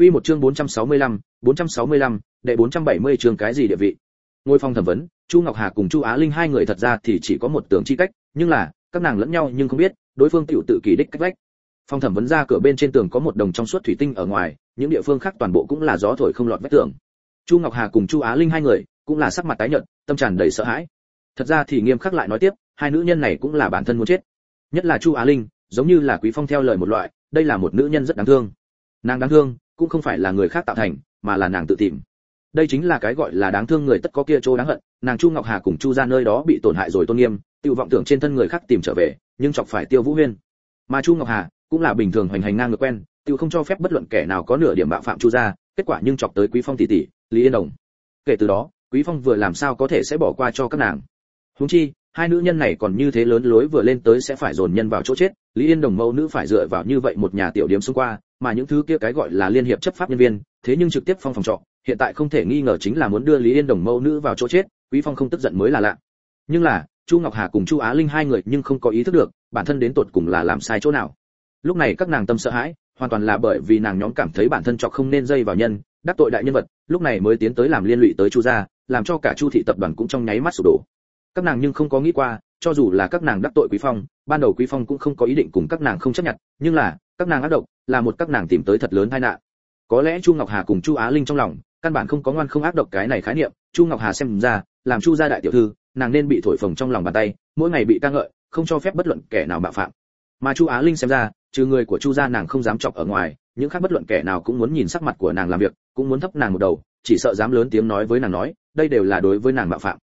Quy một chương 465, 465, đệ 470 chương cái gì địa vị? Ngôi phòng thẩm vấn, Chu Ngọc Hà cùng Chu Á Linh hai người thật ra thì chỉ có một tưởng chi cách, nhưng là, các nàng lẫn nhau nhưng không biết, đối phương tiểu tự kỳ đích cách vách. Phòng thẩm vấn ra cửa bên trên tường có một đồng trong suốt thủy tinh ở ngoài, những địa phương khác toàn bộ cũng là gió thổi không lọt vách tường. Chu Ngọc Hà cùng Chu Á Linh hai người, cũng là sắc mặt tái nhợt, tâm tràn đầy sợ hãi. Thật ra thì nghiêm khắc lại nói tiếp, hai nữ nhân này cũng là bản thân muốn chết. Nhất là Chu Á Linh, giống như là Quý Phong theo lời một loại, đây là một nữ nhân rất đáng thương. Nàng đáng thương, cũng không phải là người khác tạo thành, mà là nàng tự tìm. Đây chính là cái gọi là đáng thương người tất có kia chỗ đáng hận, nàng chu ngọc hà cùng chu ra nơi đó bị tổn hại rồi tôn nghiêm, tự vọng tưởng trên thân người khác tìm trở về, nhưng chọc phải tiêu vũ huyên. Mà chu ngọc hà cũng là bình thường hoành hành ngang ngược quen, tự không cho phép bất luận kẻ nào có nửa điểm bạo phạm chu ra kết quả nhưng chọc tới quý phong tỷ tỷ, lý yên đồng. Kể từ đó, quý phong vừa làm sao có thể sẽ bỏ qua cho các nàng? Huống chi, hai nữ nhân này còn như thế lớn lối vừa lên tới sẽ phải dồn nhân vào chỗ chết, lý yên đồng mẫu nữ phải dựa vào như vậy một nhà tiểu điểm xung qua mà những thứ kia cái gọi là liên hiệp chấp pháp nhân viên, thế nhưng trực tiếp phong phòng trọ, hiện tại không thể nghi ngờ chính là muốn đưa lý yên đồng mẫu nữ vào chỗ chết, quý phong không tức giận mới là lạ. Nhưng là, chu ngọc hà cùng chu á linh hai người nhưng không có ý thức được, bản thân đến tột cùng là làm sai chỗ nào. Lúc này các nàng tâm sợ hãi, hoàn toàn là bởi vì nàng nhóm cảm thấy bản thân trọc không nên dây vào nhân, đắc tội đại nhân vật, lúc này mới tiến tới làm liên lụy tới chu gia, làm cho cả chu thị tập đoàn cũng trong nháy mắt sụp đổ. Các nàng nhưng không có nghĩ qua, cho dù là các nàng đắc tội quý phong, ban đầu quý phong cũng không có ý định cùng các nàng không chấp nhận, nhưng là các nàng ác độc, là một các nàng tìm tới thật lớn tai nạn. Có lẽ chu ngọc hà cùng chu á linh trong lòng, căn bản không có ngoan không ác độc cái này khái niệm, chu ngọc hà xem ra, làm chu gia đại tiểu thư, nàng nên bị thổi phồng trong lòng bàn tay, mỗi ngày bị ca ngợi, không cho phép bất luận kẻ nào bạo phạm. Mà chu á linh xem ra, trừ người của chu gia nàng không dám chọc ở ngoài, những khác bất luận kẻ nào cũng muốn nhìn sắc mặt của nàng làm việc, cũng muốn thấp nàng một đầu, chỉ sợ dám lớn tiếng nói với nàng nói, đây đều là đối với nàng bạo phạm.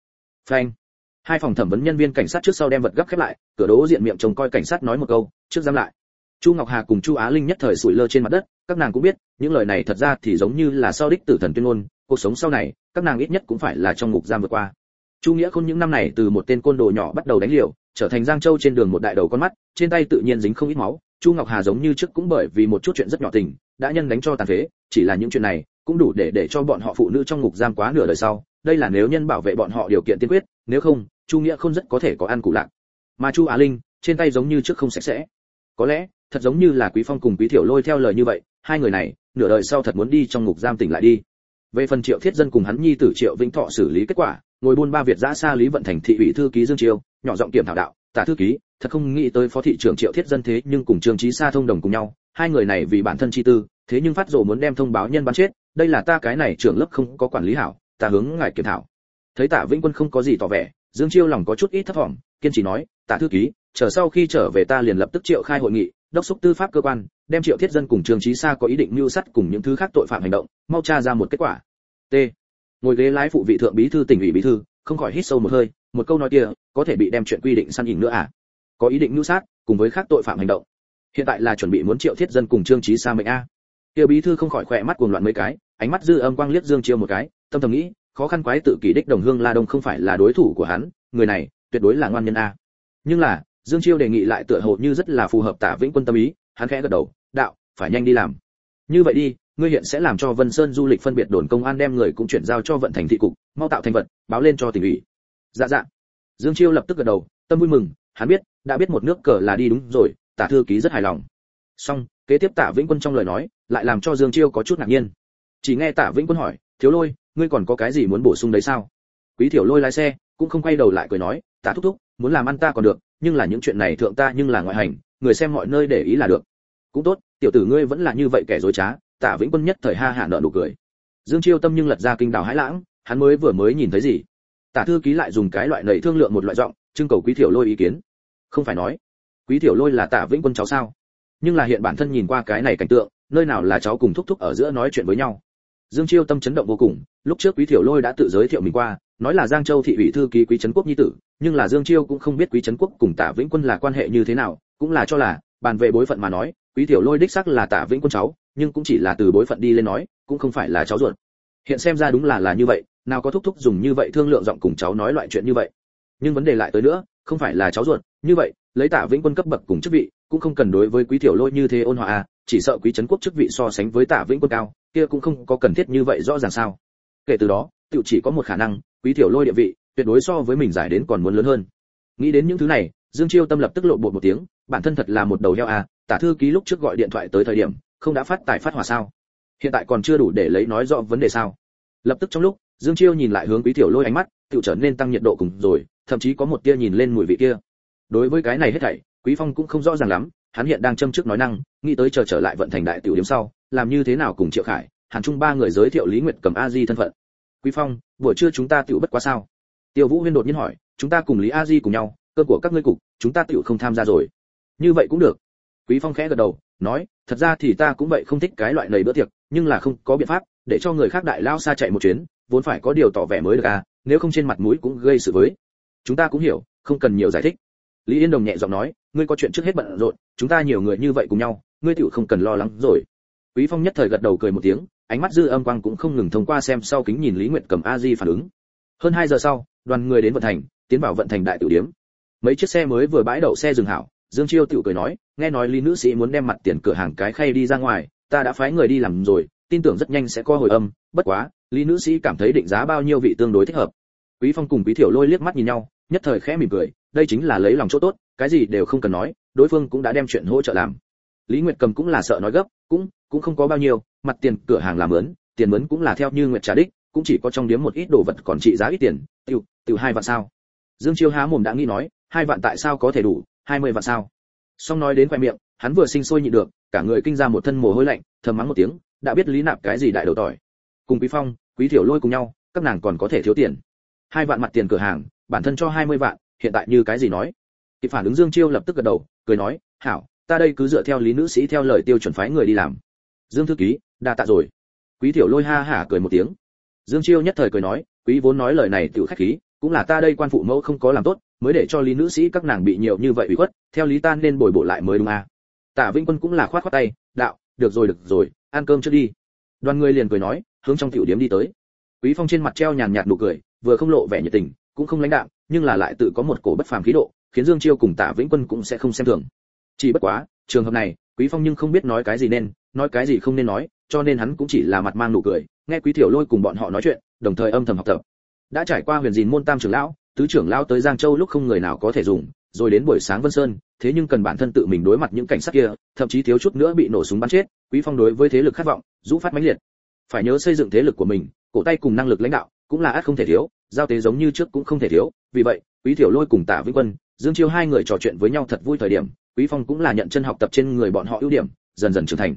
Phanh. Hai phòng thẩm vấn nhân viên cảnh sát trước sau đem vật gấp khép lại, cửa đố diện miệng trông coi cảnh sát nói một câu, trước dám lại chu ngọc hà cùng chu á linh nhất thời sủi lơ trên mặt đất, các nàng cũng biết, những lời này thật ra thì giống như là sau đích tử thần tuyên ngôn, cuộc sống sau này, các nàng ít nhất cũng phải là trong ngục giam vượt qua. Chu nghĩa khôn những năm này từ một tên côn đồ nhỏ bắt đầu đánh liều, trở thành giang châu trên đường một đại đầu con mắt, trên tay tự nhiên dính không ít máu. Chu ngọc hà giống như trước cũng bởi vì một chút chuyện rất nhỏ tình, đã nhân đánh cho tàn phế, chỉ là những chuyện này cũng đủ để để cho bọn họ phụ nữ trong ngục giam quá nửa đời sau. Đây là nếu nhân bảo vệ bọn họ điều kiện tiên quyết, nếu không, chu nghĩa không rất có thể có ăn cụ lạc. Mà chu á linh, trên tay giống như trước không sạch sẽ. Có lẽ thật giống như là quý phong cùng quý thiểu lôi theo lời như vậy, hai người này, nửa đời sau thật muốn đi trong ngục giam tỉnh lại đi. Về phần triệu thiết dân cùng hắn nhi tử triệu vĩnh thọ xử lý kết quả, ngồi buôn ba việt giã xa lý vận thành thị ủy thư ký dương triều, nhỏ giọng kiểm thảo đạo, tả thư ký, thật không nghĩ tới phó thị trưởng triệu thiết dân thế nhưng cùng trương trí xa thông đồng cùng nhau, hai người này vì bản thân chi tư, thế nhưng phát rồ muốn đem thông báo nhân bắn chết, đây là ta cái này trưởng lớp không có quản lý hảo, ta hướng ngài kiểm thảo. Thấy tạ vĩnh quân không có gì tỏ vẻ, dương chiêu lòng có chút ít thất vọng kiên trì nói tạ thư ký, chờ sau khi trở về ta liền lập tức triệu khai hội nghị đốc xúc tư pháp cơ quan, đem triệu thiết dân cùng trường trí xa có ý định mưu sắt cùng những thứ khác tội phạm hành động, mau tra ra một kết quả. T. Ngồi ghế lái phụ vị thượng bí thư tỉnh ủy bí thư, không khỏi hít sâu một hơi, một câu nói kia, có thể bị đem chuyện quy định săn ỉn nữa à? Có ý định mưu sát, cùng với khác tội phạm hành động. Hiện tại là chuẩn bị muốn triệu thiết dân cùng trương trí xa mệnh a. Tiêu bí thư không khỏi khỏe mắt cuồng loạn mấy cái, ánh mắt dư âm quang liếc dương chiêu một cái, tâm thầm nghĩ, khó khăn quái tự kỷ đích đồng hương la đông không phải là đối thủ của hắn, người này tuyệt đối là ngoan nhân a. Nhưng là dương chiêu đề nghị lại tựa hồ như rất là phù hợp tả vĩnh quân tâm ý, hắn khẽ gật đầu, đạo, phải nhanh đi làm. Như vậy đi, ngươi hiện sẽ làm cho vân sơn du lịch phân biệt đồn công an đem người cũng chuyển giao cho vận thành thị cục, mau tạo thành vật, báo lên cho tỉnh ủy. Dạ dạ. Dương chiêu lập tức gật đầu, tâm vui mừng, hắn biết, đã biết một nước cờ là đi đúng rồi, tả thư ký rất hài lòng. Xong, kế tiếp tả vĩnh quân trong lời nói, lại làm cho dương chiêu có chút ngạc nhiên. Chỉ nghe tả vĩnh quân hỏi, thiếu lôi, ngươi còn có cái gì muốn bổ sung đấy sao? Quý thiểu lôi lái xe, cũng không quay đầu lại cười nói, tả thúc thúc, muốn làm ăn ta còn được nhưng là những chuyện này thượng ta nhưng là ngoại hành, người xem mọi nơi để ý là được. Cũng tốt, tiểu tử ngươi vẫn là như vậy kẻ dối trá tả vĩnh quân nhất thời ha hạ nợ nụ cười. Dương chiêu tâm nhưng lật ra kinh đảo hãi lãng, hắn mới vừa mới nhìn thấy gì? Tả thư ký lại dùng cái loại nầy thương lượng một loại giọng, trưng cầu quý thiểu lôi ý kiến. Không phải nói, quý thiểu lôi là tả vĩnh quân cháu sao? Nhưng là hiện bản thân nhìn qua cái này cảnh tượng, nơi nào là cháu cùng thúc thúc ở giữa nói chuyện với nhau? Dương chiêu tâm chấn động vô cùng, lúc trước quý thiểu lôi đã tự giới thiệu mình qua, nói là giang châu thị ủy thư ký quý trấn quốc nhi tử nhưng là dương chiêu cũng không biết quý trấn quốc cùng tả vĩnh quân là quan hệ như thế nào, cũng là cho là, bàn về bối phận mà nói, quý Tiểu lôi đích xác là tả vĩnh quân cháu, nhưng cũng chỉ là từ bối phận đi lên nói, cũng không phải là cháu ruột. Hiện xem ra đúng là là như vậy, nào có thúc thúc dùng như vậy thương lượng giọng cùng cháu nói loại chuyện như vậy. Nhưng vấn đề lại tới nữa, không phải là cháu ruột, như vậy, lấy tả vĩnh quân cấp bậc cùng chức vị, cũng không cần đối với quý Tiểu lôi như thế ôn hòa à chỉ sợ quý trấn quốc chức vị so sánh với tả vĩnh quân cao, kia cũng không có cần thiết như vậy rõ ràng sao. Kể từ đó tự chỉ có một khả năng, quý Tiểu lôi địa vị tuyệt đối so với mình giải đến còn muốn lớn hơn. Nghĩ đến những thứ này, dương chiêu tâm lập tức lộ bột một tiếng, bản thân thật là một đầu heo à tả thư ký lúc trước gọi điện thoại tới thời điểm, không đã phát tài phát hỏa sao? Hiện tại còn chưa đủ để lấy nói rõ vấn đề sao? Lập tức trong lúc, dương chiêu nhìn lại hướng quý tiểu lôi ánh mắt tự trở nên tăng nhiệt độ cùng rồi, thậm chí có một tia nhìn lên mùi vị kia. Đối với cái này hết thảy, quý phong cũng không rõ ràng lắm, hắn hiện đang châm trước nói năng, nghĩ tới chờ trở lại vận thành đại tiểu điểm sau, làm như thế nào cùng triệu khải, hàn trung ba người giới thiệu lý nguyệt cầm a di thân phận. Quý phong, buổi trưa chúng ta tiểu bất quá sao? Tiêu vũ huyên đột nhiên hỏi, chúng ta cùng lý a di cùng nhau, cơ của các ngươi cục, chúng ta tựu không tham gia rồi. Như vậy cũng được. Quý phong khẽ gật đầu, nói, thật ra thì ta cũng vậy không thích cái loại này bữa tiệc, nhưng là không có biện pháp, để cho người khác đại lao xa chạy một chuyến, vốn phải có điều tỏ vẻ mới được à nếu không trên mặt mũi cũng gây sự với. Chúng ta cũng hiểu, không cần nhiều giải thích. Lý yên đồng nhẹ giọng nói, ngươi có chuyện trước hết bận rộn, chúng ta nhiều người như vậy cùng nhau, ngươi tiểu không cần lo lắng rồi. Quý phong nhất thời gật đầu cười một tiếng, ánh mắt dư âm quang cũng không ngừng thông qua xem sau kính nhìn lý nguyệt cầm a di phản ứng. Hơn 2 giờ sau đoàn người đến vận thành tiến vào vận thành đại tiểu điếm. Mấy chiếc xe mới vừa bãi đậu xe dừng hảo dương chiêu tiểu cười nói nghe nói lý nữ sĩ muốn đem mặt tiền cửa hàng cái khay đi ra ngoài ta đã phái người đi làm rồi tin tưởng rất nhanh sẽ có hồi âm bất quá lý nữ sĩ cảm thấy định giá bao nhiêu vị tương đối thích hợp. Quý phong cùng quý thiểu lôi liếc mắt nhìn nhau nhất thời khẽ mỉm cười đây chính là lấy lòng chỗ tốt cái gì đều không cần nói đối phương cũng đã đem chuyện hỗ trợ làm. Lý nguyệt cầm cũng là sợ nói gấp cũng cũng không có bao nhiêu mặt tiền cửa hàng làm lớn, tiền mướn cũng là theo như nguyệt trả đích cũng chỉ có trong điếm một ít đồ vật còn trị giá ít tiền tiêu từ hai vạn sao? Dương chiêu há mồm đã nghĩ nói, hai vạn tại sao có thể đủ, hai mươi vạn sao? Xong nói đến khoe miệng, hắn vừa sinh sôi nhịn được, cả người kinh ra một thân mồ hôi lạnh, thầm mắng một tiếng, đã biết lý nạp cái gì đại đầu tỏi. Cùng quý phong, quý thiểu lôi cùng nhau, các nàng còn có thể thiếu tiền. Hai vạn mặt tiền cửa hàng, bản thân cho hai mươi vạn, hiện tại như cái gì nói? Thì phản ứng dương chiêu lập tức gật đầu, cười nói, hảo, ta đây cứ dựa theo lý nữ sĩ theo lời tiêu chuẩn phái người đi làm. Dương thư ký, đa tạ rồi. Quý tiểu lôi ha hả cười một tiếng. Dương chiêu nhất thời cười nói, quý vốn nói lời này tiểu khách khí cũng là ta đây quan phụ mẫu không có làm tốt, mới để cho lý nữ sĩ các nàng bị nhiều như vậy ủy khuất, theo lý ta nên bồi bổ lại mới đúng à? Tạ vĩnh quân cũng là khoát khoát tay, đạo, được rồi được rồi, ăn cơm trước đi. Đoàn người liền cười nói, hướng trong tiểu điếm đi tới. Quý phong trên mặt treo nhàn nhạt nụ cười, vừa không lộ vẻ nhiệt tình, cũng không lãnh đạm, nhưng là lại tự có một cổ bất phàm khí độ, khiến dương chiêu cùng tạ vĩnh quân cũng sẽ không xem thường. Chỉ bất quá, trường hợp này, quý phong nhưng không biết nói cái gì nên, nói cái gì không nên nói, cho nên hắn cũng chỉ là mặt mang nụ cười, nghe quý thiểu lôi cùng bọn họ nói chuyện, đồng thời âm thầm học tập đã trải qua huyền dìn môn tam trưởng lão, tứ trưởng lão tới giang châu lúc không người nào có thể dùng, rồi đến buổi sáng vân sơn, thế nhưng cần bản thân tự mình đối mặt những cảnh sát kia, thậm chí thiếu chút nữa bị nổ súng bắn chết, quý phong đối với thế lực khát vọng dũ phát mãnh liệt. Phải nhớ xây dựng thế lực của mình, cổ tay cùng năng lực lãnh đạo cũng là ắt không thể thiếu, giao tế giống như trước cũng không thể thiếu, vì vậy, quý thiểu lôi cùng tạ vĩnh quân, dương chiêu hai người trò chuyện với nhau thật vui thời điểm, quý phong cũng là nhận chân học tập trên người bọn họ ưu điểm, dần dần trưởng thành.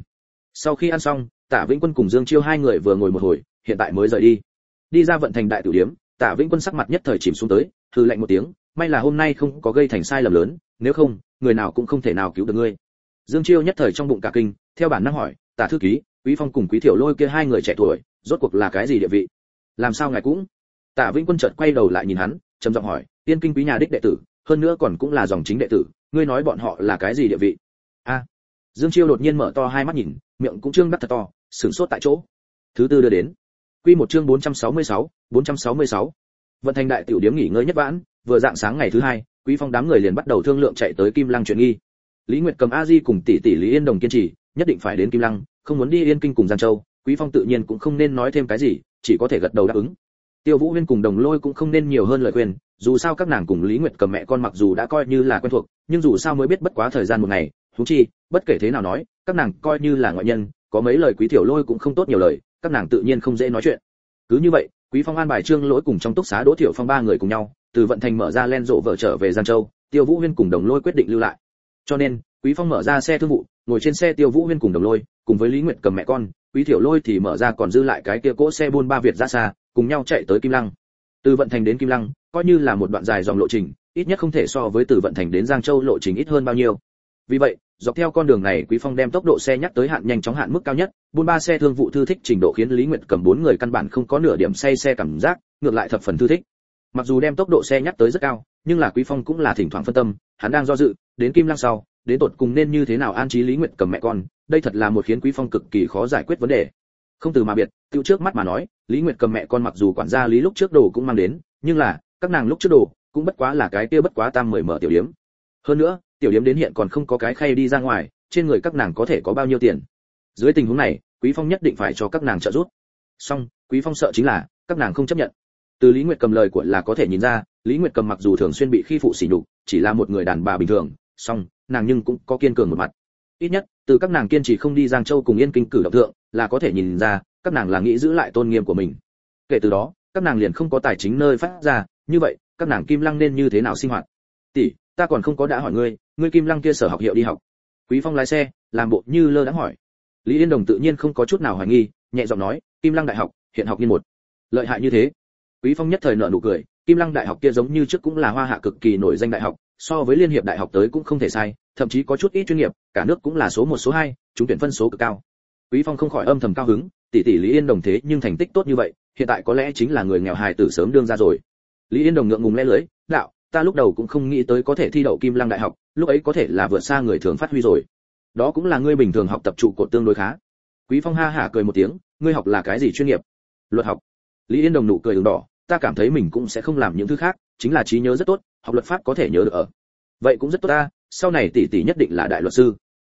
Sau khi ăn xong, tạ vĩnh quân cùng dương chiêu hai người vừa ngồi một hồi, hiện tại mới rời đi. Đi ra vận thành đại tử điếm tạ vĩnh quân sắc mặt nhất thời chìm xuống tới hừ lạnh một tiếng may là hôm nay không có gây thành sai lầm lớn nếu không người nào cũng không thể nào cứu được ngươi. Dương chiêu nhất thời trong bụng cả kinh theo bản năng hỏi tạ thư ký quý phong cùng quý thiểu lôi kia hai người trẻ tuổi rốt cuộc là cái gì địa vị? Làm sao ngài cũng? Tạ vĩnh quân chợt quay đầu lại nhìn hắn trầm giọng hỏi tiên kinh quý nhà đích đệ tử hơn nữa còn cũng là dòng chính đệ tử ngươi nói bọn họ là cái gì địa vị? A. Dương chiêu đột nhiên mở to hai mắt nhìn miệng cũng trương đắc thật to sửng sốt tại chỗ. Thứ tư đưa đến. Quy một chương 466, 466. vận thành đại tiểu điếm nghỉ ngơi nhất vãn, vừa dạng sáng ngày thứ hai, quý phong đám người liền bắt đầu thương lượng chạy tới kim lăng chuyện nghi. Lý nguyệt cầm a di cùng tỷ tỷ lý yên đồng kiên trì, nhất định phải đến kim lăng, không muốn đi yên kinh cùng giang châu, quý phong tự nhiên cũng không nên nói thêm cái gì, chỉ có thể gật đầu đáp ứng. Tiêu vũ huyên cùng đồng lôi cũng không nên nhiều hơn lời khuyên, dù sao các nàng cùng lý nguyệt cầm mẹ con mặc dù đã coi như là quen thuộc, nhưng dù sao mới biết bất quá thời gian một ngày, huống chi, bất kể thế nào nói, các nàng coi như là ngoại nhân, có mấy lời quý tiểu lôi cũng không tốt nhiều lời, các nàng tự nhiên không dễ nói chuyện. Cứ như vậy quý phong an bài trương lỗi cùng trong túc xá đỗ thiệu phong ba người cùng nhau, từ vận thành mở ra len rộ vợ trở về giang châu, tiêu vũ huyên cùng đồng lôi quyết định lưu lại. Cho nên, quý phong mở ra xe thương vụ, ngồi trên xe tiêu vũ huyên cùng đồng lôi, cùng với lý nguyệt cầm mẹ con, quý tiểu lôi thì mở ra còn dư lại cái kia cỗ xe buôn ba việt ra xa, cùng nhau chạy tới kim lăng. Từ vận thành đến kim lăng, coi như là một đoạn dài dòng lộ trình, ít nhất không thể so với từ vận thành đến giang châu lộ trình ít hơn bao nhiêu. Vì vậy dọc theo con đường này, quý phong đem tốc độ xe nhắc tới hạn nhanh chóng hạn mức cao nhất. Buôn ba xe thương vụ thư thích trình độ khiến lý nguyệt cầm bốn người căn bản không có nửa điểm say xe cảm giác, ngược lại thập phần thư thích. Mặc dù đem tốc độ xe nhắc tới rất cao, nhưng là quý phong cũng là thỉnh thoảng phân tâm, hắn đang do dự, đến kim lăng sau, đến tột cùng nên như thế nào an trí lý nguyệt cầm mẹ con, đây thật là một khiến quý phong cực kỳ khó giải quyết vấn đề. Không từ mà biệt, tiêu trước mắt mà nói, lý nguyệt cầm mẹ con mặc dù quản gia lý lúc trước đồ cũng mang đến, nhưng là, các nàng lúc trước đồ cũng bất quá là cái kia bất quá tam mười mở tiểu điểm. Hơn nữa tiểu điếm đến hiện còn không có cái khay đi ra ngoài, trên người các nàng có thể có bao nhiêu tiền? Dưới tình huống này, quý phong nhất định phải cho các nàng trợ giúp. Song, quý phong sợ chính là, các nàng không chấp nhận. Từ lý nguyệt cầm lời của là có thể nhìn ra, lý nguyệt cầm mặc dù thường xuyên bị khi phụ sỉ nhục, chỉ là một người đàn bà bình thường, song, nàng nhưng cũng có kiên cường một mặt. Ít nhất, từ các nàng kiên trì không đi giang châu cùng yên kinh cử động thượng, là có thể nhìn ra, các nàng là nghĩ giữ lại tôn nghiêm của mình. Kể từ đó, các nàng liền không có tài chính nơi phát ra, như vậy, các nàng kim lăng nên như thế nào sinh hoạt? Tỷ ta còn không có đã hỏi ngươi ngươi kim lăng kia sở học hiệu đi học. Quý phong lái xe, làm bộ như lơ đãng hỏi. Lý yên đồng tự nhiên không có chút nào hoài nghi, nhẹ giọng nói, kim lăng đại học, hiện học niên một. Lợi hại như thế. Quý phong nhất thời nở nụ cười, kim lăng đại học kia giống như trước cũng là hoa hạ cực kỳ nổi danh đại học, so với liên hiệp đại học tới cũng không thể sai, thậm chí có chút ít chuyên nghiệp, cả nước cũng là số một, số hai chúng tuyển phân số cực cao. Quý phong không khỏi âm thầm cao hứng, tỷ tỷ lý yên đồng thế nhưng thành tích tốt như vậy, hiện tại có lẽ chính là người nghèo hài tử sớm đương ra rồi. Lý yên đồng ngượng ngùng lẽ lưới, đạo ta lúc đầu cũng không nghĩ tới có thể thi đậu kim lăng đại học, lúc ấy có thể là vượt xa người thường phát huy rồi. Đó cũng là ngươi bình thường học tập trụ cột tương đối khá. Quý phong ha hả cười một tiếng, ngươi học là cái gì chuyên nghiệp? Luật học. Lý yên đồng nụ cười đường đỏ, ta cảm thấy mình cũng sẽ không làm những thứ khác, chính là trí nhớ rất tốt, học luật pháp có thể nhớ được ở. Vậy cũng rất tốt ta, sau này tỷ tỷ nhất định là đại luật sư.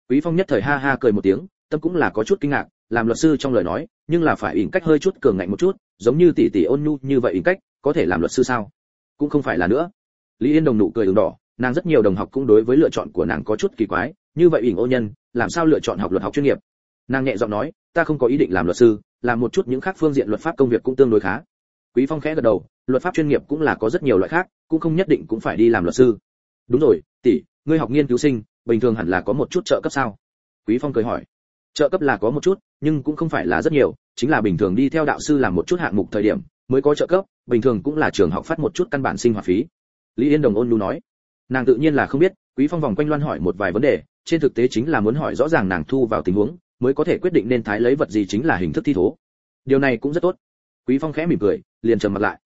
Quý phong nhất thời ha ha cười một tiếng, tâm cũng là có chút kinh ngạc, làm luật sư trong lời nói, nhưng là phải ỉn cách hơi chút cường ngạnh một chút, giống như tỷ tỷ ôn nhu như vậy ỉn cách, có thể làm luật sư sao? Cũng không phải là nữa lý yên đồng nụ cười đường đỏ, nàng rất nhiều đồng học cũng đối với lựa chọn của nàng có chút kỳ quái, như vậy ỉn ô nhân, làm sao lựa chọn học luật học chuyên nghiệp? Nàng nhẹ giọng nói, ta không có ý định làm luật sư, làm một chút những khác phương diện luật pháp công việc cũng tương đối khá. Quý phong khẽ gật đầu, luật pháp chuyên nghiệp cũng là có rất nhiều loại khác, cũng không nhất định cũng phải đi làm luật sư. Đúng rồi, tỷ, ngươi học nghiên cứu sinh, bình thường hẳn là có một chút trợ cấp sao? Quý phong cười hỏi. Trợ cấp là có một chút, nhưng cũng không phải là rất nhiều, chính là bình thường đi theo đạo sư làm một chút hạng mục thời điểm, mới có trợ cấp, bình thường cũng là trường học phát một chút căn bản sinh hoạt phí lý yên đồng ôn nhu nói. Nàng tự nhiên là không biết, quý phong vòng quanh loan hỏi một vài vấn đề, trên thực tế chính là muốn hỏi rõ ràng nàng thu vào tình huống, mới có thể quyết định nên thái lấy vật gì chính là hình thức thi thố. Điều này cũng rất tốt. Quý phong khẽ mỉm cười, liền trầm mặt lại.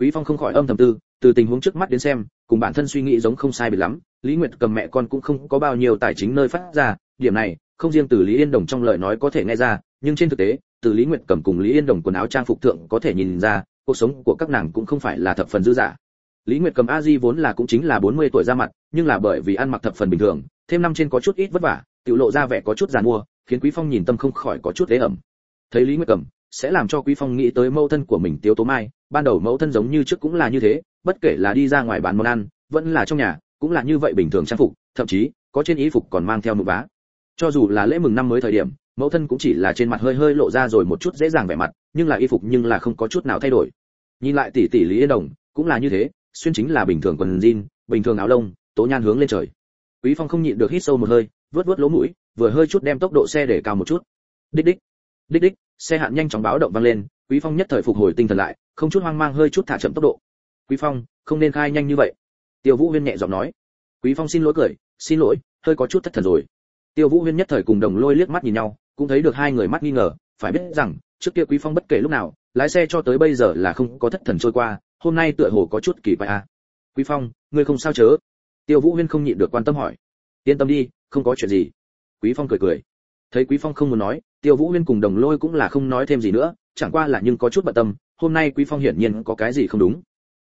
Quý phong không khỏi âm thầm tư, từ tình huống trước mắt đến xem, cùng bản thân suy nghĩ giống không sai biệt lắm, lý nguyệt cầm mẹ con cũng không có bao nhiêu tài chính nơi phát ra, điểm này, không riêng từ lý yên đồng trong lời nói có thể nghe ra, nhưng trên thực tế, từ lý nguyệt cầm cùng lý yên đồng quần áo trang phục thượng có thể nhìn ra, cuộc sống của các nàng cũng không phải là thập phần dư giả lý nguyệt cầm a di vốn là cũng chính là 40 tuổi ra mặt, nhưng là bởi vì ăn mặc thập phần bình thường, thêm năm trên có chút ít vất vả tự lộ ra vẻ có chút giàn mua, khiến quý phong nhìn tâm không khỏi có chút đế ẩm. Thấy lý nguyệt cầm, sẽ làm cho quý phong nghĩ tới mẫu thân của mình tiếu tố mai, ban đầu mẫu thân giống như trước cũng là như thế, bất kể là đi ra ngoài bán món ăn, vẫn là trong nhà, cũng là như vậy bình thường trang phục, thậm chí, có trên y phục còn mang theo nụ vá. Cho dù là lễ mừng năm mới thời điểm, mẫu thân cũng chỉ là trên mặt hơi hơi lộ ra rồi một chút dễ dàng vẻ mặt, nhưng là y phục nhưng là không có chút nào thay đổi. Nhìn lại tỷ tỷ lý yên đồng, cũng là như thế xuyên chính là bình thường quần jean, bình thường áo lông, tố nhan hướng lên trời. Quý phong không nhịn được hít sâu một hơi, vớt vớt lỗ mũi, vừa hơi chút đem tốc độ xe để cao một chút. Đích đích đích đích, xe hạn nhanh chóng báo động vang lên, quý phong nhất thời phục hồi tinh thần lại, không chút hoang mang hơi chút thả chậm tốc độ. Quý phong, không nên khai nhanh như vậy. Tiêu vũ huyên nhẹ giọng nói. Quý phong xin lỗi cười, xin lỗi, hơi có chút thất thần rồi. Tiêu vũ huyên nhất thời cùng đồng lôi liếc mắt nhìn nhau, cũng thấy được hai người mắt nghi ngờ, phải biết rằng, trước kia quý phong bất kể lúc nào, lái xe cho tới bây giờ là không có thất thần trôi qua hôm nay tựa hồ có chút kỳ quái à. Quý phong, ngươi không sao chớ? Tiêu vũ huyên không nhịn được quan tâm hỏi. Yên tâm đi, không có chuyện gì. Quý phong cười cười. Thấy quý phong không muốn nói, tiêu vũ huyên cùng đồng lôi cũng là không nói thêm gì nữa, chẳng qua là nhưng có chút bận tâm, hôm nay quý phong hiển nhiên có cái gì không đúng.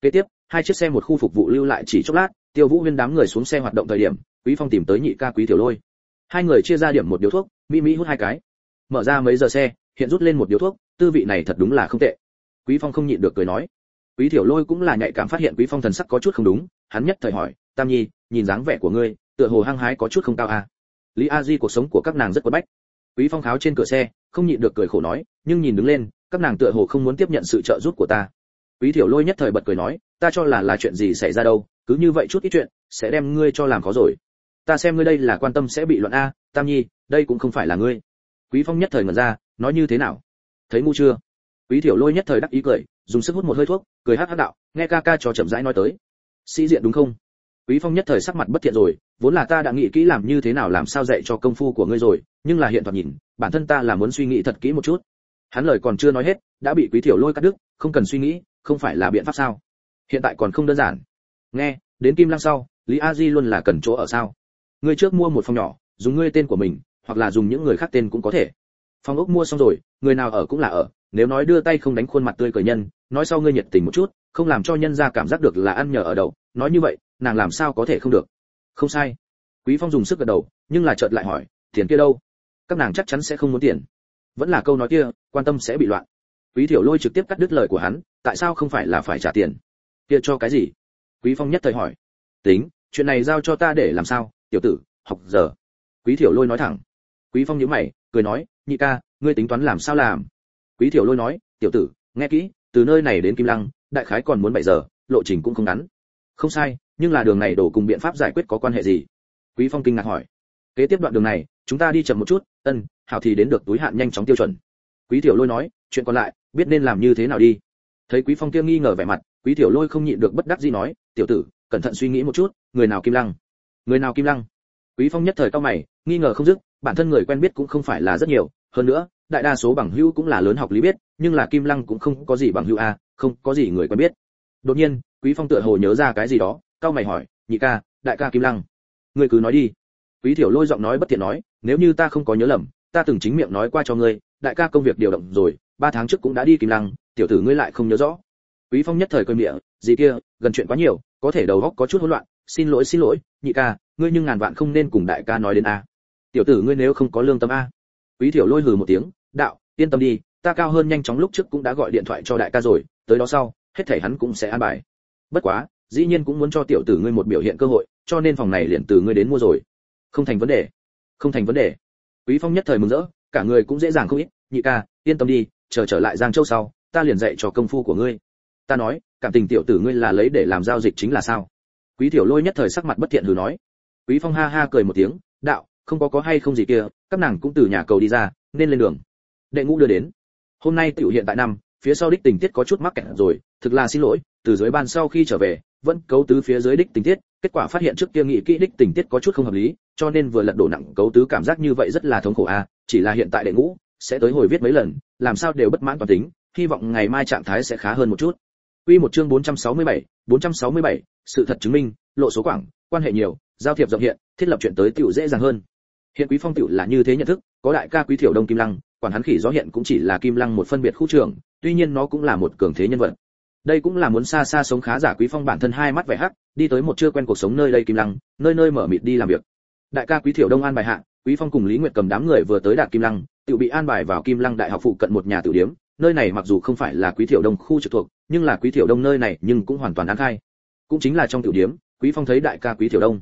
Kế tiếp, hai chiếc xe một khu phục vụ lưu lại chỉ chốc lát, tiêu vũ huyên đám người xuống xe hoạt động thời điểm, quý phong tìm tới nhị ca quý tiểu lôi. Hai người chia ra điểm một điếu thuốc, mỹ mỹ hút hai cái. Mở ra mấy giờ xe, hiện rút lên một điếu thuốc, tư vị này thật đúng là không tệ. Quý phong không nhịn được cười nói quý tiểu lôi cũng là nhạy cảm phát hiện quý phong thần sắc có chút không đúng, hắn nhất thời hỏi, tam nhi, nhìn dáng vẻ của ngươi, tựa hồ hăng hái có chút không cao à? Lý a di cuộc sống của các nàng rất quất bách. Quý phong kháo trên cửa xe, không nhịn được cười khổ nói, nhưng nhìn đứng lên, các nàng tựa hồ không muốn tiếp nhận sự trợ giúp của ta. Quý thiểu lôi nhất thời bật cười nói, ta cho là là chuyện gì xảy ra đâu, cứ như vậy chút ít chuyện, sẽ đem ngươi cho làm khó rồi. Ta xem ngươi đây là quan tâm sẽ bị loạn a, tam nhi, đây cũng không phải là ngươi. Quý phong nhất thời ngẩn ra, nói như thế nào? Thấy ngu chưa? Quý thiểu lôi nhất thời đắc ý cười dùng sức hút một hơi thuốc, cười hát hát đạo, nghe ca ca cho chậm rãi nói tới. Sĩ diện đúng không? Quý phong nhất thời sắc mặt bất thiện rồi, vốn là ta đã nghĩ kỹ làm như thế nào làm sao dạy cho công phu của ngươi rồi, nhưng là hiện thoạt nhìn, bản thân ta là muốn suy nghĩ thật kỹ một chút. Hắn lời còn chưa nói hết, đã bị quý thiểu lôi cắt đứt, không cần suy nghĩ, không phải là biện pháp sao? Hiện tại còn không đơn giản. Nghe, đến kim lăng sau, lý a di luôn là cần chỗ ở sao? Ngươi trước mua một phòng nhỏ, dùng ngươi tên của mình, hoặc là dùng những người khác tên cũng có thể phòng ốc mua xong rồi, người nào ở cũng là ở, nếu nói đưa tay không đánh khuôn mặt tươi cởi nhân, nói sau ngươi nhiệt tình một chút, không làm cho nhân ra cảm giác được là ăn nhờ ở đậu nói như vậy, nàng làm sao có thể không được? Không sai. Quý phong dùng sức gật đầu, nhưng là chợt lại hỏi, tiền kia đâu? Các nàng chắc chắn sẽ không muốn tiền. Vẫn là câu nói kia, quan tâm sẽ bị loạn. Quý thiểu lôi trực tiếp cắt đứt lời của hắn, tại sao không phải là phải trả tiền? Kia cho cái gì? Quý phong nhất thời hỏi, tính, chuyện này giao cho ta để làm sao? Tiểu tử, học giờ. Quý thiểu lôi nói thẳng. Quý phong nhíu mày, cười nói nhị ca, ngươi tính toán làm sao làm? Quý thiểu lôi nói, tiểu tử, nghe kỹ, từ nơi này đến kim lăng, đại khái còn muốn bảy giờ, lộ trình cũng không ngắn. Không sai, nhưng là đường này đổ cùng biện pháp giải quyết có quan hệ gì? Quý phong kinh ngạc hỏi. Kế tiếp đoạn đường này, chúng ta đi chậm một chút, ân, hảo thì đến được túi hạn nhanh chóng tiêu chuẩn. Quý tiểu lôi nói, chuyện còn lại, biết nên làm như thế nào đi. Thấy quý phong kia nghi ngờ vẻ mặt, quý tiểu lôi không nhịn được bất đắc dĩ nói, tiểu tử, cẩn thận suy nghĩ một chút, người nào kim lăng? Người nào kim lăng? Quý phong nhất thời cao mày, nghi ngờ không dứt, bản thân người quen biết cũng không phải là rất nhiều hơn nữa, đại đa số bằng hữu cũng là lớn học lý biết, nhưng là kim lăng cũng không có gì bằng hữu a không có gì người quen biết. Đột nhiên, quý phong tựa hồ nhớ ra cái gì đó cao mày hỏi, nhị ca, đại ca kim lăng, ngươi cứ nói đi. Quý tiểu lôi giọng nói bất tiện nói, nếu như ta không có nhớ lầm, ta từng chính miệng nói qua cho ngươi, đại ca công việc điều động rồi, ba tháng trước cũng đã đi kim lăng, tiểu tử ngươi lại không nhớ rõ. Quý phong nhất thời cười miệng gì kia, gần chuyện quá nhiều, có thể đầu óc có chút hỗn loạn, xin lỗi xin lỗi, nhị ca, ngươi nhưng ngàn vạn không nên cùng đại ca nói đến a. Tiểu tử ngươi nếu không có lương tâm a quý tiểu lôi hừ một tiếng, đạo, yên tâm đi, ta cao hơn nhanh chóng lúc trước cũng đã gọi điện thoại cho đại ca rồi, tới đó sau, hết thảy hắn cũng sẽ an bài. Bất quá, dĩ nhiên cũng muốn cho tiểu tử ngươi một biểu hiện cơ hội, cho nên phòng này liền từ ngươi đến mua rồi. Không thành vấn đề. Không thành vấn đề. Quý phong nhất thời mừng rỡ, cả người cũng dễ dàng không ít, nhị ca, yên tâm đi, chờ trở lại giang châu sau, ta liền dạy cho công phu của ngươi. Ta nói, cảm tình tiểu tử ngươi là lấy để làm giao dịch chính là sao? Quý tiểu lôi nhất thời sắc mặt bất thiện hừ nói. Quý phong ha ha cười một tiếng, đạo, không có có hay không gì kia các nàng cũng từ nhà cầu đi ra nên lên đường. Đệ ngũ đưa đến. Hôm nay tiểu hiện tại năm phía sau đích tình tiết có chút mắc kẹt rồi thực là xin lỗi từ dưới ban sau khi trở về vẫn cấu tứ phía dưới đích tình tiết kết quả phát hiện trước kia nghị kỹ đích tình tiết có chút không hợp lý cho nên vừa lật đổ nặng cấu tứ cảm giác như vậy rất là thống khổ a chỉ là hiện tại đệ ngũ sẽ tới hồi viết mấy lần làm sao đều bất mãn toàn tính hy vọng ngày mai trạng thái sẽ khá hơn một chút. Quy một chương 467, 467, sự thật chứng minh, lộ số quảng, quan hệ nhiều, giao thiệp rộng hiện, thiết lập chuyện tới tiểu dễ dàng hơn. Hiện Quý Phong tiểu là như thế nhận thức, có đại ca Quý Thiểu Đông Kim Lăng, quản hắn khỉ gió hiện cũng chỉ là Kim Lăng một phân biệt khu trưởng, tuy nhiên nó cũng là một cường thế nhân vật. Đây cũng là muốn xa xa sống khá giả Quý Phong bản thân hai mắt vẻ hắc, đi tới một chưa quen cuộc sống nơi đây Kim Lăng, nơi nơi mở mịt đi làm việc. Đại ca Quý Thiểu Đông an bài hạ, Quý Phong cùng Lý Nguyệt cầm đám người vừa tới đạt Kim Lăng, tiểu bị an bài vào Kim Lăng Đại học phụ cận một nhà tiểu điếm, nơi này mặc dù không phải là Quý Thiểu Đông khu trực thuộc, nhưng là Quý Thiểu Đông nơi này nhưng cũng hoàn toàn đáng khai. Cũng chính là trong tiểu điếm, Quý Phong thấy đại ca Quý Thiểu Đông.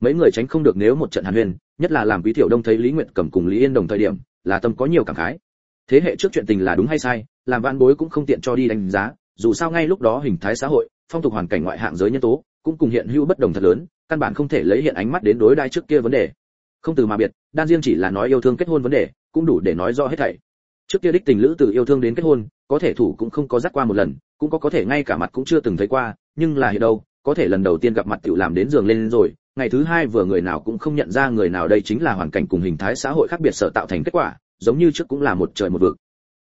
Mấy người tránh không được nếu một trận hàn huyền, nhất là làm Quý Thiểu Đông thấy Lý Nguyệt cầm cùng Lý Yên Đồng thời điểm, là tâm có nhiều cảm khái. Thế hệ trước chuyện tình là đúng hay sai, làm vạn bối cũng không tiện cho đi đánh giá, dù sao ngay lúc đó hình thái xã hội, phong tục hoàn cảnh ngoại hạng giới nhân tố, cũng cùng hiện hữu bất đồng thật lớn, căn bản không thể lấy hiện ánh mắt đến đối đai trước kia vấn đề. Không từ mà biệt, đan riêng chỉ là nói yêu thương kết hôn vấn đề, cũng đủ để nói rõ hết thảy trước kia đích tình lữ từ yêu thương đến kết hôn có thể thủ cũng không có dắt qua một lần cũng có có thể ngay cả mặt cũng chưa từng thấy qua nhưng là hiện đâu có thể lần đầu tiên gặp mặt tiểu làm đến giường lên rồi ngày thứ hai vừa người nào cũng không nhận ra người nào đây chính là hoàn cảnh cùng hình thái xã hội khác biệt sở tạo thành kết quả, giống như trước cũng là một trời một vực.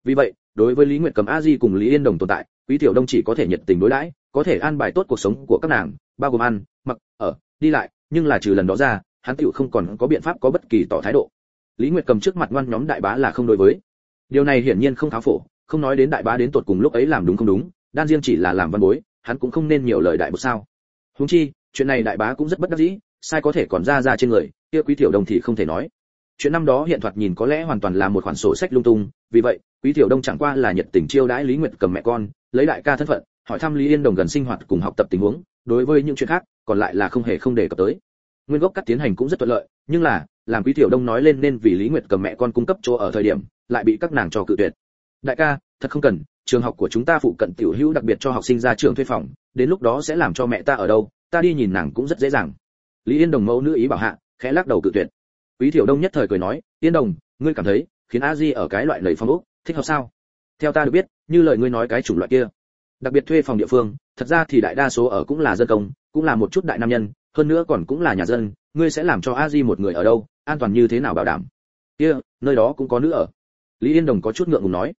Vì vậy, đối với lý nguyệt cầm, a di cùng lý yên đồng tồn tại, quý tiểu đông chỉ có thể nhiệt tình đối đãi, có thể an bài tốt cuộc sống của các nàng, bao gồm ăn, mặc, ở, đi lại, nhưng là trừ lần đó ra, hắn tiểu không còn có biện pháp có bất kỳ tỏ thái độ. Lý nguyệt cầm trước mặt ngoan nhóm đại bá là không đối với. Điều này hiển nhiên không tháo phổ, không nói đến đại bá đến tột cùng lúc ấy làm đúng không đúng, đan riêng chỉ là làm văn bối, hắn cũng không nên nhiều lời đại bột sao. Huống chi chuyện này đại bá cũng rất bất đắc dĩ, sai có thể còn ra ra trên người, kia quý tiểu đông thì không thể nói. Chuyện năm đó hiện thoạt nhìn có lẽ hoàn toàn là một khoản sổ sách lung tung, vì vậy, quý tiểu đông chẳng qua là nhiệt tình chiêu đãi lý nguyệt cầm mẹ con, lấy đại ca thân phận, hỏi thăm lý yên đồng gần sinh hoạt cùng học tập tình huống, đối với những chuyện khác, còn lại là không hề không đề cập tới. Nguyên gốc cắt tiến hành cũng rất thuận lợi, nhưng là, làm quý tiểu đông nói lên nên vì lý nguyệt cầm mẹ con cung cấp chỗ ở thời điểm, lại bị các nàng cho cự tuyệt. Đại ca, thật không cần, trường học của chúng ta phụ cận tiểu hữu đặc biệt cho học sinh ra trường thuê phòng, đến lúc đó sẽ làm cho mẹ ta ở đâu ta đi nhìn nàng cũng rất dễ dàng. Lý yên đồng mẫu nữ ý bảo hạ, khẽ lắc đầu cự tuyệt. Quý tiểu đông nhất thời cười nói, yên đồng, ngươi cảm thấy khiến a di ở cái loại lầy phong ốc thích hợp sao? Theo ta được biết, như lời ngươi nói cái chủng loại kia, đặc biệt thuê phòng địa phương, thật ra thì đại đa số ở cũng là dân công, cũng là một chút đại nam nhân, hơn nữa còn cũng là nhà dân, ngươi sẽ làm cho a di một người ở đâu, an toàn như thế nào bảo đảm? Kia, nơi đó cũng có nữ ở. Lý yên đồng có chút ngượng ngùng nói.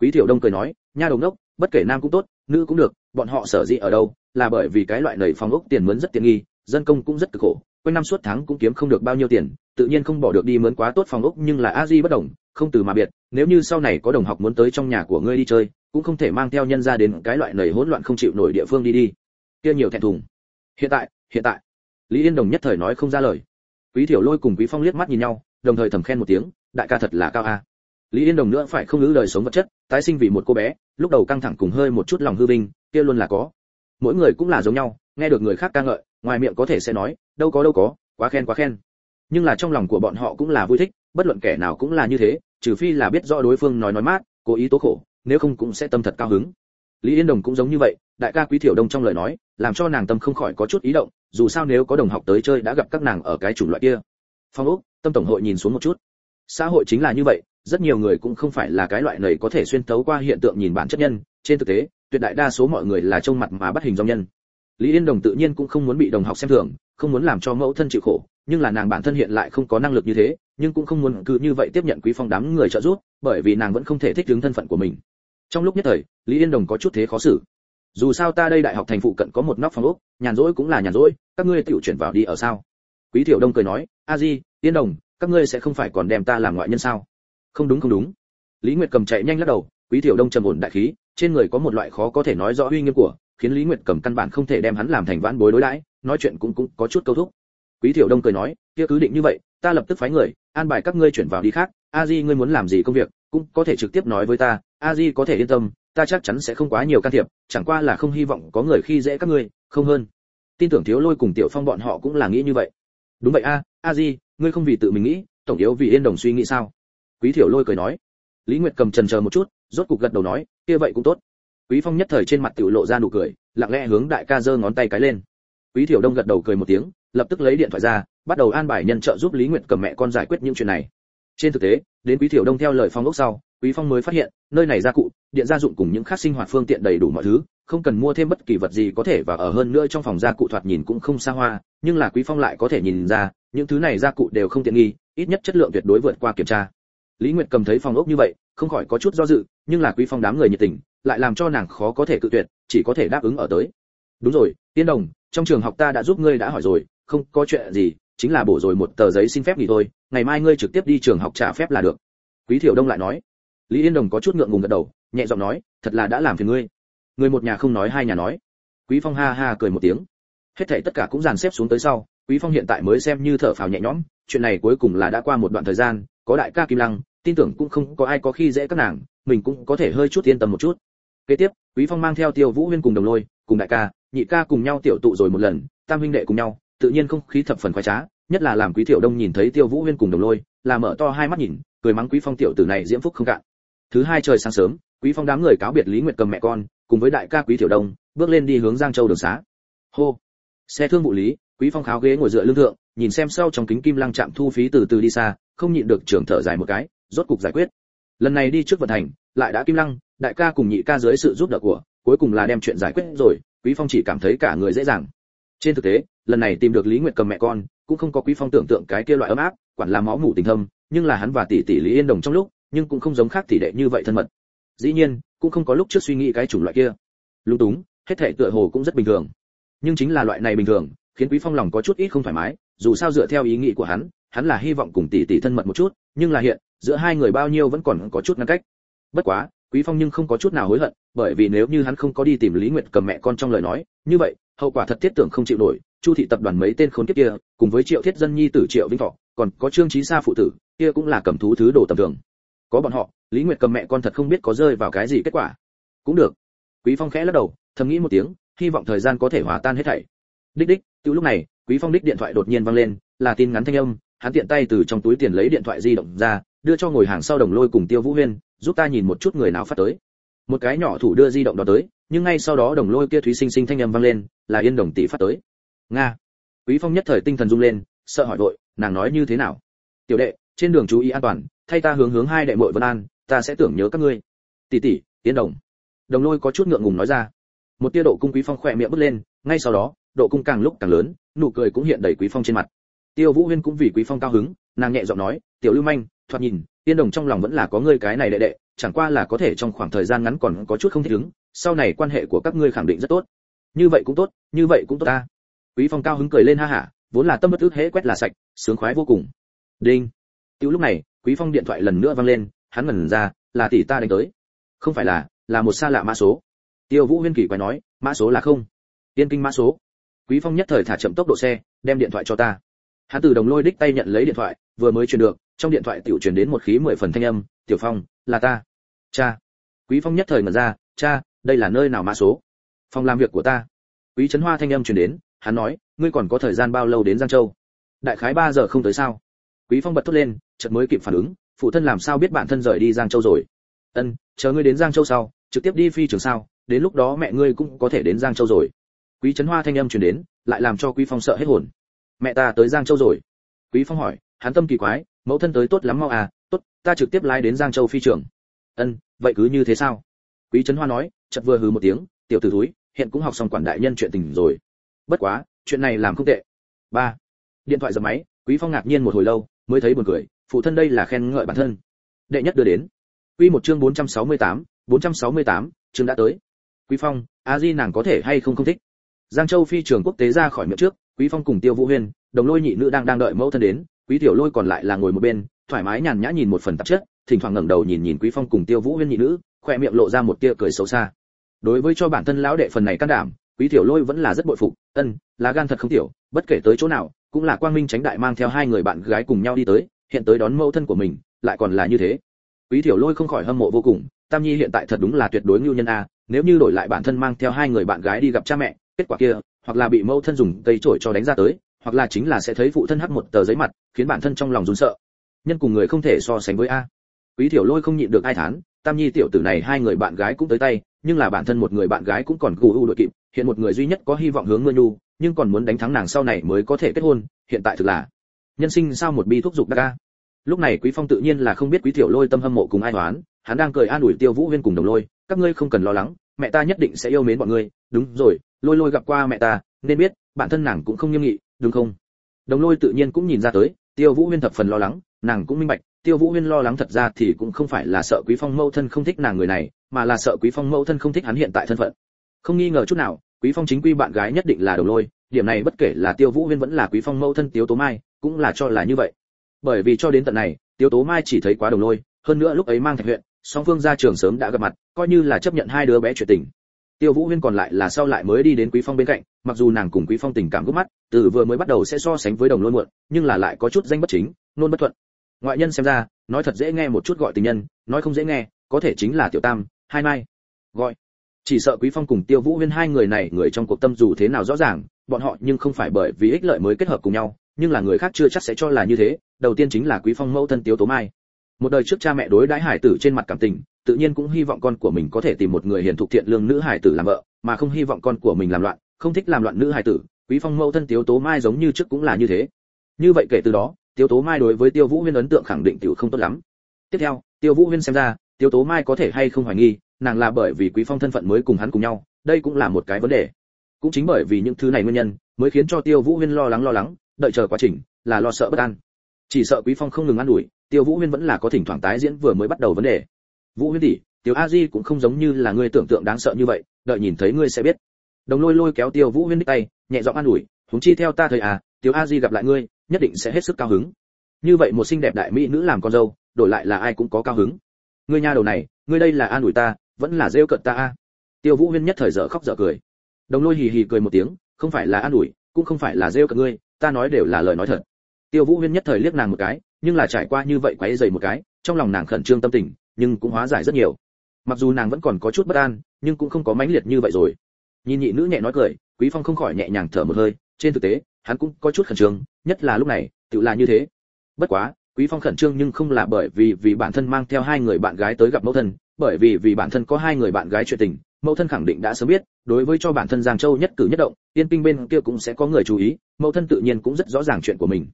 Quý tiểu đông cười nói, nha đồng đốc bất kể nam cũng tốt, nữ cũng được, bọn họ sở dĩ ở đâu là bởi vì cái loại nầy phòng ốc tiền mướn rất tiện nghi, dân công cũng rất cực khổ, quanh năm suốt tháng cũng kiếm không được bao nhiêu tiền, tự nhiên không bỏ được đi mướn quá tốt phòng ốc nhưng là a di bất đồng, không từ mà biệt, nếu như sau này có đồng học muốn tới trong nhà của ngươi đi chơi, cũng không thể mang theo nhân ra đến cái loại nầy hỗn loạn không chịu nổi địa phương đi đi. Kia nhiều thẹn thùng. Hiện tại hiện tại. Lý yên đồng nhất thời nói không ra lời. Quý thiểu lôi cùng quý phong liếc mắt nhìn nhau, đồng thời thầm khen một tiếng, đại ca thật là cao a. Lý yên đồng nữa phải không ngữ đời sống vật chất, tái sinh vì một cô bé, lúc đầu căng thẳng cùng hơi một chút lòng hư vinh kia luôn là có mỗi người cũng là giống nhau, nghe được người khác ca ngợi, ngoài miệng có thể sẽ nói, đâu có đâu có, quá khen quá khen. Nhưng là trong lòng của bọn họ cũng là vui thích, bất luận kẻ nào cũng là như thế, trừ phi là biết rõ đối phương nói nói mát, cố ý tố khổ, nếu không cũng sẽ tâm thật cao hứng. Lý yên đồng cũng giống như vậy, đại ca quý thiểu đông trong lời nói, làm cho nàng tâm không khỏi có chút ý động, dù sao nếu có đồng học tới chơi đã gặp các nàng ở cái chủng loại kia. Phong úc, tâm tổng hội nhìn xuống một chút. Xã hội chính là như vậy, rất nhiều người cũng không phải là cái loại này có thể xuyên tấu qua hiện tượng nhìn bản chất nhân, trên thực tế tuyệt đại đa số mọi người là trông mặt mà bắt hình dòng nhân. Lý yên đồng tự nhiên cũng không muốn bị đồng học xem thường, không muốn làm cho mẫu thân chịu khổ, nhưng là nàng bản thân hiện lại không có năng lực như thế, nhưng cũng không muốn cứ như vậy tiếp nhận quý phong đám người trợ giúp, bởi vì nàng vẫn không thể thích ứng thân phận của mình. Trong lúc nhất thời, lý yên đồng có chút thế khó xử. Dù sao ta đây đại học thành phụ cận có một nóc phòng ốc, nhàn rỗi cũng là nhàn rỗi, các ngươi tiểu chuyển vào đi ở sao? Quý thiểu đông cười nói, a di, yên đồng, các ngươi sẽ không phải còn đem ta làm ngoại nhân sao? Không đúng không đúng. Lý nguyệt cầm chạy nhanh lắc đầu, quý thiểu đông trầm ổn đại khí trên người có một loại khó có thể nói rõ uy nghiêm của, khiến lý nguyệt cầm căn bản không thể đem hắn làm thành vãn bối đối đãi, nói chuyện cũng cũng có chút câu thúc. Quý thiểu đông cười nói, kia cứ định như vậy, ta lập tức phái người, an bài các ngươi chuyển vào đi khác. A di, ngươi muốn làm gì công việc, cũng có thể trực tiếp nói với ta. A di có thể yên tâm, ta chắc chắn sẽ không quá nhiều can thiệp, chẳng qua là không hy vọng có người khi dễ các ngươi, không hơn. Tin tưởng thiếu lôi cùng tiểu phong bọn họ cũng là nghĩ như vậy. Đúng vậy a a di, ngươi không vì tự mình nghĩ, tổng yếu vì yên đồng suy nghĩ sao? Quý thiểu lôi cười nói. Lý nguyệt cầm trần chờ một chút rốt cục gật đầu nói, kia vậy cũng tốt. Quý phong nhất thời trên mặt tiểu lộ ra nụ cười, lặng lẽ hướng đại ca giơ ngón tay cái lên. Quý thiểu đông gật đầu cười một tiếng, lập tức lấy điện thoại ra, bắt đầu an bài nhân trợ giúp lý nguyệt cầm mẹ con giải quyết những chuyện này. Trên thực tế, đến quý thiểu đông theo lời phong ốc sau, quý phong mới phát hiện, nơi này gia cụ, điện gia dụng cùng những khác sinh hoạt phương tiện đầy đủ mọi thứ, không cần mua thêm bất kỳ vật gì có thể và ở hơn nữa trong phòng gia cụ thoạt nhìn cũng không xa hoa, nhưng là quý phong lại có thể nhìn ra, những thứ này gia cụ đều không tiện nghi, ít nhất chất lượng tuyệt đối vượt qua kiểm tra. Lý nguyệt cầm thấy phòng ốc như vậy không khỏi có chút do dự, nhưng là quý phong đám người nhiệt tình, lại làm cho nàng khó có thể cự tuyệt, chỉ có thể đáp ứng ở tới. Đúng rồi tiên đồng, trong trường học ta đã giúp ngươi đã hỏi rồi, không có chuyện gì, chính là bổ rồi một tờ giấy xin phép nghỉ thôi, ngày mai ngươi trực tiếp đi trường học trả phép là được. Quý thiểu đông lại nói. Lý yên đồng có chút ngượng ngùng gật đầu, nhẹ giọng nói, thật là đã làm phiền ngươi. Người một nhà không nói hai nhà nói. Quý phong ha ha cười một tiếng. Hết thảy tất cả cũng dàn xếp xuống tới sau, quý phong hiện tại mới xem như thở phào nhẹ nhõm, chuyện này cuối cùng là đã qua một đoạn thời gian, có đại ca kim lăng tin tưởng cũng không có ai có khi dễ các nàng, mình cũng có thể hơi chút yên tâm một chút. Kế tiếp, quý phong mang theo tiêu vũ huyên cùng đồng lôi, cùng đại ca, nhị ca cùng nhau tiểu tụ rồi một lần, tam huynh đệ cùng nhau, tự nhiên không khí thập phần khoái trá, nhất là làm quý tiểu đông nhìn thấy tiêu vũ huyên cùng đồng lôi, là mở to hai mắt nhìn, cười mắng quý phong tiểu tử này diễm phúc không cạn. Thứ hai trời sáng sớm, quý phong đám người cáo biệt lý nguyệt cầm mẹ con, cùng với đại ca quý tiểu đông, bước lên đi hướng giang châu đường xá. Hô! Xe thương vụ lý, quý phong kháo ghế ngồi dựa lưng thượng, nhìn xem sau trong kính kim lăng chạm thu phí từ từ đi xa, không nhịn được trưởng thở dài một cái rốt cục giải quyết. Lần này đi trước vận thành lại đã kim lăng, đại ca cùng nhị ca dưới sự giúp đỡ của, cuối cùng là đem chuyện giải quyết rồi, quý phong chỉ cảm thấy cả người dễ dàng. Trên thực tế, lần này tìm được lý nguyệt cầm mẹ con, cũng không có quý phong tưởng tượng cái kia loại ấm áp, quản là máu mủ tình thâm, nhưng là hắn và tỷ tỷ lý yên đồng trong lúc, nhưng cũng không giống khác tỷ đệ như vậy thân mật. Dĩ nhiên, cũng không có lúc trước suy nghĩ cái chủng loại kia. Lung túng, hết thảy tựa hồ cũng rất bình thường. Nhưng chính là loại này bình thường, khiến quý phong lòng có chút ít không thoải mái, dù sao dựa theo ý nghĩ của hắn hắn là hy vọng cùng tỷ tỷ thân mật một chút, nhưng là hiện giữa hai người bao nhiêu vẫn còn có chút ngăn cách. Bất quá, quý phong nhưng không có chút nào hối hận, bởi vì nếu như hắn không có đi tìm lý nguyệt cầm mẹ con trong lời nói, như vậy, hậu quả thật thiết tưởng không chịu nổi, chu thị tập đoàn mấy tên khốn kiếp kia, cùng với triệu thiết dân nhi tử triệu vĩnh thọ, còn có trương trí sa phụ tử, kia cũng là cầm thú thứ đồ tầm thường. Có bọn họ, lý nguyệt cầm mẹ con thật không biết có rơi vào cái gì kết quả. Cũng được. Quý phong khẽ lắc đầu, thầm nghĩ một tiếng, hy vọng thời gian có thể hòa tan hết thảy. Đích đích, từ lúc này, quý phong đích điện thoại đột nhiên vang lên, là tin ngắn thanh âm hắn tiện tay từ trong túi tiền lấy điện thoại di động ra, đưa cho ngồi hàng sau đồng lôi cùng tiêu vũ huyên, giúp ta nhìn một chút người nào phát tới. Một cái nhỏ thủ đưa di động đó tới, nhưng ngay sau đó đồng lôi kia thúy sinh sinh thanh âm vang lên, là yên đồng tỷ phát tới. Nga. Quý phong nhất thời tinh thần rung lên, sợ hỏi vội, nàng nói như thế nào? Tiểu đệ, trên đường chú ý an toàn, thay ta hướng hướng hai đệ muội vân an, ta sẽ tưởng nhớ các ngươi. Tỷ tỷ tiến đồng. Đồng lôi có chút ngượng ngùng nói ra. Một tia độ cung quý phong khỏe miệng bứt lên, ngay sau đó, độ cung càng lúc càng lớn, nụ cười cũng hiện đầy quý phong trên mặt tiêu vũ huyên cũng vì quý phong cao hứng, nàng nhẹ giọng nói, tiểu lưu manh, thoạt nhìn tiên đồng trong lòng vẫn là có ngươi cái này đệ đệ, chẳng qua là có thể trong khoảng thời gian ngắn còn có chút không thích ứng, sau này quan hệ của các ngươi khẳng định rất tốt. Như vậy cũng tốt, như vậy cũng tốt ta. Quý phong cao hứng cười lên ha hả, vốn là tâm bất ức hễ quét là sạch, sướng khoái vô cùng. Đinh. Tiểu lúc này, quý phong điện thoại lần nữa vang lên, hắn ngẩn ra, là tỷ ta đánh tới. Không phải là là một xa lạ mã số. Tiêu vũ huyên kỳ quay nói, mã số là không. Tiên kinh mã số. Quý phong nhất thời thả chậm tốc độ xe, đem điện thoại cho ta hắn từ đồng lôi đích tay nhận lấy điện thoại, vừa mới truyền được, trong điện thoại tiểu truyền đến một khí mười phần thanh âm, tiểu phong, là ta. Cha. Quý phong nhất thời mở ra, cha, đây là nơi nào mã số? Phòng làm việc của ta. Quý trấn hoa thanh âm truyền đến, hắn nói, ngươi còn có thời gian bao lâu đến giang châu? Đại khái 3 giờ không tới sao? Quý phong bật thốt lên, chợt mới kịp phản ứng, phụ thân làm sao biết bản thân rời đi giang châu rồi? Ân, chờ ngươi đến giang châu sau, trực tiếp đi phi trường sao, đến lúc đó mẹ ngươi cũng có thể đến giang châu rồi. Quý trấn hoa thanh âm truyền đến, lại làm cho quý phong sợ hết hồn mẹ ta tới giang châu rồi. Quý phong hỏi hắn tâm kỳ quái mẫu thân tới tốt lắm mau à tốt ta trực tiếp lái đến giang châu phi trường. Ân vậy cứ như thế sao? Quý trấn hoa nói chợt vừa hừ một tiếng tiểu tử thúi hiện cũng học xong quản đại nhân chuyện tình rồi. Bất quá chuyện này làm không tệ. Ba điện thoại dập máy quý phong ngạc nhiên một hồi lâu mới thấy buồn cười phụ thân đây là khen ngợi bản thân. Đệ nhất đưa đến. Quy một chương 468, 468, chương đã tới. Quý phong a di nàng có thể hay không không thích? Giang châu phi trường quốc tế ra khỏi miệng trước quý phong cùng tiêu vũ huyên, đồng lôi nhị nữ đang đang đợi mẫu thân đến, quý tiểu lôi còn lại là ngồi một bên, thoải mái nhàn nhã nhìn một phần tạp chất, thỉnh thoảng ngẩng đầu nhìn nhìn quý phong cùng tiêu vũ huyên nhị nữ khoe miệng lộ ra một tia cười xấu xa. Đối với cho bản thân lão đệ phần này can đảm, quý tiểu lôi vẫn là rất bội phục, ân, là gan thật không tiểu, bất kể tới chỗ nào, cũng là quang minh tránh đại mang theo hai người bạn gái cùng nhau đi tới, hiện tới đón mẫu thân của mình, lại còn là như thế. Quý tiểu lôi không khỏi hâm mộ vô cùng, tam nhi hiện tại thật đúng là tuyệt đối ngưu nhân a, nếu như đổi lại bản thân mang theo hai người bạn gái đi gặp cha mẹ, kết quả kia hoặc là bị mẫu thân dùng cây chổi cho đánh ra tới, hoặc là chính là sẽ thấy phụ thân hắt một tờ giấy mặt, khiến bản thân trong lòng run sợ. Nhân cùng người không thể so sánh với a. Quý tiểu lôi không nhịn được ai thán, tam nhi tiểu tử này hai người bạn gái cũng tới tay, nhưng là bản thân một người bạn gái cũng còn gù u đội kịp, hiện một người duy nhất có hy vọng hướng mưa nhu, nhưng còn muốn đánh thắng nàng sau này mới có thể kết hôn, hiện tại thực là nhân sinh sao một bi thúc dục đắc a. Lúc này quý phong tự nhiên là không biết quý tiểu lôi tâm hâm mộ cùng ai hoán hắn đang cười an ủi tiêu vũ huyên cùng đồng lôi, các ngươi không cần lo lắng, mẹ ta nhất định sẽ yêu mến bọn ngươi, đúng rồi lôi lôi gặp qua mẹ ta, nên biết, bản thân nàng cũng không nghiêm nghị, đúng không? Đồng lôi tự nhiên cũng nhìn ra tới, tiêu vũ huyên thập phần lo lắng, nàng cũng minh bạch, tiêu vũ huyên lo lắng thật ra thì cũng không phải là sợ quý phong mẫu thân không thích nàng người này, mà là sợ quý phong mẫu thân không thích hắn hiện tại thân phận. Không nghi ngờ chút nào, quý phong chính quy bạn gái nhất định là đồng lôi, điểm này bất kể là tiêu vũ huyên vẫn là quý phong mẫu thân tiếu tố mai, cũng là cho là như vậy. Bởi vì cho đến tận này, tiếu tố mai chỉ thấy quá đồng lôi, hơn nữa lúc ấy mang thạch huyện, song phương ra trường sớm đã gặp mặt, coi như là chấp nhận hai đứa bé chuyện tình tiêu vũ huyên còn lại là sau lại mới đi đến quý phong bên cạnh, mặc dù nàng cùng quý phong tình cảm gút mắt, từ vừa mới bắt đầu sẽ so sánh với đồng lôi muộn, nhưng là lại có chút danh bất chính, nôn bất thuận. Ngoại nhân xem ra, nói thật dễ nghe một chút gọi tình nhân, nói không dễ nghe, có thể chính là tiểu tam, hai mai. Gọi. Chỉ sợ quý phong cùng tiêu vũ huyên hai người này, người trong cuộc tâm dù thế nào rõ ràng, bọn họ nhưng không phải bởi vì ích lợi mới kết hợp cùng nhau, nhưng là người khác chưa chắc sẽ cho là như thế, đầu tiên chính là quý phong mẫu thân tiêu tố mai. Một đời trước cha mẹ đối đãi hải tử trên mặt cảm tình tự nhiên cũng hy vọng con của mình có thể tìm một người hiền thục thiện lương nữ hải tử làm vợ, mà không hy vọng con của mình làm loạn, không thích làm loạn nữ hải tử. Quý phong mẫu thân tiếu tố mai giống như trước cũng là như thế. Như vậy kể từ đó, tiếu tố mai đối với tiêu vũ huyên ấn tượng khẳng định tiểu không tốt lắm. Tiếp theo, tiêu vũ huyên xem ra tiêu tố mai có thể hay không hoài nghi, nàng là bởi vì quý phong thân phận mới cùng hắn cùng nhau, đây cũng là một cái vấn đề. Cũng chính bởi vì những thứ này nguyên nhân, mới khiến cho tiêu vũ huyên lo lắng lo lắng, đợi chờ quá trình, là lo sợ bất an. Chỉ sợ quý phong không ngừng ăn đuổi tiêu vũ huyên vẫn là có thỉnh thoảng tái diễn vừa mới bắt đầu vấn đề vũ huyên tỷ, Tiểu a di cũng không giống như là ngươi tưởng tượng đáng sợ như vậy, đợi nhìn thấy ngươi sẽ biết. Đồng lôi lôi kéo tiêu vũ huyên đích tay, nhẹ giọng an ủi, huống chi theo ta thời à Tiểu a di gặp lại ngươi, nhất định sẽ hết sức cao hứng. Như vậy một xinh đẹp đại mỹ nữ làm con dâu, đổi lại là ai cũng có cao hứng. Ngươi nha đầu này, ngươi đây là an ủi ta, vẫn là rêu cận ta a? Tiêu vũ huyên nhất thời dở khóc dở cười. Đồng lôi hì hì cười một tiếng, không phải là an ủi, cũng không phải là rêu cận ngươi, ta nói đều là lời nói thật. Tiêu vũ huyên nhất thời liếc nàng một cái, nhưng là trải qua như vậy quấy dày một cái, trong lòng nàng khẩn trương tâm tình nhưng cũng hóa giải rất nhiều. Mặc dù nàng vẫn còn có chút bất an, nhưng cũng không có mãnh liệt như vậy rồi. Nhìn nhị nữ nhẹ nói cười, quý phong không khỏi nhẹ nhàng thở một hơi, trên thực tế, hắn cũng có chút khẩn trương, nhất là lúc này tự là như thế. Bất quá, quý phong khẩn trương nhưng không là bởi vì vì bản thân mang theo hai người bạn gái tới gặp mẫu thân, bởi vì vì bản thân có hai người bạn gái chuyện tình, mẫu thân khẳng định đã sớm biết, đối với cho bản thân giang châu nhất cử nhất động tiên kinh bên kia cũng sẽ có người chú ý, mẫu thân tự nhiên cũng rất rõ ràng chuyện của mình.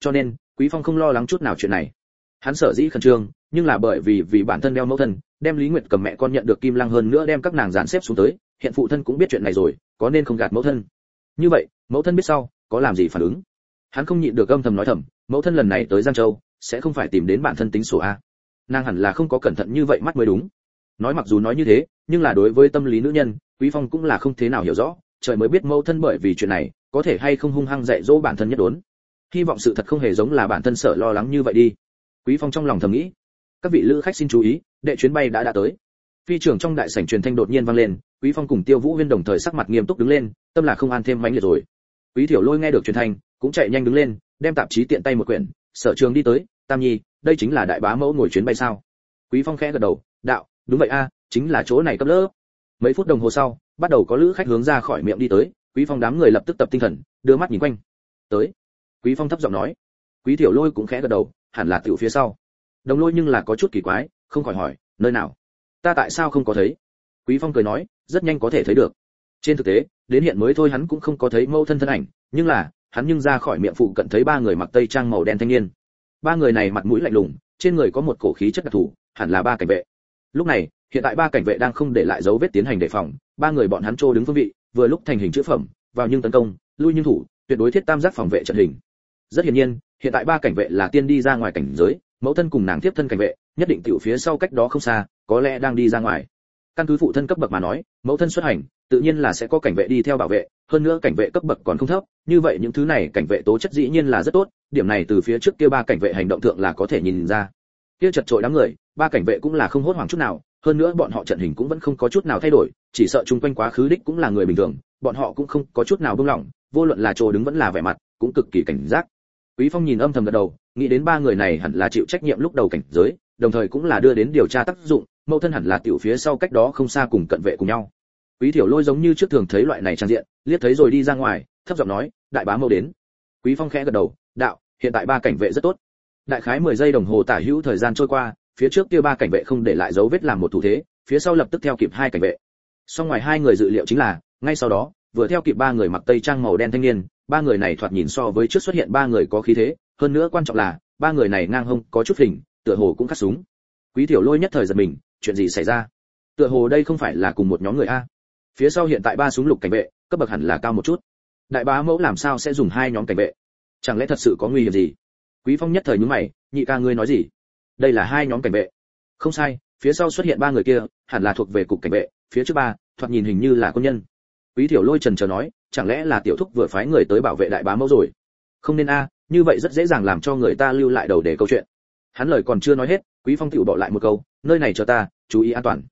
Cho nên, quý phong không lo lắng chút nào chuyện này. Hắn sở dĩ khẩn trương nhưng là bởi vì vì bản thân đeo mẫu thân, đem lý nguyệt cầm mẹ con nhận được kim lăng hơn nữa đem các nàng dàn xếp xuống tới, hiện phụ thân cũng biết chuyện này rồi, có nên không gạt mẫu thân? Như vậy, mẫu thân biết sau, có làm gì phản ứng? Hắn không nhịn được âm thầm nói thầm, mẫu thân lần này tới giang châu, sẽ không phải tìm đến bản thân tính sổ a. Nàng hẳn là không có cẩn thận như vậy mắt mới đúng. Nói mặc dù nói như thế, nhưng là đối với tâm lý nữ nhân, quý phong cũng là không thế nào hiểu rõ, trời mới biết mẫu thân bởi vì chuyện này, có thể hay không hung hăng dạy dỗ bản thân nhất đốn. Hy vọng sự thật không hề giống là bản thân sợ lo lắng như vậy đi. Quý phong trong lòng thầm nghĩ các vị lữ khách xin chú ý, đệ chuyến bay đã đã tới. Phi trưởng trong đại sảnh truyền thanh đột nhiên vang lên, quý phong cùng tiêu vũ huyên đồng thời sắc mặt nghiêm túc đứng lên, tâm là không an thêm mánh liệt rồi. Quý tiểu lôi nghe được truyền thanh, cũng chạy nhanh đứng lên, đem tạp chí tiện tay một quyển, sở trường đi tới, tam nhi, đây chính là đại bá mẫu ngồi chuyến bay sao? Quý phong khẽ gật đầu, đạo, đúng vậy a, chính là chỗ này cấp lớp. Mấy phút đồng hồ sau, bắt đầu có lữ khách hướng ra khỏi miệng đi tới, quý phong đám người lập tức tập tinh thần, đưa mắt nhìn quanh. Tới. Quý phong thấp giọng nói. Quý tiểu lôi cũng khẽ gật đầu, hẳn là tiểu phía sau đồng lôi nhưng là có chút kỳ quái, không khỏi hỏi, nơi nào? Ta tại sao không có thấy? Quý phong cười nói, rất nhanh có thể thấy được. Trên thực tế, đến hiện mới thôi hắn cũng không có thấy mâu thân thân ảnh, nhưng là, hắn nhưng ra khỏi miệng phụ cận thấy ba người mặc tây trang màu đen thanh niên. Ba người này mặt mũi lạnh lùng, trên người có một cổ khí chất đặc thù, hẳn là ba cảnh vệ. Lúc này, hiện tại ba cảnh vệ đang không để lại dấu vết tiến hành đề phòng, ba người bọn hắn trô đứng phương vị, vừa lúc thành hình chữ phẩm, vào nhưng tấn công, lui nhưng thủ, tuyệt đối thiết tam giác phòng vệ trận hình. Rất hiển nhiên, hiện tại ba cảnh vệ là tiên đi ra ngoài cảnh giới mẫu thân cùng nàng tiếp thân cảnh vệ, nhất định tiểu phía sau cách đó không xa, có lẽ đang đi ra ngoài. Căn cứ phụ thân cấp bậc mà nói, mẫu thân xuất hành, tự nhiên là sẽ có cảnh vệ đi theo bảo vệ, hơn nữa cảnh vệ cấp bậc còn không thấp, như vậy những thứ này cảnh vệ tố chất dĩ nhiên là rất tốt, điểm này từ phía trước kia ba cảnh vệ hành động thượng là có thể nhìn ra. Kia chật trội đám người, ba cảnh vệ cũng là không hốt hoảng chút nào, hơn nữa bọn họ trận hình cũng vẫn không có chút nào thay đổi, chỉ sợ chung quanh quá khứ đích cũng là người bình thường, bọn họ cũng không có chút nào buông lỏng, vô luận là chỗ đứng vẫn là vẻ mặt, cũng cực kỳ cảnh giác. Quý phong nhìn âm thầm gật đầu nghĩ đến ba người này hẳn là chịu trách nhiệm lúc đầu cảnh giới, đồng thời cũng là đưa đến điều tra tác dụng mâu thân hẳn là tiểu phía sau cách đó không xa cùng cận vệ cùng nhau. Quý thiểu lôi giống như trước thường thấy loại này trang diện, liếc thấy rồi đi ra ngoài, thấp giọng nói, đại bá mâu đến. Quý phong khẽ gật đầu, đạo, hiện tại ba cảnh vệ rất tốt. Đại khái 10 giây đồng hồ tả hữu thời gian trôi qua, phía trước kia ba cảnh vệ không để lại dấu vết làm một thủ thế, phía sau lập tức theo kịp hai cảnh vệ. Song ngoài hai người dự liệu chính là, ngay sau đó, vừa theo kịp ba người mặc tây trang màu đen thanh niên, ba người này thoạt nhìn so với trước xuất hiện ba người có khí thế hơn nữa quan trọng là, ba người này ngang hông có chút hình, tựa hồ cũng cắt súng. Quý tiểu lôi nhất thời giật mình, chuyện gì xảy ra? Tựa hồ đây không phải là cùng một nhóm người a. Phía sau hiện tại ba súng lục cảnh vệ, cấp bậc hẳn là cao một chút. Đại bá mẫu làm sao sẽ dùng hai nhóm cảnh vệ? Chẳng lẽ thật sự có nguy hiểm gì? Quý phong nhất thời nhướng mày, nhị ca ngươi nói gì? Đây là hai nhóm cảnh vệ. Không sai, phía sau xuất hiện ba người kia, hẳn là thuộc về cục cảnh vệ, phía trước ba, thoạt nhìn hình như là quân nhân. Quý tiểu lôi trần chờ nói, chẳng lẽ là tiểu thúc vừa phái người tới bảo vệ đại bá mẫu rồi? Không nên a như vậy rất dễ dàng làm cho người ta lưu lại đầu để câu chuyện. Hắn lời còn chưa nói hết, quý phong tiểu bỏ lại một câu, nơi này cho ta, chú ý an toàn.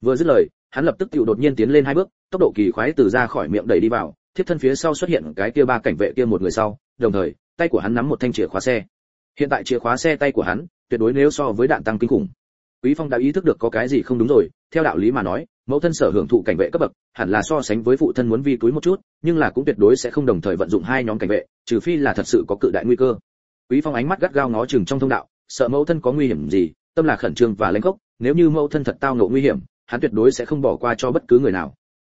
Vừa dứt lời, hắn lập tức tiểu đột nhiên tiến lên hai bước, tốc độ kỳ khoái từ ra khỏi miệng đẩy đi vào, thiếp thân phía sau xuất hiện cái kia ba cảnh vệ kia một người sau, đồng thời, tay của hắn nắm một thanh chìa khóa xe. Hiện tại chìa khóa xe tay của hắn, tuyệt đối nếu so với đạn tăng kinh khủng quý phong đã ý thức được có cái gì không đúng rồi, theo đạo lý mà nói, mẫu thân sở hưởng thụ cảnh vệ cấp bậc, hẳn là so sánh với phụ thân muốn vi túi một chút, nhưng là cũng tuyệt đối sẽ không đồng thời vận dụng hai nhóm cảnh vệ, trừ phi là thật sự có cự đại nguy cơ. Quý phong ánh mắt gắt gao ngó chừng trong thông đạo, sợ mẫu thân có nguy hiểm gì, tâm là khẩn trương và lãnh gốc nếu như mẫu thân thật tao ngộ nguy hiểm, hắn tuyệt đối sẽ không bỏ qua cho bất cứ người nào.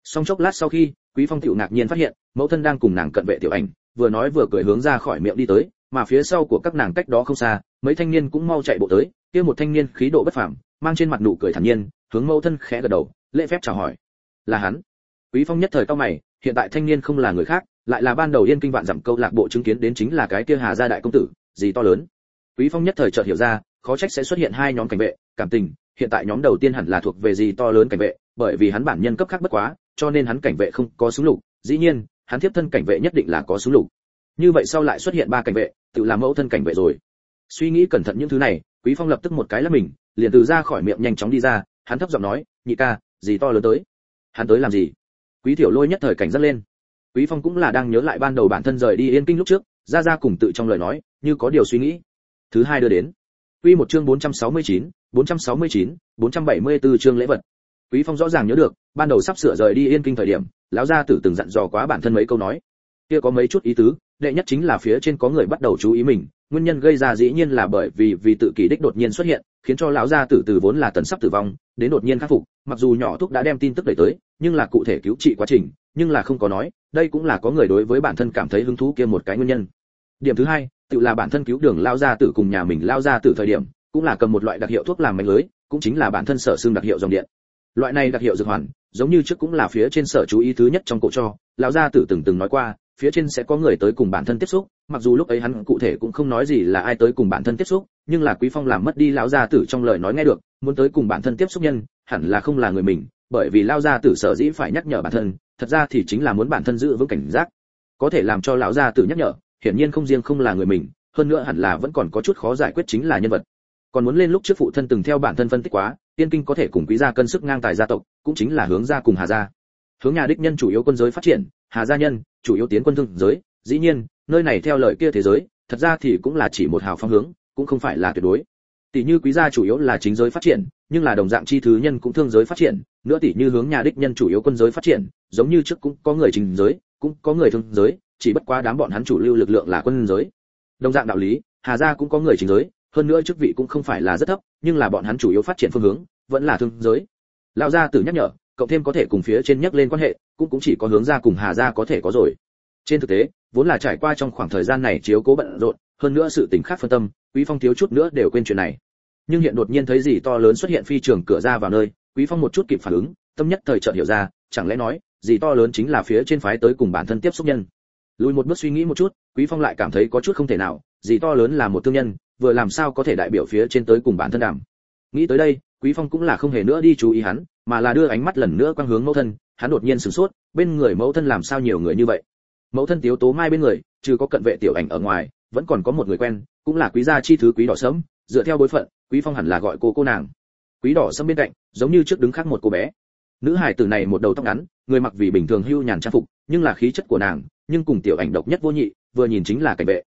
Song chốc lát sau khi, quý phong tiểu ngạc nhiên phát hiện, mẫu thân đang cùng nàng cận vệ tiểu ảnh, vừa nói vừa cười hướng ra khỏi miệng đi tới mà phía sau của các nàng cách đó không xa, mấy thanh niên cũng mau chạy bộ tới, kia một thanh niên khí độ bất phàm, mang trên mặt nụ cười thản nhiên, hướng mẫu thân khẽ gật đầu, lễ phép chào hỏi. Là hắn. Quý phong nhất thời cao mày, hiện tại thanh niên không là người khác, lại là ban đầu yên kinh vạn dặm câu lạc bộ chứng kiến đến chính là cái kia hà gia đại công tử, gì to lớn. Quý phong nhất thời chợt hiểu ra, khó trách sẽ xuất hiện hai nhóm cảnh vệ, cảm tình, hiện tại nhóm đầu tiên hẳn là thuộc về gì to lớn cảnh vệ, bởi vì hắn bản nhân cấp khác bất quá, cho nên hắn cảnh vệ không có súng lục, dĩ nhiên, hắn tiếp thân cảnh vệ nhất định là có súng lục. Như vậy sau lại xuất hiện ba cảnh vệ tự làm mẫu thân cảnh vệ rồi. Suy nghĩ cẩn thận những thứ này quý phong lập tức một cái là mình liền từ ra khỏi miệng nhanh chóng đi ra hắn thấp giọng nói nhị ca gì to lớn tới. Hắn tới làm gì? Quý tiểu lôi nhất thời cảnh giác lên. Quý phong cũng là đang nhớ lại ban đầu bản thân rời đi yên kinh lúc trước ra ra cùng tự trong lời nói như có điều suy nghĩ. Thứ hai đưa đến. Quy một chương 469, 469, 474 chương lễ vật. Quý phong rõ ràng nhớ được ban đầu sắp sửa rời đi yên kinh thời điểm lão gia tử từng dặn dò quá bản thân mấy câu nói. Kia có mấy chút ý tứ đệ nhất chính là phía trên có người bắt đầu chú ý mình, nguyên nhân gây ra dĩ nhiên là bởi vì vì tự kỷ đích đột nhiên xuất hiện, khiến cho lão gia tử từ vốn là tần sắp tử vong, đến đột nhiên khắc phục. Mặc dù nhỏ thuốc đã đem tin tức đẩy tới, nhưng là cụ thể cứu trị quá trình, nhưng là không có nói, đây cũng là có người đối với bản thân cảm thấy hứng thú kia một cái nguyên nhân. Điểm thứ hai, tự là bản thân cứu đường lao gia tử cùng nhà mình lao gia tử thời điểm, cũng là cầm một loại đặc hiệu thuốc làm mánh lưới, cũng chính là bản thân sở xương đặc hiệu dòng điện. Loại này đặc hiệu dược hoàn, giống như trước cũng là phía trên sở chú ý thứ nhất trong cổ cho, lão gia tử từng từng nói qua phía trên sẽ có người tới cùng bản thân tiếp xúc, mặc dù lúc ấy hắn cụ thể cũng không nói gì là ai tới cùng bản thân tiếp xúc, nhưng là quý phong làm mất đi lão gia tử trong lời nói nghe được, muốn tới cùng bản thân tiếp xúc nhân, hẳn là không là người mình, bởi vì lão gia tử sở dĩ phải nhắc nhở bản thân, thật ra thì chính là muốn bản thân giữ vững cảnh giác. Có thể làm cho lão gia tử nhắc nhở, hiển nhiên không riêng không là người mình, hơn nữa hẳn là vẫn còn có chút khó giải quyết chính là nhân vật. Còn muốn lên lúc trước phụ thân từng theo bản thân phân tích quá, tiên kinh có thể cùng quý gia cân sức ngang tài gia tộc, cũng chính là hướng ra cùng hà gia hướng nhà đích nhân chủ yếu quân giới phát triển, hà gia nhân, chủ yếu tiến quân thương giới. Dĩ nhiên, nơi này theo lời kia thế giới, thật ra thì cũng là chỉ một hào phong hướng, cũng không phải là tuyệt đối. Tỷ như quý gia chủ yếu là chính giới phát triển, nhưng là đồng dạng chi thứ nhân cũng thương giới phát triển, nữa tỷ như hướng nhà đích nhân chủ yếu quân giới phát triển, giống như trước cũng có người chính giới, cũng có người thương giới, chỉ bất quá đám bọn hắn chủ lưu lực lượng là quân giới. Đồng dạng đạo lý, hà gia cũng có người chính giới, hơn nữa chức vị cũng không phải là rất thấp, nhưng là bọn hắn chủ yếu phát triển phương hướng, vẫn là thương giới. Lão gia tử nhắc nhở cộng thêm có thể cùng phía trên nhắc lên quan hệ, cũng cũng chỉ có hướng ra cùng hà gia có thể có rồi. Trên thực tế, vốn là trải qua trong khoảng thời gian này chiếu cố bận rộn, hơn nữa sự tình khác phân tâm, quý phong thiếu chút nữa đều quên chuyện này. Nhưng hiện đột nhiên thấy gì to lớn xuất hiện phi trường cửa ra vào nơi, quý phong một chút kịp phản ứng, tâm nhất thời chợt hiểu ra, chẳng lẽ nói, gì to lớn chính là phía trên phái tới cùng bản thân tiếp xúc nhân. Lùi một bước suy nghĩ một chút, quý phong lại cảm thấy có chút không thể nào, gì to lớn là một thương nhân, vừa làm sao có thể đại biểu phía trên tới cùng bản thân đảm nghĩ tới đây, quý phong cũng là không hề nữa đi chú ý hắn mà là đưa ánh mắt lần nữa quang hướng mẫu thân, hắn đột nhiên sửng sốt, bên người mẫu thân làm sao nhiều người như vậy? Mẫu thân tiếu tố mai bên người, trừ có cận vệ tiểu ảnh ở ngoài, vẫn còn có một người quen, cũng là quý gia chi thứ quý đỏ sớm dựa theo bối phận, quý phong hẳn là gọi cô cô nàng. Quý đỏ sớm bên cạnh, giống như trước đứng khác một cô bé. Nữ hài tử này một đầu tóc ngắn, người mặc vì bình thường hưu nhàn trang phục, nhưng là khí chất của nàng, nhưng cùng tiểu ảnh độc nhất vô nhị, vừa nhìn chính là cảnh vệ.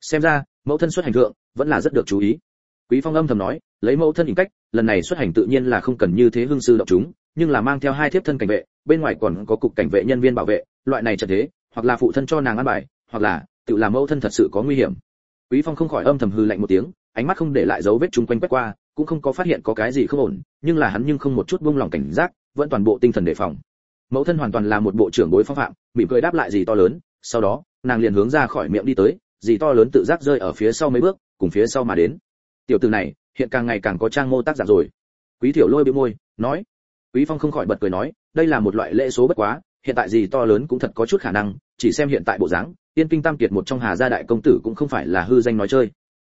Xem ra, mẫu thân xuất hành thượng, vẫn là rất được chú ý. Quý phong âm thầm nói, lấy mẫu thân hình cách lần này xuất hành tự nhiên là không cần như thế hương sư động chúng, nhưng là mang theo hai thiếp thân cảnh vệ, bên ngoài còn có cục cảnh vệ nhân viên bảo vệ, loại này trận thế, hoặc là phụ thân cho nàng ăn bài, hoặc là tự làm mẫu thân thật sự có nguy hiểm. Quý phong không khỏi âm thầm hư lạnh một tiếng, ánh mắt không để lại dấu vết chung quanh quét qua, cũng không có phát hiện có cái gì không ổn, nhưng là hắn nhưng không một chút buông lòng cảnh giác, vẫn toàn bộ tinh thần đề phòng. Mẫu thân hoàn toàn là một bộ trưởng bối phong phạm, mỉm cười đáp lại gì to lớn, sau đó, nàng liền hướng ra khỏi miệng đi tới gì to lớn tự giác rơi ở phía sau mấy bước, cùng phía sau mà đến. Tiểu tử này hiện càng ngày càng có trang mô tác giả rồi. Quý thiểu lôi bĩu môi, nói. Quý phong không khỏi bật cười nói, đây là một loại lễ số bất quá, hiện tại gì to lớn cũng thật có chút khả năng, chỉ xem hiện tại bộ dáng tiên kinh tam kiệt một trong hà gia đại công tử cũng không phải là hư danh nói chơi.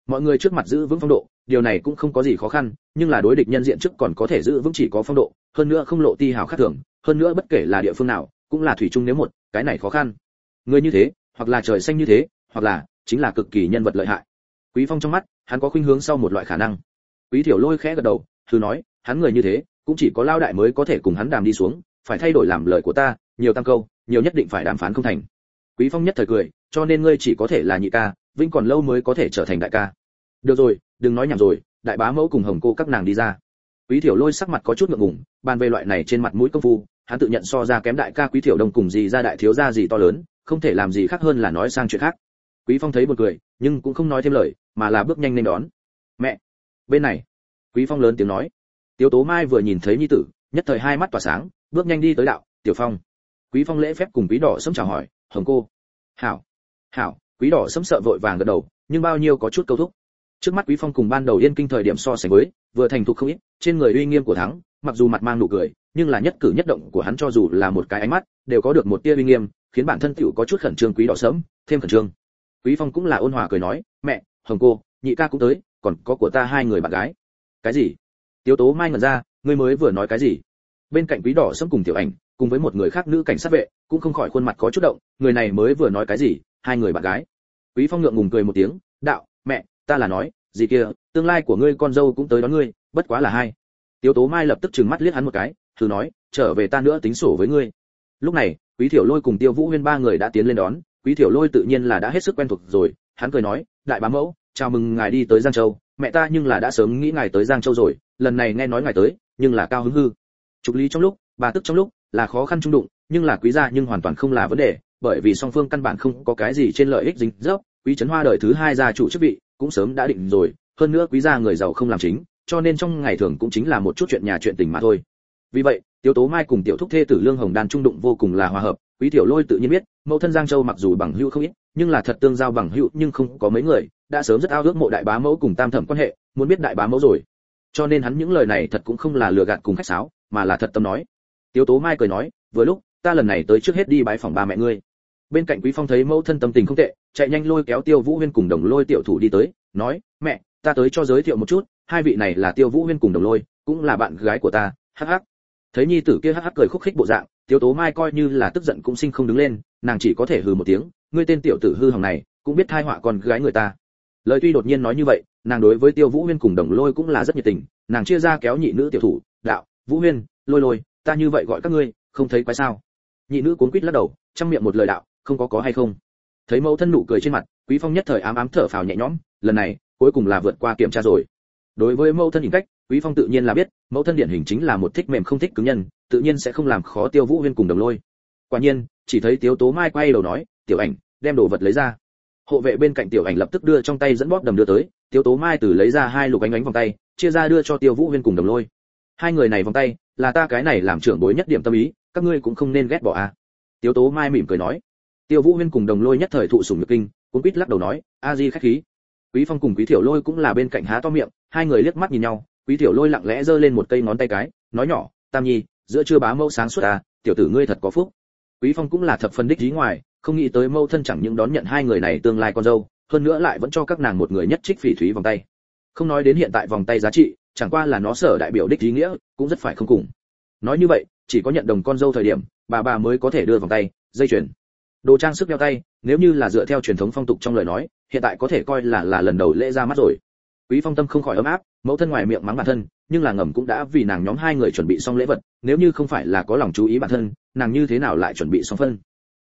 Mọi người trước mặt giữ vững phong độ, điều này cũng không có gì khó khăn, nhưng là đối địch nhân diện trước còn có thể giữ vững chỉ có phong độ, hơn nữa không lộ ti hào khác thường, hơn nữa bất kể là địa phương nào, cũng là thủy chung nếu một, cái này khó khăn. Người như thế, hoặc là trời xanh như thế, hoặc là chính là cực kỳ nhân vật lợi hại. Quý phong trong mắt, hắn có khuynh hướng sau một loại khả năng quý Thiểu lôi khẽ gật đầu, thử nói, hắn người như thế, cũng chỉ có lao đại mới có thể cùng hắn đàm đi xuống, phải thay đổi làm lời của ta, nhiều tăng câu, nhiều nhất định phải đàm phán không thành. Quý phong nhất thời cười, cho nên ngươi chỉ có thể là nhị ca, vĩnh còn lâu mới có thể trở thành đại ca. Được rồi, đừng nói nhảm rồi, đại bá mẫu cùng hồng cô các nàng đi ra. Quý thiểu lôi sắc mặt có chút ngượng ngùng, bàn về loại này trên mặt mũi công phu, hắn tự nhận so ra kém đại ca quý thiểu đông cùng gì ra đại thiếu gia gì to lớn, không thể làm gì khác hơn là nói sang chuyện khác. Quý phong thấy buồn cười, nhưng cũng không nói thêm lời, mà là bước nhanh lên đón. Mẹ bên này. Quý phong lớn tiếng nói. Tiếu tố mai vừa nhìn thấy nhi tử, nhất thời hai mắt tỏa sáng, bước nhanh đi tới đạo, tiểu phong. Quý phong lễ phép cùng quý đỏ sớm chào hỏi, hồng cô. Hảo. Hảo. Quý đỏ sớm sợ vội vàng gật đầu, nhưng bao nhiêu có chút câu thúc. Trước mắt quý phong cùng ban đầu yên kinh thời điểm so sánh với, vừa thành thục không ít, trên người uy nghiêm của thắng mặc dù mặt mang nụ cười, nhưng là nhất cử nhất động của hắn cho dù là một cái ánh mắt, đều có được một tia uy nghiêm, khiến bản thân tiểu có chút khẩn trương quý đỏ sớm thêm khẩn trương. Quý phong cũng là ôn hòa cười nói, mẹ, hồng cô, nhị ca cũng tới còn có của ta hai người bạn gái. Cái gì? Tiếu tố mai ngẩn ra, ngươi mới vừa nói cái gì? Bên cạnh quý đỏ sớm cùng tiểu ảnh, cùng với một người khác nữ cảnh sát vệ, cũng không khỏi khuôn mặt có chút động, người này mới vừa nói cái gì? Hai người bạn gái. Quý phong ngượng ngùng cười một tiếng, đạo, mẹ, ta là nói, gì kia, tương lai của ngươi con dâu cũng tới đón ngươi, bất quá là hai. Tiếu tố mai lập tức trừng mắt liếc hắn một cái, thử nói, trở về ta nữa tính sổ với ngươi. Lúc này, quý thiểu lôi cùng tiêu vũ huyên ba người đã tiến lên đón, quý thiểu lôi tự nhiên là đã hết sức quen thuộc rồi, hắn cười nói, đại bá mẫu chào mừng ngài đi tới giang châu. Mẹ ta nhưng là đã sớm nghĩ ngài tới giang châu rồi, lần này nghe nói ngài tới, nhưng là cao hứng hư. Trục lý trong lúc, bà tức trong lúc, là khó khăn trung đụng, nhưng là quý gia nhưng hoàn toàn không là vấn đề, bởi vì song phương căn bản không có cái gì trên lợi ích dính dấp. Quý trấn hoa đời thứ hai gia chủ chức vị, cũng sớm đã định rồi, hơn nữa quý gia người giàu không làm chính, cho nên trong ngày thường cũng chính là một chút chuyện nhà chuyện tình mà thôi. Vì vậy tiểu tố mai cùng tiểu thúc thê tử lương hồng đan trung đụng vô cùng là hòa hợp, quý tiểu lôi tự nhiên biết, mẫu thân giang châu mặc dù bằng hữu không ít nhưng là thật tương giao bằng hữu nhưng không có mấy người, đã sớm rất ao ước mộ đại bá mẫu cùng tam thẩm quan hệ, muốn biết đại bá mẫu rồi. Cho nên hắn những lời này thật cũng không là lừa gạt cùng khách sáo, mà là thật tâm nói. Tiếu tố mai cười nói, vừa lúc, ta lần này tới trước hết đi bái phòng ba mẹ ngươi. Bên cạnh quý phong thấy mẫu thân tâm tình không tệ, chạy nhanh lôi kéo tiêu vũ huyên cùng đồng lôi tiểu thủ đi tới, nói, mẹ, ta tới cho giới thiệu một chút, hai vị này là tiêu vũ huyên cùng đồng lôi, cũng là bạn gái của ta. Hắc hắc. Thấy nhi tử kia hắc hắc cười khúc khích bộ dạng tiêu tố mai coi như là tức giận cũng sinh không đứng lên, nàng chỉ có thể hừ một tiếng ngươi tên tiểu tử hư hỏng này, cũng biết thai họa con gái người ta. Lời tuy đột nhiên nói như vậy, nàng đối với tiêu vũ huyên cùng đồng lôi cũng là rất nhiệt tình, nàng chia ra kéo nhị nữ tiểu thủ, đạo, vũ huyên, lôi lôi, ta như vậy gọi các ngươi, không thấy quái sao? Nhị nữ cuốn quýt lắc đầu, trong miệng một lời đạo, không có có hay không? Thấy mẫu thân nụ cười trên mặt, quý phong nhất thời ám ám thở phào nhẹ nhõm, lần này, cuối cùng là vượt qua kiểm tra rồi. Đối với mẫu thân hình cách, quý phong tự nhiên là biết, mẫu thân điển hình chính là một thích mềm không thích cứng nhân, tự nhiên sẽ không làm khó tiêu vũ huyên cùng đồng lôi. Quả nhiên, chỉ thấy tiếu tố mai quay đầu nói tiểu ảnh đem đồ vật lấy ra hộ vệ bên cạnh tiểu ảnh lập tức đưa trong tay dẫn bóp đầm đưa tới Tiêu Tố Mai từ lấy ra hai lục ánh ánh vòng tay, chia ra đưa cho Tiêu Vũ Huyên cùng Đồng Lôi. Hai người này vòng tay, là ta cái này làm trưởng bối nhất điểm tâm ý, các ngươi cũng không nên ghét bỏ a. À. Tiêu Tố Mai mỉm cười nói. Tiêu Vũ Huyên cùng Đồng Lôi nhất thời thụ sủng nhược kinh, cũng quýt lắc đầu nói, a di khách khí. Quý Phong cùng Quý Tiểu Lôi cũng là bên cạnh há to miệng, hai người liếc mắt nhìn nhau, Quý Tiểu Lôi lặng lẽ giơ lên một cây ngón tay cái, nói nhỏ, Tam Nhi, giữa trưa bá mẫu sáng suốt à, tiểu tử ngươi thật có phúc. Quý Phong cũng là thập phân đích ý ngoài, không nghĩ tới mâu thân chẳng những đón nhận hai người này tương lai con dâu, hơn nữa lại vẫn cho các nàng một người nhất trích phỉ thúy vòng tay. Không nói đến hiện tại vòng tay giá trị, chẳng qua là nó sở đại biểu đích ý nghĩa, cũng rất phải không cùng. Nói như vậy, chỉ có nhận đồng con dâu thời điểm, bà bà mới có thể đưa vòng tay, dây chuyền, đồ trang sức đeo tay, nếu như là dựa theo truyền thống phong tục trong lời nói, hiện tại có thể coi là là lần đầu lễ ra mắt rồi. Quý Phong tâm không khỏi ấm áp, mẫu thân ngoài miệng mắng bản thân, nhưng là ngầm cũng đã vì nàng nhóm hai người chuẩn bị xong lễ vật, nếu như không phải là có lòng chú ý bản thân, nàng như thế nào lại chuẩn bị xong phân.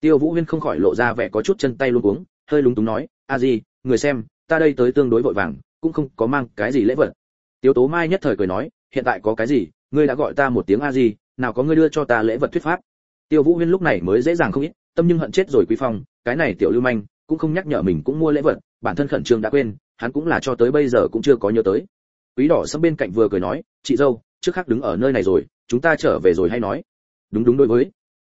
Tiêu Vũ Huyên không khỏi lộ ra vẻ có chút chân tay luống cuống, hơi lúng túng nói, "A gì, người xem, ta đây tới tương đối vội vàng, cũng không có mang cái gì lễ vật." Tiêu Tố Mai nhất thời cười nói, "Hiện tại có cái gì, ngươi đã gọi ta một tiếng A gì, nào có ngươi đưa cho ta lễ vật thuyết pháp." Tiêu Vũ Huyên lúc này mới dễ dàng không ít, tâm nhưng hận chết rồi Quý Phong, cái này tiểu lưu manh, cũng không nhắc nhở mình cũng mua lễ vật, bản thân khẩn trương đã quên, hắn cũng là cho tới bây giờ cũng chưa có nhớ tới. Quý đỏ sẫm bên cạnh vừa cười nói, "Chị dâu, trước khắc đứng ở nơi này rồi, chúng ta trở về rồi hay nói." "Đúng đúng đối với."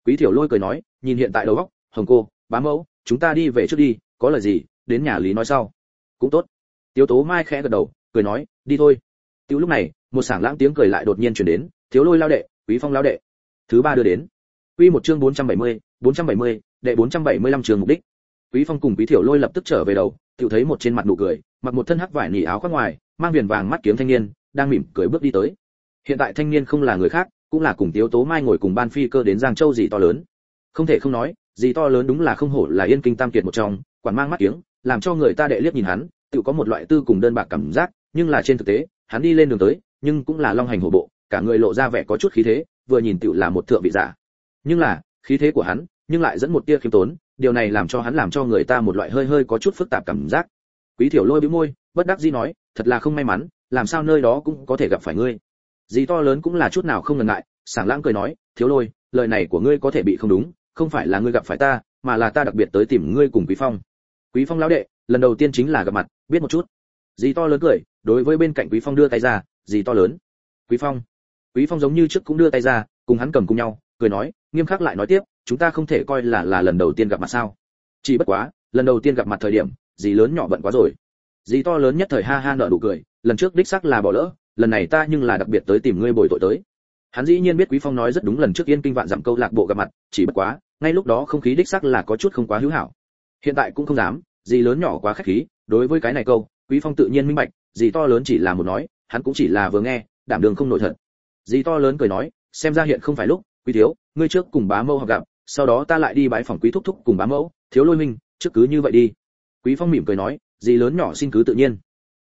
Quý Thiểu Lôi cười nói, nhìn hiện tại đầu góc hồng cô bá mẫu chúng ta đi về trước đi có lời gì đến nhà lý nói sau. Cũng tốt. Tiếu tố mai khẽ gật đầu cười nói đi thôi. Tiêu lúc này một sảng lãng tiếng cười lại đột nhiên truyền đến thiếu lôi lao đệ quý phong lao đệ. Thứ ba đưa đến. Quy một chương 470, 470, đệ 475 trường mục đích. Quý phong cùng quý thiểu lôi lập tức trở về đầu tiểu thấy một trên mặt nụ cười mặc một thân hắc vải nỉ áo khoác ngoài mang viền vàng mắt kiếm thanh niên đang mỉm cười bước đi tới. Hiện tại thanh niên không là người khác cũng là cùng tiếu tố mai ngồi cùng ban phi cơ đến giang châu gì to lớn không thể không nói gì to lớn đúng là không hổ là yên kinh tam kiệt một trong, quản mang mắt tiếng làm cho người ta đệ liếc nhìn hắn, tự có một loại tư cùng đơn bạc cảm giác, nhưng là trên thực tế, hắn đi lên đường tới, nhưng cũng là long hành hổ bộ, cả người lộ ra vẻ có chút khí thế, vừa nhìn tựu là một thượng vị giả. Nhưng là, khí thế của hắn, nhưng lại dẫn một tia khiêm tốn, điều này làm cho hắn làm cho người ta một loại hơi hơi có chút phức tạp cảm giác. Quý thiểu lôi bĩu môi, bất đắc dĩ nói, thật là không may mắn, làm sao nơi đó cũng có thể gặp phải ngươi. Gì to lớn cũng là chút nào không ngần ngại, sảng lãng cười nói, thiếu lôi, lời này của ngươi có thể bị không đúng không phải là ngươi gặp phải ta, mà là ta đặc biệt tới tìm ngươi cùng quý phong. Quý phong lão đệ, lần đầu tiên chính là gặp mặt, biết một chút. Dì to lớn cười, đối với bên cạnh quý phong đưa tay ra, dì to lớn. Quý phong. Quý phong giống như trước cũng đưa tay ra, cùng hắn cầm cùng nhau, cười nói, nghiêm khắc lại nói tiếp, chúng ta không thể coi là là lần đầu tiên gặp mặt sao. Chỉ bất quá, lần đầu tiên gặp mặt thời điểm, dì lớn nhỏ bận quá rồi. Dì to lớn nhất thời ha ha nở nụ cười, lần trước đích xác là bỏ lỡ, lần này ta nhưng là đặc biệt tới tìm ngươi bồi tội tới hắn dĩ nhiên biết quý phong nói rất đúng lần trước yên kinh vạn dặm câu lạc bộ gặp mặt, chỉ bất quá, ngay lúc đó không khí đích xác là có chút không quá hữu hảo. Hiện tại cũng không dám, gì lớn nhỏ quá khách khí, đối với cái này câu, quý phong tự nhiên minh bạch, gì to lớn chỉ là một nói, hắn cũng chỉ là vừa nghe, đảm đường không nổi thật. Gì to lớn cười nói, xem ra hiện không phải lúc, quý thiếu, ngươi trước cùng bá mẫu học gặp, sau đó ta lại đi bãi phòng quý thúc thúc cùng bá mẫu, thiếu lôi minh, trước cứ như vậy đi. Quý phong mỉm cười nói, gì lớn nhỏ xin cứ tự nhiên.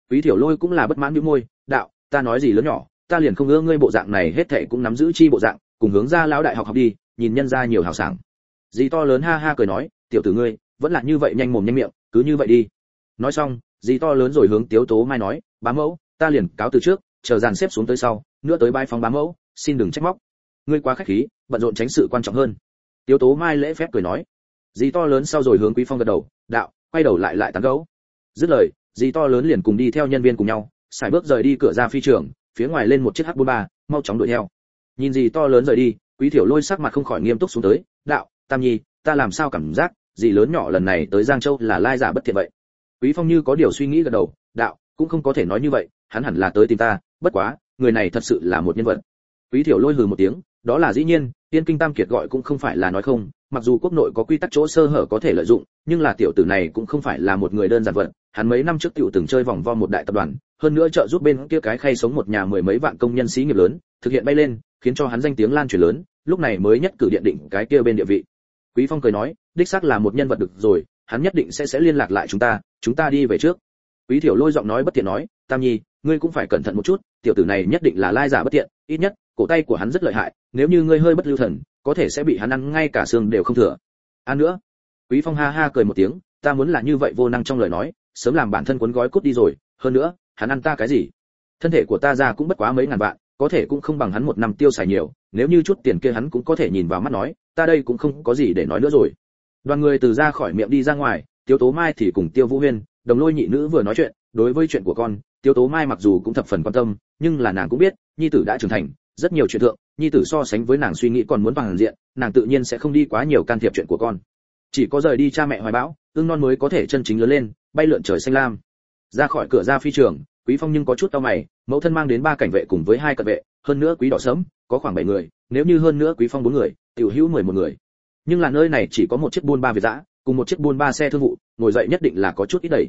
Quý thiểu lôi cũng là bất mãn nhíu môi, đạo, ta nói gì lớn nhỏ ta liền không ngỡ ngươi bộ dạng này hết thảy cũng nắm giữ chi bộ dạng, cùng hướng ra lão đại học học đi, nhìn nhân ra nhiều hào sảng. Dì to lớn ha ha cười nói, tiểu tử ngươi, vẫn là như vậy nhanh mồm nhanh miệng, cứ như vậy đi. Nói xong, dì to lớn rồi hướng tiếu tố mai nói, bá mẫu, ta liền cáo từ trước, chờ dàn xếp xuống tới sau, nữa tới bãi phòng bá mẫu, xin đừng trách móc. Ngươi quá khách khí, bận rộn tránh sự quan trọng hơn. Tiếu tố mai lễ phép cười nói. Dì to lớn sau rồi hướng quý phong gật đầu, đạo, quay đầu lại lại tán gấu dứt lời, dì to lớn liền cùng đi theo nhân viên cùng nhau xài bước rời đi cửa ra phi trường phía ngoài lên một chiếc h 43 mau chóng đuổi theo. Nhìn gì to lớn rời đi, quý thiểu lôi sắc mặt không khỏi nghiêm túc xuống tới, đạo, tam nhi, ta làm sao cảm giác gì lớn nhỏ lần này tới giang châu là lai giả bất thiện vậy? Quý phong như có điều suy nghĩ gật đầu, đạo, cũng không có thể nói như vậy, hắn hẳn là tới tìm ta, bất quá, người này thật sự là một nhân vật. Quý thiểu lôi hừ một tiếng, đó là dĩ nhiên, tiên kinh tam kiệt gọi cũng không phải là nói không, mặc dù quốc nội có quy tắc chỗ sơ hở có thể lợi dụng, nhưng là tiểu tử này cũng không phải là một người đơn giản vật, hắn mấy năm trước tiểu từng chơi vòng vo một đại tập đoàn hơn nữa trợ giúp bên kia cái khay sống một nhà mười mấy vạn công nhân sĩ nghiệp lớn, thực hiện bay lên, khiến cho hắn danh tiếng lan truyền lớn, lúc này mới nhất cử điện định cái kia bên địa vị. Quý phong cười nói, đích xác là một nhân vật được rồi, hắn nhất định sẽ sẽ liên lạc lại chúng ta chúng ta đi về trước. Quý thiểu lôi giọng nói bất tiện nói, tam nhi, ngươi cũng phải cẩn thận một chút, tiểu tử này nhất định là lai giả bất tiện, ít nhất, cổ tay của hắn rất lợi hại, nếu như ngươi hơi bất lưu thần, có thể sẽ bị hắn ăn ngay cả xương đều không thừa. Ăn nữa. Quý phong ha ha cười một tiếng, ta muốn là như vậy vô năng trong lời nói, sớm làm bản thân cuốn gói cút đi rồi, hơn nữa hắn ăn ta cái gì? Thân thể của ta ra cũng bất quá mấy ngàn vạn, có thể cũng không bằng hắn một năm tiêu xài nhiều, nếu như chút tiền kia hắn cũng có thể nhìn vào mắt nói, ta đây cũng không có gì để nói nữa rồi. Đoàn người từ ra khỏi miệng đi ra ngoài tiêu tố mai thì cùng tiêu vũ huyên, đồng lôi nhị nữ vừa nói chuyện, đối với chuyện của con tiêu tố mai mặc dù cũng thập phần quan tâm, nhưng là nàng cũng biết, nhi tử đã trưởng thành, rất nhiều chuyện thượng, nhi tử so sánh với nàng suy nghĩ còn muốn bằng diện, nàng tự nhiên sẽ không đi quá nhiều can thiệp chuyện của con. Chỉ có rời đi cha mẹ hoài bão ương non mới có thể chân chính lớn lên, bay lượn trời xanh lam ra khỏi cửa ra phi trường, quý phong nhưng có chút tao mày, mẫu thân mang đến ba cảnh vệ cùng với hai cận vệ, hơn nữa quý đỏ sớm có khoảng bảy người, nếu như hơn nữa quý phong bốn người, tiểu hữu mười một người. Nhưng là nơi này chỉ có một chiếc buôn ba việt dã cùng một chiếc buôn ba xe thương vụ, ngồi dậy nhất định là có chút ít đẩy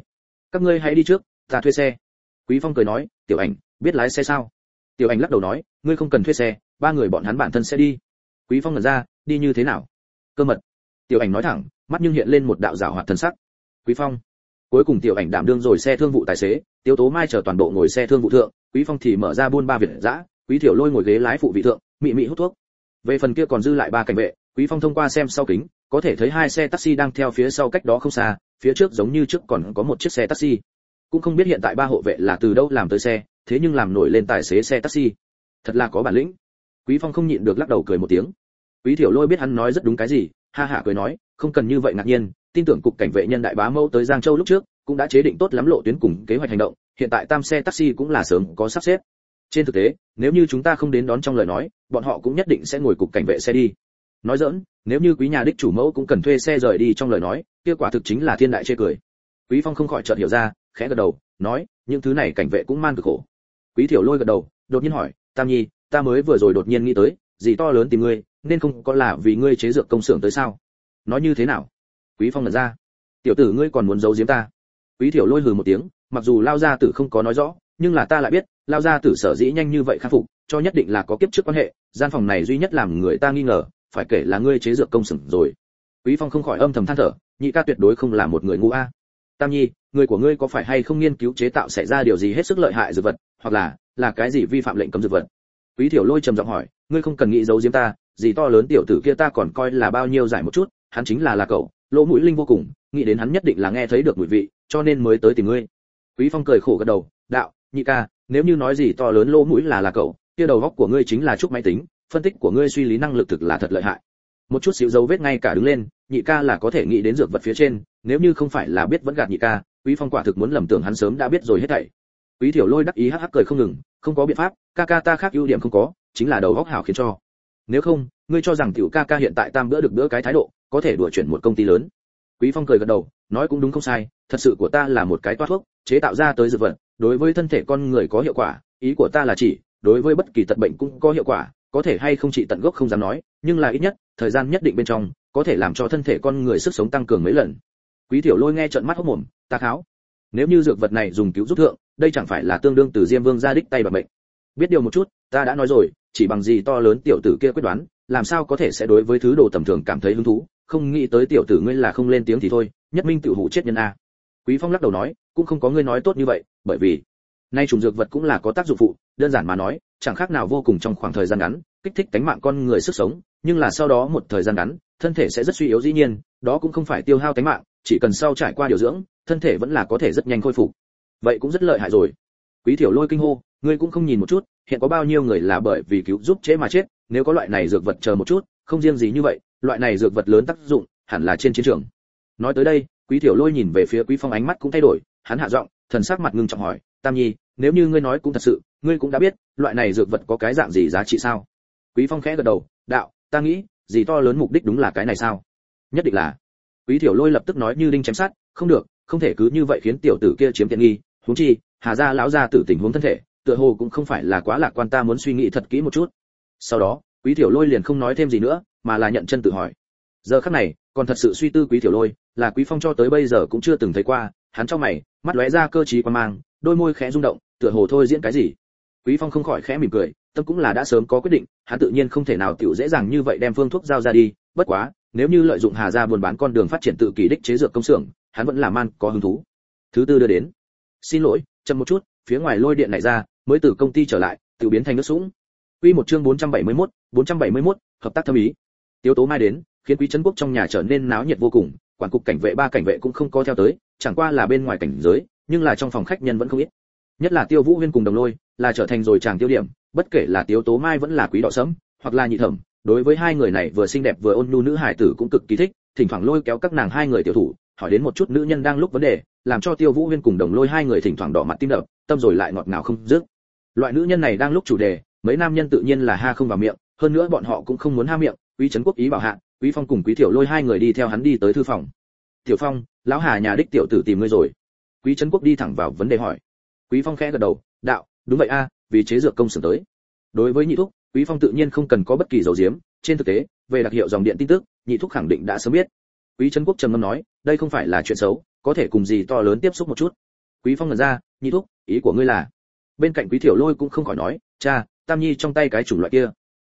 các ngươi hãy đi trước, ta thuê xe. Quý phong cười nói, tiểu ảnh, biết lái xe sao? Tiểu ảnh lắc đầu nói, ngươi không cần thuê xe, ba người bọn hắn bản thân sẽ đi. Quý phong ngẩn ra, đi như thế nào? Cơ mật. Tiểu ảnh nói thẳng, mắt nhưng hiện lên một đạo rào hoạt thần sắc. Quý phong cuối cùng tiểu ảnh đảm đương rồi xe thương vụ tài xế tiêu tố mai chờ toàn bộ ngồi xe thương vụ thượng, quý phong thì mở ra buôn ba việt dã, quý thiểu lôi ngồi ghế lái phụ vị thượng, mị mị hút thuốc. Về phần kia còn dư lại ba cảnh vệ, quý phong thông qua xem sau kính, có thể thấy hai xe taxi đang theo phía sau cách đó không xa, phía trước giống như trước còn có một chiếc xe taxi. Cũng không biết hiện tại ba hộ vệ là từ đâu làm tới xe, thế nhưng làm nổi lên tài xế xe taxi. Thật là có bản lĩnh. Quý phong không nhịn được lắc đầu cười một tiếng. Quý thiểu lôi biết hắn nói rất đúng cái gì, ha hả cười nói, không cần như vậy ngạc nhiên tin tưởng cục cảnh vệ nhân đại bá mẫu tới giang châu lúc trước, cũng đã chế định tốt lắm lộ tuyến cùng kế hoạch hành động, hiện tại tam xe taxi cũng là sớm có sắp xếp. Trên thực tế, nếu như chúng ta không đến đón trong lời nói, bọn họ cũng nhất định sẽ ngồi cục cảnh vệ xe đi. Nói dỡn nếu như quý nhà đích chủ mẫu cũng cần thuê xe rời đi trong lời nói, kia quả thực chính là thiên đại chê cười. Quý phong không khỏi chợt hiểu ra, khẽ gật đầu, nói, những thứ này cảnh vệ cũng man cực khổ. Quý thiểu lôi gật đầu, đột nhiên hỏi, tam nhi, ta mới vừa rồi đột nhiên nghĩ tới, gì to lớn tìm ngươi, nên không có là vì ngươi chế dược công xưởng tới sao? Nói như thế nào? Quý phong nhận ra. Tiểu tử ngươi còn muốn giấu giếm ta? Quý thiểu lôi hừ một tiếng, mặc dù lao gia tử không có nói rõ, nhưng là ta lại biết, lao gia tử sở dĩ nhanh như vậy khắc phục, cho nhất định là có kiếp trước quan hệ, gian phòng này duy nhất làm người ta nghi ngờ, phải kể là ngươi chế dược công sửng rồi. Quý phong không khỏi âm thầm than thở, nhị ca tuyệt đối không là một người ngu a. Tam nhi, người của ngươi có phải hay không nghiên cứu chế tạo xảy ra điều gì hết sức lợi hại dược vật, hoặc là là cái gì vi phạm lệnh cấm dược vật? Quý tiểu lôi trầm giọng hỏi, ngươi không cần nghĩ giấu giếm ta, gì to lớn tiểu tử kia ta còn coi là bao nhiêu giải một chút, hắn chính là là cậu lỗ mũi linh vô cùng, nghĩ đến hắn nhất định là nghe thấy được mùi vị, cho nên mới tới tìm ngươi. Quý phong cười khổ gật đầu, đạo, nhị ca, nếu như nói gì to lớn lỗ mũi là là cậu, kia đầu góc của ngươi chính là chút máy tính, phân tích của ngươi suy lý năng lực thực là thật lợi hại. Một chút xíu dấu vết ngay cả đứng lên, nhị ca là có thể nghĩ đến dược vật phía trên, nếu như không phải là biết vẫn gạt nhị ca, quý phong quả thực muốn lầm tưởng hắn sớm đã biết rồi hết thảy. Quý tiểu lôi đắc ý hắc hắc cười không ngừng, không có biện pháp, ca ca ta khác ưu điểm không có, chính là đầu góc hảo khiến cho. Nếu không, ngươi cho rằng tiểu ca ca hiện tại tam bữa được bữa cái thái độ có thể đuổi chuyển một công ty lớn. Quý phong cười gật đầu, nói cũng đúng không sai, thật sự của ta là một cái toát thuốc, chế tạo ra tới dược vật, đối với thân thể con người có hiệu quả, ý của ta là chỉ, đối với bất kỳ tật bệnh cũng có hiệu quả, có thể hay không trị tận gốc không dám nói, nhưng là ít nhất, thời gian nhất định bên trong, có thể làm cho thân thể con người sức sống tăng cường mấy lần. Quý tiểu lôi nghe trợn mắt hốc mồm, ta kháo, nếu như dược vật này dùng cứu giúp thượng, đây chẳng phải là tương đương từ diêm vương ra đích tay bạc mệnh? biết điều một chút, ta đã nói rồi, chỉ bằng gì to lớn tiểu tử kia quyết đoán, làm sao có thể sẽ đối với thứ đồ tầm thường cảm thấy hứng thú? Không nghĩ tới tiểu tử ngươi là không lên tiếng thì thôi, nhất minh tiểu hủ chết nhân a. Quý phong lắc đầu nói, cũng không có ngươi nói tốt như vậy, bởi vì, nay trùng dược vật cũng là có tác dụng phụ, đơn giản mà nói, chẳng khác nào vô cùng trong khoảng thời gian ngắn, kích thích cánh mạng con người sức sống, nhưng là sau đó một thời gian ngắn, thân thể sẽ rất suy yếu dĩ nhiên, đó cũng không phải tiêu hao cánh mạng, chỉ cần sau trải qua điều dưỡng, thân thể vẫn là có thể rất nhanh khôi phục. Vậy cũng rất lợi hại rồi. Quý thiểu lôi kinh hô, ngươi cũng không nhìn một chút, hiện có bao nhiêu người là bởi vì cứu giúp chế mà chết, nếu có loại này dược vật chờ một chút không riêng gì như vậy, loại này dược vật lớn tác dụng hẳn là trên chiến trường. Nói tới đây, quý tiểu lôi nhìn về phía quý phong ánh mắt cũng thay đổi, hắn hạ giọng, thần sắc mặt ngưng trọng hỏi, tam nhi, nếu như ngươi nói cũng thật sự, ngươi cũng đã biết, loại này dược vật có cái dạng gì giá trị sao? Quý phong khẽ gật đầu, đạo, ta nghĩ, gì to lớn mục đích đúng là cái này sao? Nhất định là. Quý tiểu lôi lập tức nói như đinh chém sát không được, không thể cứ như vậy khiến tiểu tử kia chiếm tiện nghi, huống chi, hà gia lão gia tử tình huống thân thể, tựa hồ cũng không phải là quá lạc quan ta muốn suy nghĩ thật kỹ một chút. Sau đó quý tiểu lôi liền không nói thêm gì nữa, mà là nhận chân tự hỏi. Giờ khắc này, còn thật sự suy tư quý tiểu lôi, là quý phong cho tới bây giờ cũng chưa từng thấy qua, hắn trong mày, mắt lóe ra cơ trí quan mang, đôi môi khẽ rung động, tựa hồ thôi diễn cái gì. Quý phong không khỏi khẽ mỉm cười, tâm cũng là đã sớm có quyết định, hắn tự nhiên không thể nào tiểu dễ dàng như vậy đem phương thuốc giao ra đi, bất quá, nếu như lợi dụng hà gia buôn bán con đường phát triển tự kỳ đích chế dược công xưởng, hắn vẫn là man có hứng thú. Thứ tư đưa đến. Xin lỗi, chậm một chút, phía ngoài lôi điện này ra, mới từ công ty trở lại tự biến thành nước sũng quy một chương 471, 471, hợp tác thâm ý. Tiếu tố mai đến khiến quý trấn quốc trong nhà trở nên náo nhiệt vô cùng quản cục cảnh vệ ba cảnh vệ cũng không có theo tới chẳng qua là bên ngoài cảnh giới nhưng là trong phòng khách nhân vẫn không ít. Nhất là tiêu vũ huyên cùng đồng lôi là trở thành rồi chàng tiêu điểm bất kể là tiếu tố mai vẫn là quý đỏ sẫm hoặc là nhị thẩm đối với hai người này vừa xinh đẹp vừa ôn nhu nữ hải tử cũng cực kỳ thích thỉnh thoảng lôi kéo các nàng hai người tiểu thủ hỏi đến một chút nữ nhân đang lúc vấn đề làm cho tiêu vũ huyên cùng đồng lôi hai người thỉnh thoảng đỏ mặt tim đập tâm rồi lại ngọt ngào không dứt. Loại nữ nhân này đang lúc chủ đề mấy nam nhân tự nhiên là ha không vào miệng, hơn nữa bọn họ cũng không muốn ha miệng, quý trấn quốc ý bảo hạ, quý phong cùng quý tiểu lôi hai người đi theo hắn đi tới thư phòng. Tiểu phong, lão hà nhà đích tiểu tử tìm ngươi rồi. Quý trấn quốc đi thẳng vào vấn đề hỏi. Quý phong khẽ gật đầu, đạo, đúng vậy a, vì chế dược công xưởng tới. Đối với nhị thúc, quý phong tự nhiên không cần có bất kỳ dầu diếm, trên thực tế, về đặc hiệu dòng điện tin tức, nhị thúc khẳng định đã sớm biết. Quý trấn quốc trầm ngâm nói, đây không phải là chuyện xấu, có thể cùng gì to lớn tiếp xúc một chút. Quý phong ngẩn ra, nhị thúc, ý của ngươi là bên cạnh quý tiểu lôi cũng không khỏi nói, cha tam nhi trong tay cái chủng loại kia.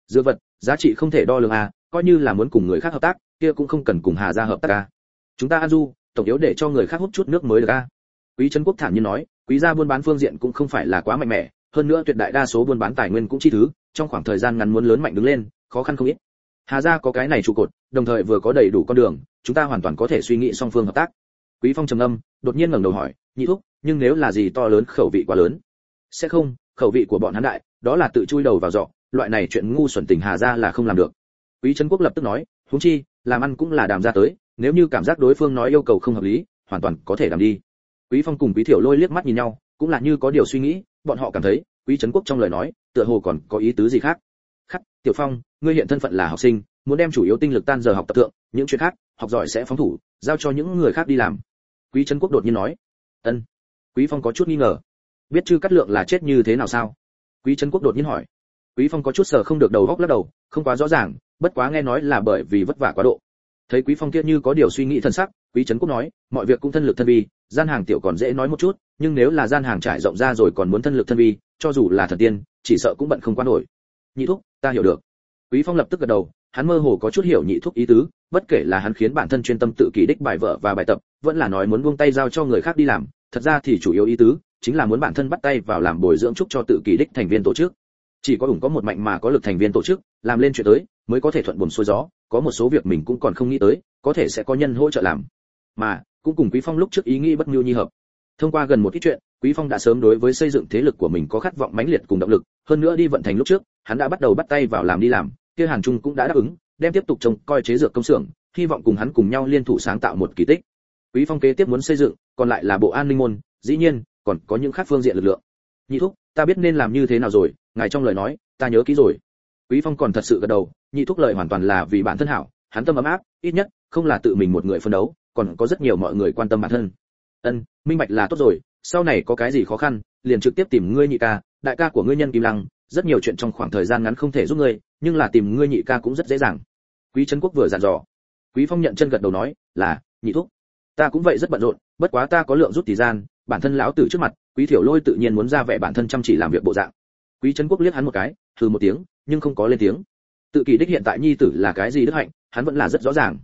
Dược vật, giá trị không thể đo lường à coi như là muốn cùng người khác hợp tác, kia cũng không cần cùng hà gia hợp tác à. Chúng ta An du, tổng yếu để cho người khác hút chút nước mới được à. Quý trấn quốc thản nhiên nói, quý gia buôn bán phương diện cũng không phải là quá mạnh mẽ, hơn nữa tuyệt đại đa số buôn bán tài nguyên cũng chi thứ, trong khoảng thời gian ngắn muốn lớn mạnh đứng lên, khó khăn không ít. Hà gia có cái này trụ cột, đồng thời vừa có đầy đủ con đường, chúng ta hoàn toàn có thể suy nghĩ song phương hợp tác. Quý phong trầm âm đột nhiên ngẩng đầu hỏi, nhị thúc, nhưng nếu là gì to lớn, khẩu vị quá lớn? Sẽ không, khẩu vị của bọn hắn đại đó là tự chui đầu vào giọ loại này chuyện ngu xuẩn tình hà ra là không làm được. Quý trấn quốc lập tức nói, huống chi, làm ăn cũng là đàm ra tới, nếu như cảm giác đối phương nói yêu cầu không hợp lý, hoàn toàn có thể đàm đi. Quý phong cùng quý thiểu lôi liếc mắt nhìn nhau, cũng là như có điều suy nghĩ, bọn họ cảm thấy, quý trấn quốc trong lời nói, tựa hồ còn có ý tứ gì khác. Khắc, tiểu phong, ngươi hiện thân phận là học sinh, muốn đem chủ yếu tinh lực tan giờ học tập thượng, những chuyện khác, học giỏi sẽ phóng thủ, giao cho những người khác đi làm. Quý trấn quốc đột nhiên nói, ân. Quý phong có chút nghi ngờ, biết chư cắt lượng là chết như thế nào sao? Quý trấn quốc đột nhiên hỏi. Quý phong có chút sờ không được đầu góc lắc đầu, không quá rõ ràng, bất quá nghe nói là bởi vì vất vả quá độ. Thấy quý phong kia như có điều suy nghĩ thần sắc, quý trấn quốc nói, mọi việc cũng thân lực thân vi, gian hàng tiểu còn dễ nói một chút, nhưng nếu là gian hàng trải rộng ra rồi còn muốn thân lực thân vi, cho dù là thần tiên, chỉ sợ cũng bận không qua nổi. Nhị thúc, ta hiểu được. Quý phong lập tức gật đầu, hắn mơ hồ có chút hiểu nhị thúc ý tứ, bất kể là hắn khiến bản thân chuyên tâm tự kỷ đích bài vở và bài tập, vẫn là nói muốn buông tay giao cho người khác đi làm, thật ra thì chủ yếu ý tứ chính là muốn bản thân bắt tay vào làm bồi dưỡng trúc cho tự kỷ đích thành viên tổ chức. Chỉ có ủng có một mạnh mà có lực thành viên tổ chức, làm lên chuyện tới, mới có thể thuận buồm xuôi gió, có một số việc mình cũng còn không nghĩ tới, có thể sẽ có nhân hỗ trợ làm. Mà, cũng cùng quý phong lúc trước ý nghĩ bất mưu nhi hợp. Thông qua gần một ít chuyện, quý phong đã sớm đối với xây dựng thế lực của mình có khát vọng mãnh liệt cùng động lực, hơn nữa đi vận thành lúc trước, hắn đã bắt đầu bắt tay vào làm đi làm, kia hàn trung cũng đã đáp ứng, đem tiếp tục trông coi chế dược công xưởng, hy vọng cùng hắn cùng nhau liên thủ sáng tạo một kỳ tích. Quý phong kế tiếp muốn xây dựng, còn lại là bộ an ninh môn, dĩ nhiên còn có những khác phương diện lực lượng. Nhị thúc, ta biết nên làm như thế nào rồi, ngài trong lời nói, ta nhớ kỹ rồi. Quý phong còn thật sự gật đầu, nhị thúc lời hoàn toàn là vì bản thân hảo, hắn tâm ấm áp, ít nhất, không là tự mình một người phân đấu, còn có rất nhiều mọi người quan tâm bản thân. Ân, minh bạch là tốt rồi, sau này có cái gì khó khăn, liền trực tiếp tìm ngươi nhị ca, đại ca của ngươi nhân kim lăng, rất nhiều chuyện trong khoảng thời gian ngắn không thể giúp ngươi, nhưng là tìm ngươi nhị ca cũng rất dễ dàng. Quý trấn quốc vừa dặn dò. Quý phong nhận chân gật đầu nói, là, nhị thúc, ta cũng vậy rất bận rộn, bất quá ta có lượng rút thời gian bản thân lão tử trước mặt, quý thiểu lôi tự nhiên muốn ra vẻ bản thân chăm chỉ làm việc bộ dạng. Quý trấn quốc liếc hắn một cái thử một tiếng, nhưng không có lên tiếng. Tự kỷ đích hiện tại nhi tử là cái gì đức hạnh, hắn vẫn là rất rõ ràng.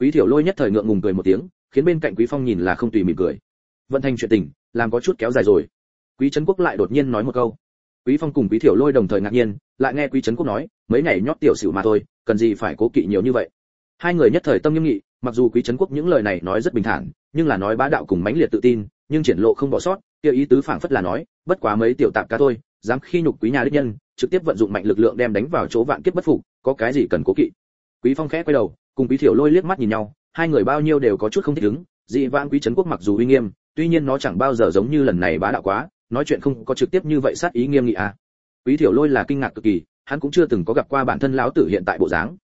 Quý thiểu lôi nhất thời ngượng ngùng cười một tiếng, khiến bên cạnh quý phong nhìn là không tùy mỉm cười. Vận thành chuyện tình, làm có chút kéo dài rồi. Quý trấn quốc lại đột nhiên nói một câu. Quý phong cùng quý thiểu lôi đồng thời ngạc nhiên, lại nghe quý trấn quốc nói, mấy ngày nhót tiểu xỉu mà thôi, cần gì phải cố kỵ nhiều như vậy. Hai người nhất thời tâm nghiêm nghị, mặc dù quý trấn quốc những lời này nói rất bình thản, nhưng là nói bá đạo cùng mãnh liệt tự tin nhưng triển lộ không bỏ sót, kia ý tứ phảng phất là nói, bất quá mấy tiểu tạp cá thôi, dám khi nhục quý nhà đích nhân, trực tiếp vận dụng mạnh lực lượng đem đánh vào chỗ vạn kiếp bất phục, có cái gì cần cố kỵ? Quý phong khẽ quay đầu, cùng quý thiểu lôi liếc mắt nhìn nhau, hai người bao nhiêu đều có chút không thích ứng, dị vãng quý trấn quốc mặc dù uy nghiêm, tuy nhiên nó chẳng bao giờ giống như lần này bá đạo quá, nói chuyện không có trực tiếp như vậy sát ý nghiêm nghị à. Quý thiểu lôi là kinh ngạc cực kỳ, hắn cũng chưa từng có gặp qua bản thân lão tử hiện tại bộ dáng.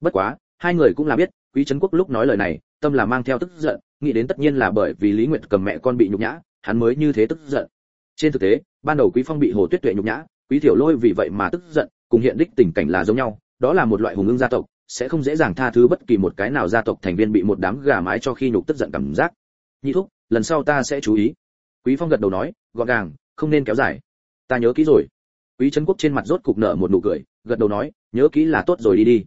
Bất quá, hai người cũng là biết, quý trấn quốc lúc nói lời này, tâm là mang theo tức giận nghĩ đến tất nhiên là bởi vì lý nguyệt cầm mẹ con bị nhục nhã, hắn mới như thế tức giận. Trên thực tế, ban đầu quý phong bị hồ tuyết tuệ nhục nhã, quý tiểu lôi vì vậy mà tức giận, cùng hiện đích tình cảnh là giống nhau, đó là một loại hùng ưng gia tộc, sẽ không dễ dàng tha thứ bất kỳ một cái nào gia tộc thành viên bị một đám gà mái cho khi nhục tức giận cảm giác. Nhị thúc, lần sau ta sẽ chú ý. Quý phong gật đầu nói, gọn gàng, không nên kéo dài. Ta nhớ kỹ rồi. Quý trấn quốc trên mặt rốt cục nở một nụ cười, gật đầu nói, nhớ kỹ là tốt rồi đi đi.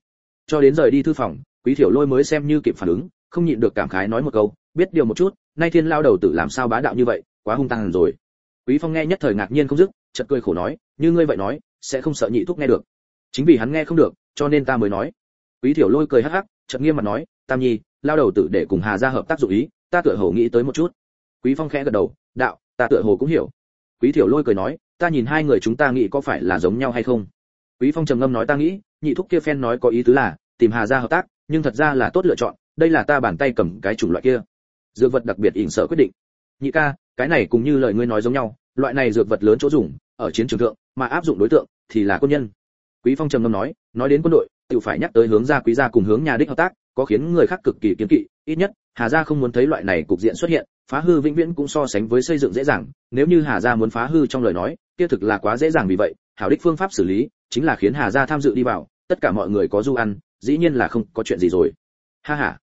Cho đến rời đi thư phòng, quý thiểu lôi mới xem như kịp phản ứng, không nhịn được cảm khái nói một câu biết điều một chút, nay thiên lao đầu tử làm sao bá đạo như vậy, quá hung tăng rồi. Quý phong nghe nhất thời ngạc nhiên không dứt, chợt cười khổ nói, như ngươi vậy nói, sẽ không sợ nhị thúc nghe được. Chính vì hắn nghe không được, cho nên ta mới nói. Quý thiểu lôi cười hắc hắc, chợt nghiêm mặt nói, tam nhi, lao đầu tử để cùng hà gia hợp tác dụ ý, ta tựa hồ nghĩ tới một chút. Quý phong khẽ gật đầu, đạo, ta tựa hồ cũng hiểu. Quý thiểu lôi cười nói, ta nhìn hai người chúng ta nghĩ có phải là giống nhau hay không? Quý phong trầm ngâm nói ta nghĩ, nhị thúc kia phen nói có ý tứ là, tìm hà gia hợp tác, nhưng thật ra là tốt lựa chọn, đây là ta bàn tay cầm cái chủng loại kia dược vật đặc biệt ỉn sở quyết định. Nhị ca, cái này cũng như lời ngươi nói giống nhau, loại này dược vật lớn chỗ dùng, ở chiến trường thượng, mà áp dụng đối tượng, thì là quân nhân. Quý phong trầm ngâm nói nói đến quân đội tự phải nhắc tới hướng gia quý gia cùng hướng nhà đích hợp tác, có khiến người khác cực kỳ kiến kỵ, ít nhất, hà gia không muốn thấy loại này cục diện xuất hiện, phá hư vĩnh viễn cũng so sánh với xây dựng dễ dàng, nếu như hà gia muốn phá hư trong lời nói, kia thực là quá dễ dàng vì vậy, hảo đích phương pháp xử lý, chính là khiến hà gia tham dự đi vào, tất cả mọi người có du ăn, dĩ nhiên là không có chuyện gì rồi. Ha ha.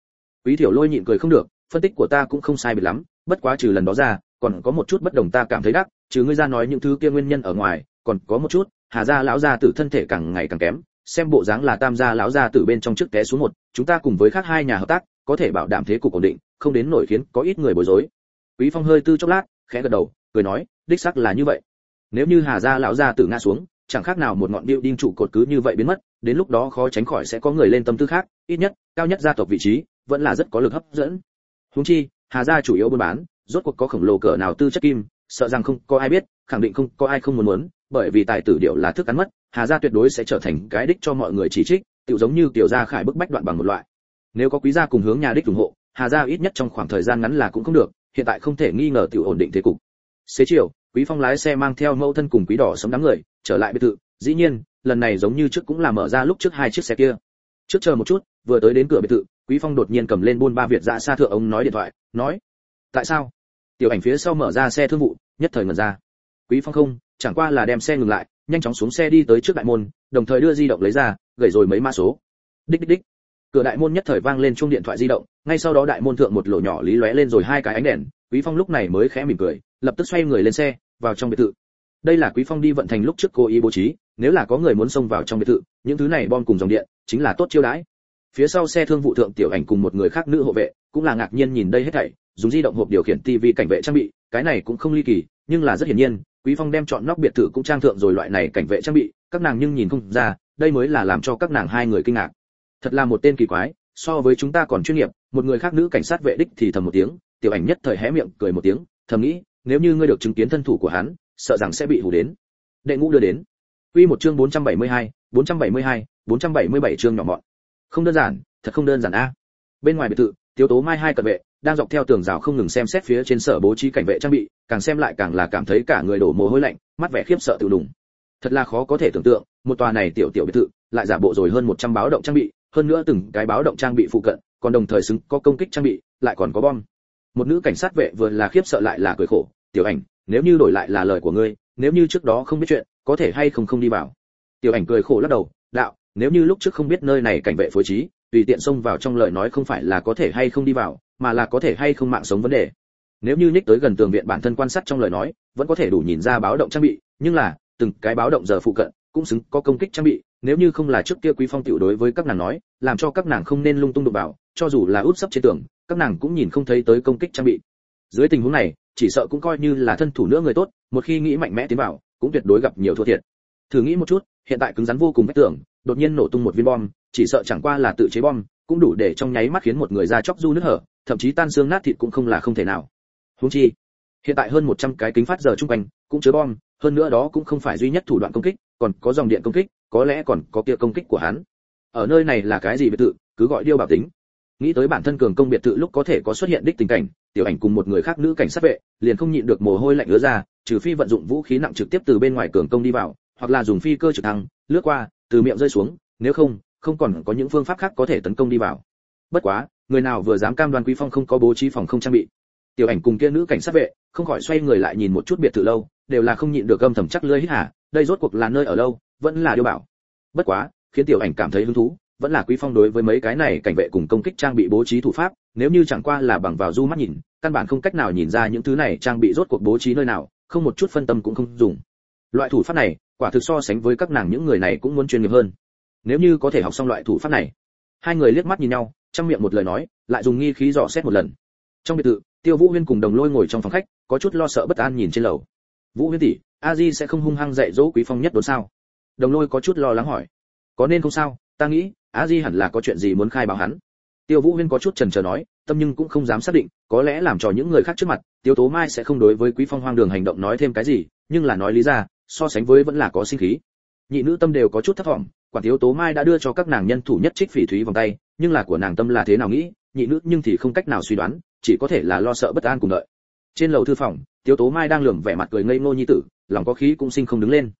Quý thiểu lôi nhịn cười không được phân tích của ta cũng không sai biệt lắm, bất quá trừ lần đó ra, còn có một chút bất đồng ta cảm thấy đắc, trừ ngươi ra nói những thứ kia nguyên nhân ở ngoài, còn có một chút, hà gia lão gia tử thân thể càng ngày càng kém, xem bộ dáng là tam gia lão gia tử bên trong trước té xuống một, chúng ta cùng với khác hai nhà hợp tác, có thể bảo đảm thế cục ổn định, không đến nổi khiến có ít người bối rối. Quý phong hơi tư chốc lát, khẽ gật đầu, cười nói, đích xác là như vậy. Nếu như hà gia lão gia tử ngã xuống, chẳng khác nào một ngọn điệu đinh trụ cột cứ như vậy biến mất, đến lúc đó khó tránh khỏi sẽ có người lên tâm tư khác, ít nhất, cao nhất gia tộc vị trí, vẫn là rất có lực hấp dẫn huống chi, hà gia chủ yếu buôn bán, rốt cuộc có khổng lồ cỡ nào tư chất kim, sợ rằng không có ai biết, khẳng định không có ai không muốn muốn, bởi vì tài tử điệu là thức ăn mất, hà gia tuyệt đối sẽ trở thành cái đích cho mọi người chỉ trích, tiểu giống như tiểu gia khải bức bách đoạn bằng một loại. Nếu có quý gia cùng hướng nhà đích ủng hộ, hà gia ít nhất trong khoảng thời gian ngắn là cũng không được, hiện tại không thể nghi ngờ tiểu ổn định thế cục. Xế chiều, quý phong lái xe mang theo mẫu thân cùng quý đỏ sống đám người, trở lại biệt thự, dĩ nhiên, lần này giống như trước cũng là mở ra lúc trước hai chiếc xe kia. Trước chờ một chút, vừa tới đến cửa biệt thự quý phong đột nhiên cầm lên buôn ba việt dạ xa thượng ông nói điện thoại, nói, tại sao? Tiểu ảnh phía sau mở ra xe thương vụ, nhất thời ngẩn ra. Quý phong không, chẳng qua là đem xe ngừng lại, nhanh chóng xuống xe đi tới trước đại môn, đồng thời đưa di động lấy ra, gửi rồi mấy mã số. Đích đích đích. Cửa đại môn nhất thời vang lên chuông điện thoại di động, ngay sau đó đại môn thượng một lỗ nhỏ lý lóe lên rồi hai cái ánh đèn, quý phong lúc này mới khẽ mỉm cười, lập tức xoay người lên xe, vào trong biệt thự. Đây là quý phong đi vận thành lúc trước cố ý bố trí, nếu là có người muốn xông vào trong biệt thự, những thứ này bom cùng dòng điện, chính là tốt chiêu đãi phía sau xe thương vụ thượng tiểu ảnh cùng một người khác nữ hộ vệ cũng là ngạc nhiên nhìn đây hết thảy dùng di động hộp điều khiển tivi cảnh vệ trang bị cái này cũng không ly kỳ nhưng là rất hiển nhiên quý phong đem chọn nóc biệt thự cũng trang thượng rồi loại này cảnh vệ trang bị các nàng nhưng nhìn không ra đây mới là làm cho các nàng hai người kinh ngạc. Thật là một tên kỳ quái so với chúng ta còn chuyên nghiệp một người khác nữ cảnh sát vệ đích thì thầm một tiếng tiểu ảnh nhất thời hé miệng cười một tiếng thầm nghĩ nếu như ngươi được chứng kiến thân thủ của hắn sợ rằng sẽ bị hù đến. Đệ ngũ đưa đến. Quy một chương 472, 472, 477 chương nhỏ mọn không đơn giản, thật không đơn giản a. Bên ngoài biệt thự, tiếu tố mai hai cận vệ, đang dọc theo tường rào không ngừng xem xét phía trên sở bố trí cảnh vệ trang bị, càng xem lại càng là cảm thấy cả người đổ mồ hôi lạnh, mắt vẻ khiếp sợ tự đùng thật là khó có thể tưởng tượng, một tòa này tiểu tiểu biệt thự, lại giả bộ rồi hơn 100 báo động trang bị, hơn nữa từng cái báo động trang bị phụ cận, còn đồng thời xứng có công kích trang bị, lại còn có bom. Một nữ cảnh sát vệ vừa là khiếp sợ lại là cười khổ, tiểu ảnh, nếu như đổi lại là lời của ngươi, nếu như trước đó không biết chuyện, có thể hay không không đi vào? Tiểu ảnh cười khổ lắc đầu nếu như lúc trước không biết nơi này cảnh vệ phối trí, tùy tiện xông vào trong lời nói không phải là có thể hay không đi vào, mà là có thể hay không mạng sống vấn đề. Nếu như nhích tới gần tường viện bản thân quan sát trong lời nói, vẫn có thể đủ nhìn ra báo động trang bị, nhưng là, từng cái báo động giờ phụ cận, cũng xứng có công kích trang bị. Nếu như không là trước kia quý phong tiểu đối với các nàng nói, làm cho các nàng không nên lung tung đụng vào, cho dù là út sấp trên tường, các nàng cũng nhìn không thấy tới công kích trang bị. Dưới tình huống này, chỉ sợ cũng coi như là thân thủ nữa người tốt, một khi nghĩ mạnh mẽ tiến vào, cũng tuyệt đối gặp nhiều thua thiệt. Thử nghĩ một chút, hiện tại cứng rắn vô cùng vách tường đột nhiên nổ tung một viên bom, chỉ sợ chẳng qua là tự chế bom, cũng đủ để trong nháy mắt khiến một người ra chóc du nước hở, thậm chí tan xương nát thịt cũng không là không thể nào. Huống chi, hiện tại hơn 100 cái kính phát giờ trung quanh cũng chứa bom, hơn nữa đó cũng không phải duy nhất thủ đoạn công kích, còn có dòng điện công kích, có lẽ còn có kia công kích của hắn. Ở nơi này là cái gì biệt thự, cứ gọi điêu bảo tính. Nghĩ tới bản thân cường công biệt thự lúc có thể có xuất hiện đích tình cảnh, tiểu ảnh cùng một người khác nữ cảnh sát vệ, liền không nhịn được mồ hôi lạnh ứa ra, trừ phi vận dụng vũ khí nặng trực tiếp từ bên ngoài cường công đi vào, hoặc là dùng phi cơ trực thăng, lướt qua từ miệng rơi xuống, nếu không không còn có những phương pháp khác có thể tấn công đi vào. Bất quá, người nào vừa dám cam đoan quý phong không có bố trí phòng không trang bị. Tiểu ảnh cùng kia nữ cảnh sát vệ, không khỏi xoay người lại nhìn một chút biệt thự lâu, đều là không nhịn được gầm thầm chắc lưỡi hít hà, đây rốt cuộc là nơi ở lâu, vẫn là điều bảo. Bất quá, khiến tiểu ảnh cảm thấy hứng thú, vẫn là quý phong đối với mấy cái này cảnh vệ cùng công kích trang bị bố trí thủ pháp, nếu như chẳng qua là bằng vào du mắt nhìn, căn bản không cách nào nhìn ra những thứ này trang bị rốt cuộc bố trí nơi nào, không một chút phân tâm cũng không dùng. Loại thủ pháp này quả thực so sánh với các nàng những người này cũng muốn chuyên nghiệp hơn. Nếu như có thể học xong loại thủ pháp này, hai người liếc mắt nhìn nhau trong miệng một lời nói, lại dùng nghi khí dò xét một lần. Trong biệt thự, tiêu vũ huyên cùng đồng lôi ngồi trong phòng khách, có chút lo sợ bất an nhìn trên lầu. Vũ huyên tỷ, a di sẽ không hung hăng dạy dỗ quý phong nhất đốn sao? Đồng lôi có chút lo lắng hỏi. Có nên không sao, ta nghĩ, a di hẳn là có chuyện gì muốn khai báo hắn. Tiêu vũ huyên có chút chần chờ nói, tâm nhưng cũng không dám xác định, có lẽ làm cho những người khác trước mặt, tiêu tố mai sẽ không đối với quý phong hoang đường hành động nói thêm cái gì, nhưng là nói lý ra so sánh với vẫn là có sinh khí. Nhị nữ tâm đều có chút thất vọng, quản thiếu tố mai đã đưa cho các nàng nhân thủ nhất trích phỉ thúy vòng tay, nhưng là của nàng tâm là thế nào nghĩ, nhị nữ nhưng thì không cách nào suy đoán, chỉ có thể là lo sợ bất an cùng đợi. Trên lầu thư phòng tiếu tố mai đang lườm vẻ mặt cười ngây ngô nhi tử, lòng có khí cũng sinh không đứng lên.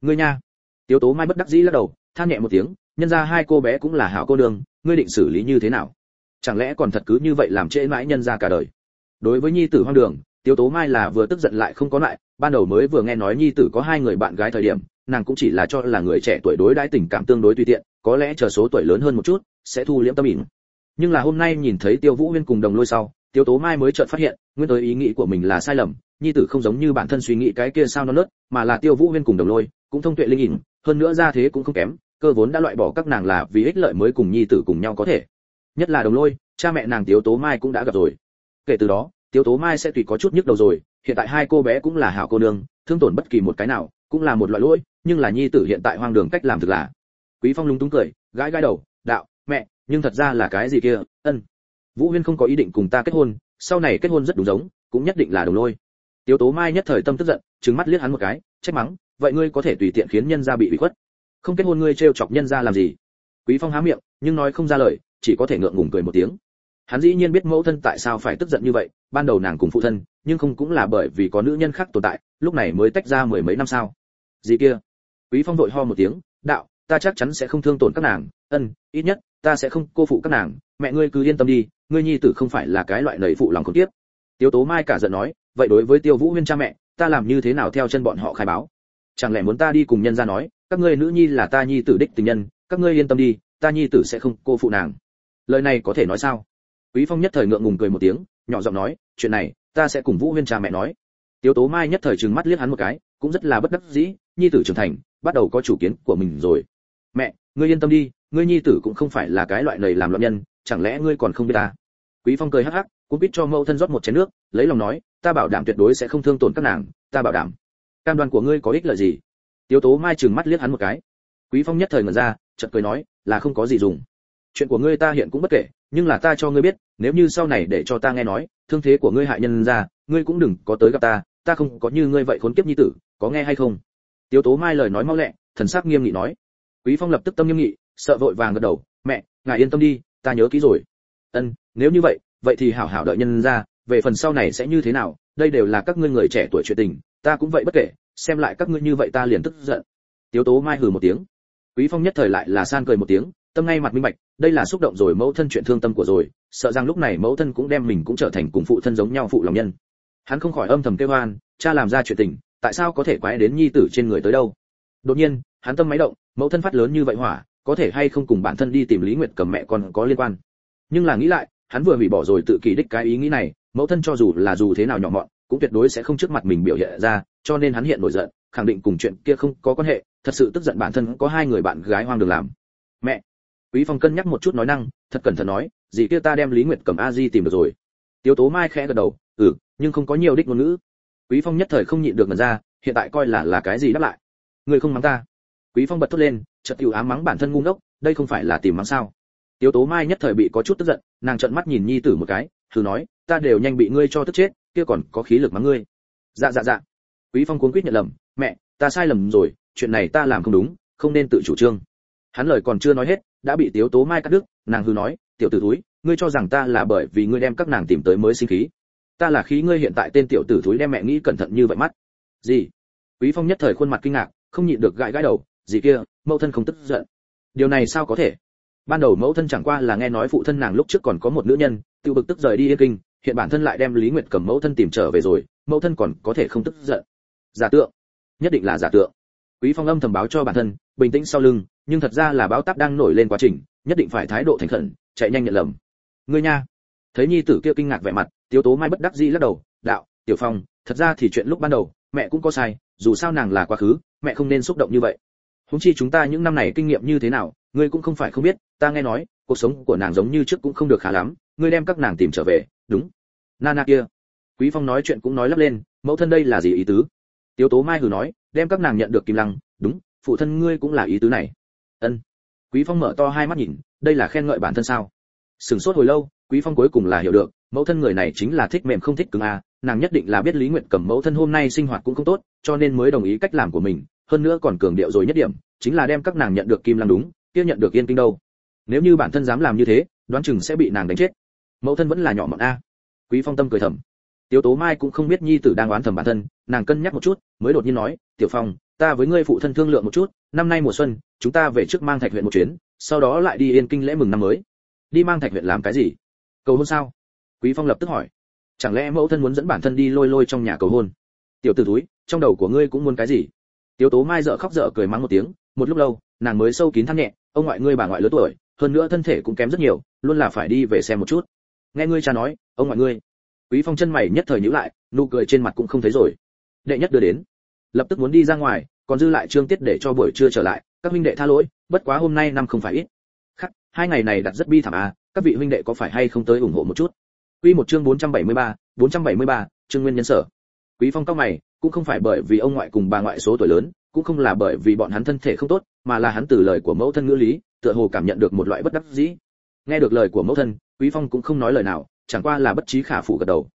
Ngươi nha. Tiếu tố mai bất đắc dĩ lắc đầu, than nhẹ một tiếng, nhân ra hai cô bé cũng là hảo cô đường ngươi định xử lý như thế nào? Chẳng lẽ còn thật cứ như vậy làm trễ mãi nhân ra cả đời? Đối với nhi tử hoang đường tiếu tố mai là vừa tức giận lại không có lại ban đầu mới vừa nghe nói nhi tử có hai người bạn gái thời điểm, nàng cũng chỉ là cho là người trẻ tuổi đối đãi tình cảm tương đối tùy tiện, có lẽ chờ số tuổi lớn hơn một chút, sẽ thu liễm tâm ỉn. Nhưng là hôm nay nhìn thấy tiêu vũ huyên cùng đồng lôi sau, tiêu tố mai mới chợt phát hiện, nguyên tới ý nghĩ của mình là sai lầm, nhi tử không giống như bản thân suy nghĩ cái kia sao nó nớt, mà là tiêu vũ huyên cùng đồng lôi, cũng thông tuệ linh ỉn, hơn nữa ra thế cũng không kém, cơ vốn đã loại bỏ các nàng là vì ích lợi mới cùng nhi tử cùng nhau có thể. Nhất là đồng lôi, cha mẹ nàng tiêu tố mai cũng đã gặp rồi. Kể từ đó, tiêu tố mai sẽ tùy có chút nhức đầu rồi hiện tại hai cô bé cũng là hảo cô nương, thương tổn bất kỳ một cái nào, cũng là một loại lỗi, nhưng là nhi tử hiện tại hoang đường cách làm thực là. Quý phong lúng túng cười, gãi gãi đầu, đạo, mẹ, nhưng thật ra là cái gì kia, ân. Vũ huyên không có ý định cùng ta kết hôn, sau này kết hôn rất đúng giống, cũng nhất định là đồng lôi. Tiếu tố mai nhất thời tâm tức giận, trừng mắt liếc hắn một cái, trách mắng, vậy ngươi có thể tùy tiện khiến nhân gia bị bị khuất. Không kết hôn ngươi trêu chọc nhân gia làm gì? Quý phong há miệng, nhưng nói không ra lời, chỉ có thể ngượng ngùng cười một tiếng hắn dĩ nhiên biết mẫu thân tại sao phải tức giận như vậy, ban đầu nàng cùng phụ thân, nhưng không cũng là bởi vì có nữ nhân khác tồn tại, lúc này mới tách ra mười mấy năm sao gì kia? Quý phong vội ho một tiếng, đạo, ta chắc chắn sẽ không thương tổn các nàng, ân, ít nhất, ta sẽ không cô phụ các nàng, mẹ ngươi cứ yên tâm đi, ngươi nhi tử không phải là cái loại nầy phụ lòng không tiếp tiêu tố mai cả giận nói, vậy đối với tiêu vũ huyên cha mẹ, ta làm như thế nào theo chân bọn họ khai báo? Chẳng lẽ muốn ta đi cùng nhân ra nói, các ngươi nữ nhi là ta nhi tử đích tình nhân, các ngươi yên tâm đi, ta nhi tử sẽ không cô phụ nàng. Lời này có thể nói sao? Quý phong nhất thời ngượng ngùng cười một tiếng, nhỏ giọng nói, chuyện này, ta sẽ cùng vũ huyên cha mẹ nói. Tiếu tố mai nhất thời trừng mắt liếc hắn một cái, cũng rất là bất đắc dĩ, nhi tử trưởng thành, bắt đầu có chủ kiến của mình rồi. Mẹ, ngươi yên tâm đi, ngươi nhi tử cũng không phải là cái loại nầy làm loạn nhân, chẳng lẽ ngươi còn không biết ta? Quý phong cười hắc hắc cũng biết cho mẫu thân rót một chén nước, lấy lòng nói, ta bảo đảm tuyệt đối sẽ không thương tổn các nàng, ta bảo đảm. Cam đoan của ngươi có ích lợi gì? Tiếu tố mai trừng mắt liếc hắn một cái. Quý phong nhất thời ngẩn ra, chợt cười nói, là không có gì dùng. Chuyện của ngươi ta hiện cũng bất kể, nhưng là ta cho ngươi biết nếu như sau này để cho ta nghe nói, thương thế của ngươi hại nhân ra, ngươi cũng đừng có tới gặp ta ta không có như ngươi vậy khốn kiếp nhi tử, có nghe hay không? Tiếu tố mai lời nói mau lẹ, thần sắc nghiêm nghị nói. Quý phong lập tức tâm nghiêm nghị, sợ vội vàng gật đầu. Mẹ, ngài yên tâm đi, ta nhớ kỹ rồi. Ân, nếu như vậy vậy thì hảo hảo đợi nhân ra, về phần sau này sẽ như thế nào, đây đều là các ngươi người trẻ tuổi chuyện tình, ta cũng vậy bất kể, xem lại các ngươi như vậy ta liền tức giận. Tiếu tố mai hừ một tiếng. Quý phong nhất thời lại là san cười một tiếng tâm ngay mặt minh bạch, đây là xúc động rồi, mẫu thân chuyện thương tâm của rồi, sợ rằng lúc này mẫu thân cũng đem mình cũng trở thành cùng phụ thân giống nhau phụ lòng nhân. Hắn không khỏi âm thầm kêu hoan cha làm ra chuyện tình, tại sao có thể quái đến nhi tử trên người tới đâu? Đột nhiên, hắn tâm máy động, mẫu thân phát lớn như vậy hỏa, có thể hay không cùng bản thân đi tìm lý nguyệt cầm mẹ con có liên quan? Nhưng là nghĩ lại, hắn vừa hủy bỏ rồi tự kỳ đích cái ý nghĩ này, mẫu thân cho dù là dù thế nào nhỏ mọn, cũng tuyệt đối sẽ không trước mặt mình biểu hiện ra, cho nên hắn hiện nổi giận, khẳng định cùng chuyện kia không có quan hệ, thật sự tức giận bản thân có hai người bạn gái hoang đường làm. Mẹ quý phong cân nhắc một chút nói năng thật cẩn thận nói gì kia ta đem lý nguyệt cầm a di tìm được rồi tiêu tố mai khẽ gật đầu ừ nhưng không có nhiều đích ngôn ngữ quý phong nhất thời không nhịn được mà ra hiện tại coi là là cái gì đáp lại người không mắng ta quý phong bật thốt lên chợt tiểu ám mắng bản thân ngu ngốc đây không phải là tìm mắng sao Tiếu Tố Mai nhất thời bị có chút tức giận, nàng trợn mắt nhìn nhi tử một cái, thử nói, ta đều nhanh bị ngươi cho tức chết, kia còn có khí lực mắng ngươi. Dạ dạ dạ. Quý Phong cuống quýt nhận lầm, mẹ, ta sai lầm rồi, chuyện này ta làm không đúng, không nên tự chủ trương. Hắn lời còn chưa nói hết, đã bị Tiếu Tố Mai cắt đứt, nàng hư nói, tiểu tử thúi, ngươi cho rằng ta là bởi vì ngươi đem các nàng tìm tới mới sinh khí. Ta là khí ngươi hiện tại tên tiểu tử thúi đem mẹ nghĩ cẩn thận như vậy mắt. Gì? Quý Phong nhất thời khuôn mặt kinh ngạc, không nhịn được gãi gãi đầu, gì kia, mẫu thân không tức giận. Điều này sao có thể? ban đầu mẫu thân chẳng qua là nghe nói phụ thân nàng lúc trước còn có một nữ nhân tiêu bực tức rời đi yên kinh hiện bản thân lại đem lý nguyệt cầm mẫu thân tìm trở về rồi mẫu thân còn có thể không tức giận giả tượng nhất định là giả tượng quý phong âm thầm báo cho bản thân bình tĩnh sau lưng nhưng thật ra là báo táp đang nổi lên quá trình, nhất định phải thái độ thành khẩn, chạy nhanh nhận lầm. Ngươi nha. Thấy nhi tử kia kinh ngạc vẻ mặt, tiếu tố mai bất đắc dĩ lắc đầu, đạo, tiểu phong, thật ra thì chuyện lúc ban đầu, mẹ cũng có sai, dù sao nàng là quá khứ, mẹ không nên xúc động như vậy. Húng chi chúng ta những năm này kinh nghiệm như thế nào, ngươi cũng không phải không biết, ta nghe nói, cuộc sống của nàng giống như trước cũng không được khá lắm, ngươi đem các nàng tìm trở về, đúng. Nana kia. Quý phong nói chuyện cũng nói lắp lên, mẫu thân đây là gì ý tứ? Tiếu tố mai hừ nói, đem các nàng nhận được kim lăng, đúng, phụ thân ngươi cũng là ý tứ này ân. Quý phong mở to hai mắt nhìn đây là khen ngợi bản thân sao? Sừng sốt hồi lâu quý phong cuối cùng là hiểu được mẫu thân người này chính là thích mềm không thích cứng à nàng nhất định là biết lý nguyện cầm mẫu thân hôm nay sinh hoạt cũng không tốt cho nên mới đồng ý cách làm của mình hơn nữa còn cường điệu rồi nhất điểm chính là đem các nàng nhận được kim lăng đúng kia nhận được yên kinh đâu. Nếu như bản thân dám làm như thế đoán chừng sẽ bị nàng đánh chết. Mẫu thân vẫn là nhỏ mọn a. Quý phong tâm cười thầm. Tiếu Tố Mai cũng không biết nhi tử đang oán thầm bản thân, nàng cân nhắc một chút, mới đột nhiên nói, "Tiểu Phong, ta với ngươi phụ thân thương lượng một chút, năm nay mùa xuân, chúng ta về trước Mang Thạch huyện một chuyến, sau đó lại đi Yên Kinh lễ mừng năm mới." Đi Mang Thạch huyện làm cái gì? Cầu hôn sao? Quý Phong lập tức hỏi. Chẳng lẽ mẫu thân muốn dẫn bản thân đi lôi lôi trong nhà cầu hôn? Tiểu tử túi, trong đầu của ngươi cũng muốn cái gì? Tiếu Tố Mai dở khóc dở cười mắng một tiếng, một lúc lâu, nàng mới sâu kín than nhẹ, ông ngoại ngươi bà ngoại lớn tuổi, hơn nữa thân thể cũng kém rất nhiều, luôn là phải đi về xem một chút. Nghe ngươi cha nói, ông ngoại ngươi quý phong chân mày nhất thời nhíu lại nụ cười trên mặt cũng không thấy rồi đệ nhất đưa đến lập tức muốn đi ra ngoài còn dư lại trương tiết để cho buổi trưa trở lại các huynh đệ tha lỗi bất quá hôm nay năm không phải ít. Khắc hai ngày này đặt rất bi thảm à các vị huynh đệ có phải hay không tới ủng hộ một chút? Quy một chương 473, 473, chương nguyên nhân sở. Quý phong cao mày cũng không phải bởi vì ông ngoại cùng bà ngoại số tuổi lớn cũng không là bởi vì bọn hắn thân thể không tốt mà là hắn từ lời của mẫu thân ngữ lý tựa hồ cảm nhận được một loại bất đắc dĩ. Nghe được lời của mẫu thân quý phong cũng không nói lời nào chẳng qua là bất trí khả phụ gật đầu.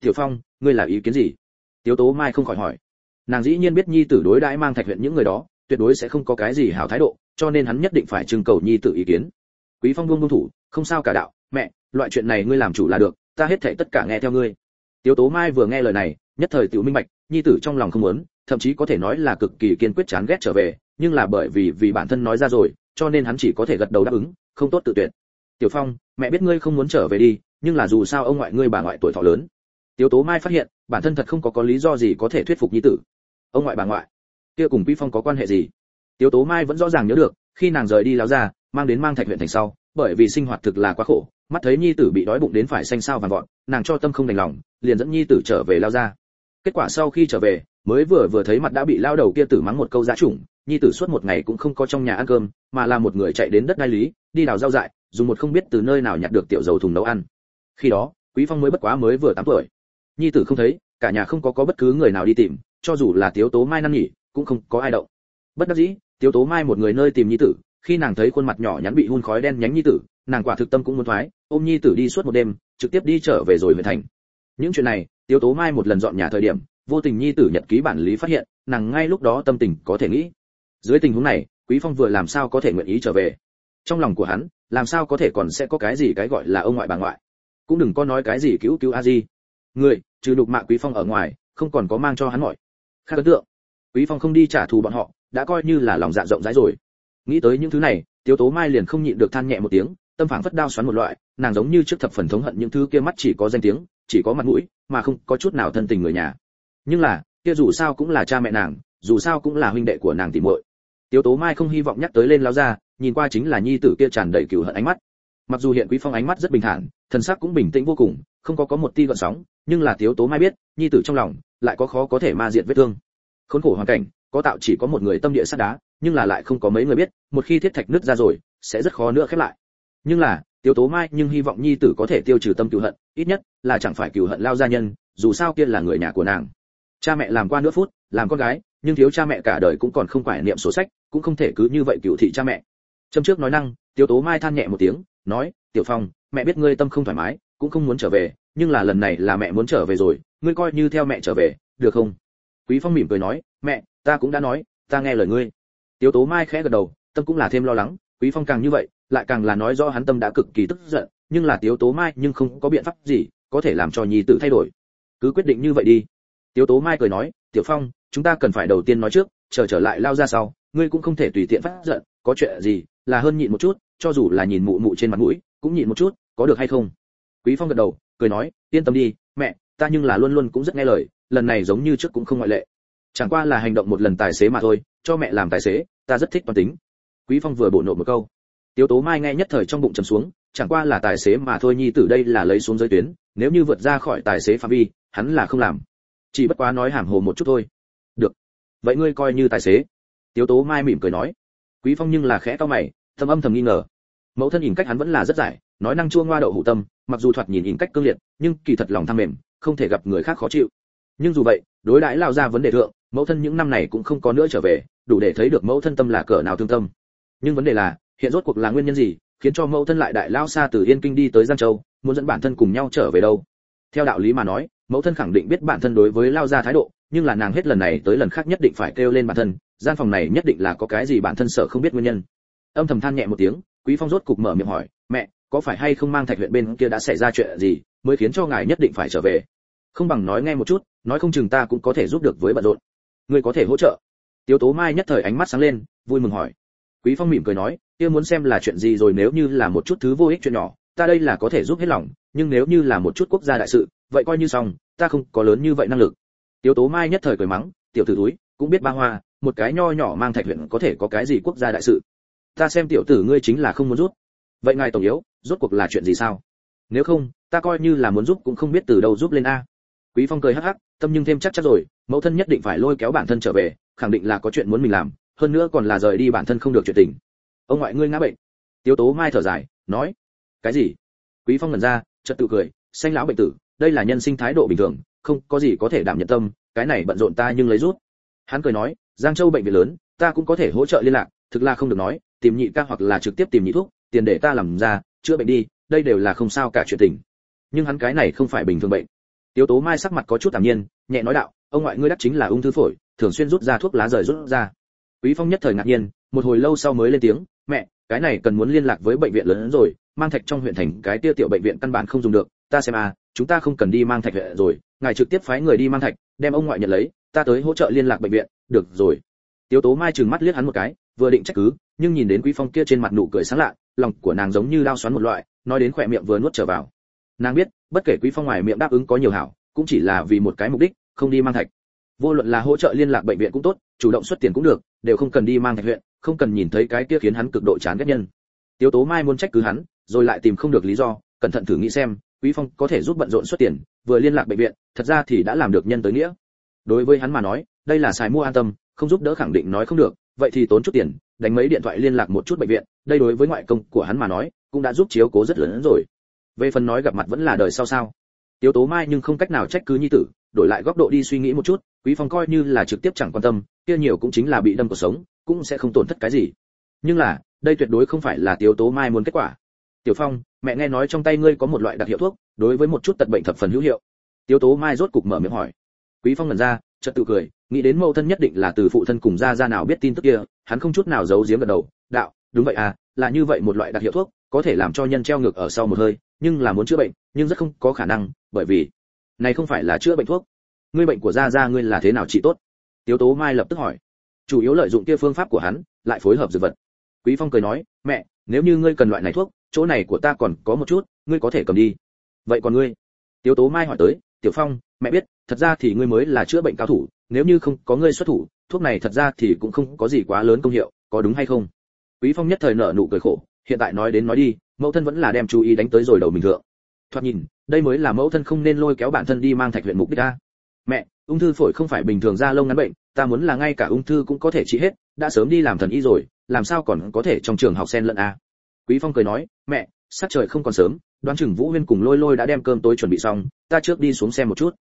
Tiểu phong ngươi là ý kiến gì? Tiếu tố mai không khỏi hỏi nàng dĩ nhiên biết nhi tử đối đãi mang thạch huyện những người đó, tuyệt đối sẽ không có cái gì hảo thái độ, cho nên hắn nhất định phải trưng cầu nhi tử ý kiến. Quý phong buông buông thủ, không sao cả đạo, mẹ, loại chuyện này ngươi làm chủ là được, ta hết thảy tất cả nghe theo ngươi. Tiếu tố mai vừa nghe lời này, nhất thời tiểu minh bạch, nhi tử trong lòng không muốn, thậm chí có thể nói là cực kỳ kiên quyết chán ghét trở về, nhưng là bởi vì vì bản thân nói ra rồi, cho nên hắn chỉ có thể gật đầu đáp ứng, không tốt tự tuyệt. Tiểu phong, mẹ biết ngươi không muốn trở về đi, nhưng là dù sao ông ngoại ngươi bà ngoại tuổi thọ lớn. Tiếu tố mai phát hiện, bản thân thật không có có lý do gì có thể thuyết phục nhi tử ông ngoại bà ngoại, kia cùng quý phong có quan hệ gì? Tiếu tố mai vẫn rõ ràng nhớ được, khi nàng rời đi láo ra, mang đến mang thạch huyện thành sau, bởi vì sinh hoạt thực là quá khổ, mắt thấy nhi tử bị đói bụng đến phải xanh sao vàng vọt, nàng cho tâm không đành lòng, liền dẫn nhi tử trở về lao ra. Kết quả sau khi trở về, mới vừa vừa thấy mặt đã bị lao đầu kia tử mắng một câu giá chủng, nhi tử suốt một ngày cũng không có trong nhà ăn cơm, mà là một người chạy đến đất đai lý, đi đào rau dại, dùng một không biết từ nơi nào nhặt được tiểu dầu thùng nấu ăn. Khi đó, quý phong mới bất quá mới vừa 8 tuổi. Nhi tử không thấy, cả nhà không có có bất cứ người nào đi tìm cho dù là tiếu tố mai năn nhỉ, cũng không có ai động. Bất đắc dĩ, tiếu tố mai một người nơi tìm nhi tử, khi nàng thấy khuôn mặt nhỏ nhắn bị hun khói đen nhánh nhi tử, nàng quả thực tâm cũng muốn thoái, ôm nhi tử đi suốt một đêm, trực tiếp đi trở về rồi về thành. Những chuyện này, tiếu tố mai một lần dọn nhà thời điểm, vô tình nhi tử nhật ký bản lý phát hiện, nàng ngay lúc đó tâm tình có thể nghĩ. Dưới tình huống này, quý phong vừa làm sao có thể nguyện ý trở về? Trong lòng của hắn, làm sao có thể còn sẽ có cái gì cái gọi là ông ngoại bà ngoại? Cũng đừng có nói cái gì cứu cứu a di. Người, trừ đục mạ quý phong ở ngoài, không còn có mang cho hắn hỏi khác ấn tượng. Quý phong không đi trả thù bọn họ, đã coi như là lòng dạ rộng rãi rồi. Nghĩ tới những thứ này tiêu tố mai liền không nhịn được than nhẹ một tiếng, tâm phảng phất đao xoắn một loại, nàng giống như trước thập phần thống hận những thứ kia mắt chỉ có danh tiếng, chỉ có mặt mũi, mà không có chút nào thân tình người nhà. Nhưng là, kia dù sao cũng là cha mẹ nàng, dù sao cũng là huynh đệ của nàng tỉ muội. Tiêu tố mai không hy vọng nhắc tới lên lao ra, nhìn qua chính là nhi tử kia tràn đầy cừu hận ánh mắt. Mặc dù hiện quý phong ánh mắt rất bình thản thần sắc cũng bình tĩnh vô cùng, không có có một tia gợn sóng, nhưng là tiếu tố mai biết, nhi tử trong lòng lại có khó có thể ma diệt vết thương. Khốn khổ hoàn cảnh, có tạo chỉ có một người tâm địa sắt đá, nhưng là lại không có mấy người biết, một khi thiết thạch nứt ra rồi, sẽ rất khó nữa khép lại. Nhưng là, tiếu tố mai nhưng hy vọng nhi tử có thể tiêu trừ tâm cừu hận, ít nhất là chẳng phải cừu hận lao gia nhân, dù sao kia là người nhà của nàng. Cha mẹ làm qua nửa phút, làm con gái, nhưng thiếu cha mẹ cả đời cũng còn không phải niệm sổ sách, cũng không thể cứ như vậy cựu thị cha mẹ. Châm trước nói năng, tiếu tố mai than nhẹ một tiếng, nói, tiểu phong mẹ biết ngươi tâm không thoải mái, cũng không muốn trở về, nhưng là lần này là mẹ muốn trở về rồi, ngươi coi như theo mẹ trở về, được không? Quý phong mỉm cười nói, mẹ, ta cũng đã nói, ta nghe lời ngươi. Tiếu tố mai khẽ gật đầu, tâm cũng là thêm lo lắng, quý phong càng như vậy, lại càng là nói rõ hắn tâm đã cực kỳ tức giận, nhưng là tiếu tố mai nhưng không có biện pháp gì có thể làm cho nhi tử thay đổi. Cứ quyết định như vậy đi. Tiếu tố mai cười nói, tiểu phong, chúng ta cần phải đầu tiên nói trước, chờ trở lại lao ra sau, ngươi cũng không thể tùy tiện phát giận, có chuyện gì là hơn nhịn một chút, cho dù là nhìn mụ mụ trên mặt mũi, cũng nhịn một chút có được hay không? Quý phong gật đầu, cười nói, yên tâm đi, mẹ, ta nhưng là luôn luôn cũng rất nghe lời, lần này giống như trước cũng không ngoại lệ. Chẳng qua là hành động một lần tài xế mà thôi, cho mẹ làm tài xế, ta rất thích toàn tính. Quý phong vừa bổ nộp một câu. Tiếu tố mai nghe nhất thời trong bụng trầm xuống, chẳng qua là tài xế mà thôi nhi tử đây là lấy xuống giới tuyến, nếu như vượt ra khỏi tài xế phạm vi, hắn là không làm. Chỉ bất quá nói hàm hồ một chút thôi. Được. Vậy ngươi coi như tài xế. Tiếu tố mai mỉm cười nói. Quý phong nhưng là khẽ cau mày, thầm âm thầm nghi ngờ. Mẫu thân nhìn cách hắn vẫn là rất giải nói năng chua ngoa đậu hủ tâm, mặc dù thoạt nhìn in cách cương liệt, nhưng kỳ thật lòng tham mềm, không thể gặp người khác khó chịu. Nhưng dù vậy, đối đãi lao ra vấn đề thượng, mẫu thân những năm này cũng không có nữa trở về, đủ để thấy được mẫu thân tâm là cỡ nào thương tâm. Nhưng vấn đề là, hiện rốt cuộc là nguyên nhân gì, khiến cho mẫu thân lại đại lao xa từ yên kinh đi tới giang châu, muốn dẫn bản thân cùng nhau trở về đâu? Theo đạo lý mà nói, mẫu thân khẳng định biết bản thân đối với lao ra thái độ, nhưng là nàng hết lần này tới lần khác nhất định phải kêu lên bản thân, gian phòng này nhất định là có cái gì bản thân sợ không biết nguyên nhân. Âm thầm than nhẹ một tiếng, quý phong rốt cục mở miệng hỏi, mẹ có phải hay không mang thạch huyện bên kia đã xảy ra chuyện gì, mới khiến cho ngài nhất định phải trở về? Không bằng nói nghe một chút, nói không chừng ta cũng có thể giúp được với bận rộn. Ngươi có thể hỗ trợ. Tiếu tố mai nhất thời ánh mắt sáng lên, vui mừng hỏi. Quý phong mỉm cười nói, kia muốn xem là chuyện gì rồi nếu như là một chút thứ vô ích chuyện nhỏ, ta đây là có thể giúp hết lòng, nhưng nếu như là một chút quốc gia đại sự, vậy coi như xong, ta không có lớn như vậy năng lực. Tiếu tố mai nhất thời cười mắng, tiểu tử túi cũng biết ba hoa, một cái nho nhỏ mang thạch huyện có thể có cái gì quốc gia đại sự. Ta xem tiểu tử ngươi chính là không muốn rút. Vậy ngài tổng yếu rốt cuộc là chuyện gì sao? Nếu không, ta coi như là muốn giúp cũng không biết từ đâu giúp lên a. Quý phong cười hắc hắc, tâm nhưng thêm chắc chắc rồi, mẫu thân nhất định phải lôi kéo bản thân trở về, khẳng định là có chuyện muốn mình làm, hơn nữa còn là rời đi bản thân không được chuyện tình. Ông ngoại ngươi ngã bệnh. Tiếu tố mai thở dài, nói, cái gì? Quý phong ngẩn ra, chợt tự cười, xanh lão bệnh tử, đây là nhân sinh thái độ bình thường, không có gì có thể đảm nhận tâm, cái này bận rộn ta nhưng lấy rút. Hắn cười nói, giang châu bệnh viện lớn, ta cũng có thể hỗ trợ liên lạc, thực là không được nói, tìm nhị ca hoặc là trực tiếp tìm nhị thuốc, tiền để ta làm ra chữa bệnh đi, đây đều là không sao cả chuyện tình. Nhưng hắn cái này không phải bình thường bệnh. Tiếu tố mai sắc mặt có chút tạm nhiên, nhẹ nói đạo, ông ngoại ngươi đắc chính là ung thư phổi, thường xuyên rút ra thuốc lá rời rút ra. Quý phong nhất thời ngạc nhiên, một hồi lâu sau mới lên tiếng, mẹ, cái này cần muốn liên lạc với bệnh viện lớn hơn rồi, mang thạch trong huyện thành cái tiêu tiểu bệnh viện căn bản không dùng được, ta xem à chúng ta không cần đi mang thạch huyện rồi, ngài trực tiếp phái người đi mang thạch, đem ông ngoại nhận lấy, ta tới hỗ trợ liên lạc bệnh viện, được rồi. Tiếu tố mai trừng mắt liếc hắn một cái, vừa định trách cứ, nhưng nhìn đến quý phong kia trên mặt nụ cười sáng lạ lòng của nàng giống như lao xoắn một loại, nói đến khỏe miệng vừa nuốt trở vào. Nàng biết, bất kể quý phong ngoài miệng đáp ứng có nhiều hảo, cũng chỉ là vì một cái mục đích, không đi mang thạch. Vô luận là hỗ trợ liên lạc bệnh viện cũng tốt, chủ động xuất tiền cũng được, đều không cần đi mang thạch huyện, không cần nhìn thấy cái kia khiến hắn cực độ chán ghét nhân. Tiếu tố mai muốn trách cứ hắn, rồi lại tìm không được lý do, cẩn thận thử nghĩ xem, quý phong có thể giúp bận rộn xuất tiền, vừa liên lạc bệnh viện, thật ra thì đã làm được nhân tới nghĩa. Đối với hắn mà nói, đây là xài mua an tâm, không giúp đỡ khẳng định nói không được vậy thì tốn chút tiền, đánh mấy điện thoại liên lạc một chút bệnh viện, đây đối với ngoại công của hắn mà nói, cũng đã giúp chiếu cố rất lớn rồi. Về phần nói gặp mặt vẫn là đời sau sao? Tiếu tố mai nhưng không cách nào trách cứ nhi tử, đổi lại góc độ đi suy nghĩ một chút, quý phong coi như là trực tiếp chẳng quan tâm, kia nhiều cũng chính là bị đâm cuộc sống, cũng sẽ không tổn thất cái gì. Nhưng là, đây tuyệt đối không phải là tiếu tố mai muốn kết quả. Tiểu phong, mẹ nghe nói trong tay ngươi có một loại đặc hiệu thuốc, đối với một chút tật bệnh thập phần hữu hiệu. Tiếu tố mai rốt cục mở miệng hỏi. Quý phong lần ra chợt tự cười, nghĩ đến mâu thân nhất định là từ phụ thân cùng gia gia nào biết tin tức kia, hắn không chút nào giấu giếm gật đầu, đạo, đúng vậy à là như vậy một loại đặc hiệu thuốc, có thể làm cho nhân treo ngược ở sau một hơi, nhưng là muốn chữa bệnh, nhưng rất không có khả năng, bởi vì này không phải là chữa bệnh thuốc. Ngươi bệnh của gia gia ngươi là thế nào trị tốt? Tiếu tố mai lập tức hỏi. Chủ yếu lợi dụng kia phương pháp của hắn, lại phối hợp dược vật. Quý phong cười nói, mẹ, nếu như ngươi cần loại này thuốc, chỗ này của ta còn có một chút, ngươi có thể cầm đi. Vậy còn ngươi? Tiếu tố mai hỏi tới, tiểu phong mẹ biết, thật ra thì ngươi mới là chữa bệnh cao thủ, nếu như không có ngươi xuất thủ, thuốc này thật ra thì cũng không có gì quá lớn công hiệu, có đúng hay không? Quý phong nhất thời nở nụ cười khổ, hiện tại nói đến nói đi, mẫu thân vẫn là đem chú ý đánh tới rồi đầu mình thượng. Thoạt nhìn, đây mới là mẫu thân không nên lôi kéo bản thân đi mang thạch huyện mục đích ra. mẹ, ung thư phổi không phải bình thường da lông ngắn bệnh, ta muốn là ngay cả ung thư cũng có thể trị hết, đã sớm đi làm thần y rồi, làm sao còn có thể trong trường học sen lẫn a quý phong cười nói, mẹ sắc trời không còn sớm, đoán chừng vũ huyên cùng lôi lôi đã đem cơm tối chuẩn bị xong, ta trước đi xuống xem một chút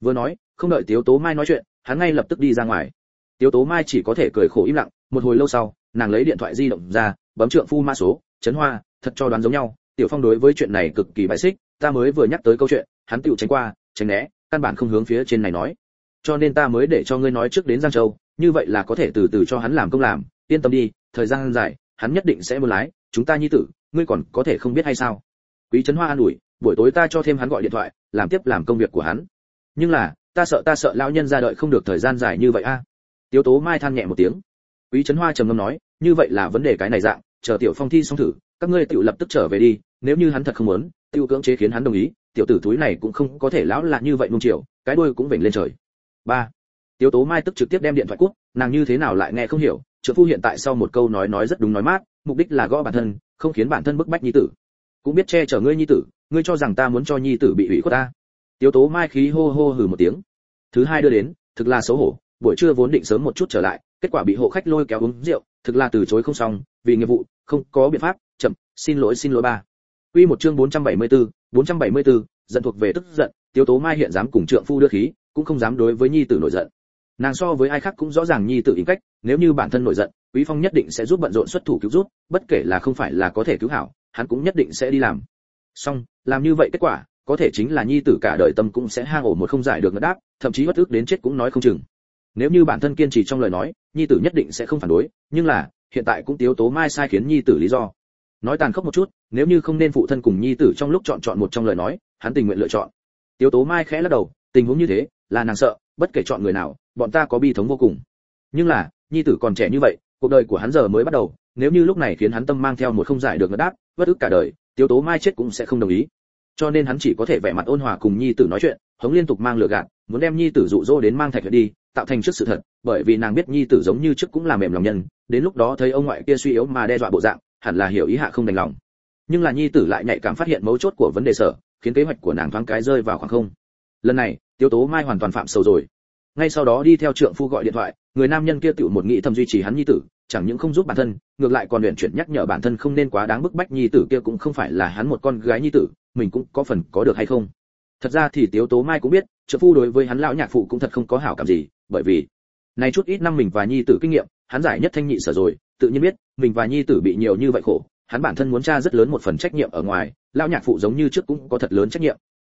vừa nói, không đợi tiếu tố mai nói chuyện, hắn ngay lập tức đi ra ngoài. Tiếu tố mai chỉ có thể cười khổ im lặng, một hồi lâu sau, nàng lấy điện thoại di động ra, bấm trượng phu ma số chấn hoa, thật cho đoán giống nhau, tiểu phong đối với chuyện này cực kỳ bài xích, ta mới vừa nhắc tới câu chuyện, hắn tựu tránh qua, tránh né, căn bản không hướng phía trên này nói. Cho nên ta mới để cho ngươi nói trước đến giang châu, như vậy là có thể từ từ cho hắn làm công làm, yên tâm đi, thời gian dài, hắn nhất định sẽ muốn lái, chúng ta nhi tử, ngươi còn có thể không biết hay sao. Quý trấn hoa an ủi, buổi tối ta cho thêm hắn gọi điện thoại, làm tiếp làm công việc của hắn nhưng là, ta sợ ta sợ lão nhân ra đợi không được thời gian dài như vậy a. Tiếu tố mai than nhẹ một tiếng. Quý trấn hoa trầm ngâm nói, như vậy là vấn đề cái này dạng, chờ tiểu phong thi xong thử, các ngươi tự lập tức trở về đi, nếu như hắn thật không muốn, tiêu cưỡng chế khiến hắn đồng ý, tiểu tử túi này cũng không có thể lão lạ như vậy nung chiều, cái đuôi cũng vểnh lên trời. Ba. Tiếu tố mai tức trực tiếp đem điện thoại cút nàng như thế nào lại nghe không hiểu trợ phu hiện tại sau một câu nói nói rất đúng nói mát, mục đích là gõ bản thân, không khiến bản thân bức bách nhi tử. Cũng biết che chở ngươi nhi tử, ngươi cho rằng ta muốn cho nhi tử bị ủy khuất ta tiếu tố mai khí hô hô hừ một tiếng thứ hai đưa đến thực là xấu hổ buổi trưa vốn định sớm một chút trở lại kết quả bị hộ khách lôi kéo uống rượu thực là từ chối không xong vì nghiệp vụ không có biện pháp chậm xin lỗi xin lỗi ba Quy một chương 474, 474, giận thuộc về tức giận, Tiếu Tố Mai hiện dám cùng trượng phu đưa khí, cũng không dám đối với nhi tử nổi giận. Nàng so với ai khác cũng rõ ràng nhi tử ý cách, nếu như bản thân nổi giận, Quý Phong nhất định sẽ giúp bận rộn xuất thủ cứu giúp, bất kể là không phải là có thể cứu hảo, hắn cũng nhất định sẽ đi làm. Xong, làm như vậy kết quả, có thể chính là nhi tử cả đời tâm cũng sẽ hang ổ một không giải được ngất đáp, thậm chí bất ức đến chết cũng nói không chừng. Nếu như bản thân kiên trì trong lời nói, nhi tử nhất định sẽ không phản đối, nhưng là, hiện tại cũng Tiếu Tố Mai sai khiến nhi tử lý do. nói tàn khốc một chút nếu như không nên phụ thân cùng nhi tử trong lúc chọn chọn một trong lời nói hắn tình nguyện lựa chọn tiếu tố mai khẽ lắc đầu tình huống như thế là nàng sợ bất kể chọn người nào bọn ta có bi thống vô cùng nhưng là nhi tử còn trẻ như vậy cuộc đời của hắn giờ mới bắt đầu nếu như lúc này khiến hắn tâm mang theo một không giải được ngất đáp bất ức cả đời tiếu tố mai chết cũng sẽ không đồng ý cho nên hắn chỉ có thể vẻ mặt ôn hòa cùng nhi tử nói chuyện, hống liên tục mang lửa gạt, muốn đem nhi tử dụ dỗ đến mang thạch đi, tạo thành trước sự thật, bởi vì nàng biết nhi tử giống như trước cũng là mềm lòng nhân, đến lúc đó thấy ông ngoại kia suy yếu mà đe dọa bộ dạng, hẳn là hiểu ý hạ không đành lòng. Nhưng là nhi tử lại nhạy cảm phát hiện mấu chốt của vấn đề sở, khiến kế hoạch của nàng thoáng cái rơi vào khoảng không. Lần này, tiêu tố mai hoàn toàn phạm sầu rồi. Ngay sau đó đi theo trượng phu gọi điện thoại, người nam nhân kia tự một nghĩ thầm duy trì hắn nhi tử chẳng những không giúp bản thân, ngược lại còn luyện chuyển nhắc nhở bản thân không nên quá đáng bức bách nhi tử kia cũng không phải là hắn một con gái nhi tử, mình cũng có phần có được hay không? Thật ra thì tiếu tố mai cũng biết, trợ phu đối với hắn lão nhạc phụ cũng thật không có hảo cảm gì, bởi vì này chút ít năm mình và nhi tử kinh nghiệm, hắn giải nhất thanh nhị sở rồi, tự nhiên biết, mình và nhi tử bị nhiều như vậy khổ, hắn bản thân muốn tra rất lớn một phần trách nhiệm ở ngoài, lão nhạc phụ giống như trước cũng có thật lớn trách nhiệm.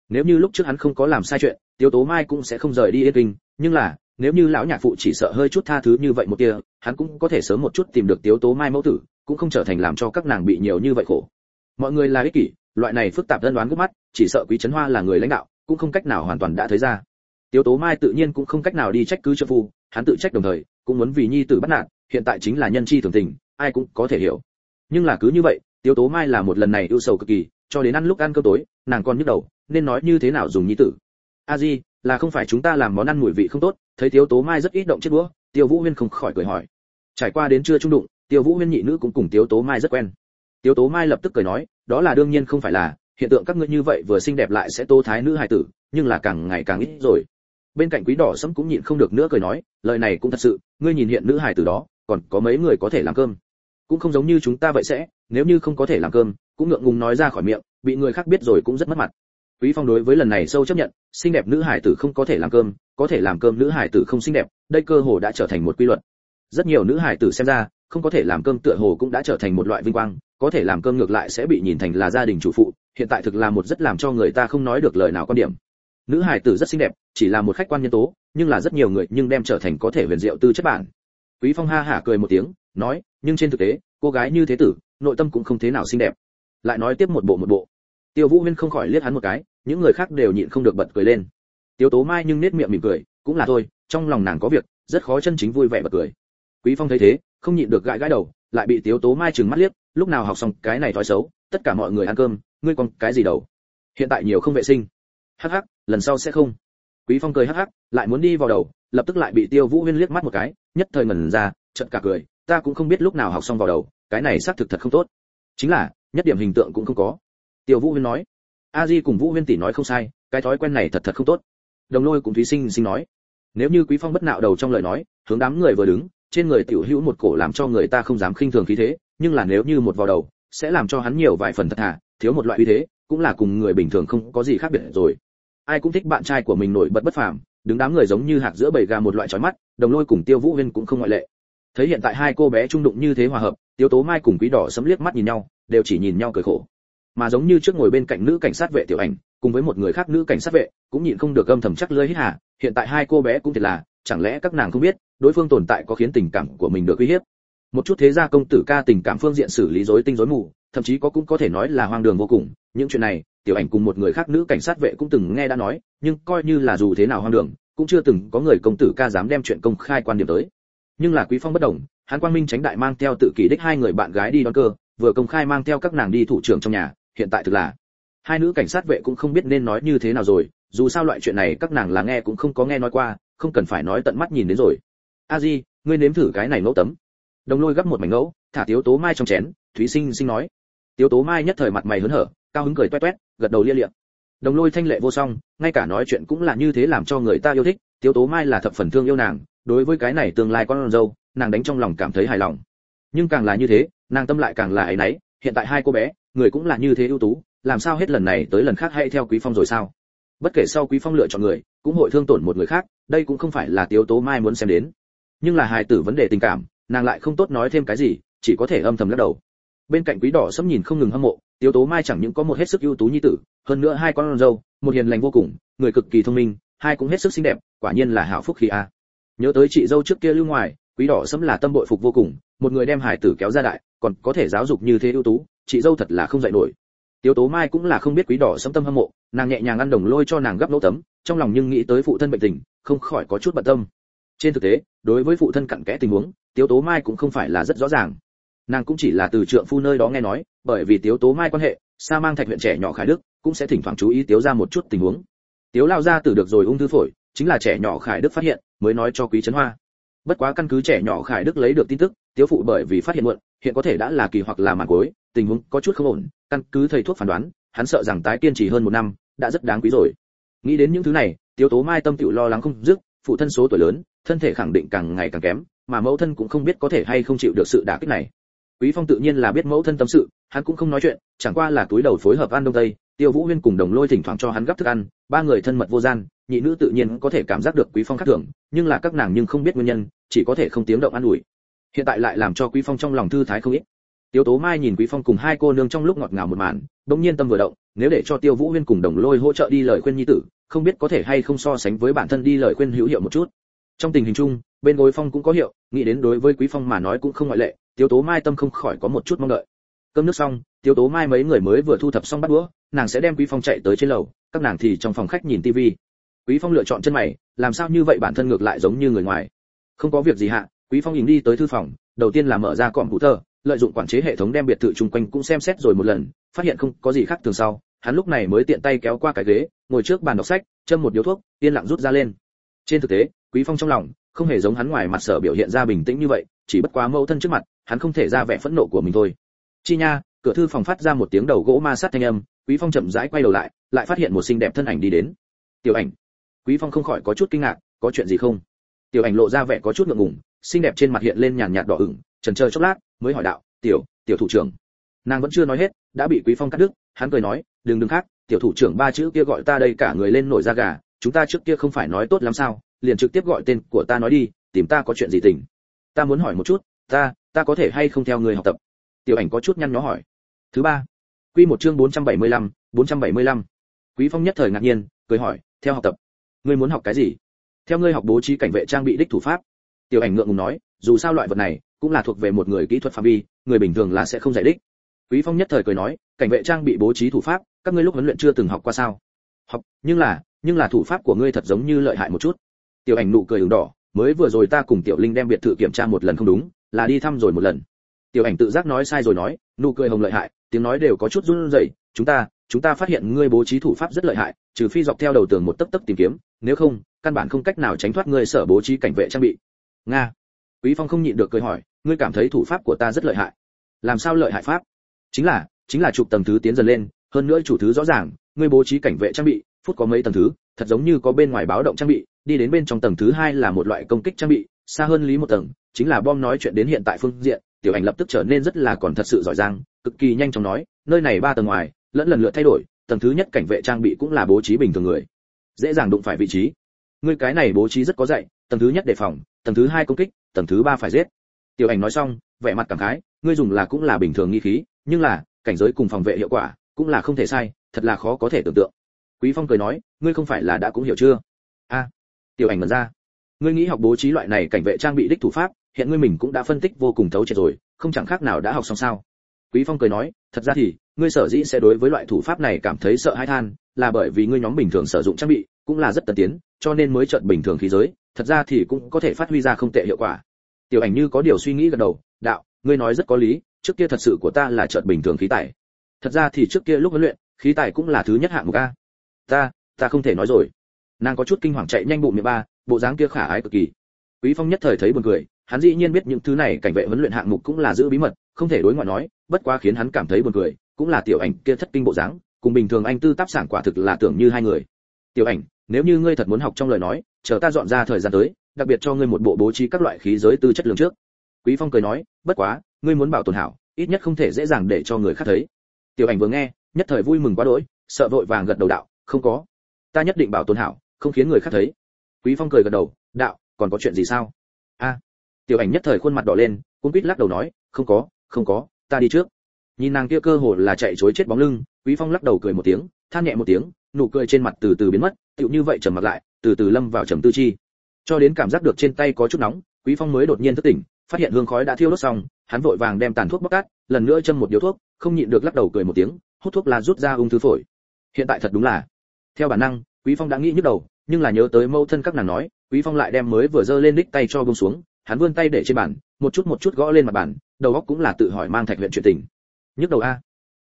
Nếu như lúc trước hắn không có làm sai chuyện, tiếu tố mai cũng sẽ không rời đi yên kinh, nhưng là nếu như lão nhạc phụ chỉ sợ hơi chút tha thứ như vậy một kia, hắn cũng có thể sớm một chút tìm được tiếu tố mai mẫu tử, cũng không trở thành làm cho các nàng bị nhiều như vậy khổ. Mọi người là ích kỷ, loại này phức tạp đơn đoán gấp mắt, chỉ sợ quý trấn hoa là người lãnh đạo, cũng không cách nào hoàn toàn đã thấy ra. Tiếu tố mai tự nhiên cũng không cách nào đi trách cứ trợ phu, hắn tự trách đồng thời, cũng muốn vì nhi tử bắt nạt, hiện tại chính là nhân chi thường tình, ai cũng có thể hiểu. Nhưng là cứ như vậy, tiếu tố mai là một lần này ưu sầu cực kỳ, cho đến ăn lúc ăn cơm tối, nàng còn nhức đầu, nên nói như thế nào dùng nhi tử. A di là không phải chúng ta làm món ăn mùi vị không tốt, thấy tiếu tố mai rất ít động chiếc đũa, tiêu vũ huyên không khỏi cười hỏi. Trải qua đến trưa trung đụng, tiêu vũ huyên nhị nữ cũng cùng tiếu tố mai rất quen. Tiếu tố mai lập tức cười nói, đó là đương nhiên không phải là, hiện tượng các ngươi như vậy vừa xinh đẹp lại sẽ tô thái nữ hài tử, nhưng là càng ngày càng ít rồi. Bên cạnh quý đỏ sẫm cũng nhịn không được nữa cười nói, lời này cũng thật sự, ngươi nhìn hiện nữ hài tử đó, còn có mấy người có thể làm cơm. Cũng không giống như chúng ta vậy sẽ, nếu như không có thể làm cơm, cũng ngượng ngùng nói ra khỏi miệng, bị người khác biết rồi cũng rất mất mặt quý phong đối với lần này sâu chấp nhận, xinh đẹp nữ hài tử không có thể làm cơm, có thể làm cơm nữ hài tử không xinh đẹp, đây cơ hồ đã trở thành một quy luật. Rất nhiều nữ hài tử xem ra, không có thể làm cơm tựa hồ cũng đã trở thành một loại vinh quang, có thể làm cơm ngược lại sẽ bị nhìn thành là gia đình chủ phụ, hiện tại thực là một rất làm cho người ta không nói được lời nào quan điểm. Nữ hài tử rất xinh đẹp, chỉ là một khách quan nhân tố, nhưng là rất nhiều người nhưng đem trở thành có thể huyền diệu tư chất bản. Quý phong ha hả cười một tiếng, nói, nhưng trên thực tế, cô gái như thế tử, nội tâm cũng không thế nào xinh đẹp. Lại nói tiếp một bộ một bộ tiêu vũ huyên không khỏi liếc hắn một cái, những người khác đều nhịn không được bật cười lên. Tiêu tố mai nhưng nết miệng mỉm cười, cũng là thôi, trong lòng nàng có việc, rất khó chân chính vui vẻ bật cười. Quý phong thấy thế, không nhịn được gãi gãi đầu, lại bị Tiêu tố mai trừng mắt liếc, lúc nào học xong cái này thói xấu, tất cả mọi người ăn cơm, ngươi còn cái gì đầu? Hiện tại nhiều không vệ sinh. Hắc hắc, lần sau sẽ không. Quý phong cười hắc hắc, lại muốn đi vào đầu, lập tức lại bị tiêu vũ huyên liếc mắt một cái, nhất thời ngẩn ra, chợt cả cười, ta cũng không biết lúc nào học xong vào đầu, cái này xác thực thật không tốt. Chính là, nhất điểm hình tượng cũng không có tiêu vũ huyên nói, a di cùng vũ huyên tỷ nói không sai, cái thói quen này thật thật không tốt. Đồng lôi cùng thúy sinh sinh nói, nếu như quý phong bất nạo đầu trong lời nói, hướng đám người vừa đứng, trên người tiểu hữu một cổ làm cho người ta không dám khinh thường khí thế, nhưng là nếu như một vào đầu, sẽ làm cho hắn nhiều vài phần thật thà, thiếu một loại uy thế, cũng là cùng người bình thường không có gì khác biệt rồi. Ai cũng thích bạn trai của mình nổi bật bất phàm, đứng đám người giống như hạt giữa bầy gà một loại chói mắt, đồng lôi cùng tiêu vũ huyên cũng không ngoại lệ. Thấy hiện tại hai cô bé trung đụng như thế hòa hợp, tiêu tố mai cùng quý đỏ sấm liếc mắt nhìn nhau, đều chỉ nhìn nhau cười khổ mà giống như trước ngồi bên cạnh nữ cảnh sát vệ tiểu ảnh, cùng với một người khác nữ cảnh sát vệ, cũng nhịn không được âm thầm chắc lưỡi hít hà, hiện tại hai cô bé cũng thật là, chẳng lẽ các nàng không biết, đối phương tồn tại có khiến tình cảm của mình được uy hiếp? Một chút thế gia công tử ca tình cảm phương diện xử lý rối tinh rối mù, thậm chí có cũng có thể nói là hoang đường vô cùng, những chuyện này, tiểu ảnh cùng một người khác nữ cảnh sát vệ cũng từng nghe đã nói, nhưng coi như là dù thế nào hoang đường, cũng chưa từng có người công tử ca dám đem chuyện công khai quan điểm tới. Nhưng là quý phong bất đồng, hắn quang minh tránh đại mang theo tự kỷ đích hai người bạn gái đi đón cơ, vừa công khai mang theo các nàng đi thủ trưởng trong nhà hiện tại thực là. Hai nữ cảnh sát vệ cũng không biết nên nói như thế nào rồi, dù sao loại chuyện này các nàng là nghe cũng không có nghe nói qua, không cần phải nói tận mắt nhìn đến rồi. A di, ngươi nếm thử cái này ngẫu tấm. Đồng lôi gấp một mảnh ngẫu, thả tiếu tố mai trong chén, thúy sinh sinh nói. Tiếu tố mai nhất thời mặt mày hớn hở, cao hứng cười toét toét, gật đầu lia liệm đồng lôi thanh lệ vô song, ngay cả nói chuyện cũng là như thế làm cho người ta yêu thích, tiếu tố mai là thập phần thương yêu nàng, đối với cái này tương lai con dâu, nàng đánh trong lòng cảm thấy hài lòng. Nhưng càng là như thế, nàng tâm lại càng là ấy nấy hiện tại hai cô bé người cũng là như thế ưu tú, làm sao hết lần này tới lần khác hay theo quý phong rồi sao? Bất kể sau quý phong lựa chọn người, cũng hội thương tổn một người khác, đây cũng không phải là tiếu tố mai muốn xem đến. Nhưng là hài tử vấn đề tình cảm, nàng lại không tốt nói thêm cái gì, chỉ có thể âm thầm lắc đầu. Bên cạnh quý đỏ sẫm nhìn không ngừng hâm mộ, tiếu tố mai chẳng những có một hết sức ưu tú nhi tử, hơn nữa hai con dâu một hiền lành vô cùng, người cực kỳ thông minh, hai cũng hết sức xinh đẹp, quả nhiên là hảo phúc khí a. Nhớ tới chị dâu trước kia lưu ngoài, quý đỏ sẫm là tâm bội phục vô cùng, một người đem hải tử kéo ra đại còn có thể giáo dục như thế ưu tú, chị dâu thật là không dạy nổi. Tiếu tố mai cũng là không biết quý đỏ sâm tâm hâm mộ, nàng nhẹ nhàng ăn đồng lôi cho nàng gấp nỗ tấm, trong lòng nhưng nghĩ tới phụ thân bệnh tình, không khỏi có chút bận tâm. Trên thực tế, đối với phụ thân cặn kẽ tình huống, tiếu tố mai cũng không phải là rất rõ ràng. Nàng cũng chỉ là từ trượng phu nơi đó nghe nói, bởi vì tiếu tố mai quan hệ xa mang thạch huyện trẻ nhỏ khải đức cũng sẽ thỉnh thoảng chú ý tiếu ra một chút tình huống. Tiếu lao ra từ được rồi ung thư phổi, chính là trẻ nhỏ khải đức phát hiện, mới nói cho quý trấn hoa. Bất quá căn cứ trẻ nhỏ khải đức lấy được tin tức tiếu phụ bởi vì phát hiện muộn, hiện có thể đã là kỳ hoặc là màn cuối, tình huống có chút không ổn, căn cứ thầy thuốc phán đoán, hắn sợ rằng tái kiên trì hơn một năm, đã rất đáng quý rồi. Nghĩ đến những thứ này, tiếu tố mai tâm tiểu lo lắng không dứt, phụ thân số tuổi lớn, thân thể khẳng định càng ngày càng kém, mà mẫu thân cũng không biết có thể hay không chịu được sự đả kích này. Quý phong tự nhiên là biết mẫu thân tâm sự, hắn cũng không nói chuyện, chẳng qua là túi đầu phối hợp ăn đông tây, tiêu vũ huyên cùng đồng lôi thỉnh thoảng cho hắn gấp thức ăn, ba người thân mật vô gian, nhị nữ tự nhiên có thể cảm giác được quý phong khác thường, nhưng là các nàng nhưng không biết nguyên nhân, chỉ có thể không tiếng động ăn ủi hiện tại lại làm cho quý phong trong lòng thư thái không ít. Tiêu tố mai nhìn quý phong cùng hai cô nương trong lúc ngọt ngào một màn, bỗng nhiên tâm vừa động, nếu để cho tiêu vũ huyên cùng đồng lôi hỗ trợ đi lời khuyên nhi tử, không biết có thể hay không so sánh với bản thân đi lời khuyên hữu hiệu một chút. Trong tình hình chung, bên gối phong cũng có hiệu, nghĩ đến đối với quý phong mà nói cũng không ngoại lệ tiêu tố mai tâm không khỏi có một chút mong đợi. Cơm nước xong tiêu tố mai mấy người mới vừa thu thập xong bắt đũa, nàng sẽ đem quý phong chạy tới trên lầu, các nàng thì trong phòng khách nhìn tivi quý phong lựa chọn chân mày, làm sao như vậy bản thân ngược lại giống như người ngoài? Không có việc gì hạ quý phong nhìn đi tới thư phòng đầu tiên là mở ra cọm hữu tờ, lợi dụng quản chế hệ thống đem biệt thự chung quanh cũng xem xét rồi một lần phát hiện không có gì khác thường sau hắn lúc này mới tiện tay kéo qua cái ghế ngồi trước bàn đọc sách châm một điếu thuốc yên lặng rút ra lên. Trên thực tế quý phong trong lòng không hề giống hắn ngoài mặt sở biểu hiện ra bình tĩnh như vậy chỉ bất quá mâu thân trước mặt hắn không thể ra vẻ phẫn nộ của mình thôi. Chi nha cửa thư phòng phát ra một tiếng đầu gỗ ma sát thanh âm quý phong chậm rãi quay đầu lại lại phát hiện một xinh đẹp thân ảnh đi đến. Tiểu ảnh. Quý phong không khỏi có chút kinh ngạc có chuyện gì không? Tiểu ảnh lộ ra vẻ có chút ngượng ngùng xinh đẹp trên mặt hiện lên nhàn nhạt đỏ ửng trần chờ chốc lát mới hỏi đạo tiểu tiểu thủ trưởng. Nàng vẫn chưa nói hết đã bị quý phong cắt đứt hắn cười nói đừng đừng khác tiểu thủ trưởng ba chữ kia gọi ta đây cả người lên nổi da gà chúng ta trước kia không phải nói tốt lắm sao liền trực tiếp gọi tên của ta nói đi tìm ta có chuyện gì tình. Ta muốn hỏi một chút ta ta có thể hay không theo người học tập? Tiểu ảnh có chút nhăn nhó hỏi. Thứ ba quy một chương 475, 475. quý phong nhất thời ngạc nhiên cười hỏi theo học tập ngươi muốn học cái gì? Theo ngươi học bố trí cảnh vệ trang bị đích thủ pháp tiểu ảnh ngượng ngùng nói, dù sao loại vật này cũng là thuộc về một người kỹ thuật phạm vi, người bình thường là sẽ không giải đích. Quý phong nhất thời cười nói, cảnh vệ trang bị bố trí thủ pháp, các ngươi lúc huấn luyện chưa từng học qua sao? Học, nhưng là nhưng là thủ pháp của ngươi thật giống như lợi hại một chút. Tiểu ảnh nụ cười ửng đỏ, mới vừa rồi ta cùng tiểu linh đem biệt thự kiểm tra một lần không đúng, là đi thăm rồi một lần. Tiểu ảnh tự giác nói sai rồi nói, nụ cười hồng lợi hại, tiếng nói đều có chút run rẩy, chúng ta chúng ta phát hiện ngươi bố trí thủ pháp rất lợi hại, trừ phi dọc theo đầu tường một tấc tấc tìm kiếm, nếu không, căn bản không cách nào tránh thoát ngươi sở bố trí cảnh vệ trang bị nga. Quý phong không nhịn được cười hỏi, ngươi cảm thấy thủ pháp của ta rất lợi hại. Làm sao lợi hại pháp? Chính là chính là chụp tầng thứ tiến dần lên, hơn nữa chủ thứ rõ ràng, ngươi bố trí cảnh vệ trang bị, phút có mấy tầng thứ, thật giống như có bên ngoài báo động trang bị, đi đến bên trong tầng thứ hai là một loại công kích trang bị, xa hơn lý một tầng, chính là bom nói chuyện đến hiện tại phương diện, tiểu ảnh lập tức trở nên rất là còn thật sự giỏi giang, cực kỳ nhanh chóng nói, nơi này ba tầng ngoài, lẫn lần lượt thay đổi, tầng thứ nhất cảnh vệ trang bị cũng là bố trí bình thường người, dễ dàng đụng phải vị trí. Ngươi cái này bố trí rất có dạy, tầng thứ nhất đề phòng tầng thứ hai công kích, tầng thứ ba phải giết. Tiểu ảnh nói xong, vẻ mặt cảm khái, ngươi dùng là cũng là bình thường nghi khí, nhưng là, cảnh giới cùng phòng vệ hiệu quả, cũng là không thể sai, thật là khó có thể tưởng tượng. Quý phong cười nói, ngươi không phải là đã cũng hiểu chưa? A. Tiểu ảnh mở ra. Ngươi nghĩ học bố trí loại này cảnh vệ trang bị đích thủ pháp, hiện ngươi mình cũng đã phân tích vô cùng thấu triệt rồi, không chẳng khác nào đã học xong sao? Quý phong cười nói, thật ra thì, ngươi sở dĩ sẽ đối với loại thủ pháp này cảm thấy sợ hãi than, là bởi vì ngươi nhóm bình thường sử dụng trang bị, cũng là rất tân tiến, cho nên mới chợt bình thường khí giới thật ra thì cũng có thể phát huy ra không tệ hiệu quả. Tiểu ảnh như có điều suy nghĩ gật đầu, đạo, ngươi nói rất có lý, trước kia thật sự của ta là chợt bình thường khí tài. Thật ra thì trước kia lúc huấn luyện, khí tài cũng là thứ nhất hạng mục a. Ta ta không thể nói rồi. Nàng có chút kinh hoàng chạy nhanh bụng miệng ba, bộ dáng kia khả ái cực kỳ. Quý phong nhất thời thấy buồn cười, hắn dĩ nhiên biết những thứ này cảnh vệ huấn luyện hạng mục cũng là giữ bí mật, không thể đối ngoại nói, bất quá khiến hắn cảm thấy buồn cười, cũng là tiểu ảnh kia thất kinh bộ dáng, cùng bình thường anh tư tác sản quả thực là tưởng như hai người. Tiểu ảnh, nếu như ngươi thật muốn học trong lời nói chờ ta dọn ra thời gian tới, đặc biệt cho ngươi một bộ bố trí các loại khí giới tư chất lượng trước. Quý phong cười nói, bất quá, ngươi muốn bảo tồn hảo, ít nhất không thể dễ dàng để cho người khác thấy. Tiểu ảnh vừa nghe, nhất thời vui mừng quá đỗi, sợ vội vàng gật đầu đạo, không có. Ta nhất định bảo tồn hảo, không khiến người khác thấy. Quý phong cười gật đầu, đạo, còn có chuyện gì sao? A. Tiểu ảnh nhất thời khuôn mặt đỏ lên cũng quýt lắc đầu nói, không có không có, ta đi trước. Nhìn nàng kia cơ hồ là chạy chối chết bóng lưng, quý phong lắc đầu cười một tiếng, than nhẹ một tiếng, nụ cười trên mặt từ từ biến mất, tựu như vậy trầm mặt lại từ từ lâm vào trầm tư chi. Cho đến cảm giác được trên tay có chút nóng, quý phong mới đột nhiên thức tỉnh, phát hiện hương khói đã thiêu đốt xong, hắn vội vàng đem tàn thuốc bóc tát lần nữa châm một điếu thuốc, không nhịn được lắc đầu cười một tiếng, hút thuốc là rút ra ung thư phổi. Hiện tại thật đúng là. Theo bản năng, quý phong đã nghĩ nhức đầu, nhưng là nhớ tới mâu thân các nàng nói, quý phong lại đem mới vừa giơ lên đích tay cho buông xuống, hắn vươn tay để trên bàn, một chút một chút gõ lên mặt bàn, đầu óc cũng là tự hỏi mang thạch huyện chuyện tình. Nhức đầu a.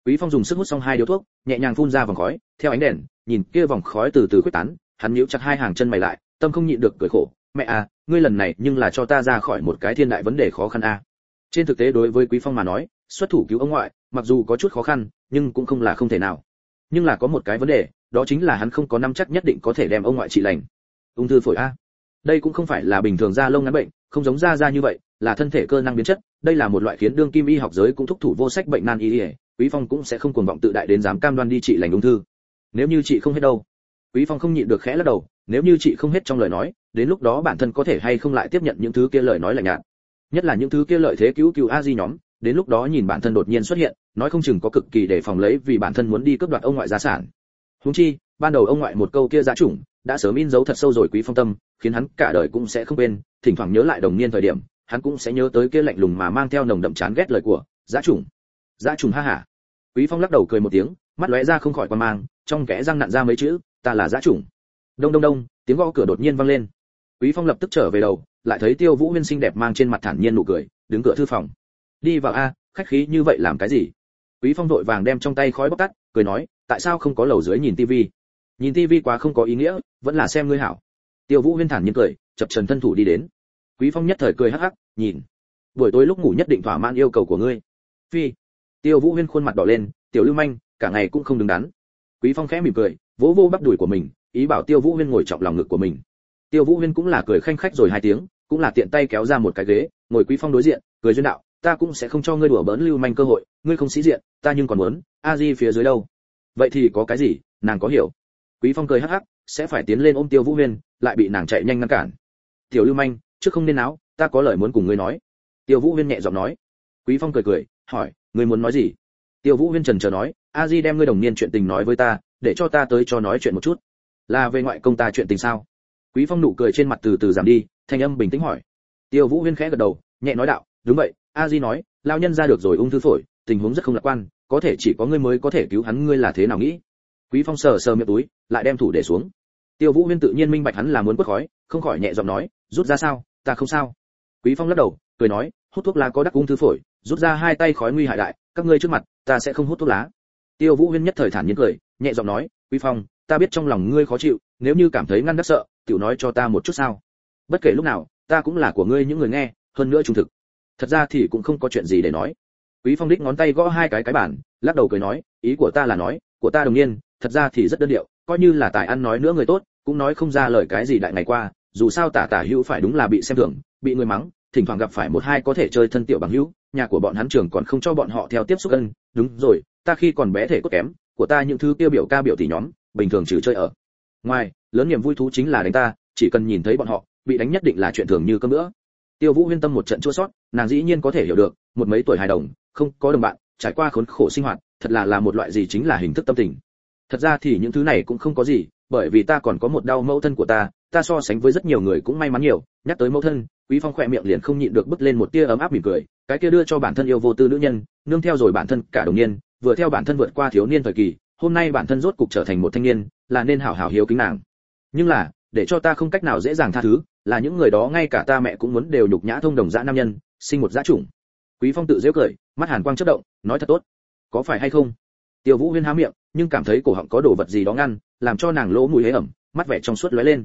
Quý phong dùng sức hút xong hai điếu thuốc, nhẹ nhàng phun ra vòng khói, theo ánh đèn, nhìn kia vòng khói từ từ khuếch tán hắn nhíu chặt hai hàng chân mày lại, tâm không nhịn được cười khổ, mẹ à ngươi lần này nhưng là cho ta ra khỏi một cái thiên đại vấn đề khó khăn a. Trên thực tế đối với quý phong mà nói, xuất thủ cứu ông ngoại, mặc dù có chút khó khăn, nhưng cũng không là không thể nào. Nhưng là có một cái vấn đề, đó chính là hắn không có năm chắc nhất định có thể đem ông ngoại trị lành. Ung thư phổi a. Đây cũng không phải là bình thường da lông ngắn bệnh, không giống da da như vậy, là thân thể cơ năng biến chất, đây là một loại khiến đương kim y học giới cũng thúc thủ vô sách bệnh nan y quý phong cũng sẽ không cuồng vọng tự đại đến dám cam đoan đi trị lành ung thư. Nếu như chị không hết đâu quý phong không nhịn được khẽ lắc đầu, nếu như chị không hết trong lời nói, đến lúc đó bản thân có thể hay không lại tiếp nhận những thứ kia lời nói là nhạt. Nhất là những thứ kia lợi thế cứu cứu a di nhóm, đến lúc đó nhìn bản thân đột nhiên xuất hiện, nói không chừng có cực kỳ để phòng lấy vì bản thân muốn đi cướp đoạt ông ngoại gia sản. Huống chi, ban đầu ông ngoại một câu kia giá chủng, đã sớm in dấu thật sâu rồi quý phong tâm, khiến hắn cả đời cũng sẽ không quên, thỉnh thoảng nhớ lại đồng niên thời điểm, hắn cũng sẽ nhớ tới kia lạnh lùng mà mang theo nồng đậm chán ghét lời của giá chủng. Giá chủng ha ha. Quý phong lắc đầu cười một tiếng, mắt lóe ra không khỏi quan mang, trong kẽ răng nặn ra mấy chữ ta là giã chủng. Đông đông đông, tiếng gõ cửa đột nhiên vang lên. Quý phong lập tức trở về đầu, lại thấy tiêu vũ huyên xinh đẹp mang trên mặt thản nhiên nụ cười, đứng cửa thư phòng. Đi vào a, khách khí như vậy làm cái gì? Quý phong vội vàng đem trong tay khói bóc tắt, cười nói, tại sao không có lầu dưới nhìn tivi nhìn tivi quá không có ý nghĩa, vẫn là xem ngươi hảo. Tiêu vũ huyên thản nhiên cười, chập trần thân thủ đi đến. Quý phong nhất thời cười hắc hắc, nhìn. Buổi tối lúc ngủ nhất định thỏa mãn yêu cầu của ngươi. Phi. Tiêu vũ huyên khuôn mặt đỏ lên, tiểu lưu manh, cả ngày cũng không đứng đắn. Quý phong khẽ mỉm cười vỗ vô bắp đùi của mình, ý bảo tiêu vũ huyên ngồi trọng lòng ngực của mình. Tiêu vũ huyên cũng là cười khanh khách rồi hai tiếng, cũng là tiện tay kéo ra một cái ghế, ngồi quý phong đối diện, cười duyên đạo, ta cũng sẽ không cho ngươi đùa bỡn lưu manh cơ hội, ngươi không sĩ diện, ta nhưng còn muốn, a di phía dưới đâu? Vậy thì có cái gì, nàng có hiểu. Quý phong cười hắc hắc, sẽ phải tiến lên ôm tiêu vũ huyên, lại bị nàng chạy nhanh ngăn cản. Tiểu lưu manh, trước không nên áo ta có lời muốn cùng ngươi nói. Tiêu vũ huyên nhẹ giọng nói. Quý phong cười cười, hỏi, ngươi muốn nói gì? Tiêu vũ huyên trần chờ nói, a di đem ngươi đồng niên chuyện tình nói với ta để cho ta tới cho nói chuyện một chút. Là về ngoại công ta chuyện tình sao? Quý phong nụ cười trên mặt từ từ giảm đi, thanh âm bình tĩnh hỏi. Tiêu vũ huyên khẽ gật đầu, nhẹ nói đạo, đúng vậy, a di nói lao nhân ra được rồi ung thư phổi, tình huống rất không lạc quan, có thể chỉ có ngươi mới có thể cứu hắn, ngươi là thế nào nghĩ? Quý phong sờ sờ miệng túi, lại đem thủ để xuống. Tiêu vũ huyên tự nhiên minh bạch hắn là muốn quất khói, không khỏi nhẹ giọng nói, rút ra sao, ta không sao. Quý phong lắc đầu, cười nói, hút thuốc lá có đắc ung thư phổi, rút ra hai tay khói nguy hại đại, các ngươi trước mặt, ta sẽ không hút thuốc lá. Tiêu vũ huyên nhất thời thản nhiên cười nhẹ giọng nói, quý phong, ta biết trong lòng ngươi khó chịu, nếu như cảm thấy ngăn đắc sợ, tiểu nói cho ta một chút sao? Bất kể lúc nào, ta cũng là của ngươi những người nghe, hơn nữa trung thực. Thật ra thì cũng không có chuyện gì để nói. Quý phong đích ngón tay gõ hai cái cái bản lắc đầu cười nói, ý của ta là nói, của ta đồng nhiên, thật ra thì rất đơn điệu, coi như là tài ăn nói nữa người tốt, cũng nói không ra lời cái gì đại ngày qua, dù sao tả tả hữu phải đúng là bị xem thường, bị người mắng, thỉnh thoảng gặp phải một hai có thể chơi thân tiểu bằng hữu, nhà của bọn hắn trường còn không cho bọn họ theo tiếp xúc ân đúng rồi, ta khi còn bé thể cốt kém của ta những thứ tiêu biểu ca biểu tỷ nhóm, bình thường trừ chơi ở. Ngoài, lớn niềm vui thú chính là đánh ta, chỉ cần nhìn thấy bọn họ, bị đánh nhất định là chuyện thường như cơm nữa tiêu vũ huyên tâm một trận chua sót, nàng dĩ nhiên có thể hiểu được, một mấy tuổi hài đồng, không có đồng bạn, trải qua khốn khổ sinh hoạt, thật là là một loại gì chính là hình thức tâm tình. Thật ra thì những thứ này cũng không có gì, bởi vì ta còn có một đau mẫu thân của ta ta so sánh với rất nhiều người cũng may mắn nhiều, nhắc tới mẫu thân, quý phong khỏe miệng liền không nhịn được bứt lên một tia ấm áp mỉm cười, cái kia đưa cho bản thân yêu vô tư nữ nhân, nương theo rồi bản thân cả đồng niên vừa theo bản thân vượt qua thiếu niên thời kỳ, hôm nay bản thân rốt cục trở thành một thanh niên, là nên hảo hảo hiếu kính nàng. Nhưng là, để cho ta không cách nào dễ dàng tha thứ, là những người đó ngay cả ta mẹ cũng muốn đều nhục nhã thông đồng dã nam nhân, sinh một dã chủng. Quý phong tự giễu cười, mắt hàn quang chớp động, nói thật tốt. Có phải hay không? Tiêu vũ huyên há miệng, nhưng cảm thấy cổ họng có đồ vật gì đó ngăn, làm cho nàng lỗ mũi hế ẩm, mắt vẻ trong suốt lóe lên.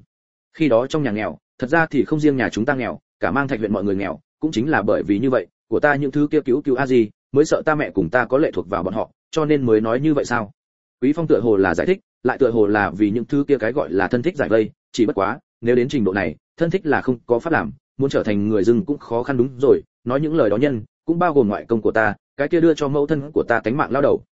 Khi đó trong nhà nghèo, thật ra thì không riêng nhà chúng ta nghèo, cả mang thạch huyện mọi người nghèo, cũng chính là bởi vì như vậy, của ta những thứ kia cứu cứu a gì mới sợ ta mẹ cùng ta có lệ thuộc vào bọn họ, cho nên mới nói như vậy sao? Quý phong tựa hồ là giải thích, lại tựa hồ là vì những thứ kia cái gọi là thân thích giải vây, chỉ bất quá, nếu đến trình độ này, thân thích là không có pháp làm, muốn trở thành người dưng cũng khó khăn đúng rồi, nói những lời đó nhân, cũng bao gồm ngoại công của ta, cái kia đưa cho mẫu thân của ta tánh mạng lao đầu.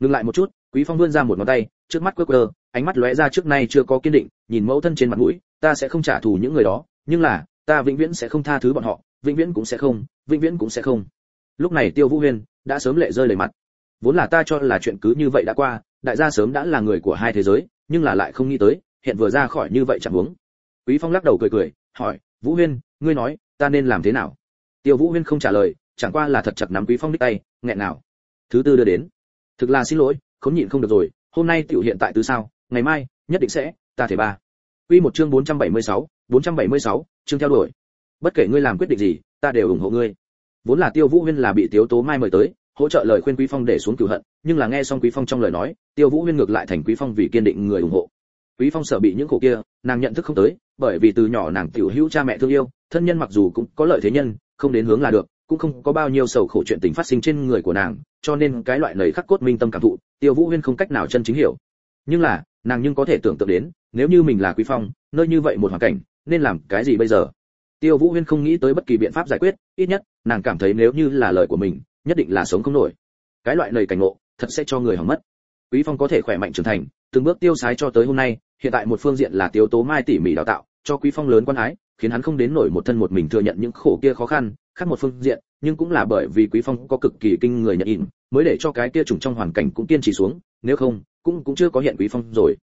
Ngừng lại một chút, quý phong vươn ra một ngón tay, trước mắt quơ quơ, ánh mắt lóe ra trước nay chưa có kiên định, nhìn mẫu thân trên mặt mũi, ta sẽ không trả thù những người đó, nhưng là, ta vĩnh viễn sẽ không tha thứ bọn họ, vĩnh viễn cũng sẽ không, vĩnh viễn cũng sẽ không. Lúc này tiêu vũ huyên đã sớm lệ rơi đầy mặt. Vốn là ta cho là chuyện cứ như vậy đã qua đại gia sớm đã là người của hai thế giới nhưng là lại không nghĩ tới hiện vừa ra khỏi như vậy chẳng uống quý phong lắc đầu cười cười hỏi vũ huyên ngươi nói ta nên làm thế nào? Tiêu vũ huyên không trả lời chẳng qua là thật chặt nắm quý phong đích tay nghẹn nào. Thứ tư đưa đến. Thực là xin lỗi không nhịn không được rồi hôm nay tiểu hiện tại tứ sao ngày mai nhất định sẽ ta thể ba. Quy một chương 476, 476, chương theo đuổi. Bất kể ngươi làm quyết định gì ta đều ủng hộ ngươi. Vốn là tiêu vũ huyên là bị tiếu tố mai mời tới hỗ trợ lời khuyên quý phong để xuống cửu hận, nhưng là nghe xong quý phong trong lời nói, tiêu vũ huyên ngược lại thành quý phong vì kiên định người ủng hộ. Quý phong sợ bị những khổ kia, nàng nhận thức không tới, bởi vì từ nhỏ nàng tiểu hữu cha mẹ thương yêu, thân nhân mặc dù cũng có lợi thế nhân, không đến hướng là được, cũng không có bao nhiêu sầu khổ chuyện tình phát sinh trên người của nàng, cho nên cái loại lời khắc cốt minh tâm cảm thụ, tiêu vũ huyên không cách nào chân chính hiểu. Nhưng là, nàng nhưng có thể tưởng tượng đến, nếu như mình là quý phong, nơi như vậy một hoàn cảnh, nên làm cái gì bây giờ? Tiêu vũ huyên không nghĩ tới bất kỳ biện pháp giải quyết, ít nhất, nàng cảm thấy nếu như là lời của mình nhất định là sống không nổi. Cái loại lời cảnh ngộ, thật sẽ cho người hỏng mất. Quý phong có thể khỏe mạnh trưởng thành, từng bước tiêu sái cho tới hôm nay, hiện tại một phương diện là tiêu tố mai tỉ mỉ đào tạo, cho quý phong lớn quan ái, khiến hắn không đến nổi một thân một mình thừa nhận những khổ kia khó khăn, khác một phương diện, nhưng cũng là bởi vì quý phong có cực kỳ kinh người nhận ỉn mới để cho cái kia trùng trong hoàn cảnh cũng kiên trì xuống, nếu không, cũng cũng chưa có hiện quý phong rồi.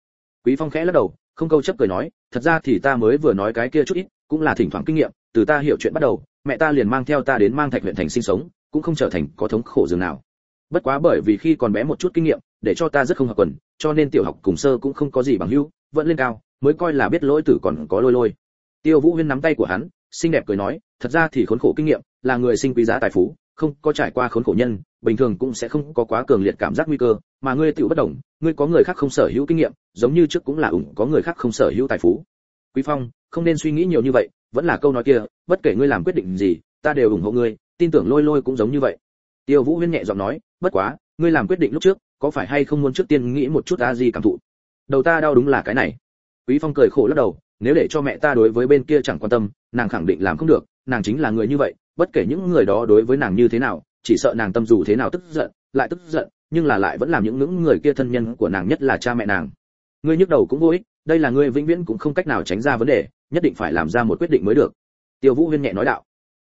Quý phong khẽ lắc đầu, không câu chấp cười nói, thật ra thì ta mới vừa nói cái kia chút ít, cũng là thỉnh thoảng kinh nghiệm, từ ta hiểu chuyện bắt đầu, mẹ ta liền mang theo ta đến mang thạch huyện thành sinh sống cũng không trở thành có thống khổ dường nào. Bất quá bởi vì khi còn bé một chút kinh nghiệm, để cho ta rất không hợp quần, cho nên tiểu học cùng sơ cũng không có gì bằng hữu, vẫn lên cao, mới coi là biết lỗi tử còn có lôi lôi. Tiêu vũ huyên nắm tay của hắn, xinh đẹp cười nói, thật ra thì khốn khổ kinh nghiệm, là người sinh quý giá tài phú, không có trải qua khốn khổ nhân, bình thường cũng sẽ không có quá cường liệt cảm giác nguy cơ, mà ngươi tự bất động ngươi có người khác không sở hữu kinh nghiệm, giống như trước cũng là ủng có người khác không sở hữu tài phú. Quý phong, không nên suy nghĩ nhiều như vậy, vẫn là câu nói kia, bất kể ngươi làm quyết định gì, ta đều ủng hộ ngươi tin tưởng lôi lôi cũng giống như vậy. Tiêu vũ huyên nhẹ giọng nói, bất quá, ngươi làm quyết định lúc trước, có phải hay không muốn trước tiên nghĩ một chút a gì cảm thụ? Đầu ta đau đúng là cái này. Quý phong cười khổ lắc đầu, nếu để cho mẹ ta đối với bên kia chẳng quan tâm, nàng khẳng định làm không được, nàng chính là người như vậy, bất kể những người đó đối với nàng như thế nào, chỉ sợ nàng tâm dù thế nào tức giận, lại tức giận, nhưng là lại vẫn làm những những người kia thân nhân của nàng nhất là cha mẹ nàng. Ngươi nhức đầu cũng vô ích, đây là ngươi vĩnh viễn cũng không cách nào tránh ra vấn đề, nhất định phải làm ra một quyết định mới được. Tiêu vũ huyên nhẹ nói đạo.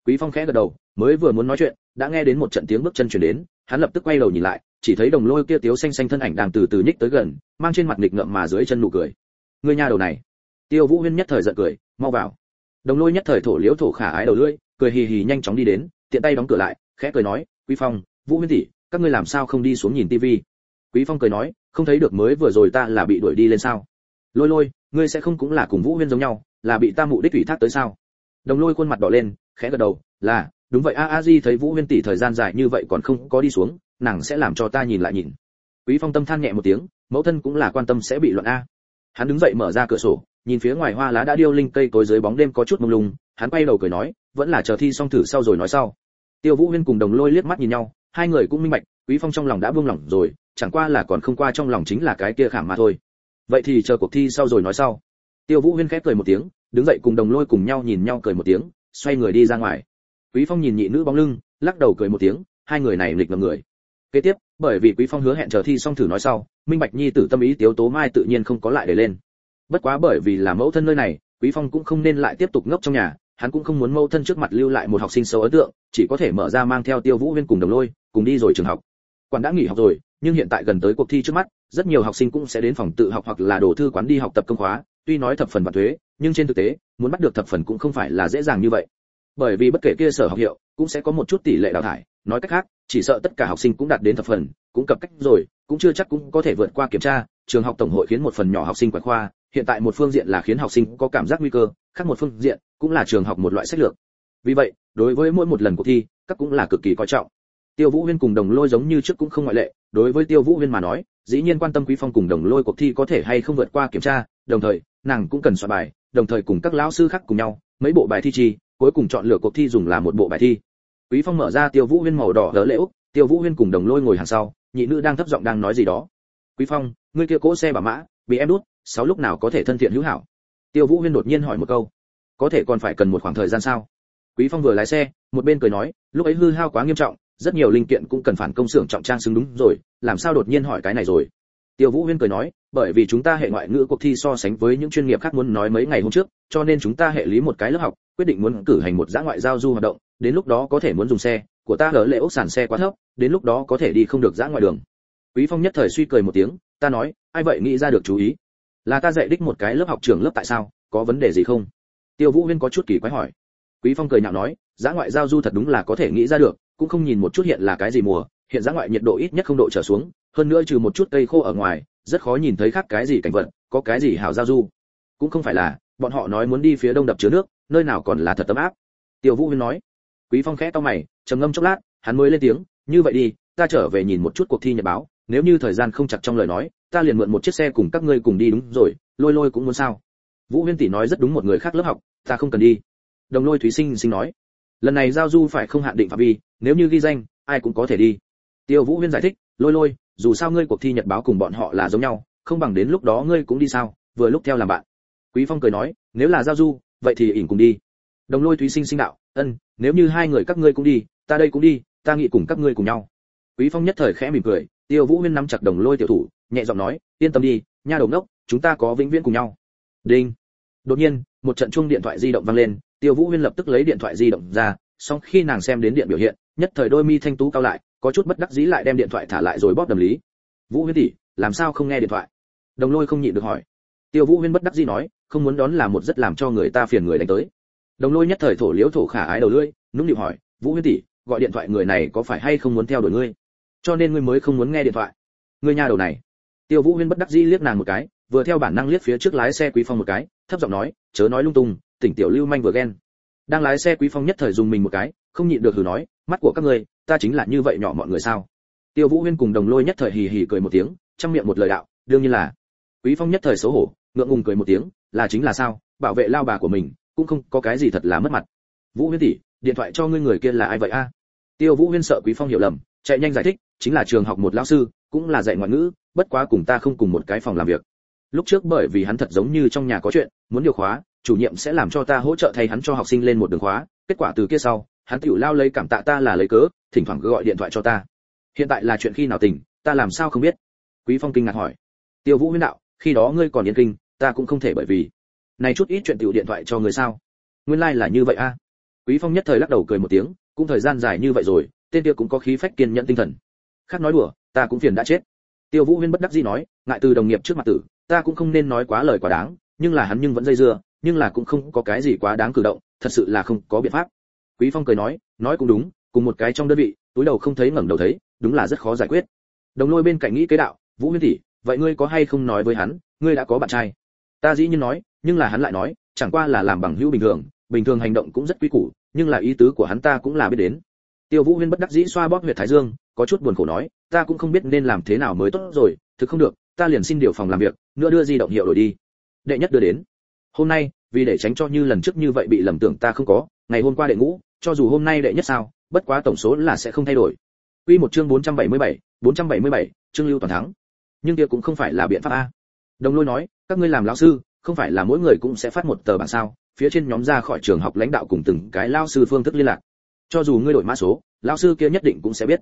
Quý phong khẽ gật đầu mới vừa muốn nói chuyện, đã nghe đến một trận tiếng bước chân chuyển đến, hắn lập tức quay đầu nhìn lại, chỉ thấy đồng lôi kia tiếu xanh xanh thân ảnh đang từ từ nhích tới gần, mang trên mặt nghịch ngợm mà dưới chân nụ cười. Người nhà đầu này. Tiêu vũ huyên nhất thời giận cười, mau vào. Đồng lôi nhất thời thổ liễu thổ khả ái đầu lưỡi, cười hì hì nhanh chóng đi đến, tiện tay đóng cửa lại, khẽ cười nói, quý phong, vũ huyên tỷ, các ngươi làm sao không đi xuống nhìn tivi quý phong cười nói, không thấy được mới vừa rồi ta là bị đuổi đi lên sao? Lôi lôi, ngươi sẽ không cũng là cùng vũ huyên giống nhau, là bị ta mụ đích ủy thác tới sao? Đồng lôi khuôn mặt đỏ lên, khẽ gật đầu, là đúng vậy, a a di thấy vũ huyên tỷ thời gian dài như vậy còn không có đi xuống, nàng sẽ làm cho ta nhìn lại nhìn. Quý phong tâm than nhẹ một tiếng, mẫu thân cũng là quan tâm sẽ bị luận a. Hắn đứng dậy mở ra cửa sổ, nhìn phía ngoài hoa lá đã điêu linh cây tối dưới bóng đêm có chút mông lung, hắn quay đầu cười nói, vẫn là chờ thi xong thử sau rồi nói sau. Tiêu vũ huyên cùng đồng lôi liếc mắt nhìn nhau, hai người cũng minh bạch, quý phong trong lòng đã buông lỏng rồi, chẳng qua là còn không qua trong lòng chính là cái kia khảm mà thôi. Vậy thì chờ cuộc thi sau rồi nói sau. Tiêu vũ huyên khép cười một tiếng, đứng dậy cùng đồng lôi cùng nhau nhìn nhau cười một tiếng, xoay người đi ra ngoài quý phong nhìn nhị nữ bóng lưng, lắc đầu cười một tiếng, hai người này nghịch ngợm người. Kế tiếp, bởi vì quý phong hứa hẹn chờ thi xong thử nói sau, minh bạch nhi tử tâm ý tiếu tố mai tự nhiên không có lại để lên. Bất quá bởi vì là mẫu thân nơi này, quý phong cũng không nên lại tiếp tục ngốc trong nhà, hắn cũng không muốn mẫu thân trước mặt lưu lại một học sinh xấu ấn tượng, chỉ có thể mở ra mang theo tiêu vũ huyên cùng đồng lôi, cùng đi rồi trường học. Quản đã nghỉ học rồi, nhưng hiện tại gần tới cuộc thi trước mắt, rất nhiều học sinh cũng sẽ đến phòng tự học hoặc là đồ thư quán đi học tập công khóa, tuy nói thập phần và thuế, nhưng trên thực tế, muốn bắt được thập phần cũng không phải là dễ dàng như vậy bởi vì bất kể kia sở học hiệu cũng sẽ có một chút tỷ lệ đào thải. Nói cách khác, chỉ sợ tất cả học sinh cũng đạt đến thập phần, cũng cập cách rồi, cũng chưa chắc cũng có thể vượt qua kiểm tra. Trường học tổng hội khiến một phần nhỏ học sinh quậy khoa, hiện tại một phương diện là khiến học sinh có cảm giác nguy cơ, khác một phương diện cũng là trường học một loại sách lược. Vì vậy, đối với mỗi một lần cuộc thi, các cũng là cực kỳ coi trọng. Tiêu vũ huyên cùng đồng lôi giống như trước cũng không ngoại lệ, đối với tiêu vũ huyên mà nói, dĩ nhiên quan tâm quý phong cùng đồng lôi cuộc thi có thể hay không vượt qua kiểm tra, đồng thời, nàng cũng cần soạn bài, đồng thời cùng các lão sư khác cùng nhau, mấy bộ bài thi trì cuối cùng chọn lựa cuộc thi dùng là một bộ bài thi. Quý phong mở ra tiêu vũ huyên màu đỏ đỡ lễ úc, tiêu vũ huyên cùng đồng lôi ngồi hàng sau, nhị nữ đang thấp giọng đang nói gì đó. Quý phong, ngươi kia cỗ xe bà mã, bị em đút, sáu lúc nào có thể thân thiện hữu hảo? Tiêu vũ huyên đột nhiên hỏi một câu. Có thể còn phải cần một khoảng thời gian sao? Quý phong vừa lái xe, một bên cười nói, lúc ấy hư hao quá nghiêm trọng, rất nhiều linh kiện cũng cần phản công xưởng trọng trang xứng đúng rồi, làm sao đột nhiên hỏi cái này rồi? Tiêu vũ huyên cười nói, bởi vì chúng ta hệ ngoại ngữ cuộc thi so sánh với những chuyên nghiệp khác muốn nói mấy ngày hôm trước, cho nên chúng ta hệ lý một cái lớp học, quyết định muốn cử hành một dã ngoại giao du hoạt động, đến lúc đó có thể muốn dùng xe, của ta ở lệ ốc sản xe quá thấp, đến lúc đó có thể đi không được dã ngoại đường. Quý phong nhất thời suy cười một tiếng, ta nói, ai vậy nghĩ ra được chú ý? Là ta dạy đích một cái lớp học trường lớp tại sao, có vấn đề gì không? Tiêu vũ huyên có chút kỳ quái hỏi. Quý phong cười nhạo nói dã ngoại giao du thật đúng là có thể nghĩ ra được, cũng không nhìn một chút hiện là cái gì mùa, hiện dã ngoại nhiệt độ ít nhất không độ trở xuống hơn nữa trừ một chút cây khô ở ngoài, rất khó nhìn thấy khác cái gì cảnh vật, có cái gì hảo giao du. Cũng không phải là, bọn họ nói muốn đi phía đông đập chứa nước, nơi nào còn là thật tấm áp. Tiêu vũ huyên nói. Quý phong khẽ to mày, trầm ngâm chốc lát, hắn mới lên tiếng, như vậy đi, ta trở về nhìn một chút cuộc thi nhật báo, nếu như thời gian không chặt trong lời nói, ta liền mượn một chiếc xe cùng các ngươi cùng đi đúng rồi, lôi lôi cũng muốn sao. Vũ huyên tỷ nói rất đúng một người khác lớp học, ta không cần đi. Đồng lôi thúy sinh sinh nói, lần này giao du phải không hạn định phạm vi, nếu như ghi danh, ai cũng có thể đi. Tiêu vũ huyên giải thích, lôi lôi dù sao ngươi cuộc thi nhật báo cùng bọn họ là giống nhau, không bằng đến lúc đó ngươi cũng đi sao, vừa lúc theo làm bạn. Quý phong cười nói, nếu là giao du, vậy thì ỉn cùng đi. Đồng lôi thúy sinh sinh đạo, ân, nếu như hai người các ngươi cũng đi, ta đây cũng đi, ta nghĩ cùng các ngươi cùng nhau. Quý phong nhất thời khẽ mỉm cười, tiêu vũ huyên nắm chặt đồng lôi tiểu thủ, nhẹ giọng nói, yên tâm đi, nha đồng đốc chúng ta có vĩnh viễn cùng nhau. Đinh. Đột nhiên, một trận chuông điện thoại di động vang lên, tiêu vũ huyên lập tức lấy điện thoại di động ra, song khi nàng xem đến điện biểu hiện, nhất thời đôi mi thanh tú cao lại có chút bất đắc dĩ lại đem điện thoại thả lại rồi bóp đầm lý. Vũ huyên tỷ, làm sao không nghe điện thoại? Đồng lôi không nhịn được hỏi. Tiêu vũ huyên bất đắc dĩ nói, không muốn đón là một rất làm cho người ta phiền người đánh tới. Đồng lôi nhất thời thổ liếu thổ khả ái đầu lưỡi, nũng nịu hỏi, vũ huyên tỷ, gọi điện thoại người này có phải hay không muốn theo đuổi ngươi? Cho nên ngươi mới không muốn nghe điện thoại. Ngươi nhà đầu này. Tiêu vũ huyên bất đắc dĩ liếc nàng một cái, vừa theo bản năng liếc phía trước lái xe quý phong một cái, thấp giọng nói, chớ nói lung tung, tỉnh tiểu lưu manh vừa ghen. Đang lái xe quý phong nhất thời dùng mình một cái, không nhịn được hừ nói, mắt của các ngươi ta chính là như vậy nhỏ mọi người sao? Tiêu vũ huyên cùng đồng lôi nhất thời hì hì cười một tiếng, trong miệng một lời đạo, đương nhiên là. Quý phong nhất thời xấu hổ, ngượng ngùng cười một tiếng, là chính là sao? Bảo vệ lao bà của mình, cũng không có cái gì thật là mất mặt. Vũ huyên tỷ, điện thoại cho ngươi người kia là ai vậy a? Tiêu vũ huyên sợ quý phong hiểu lầm, chạy nhanh giải thích, chính là trường học một lão sư, cũng là dạy ngoại ngữ, bất quá cùng ta không cùng một cái phòng làm việc. Lúc trước bởi vì hắn thật giống như trong nhà có chuyện, muốn điều khóa, chủ nhiệm sẽ làm cho ta hỗ trợ thay hắn cho học sinh lên một đường khóa, kết quả từ kia sau hắn tiểu lao lấy cảm tạ ta là lấy cớ, thỉnh thoảng cứ gọi điện thoại cho ta. Hiện tại là chuyện khi nào tỉnh, ta làm sao không biết? Quý phong kinh ngạc hỏi. Tiêu vũ huyên đạo, khi đó ngươi còn yên kinh, ta cũng không thể bởi vì. Này chút ít chuyện tiểu điện thoại cho người sao? Nguyên lai like là như vậy a. Quý phong nhất thời lắc đầu cười một tiếng, cũng thời gian dài như vậy rồi, tên kia cũng có khí phách kiên nhẫn tinh thần. Khác nói đùa, ta cũng phiền đã chết. Tiêu vũ huyên bất đắc dĩ nói, ngại từ đồng nghiệp trước mặt tử, ta cũng không nên nói quá lời quá đáng, nhưng là hắn nhưng vẫn dây dưa, nhưng là cũng không có cái gì quá đáng cử động, thật sự là không có biện pháp quý phong cười nói nói cũng đúng, cùng một cái trong đơn vị, túi đầu không thấy ngẩng đầu thấy, đúng là rất khó giải quyết. Đồng lôi bên cạnh nghĩ kế đạo, vũ huyên tỷ, vậy ngươi có hay không nói với hắn, ngươi đã có bạn trai? Ta dĩ nhiên nói, nhưng là hắn lại nói, chẳng qua là làm bằng hữu bình thường bình thường hành động cũng rất quý củ, nhưng là ý tứ của hắn ta cũng là biết đến. Tiêu vũ huyên bất đắc dĩ xoa bóp huyệt thái dương, có chút buồn khổ nói, ta cũng không biết nên làm thế nào mới tốt rồi, thực không được, ta liền xin điều phòng làm việc, nữa đưa di động hiệu đổi đi. Đệ nhất đưa đến. Hôm nay, vì để tránh cho như lần trước như vậy bị lầm tưởng ta không có, ngày hôm qua đệ ngũ cho dù hôm nay đệ nhất sao bất quá tổng số là sẽ không thay đổi Quy một chương 477, 477, chương lưu toàn thắng. Nhưng kia cũng không phải là biện pháp a. Đồng Lôi nói, các ngươi làm lão sư, không phải là mỗi người cũng sẽ phát một tờ bản sao? Phía trên nhóm ra khỏi trường học lãnh đạo cùng từng cái lão sư phương thức liên lạc. Cho dù ngươi đổi mã số, lão sư kia nhất định cũng sẽ biết.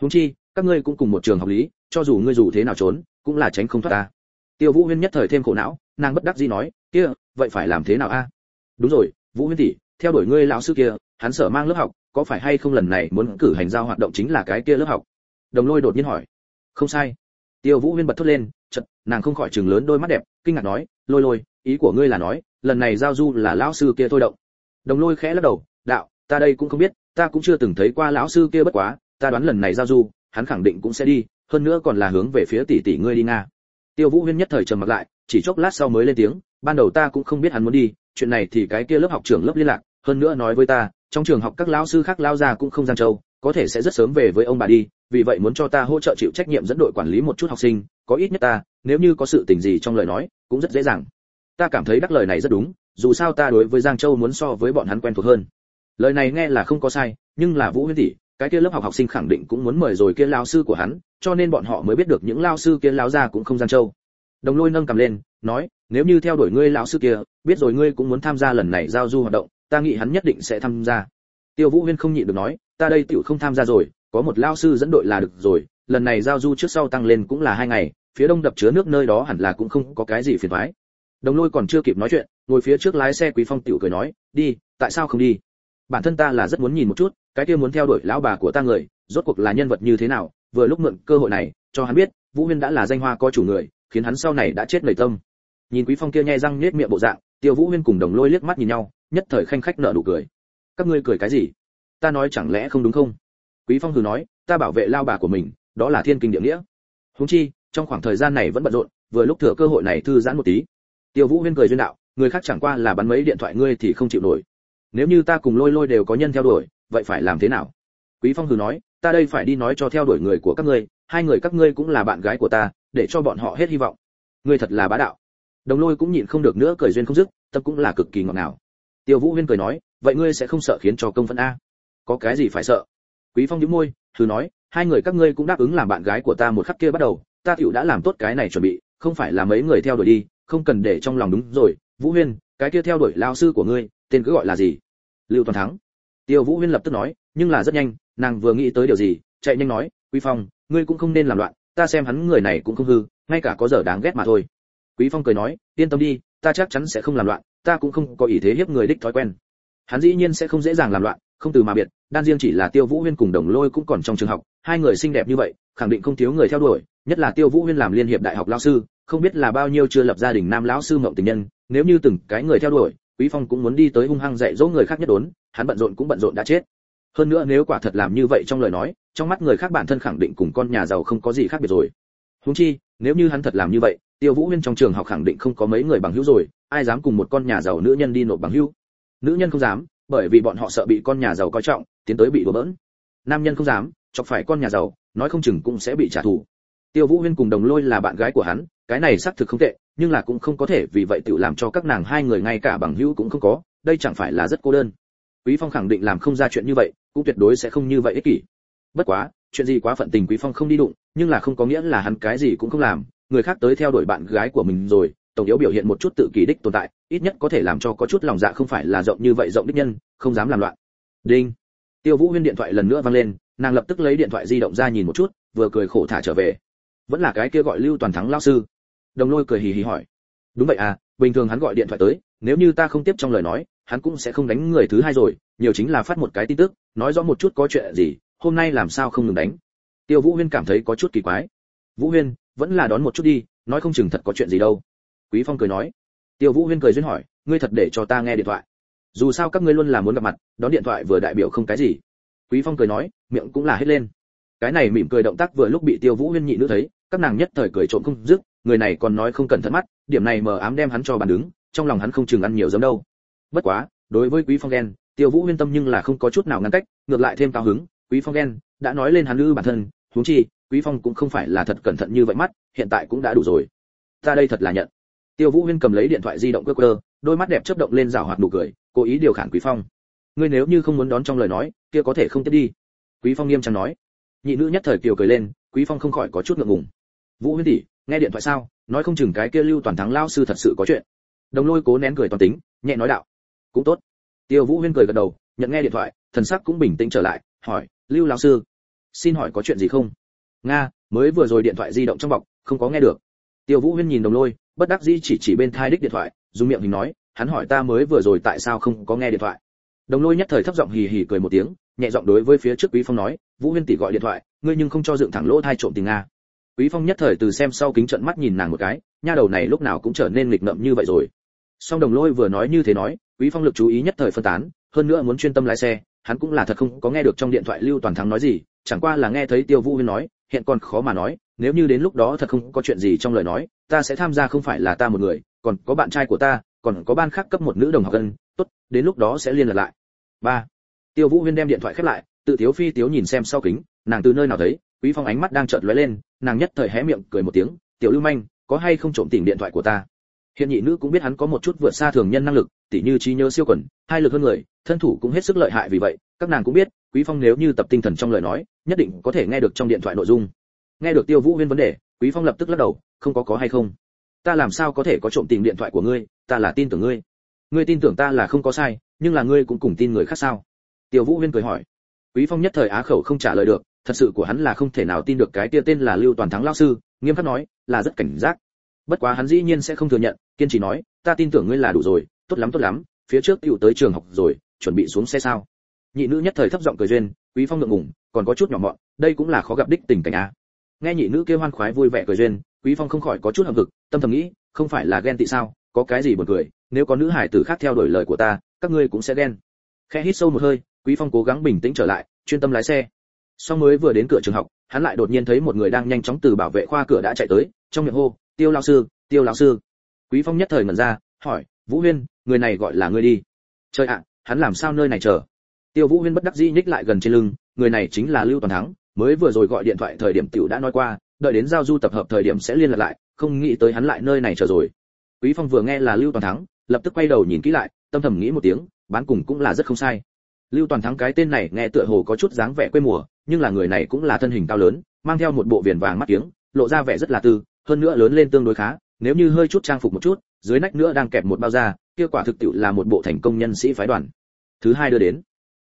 Huống chi, các ngươi cũng cùng một trường học lý, cho dù ngươi dù thế nào trốn, cũng là tránh không thoát ta. Tiêu Vũ Huyên nhất thời thêm khổ não, nàng bất đắc dĩ nói, kia, vậy phải làm thế nào a? Đúng rồi, Vũ Huyên tỷ, theo đuổi ngươi lão sư kia, hắn sở mang lớp học, có phải hay không lần này muốn cử hành giao hoạt động chính là cái kia lớp học? Đồng Lôi đột nhiên hỏi. Không sai. Tiêu Vũ Huyên bật thốt lên, chợt, nàng không khỏi trừng lớn đôi mắt đẹp, kinh ngạc nói, "Lôi Lôi, ý của ngươi là nói, lần này giao du là lão sư kia thôi động?" Đồng Lôi khẽ lắc đầu, "Đạo, ta đây cũng không biết, ta cũng chưa từng thấy qua lão sư kia bất quá, ta đoán lần này giao du, hắn khẳng định cũng sẽ đi, hơn nữa còn là hướng về phía tỷ tỷ ngươi đi nga." Tiêu Vũ Huyên nhất thời trầm mặt lại, chỉ chốc lát sau mới lên tiếng, ban đầu ta cũng không biết hắn muốn đi, chuyện này thì cái kia lớp học trưởng lớp liên lạc, hơn nữa nói với ta, trong trường học các lão sư khác lao ra cũng không giang châu, có thể sẽ rất sớm về với ông bà đi, vì vậy muốn cho ta hỗ trợ chịu trách nhiệm dẫn đội quản lý một chút học sinh, có ít nhất ta, nếu như có sự tình gì trong lời nói, cũng rất dễ dàng. Ta cảm thấy đắc lời này rất đúng, dù sao ta đối với Giang Châu muốn so với bọn hắn quen thuộc hơn. Lời này nghe là không có sai, nhưng là Vũ Huyên tỷ, cái kia lớp học học sinh khẳng định cũng muốn mời rồi kia lao sư của hắn, cho nên bọn họ mới biết được những lao sư kia lao ra cũng không Giang Châu. Đồng Lôi nâng cầm lên, nói, nếu như theo đuổi ngươi lão sư kia, biết rồi ngươi cũng muốn tham gia lần này giao du hoạt động, ta nghĩ hắn nhất định sẽ tham gia. Tiêu Vũ Huyên không nhịn được nói, ta đây tiểu không tham gia rồi, có một lão sư dẫn đội là được rồi, lần này giao du trước sau tăng lên cũng là hai ngày, phía đông đập chứa nước nơi đó hẳn là cũng không có cái gì phiền toái. Đồng Lôi còn chưa kịp nói chuyện, ngồi phía trước lái xe Quý Phong tiểu cười nói, đi, tại sao không đi? Bản thân ta là rất muốn nhìn một chút, cái kia muốn theo đuổi lão bà của ta người, rốt cuộc là nhân vật như thế nào, vừa lúc mượn cơ hội này, cho hắn biết, Vũ Huyên đã là danh hoa có chủ người, khiến hắn sau này đã chết lầy tâm nhìn quý phong kia nhe răng nết miệng bộ dạng tiêu vũ huyên cùng đồng lôi liếc mắt nhìn nhau nhất thời khanh khách nở nụ cười. Các ngươi cười cái gì? Ta nói chẳng lẽ không đúng không? Quý phong hừ nói, ta bảo vệ lao bà của mình, đó là thiên kinh địa nghĩa. Huống chi, trong khoảng thời gian này vẫn bận rộn, vừa lúc thừa cơ hội này thư giãn một tí. Tiêu vũ huyên cười duyên đạo, người khác chẳng qua là bắn mấy điện thoại ngươi thì không chịu nổi. Nếu như ta cùng lôi lôi đều có nhân theo đuổi, vậy phải làm thế nào? Quý phong hừ nói, ta đây phải đi nói cho theo đuổi người của các ngươi, hai người các ngươi cũng là bạn gái của ta, để cho bọn họ hết hy vọng. Ngươi thật là bá đạo. Đồng lôi cũng nhịn không được nữa cười duyên không dứt, tâm cũng là cực kỳ ngọt ngào tiêu vũ huyên cười nói, vậy ngươi sẽ không sợ khiến cho công phẫn a? Có cái gì phải sợ? Quý phong nhíu môi, thử nói, hai người các ngươi cũng đáp ứng làm bạn gái của ta một khắc kia bắt đầu, ta tiểu đã làm tốt cái này chuẩn bị, không phải là mấy người theo đuổi đi, không cần để trong lòng đúng rồi. Vũ huyên, cái kia theo đuổi lao sư của ngươi, tên cứ gọi là gì? Lưu toàn thắng. Tiêu vũ huyên lập tức nói, nhưng là rất nhanh, nàng vừa nghĩ tới điều gì, chạy nhanh nói, quý phong, ngươi cũng không nên làm loạn, ta xem hắn người này cũng không hư, ngay cả có giờ đáng ghét mà thôi. Quý phong cười nói, yên tâm đi, ta chắc chắn sẽ không làm loạn ta cũng không có ý thế hiếp người đích thói quen. Hắn dĩ nhiên sẽ không dễ dàng làm loạn, không từ mà biệt, đan riêng chỉ là tiêu vũ huyên cùng đồng lôi cũng còn trong trường học, hai người xinh đẹp như vậy, khẳng định không thiếu người theo đuổi, nhất là tiêu vũ huyên làm liên hiệp đại học lao sư, không biết là bao nhiêu chưa lập gia đình nam lão sư mộng tình nhân, nếu như từng cái người theo đuổi, quý phong cũng muốn đi tới hung hăng dạy dỗ người khác nhất đốn, hắn bận rộn cũng bận rộn đã chết. Hơn nữa nếu quả thật làm như vậy trong lời nói, trong mắt người khác bản thân khẳng định cùng con nhà giàu không có gì khác biệt rồi. Huống chi, nếu như hắn thật làm như vậy tiêu vũ huyên trong trường học khẳng định không có mấy người bằng hữu rồi, ai dám cùng một con nhà giàu nữ nhân đi nộp bằng hữu? Nữ nhân không dám, bởi vì bọn họ sợ bị con nhà giàu coi trọng, tiến tới bị đùa bỡn. Nam nhân không dám, chọc phải con nhà giàu, nói không chừng cũng sẽ bị trả thù. Tiêu vũ huyên cùng đồng lôi là bạn gái của hắn, cái này xác thực không tệ, nhưng là cũng không có thể vì vậy tự làm cho các nàng hai người ngay cả bằng hữu cũng không có, đây chẳng phải là rất cô đơn. Quý phong khẳng định làm không ra chuyện như vậy, cũng tuyệt đối sẽ không như vậy ích kỷ. Bất quá, chuyện gì quá phận tình quý phong không đi đụng, nhưng là không có nghĩa là hắn cái gì cũng không làm người khác tới theo đuổi bạn gái của mình rồi, tổng yếu biểu hiện một chút tự kỳ đích tồn tại, ít nhất có thể làm cho có chút lòng dạ không phải là rộng như vậy rộng đích nhân, không dám làm loạn. Đinh. Tiêu vũ huyên điện thoại lần nữa vang lên, nàng lập tức lấy điện thoại di động ra nhìn một chút, vừa cười khổ thả trở về. Vẫn là cái kia gọi lưu toàn thắng lao sư. Đồng lôi cười hì hì hỏi. Đúng vậy à bình thường hắn gọi điện thoại tới, nếu như ta không tiếp trong lời nói, hắn cũng sẽ không đánh người thứ hai rồi, nhiều chính là phát một cái tin tức, nói rõ một chút có chuyện gì, hôm nay làm sao không ngừng đánh. Tiêu vũ huyên cảm thấy có chút kỳ quái. Vũ huyên vẫn là đón một chút đi, nói không chừng thật có chuyện gì đâu. Quý phong cười nói. Tiêu vũ huyên cười duyên hỏi, ngươi thật để cho ta nghe điện thoại. Dù sao các ngươi luôn là muốn gặp mặt, đón điện thoại vừa đại biểu không cái gì. Quý phong cười nói, miệng cũng là hết lên. Cái này mỉm cười động tác vừa lúc bị tiêu vũ huyên nhị nữ thấy, các nàng nhất thời cười trộm không dứt, người này còn nói không cẩn thận mắt, điểm này mờ ám đem hắn cho bàn đứng, trong lòng hắn không chừng ăn nhiều giấm đâu. Bất quá, đối với quý phong ghen, tiêu vũ huyên tâm nhưng là không có chút nào ngăn cách, ngược lại thêm cao hứng, quý phong ghen, đã nói lên hắn nữ bản thân, huống chi quý phong cũng không phải là thật cẩn thận như vậy mắt, hiện tại cũng đã đủ rồi. Ta đây thật là nhận. Tiêu vũ huyên cầm lấy điện thoại di động cơ cơ đôi mắt đẹp chớp động lên rào hoạt nụ cười, cố ý điều khiển quý phong. Ngươi nếu như không muốn đón trong lời nói, kia có thể không tiếp đi. Quý phong nghiêm trang nói. Nhị nữ nhất thời kiều cười lên, quý phong không khỏi có chút ngượng ngùng. Vũ huyên tỷ, nghe điện thoại sao? Nói không chừng cái kia lưu toàn thắng lao sư thật sự có chuyện. Đồng lôi cố nén cười toàn tính, nhẹ nói đạo. Cũng tốt. Tiêu vũ huyên cười gật đầu, nhận nghe điện thoại, thần sắc cũng bình tĩnh trở lại, hỏi, lưu lao sư, xin hỏi có chuyện gì không? Nga, mới vừa rồi điện thoại di động trong bọc, không có nghe được. Tiêu vũ huyên nhìn đồng lôi, bất đắc dĩ chỉ chỉ bên thai đích điện thoại, dùng miệng hình nói, hắn hỏi ta mới vừa rồi tại sao không có nghe điện thoại. Đồng lôi nhất thời thấp giọng hì hì cười một tiếng, nhẹ giọng đối với phía trước quý phong nói, vũ huyên tỷ gọi điện thoại, ngươi nhưng không cho dựng thẳng lỗ thai trộm tình nga. Quý phong nhất thời từ xem sau kính trận mắt nhìn nàng một cái, nha đầu này lúc nào cũng trở nên nghịch ngợm như vậy rồi. Song đồng lôi vừa nói như thế nói, quý phong lực chú ý nhất thời phân tán, hơn nữa muốn chuyên tâm lái xe, hắn cũng là thật không có nghe được trong điện thoại lưu toàn thắng nói gì, chẳng qua là nghe thấy tiêu vũ huyên nói hiện còn khó mà nói, nếu như đến lúc đó thật không có chuyện gì trong lời nói, ta sẽ tham gia không phải là ta một người, còn có bạn trai của ta, còn có ban khác cấp một nữ đồng học gần. tốt, đến lúc đó sẽ liên lạc lại ba tiêu vũ huyên đem điện thoại khép lại, tự thiếu phi tiếu nhìn xem sau kính, nàng từ nơi nào thấy, quý phong ánh mắt đang chợt lóe lên, nàng nhất thời hé miệng cười một tiếng, tiểu lưu manh, có hay không trộm tìm điện thoại của ta hiện nhị nữ cũng biết hắn có một chút vượt xa thường nhân năng lực, tỉ như trí nhớ siêu quần, hai lực hơn người, thân thủ cũng hết sức lợi hại vì vậy, các nàng cũng biết, quý phong nếu như tập tinh thần trong lời nói, nhất định có thể nghe được trong điện thoại nội dung. Nghe được tiêu vũ huyên vấn đề, quý phong lập tức lắc đầu, không có có hay không? Ta làm sao có thể có trộm tìm điện thoại của ngươi? Ta là tin tưởng ngươi. Ngươi tin tưởng ta là không có sai, nhưng là ngươi cũng cùng tin người khác sao? Tiêu vũ huyên cười hỏi. Quý phong nhất thời á khẩu không trả lời được, thật sự của hắn là không thể nào tin được cái tia tên là lưu toàn thắng lao sư, nghiêm khắc nói, là rất cảnh giác bất quá hắn dĩ nhiên sẽ không thừa nhận, kiên trì nói, ta tin tưởng ngươi là đủ rồi, tốt lắm tốt lắm, phía trước tựu tới trường học rồi, chuẩn bị xuống xe sao? Nhị nữ nhất thời thấp giọng cười duyên, quý phong ngượng ngùng, còn có chút nhỏ mọn, đây cũng là khó gặp đích tình cảnh a. Nghe nhị nữ kêu hoan khoái vui vẻ cười duyên, quý phong không khỏi có chút hậm hực, tâm thầm nghĩ, không phải là ghen tị sao, có cái gì buồn cười, nếu có nữ hải tử khác theo đuổi lời của ta, các ngươi cũng sẽ ghen. Khẽ hít sâu một hơi, quý phong cố gắng bình tĩnh trở lại, chuyên tâm lái xe. Sau mới vừa đến cửa trường học, hắn lại đột nhiên thấy một người đang nhanh chóng từ bảo vệ khoa cửa đã chạy tới, trong miệng hô tiêu lão sư, tiêu lão sư. Quý phong nhất thời ngẩn ra, hỏi, vũ huyên, người này gọi là ngươi đi? Trời ạ, hắn làm sao nơi này chờ? Tiêu vũ huyên bất đắc dĩ nhích lại gần trên lưng, người này chính là lưu toàn thắng, mới vừa rồi gọi điện thoại thời điểm tiểu đã nói qua, đợi đến giao du tập hợp thời điểm sẽ liên lạc lại, không nghĩ tới hắn lại nơi này chờ rồi. Quý phong vừa nghe là lưu toàn thắng, lập tức quay đầu nhìn kỹ lại, tâm thầm nghĩ một tiếng, bán cùng cũng là rất không sai. Lưu toàn thắng cái tên này nghe tựa hồ có chút dáng vẻ quê mùa, nhưng là người này cũng là thân hình cao lớn, mang theo một bộ viền vàng mắt kiếng, lộ ra vẻ rất là tư hơn nữa lớn lên tương đối khá nếu như hơi chút trang phục một chút dưới nách nữa đang kẹp một bao da kia quả thực tiệu là một bộ thành công nhân sĩ phái đoàn. Thứ hai đưa đến.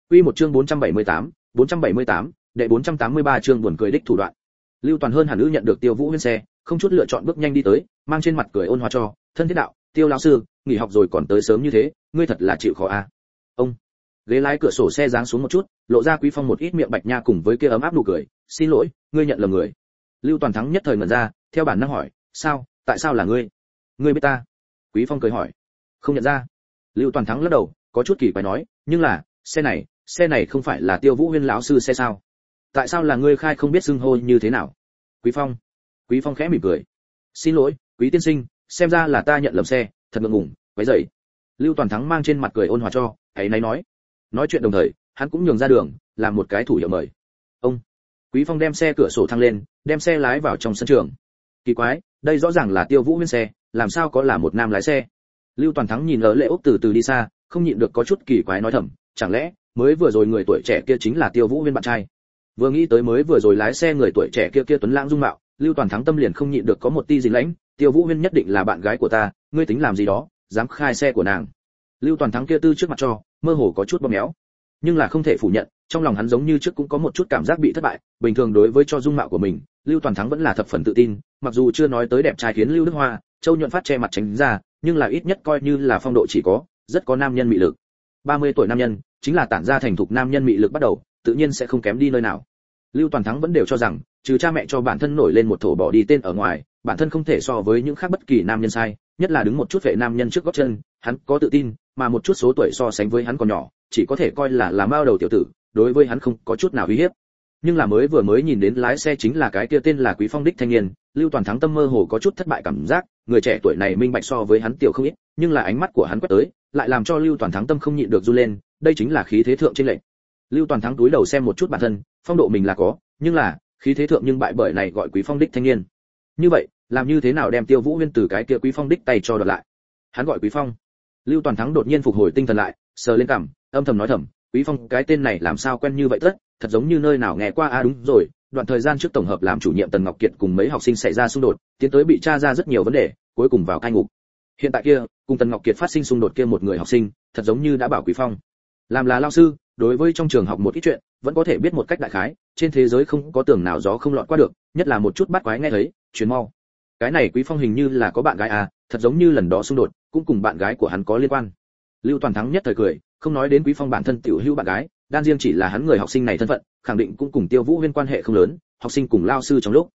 Quy một chương 478, 478, đệ 483 chương buồn cười đích thủ đoạn. Lưu toàn hơn hẳn ư nhận được tiêu vũ huyên xe không chút lựa chọn bước nhanh đi tới mang trên mặt cười ôn hòa cho thân thiết đạo tiêu lão sư nghỉ học rồi còn tới sớm như thế ngươi thật là chịu khó a à. ông. Ghế lái cửa sổ xe giáng xuống một chút lộ ra quý phong một ít miệng bạch nha cùng với kia ấm áp nụ cười xin lỗi ngươi nhận lầm người. Lưu toàn thắng nhất thời ngẩn ra theo bản năng hỏi, sao? Tại sao là ngươi? Ngươi biết ta? Quý phong cười hỏi, không nhận ra. Lưu toàn thắng lắc đầu, có chút kỳ quái nói, nhưng là, xe này xe này không phải là tiêu vũ huyên lão sư xe sao? Tại sao là ngươi khai không biết xưng hô như thế nào? Quý phong quý phong khẽ mỉm cười, xin lỗi, quý tiên sinh, xem ra là ta nhận lầm xe, thật ngượng ngùng váy dậy lưu toàn thắng mang trên mặt cười ôn hòa cho ấy nấy nói. Nói chuyện đồng thời, hắn cũng nhường ra đường, làm một cái thủ hiệu mời. Ông, quý phong đem xe cửa sổ thăng lên, đem xe lái vào trong sân trường kỳ quái, đây rõ ràng là tiêu vũ nguyên xe, làm sao có là một nam lái xe? Lưu toàn thắng nhìn ở lệ úc từ từ đi xa, không nhịn được có chút kỳ quái nói thầm, chẳng lẽ, mới vừa rồi người tuổi trẻ kia chính là tiêu vũ nguyên bạn trai? Vừa nghĩ tới mới vừa rồi lái xe người tuổi trẻ kia kia tuấn lãng dung mạo, lưu toàn thắng tâm liền không nhịn được có một ti dính lãnh tiêu vũ nguyên nhất định là bạn gái của ta, ngươi tính làm gì đó, dám khai xe của nàng. Lưu toàn thắng kia tư trước mặt cho, mơ hồ có chút bóp méo. Nhưng là không thể phủ nhận trong lòng hắn giống như trước cũng có một chút cảm giác bị thất bại, bình thường đối với cho dung mạo của mình, lưu toàn thắng vẫn là thập phần tự tin, mặc dù chưa nói tới đẹp trai khiến lưu đức hoa, châu nhuận phát che mặt tránh ra, nhưng là ít nhất coi như là phong độ chỉ có, rất có nam nhân mị lực. 30 tuổi nam nhân, chính là tản ra thành thục nam nhân mị lực bắt đầu, tự nhiên sẽ không kém đi nơi nào. Lưu toàn thắng vẫn đều cho rằng, trừ cha mẹ cho bản thân nổi lên một thổ bỏ đi tên ở ngoài, bản thân không thể so với những khác bất kỳ nam nhân sai, nhất là đứng một chút vệ nam nhân trước gót chân, hắn có tự tin, mà một chút số tuổi so sánh với hắn còn nhỏ, chỉ có thể coi là là mao đầu tiểu tử đối với hắn không có chút nào uy hiếp. Nhưng là mới vừa mới nhìn đến lái xe chính là cái kia tên là quý phong đích thanh niên, lưu toàn thắng tâm mơ hồ có chút thất bại cảm giác, người trẻ tuổi này minh bạch so với hắn tiểu không ít, nhưng là ánh mắt của hắn quét tới, lại làm cho lưu toàn thắng tâm không nhịn được du lên, đây chính là khí thế thượng trên lệnh. Lưu toàn thắng túi đầu xem một chút bản thân, phong độ mình là có, nhưng là, khí thế thượng nhưng bại bởi này gọi quý phong đích thanh niên. Như vậy, làm như thế nào đem tiêu vũ huyên từ cái kia quý phong đích tay cho đoạt lại? Hắn gọi quý phong. Lưu toàn thắng đột nhiên phục hồi tinh thần lại, sờ lên cằm, âm thầm nói thầm quý phong, cái tên này làm sao quen như vậy tất? Thật giống như nơi nào nghe qua a à đúng rồi, đoạn thời gian trước tổng hợp làm chủ nhiệm tần ngọc kiệt cùng mấy học sinh xảy ra xung đột, tiến tới bị tra ra rất nhiều vấn đề, cuối cùng vào cai ngục. Hiện tại kia, cùng tần ngọc kiệt phát sinh xung đột kia một người học sinh, thật giống như đã bảo quý phong. Làm là lao sư, đối với trong trường học một ít chuyện, vẫn có thể biết một cách đại khái, trên thế giới không có tường nào gió không lọt qua được, nhất là một chút bắt quái nghe thấy chuyến mau. Cái này quý phong hình như là có bạn gái à thật giống như lần đó xung đột, cũng cùng bạn gái của hắn có liên quan. Lưu toàn thắng nhất thời cười không nói đến quý phong bản thân tiểu hữu bạn gái, đan riêng chỉ là hắn người học sinh này thân phận, khẳng định cũng cùng tiêu vũ huyên quan hệ không lớn, học sinh cùng lao sư trong lúc.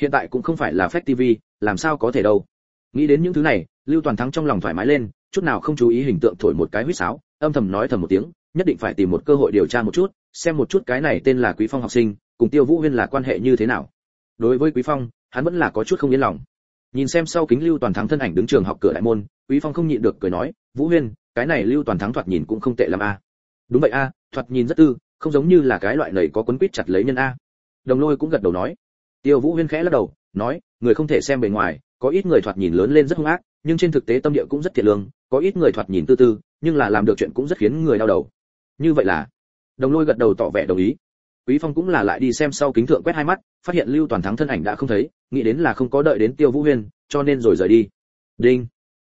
Hiện tại cũng không phải là phép tv làm sao có thể đâu. Nghĩ đến những thứ này, lưu toàn thắng trong lòng thoải mái lên, chút nào không chú ý hình tượng thổi một cái huýt sáo, âm thầm nói thầm một tiếng, nhất định phải tìm một cơ hội điều tra một chút, xem một chút cái này tên là quý phong học sinh, cùng tiêu vũ huyên là quan hệ như thế nào. Đối với quý phong, hắn vẫn là có chút không yên lòng. Nhìn xem sau kính lưu toàn thắng thân ảnh đứng trường học cửa đại môn, quý phong không nhịn được cười nói, vũ huyên cái này lưu toàn thắng thoạt nhìn cũng không tệ lắm a. Đúng vậy a, thoạt nhìn rất tư, không giống như là cái loại này có quấn quýt chặt lấy nhân a. Đồng lôi cũng gật đầu nói. Tiêu vũ huyên khẽ lắc đầu, nói, người không thể xem bề ngoài, có ít người thoạt nhìn lớn lên rất hung ác, nhưng trên thực tế tâm địa cũng rất thiệt lương, có ít người thoạt nhìn tư tư, nhưng là làm được chuyện cũng rất khiến người đau đầu. Như vậy là, đồng lôi gật đầu tỏ vẻ đồng ý. Quý phong cũng là lại đi xem sau kính thượng quét hai mắt, phát hiện lưu toàn thắng thân ảnh đã không thấy, nghĩ đến là không có đợi đến tiêu vũ huyên, cho nên rồi rời đi. Đinh.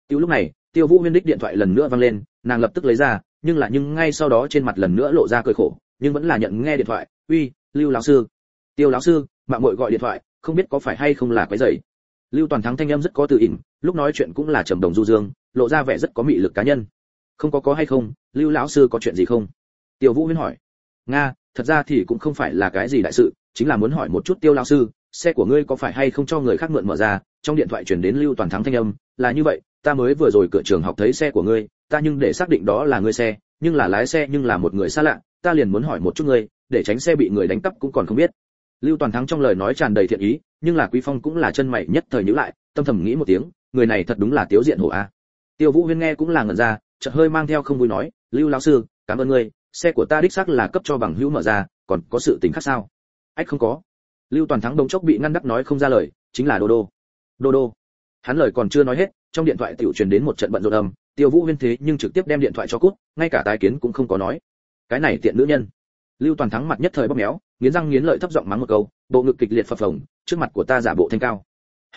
Tiêu lúc này tiêu vũ huyên đích điện thoại lần nữa vang lên, nàng lập tức lấy ra, nhưng là nhưng ngay sau đó trên mặt lần nữa lộ ra cười khổ, nhưng vẫn là nhận nghe điện thoại, uy, lưu lão sư. Tiêu lão sư, mạng muội gọi điện thoại, không biết có phải hay không là quấy rầy. Lưu toàn thắng thanh âm rất có tự ỉn, lúc nói chuyện cũng là trầm đồng du dương, lộ ra vẻ rất có mị lực cá nhân. Không có có hay không, lưu lão sư có chuyện gì không? Tiêu vũ huyên hỏi. Nga, thật ra thì cũng không phải là cái gì đại sự, chính là muốn hỏi một chút tiêu lão sư, xe của ngươi có phải hay không cho người khác mượn mở ra? Trong điện thoại truyền đến lưu toàn thắng thanh âm, là như vậy ta mới vừa rồi cửa trường học thấy xe của ngươi, ta nhưng để xác định đó là ngươi xe, nhưng là lái xe nhưng là một người xa lạ, ta liền muốn hỏi một chút ngươi, để tránh xe bị người đánh cắp cũng còn không biết. Lưu toàn thắng trong lời nói tràn đầy thiện ý, nhưng là quý phong cũng là chân mày nhất thời nhíu lại, tâm thầm nghĩ một tiếng, người này thật đúng là tiếu diện hổ a. Tiêu vũ huyên nghe cũng là ngẩn ra, chợt hơi mang theo không vui nói, lưu lão sư, cảm ơn ngươi, xe của ta đích xác là cấp cho bằng hữu mở ra, còn có sự tình khác sao? Ách, không có. Lưu toàn thắng đống chốc bị ngăn đắc nói không ra lời, chính là đô đô. Đô đô hắn lời còn chưa nói hết, trong điện thoại tiểu truyền đến một trận bận rộn âm, tiêu vũ huyên thế nhưng trực tiếp đem điện thoại cho cút, ngay cả tái kiến cũng không có nói. Cái này tiện nữ nhân. Lưu toàn thắng mặt nhất thời bóp méo, nghiến răng nghiến lợi thấp giọng mắng một câu, bộ ngực kịch liệt phập phồng, trước mặt của ta giả bộ thanh cao.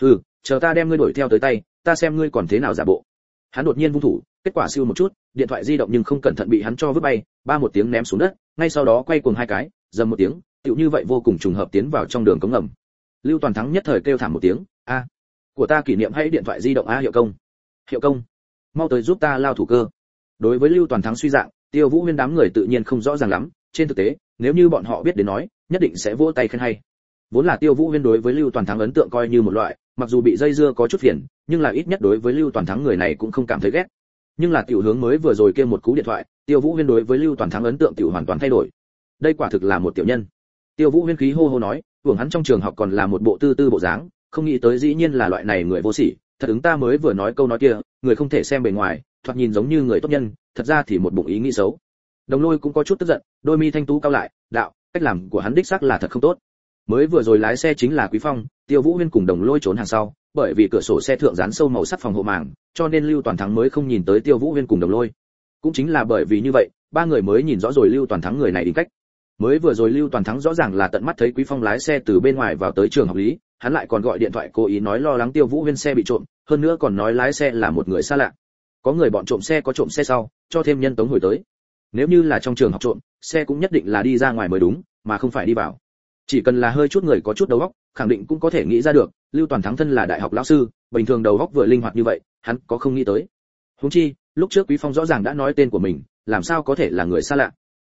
Hừ, chờ ta đem ngươi đuổi theo tới tay, ta xem ngươi còn thế nào giả bộ. Hắn đột nhiên vung thủ, kết quả siêu một chút, điện thoại di động nhưng không cẩn thận bị hắn cho vứt bay, ba một tiếng ném xuống đất, ngay sau đó quay cuồng hai cái, dầm một tiếng, tựu như vậy vô cùng trùng hợp tiến vào trong đường cống ngầm. Lưu toàn thắng nhất thời kêu thảm một tiếng, a của ta kỷ niệm hãy điện thoại di động a hiệu công. Hiệu công, mau tới giúp ta lao thủ cơ. Đối với lưu toàn thắng suy dạng, tiêu vũ huyên đám người tự nhiên không rõ ràng lắm. Trên thực tế, nếu như bọn họ biết đến nói, nhất định sẽ vỗ tay khen hay. Vốn là tiêu vũ huyên đối với lưu toàn thắng ấn tượng coi như một loại, mặc dù bị dây dưa có chút phiền, nhưng là ít nhất đối với lưu toàn thắng người này cũng không cảm thấy ghét. Nhưng là tiểu hướng mới vừa rồi kêu một cú điện thoại, tiêu vũ huyên đối với lưu toàn thắng ấn tượng tiểu hoàn toàn thay đổi. Đây quả thực là một tiểu nhân. Tiêu vũ huyên khí hô hô nói hưởng hắn trong trường học còn là một bộ tư tư bộ dáng không nghĩ tới dĩ nhiên là loại này người vô sỉ, thật ứng ta mới vừa nói câu nói kia, người không thể xem bề ngoài, thoạt nhìn giống như người tốt nhân, thật ra thì một bụng ý nghĩ xấu. Đồng lôi cũng có chút tức giận, đôi mi thanh tú cao lại, đạo, cách làm của hắn đích xác là thật không tốt. Mới vừa rồi lái xe chính là quý phong, tiêu vũ huyên cùng đồng lôi trốn hàng sau, bởi vì cửa sổ xe thượng dán sâu màu sắc phòng hộ màng, cho nên lưu toàn thắng mới không nhìn tới tiêu vũ huyên cùng đồng lôi. Cũng chính là bởi vì như vậy, ba người mới nhìn rõ rồi lưu toàn thắng người này đi cách. Mới vừa rồi lưu toàn thắng rõ ràng là tận mắt thấy quý phong lái xe từ bên ngoài vào tới trường học lý hắn lại còn gọi điện thoại cố ý nói lo lắng tiêu vũ huyên xe bị trộm, hơn nữa còn nói lái xe là một người xa lạ. Có người bọn trộm xe có trộm xe sau, cho thêm nhân tống hồi tới. Nếu như là trong trường học trộm, xe cũng nhất định là đi ra ngoài mới đúng, mà không phải đi vào. Chỉ cần là hơi chút người có chút đầu óc, khẳng định cũng có thể nghĩ ra được, lưu toàn thắng thân là đại học lão sư, bình thường đầu óc vừa linh hoạt như vậy, hắn có không nghĩ tới. Húng chi, lúc trước quý phong rõ ràng đã nói tên của mình, làm sao có thể là người xa lạ.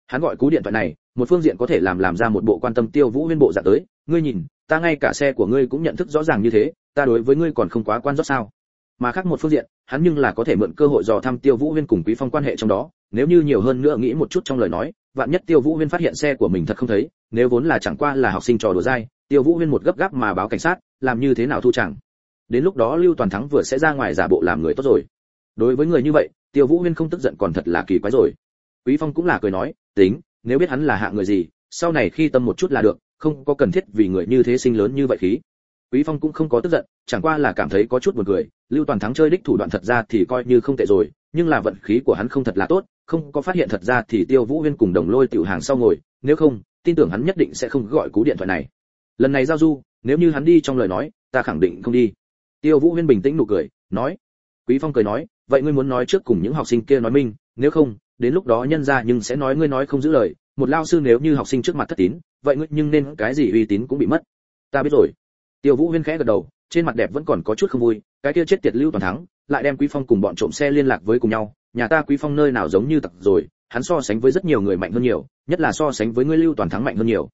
Hắn gọi cú điện thoại này, một phương diện có thể làm làm ra một bộ quan tâm tiêu vũ huyên bộ dạng tới ngươi nhìn, ta ngay cả xe của ngươi cũng nhận thức rõ ràng như thế, ta đối với ngươi còn không quá quan rót sao? Mà khác một phương diện, hắn nhưng là có thể mượn cơ hội dò thăm tiêu vũ huyên cùng quý phong quan hệ trong đó, nếu như nhiều hơn nữa nghĩ một chút trong lời nói, vạn nhất tiêu vũ huyên phát hiện xe của mình thật không thấy, nếu vốn là chẳng qua là học sinh trò đùa dai, tiêu vũ huyên một gấp gáp mà báo cảnh sát, làm như thế nào thu chẳng? Đến lúc đó lưu toàn thắng vừa sẽ ra ngoài giả bộ làm người tốt rồi. Đối với người như vậy, tiêu vũ huyên không tức giận còn thật là kỳ quái rồi. Quý phong cũng là cười nói, tính, nếu biết hắn là hạ người gì, sau này khi tâm một chút là được không có cần thiết vì người như thế sinh lớn như vậy khí. Quý phong cũng không có tức giận, chẳng qua là cảm thấy có chút buồn cười, lưu toàn thắng chơi đích thủ đoạn thật ra thì coi như không tệ rồi, nhưng là vận khí của hắn không thật là tốt, không có phát hiện thật ra thì tiêu vũ huyên cùng đồng lôi tiểu hàng sau ngồi, nếu không, tin tưởng hắn nhất định sẽ không gọi cú điện thoại này. Lần này giao du, nếu như hắn đi trong lời nói, ta khẳng định không đi. Tiêu vũ huyên bình tĩnh nụ cười, nói. Quý phong cười nói, vậy ngươi muốn nói trước cùng những học sinh kia nói minh, nếu không, đến lúc đó nhân ra nhưng sẽ nói ngươi nói không giữ lời một lao sư nếu như học sinh trước mặt thất tín, vậy ngươi nhưng nên cái gì uy tín cũng bị mất. Ta biết rồi. Tiêu vũ huyên khẽ gật đầu, trên mặt đẹp vẫn còn có chút không vui, cái kia chết tiệt lưu toàn thắng, lại đem quý phong cùng bọn trộm xe liên lạc với cùng nhau, nhà ta quý phong nơi nào giống như tặc rồi, hắn so sánh với rất nhiều người mạnh hơn nhiều, nhất là so sánh với ngươi lưu toàn thắng mạnh hơn nhiều.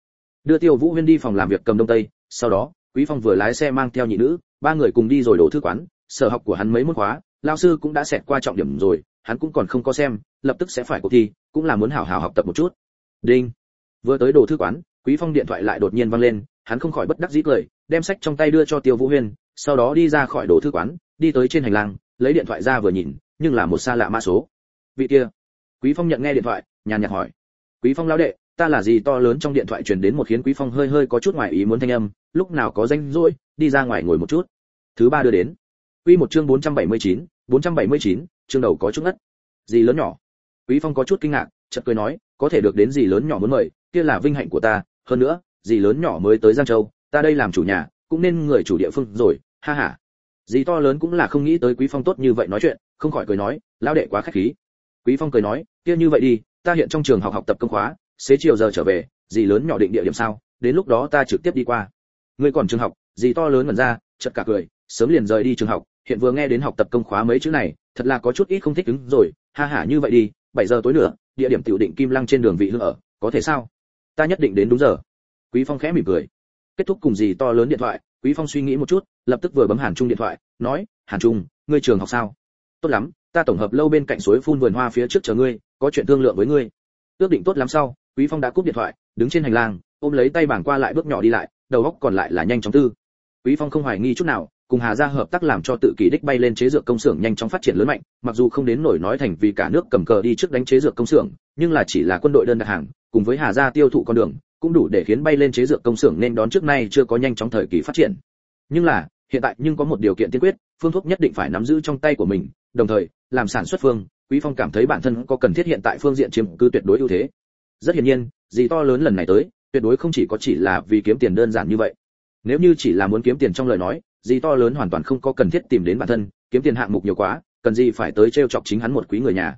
Đưa tiêu vũ huyên đi phòng làm việc cầm đông tây, sau đó, quý phong vừa lái xe mang theo nhị nữ, ba người cùng đi rồi đổ thư quán, sở học của hắn mấy môn khóa, lao sư cũng đã xẹt qua trọng điểm rồi, hắn cũng còn không có xem, lập tức sẽ phải cuộc thi, cũng là muốn hảo hảo học tập một chút đinh. Vừa tới đồ thư quán quý phong điện thoại lại đột nhiên vang lên hắn không khỏi bất đắc dĩ cười đem sách trong tay đưa cho tiêu vũ huyên sau đó đi ra khỏi đồ thư quán đi tới trên hành lang lấy điện thoại ra vừa nhìn nhưng là một xa lạ mã số. Vị kia. Quý phong nhận nghe điện thoại nhàn nhạt hỏi. Quý phong lão đệ ta là gì to lớn trong điện thoại truyền đến một khiến quý phong hơi hơi có chút ngoài ý muốn thanh âm lúc nào có danh rỗi đi ra ngoài ngồi một chút. Thứ ba đưa đến. Quy một chương 479, 479, chương đầu có chút ngất. Gì lớn nhỏ? Quý phong có chút kinh ngạc chợt cười nói có thể được đến gì lớn nhỏ muốn mời, kia là vinh hạnh của ta, hơn nữa, gì lớn nhỏ mới tới giang châu, ta đây làm chủ nhà, cũng nên người chủ địa phương rồi, ha ha. Dì to lớn cũng là không nghĩ tới quý phong tốt như vậy nói chuyện, không khỏi cười nói lao đệ quá khách khí. Quý phong cười nói, kia như vậy đi, ta hiện trong trường học học tập công khóa, xế chiều giờ trở về, Dì lớn nhỏ định địa điểm sao, đến lúc đó ta trực tiếp đi qua. Ngươi còn trường học, dì to lớn ngẩn ra, chợt cả cười, sớm liền rời đi trường học, hiện vừa nghe đến học tập công khóa mấy chữ này, thật là có chút ít không thích ứng rồi, ha ha như vậy đi 7 giờ tối nữa địa điểm tiểu định kim lăng trên đường vị hương ở, có thể sao? Ta nhất định đến đúng giờ. Quý phong khẽ mỉm cười. Kết thúc cùng gì to lớn điện thoại, quý phong suy nghĩ một chút, lập tức vừa bấm hàn trung điện thoại, nói, hàn trung, ngươi trường học sao? Tốt lắm, ta tổng hợp lâu bên cạnh suối phun vườn hoa phía trước chờ ngươi, có chuyện thương lượng với ngươi. Ước định tốt lắm sau, quý phong đã cúp điện thoại, đứng trên hành lang, ôm lấy tay bảng qua lại bước nhỏ đi lại, đầu óc còn lại là nhanh chóng tư. Quý phong không hoài nghi chút nào cùng hà gia hợp tác làm cho tự kỷ đích bay lên chế dược công xưởng nhanh chóng phát triển lớn mạnh, mặc dù không đến nổi nói thành vì cả nước cầm cờ đi trước đánh chế dược công xưởng, nhưng là chỉ là quân đội đơn đặt hàng, cùng với hà gia tiêu thụ con đường, cũng đủ để khiến bay lên chế dược công xưởng nên đón trước nay chưa có nhanh chóng thời kỳ phát triển. Nhưng là, hiện tại nhưng có một điều kiện tiên quyết, phương thuốc nhất định phải nắm giữ trong tay của mình, đồng thời, làm sản xuất phương, quý phong cảm thấy bản thân có cần thiết hiện tại phương diện chiếm cứ tuyệt đối ưu thế. Rất hiển nhiên, gì to lớn lần này tới, tuyệt đối không chỉ có chỉ là vì kiếm tiền đơn giản như vậy. Nếu như chỉ là muốn kiếm tiền trong lời nói gì to lớn hoàn toàn không có cần thiết tìm đến bản thân, kiếm tiền hạng mục nhiều quá, cần gì phải tới trêu chọc chính hắn một quý người nhà.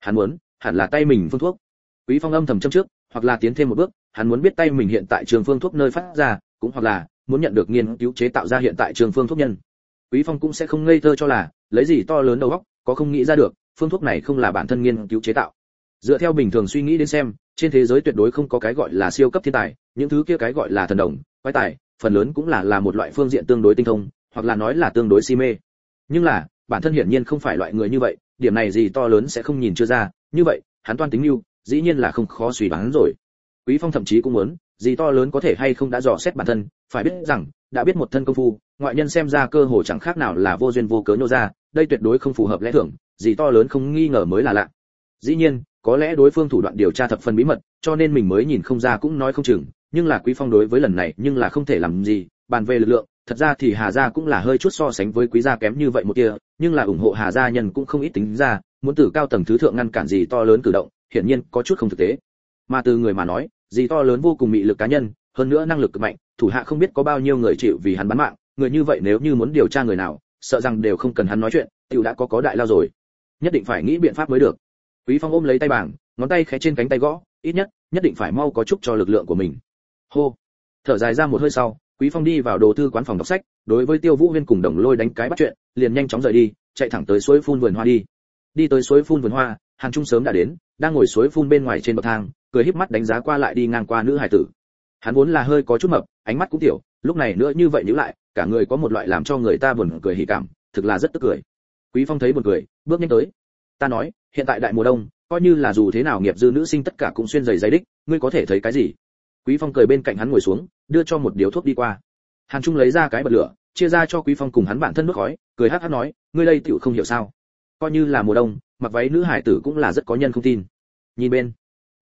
Hắn muốn, hẳn là tay mình phương thuốc. Quý phong âm thầm châm trước, hoặc là tiến thêm một bước, hắn muốn biết tay mình hiện tại trường phương thuốc nơi phát ra, cũng hoặc là muốn nhận được nghiên cứu chế tạo ra hiện tại trường phương thuốc nhân. Quý phong cũng sẽ không ngây thơ cho là, lấy gì to lớn đầu óc, có không nghĩ ra được, phương thuốc này không là bản thân nghiên cứu chế tạo. Dựa theo bình thường suy nghĩ đến xem, trên thế giới tuyệt đối không có cái gọi là siêu cấp thiên tài, những thứ kia cái gọi là thần đồng, quái tài phần lớn cũng là là một loại phương diện tương đối tinh thông, hoặc là nói là tương đối si mê. Nhưng là, bản thân hiển nhiên không phải loại người như vậy, điểm này gì to lớn sẽ không nhìn chưa ra, như vậy, hắn toan tính lưu dĩ nhiên là không khó suy đoán rồi. Quý phong thậm chí cũng muốn, gì to lớn có thể hay không đã dò xét bản thân, phải biết rằng, đã biết một thân công phu, ngoại nhân xem ra cơ hồ chẳng khác nào là vô duyên vô cớ nô ra, đây tuyệt đối không phù hợp lẽ thường, gì to lớn không nghi ngờ mới là lạ. Dĩ nhiên, có lẽ đối phương thủ đoạn điều tra thập phần bí mật, cho nên mình mới nhìn không ra cũng nói không chừng nhưng là quý phong đối với lần này nhưng là không thể làm gì, bàn về lực lượng, thật ra thì hà gia cũng là hơi chút so sánh với quý gia kém như vậy một kia, nhưng là ủng hộ hà gia nhân cũng không ít tính ra, muốn từ cao tầng thứ thượng ngăn cản gì to lớn cử động, hiển nhiên có chút không thực tế. Mà từ người mà nói, gì to lớn vô cùng mị lực cá nhân, hơn nữa năng lực cực mạnh, thủ hạ không biết có bao nhiêu người chịu vì hắn bán mạng, người như vậy nếu như muốn điều tra người nào, sợ rằng đều không cần hắn nói chuyện, tiểu đã có có đại lao rồi. Nhất định phải nghĩ biện pháp mới được. Quý phong ôm lấy tay bảng, ngón tay khẽ trên cánh tay gõ, ít nhất nhất định phải mau có chút cho lực lượng của mình hô. Thở dài ra một hơi sau, quý phong đi vào đồ thư quán phòng đọc sách, đối với tiêu vũ huyên cùng đồng lôi đánh cái bắt chuyện, liền nhanh chóng rời đi, chạy thẳng tới suối phun vườn hoa đi. Đi tới suối phun vườn hoa hàng trung sớm đã đến, đang ngồi suối phun bên ngoài trên bậc thang, cười híp mắt đánh giá qua lại đi ngang qua nữ hải tử. Hắn vốn là hơi có chút mập, ánh mắt cũng tiểu, lúc này nữa như vậy nhíu lại, cả người có một loại làm cho người ta buồn cười hỉ cảm, thực là rất tức cười. Quý phong thấy buồn cười, bước nhanh tới. Ta nói, hiện tại đại mùa đông, coi như là dù thế nào nghiệp dư nữ sinh tất cả cũng xuyên giày giày đích, ngươi có thể thấy cái gì? Quý phong cười bên cạnh hắn ngồi xuống, đưa cho một điếu thuốc đi qua. Hàn trung lấy ra cái bật lửa, chia ra cho quý phong cùng hắn bản thân nước khói, cười hắt hắt nói, ngươi đây tiểu không hiểu sao? Coi như là mùa đông, mặc váy nữ hải tử cũng là rất có nhân không tin. Nhìn bên,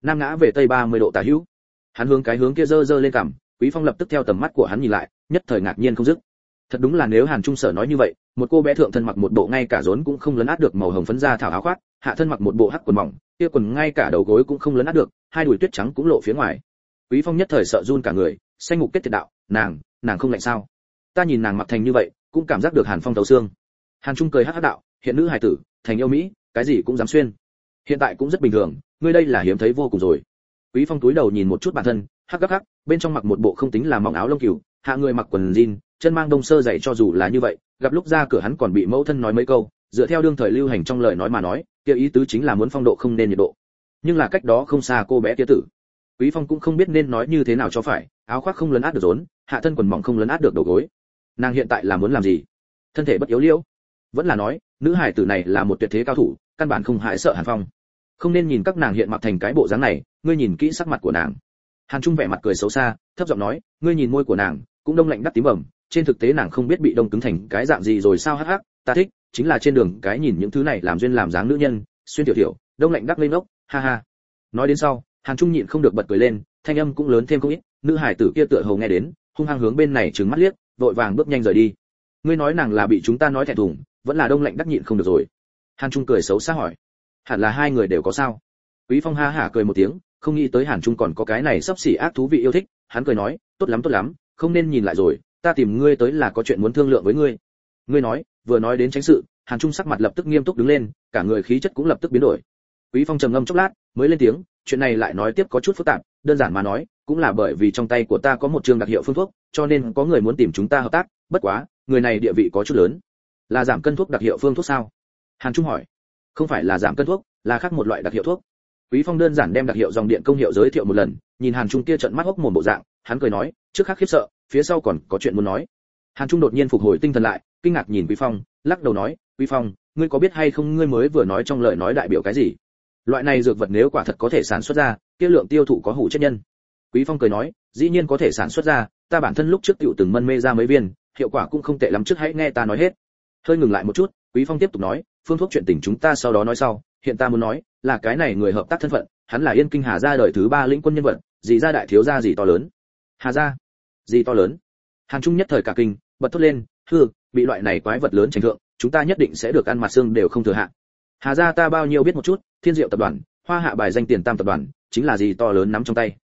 nam ngã về tây 30 độ tả hữu. Hắn hướng cái hướng kia dơ dơ lên cằm, quý phong lập tức theo tầm mắt của hắn nhìn lại, nhất thời ngạc nhiên không dứt. Thật đúng là nếu hàn trung sở nói như vậy, một cô bé thượng thân mặc một bộ ngay cả rốn cũng không lấn át được màu hồng phấn da thảo áo khoác, hạ thân mặc một bộ hắc quần mỏng, kia quần ngay cả đầu gối cũng không lấn át được, hai đùi tuyết trắng cũng lộ phía ngoài quý phong nhất thời sợ run cả người, xanh ngục kết thiệt đạo, nàng nàng không lạnh sao? Ta nhìn nàng mặc thành như vậy, cũng cảm giác được hàn phong thấu xương. Hàn trung cười hắc hắc đạo, hiện nữ hài tử, thành yêu mỹ, cái gì cũng dám xuyên. Hiện tại cũng rất bình thường, ngươi đây là hiếm thấy vô cùng rồi. Quý phong túi đầu nhìn một chút bản thân, hắc hắc hắc, bên trong mặc một bộ không tính là mỏng áo lông cừu, hạ người mặc quần jean, chân mang đông sơ dày cho dù là như vậy, gặp lúc ra cửa hắn còn bị mẫu thân nói mấy câu, dựa theo đương thời lưu hành trong lời nói mà nói, kia ý tứ chính là muốn phong độ không nên nhiệt độ. Nhưng là cách đó không xa cô bé kia tử quý phong cũng không biết nên nói như thế nào cho phải, áo khoác không lấn át được rốn, hạ thân quần mỏng không lấn át được đầu gối. Nàng hiện tại là muốn làm gì? Thân thể bất yếu liễu. Vẫn là nói, nữ hải tử này là một tuyệt thế cao thủ, căn bản không hại sợ hàn phong. Không nên nhìn các nàng hiện mặt thành cái bộ dáng này, ngươi nhìn kỹ sắc mặt của nàng. Hàn trung vẻ mặt cười xấu xa, thấp giọng nói, ngươi nhìn môi của nàng, cũng đông lạnh đắt tím bẩm trên thực tế nàng không biết bị đông cứng thành cái dạng gì rồi sao hắc hắc, ta thích, chính là trên đường cái nhìn những thứ này làm duyên làm dáng nữ nhân, xuyên tiểu tiểu, đông lạnh đắc lên ốc, ha ha. Nói đến sau hàn trung nhịn không được bật cười lên, thanh âm cũng lớn thêm không ít, nữ hải tử kia tựa hồ nghe đến, hung hăng hướng bên này trừng mắt liếc, vội vàng bước nhanh rời đi. Ngươi nói nàng là bị chúng ta nói thẹn thùng, vẫn là đông lạnh đắc nhịn không được rồi. Hàn trung cười xấu xa hỏi. Hẳn là hai người đều có sao? Quý phong ha hả cười một tiếng, không nghĩ tới hàn trung còn có cái này sắp xỉ ác thú vị yêu thích, hắn cười nói, tốt lắm tốt lắm, không nên nhìn lại rồi, ta tìm ngươi tới là có chuyện muốn thương lượng với ngươi. Ngươi nói, vừa nói đến tránh sự, hàn trung sắc mặt lập tức nghiêm túc đứng lên, cả người khí chất cũng lập tức biến đổi. Quý phong trầm ngâm chốc lát, mới lên tiếng chuyện này lại nói tiếp có chút phức tạp, đơn giản mà nói, cũng là bởi vì trong tay của ta có một trường đặc hiệu phương thuốc, cho nên có người muốn tìm chúng ta hợp tác, bất quá, người này địa vị có chút lớn. Là giảm cân thuốc đặc hiệu phương thuốc sao? Hàn trung hỏi. Không phải là giảm cân thuốc, là khác một loại đặc hiệu thuốc. Quý phong đơn giản đem đặc hiệu dòng điện công hiệu giới thiệu một lần, nhìn hàn trung kia trận mắt hốc mồm bộ dạng, hắn cười nói, trước khác khiếp sợ, phía sau còn có chuyện muốn nói. Hàn trung đột nhiên phục hồi tinh thần lại, kinh ngạc nhìn quý phong, lắc đầu nói, quý phong, ngươi có biết hay không ngươi mới vừa nói trong lời nói đại biểu cái gì? Loại này dược vật nếu quả thật có thể sản xuất ra, kia lượng tiêu thụ có hủ chết nhân. Quý phong cười nói, dĩ nhiên có thể sản xuất ra, ta bản thân lúc trước tiểu từng mân mê ra mấy viên, hiệu quả cũng không tệ lắm, trước hãy nghe ta nói hết. Hơi ngừng lại một chút, quý phong tiếp tục nói, phương thuốc chuyện tình chúng ta sau đó nói sau, hiện ta muốn nói là cái này người hợp tác thân phận, hắn là yên kinh hà gia đời thứ ba lĩnh quân nhân vật gì ra đại thiếu gia gì to lớn. Hà gia gì to lớn. Hàn trung nhất thời cả kinh, bật thốt lên hư bị loại này quái vật lớn tranh thượng, chúng ta nhất định sẽ được ăn mặt xương đều không thừa hạn. hà gia ta bao nhiêu biết một chút thiên diệu tập đoàn, hoa hạ bài danh tiền tam tập đoàn, chính là gì to lớn nắm trong tay.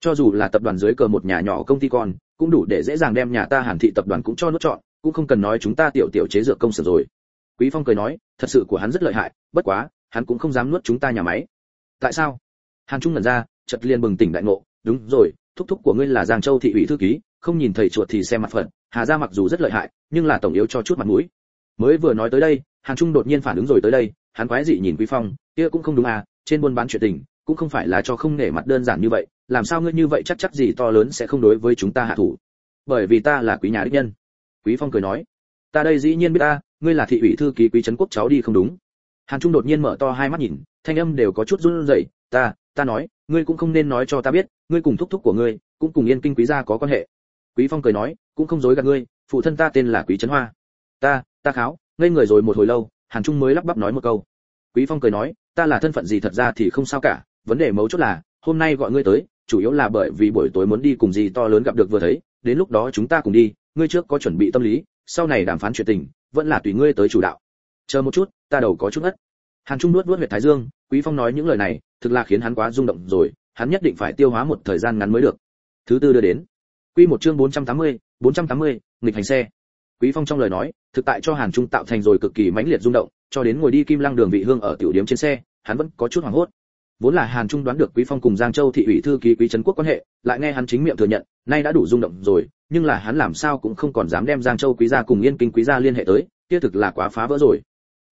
Cho dù là tập đoàn dưới cờ một nhà nhỏ công ty con, cũng đủ để dễ dàng đem nhà ta hàn thị tập đoàn cũng cho nuốt chọn cũng không cần nói chúng ta tiểu tiểu chế dược công sở rồi. Quý phong cười nói, thật sự của hắn rất lợi hại, bất quá, hắn cũng không dám nuốt chúng ta nhà máy. Tại sao? Hàn trung lần ra, chợt liền bừng tỉnh đại ngộ, đúng rồi, thúc thúc của ngươi là giang châu thị ủy thư ký, không nhìn thầy chuột thì xem mặt phận, hà gia mặc dù rất lợi hại, nhưng là tổng yếu cho chút mặt mũi. Mới vừa nói tới đây, hàn trung đột nhiên phản ứng rồi tới đây, hắn quái dị nhìn quý phong kia cũng không đúng à trên buôn bán chuyện tình, cũng không phải là cho không nể mặt đơn giản như vậy, làm sao ngươi như vậy chắc chắc gì to lớn sẽ không đối với chúng ta hạ thủ? Bởi vì ta là quý nhà đích nhân. Quý phong cười nói, ta đây dĩ nhiên biết ta, ngươi là thị ủy thư ký quý trấn quốc cháu đi không đúng. Hàn trung đột nhiên mở to hai mắt nhìn, thanh âm đều có chút run rẩy, ta ta nói, ngươi cũng không nên nói cho ta biết, ngươi cùng thúc thúc của ngươi, cũng cùng yên kinh quý gia có quan hệ. Quý phong cười nói, cũng không dối gạt ngươi, phụ thân ta tên là quý trấn hoa. Ta ta kháo, ngây người rồi một hồi lâu, hàn trung mới lắp bắp nói một câu. Quý phong cười nói ta là thân phận gì thật ra thì không sao cả vấn đề mấu chốt là hôm nay gọi ngươi tới chủ yếu là bởi vì buổi tối muốn đi cùng gì to lớn gặp được vừa thấy đến lúc đó chúng ta cùng đi ngươi trước có chuẩn bị tâm lý sau này đàm phán chuyện tình vẫn là tùy ngươi tới chủ đạo. Chờ một chút ta đầu có chút ngất. Hàn trung nuốt nuốt huyệt thái dương quý phong nói những lời này thực là khiến hắn quá rung động rồi hắn nhất định phải tiêu hóa một thời gian ngắn mới được. Thứ tư đưa đến. Quy một chương 480, 480, nghịch hành xe. Quý phong trong lời nói thực tại cho hàn trung tạo thành rồi cực kỳ mãnh liệt rung động cho đến ngồi đi kim lăng đường vị hương ở tiểu điểm trên xe, hắn vẫn có chút hoảng hốt. Vốn là hàn trung đoán được quý phong cùng giang châu thị ủy thư ký quý trấn quốc quan hệ, lại nghe hắn chính miệng thừa nhận, nay đã đủ rung động rồi, nhưng là hắn làm sao cũng không còn dám đem giang châu quý gia cùng yên kinh quý gia liên hệ tới, kia thực là quá phá vỡ rồi.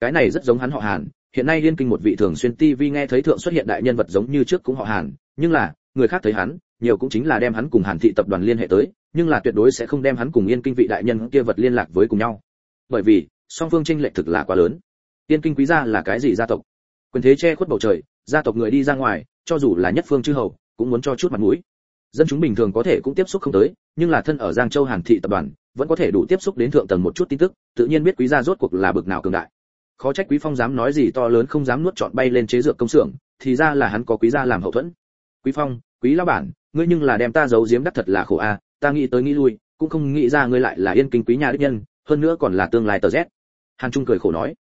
Cái này rất giống hắn họ hàn, hiện nay liên kinh một vị thường xuyên tivi nghe thấy thượng xuất hiện đại nhân vật giống như trước cũng họ hàn, nhưng là, người khác thấy hắn, nhiều cũng chính là đem hắn cùng hàn thị tập đoàn liên hệ tới, nhưng là tuyệt đối sẽ không đem hắn cùng yên kinh vị đại nhân kia vật liên lạc với cùng nhau. Bởi vì, song phương tranh lệch thực là quá lớn yên kinh quý gia là cái gì gia tộc? Quyền thế che khuất bầu trời, gia tộc người đi ra ngoài, cho dù là nhất phương chư hầu, cũng muốn cho chút mặt mũi. Dân chúng bình thường có thể cũng tiếp xúc không tới, nhưng là thân ở giang châu hàn thị tập đoàn, vẫn có thể đủ tiếp xúc đến thượng tầng một chút tin tức, tự nhiên biết quý gia rốt cuộc là bực nào cường đại. Khó trách quý phong dám nói gì to lớn không dám nuốt trọn bay lên chế dược công xưởng, thì ra là hắn có quý gia làm hậu thuẫn. Quý phong, quý lão bản, ngươi nhưng là đem ta giấu giếm đắc thật là khổ a, ta nghĩ tới nghĩ lui, cũng không nghĩ ra ngươi lại là yên kinh quý nhà đích nhân, hơn nữa còn là tương lai tờ z. Hàn trung cười khổ nói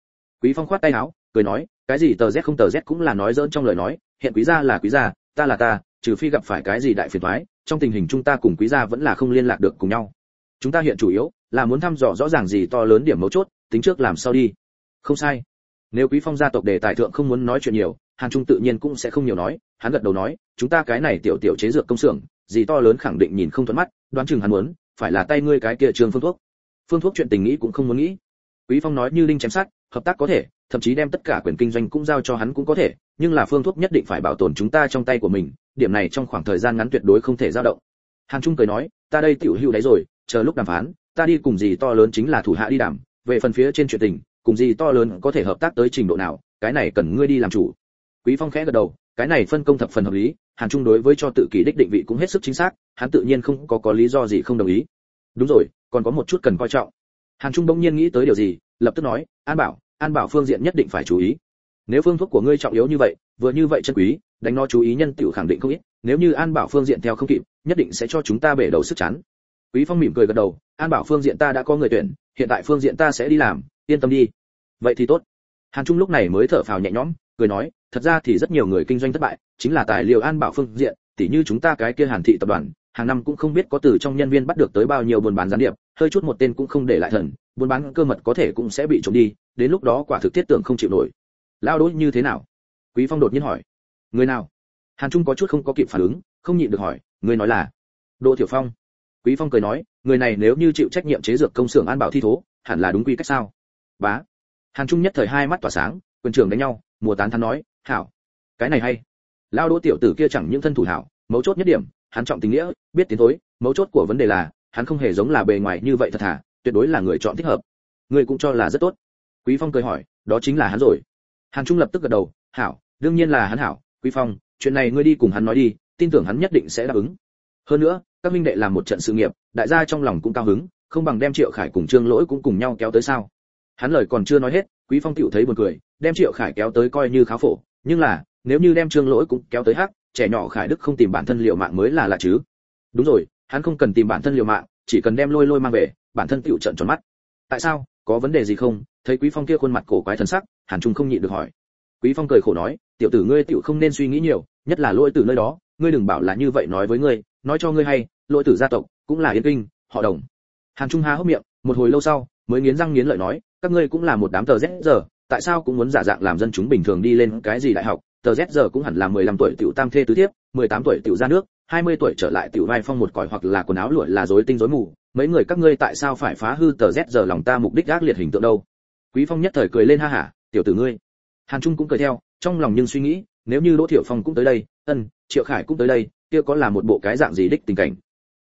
quý phong khoát tay áo, cười nói, cái gì tờ z không tờ z cũng là nói dỡn trong lời nói, hiện quý gia là quý gia, ta là ta, trừ phi gặp phải cái gì đại phiền toái, trong tình hình chúng ta cùng quý gia vẫn là không liên lạc được cùng nhau. Chúng ta hiện chủ yếu là muốn thăm dò rõ ràng gì to lớn điểm mấu chốt, tính trước làm sao đi. Không sai. Nếu quý phong gia tộc đề tài thượng không muốn nói chuyện nhiều, hàn trung tự nhiên cũng sẽ không nhiều nói, hắn gật đầu nói, chúng ta cái này tiểu tiểu chế dược công xưởng, gì to lớn khẳng định nhìn không thuận mắt, đoán chừng hắn muốn, phải là tay ngươi cái kia trường phương thuốc. Phương thuốc chuyện tình nghĩ cũng không muốn nghĩ. Quý phong nói như linh chém sát hợp tác có thể, thậm chí đem tất cả quyền kinh doanh cũng giao cho hắn cũng có thể, nhưng là phương thuốc nhất định phải bảo tồn chúng ta trong tay của mình, điểm này trong khoảng thời gian ngắn tuyệt đối không thể dao động. Hàn trung cười nói, ta đây tiểu hữu đấy rồi, chờ lúc đàm phán, ta đi cùng gì to lớn chính là thủ hạ đi đàm, về phần phía trên chuyện tình, cùng gì to lớn có thể hợp tác tới trình độ nào, cái này cần ngươi đi làm chủ. Quý phong khẽ gật đầu, cái này phân công thập phần hợp lý hàn trung đối với cho tự kỷ đích định vị cũng hết sức chính xác, hắn tự nhiên không có có lý do gì không đồng ý. Đúng rồi, còn có một chút cần coi trọng. Hàn trung bỗng nhiên nghĩ tới điều gì lập tức nói, an bảo an bảo phương diện nhất định phải chú ý. Nếu phương thuốc của ngươi trọng yếu như vậy, vừa như vậy chân quý, đánh nó chú ý nhân tiểu khẳng định không ít. Nếu như an bảo phương diện theo không kịp, nhất định sẽ cho chúng ta bể đầu sức chán. Quý phong mỉm cười gật đầu, an bảo phương diện ta đã có người tuyển, hiện tại phương diện ta sẽ đi làm, yên tâm đi. Vậy thì tốt. Hàn trung lúc này mới thở phào nhẹ nhõm, cười nói, thật ra thì rất nhiều người kinh doanh thất bại, chính là tài liệu an bảo phương diện, tỉ như chúng ta cái kia hàn thị tập đoàn hàng năm cũng không biết có từ trong nhân viên bắt được tới bao nhiêu buôn bán gián điệp, hơi chút một tên cũng không để lại thần, buôn bán cơ mật có thể cũng sẽ bị trộm đi, đến lúc đó quả thực thiết tưởng không chịu nổi. Lao đốt như thế nào? Quý phong đột nhiên hỏi. Người nào? Hàn trung có chút không có kịp phản ứng, không nhịn được hỏi, người nói là đỗ tiểu phong. Quý phong cười nói, người này nếu như chịu trách nhiệm chế dược công xưởng an bảo thi thố, hẳn là đúng quy cách sao? Bá. Hàn trung nhất thời hai mắt tỏa sáng quân trưởng đánh nhau, mùa tán thắn nói, hảo. Cái này hay. Lao đỗ tiểu tử kia chẳng những thân thủ hảo, mấu chốt nhất điểm hắn trọng tình nghĩa, biết tiến thối, mấu chốt của vấn đề là, hắn không hề giống là bề ngoài như vậy thật thà, tuyệt đối là người chọn thích hợp. Người cũng cho là rất tốt. Quý phong cười hỏi, đó chính là hắn rồi. Hàn trung lập tức gật đầu, hảo, đương nhiên là hắn hảo, quý phong, chuyện này ngươi đi cùng hắn nói đi, tin tưởng hắn nhất định sẽ đáp ứng. Hơn nữa, các minh đệ làm một trận sự nghiệp, đại gia trong lòng cũng cao hứng, không bằng đem triệu khải cùng trương lỗi cũng cùng nhau kéo tới sao. Hắn lời còn chưa nói hết, quý phong tiểu thấy buồn cười, đem triệu khải kéo tới coi như khá phổ, nhưng là, nếu như đem trương lỗi cũng kéo tới hắc trẻ nhỏ khải đức không tìm bản thân liệu mạng mới là lạ chứ. Đúng rồi, hắn không cần tìm bản thân liệu mạng, chỉ cần đem lôi lôi mang về, bản thân tựu trận tròn mắt. Tại sao? Có vấn đề gì không? Thấy quý phong kia khuôn mặt cổ quái thần sắc, hàn trung không nhịn được hỏi. Quý phong cười khổ nói, tiểu tử ngươi tựu không nên suy nghĩ nhiều, nhất là lỗi từ nơi đó, ngươi đừng bảo là như vậy nói với ngươi, nói cho ngươi hay lỗi tử gia tộc cũng là yên kinh, họ đồng. Hàn trung há hốc miệng, một hồi lâu sau, mới nghiến răng nghiến lợi nói, các ngươi cũng là một đám tờ z giờ, tại sao cũng muốn giả dạng làm dân chúng bình thường đi lên cái gì đại học tờ z giờ cũng hẳn là 15 tuổi tiểu tam thê tứ thiếp 18 tuổi tiểu ra nước 20 tuổi trở lại tiểu vai phong một còi hoặc là quần áo lụa là rối tinh rối mù. Mấy người các ngươi tại sao phải phá hư tờ z giờ lòng ta mục đích ác liệt hình tượng đâu? Quý phong nhất thời cười lên ha hả, tiểu tử ngươi. Hàn trung cũng cười theo, trong lòng nhưng suy nghĩ, nếu như đỗ thiểu phong cũng tới đây, ân, triệu khải cũng tới đây, kia có là một bộ cái dạng gì đích tình cảnh?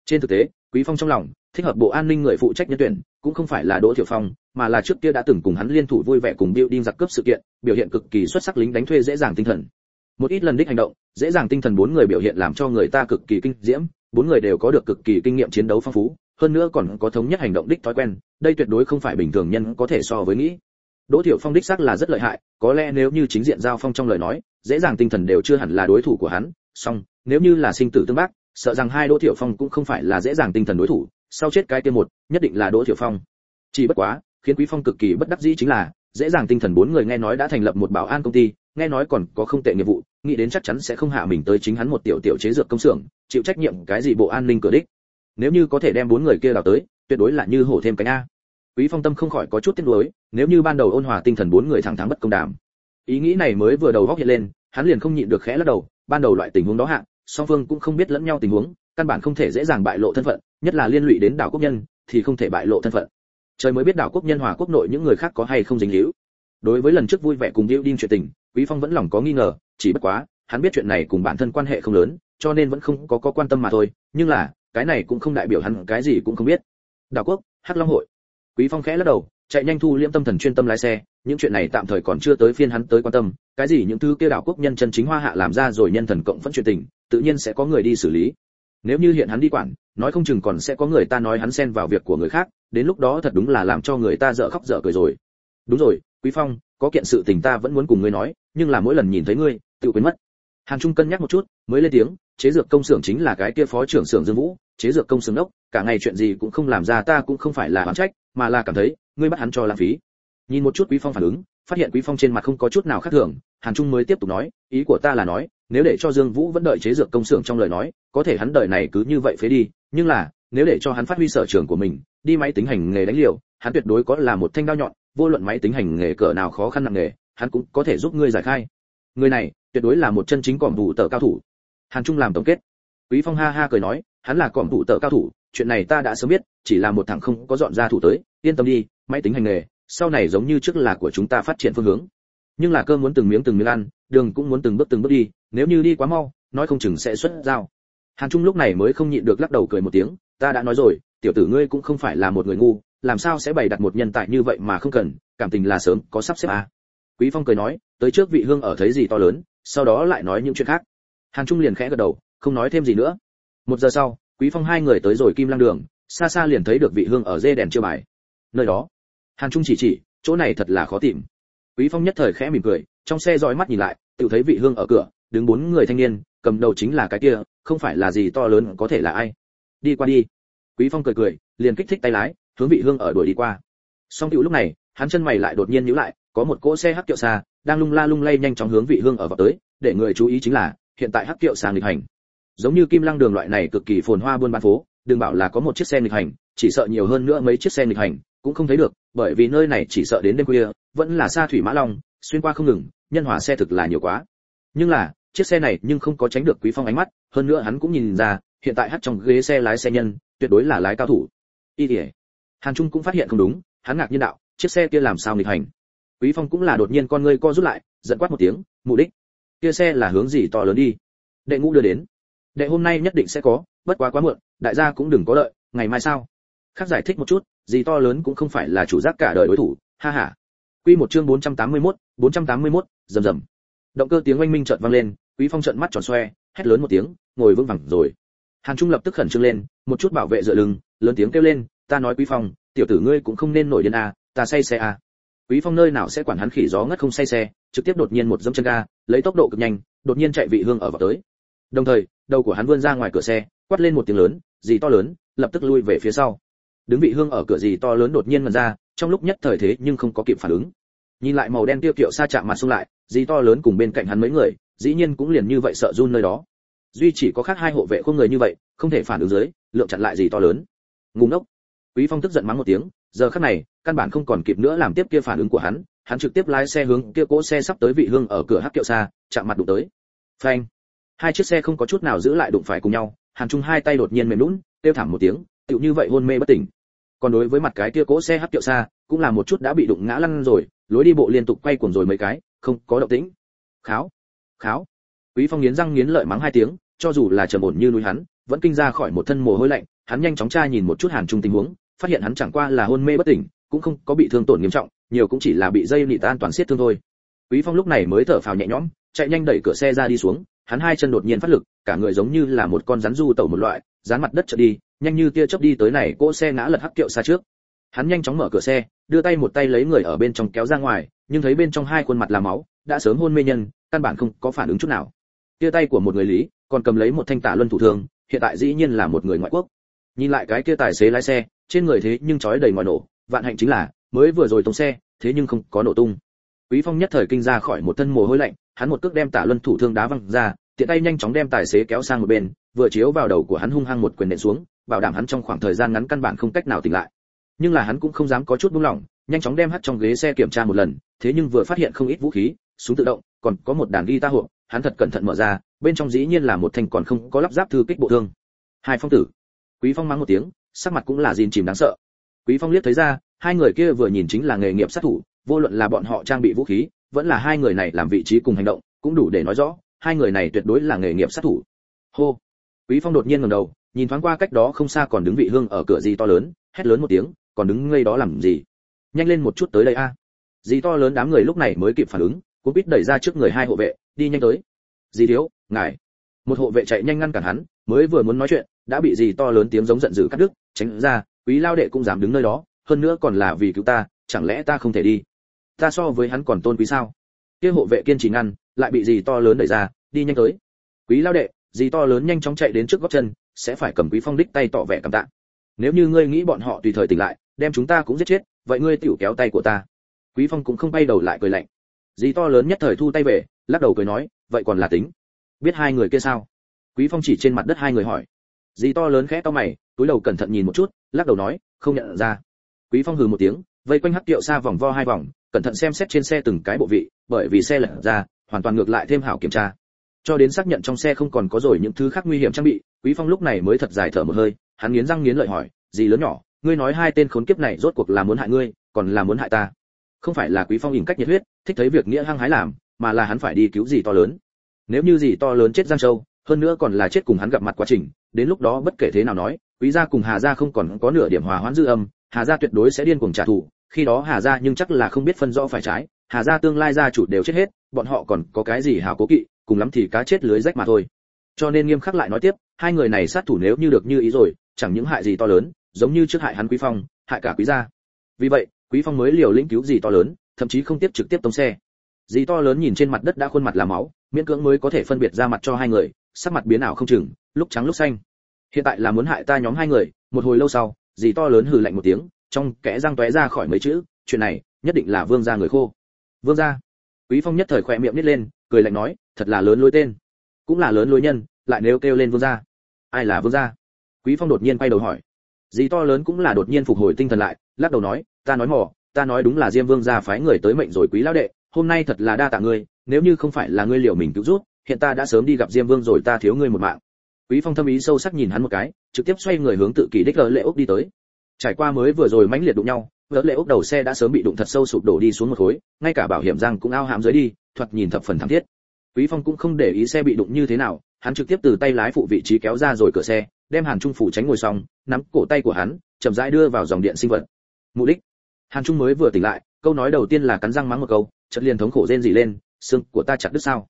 Trên thực tế, quý phong trong lòng thích hợp bộ an ninh người phụ trách nhân tuyển cũng không phải là đỗ thiểu phong, mà là trước kia đã từng cùng hắn liên thủ vui vẻ cùng building giặc cướp sự kiện, biểu hiện cực kỳ xuất sắc lính đánh thuê dễ dàng tinh thần. Một ít lần đích hành động, dễ dàng tinh thần bốn người biểu hiện làm cho người ta cực kỳ kinh diễm, bốn người đều có được cực kỳ kinh nghiệm chiến đấu phong phú, hơn nữa còn có thống nhất hành động đích thói quen, đây tuyệt đối không phải bình thường nhân có thể so với nghĩ. Đỗ thiểu phong đích xác là rất lợi hại, có lẽ nếu như chính diện giao phong trong lời nói, dễ dàng tinh thần đều chưa hẳn là đối thủ của hắn, song, nếu như là sinh tử tương bác, sợ rằng hai đỗ thiểu phong cũng không phải là dễ dàng tinh thần đối thủ sau chết cái kia một nhất định là đỗ thiểu phong. Chỉ bất quá khiến quý phong cực kỳ bất đắc dĩ chính là dễ dàng tinh thần bốn người nghe nói đã thành lập một bảo an công ty nghe nói còn có không tệ nghiệp vụ nghĩ đến chắc chắn sẽ không hạ mình tới chính hắn một tiểu tiểu chế dược công xưởng chịu trách nhiệm cái gì bộ an ninh cửa đích. Nếu như có thể đem bốn người kia đào tới tuyệt đối là như hổ thêm cánh a. Quý phong tâm không khỏi có chút tiếc nuối nếu như ban đầu ôn hòa tinh thần bốn người thẳng thắn bất công đảm, ý nghĩ này mới vừa đầu góc hiện lên hắn liền không nhịn được khẽ lắc đầu ban đầu loại tình huống đó hạ song phương cũng không biết lẫn nhau tình huống căn bản không thể dễ dàng bại lộ thân phận nhất là liên lụy đến đảo quốc nhân thì không thể bại lộ thân phận trời mới biết đảo quốc nhân hòa quốc nội những người khác có hay không dính líu đối với lần trước vui vẻ cùng Diệu Đinh chuyện tình, Quý Phong vẫn lòng có nghi ngờ, chỉ bất quá, hắn biết chuyện này cùng bản thân quan hệ không lớn, cho nên vẫn không có có quan tâm mà thôi, nhưng là, cái này cũng không đại biểu hắn cái gì cũng không biết. Đảo quốc, Hắc Long hội. Quý Phong khẽ lắc đầu, chạy nhanh thu liễm tâm thần chuyên tâm lái xe, những chuyện này tạm thời còn chưa tới phiên hắn tới quan tâm, cái gì những thứ kia đảo quốc nhân chân chính hoa hạ làm ra rồi nhân thần cộng vẫn chuyện tình, tự nhiên sẽ có người đi xử lý. Nếu như hiện hắn đi quản, nói không chừng còn sẽ có người ta nói hắn xen vào việc của người khác, đến lúc đó thật đúng là làm cho người ta dở khóc dở cười rồi. Đúng rồi, Quý Phong, có kiện sự tình ta vẫn muốn cùng ngươi nói, nhưng là mỗi lần nhìn thấy ngươi, tự quên mất. Hàn Trung cân nhắc một chút, mới lên tiếng, chế dược công xưởng chính là cái kia phó trưởng xưởng Dương Vũ, chế dược công xưởng đốc, cả ngày chuyện gì cũng không làm ra ta cũng không phải là oán trách, mà là cảm thấy, ngươi bắt hắn cho lãng phí. Nhìn một chút Quý Phong phản ứng, phát hiện Quý Phong trên mặt không có chút nào khác thường, Hàn Trung mới tiếp tục nói, ý của ta là nói, nếu để cho Dương Vũ vẫn đợi chế dược công xưởng trong lời nói, có thể hắn đời này cứ như vậy phế đi, nhưng là, nếu để cho hắn phát huy sở trường của mình, đi máy tính hành nghề đánh liều, hắn tuyệt đối có là một thanh đao nhọn, vô luận máy tính hành nghề cỡ nào khó khăn nặng nghề, hắn cũng có thể giúp ngươi giải khai. Người này, tuyệt đối là một chân chính cỏm thủ tở cao thủ. Hàn Trung làm tổng kết. Quý Phong ha ha cười nói, hắn là cỏm thủ tở cao thủ, chuyện này ta đã sớm biết, chỉ là một thằng không có dọn ra thủ tới, yên tâm đi, máy tính hành nghề, sau này giống như trước là của chúng ta phát triển phương hướng. Nhưng là cơ muốn từng miếng từng miếng ăn, đường cũng muốn từng bước từng bước đi, nếu như đi quá mau, nói không chừng sẽ xuất dao. Hàn Trung lúc này mới không nhịn được lắc đầu cười một tiếng, ta đã nói rồi, tiểu tử ngươi cũng không phải là một người ngu, làm sao sẽ bày đặt một nhân tài như vậy mà không cần, cảm tình là sớm có sắp xếp à. Quý Phong cười nói, tới trước vị hương ở thấy gì to lớn, sau đó lại nói những chuyện khác. Hàn Trung liền khẽ gật đầu, không nói thêm gì nữa. Một giờ sau, Quý Phong hai người tới rồi Kim Lăng Đường, xa xa liền thấy được vị hương ở dê đèn chiêu bài. Nơi đó, Hàn Trung chỉ chỉ, chỗ này thật là khó tìm. Quý Phong nhất thời khẽ mỉm cười, trong xe dõi mắt nhìn lại, tự thấy vị hương ở cửa, đứng bốn người thanh niên, cầm đầu chính là cái kia, không phải là gì to lớn có thể là ai. Đi qua đi. Quý Phong cười cười, liền kích thích tay lái, hướng vị hương ở đuổi đi qua. Song tiểu lúc này, hắn chân mày lại đột nhiên nhíu lại, có một cỗ xe hắc kiệu xa, đang lung la lung lay nhanh chóng hướng vị hương ở vào tới, để người chú ý chính là, hiện tại hắc kiệu xa nghịch hành. Giống như Kim Lăng đường loại này cực kỳ phồn hoa buôn bán phố, đừng bảo là có một chiếc xe nghịch hành, chỉ sợ nhiều hơn nữa mấy chiếc xe nghịch hành, cũng không thấy được, bởi vì nơi này chỉ sợ đến đêm khuya, vẫn là xa thủy mã long, xuyên qua không ngừng, nhân hòa xe thực là nhiều quá. Nhưng là, chiếc xe này nhưng không có tránh được Quý Phong ánh mắt, hơn nữa hắn cũng nhìn ra, hiện tại hắt trong ghế xe lái xe nhân, tuyệt đối là lái cao thủ. Y tỉa Hàn Trung cũng phát hiện không đúng, hắn ngạc nhiên đạo, chiếc xe kia làm sao nghịch hành? Quý Phong cũng là đột nhiên con ngươi co rút lại, giận quát một tiếng, mục đích. Kia xe là hướng gì to lớn đi? Đệ ngũ đưa đến. Đệ hôm nay nhất định sẽ có, bất quá quá muộn, đại gia cũng đừng có đợi, ngày mai sao? Khác giải thích một chút, gì to lớn cũng không phải là chủ giác cả đời đối thủ, ha ha. Quy một chương 481, 481, rầm rầm. Động cơ tiếng oanh minh chợt vang lên, Quý Phong trợn mắt tròn xoe, hét lớn một tiếng, ngồi vững vàng rồi. hàn trung lập tức khẩn trương lên một chút bảo vệ dựa lưng lớn tiếng kêu lên ta nói quý phong tiểu tử ngươi cũng không nên nổi điên à ta say xe à. Quý phong nơi nào sẽ quản hắn khỉ gió ngất không say xe trực tiếp đột nhiên một dẫm chân ga lấy tốc độ cực nhanh đột nhiên chạy vị hương ở vào tới. Đồng thời đầu của hắn vươn ra ngoài cửa xe quát lên một tiếng lớn gì to lớn lập tức lui về phía sau. Đứng vị hương ở cửa gì to lớn đột nhiên ngần ra trong lúc nhất thời thế nhưng không có kịp phản ứng. Nhìn lại màu đen tiêu kiệu xa chạm mặt xung lại gì to lớn cùng bên cạnh hắn mấy người, dĩ nhiên cũng liền như vậy sợ run nơi đó. Duy chỉ có khác hai hộ vệ không người như vậy, không thể phản ứng dưới lượng chặn lại gì to lớn. Ngu ngốc. Quý phong tức giận mắng một tiếng, giờ khắc này, căn bản không còn kịp nữa làm tiếp kia phản ứng của hắn hắn trực tiếp lái xe hướng kia cỗ xe sắp tới vị hương ở cửa hắc kiệu xa chạm mặt đụng tới. Phanh. Hai chiếc xe không có chút nào giữ lại đụng phải cùng nhau, hàn trung hai tay đột nhiên mềm lún, kêu thảm một tiếng, tựu như vậy hôn mê bất tỉnh. Còn đối với mặt cái kia cỗ xe hắc kiệu xa cũng là một chút đã bị đụng ngã lăn rồi, lối đi bộ liên tục quay cuồng rồi mấy cái không có động tĩnh. Kháo kháo. Quý phong nghiến răng nghiến lợi mắng hai tiếng, cho dù là trầm ổn như núi hắn, vẫn kinh ra khỏi một thân mồ hôi lạnh, hắn nhanh chóng tra nhìn một chút hàn trung tình huống, phát hiện hắn chẳng qua là hôn mê bất tỉnh, cũng không có bị thương tổn nghiêm trọng, nhiều cũng chỉ là bị dây nịt an toàn siết thương thôi. Quý phong lúc này mới thở phào nhẹ nhõm, chạy nhanh đẩy cửa xe ra đi xuống, hắn hai chân đột nhiên phát lực, cả người giống như là một con rắn du tẩu một loại, dán mặt đất chợt đi, nhanh như tia chớp đi tới này cỗ xe ngã lật hắc kiệu xa trước. Hắn nhanh chóng mở cửa xe, đưa tay một tay lấy người ở bên trong kéo ra ngoài nhưng thấy bên trong hai khuôn mặt là máu, đã sớm hôn mê nhân, căn bản không có phản ứng chút nào. Tia tay của một người lý, còn cầm lấy một thanh tả luân thủ thương hiện tại dĩ nhiên là một người ngoại quốc. Nhìn lại cái kia tài xế lái xe, trên người thế nhưng trói đầy ngoại nổ, vạn hạnh chính là, mới vừa rồi tông xe, thế nhưng không có nổ tung. Quý phong nhất thời kinh ra khỏi một thân mồ hôi lạnh, hắn một cước đem tả luân thủ thương đá văng ra, tiện tay nhanh chóng đem tài xế kéo sang một bên, vừa chiếu vào đầu của hắn hung hăng một quyền nện xuống, bảo đảm hắn trong khoảng thời gian ngắn căn bản không cách nào tỉnh lại. Nhưng là hắn cũng không dám có chút buông lỏng, nhanh chóng đem hắt trong ghế xe kiểm tra một lần thế nhưng vừa phát hiện không ít vũ khí, súng tự động, còn có một đàn guitar hộp, hắn thật cẩn thận mở ra, bên trong dĩ nhiên là một thanh còn không có lắp ráp thư kích bộ thương. Hai phong tử. Quý phong mắng một tiếng, sắc mặt cũng là gìn chìm đáng sợ. Quý phong liếc thấy ra, hai người kia vừa nhìn chính là nghề nghiệp sát thủ, vô luận là bọn họ trang bị vũ khí, vẫn là hai người này làm vị trí cùng hành động, cũng đủ để nói rõ, hai người này tuyệt đối là nghề nghiệp sát thủ. Hô. Quý phong đột nhiên ngẩng đầu, nhìn thoáng qua cách đó không xa còn đứng vị hương ở cửa gì to lớn, hét lớn một tiếng, còn đứng ngây đó làm gì? Nhanh lên một chút tới đây a. à. Dì to lớn đám người lúc này mới kịp phản ứng cũng biết đẩy ra trước người hai hộ vệ, đi nhanh tới. Dì thiếu, ngài. Một hộ vệ chạy nhanh ngăn cản hắn, mới vừa muốn nói chuyện, đã bị dì to lớn tiếng giống giận dữ cắt đứt, tránh ra, quý lao đệ cũng dám đứng nơi đó, hơn nữa còn là vì cứu ta, chẳng lẽ ta không thể đi? Ta so với hắn còn tôn quý sao? Kia hộ vệ kiên trì ngăn, lại bị dì to lớn đẩy ra, đi nhanh tới. Quý lao đệ, dì to lớn nhanh chóng chạy đến trước góc chân, sẽ phải cầm quý phong đích tay tỏ vẻ cảm tạ. Nếu như ngươi nghĩ bọn họ tùy thời tỉnh lại, đem chúng ta cũng giết chết, vậy ngươi tiểu kéo tay của ta quý phong cũng không bay đầu lại cười lạnh. Dì to lớn nhất thời thu tay về, lắc đầu cười nói, vậy còn là tính. Biết hai người kia sao? Quý phong chỉ trên mặt đất hai người hỏi. Dì to lớn khẽ to mày, túi đầu cẩn thận nhìn một chút, lắc đầu nói, không nhận ra. Quý phong hừ một tiếng, vây quanh hắc tiệu xa vòng vo hai vòng, cẩn thận xem xét trên xe từng cái bộ vị, bởi vì xe lật ra, hoàn toàn ngược lại thêm hảo kiểm tra. Cho đến xác nhận trong xe không còn có rồi những thứ khác nguy hiểm trang bị, quý phong lúc này mới thật dài thở một hơi, hắn nghiến răng nghiến lợi hỏi gì lớn nhỏ, ngươi nói hai tên khốn kiếp này rốt cuộc là muốn hại ngươi, còn là muốn hại ta? Không phải là quý phong ỉn cách nhiệt huyết, thích thấy việc nghĩa hăng hái làm, mà là hắn phải đi cứu gì to lớn. Nếu như gì to lớn chết giang châu, hơn nữa còn là chết cùng hắn gặp mặt quá trình, đến lúc đó bất kể thế nào nói, quý gia cùng hà gia không còn có nửa điểm hòa hoãn dư âm, hà gia tuyệt đối sẽ điên cuồng trả thù, khi đó hà gia nhưng chắc là không biết phân rõ phải trái, hà gia tương lai gia chủ đều chết hết, bọn họ còn có cái gì hào cố kỵ, cùng lắm thì cá chết lưới rách mà thôi. Cho nên nghiêm khắc lại nói tiếp, hai người này sát thủ nếu như được như ý rồi, chẳng những hại gì to lớn, giống như trước hại hắn quý phong, hại cả quý gia. Vì vậy quý phong mới liều lĩnh cứu gì to lớn, thậm chí không tiếp trực tiếp tông xe. Dì to lớn nhìn trên mặt đất đã khuôn mặt là máu, miễn cưỡng mới có thể phân biệt ra mặt cho hai người, sắc mặt biến ảo không chừng, lúc trắng lúc xanh. Hiện tại là muốn hại ta nhóm hai người, một hồi lâu sau, dì to lớn hừ lạnh một tiếng, trong kẽ răng tóe ra khỏi mấy chữ, chuyện này, nhất định là vương gia người khô. Vương gia. Quý phong nhất thời khỏe miệng nít lên, cười lạnh nói, thật là lớn lối tên. Cũng là lớn lối nhân, lại nếu kêu lên vương gia. Ai là vương gia? Quý phong đột nhiên quay đầu hỏi. Dì to lớn cũng là đột nhiên phục hồi tinh thần lại lắc đầu nói, ta nói mò, ta nói đúng là diêm vương gia phái người tới mệnh rồi quý lão đệ, hôm nay thật là đa tạ ngươi, nếu như không phải là ngươi liều mình cứu rút hiện ta đã sớm đi gặp diêm vương rồi, ta thiếu ngươi một mạng. Quý phong thâm ý sâu sắc nhìn hắn một cái, trực tiếp xoay người hướng tự kỷ đích lỡ lệ ốc đi tới. Trải qua mới vừa rồi mãnh liệt đụng nhau, lỡ lệ ốc đầu xe đã sớm bị đụng thật sâu sụp đổ đi xuống một khối, ngay cả bảo hiểm răng cũng ao hãm dưới đi, thoạt nhìn thập phần thảm thiết. Quý phong cũng không để ý xe bị đụng như thế nào, hắn trực tiếp từ tay lái phụ vị trí kéo ra rồi cửa xe, đem hàn trung phủ tránh ngồi xong, nắm cổ tay của hắn, chậm rãi đưa vào dòng điện sinh vật mục đích. Hàn trung mới vừa tỉnh lại, câu nói đầu tiên là cắn răng mắng một câu, chợt liền thống khổ rên rỉ lên, xương của ta chặt đứt sao?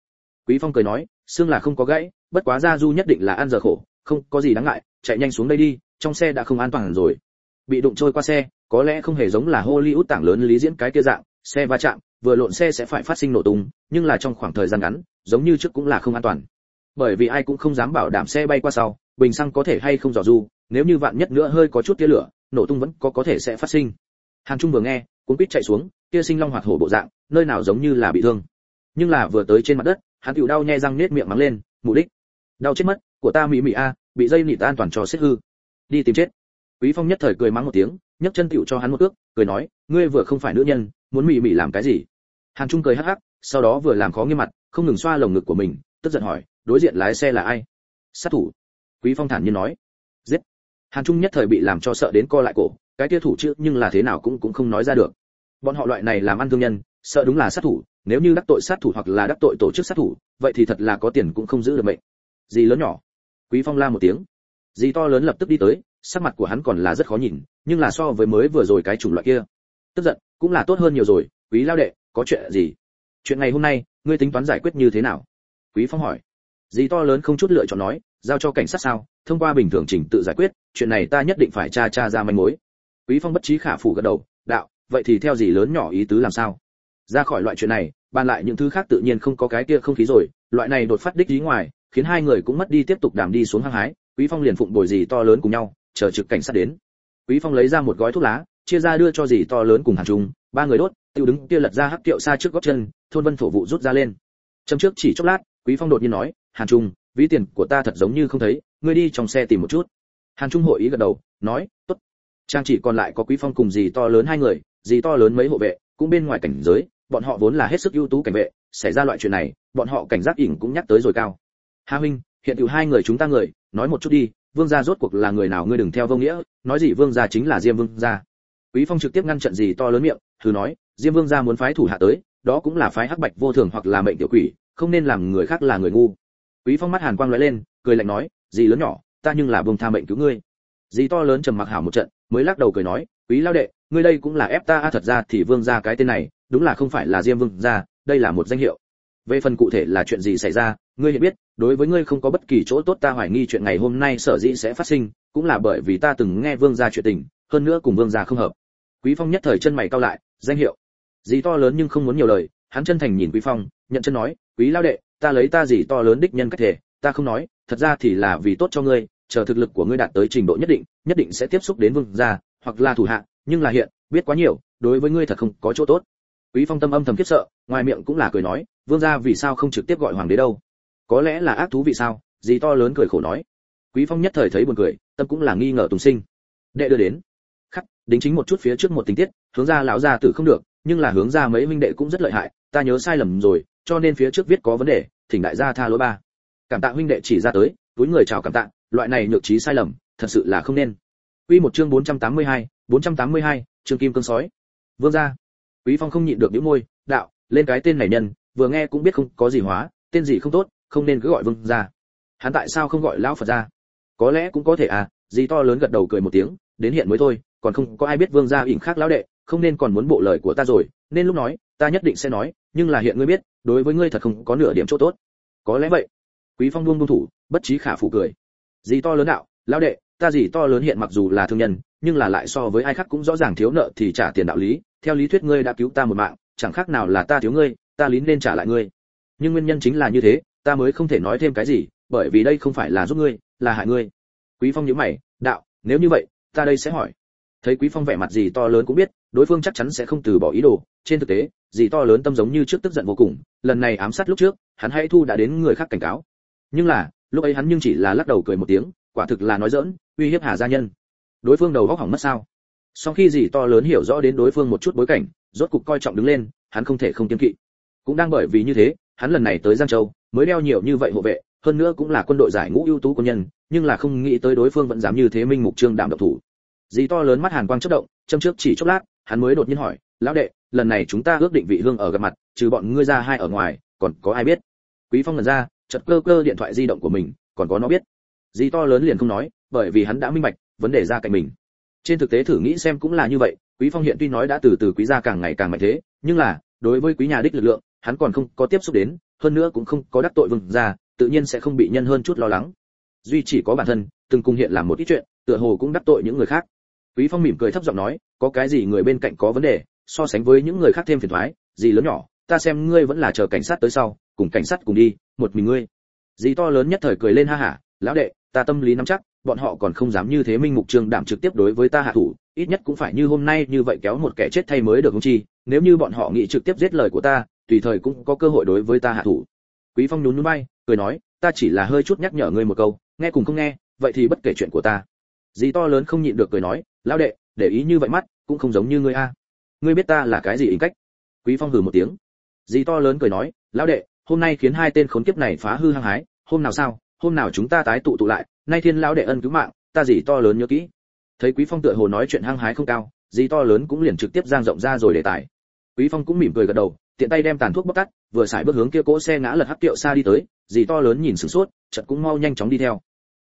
Quý phong cười nói, xương là không có gãy, bất quá gia du nhất định là ăn giờ khổ, không có gì đáng ngại, chạy nhanh xuống đây đi, trong xe đã không an toàn rồi. Bị đụng trôi qua xe, có lẽ không hề giống là hollywood tảng lớn lý diễn cái kia dạng, xe va chạm, vừa lộn xe sẽ phải phát sinh nổ tung, nhưng là trong khoảng thời gian ngắn, giống như trước cũng là không an toàn. Bởi vì ai cũng không dám bảo đảm xe bay qua sau, bình xăng có thể hay không dò du, nếu như vạn nhất nữa hơi có chút tia lửa nổ tung vẫn có có thể sẽ phát sinh. Hàn trung vừa nghe, cuốn quýt chạy xuống, kia sinh long hoạt hổ bộ dạng, nơi nào giống như là bị thương. Nhưng là vừa tới trên mặt đất, hắn chịu đau nhè răng nết miệng mắng lên mục đích, đau chết mất, của ta mỹ mỹ a, bị dây nịt an toàn cho xếp hư. Đi tìm chết. Quý phong nhất thời cười mắng một tiếng, nhấc chân tiểu cho hắn một cước, cười nói, ngươi vừa không phải nữ nhân, muốn mỹ mỹ làm cái gì? Hàn trung cười hắc hắc, sau đó vừa làm khó nghiêm mặt, không ngừng xoa lồng ngực của mình, tức giận hỏi, đối diện lái xe là ai? Sát thủ. Quý phong thản nhiên nói hàn trung nhất thời bị làm cho sợ đến co lại cổ, cái kia thủ chữ nhưng là thế nào cũng cũng không nói ra được. Bọn họ loại này làm ăn thương nhân, sợ đúng là sát thủ, nếu như đắc tội sát thủ hoặc là đắc tội tổ chức sát thủ, vậy thì thật là có tiền cũng không giữ được mệnh. Gì lớn nhỏ. Quý phong la một tiếng. Gì to lớn lập tức đi tới, sắc mặt của hắn còn là rất khó nhìn, nhưng là so với mới vừa rồi cái chủng loại kia. Tức giận, cũng là tốt hơn nhiều rồi, quý lao đệ, có chuyện gì? Chuyện ngày hôm nay, ngươi tính toán giải quyết như thế nào? Quý phong hỏi. Dì to lớn không chút lựa chọn nói, giao cho cảnh sát sao? Thông qua bình thường trình tự giải quyết, chuyện này ta nhất định phải tra tra ra manh mối. Quý phong bất trí khả phủ gật đầu, đạo, vậy thì theo gì lớn nhỏ ý tứ làm sao? Ra khỏi loại chuyện này, bàn lại những thứ khác tự nhiên không có cái kia không khí rồi, loại này đột phát đích ý ngoài, khiến hai người cũng mất đi tiếp tục đàm đi xuống hăng hái, quý phong liền phụng bồi gì to lớn cùng nhau, chờ trực cảnh sát đến. Quý phong lấy ra một gói thuốc lá, chia ra đưa cho gì to lớn cùng hàn trung ba người đốt, tiêu đứng kia lật ra hắc kiệu xa trước góc chân, thôn vân thổ vụ rút ra lên. Trong trước chỉ chốc lát, quý phong đột nhiên nói, hàn trung ví tiền của ta thật giống như không thấy, ngươi đi trong xe tìm một chút. Hàn trung hội ý gật đầu, nói, tốt. Trang chỉ còn lại có quý phong cùng gì to lớn hai người gì to lớn mấy hộ vệ, cũng bên ngoài cảnh giới, bọn họ vốn là hết sức ưu tú cảnh vệ, xảy ra loại chuyện này, bọn họ cảnh giác ỉn cũng nhắc tới rồi cao. Hà huynh, hiện tiểu hai người chúng ta người, nói một chút đi, vương gia rốt cuộc là người nào ngươi đừng theo vô nghĩa, nói gì vương gia chính là diêm vương gia. Quý phong trực tiếp ngăn trận gì to lớn miệng, thử nói, diêm vương gia muốn phái thủ hạ tới, đó cũng là phái hắc bạch vô thường hoặc là mệnh tiểu quỷ, không nên làm người khác là người ngu quý phong mắt hàn quang lóe lên, cười lạnh nói gì lớn nhỏ, ta nhưng là vương tha mệnh cứu ngươi. Dì to lớn trầm mặc hảo một trận, mới lắc đầu cười nói, quý lao đệ, ngươi đây cũng là ép ta, a, thật ra thì vương gia cái tên này, đúng là không phải là diêm vương gia, đây là một danh hiệu. Về phần cụ thể là chuyện gì xảy ra, ngươi hiện biết, đối với ngươi không có bất kỳ chỗ tốt ta hoài nghi chuyện ngày hôm nay sở dĩ sẽ phát sinh, cũng là bởi vì ta từng nghe vương gia chuyện tình, hơn nữa cùng vương gia không hợp. Quý phong nhất thời chân mày cau lại, danh hiệu. Dì to lớn nhưng không muốn nhiều lời, hắn chân thành nhìn quý phong, nhận chân nói, quý lao đệ ta lấy ta gì to lớn đích nhân cách thể, ta không nói, thật ra thì là vì tốt cho ngươi, chờ thực lực của ngươi đạt tới trình độ nhất định nhất định sẽ tiếp xúc đến vương gia, hoặc là thủ hạ, nhưng là hiện, biết quá nhiều, đối với ngươi thật không có chỗ tốt. Quý phong tâm âm thầm kiếp sợ, ngoài miệng cũng là cười nói, vương gia vì sao không trực tiếp gọi hoàng đế đâu? Có lẽ là ác thú vì sao? Gì to lớn cười khổ nói. Quý phong nhất thời thấy buồn cười, tâm cũng là nghi ngờ tùng sinh. Đệ đưa đến. Khắc, đính chính một chút phía trước một tình tiết, hướng ra lão gia tử không được, nhưng là hướng ra mấy minh đệ cũng rất lợi hại, ta nhớ sai lầm rồi cho nên phía trước viết có vấn đề thỉnh đại gia tha lỗi ba cảm tạ huynh đệ chỉ ra tới túi người chào cảm tạ loại này nhược trí sai lầm thật sự là không nên Quy một chương 482, 482, chương kim cương sói. Vương gia. Quý Phong không nhịn được nhíu môi, đạo, lên cái tên này nhân, vừa nghe cũng biết không có gì hóa, tên gì không tốt, không nên cứ gọi Vương gia. Hắn tại sao không gọi lão Phật gia? Có lẽ cũng có thể à, gì to lớn gật đầu cười một tiếng, đến hiện mới thôi, còn không có ai biết Vương gia ỉn khác lão đệ, không nên còn muốn bộ lời của ta rồi, nên lúc nói, ta nhất định sẽ nói, nhưng là hiện ngươi biết, đối với ngươi thật không có nửa điểm chỗ tốt. Có lẽ vậy. Quý Phong buông buông thủ, bất trí khả phủ cười. Gì to lớn đạo, lão đệ, ta gì to lớn hiện mặc dù là thương nhân, nhưng là lại so với ai khác cũng rõ ràng thiếu nợ thì trả tiền đạo lý, theo lý thuyết ngươi đã cứu ta một mạng, chẳng khác nào là ta thiếu ngươi, ta lín nên trả lại ngươi. Nhưng nguyên nhân chính là như thế, ta mới không thể nói thêm cái gì, bởi vì đây không phải là giúp ngươi, là hại ngươi. Quý Phong nhíu mày, đạo, nếu như vậy, ta đây sẽ hỏi. Thấy Quý Phong vẻ mặt gì to lớn cũng biết, đối phương chắc chắn sẽ không từ bỏ ý đồ, trên thực tế, gì to lớn tâm giống như trước tức giận vô cùng, lần này ám sát lúc trước, hắn hãy thu đã đến người khác cảnh cáo. Nhưng là, lúc ấy hắn nhưng chỉ là lắc đầu cười một tiếng, quả thực là nói giỡn, uy hiếp Hà gia nhân. Đối phương đầu óc hỏng mất sao? Sau khi gì to lớn hiểu rõ đến đối phương một chút bối cảnh, rốt cục coi trọng đứng lên, hắn không thể không kiên kỵ. Cũng đang bởi vì như thế, hắn lần này tới Giang Châu, mới đeo nhiều như vậy hộ vệ, hơn nữa cũng là quân đội giải ngũ ưu tú quân nhân, nhưng là không nghĩ tới đối phương vẫn dám như thế minh mục trương đảm độc thủ. Dì to lớn mắt hàn quang chớp động, châm trước chỉ chốc lát, hắn mới đột nhiên hỏi, "Lão đệ, lần này chúng ta ước định vị hương ở gặp mặt, trừ bọn ngươi ra hai ở ngoài, còn có ai biết?" Quý Phong lần ra, chợt cơ cơ điện thoại di động của mình, còn có nó biết. Dì to lớn liền không nói, bởi vì hắn đã minh bạch, vấn đề ra cạnh mình. Trên thực tế thử nghĩ xem cũng là như vậy, Quý Phong hiện tuy nói đã từ từ quý gia càng ngày càng mạnh thế, nhưng là, đối với quý nhà đích lực lượng, hắn còn không có tiếp xúc đến, hơn nữa cũng không có đắc tội vương gia, tự nhiên sẽ không bị nhân hơn chút lo lắng. duy chỉ có bản thân từng cung hiện làm một ít chuyện tựa hồ cũng đắc tội những người khác quý phong mỉm cười thấp giọng nói, có cái gì người bên cạnh có vấn đề, so sánh với những người khác thêm phiền toái, gì lớn nhỏ, ta xem ngươi vẫn là chờ cảnh sát tới sau, cùng cảnh sát cùng đi, một mình ngươi. Dì to lớn nhất thời cười lên ha hả, lão đệ, ta tâm lý nắm chắc, bọn họ còn không dám như thế minh mục trương đảm trực tiếp đối với ta hạ thủ, ít nhất cũng phải như hôm nay như vậy kéo một kẻ chết thay mới được không chi, nếu như bọn họ nghĩ trực tiếp giết lời của ta, tùy thời cũng có cơ hội đối với ta hạ thủ. Quý phong nhún nhún bay cười nói, ta chỉ là hơi chút nhắc nhở ngươi một câu, nghe cùng không nghe, vậy thì bất kể chuyện của ta. Dì to lớn không nhịn được cười nói lão đệ, để ý như vậy mắt, cũng không giống như ngươi a. Ngươi biết ta là cái gì ý cách? Quý phong hừ một tiếng. Dì to lớn cười nói lão đệ, hôm nay khiến hai tên khốn kiếp này phá hư hăng hái, hôm nào sao, hôm nào chúng ta tái tụ tụ lại, nay thiên lão đệ ân cứu mạng, ta dì to lớn nhớ kỹ. Thấy quý phong tựa hồ nói chuyện hăng hái không cao, dì to lớn cũng liền trực tiếp giang rộng ra rồi đề tài. Quý phong cũng mỉm cười gật đầu, tiện tay đem tàn thuốc bóc tắt, vừa xài bước hướng kia cỗ xe ngã lật hắc tiệu xa đi tới, dì to lớn nhìn sửng sốt, chợt cũng mau nhanh chóng đi theo.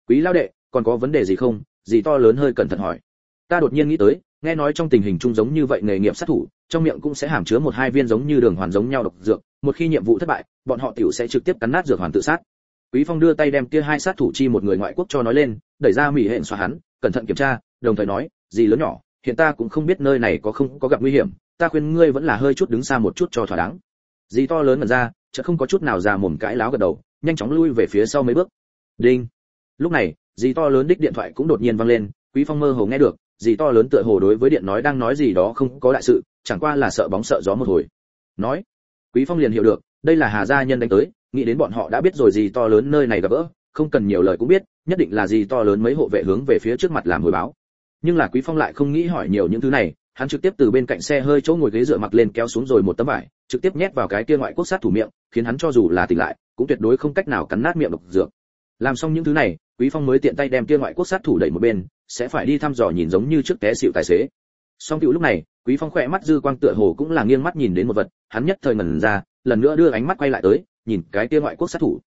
Quý lão đệ, còn có vấn đề gì không? Dì to lớn hơi cẩn thận hỏi ta đột nhiên nghĩ tới, nghe nói trong tình hình chung giống như vậy nghề nghiệp sát thủ, trong miệng cũng sẽ hàm chứa một hai viên giống như đường hoàn giống nhau độc dược, một khi nhiệm vụ thất bại, bọn họ tiểu sẽ trực tiếp cắn nát dược hoàn tự sát. Quý phong đưa tay đem kia hai sát thủ chi một người ngoại quốc cho nói lên, đẩy ra mỹ hẹn xóa hắn, cẩn thận kiểm tra, đồng thời nói gì lớn nhỏ, hiện ta cũng không biết nơi này có không có gặp nguy hiểm, ta khuyên ngươi vẫn là hơi chút đứng xa một chút cho thỏa đáng. Gì to lớn mà ra, chợt không có chút nào ra mồm cãi láo gật đầu, nhanh chóng lui về phía sau mấy bước. Đinh. Lúc này, dì to lớn đích điện thoại cũng đột nhiên vang lên, quý phong mơ hồ nghe được gì to lớn tựa hồ đối với điện nói đang nói gì đó không có đại sự, chẳng qua là sợ bóng sợ gió một hồi. Nói, quý phong liền hiểu được, đây là hà gia nhân đánh tới, nghĩ đến bọn họ đã biết rồi gì to lớn nơi này gặp gỡ, không cần nhiều lời cũng biết, nhất định là gì to lớn mấy hộ vệ hướng về phía trước mặt làm hồi báo. Nhưng là quý phong lại không nghĩ hỏi nhiều những thứ này, hắn trực tiếp từ bên cạnh xe hơi chỗ ngồi ghế dựa mặc lên kéo xuống rồi một tấm vải, trực tiếp nhét vào cái kia ngoại quốc sát thủ miệng, khiến hắn cho dù là tỉnh lại, cũng tuyệt đối không cách nào cắn nát miệng độc dược làm xong những thứ này, quý phong mới tiện tay đem kia ngoại quốc sát thủ đẩy một bên, sẽ phải đi thăm dò nhìn giống như trước té xịu tài xế. Song tiểu lúc này, quý phong khỏe mắt dư quang tựa hồ cũng là nghiêng mắt nhìn đến một vật, hắn nhất thời ngẩn ra, lần nữa đưa ánh mắt quay lại tới, nhìn cái kia ngoại quốc sát thủ.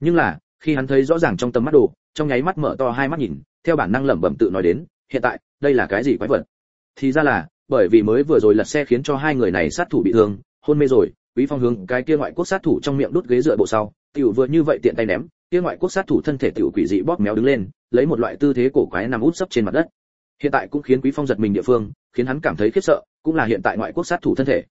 Nhưng là, khi hắn thấy rõ ràng trong tầm mắt đồ, trong nháy mắt mở to hai mắt nhìn, theo bản năng lẩm bẩm tự nói đến, hiện tại, đây là cái gì quái vật? Thì ra là, bởi vì mới vừa rồi lật xe khiến cho hai người này sát thủ bị thương, hôn mê rồi quý phong hướng cái kia ngoại quốc sát thủ trong miệng đút ghế dựa bộ sau, tiểu vừa như vậy tiện tay ném, kia ngoại quốc sát thủ thân thể tiểu quỷ dị bóp méo đứng lên, lấy một loại tư thế cổ quái nằm út sấp trên mặt đất. Hiện tại cũng khiến quý phong giật mình địa phương, khiến hắn cảm thấy khiếp sợ, cũng là hiện tại ngoại quốc sát thủ thân thể.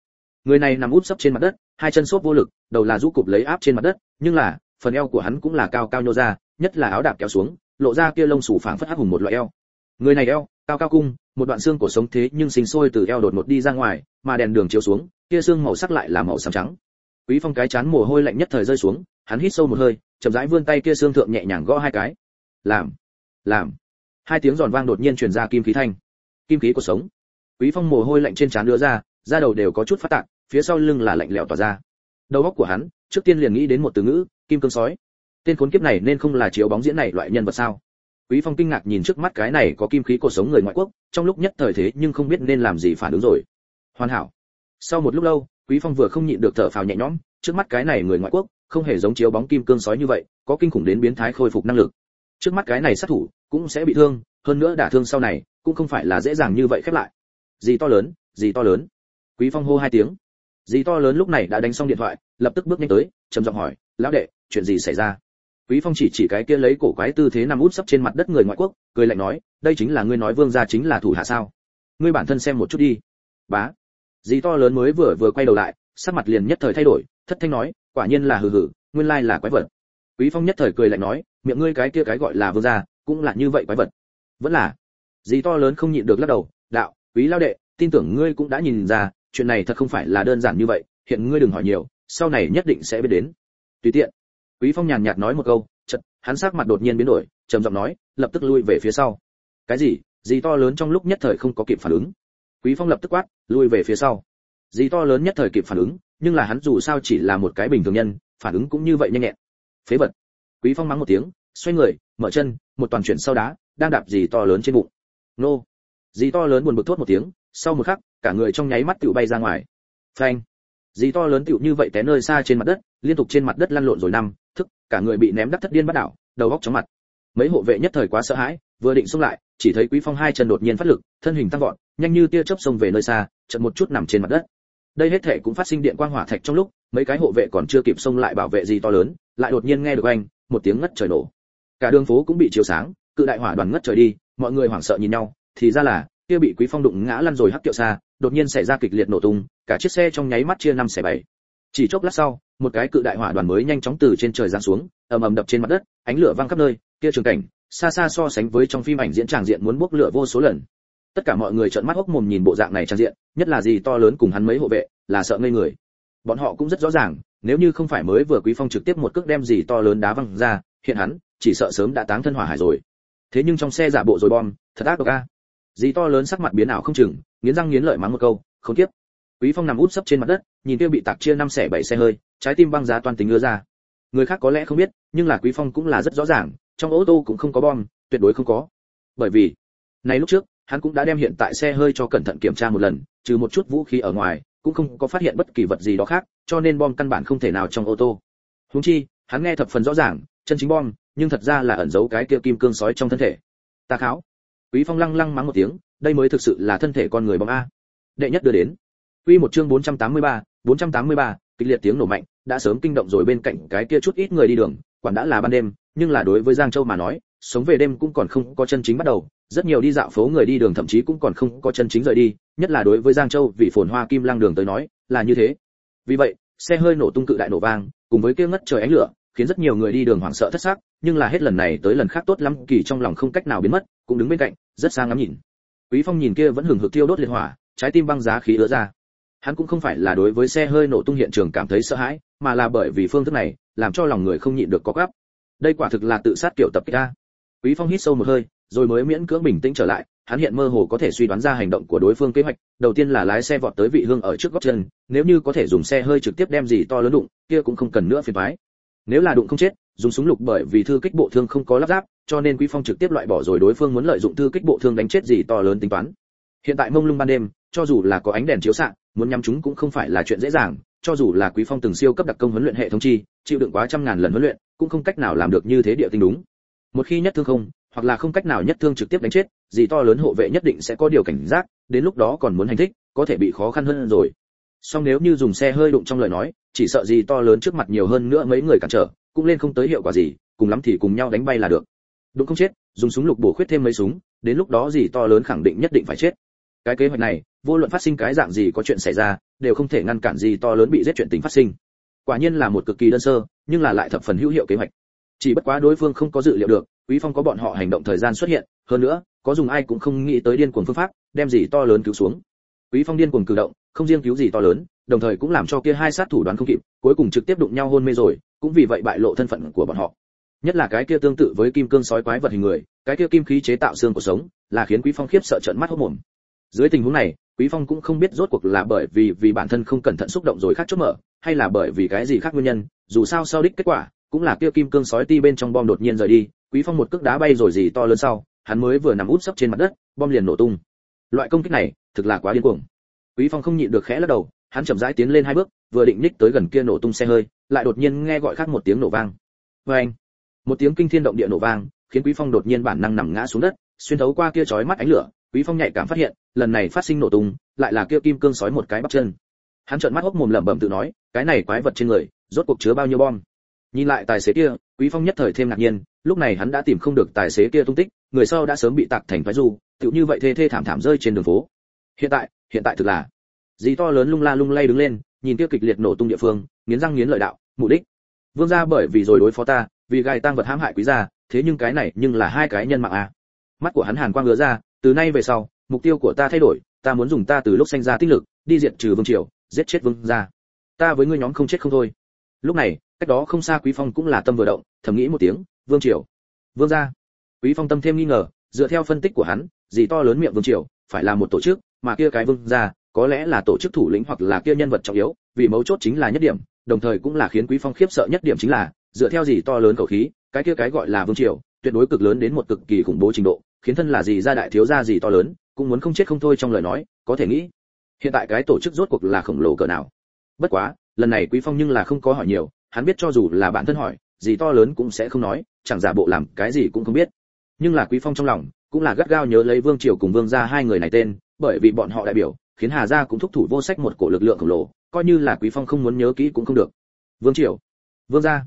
Người này nằm út sấp trên mặt đất, hai chân xốp vô lực, đầu là rũ cụp lấy áp trên mặt đất, nhưng là, phần eo của hắn cũng là cao cao nhô ra, nhất là áo đạp kéo xuống, lộ ra kia lông sủ phảng phất hắc hùng một loại eo. Người này eo, cao cao cung, một đoạn xương cổ sống thế nhưng sinh sôi từ eo đột ngột đi ra ngoài, mà đèn đường chiếu xuống kia xương màu sắc lại là màu xám trắng. Quý phong cái chán mồ hôi lạnh nhất thời rơi xuống, hắn hít sâu một hơi, chậm rãi vươn tay kia xương thượng nhẹ nhàng gõ hai cái. Làm làm. Hai tiếng giòn vang đột nhiên truyền ra kim khí thanh. Kim khí của sống. Quý phong mồ hôi lạnh trên trán đưa ra, da đầu đều có chút phát tạc phía sau lưng là lạnh lẽo tỏa ra. Đầu óc của hắn, trước tiên liền nghĩ đến một từ ngữ, kim cương sói. Tên khốn kiếp này nên không là chiếu bóng diễn này loại nhân vật sao? Quý phong kinh ngạc nhìn trước mắt cái này có kim khí cuộc sống người ngoại quốc, trong lúc nhất thời thế nhưng không biết nên làm gì phản ứng rồi. Hoàn hảo sau một lúc lâu, quý phong vừa không nhịn được thở phào nhẹ nhõm, trước mắt cái này người ngoại quốc, không hề giống chiếu bóng kim cương sói như vậy, có kinh khủng đến biến thái khôi phục năng lực. Trước mắt cái này sát thủ, cũng sẽ bị thương, hơn nữa đả thương sau này, cũng không phải là dễ dàng như vậy khép lại. Gì to lớn, gì to lớn. Quý phong hô hai tiếng. Gì to lớn lúc này đã đánh xong điện thoại, lập tức bước nhanh tới, trầm giọng hỏi, lão đệ, chuyện gì xảy ra? Quý phong chỉ chỉ cái kia lấy cổ quái tư thế nằm út sấp trên mặt đất người ngoại quốc, cười lạnh nói, đây chính là ngươi nói vương gia chính là thủ hạ sao? Ngươi bản thân xem một chút đi. Bá dì to lớn mới vừa vừa quay đầu lại, sắc mặt liền nhất thời thay đổi, thất thanh nói, quả nhiên là hừ hừ, nguyên lai là quái vật. Quý phong nhất thời cười lạnh nói, miệng ngươi cái kia cái gọi là vương gia, cũng là như vậy quái vật. Vẫn là. Dì to lớn không nhịn được lắc đầu, đạo, quý lao đệ, tin tưởng ngươi cũng đã nhìn ra, chuyện này thật không phải là đơn giản như vậy, hiện ngươi đừng hỏi nhiều, sau này nhất định sẽ biết đến. Tùy tiện. Quý phong nhàn nhạt nói một câu, chợt, hắn sắc mặt đột nhiên biến đổi, trầm giọng nói, lập tức lui về phía sau. Cái gì? Gì to lớn trong lúc nhất thời không có kịp phản ứng quý phong lập tức quát, lui về phía sau. Dì to lớn nhất thời kịp phản ứng, nhưng là hắn dù sao chỉ là một cái bình thường nhân, phản ứng cũng như vậy nhanh nhẹn. Phế vật. Quý phong mắng một tiếng, xoay người, mở chân, một toàn chuyển sau đá, đang đạp dì to lớn trên bụng. Nô. Dì to lớn buồn bực thốt một tiếng, sau một khắc, cả người trong nháy mắt tựu bay ra ngoài. Phanh. Dì to lớn tựu như vậy té nơi xa trên mặt đất, liên tục trên mặt đất lăn lộn rồi năm thức, cả người bị ném đắc thất điên bắt đảo, đầu góc chóng mặt. Mấy hộ vệ nhất thời quá sợ hãi, vừa định xông lại, chỉ thấy quý phong hai chân đột nhiên phát lực, thân hình tăng vọt nhanh như tia chớp xông về nơi xa, chợt một chút nằm trên mặt đất. Đây hết thể cũng phát sinh điện quang hỏa thạch trong lúc, mấy cái hộ vệ còn chưa kịp xông lại bảo vệ gì to lớn, lại đột nhiên nghe được anh một tiếng ngất trời nổ. Cả đường phố cũng bị chiếu sáng, cự đại hỏa đoàn ngất trời đi, mọi người hoảng sợ nhìn nhau, thì ra là, kia bị quý phong đụng ngã lăn rồi hắc kiệu xa, đột nhiên xảy ra kịch liệt nổ tung, cả chiếc xe trong nháy mắt chia năm xẻ bảy. Chỉ chốc lát sau, một cái cự đại hỏa đoàn mới nhanh chóng từ trên trời giáng xuống, ầm ầm đập trên mặt đất, ánh lửa vang khắp nơi, kia trường cảnh, xa xa so sánh với trong phim ảnh diễn tràng diện muốn bốc lửa vô số lần tất cả mọi người trợn mắt hốc mồm nhìn bộ dạng này trang diện, nhất là gì to lớn cùng hắn mấy hộ vệ, là sợ ngây người. Bọn họ cũng rất rõ ràng, nếu như không phải mới vừa quý phong trực tiếp một cước đem gì to lớn đá văng ra, hiện hắn, chỉ sợ sớm đã táng thân hỏa hải rồi. Thế nhưng trong xe giả bộ rồi bom, thật ác độc a. Gì to lớn sắc mặt biến ảo không chừng, nghiến răng nghiến lợi mắng một câu không tiếp quý phong nằm út sấp trên mặt đất, nhìn kia bị tạc chia năm xẻ bảy xe hơi, trái tim băng giá toàn tính ưa ra. Người khác có lẽ không biết, nhưng là quý phong cũng là rất rõ ràng, trong ô tô cũng không có bom, tuyệt đối không có. Bởi vì, này lúc trước hắn cũng đã đem hiện tại xe hơi cho cẩn thận kiểm tra một lần trừ một chút vũ khí ở ngoài cũng không có phát hiện bất kỳ vật gì đó khác cho nên bom căn bản không thể nào trong ô tô. Huống chi hắn nghe thập phần rõ ràng chân chính bom nhưng thật ra là ẩn giấu cái kia kim cương sói trong thân thể. Ta kháo. Quý phong lăng lăng mắng một tiếng đây mới thực sự là thân thể con người bom a. Đệ nhất đưa đến. Quy một chương 483, 483, kịch liệt tiếng nổ mạnh, đã sớm kinh động rồi bên cạnh cái kia chút ít người đi đường, quản đã là ban đêm, nhưng là đối với Giang Châu mà nói, sống về đêm cũng còn không có chân chính bắt đầu, rất nhiều đi dạo phố người đi đường thậm chí cũng còn không có chân chính rời đi, nhất là đối với Giang Châu vì phồn hoa kim Lang đường tới nói, là như thế. Vì vậy, xe hơi nổ tung cự đại nổ vang, cùng với kia ngất trời ánh lửa, khiến rất nhiều người đi đường hoảng sợ thất xác, nhưng là hết lần này tới lần khác tốt lắm, kỳ trong lòng không cách nào biến mất, cũng đứng bên cạnh, rất sang ngắm nhìn. Quý Phong nhìn kia vẫn hừng hực thiêu đốt liệt hỏa, trái tim băng giá khí ứa ra. Hắn cũng không phải là đối với xe hơi nổ tung hiện trường cảm thấy sợ hãi, mà là bởi vì phương thức này, làm cho lòng người không nhịn được có gắp. Đây quả thực là tự sát kiểu tập kích a. Quý Phong hít sâu một hơi, rồi mới miễn cưỡng bình tĩnh trở lại, hắn hiện mơ hồ có thể suy đoán ra hành động của đối phương kế hoạch, đầu tiên là lái xe vọt tới vị hương ở trước góc chân, nếu như có thể dùng xe hơi trực tiếp đem gì to lớn đụng, kia cũng không cần nữa phiền toái. Nếu là đụng không chết, dùng súng lục bởi vì thư kích bộ thương không có lắp ráp, cho nên Quý Phong trực tiếp loại bỏ rồi đối phương muốn lợi dụng thư kích bộ thương đánh chết gì to lớn tính toán. Hiện tại mông lung ban đêm, cho dù là có ánh đèn chiếu xạ, muốn nhắm chúng cũng không phải là chuyện dễ dàng, cho dù là Quý Phong từng siêu cấp đặc công huấn luyện hệ thống chi, chịu đựng quá trăm ngàn lần huấn luyện, cũng không cách nào làm được như thế địa tinh đúng. Một khi nhất thương không, hoặc là không cách nào nhất thương trực tiếp đánh chết, gì to lớn hộ vệ nhất định sẽ có điều cảnh giác, đến lúc đó còn muốn hành thích, có thể bị khó khăn hơn rồi. Song nếu như dùng xe hơi đụng trong lời nói, chỉ sợ gì to lớn trước mặt nhiều hơn nữa mấy người cản trở, cũng lên không tới hiệu quả gì, cùng lắm thì cùng nhau đánh bay là được. Đụng không chết, dùng súng lục bổ khuyết thêm mấy súng, đến lúc đó gì to lớn khẳng định nhất định phải chết. Cái kế hoạch này, vô luận phát sinh cái dạng gì có chuyện xảy ra, đều không thể ngăn cản gì to lớn bị giết chuyện tình phát sinh. Quả nhiên là một cực kỳ đơn sơ, nhưng là lại thập phần hữu hiệu kế hoạch. Chỉ bất quá đối phương không có dự liệu được, Quý Phong có bọn họ hành động thời gian xuất hiện, hơn nữa, có dùng ai cũng không nghĩ tới điên cuồng phương pháp, đem gì to lớn cứu xuống. Quý Phong điên cuồng cử động, không riêng cứu gì to lớn, đồng thời cũng làm cho kia hai sát thủ đoán không kịp, cuối cùng trực tiếp đụng nhau hôn mê rồi, cũng vì vậy bại lộ thân phận của bọn họ. Nhất là cái kia tương tự với kim cương sói quái vật hình người, cái kia kim khí chế tạo xương của sống, là khiến Quý Phong khiếp sợ trợn mắt hốt mồm. Dưới tình huống này, Quý Phong cũng không biết rốt cuộc là bởi vì vì bản thân không cẩn thận xúc động rồi khác chốt mở, hay là bởi vì cái gì khác nguyên nhân, dù sao sau đích kết quả, cũng là kia kim cương sói ti bên trong bom đột nhiên rời đi, Quý Phong một cước đá bay rồi gì to lớn sau, hắn mới vừa nằm út sấp trên mặt đất, bom liền nổ tung. Loại công kích này, thực là quá điên cuồng. Quý Phong không nhịn được khẽ lắc đầu, hắn chậm rãi tiến lên hai bước, vừa định ních tới gần kia nổ tung xe hơi, lại đột nhiên nghe gọi khác một tiếng nổ vang. Oeng! Một tiếng kinh thiên động địa nổ vang, khiến Quý Phong đột nhiên bản năng nằm ngã xuống đất, xuyên thấu qua kia chói mắt ánh lửa, Quý Phong nhạy cảm phát hiện, lần này phát sinh nổ tung, lại là kia kim cương sói một cái bắp chân. Hắn trợn mắt hốc mồm lẩm bẩm tự nói, cái này quái vật trên người, rốt cuộc chứa bao nhiêu bom? Nhìn lại tài xế kia, Quý Phong nhất thời thêm ngạc nhiên, lúc này hắn đã tìm không được tài xế kia tung tích, người sau đã sớm bị tạc thành thoái du, tựu như vậy thê thê thảm thảm rơi trên đường phố. Hiện tại, hiện tại thực là, dì to lớn lung la lung lay đứng lên, nhìn kia kịch liệt nổ tung địa phương, nghiến răng nghiến lợi đạo, mục đích. Vương gia bởi vì rồi đối phó ta, vì gai tăng vật hãm hại quý gia, thế nhưng cái này nhưng là hai cái nhân mạng à. Mắt của hắn hàn quang ngứa ra, từ nay về sau, mục tiêu của ta thay đổi, ta muốn dùng ta từ lúc sinh ra tinh lực, đi diệt trừ vương triều, giết chết vương gia. Ta với ngươi nhóm không chết không thôi. Lúc này, cách đó không xa quý phong cũng là tâm vừa động, thầm nghĩ một tiếng, vương triều, vương gia. Quý phong tâm thêm nghi ngờ, dựa theo phân tích của hắn gì to lớn miệng vương triều, phải là một tổ chức, mà kia cái vương gia, có lẽ là tổ chức thủ lĩnh hoặc là kia nhân vật trọng yếu, vì mấu chốt chính là nhất điểm, đồng thời cũng là khiến quý phong khiếp sợ nhất điểm chính là, dựa theo gì to lớn khẩu khí, cái kia cái gọi là vương triều, tuyệt đối cực lớn đến một cực kỳ khủng bố trình độ, khiến thân là gì gia đại thiếu gia gì to lớn, cũng muốn không chết không thôi trong lời nói, có thể nghĩ, hiện tại cái tổ chức rốt cuộc là khổng lồ cỡ nào. Bất quá, lần này quý phong nhưng là không có hỏi nhiều hắn biết cho dù là bản thân hỏi, gì to lớn cũng sẽ không nói, chẳng giả bộ làm cái gì cũng không biết. Nhưng là quý phong trong lòng, cũng là gắt gao nhớ lấy vương triều cùng vương gia hai người này tên, bởi vì bọn họ đại biểu, khiến hà gia cũng thúc thủ vô sách một cổ lực lượng khổng lồ, coi như là quý phong không muốn nhớ kỹ cũng không được. Vương triều, vương gia.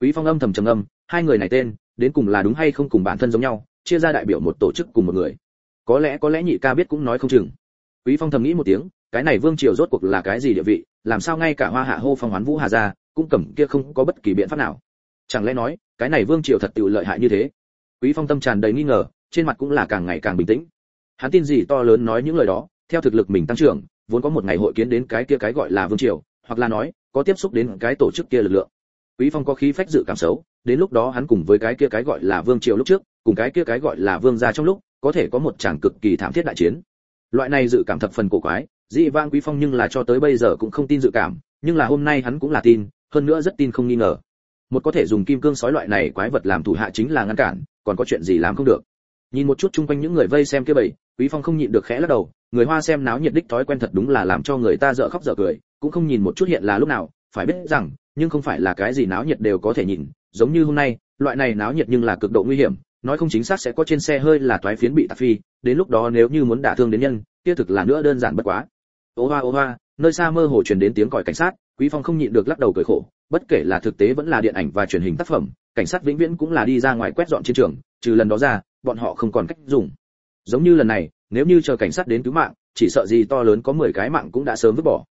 Quý phong âm thầm trầm âm hai người này tên, đến cùng là đúng hay không cùng bản thân giống nhau, chia ra đại biểu một tổ chức cùng một người. Có lẽ có lẽ nhị ca biết cũng nói không chừng. Quý phong thầm nghĩ một tiếng, cái này vương triều rốt cuộc là cái gì địa vị, làm sao ngay cả hoa hạ hô phong hoán vũ hà Gia? Cũng cầm kia không có bất kỳ biện pháp nào. Chẳng lẽ nói, cái này vương triều thật tự lợi hại như thế? Quý phong tâm tràn đầy nghi ngờ, trên mặt cũng là càng ngày càng bình tĩnh. Hắn tin gì to lớn nói những lời đó, theo thực lực mình tăng trưởng, vốn có một ngày hội kiến đến cái kia cái gọi là vương triều, hoặc là nói, có tiếp xúc đến cái tổ chức kia lực lượng. Quý phong có khí phách dự cảm xấu, đến lúc đó hắn cùng với cái kia cái gọi là vương triều lúc trước, cùng cái kia cái gọi là vương gia trong lúc, có thể có một tràng cực kỳ thảm thiết đại chiến. Loại này dự cảm thập phần cổ quái, dị vang quý phong nhưng là cho tới bây giờ cũng không tin dự cảm, nhưng là hôm nay hắn cũng là tin hơn nữa rất tin không nghi ngờ. Một có thể dùng kim cương sói loại này quái vật làm thủ hạ chính là ngăn cản, còn có chuyện gì làm không được? Nhìn một chút chung quanh những người vây xem kia bầy quý phong không nhịn được khẽ lắc đầu, người hoa xem náo nhiệt đích thói quen thật đúng là làm cho người ta dở khóc dở cười, cũng không nhìn một chút hiện là lúc nào, phải biết rằng, nhưng không phải là cái gì náo nhiệt đều có thể nhìn, giống như hôm nay, loại này náo nhiệt nhưng là cực độ nguy hiểm, nói không chính xác sẽ có trên xe hơi là toái phiến bị tạc phi, đến lúc đó nếu như muốn đả thương đến nhân, kia thực là nữa đơn giản bất quá. Ô hoa ô hoa nơi xa mơ hồ truyền đến tiếng còi cảnh sát, quý phong không nhịn được lắc đầu cười khổ, bất kể là thực tế vẫn là điện ảnh và truyền hình tác phẩm, cảnh sát vĩnh viễn cũng là đi ra ngoài quét dọn chiến trường, trừ lần đó ra, bọn họ không còn cách dùng. Giống như lần này, nếu như chờ cảnh sát đến cứu mạng, chỉ sợ gì to lớn có 10 cái mạng cũng đã sớm vứt bỏ.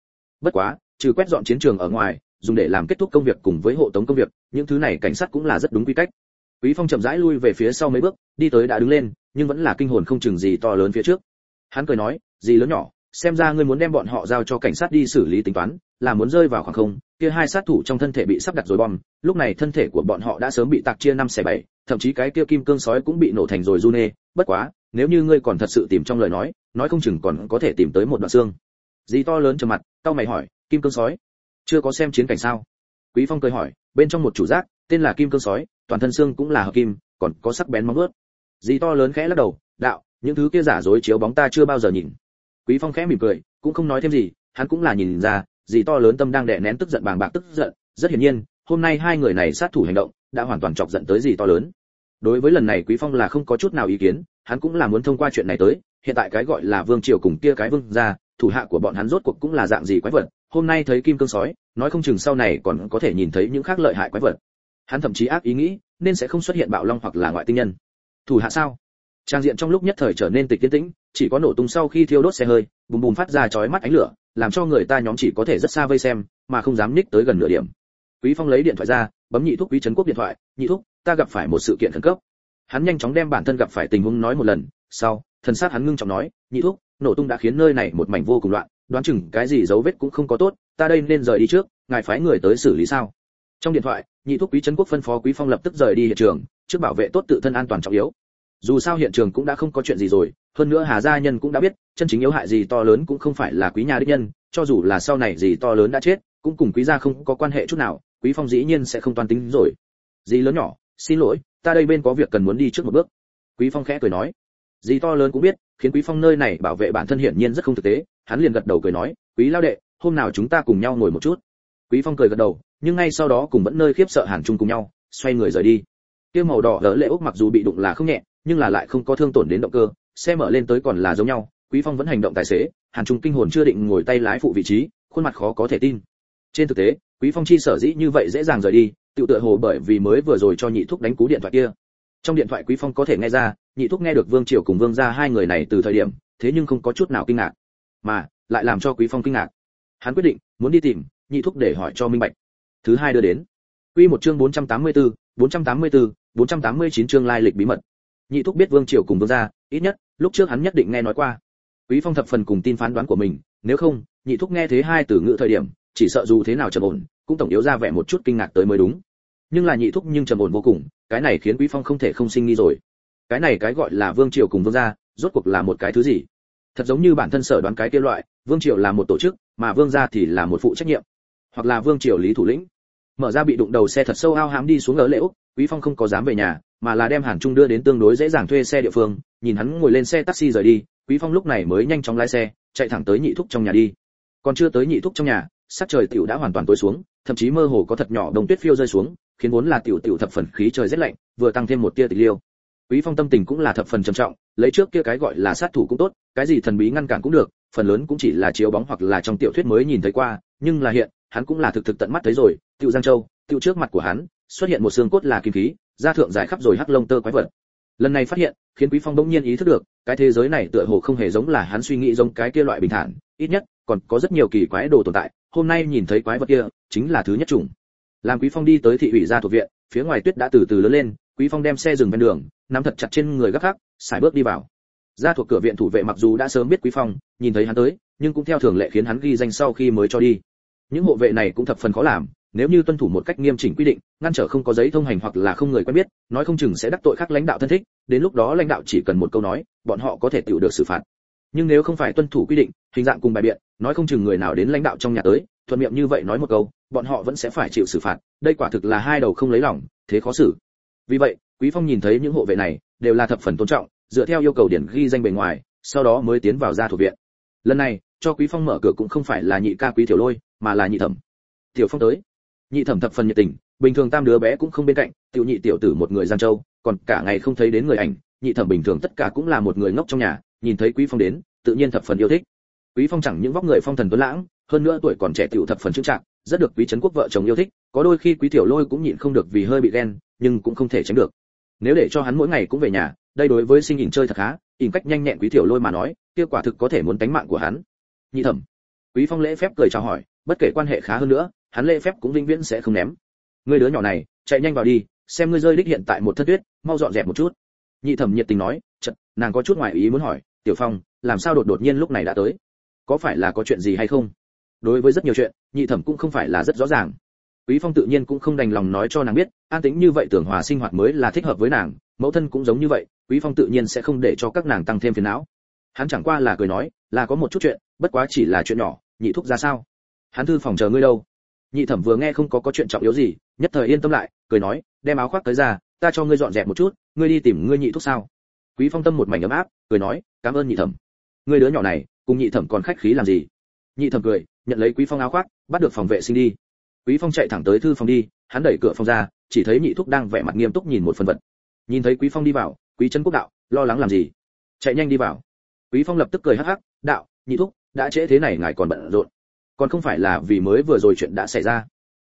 Bất quá, trừ quét dọn chiến trường ở ngoài, dùng để làm kết thúc công việc cùng với hộ tống công việc, những thứ này cảnh sát cũng là rất đúng quy cách. Quý phong chậm rãi lui về phía sau mấy bước, đi tới đã đứng lên, nhưng vẫn là kinh hồn không chừng gì to lớn phía trước. Hắn cười nói gì lớn nhỏ xem ra ngươi muốn đem bọn họ giao cho cảnh sát đi xử lý tính toán, là muốn rơi vào khoảng không, kia hai sát thủ trong thân thể bị sắp đặt rồi bom, lúc này thân thể của bọn họ đã sớm bị tạc chia năm xẻ bảy, thậm chí cái kia kim cương sói cũng bị nổ thành rồi du nê. Bất quá, nếu như ngươi còn thật sự tìm trong lời nói nói không chừng còn có thể tìm tới một đoạn xương. Dì to lớn trầm mặt tao mày hỏi, kim cương sói? Chưa có xem chiến cảnh sao? Quý phong cười hỏi, bên trong một chủ giác, tên là kim cương sói, toàn thân xương cũng là hợp kim, còn có sắc bén móng ướt dì to lớn khẽ lắc đầu, đạo, những thứ kia giả dối chiếu bóng ta chưa bao giờ nhìn quý phong khẽ mỉm cười, cũng không nói thêm gì, hắn cũng là nhìn ra gì to lớn tâm đang đè nén tức giận bàng bạc tức giận. Rất hiển nhiên, hôm nay hai người này sát thủ hành động, đã hoàn toàn chọc giận tới gì to lớn. Đối với lần này quý phong là không có chút nào ý kiến, hắn cũng là muốn thông qua chuyện này tới. Hiện tại cái gọi là vương triều cùng kia cái vương gia, thủ hạ của bọn hắn rốt cuộc cũng là dạng gì quái vật. Hôm nay thấy kim cương sói, nói không chừng sau này còn có thể nhìn thấy những khác lợi hại quái vật. Hắn thậm chí ác ý nghĩ, nên sẽ không xuất hiện bạo long hoặc là ngoại tinh nhân. Thủ hạ sao? Trang diện trong lúc nhất thời trở nên tịch tiến tĩnh chỉ có nổ tung sau khi thiêu đốt xe hơi, bùm bùm phát ra chói mắt ánh lửa, làm cho người ta nhóm chỉ có thể rất xa vây xem, mà không dám ních tới gần nửa điểm. Quý phong lấy điện thoại ra, bấm nhị thúc quý trấn quốc điện thoại, nhị thúc, ta gặp phải một sự kiện khẩn cấp. Hắn nhanh chóng đem bản thân gặp phải tình huống nói một lần, sau, thần sát hắn ngưng trọng nói, nhị thúc, nổ tung đã khiến nơi này một mảnh vô cùng loạn, đoán chừng cái gì dấu vết cũng không có tốt, ta đây nên rời đi trước, ngài phái người tới xử lý sao? Trong điện thoại, nhị thúc quý trấn quốc phân phó quý phong lập tức rời đi hiện trường, trước bảo vệ tốt tự thân an toàn trọng yếu dù sao hiện trường cũng đã không có chuyện gì rồi, hơn nữa hà gia nhân cũng đã biết, chân chính yếu hại gì to lớn cũng không phải là quý nhà đích nhân, cho dù là sau này gì to lớn đã chết, cũng cùng quý gia không có quan hệ chút nào, quý phong dĩ nhiên sẽ không toàn tính rồi. Gì lớn nhỏ, xin lỗi, ta đây bên có việc cần muốn đi trước một bước. Quý phong khẽ cười nói. Gì to lớn cũng biết, khiến quý phong nơi này bảo vệ bản thân hiển nhiên rất không thực tế, hắn liền gật đầu cười nói, quý lao đệ, hôm nào chúng ta cùng nhau ngồi một chút. Quý phong cười gật đầu, nhưng ngay sau đó cùng vẫn nơi khiếp sợ hàn chung cùng nhau, xoay người rời đi. Kia màu đỏ đỡ lệ ốc mặc dù bị đụng là không nhẹ nhưng là lại không có thương tổn đến động cơ xe mở lên tới còn là giống nhau quý phong vẫn hành động tài xế hàn trung kinh hồn chưa định ngồi tay lái phụ vị trí khuôn mặt khó có thể tin. Trên thực tế quý phong chi sở dĩ như vậy dễ dàng rời đi tự tựa hồ bởi vì mới vừa rồi cho nhị thúc đánh cú điện thoại kia. Trong điện thoại quý phong có thể nghe ra nhị thúc nghe được vương triều cùng vương gia hai người này từ thời điểm thế nhưng không có chút nào kinh ngạc. Mà lại làm cho quý phong kinh ngạc. Hắn quyết định muốn đi tìm nhị thúc để hỏi cho minh bạch. Thứ hai đưa đến. Quy một chương 484, 484, 489 chương lai lịch bí mật nhị thúc biết vương triều cùng vương gia, ít nhất, lúc trước hắn nhất định nghe nói qua. Quý phong thập phần cùng tin phán đoán của mình, nếu không, nhị thúc nghe thế hai từ ngữ thời điểm, chỉ sợ dù thế nào trầm ổn, cũng tổng yếu ra vẻ một chút kinh ngạc tới mới đúng. Nhưng là nhị thúc nhưng trầm ổn vô cùng, cái này khiến quý phong không thể không sinh nghi rồi. Cái này cái gọi là vương triều cùng vương gia, rốt cuộc là một cái thứ gì? Thật giống như bản thân sở đoán cái kia loại, vương triều là một tổ chức, mà vương gia thì là một phụ trách nhiệm, hoặc là vương triều lý thủ lĩnh mở ra bị đụng đầu xe thật sâu ao hám đi xuống ở lễ úc, quý phong không có dám về nhà, mà là đem hàn trung đưa đến tương đối dễ dàng thuê xe địa phương, nhìn hắn ngồi lên xe taxi rời đi, quý phong lúc này mới nhanh chóng lái xe, chạy thẳng tới nhị thúc trong nhà đi. Còn chưa tới nhị thúc trong nhà, sắc trời tiểu đã hoàn toàn tối xuống, thậm chí mơ hồ có thật nhỏ đồng tuyết phiêu rơi xuống, khiến vốn là tiểu tiểu thập phần khí trời rất lạnh, vừa tăng thêm một tia tịch liêu. Quý phong tâm tình cũng là thập phần trầm trọng, lấy trước kia cái gọi là sát thủ cũng tốt, cái gì thần bí ngăn cản cũng được, phần lớn cũng chỉ là chiếu bóng hoặc là trong tiểu thuyết mới nhìn thấy qua, nhưng là hiện hắn cũng là thực thực tận mắt thấy rồi tiêu giang châu tiêu trước mặt của hắn xuất hiện một xương cốt là kim khí da thượng dài khắp rồi hắc lông tơ quái vật. Lần này phát hiện khiến quý phong bỗng nhiên ý thức được cái thế giới này tựa hồ không hề giống là hắn suy nghĩ giống cái kia loại bình thản ít nhất còn có rất nhiều kỳ quái đồ tồn tại hôm nay nhìn thấy quái vật kia chính là thứ nhất chủng. Làm quý phong đi tới thị ủy gia thuộc viện phía ngoài tuyết đã từ từ lớn lên quý phong đem xe dừng bên đường nắm thật chặt trên người gác gác, xài bước đi vào. Gia thuộc cửa viện thủ vệ mặc dù đã sớm biết quý phong nhìn thấy hắn tới nhưng cũng theo thường lệ khiến hắn ghi danh sau khi mới cho đi những hộ vệ này cũng thập phần khó làm, nếu như tuân thủ một cách nghiêm chỉnh quy định, ngăn trở không có giấy thông hành hoặc là không người quen biết, nói không chừng sẽ đắc tội khác lãnh đạo thân thích, đến lúc đó lãnh đạo chỉ cần một câu nói, bọn họ có thể tự được xử phạt. Nhưng nếu không phải tuân thủ quy định, hình dạng cùng bài biện, nói không chừng người nào đến lãnh đạo trong nhà tới, thuận miệng như vậy nói một câu, bọn họ vẫn sẽ phải chịu xử phạt, đây quả thực là hai đầu không lấy lòng, thế khó xử. Vì vậy, quý phong nhìn thấy những hộ vệ này, đều là thập phần tôn trọng, dựa theo yêu cầu điển ghi danh bề ngoài, sau đó mới tiến vào ra thuộc viện. Lần này cho quý phong mở cửa cũng không phải là nhị ca quý tiểu lôi, mà là nhị thẩm. Tiểu phong tới. Nhị thẩm thập phần nhiệt tình, bình thường tam đứa bé cũng không bên cạnh, tiểu nhị tiểu tử một người giang châu, còn cả ngày không thấy đến người ảnh, nhị thẩm bình thường tất cả cũng là một người ngốc trong nhà, nhìn thấy quý phong đến, tự nhiên thập phần yêu thích. Quý phong chẳng những vóc người phong thần tuấn lãng, hơn nữa tuổi còn trẻ tiểu thập phần trưng trạng rất được quý trấn quốc vợ chồng yêu thích, có đôi khi quý tiểu lôi cũng nhịn không được vì hơi bị ghen, nhưng cũng không thể tránh được. Nếu để cho hắn mỗi ngày cũng về nhà, đây đối với sinh nhìn chơi thật khá ỉn cách nhanh nhẹn quý tiểu lôi mà nói, kia quả thực có thể muốn tánh mạng của hắn nhị thẩm. Quý phong lễ phép cười chào hỏi, bất kể quan hệ khá hơn nữa, hắn lễ phép cũng vĩnh viễn sẽ không ném. Ngươi đứa nhỏ này, chạy nhanh vào đi, xem ngươi rơi đích hiện tại một thân tuyết, mau dọn dẹp một chút. Nhị thẩm nhiệt tình nói chật nàng có chút ngoài ý muốn hỏi, tiểu phong, làm sao đột đột nhiên lúc này đã tới? Có phải là có chuyện gì hay không? Đối với rất nhiều chuyện, nhị thẩm cũng không phải là rất rõ ràng. Quý phong tự nhiên cũng không đành lòng nói cho nàng biết, an tính như vậy tưởng hòa sinh hoạt mới là thích hợp với nàng, mẫu thân cũng giống như vậy, quý phong tự nhiên sẽ không để cho các nàng tăng thêm phiền não hắn chẳng qua là cười nói, là có một chút chuyện, bất quá chỉ là chuyện nhỏ, nhị thúc ra sao? Hắn thư phòng chờ ngươi đâu? Nhị thẩm vừa nghe không có có chuyện trọng yếu gì, nhất thời yên tâm lại, cười nói, đem áo khoác tới ra, ta cho ngươi dọn dẹp một chút, ngươi đi tìm ngươi nhị thúc sao? Quý phong tâm một mảnh ấm áp, cười nói, cảm ơn nhị thẩm. Ngươi đứa nhỏ này, cùng nhị thẩm còn khách khí làm gì? Nhị thẩm cười, nhận lấy quý phong áo khoác, bắt được phòng vệ sinh đi. Quý phong chạy thẳng tới thư phòng đi, hắn đẩy cửa phòng ra, chỉ thấy nhị thúc đang vẻ mặt nghiêm túc nhìn một phần vật. Nhìn thấy quý phong đi vào, quý chân quốc đạo, lo lắng làm gì? Chạy nhanh đi vào quý phong lập tức cười hắc hắc, đạo, nhị thúc, đã trễ thế này ngài còn bận rộn. Còn không phải là vì mới vừa rồi chuyện đã xảy ra.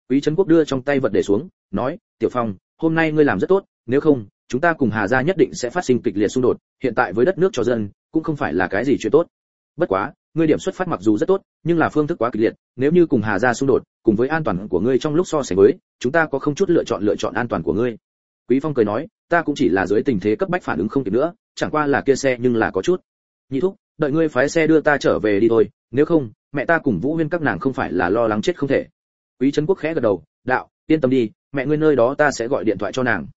Quý trấn quốc đưa trong tay vật để xuống, nói, tiểu phong, hôm nay ngươi làm rất tốt, nếu không, chúng ta cùng hà gia nhất định sẽ phát sinh kịch liệt xung đột, hiện tại với đất nước cho dân, cũng không phải là cái gì chuyện tốt. Bất quá, ngươi điểm xuất phát mặc dù rất tốt, nhưng là phương thức quá kịch liệt, nếu như cùng hà gia xung đột, cùng với an toàn của ngươi trong lúc so sánh với, chúng ta có không chút lựa chọn lựa chọn an toàn của ngươi. Quý phong cười nói, ta cũng chỉ là dưới tình thế cấp bách phản ứng không kịp nữa, chẳng qua là kia xe nhưng là có chút nhị thúc, đợi ngươi phái xe đưa ta trở về đi thôi, nếu không, mẹ ta cùng vũ huyên các nàng không phải là lo lắng chết không thể. Quý trấn quốc khẽ gật đầu, đạo, yên tâm đi, mẹ ngươi nơi đó ta sẽ gọi điện thoại cho nàng.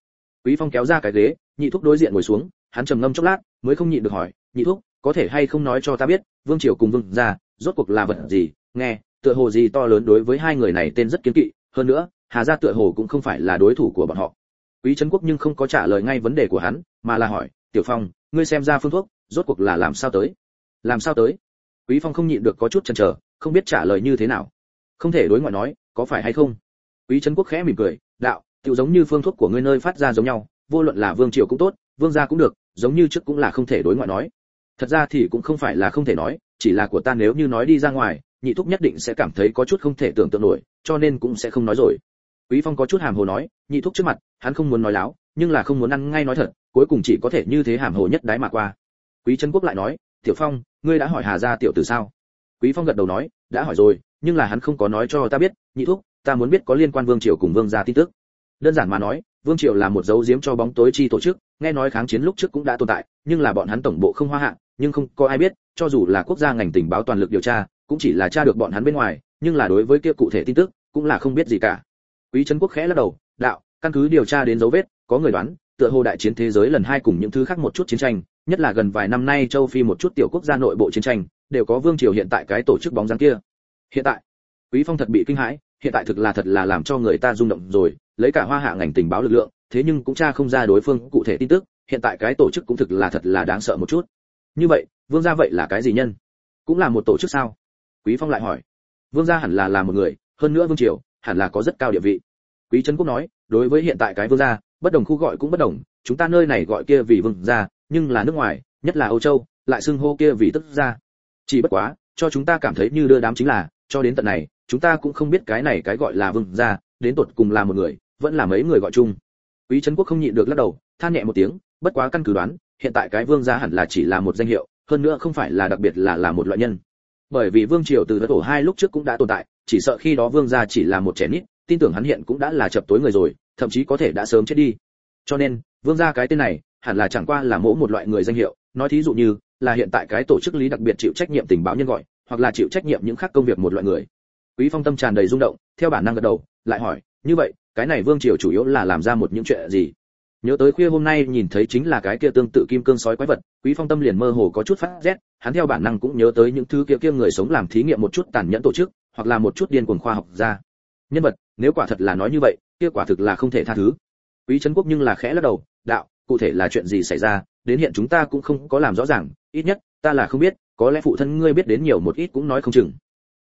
Quý phong kéo ra cái ghế, nhị thúc đối diện ngồi xuống, hắn trầm ngâm chốc lát, mới không nhịn được hỏi, nhị thúc, có thể hay không nói cho ta biết, vương triều cùng vương gia, rốt cuộc là vật gì? Nghe, tựa hồ gì to lớn đối với hai người này tên rất kiến kỵ, hơn nữa, hà gia tựa hồ cũng không phải là đối thủ của bọn họ. Quý trấn quốc nhưng không có trả lời ngay vấn đề của hắn, mà là hỏi, tiểu phong, ngươi xem ra phương thuốc rốt cuộc là làm sao tới? Làm sao tới? Quý phong không nhịn được có chút chần chờ, không biết trả lời như thế nào. Không thể đối ngoại nói, có phải hay không? Quý trấn quốc khẽ mỉm cười, đạo tự giống như phương thuốc của ngươi nơi phát ra giống nhau, vô luận là vương triều cũng tốt, vương gia cũng được, giống như trước cũng là không thể đối ngoại nói. Thật ra thì cũng không phải là không thể nói, chỉ là của ta nếu như nói đi ra ngoài, nhị thúc nhất định sẽ cảm thấy có chút không thể tưởng tượng nổi, cho nên cũng sẽ không nói rồi. Quý phong có chút hàm hồ nói, nhị thúc trước mặt, hắn không muốn nói láo, nhưng là không muốn ăn ngay nói thật, cuối cùng chỉ có thể như thế hàm hồ nhất đái mà qua quý trấn quốc lại nói, tiểu phong, ngươi đã hỏi hà gia tiểu tử sao? Quý phong gật đầu nói, đã hỏi rồi, nhưng là hắn không có nói cho ta biết, nhị thúc, ta muốn biết có liên quan vương triều cùng vương gia tin tức. Đơn giản mà nói, vương triều là một dấu diếm cho bóng tối chi tổ chức, nghe nói kháng chiến lúc trước cũng đã tồn tại, nhưng là bọn hắn tổng bộ không hoa hạ, nhưng không có ai biết, cho dù là quốc gia ngành tình báo toàn lực điều tra, cũng chỉ là tra được bọn hắn bên ngoài, nhưng là đối với kia cụ thể tin tức, cũng là không biết gì cả. Quý trấn quốc khẽ lắc đầu, đạo, căn cứ điều tra đến dấu vết, có người đoán, tựa hồ đại chiến thế giới lần hai cùng những thứ khác một chút chiến tranh nhất là gần vài năm nay châu phi một chút tiểu quốc gia nội bộ chiến tranh, đều có vương triều hiện tại cái tổ chức bóng dáng kia. Hiện tại, quý phong thật bị kinh hãi, hiện tại thực là thật là làm cho người ta rung động rồi, lấy cả hoa hạ ngành tình báo lực lượng, thế nhưng cũng tra không ra đối phương cụ thể tin tức, hiện tại cái tổ chức cũng thực là thật là đáng sợ một chút. Như vậy, vương gia vậy là cái gì nhân? Cũng là một tổ chức sao? Quý phong lại hỏi. Vương gia hẳn là là một người, hơn nữa vương triều, hẳn là có rất cao địa vị. Quý trấn quốc nói, đối với hiện tại cái vương gia, bất đồng khu gọi cũng bất đồng, chúng ta nơi này gọi kia vì vương gia nhưng là nước ngoài, nhất là âu châu, lại xưng hô kia vì tức gia. Chỉ bất quá, cho chúng ta cảm thấy như đưa đám chính là, cho đến tận này, chúng ta cũng không biết cái này cái gọi là vương gia, đến tột cùng là một người, vẫn là mấy người gọi chung. Quý trấn quốc không nhịn được lắc đầu, than nhẹ một tiếng, bất quá căn cứ đoán, hiện tại cái vương gia hẳn là chỉ là một danh hiệu, hơn nữa không phải là đặc biệt là là một loại nhân. Bởi vì vương triều từ đất tổ hai lúc trước cũng đã tồn tại, chỉ sợ khi đó vương gia chỉ là một trẻ nít, tin tưởng hắn hiện cũng đã là chập tối người rồi, thậm chí có thể đã sớm chết đi. Cho nên, vương gia cái tên này hẳn là chẳng qua là mỗi một loại người danh hiệu, nói thí dụ như là hiện tại cái tổ chức lý đặc biệt chịu trách nhiệm tình báo nhân gọi, hoặc là chịu trách nhiệm những khác công việc một loại người. Quý phong tâm tràn đầy rung động, theo bản năng gật đầu, lại hỏi, như vậy, cái này vương triều chủ yếu là làm ra một những chuyện gì? Nhớ tới khuya hôm nay nhìn thấy chính là cái kia tương tự kim cương sói quái vật, quý phong tâm liền mơ hồ có chút phát rét, hắn theo bản năng cũng nhớ tới những thứ kia kia người sống làm thí nghiệm một chút tàn nhẫn tổ chức, hoặc là một chút điên cuồng khoa học ra nhân vật, nếu quả thật là nói như vậy, kia quả thực là không thể tha thứ. Quý trấn quốc nhưng là khẽ lắc đầu, đạo cụ thể là chuyện gì xảy ra, đến hiện chúng ta cũng không có làm rõ ràng, ít nhất, ta là không biết, có lẽ phụ thân ngươi biết đến nhiều một ít cũng nói không chừng.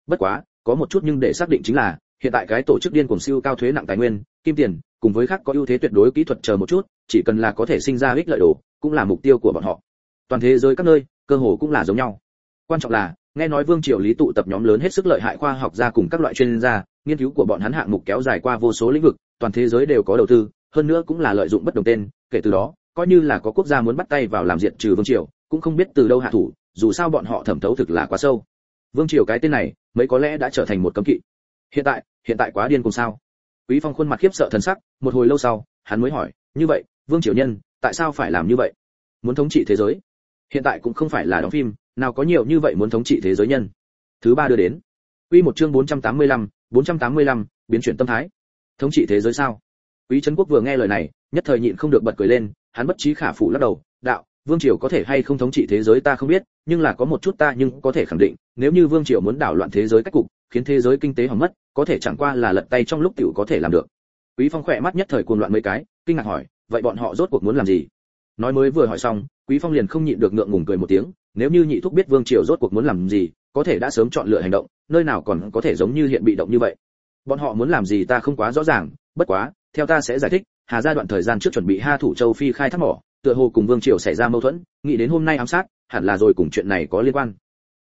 Bất quá, có một chút nhưng để xác định chính là, hiện tại cái tổ chức điên cuồng siêu cao thuế nặng tài nguyên, kim tiền, cùng với khác có ưu thế tuyệt đối kỹ thuật chờ một chút, chỉ cần là có thể sinh ra ích lợi đồ, cũng là mục tiêu của bọn họ. Toàn thế giới các nơi, cơ hồ cũng là giống nhau. Quan trọng là, nghe nói vương triều lý tụ tập nhóm lớn hết sức lợi hại khoa học gia cùng các loại chuyên gia, nghiên cứu của bọn hắn hạng mục kéo dài qua vô số lĩnh vực, toàn thế giới đều có đầu tư hơn nữa cũng là lợi dụng bất đồng tên kể từ đó coi như là có quốc gia muốn bắt tay vào làm diện trừ vương triều cũng không biết từ đâu hạ thủ dù sao bọn họ thẩm thấu thực là quá sâu. Vương triều cái tên này mấy có lẽ đã trở thành một cấm kỵ. Hiện tại hiện tại quá điên cùng sao? Quý phong khuôn mặt khiếp sợ thần sắc một hồi lâu sau hắn mới hỏi như vậy vương triều nhân tại sao phải làm như vậy? Muốn thống trị thế giới? Hiện tại cũng không phải là đóng phim nào có nhiều như vậy muốn thống trị thế giới nhân. Thứ ba đưa đến. Quy một chương 485, 485, biến chuyển tâm thái. Thống trị thế giới sao? Quý trấn quốc vừa nghe lời này, nhất thời nhịn không được bật cười lên, hắn bất trí khả phủ lắc đầu, đạo, vương triều có thể hay không thống trị thế giới ta không biết, nhưng là có một chút ta nhưng có thể khẳng định, nếu như vương triều muốn đảo loạn thế giới cách cục, khiến thế giới kinh tế hỏng mất, có thể chẳng qua là lật tay trong lúc tiểu có thể làm được. Quý phong khỏe mắt nhất thời cuồng loạn mấy cái, kinh ngạc hỏi, vậy bọn họ rốt cuộc muốn làm gì? Nói mới vừa hỏi xong, quý phong liền không nhịn được ngượng ngùng cười một tiếng, nếu như nhị thúc biết vương triều rốt cuộc muốn làm gì, có thể đã sớm chọn lựa hành động, nơi nào còn có thể giống như hiện bị động như vậy? Bọn họ muốn làm gì ta không quá rõ ràng, bất quá theo ta sẽ giải thích, hà gia đoạn thời gian trước chuẩn bị ha thủ châu phi khai thác mỏ, tựa hồ cùng vương triều xảy ra mâu thuẫn, nghĩ đến hôm nay ám sát, hẳn là rồi cùng chuyện này có liên quan.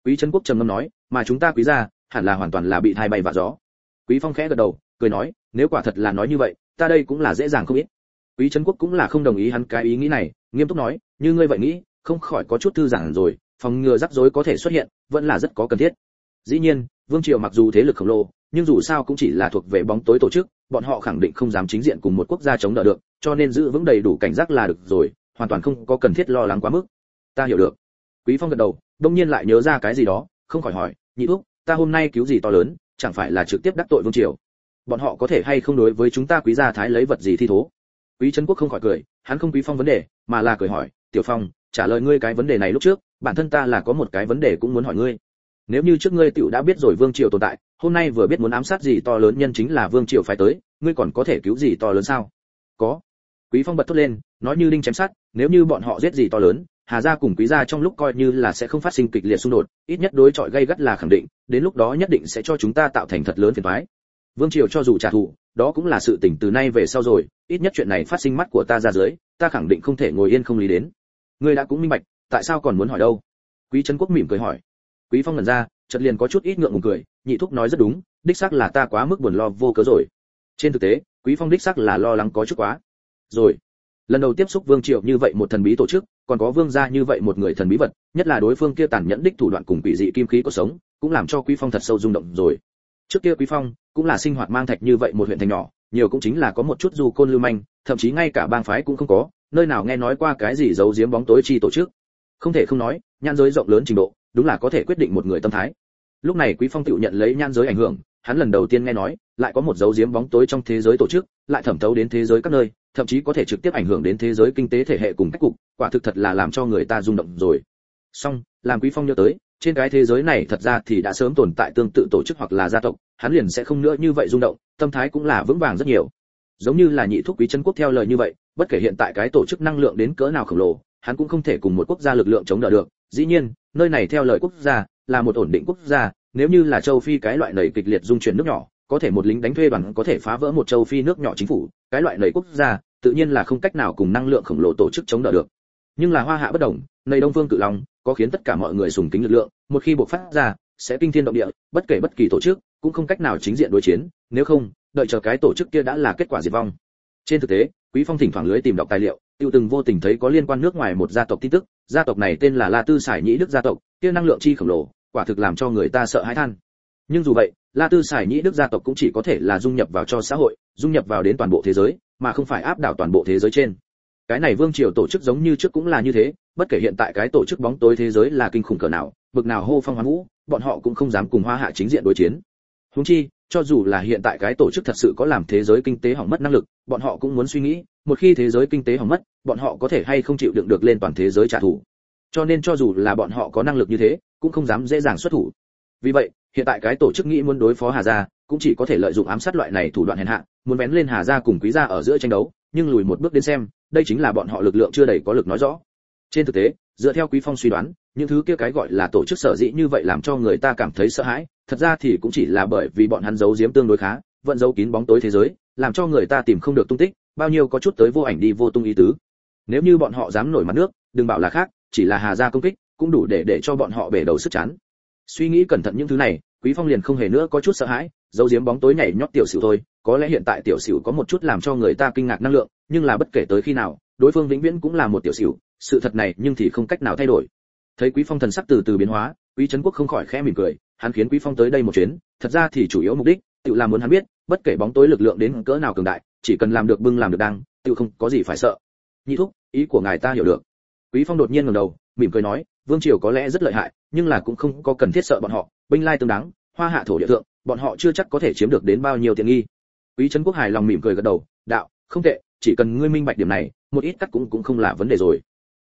Quý trấn quốc trầm ngâm nói, mà chúng ta quý gia, hẳn là hoàn toàn là bị thai bay vạ gió. Quý phong khẽ gật đầu, cười nói, nếu quả thật là nói như vậy, ta đây cũng là dễ dàng không ít. quý trấn quốc cũng là không đồng ý hắn cái ý nghĩ này, nghiêm túc nói, như ngươi vậy nghĩ, không khỏi có chút thư giãn rồi, phòng ngừa rắc rối có thể xuất hiện, vẫn là rất có cần thiết. Dĩ nhiên, vương triều mặc dù thế lực khổng lồ, nhưng dù sao cũng chỉ là thuộc về bóng tối tổ chức bọn họ khẳng định không dám chính diện cùng một quốc gia chống đỡ được, cho nên giữ vững đầy đủ cảnh giác là được rồi, hoàn toàn không có cần thiết lo lắng quá mức. Ta hiểu được. Quý phong gật đầu, đông nhiên lại nhớ ra cái gì đó, không khỏi hỏi, nhị thúc, ta hôm nay cứu gì to lớn, chẳng phải là trực tiếp đắc tội vương triều? Bọn họ có thể hay không đối với chúng ta quý gia thái lấy vật gì thi thố? Quý trấn quốc không khỏi cười, hắn không quý phong vấn đề, mà là cười hỏi, tiểu phong, trả lời ngươi cái vấn đề này lúc trước, bản thân ta là có một cái vấn đề cũng muốn hỏi ngươi nếu như trước ngươi tựu đã biết rồi vương triều tồn tại, hôm nay vừa biết muốn ám sát gì to lớn nhân chính là vương triều phải tới, ngươi còn có thể cứu gì to lớn sao? Có. Quý phong bật thốt lên, nói như đinh chém sát nếu như bọn họ giết gì to lớn, hà gia cùng quý gia trong lúc coi như là sẽ không phát sinh kịch liệt xung đột, ít nhất đối chọi gây gắt là khẳng định, đến lúc đó nhất định sẽ cho chúng ta tạo thành thật lớn phiền toái. Vương triều cho dù trả thù, đó cũng là sự tình từ nay về sau rồi, ít nhất chuyện này phát sinh mắt của ta ra dưới, ta khẳng định không thể ngồi yên không lý đến. Ngươi đã cũng minh bạch, tại sao còn muốn hỏi đâu? Quý trấn quốc mỉm cười hỏi quý phong lần ra, chợt liền có chút ít ngượng ngùng cười, nhị thúc nói rất đúng, đích xác là ta quá mức buồn lo vô cớ rồi. Trên thực tế, quý phong đích xác là lo lắng có chút quá. Rồi, lần đầu tiếp xúc vương triệu như vậy một thần bí tổ chức, còn có vương gia như vậy một người thần bí vật, nhất là đối phương kia tàn nhẫn đích thủ đoạn cùng quỷ dị kim khí có sống, cũng làm cho quý phong thật sâu rung động rồi. Trước kia quý phong cũng là sinh hoạt mang thạch như vậy một huyện thành nhỏ, nhiều cũng chính là có một chút du côn lưu manh, thậm chí ngay cả bang phái cũng không có, nơi nào nghe nói qua cái gì giấu giếm bóng tối chi tổ chức. Không thể không nói nhan giới rộng lớn trình độ đúng là có thể quyết định một người tâm thái. Lúc này quý phong tự nhận lấy nhan giới ảnh hưởng, hắn lần đầu tiên nghe nói, lại có một dấu giếm bóng tối trong thế giới tổ chức, lại thẩm thấu đến thế giới các nơi, thậm chí có thể trực tiếp ảnh hưởng đến thế giới kinh tế thể hệ cùng cách cục, quả thực thật là làm cho người ta rung động rồi. Song làm quý phong nhớ tới, trên cái thế giới này thật ra thì đã sớm tồn tại tương tự tổ chức hoặc là gia tộc, hắn liền sẽ không nữa như vậy rung động, tâm thái cũng là vững vàng rất nhiều. Giống như là nhị thúc quý chân quốc theo lời như vậy, bất kể hiện tại cái tổ chức năng lượng đến cỡ nào khổng lồ, hắn cũng không thể cùng một quốc gia lực lượng chống đỡ được dĩ nhiên, nơi này theo lời quốc gia, là một ổn định quốc gia, nếu như là châu phi cái loại nầy kịch liệt dung chuyển nước nhỏ, có thể một lính đánh thuê đoàn có thể phá vỡ một châu phi nước nhỏ chính phủ, cái loại nầy quốc gia, tự nhiên là không cách nào cùng năng lượng khổng lồ tổ chức chống đỡ được. Nhưng là hoa hạ bất đồng nơi đông phương cự long, có khiến tất cả mọi người sùng kính lực lượng, một khi bộc phát ra, sẽ kinh thiên động địa, bất kể bất kỳ tổ chức, cũng không cách nào chính diện đối chiến, nếu không, đợi chờ cái tổ chức kia đã là kết quả diệt vong. Trên thực tế, quý phong thỉnh thoảng lưới tìm đọc tài liệu, tiêu từng vô tình thấy có liên quan nước ngoài một gia tộc tin tức gia tộc này tên là la tư sải nhĩ đức gia tộc, kia năng lượng chi khổng lồ, quả thực làm cho người ta sợ hãi than. Nhưng dù vậy, la tư sải nhĩ đức gia tộc cũng chỉ có thể là dung nhập vào cho xã hội, dung nhập vào đến toàn bộ thế giới, mà không phải áp đảo toàn bộ thế giới trên. Cái này vương triều tổ chức giống như trước cũng là như thế, bất kể hiện tại cái tổ chức bóng tối thế giới là kinh khủng cỡ nào, bực nào hô phong hoán vũ, bọn họ cũng không dám cùng hoa hạ chính diện đối chiến. Huống chi, cho dù là hiện tại cái tổ chức thật sự có làm thế giới kinh tế hỏng mất năng lực, bọn họ cũng muốn suy nghĩ một khi thế giới kinh tế hỏng mất, bọn họ có thể hay không chịu đựng được lên toàn thế giới trả thù. Cho nên cho dù là bọn họ có năng lực như thế, cũng không dám dễ dàng xuất thủ. Vì vậy, hiện tại cái tổ chức nghĩ muốn đối phó hà gia, cũng chỉ có thể lợi dụng ám sát loại này thủ đoạn hèn hạ, muốn vén lên hà gia cùng quý gia ở giữa tranh đấu, nhưng lùi một bước đến xem, đây chính là bọn họ lực lượng chưa đầy có lực nói rõ. Trên thực tế, dựa theo quý phong suy đoán, những thứ kia cái gọi là tổ chức sở dĩ như vậy làm cho người ta cảm thấy sợ hãi, thật ra thì cũng chỉ là bởi vì bọn hắn giấu giếm tương đối khá vận giấu kín bóng tối thế giới, làm cho người ta tìm không được tung tích bao nhiêu có chút tới vô ảnh đi vô tung ý tứ. Nếu như bọn họ dám nổi mặt nước, đừng bảo là khác, chỉ là hà gia công kích, cũng đủ để để cho bọn họ bể đầu sức chán. Suy nghĩ cẩn thận những thứ này, quý phong liền không hề nữa có chút sợ hãi, giấu giếm bóng tối nhảy nhót tiểu sửu thôi, có lẽ hiện tại tiểu sửu có một chút làm cho người ta kinh ngạc năng lượng, nhưng là bất kể tới khi nào, đối phương vĩnh viễn cũng là một tiểu sửu sự thật này nhưng thì không cách nào thay đổi. Thấy quý phong thần sắc từ từ biến hóa, quý trấn quốc không khỏi khẽ mỉm cười, hắn khiến quý phong tới đây một chuyến, thật ra thì chủ yếu mục đích, tự là muốn hắn biết, bất kể bóng tối lực lượng đến cỡ nào cường đại chỉ cần làm được bưng làm được đang, tự không có gì phải sợ. Nhị thúc, ý của ngài ta hiểu được. Quý phong đột nhiên ngẩng đầu, mỉm cười nói, vương triều có lẽ rất lợi hại, nhưng là cũng không có cần thiết sợ bọn họ. Binh lai tương đáng, hoa hạ thổ địa thượng, bọn họ chưa chắc có thể chiếm được đến bao nhiêu tiện nghi. Quý trấn quốc hài lòng mỉm cười gật đầu, đạo, không tệ, chỉ cần ngươi minh bạch điểm này, một ít cắt cũng cũng không là vấn đề rồi.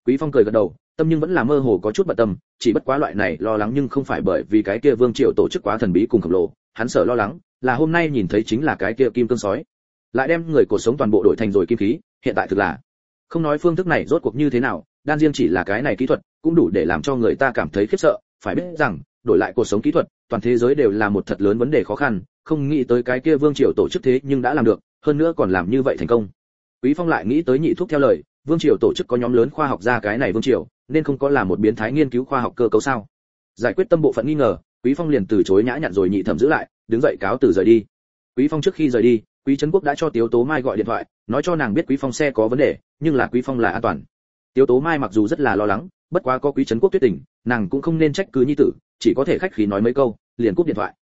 Quý phong cười gật đầu, tâm nhưng vẫn là mơ hồ có chút bận tâm, chỉ bất quá loại này lo lắng nhưng không phải bởi vì cái kia vương triều tổ chức quá thần bí cùng khổng lồ, hắn sợ lo lắng, là hôm nay nhìn thấy chính là cái kia kim cương sói lại đem người cuộc sống toàn bộ đổi thành rồi kim khí, hiện tại thực là. Không nói phương thức này rốt cuộc như thế nào, đan riêng chỉ là cái này kỹ thuật, cũng đủ để làm cho người ta cảm thấy khiếp sợ, phải biết rằng, đổi lại cuộc sống kỹ thuật, toàn thế giới đều là một thật lớn vấn đề khó khăn, không nghĩ tới cái kia vương triều tổ chức thế nhưng đã làm được, hơn nữa còn làm như vậy thành công. Quý phong lại nghĩ tới nhị thúc theo lời, vương triều tổ chức có nhóm lớn khoa học ra cái này vương triều, nên không có là một biến thái nghiên cứu khoa học cơ cấu sao? Giải quyết tâm bộ phận nghi ngờ, quý phong liền từ chối nhã nhặn rồi nhị thẩm giữ lại, đứng dậy cáo từ rời đi. Quý phong trước khi rời đi quý trấn quốc đã cho tiếu tố mai gọi điện thoại, nói cho nàng biết quý phong xe có vấn đề, nhưng là quý phong là an toàn. Tiếu tố mai mặc dù rất là lo lắng, bất quá có quý trấn quốc tuyết tình, nàng cũng không nên trách cứ nhi tử, chỉ có thể khách khí nói mấy câu, liền cúp điện thoại.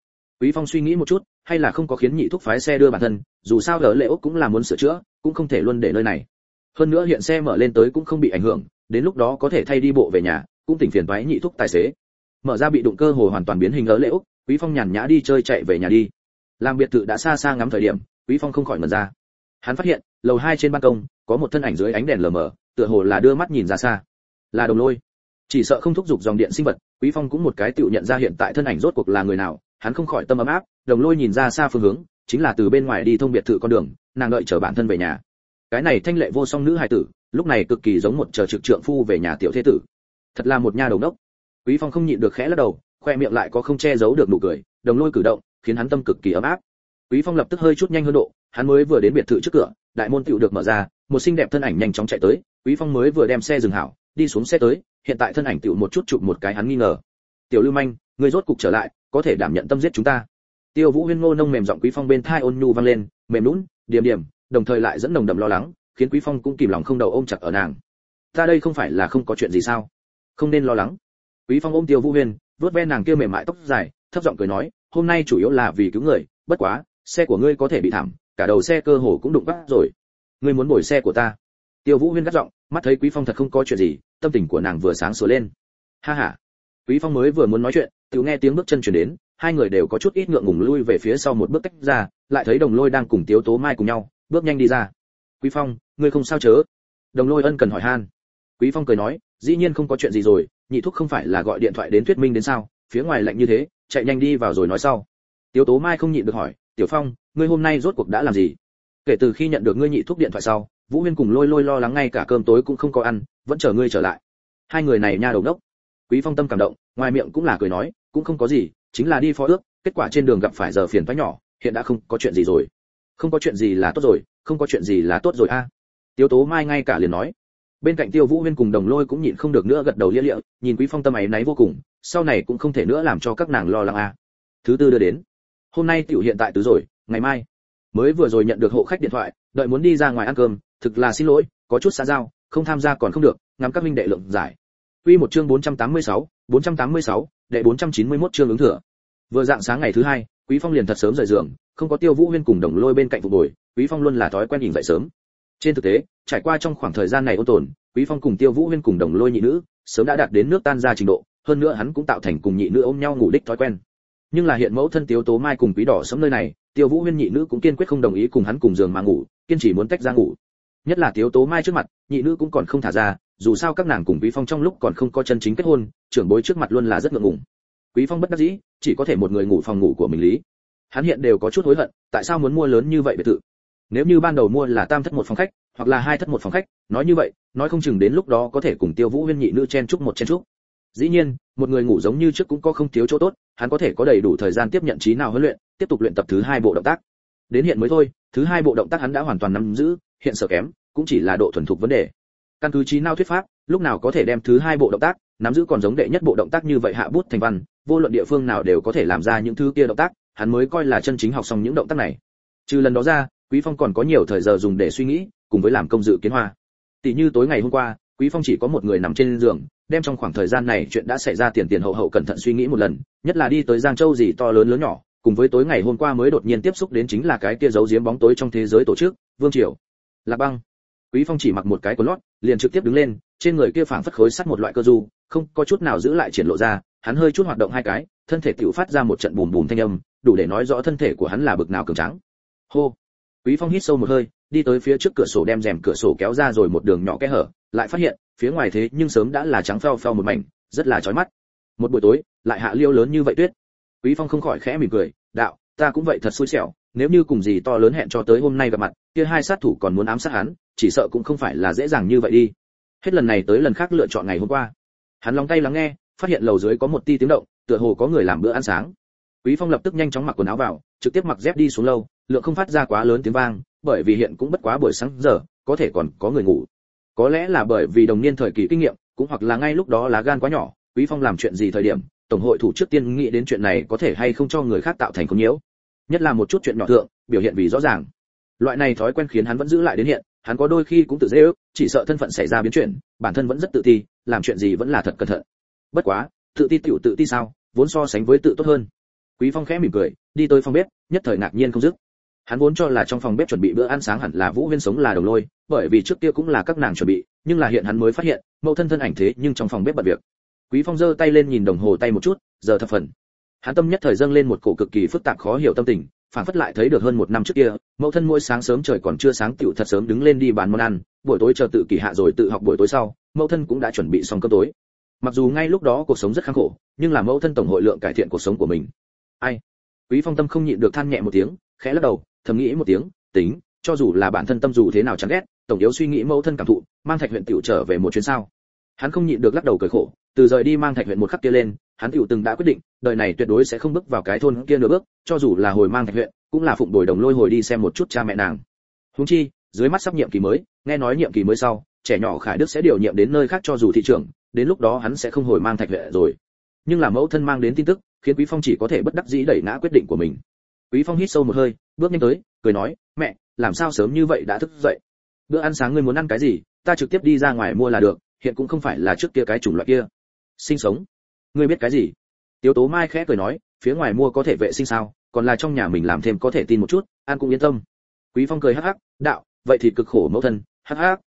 Quý phong suy nghĩ một chút, hay là không có khiến nhị thúc phái xe đưa bản thân, dù sao lỡ lệ ốc cũng là muốn sửa chữa, cũng không thể luôn để nơi này. Hơn nữa hiện xe mở lên tới cũng không bị ảnh hưởng, đến lúc đó có thể thay đi bộ về nhà, cũng tỉnh phiền toái nhị thúc tài xế. Mở ra bị đụng cơ hồ hoàn toàn biến hình lỡ lệ ốc quý phong nhàn nhã đi chơi chạy về nhà đi. Làm biệt thự đã xa xa ngắm thời điểm quý phong không khỏi mở ra. Hắn phát hiện, lầu hai trên ban công, có một thân ảnh dưới ánh đèn lờ mờ, tựa hồ là đưa mắt nhìn ra xa. Là đồng lôi. Chỉ sợ không thúc giục dòng điện sinh vật, quý phong cũng một cái tự nhận ra hiện tại thân ảnh rốt cuộc là người nào. Hắn không khỏi tâm ấm áp, đồng lôi nhìn ra xa phương hướng, chính là từ bên ngoài đi thông biệt thự con đường, nàng đợi chờ bản thân về nhà. Cái này thanh lệ vô song nữ hài tử, lúc này cực kỳ giống một chờ trực trượng phu về nhà tiểu thế tử. Thật là một nha đầu đốc. Quý phong không nhịn được khẽ lắc đầu, khoe miệng lại có không che giấu được nụ cười, đồng lôi cử động, khiến hắn tâm cực kỳ ấm áp quý phong lập tức hơi chút nhanh hơn độ, hắn mới vừa đến biệt thự trước cửa, đại môn tiểu được mở ra, một xinh đẹp thân ảnh nhanh chóng chạy tới, quý phong mới vừa đem xe dừng hảo, đi xuống xe tới, hiện tại thân ảnh tiểu một chút chụp một cái hắn nghi ngờ. Tiểu lưu manh người rốt cục trở lại, có thể đảm nhận tâm giết chúng ta. Tiêu vũ huyên ngô nông mềm giọng quý phong bên thai ôn nhu vang lên, mềm nũng điểm điểm đồng thời lại dẫn nồng đậm lo lắng, khiến quý phong cũng kìm lòng không đầu ôm chặt ở nàng. Ta đây không phải là không có chuyện gì sao? Không nên lo lắng. Quý phong ôm tiêu vũ huyên, vuốt ve nàng kia mềm mại tóc dài, thấp giọng cười nói, hôm nay chủ yếu là vì cứu người, bất quá xe của ngươi có thể bị thảm, cả đầu xe cơ hồ cũng đụng vắt rồi. Ngươi muốn bồi xe của ta? Tiêu vũ huyên gắt giọng, mắt thấy quý phong thật không có chuyện gì, tâm tình của nàng vừa sáng sửa lên. Ha ha. Quý phong mới vừa muốn nói chuyện, tự nghe tiếng bước chân chuyển đến, hai người đều có chút ít ngượng ngùng lui về phía sau một bước tách ra, lại thấy đồng lôi đang cùng tiếu tố mai cùng nhau, bước nhanh đi ra. Quý phong, ngươi không sao chớ? Đồng lôi ân cần hỏi han. Quý phong cười nói, dĩ nhiên không có chuyện gì rồi, nhị thúc không phải là gọi điện thoại đến thuyết minh đến sao? Phía ngoài lạnh như thế, chạy nhanh đi vào rồi nói sau. Tiếu tố mai không nhịn được hỏi tiểu phong, ngươi hôm nay rốt cuộc đã làm gì? Kể từ khi nhận được ngươi nhị thuốc điện thoại sau, vũ huyên cùng lôi lôi lo lắng ngay cả cơm tối cũng không có ăn, vẫn chờ ngươi trở lại. Hai người này nha đầu đốc. Quý phong tâm cảm động, ngoài miệng cũng là cười nói, cũng không có gì, chính là đi phó ước, kết quả trên đường gặp phải giờ phiền toái nhỏ, hiện đã không có chuyện gì rồi. Không có chuyện gì là tốt rồi, không có chuyện gì là tốt rồi a. À. tiêu tố mai ngay cả liền nói. Bên cạnh tiêu vũ huyên cùng đồng lôi cũng nhịn không được nữa gật đầu lia lịa, nhìn quý phong tâm ấy náy vô cùng, sau này cũng không thể nữa làm cho các nàng lo lắng a. À. thứ tư đưa đến hôm nay tiểu hiện tại tứ rồi ngày mai mới vừa rồi nhận được hộ khách điện thoại đợi muốn đi ra ngoài ăn cơm thực là xin lỗi có chút xa giao không tham gia còn không được ngắm các minh đệ lượng giải Quy một chương 486, 486, đệ 491 chương ứng thừa. Vừa dạng sáng ngày thứ hai, Quý Phong liền thật sớm rời giường, không có Tiêu Vũ Huyên cùng Đồng Lôi bên cạnh phục bồi, Quý Phong luôn là thói quen nhìn dậy sớm. Trên thực tế, trải qua trong khoảng thời gian này ôn tồn, Quý Phong cùng Tiêu Vũ Huyên cùng Đồng Lôi nhị nữ, sớm đã đạt đến nước tan ra trình độ, hơn nữa hắn cũng tạo thành cùng nhị nữ ôm nhau ngủ đích thói quen. Nhưng là hiện mẫu thân Tiêu Tố Mai cùng Quý Đỏ sống nơi này, Tiêu Vũ Huyên nhị nữ cũng kiên quyết không đồng ý cùng hắn cùng giường mà ngủ, kiên trì muốn tách ra ngủ. Nhất là Tiêu Tố Mai trước mặt, nhị nữ cũng còn không thả ra, dù sao các nàng cùng Quý Phong trong lúc còn không có chân chính kết hôn, trưởng bối trước mặt luôn là rất ngượng ngùng. Quý Phong bất đắc dĩ, chỉ có thể một người ngủ phòng ngủ của mình lý. Hắn hiện đều có chút hối hận, tại sao muốn mua lớn như vậy biệt thự? Nếu như ban đầu mua là tam thất một phòng khách, hoặc là hai thất một phòng khách, nói như vậy, nói không chừng đến lúc đó có thể cùng Tiêu Vũ Huyên nhị nữ chen chúc một chen chúc. Dĩ nhiên, một người ngủ giống như trước cũng có không thiếu chỗ tốt, hắn có thể có đầy đủ thời gian tiếp nhận trí nào huấn luyện, tiếp tục luyện tập thứ hai bộ động tác. Đến hiện mới thôi, thứ hai bộ động tác hắn đã hoàn toàn nắm giữ, hiện sở kém, cũng chỉ là độ thuần thục vấn đề. Căn cứ trí nào thuyết pháp, lúc nào có thể đem thứ hai bộ động tác, nắm giữ còn giống đệ nhất bộ động tác như vậy hạ bút thành văn, vô luận địa phương nào đều có thể làm ra những thứ kia động tác, hắn mới coi là chân chính học xong những động tác này. Trừ lần đó ra, Quý Phong còn có nhiều thời giờ dùng để suy nghĩ, cùng với làm công dự kiến hoa. Tỷ như tối ngày hôm qua, Quý Phong chỉ có một người nằm trên giường, đem trong khoảng thời gian này chuyện đã xảy ra tiền tiền hậu hậu cẩn thận suy nghĩ một lần, nhất là đi tới Giang Châu gì to lớn lớn nhỏ, cùng với tối ngày hôm qua mới đột nhiên tiếp xúc đến chính là cái kia giấu giếm bóng tối trong thế giới tổ chức, Vương Triều. Lạc Băng. Quý Phong chỉ mặc một cái quần lót, liền trực tiếp đứng lên, trên người kia phảng phất khối sắt một loại cơ du, không có chút nào giữ lại triển lộ ra, hắn hơi chút hoạt động hai cái, thân thể tiểu phát ra một trận bùm bùm thanh âm, đủ để nói rõ thân thể của hắn là bực nào cường tráng. Hô. Quý Phong hít sâu một hơi, đi tới phía trước cửa sổ đem rèm cửa sổ kéo ra rồi một đường nhỏ kẽ hở, lại phát hiện, phía ngoài thế nhưng sớm đã là trắng phèo phèo một mảnh, rất là chói mắt. Một buổi tối, lại hạ liêu lớn như vậy tuyết. Quý Phong không khỏi khẽ mỉm cười, đạo, ta cũng vậy thật xui xẻo, nếu như cùng gì to lớn hẹn cho tới hôm nay gặp mặt, kia hai sát thủ còn muốn ám sát hắn, chỉ sợ cũng không phải là dễ dàng như vậy đi. Hết lần này tới lần khác lựa chọn ngày hôm qua. Hắn lóng tay lắng nghe, phát hiện lầu dưới có một ti tiếng động, tựa hồ có người làm bữa ăn sáng. Quý Phong lập tức nhanh chóng mặc quần áo vào, trực tiếp mặc dép đi xuống lâu, lượng không phát ra quá lớn tiếng vang, bởi vì hiện cũng bất quá buổi sáng giờ, có thể còn có người ngủ. Có lẽ là bởi vì đồng niên thời kỳ kinh nghiệm, cũng hoặc là ngay lúc đó lá gan quá nhỏ, Quý Phong làm chuyện gì thời điểm, tổng hội thủ trước tiên nghĩ đến chuyện này có thể hay không cho người khác tạo thành công nhiễu. Nhất là một chút chuyện nhỏ thượng, biểu hiện vì rõ ràng. Loại này thói quen khiến hắn vẫn giữ lại đến hiện, hắn có đôi khi cũng tự dễ ước, chỉ sợ thân phận xảy ra biến chuyển, bản thân vẫn rất tự ti, làm chuyện gì vẫn là thật cẩn thận. Bất quá, tự ti tiểu tự ti sao, vốn so sánh với tự tốt hơn. Quý Phong khẽ mỉm cười, đi tới phòng bếp, nhất thời ngạc nhiên không dứt. Hắn vốn cho là trong phòng bếp chuẩn bị bữa ăn sáng hẳn là Vũ Huyên sống là đồng lôi, bởi vì trước kia cũng là các nàng chuẩn bị, nhưng là hiện hắn mới phát hiện, mẫu thân thân ảnh thế nhưng trong phòng bếp bận việc. Quý Phong giơ tay lên nhìn đồng hồ tay một chút, giờ thập phần. Hắn tâm nhất thời dâng lên một cổ cực kỳ phức tạp khó hiểu tâm tình, phản phất lại thấy được hơn một năm trước kia, mẫu thân mỗi sáng sớm trời còn chưa sáng tiểu thật sớm đứng lên đi bán món ăn, buổi tối chờ tự kỳ hạ rồi tự học buổi tối sau, mẫu thân cũng đã chuẩn bị xong cơm tối. Mặc dù ngay lúc đó cuộc sống rất khắc khổ, nhưng là mẫu thân tổng hội lượng cải thiện cuộc sống của mình. Ai? Quý Phong tâm không nhịn được than nhẹ một tiếng, khẽ lắc đầu, thầm nghĩ một tiếng, tính, cho dù là bản thân tâm dù thế nào chán ghét, tổng yếu suy nghĩ mẫu thân cảm thụ, mang Thạch huyện tiểu trở về một chuyến sao. Hắn không nhịn được lắc đầu cười khổ, từ rời đi mang Thạch huyện một khắc kia lên, hắn tiểu từng đã quyết định, đời này tuyệt đối sẽ không bước vào cái thôn kia nửa bước, cho dù là hồi mang Thạch huyện, cũng là phụng bồi đồng lôi hồi đi xem một chút cha mẹ nàng. Huống chi, dưới mắt sắp nhiệm kỳ mới, nghe nói nhiệm kỳ mới sau, trẻ nhỏ Khải Đức sẽ điều nhiệm đến nơi khác cho dù thị trưởng, đến lúc đó hắn sẽ không hồi mang Thạch huyện rồi. Nhưng là mẫu thân mang đến tin tức, khiến Quý Phong chỉ có thể bất đắc dĩ đẩy ngã quyết định của mình. Quý Phong hít sâu một hơi, bước nhanh tới, cười nói, "Mẹ, làm sao sớm như vậy đã thức dậy? Bữa ăn sáng ngươi muốn ăn cái gì, ta trực tiếp đi ra ngoài mua là được, hiện cũng không phải là trước kia cái chủng loại kia." Sinh sống. Ngươi biết cái gì? Tiếu Tố Mai khẽ cười nói, phía ngoài mua có thể vệ sinh sao, còn là trong nhà mình làm thêm có thể tin một chút, ăn cũng yên tâm. Quý Phong cười hắc hắc, "Đạo, vậy thì cực khổ mẫu thân." Hắc hắc.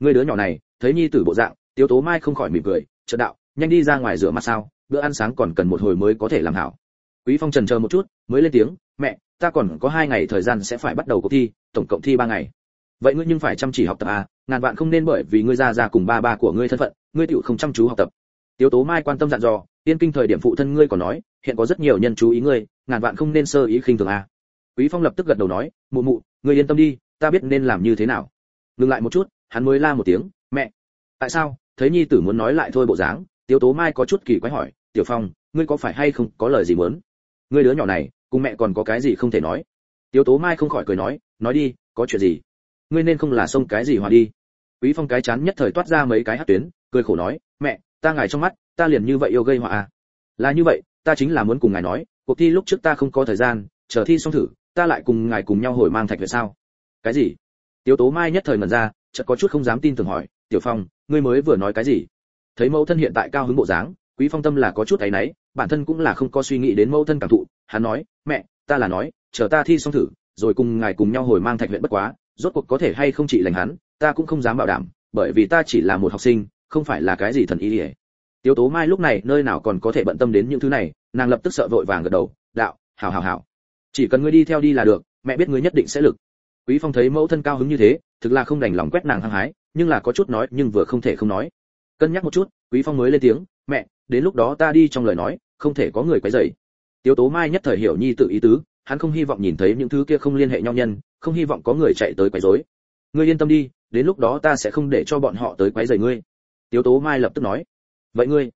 Ngươi đứa nhỏ này, thấy nhi tử bộ dạng, Tiếu Tố Mai không khỏi mỉm cười, "Chợt đạo, nhanh đi ra ngoài rửa mặt sao, bữa ăn sáng còn cần một hồi mới có thể làm hảo." Quý Phong trần chờ một chút, mới lên tiếng, "Mẹ, ta còn có hai ngày thời gian sẽ phải bắt đầu cuộc thi tổng cộng thi ba ngày. Vậy ngươi nhưng phải chăm chỉ học tập à ngàn vạn không nên bởi vì ngươi ra ra cùng ba ba của ngươi thân phận ngươi tựu không chăm chú học tập. Tiếu tố mai quan tâm dặn dò tiên kinh thời điểm phụ thân ngươi còn nói hiện có rất nhiều nhân chú ý ngươi ngàn vạn không nên sơ ý khinh thường à. Quý phong lập tức gật đầu nói mụ mụ ngươi yên tâm đi ta biết nên làm như thế nào. Ngừng lại một chút hắn mới la một tiếng mẹ tại sao? Thấy nhi tử muốn nói lại thôi bộ dáng tiếu tố mai có chút kỳ quái hỏi tiểu phong ngươi có phải hay không có lời gì muốn? Ngươi đứa nhỏ này, cùng mẹ còn có cái gì không thể nói? Tiếu tố mai không khỏi cười nói nói đi, có chuyện gì? Ngươi nên không là xông cái gì hòa đi. Quý phong cái chán nhất thời toát ra mấy cái hát tuyến, cười khổ nói, mẹ, ta ngài trong mắt, ta liền như vậy yêu gây họa à? Là như vậy, ta chính là muốn cùng ngài nói, cuộc thi lúc trước ta không có thời gian, chờ thi xong thử, ta lại cùng ngài cùng nhau hồi mang thạch về sao? Cái gì? Tiếu tố mai nhất thời ngẩn ra, chợt có chút không dám tin tưởng hỏi, tiểu phong, ngươi mới vừa nói cái gì? Thấy mẫu thân hiện tại cao hứng bộ dáng, quý phong tâm là có chút thấy nấy bản thân cũng là không có suy nghĩ đến mẫu thân cảm thụ, hắn nói, mẹ, ta là nói, chờ ta thi xong thử, rồi cùng ngài cùng nhau hồi mang thạch huyện bất quá, rốt cuộc có thể hay không chỉ lành hắn, ta cũng không dám bảo đảm, bởi vì ta chỉ là một học sinh, không phải là cái gì thần ý ỉa tiếu tố mai lúc này nơi nào còn có thể bận tâm đến những thứ này, nàng lập tức sợ vội vàng gật đầu, đạo, hảo hảo hảo. Chỉ cần ngươi đi theo đi là được, mẹ biết ngươi nhất định sẽ lực. Quý phong thấy mẫu thân cao hứng như thế, thực là không đành lòng quét nàng hăng hái, nhưng là có chút nói, nhưng vừa không thể không nói. Cân nhắc một chút, quý phong mới lên tiếng, mẹ, đến lúc đó ta đi trong lời nói không thể có người quấy rầy. Tiếu tố mai nhất thời hiểu nhi tự ý tứ, hắn không hy vọng nhìn thấy những thứ kia không liên hệ nhau nhân, không hy vọng có người chạy tới quấy rối. Ngươi yên tâm đi, đến lúc đó ta sẽ không để cho bọn họ tới quấy rầy ngươi. Tiếu tố mai lập tức nói. Vậy ngươi?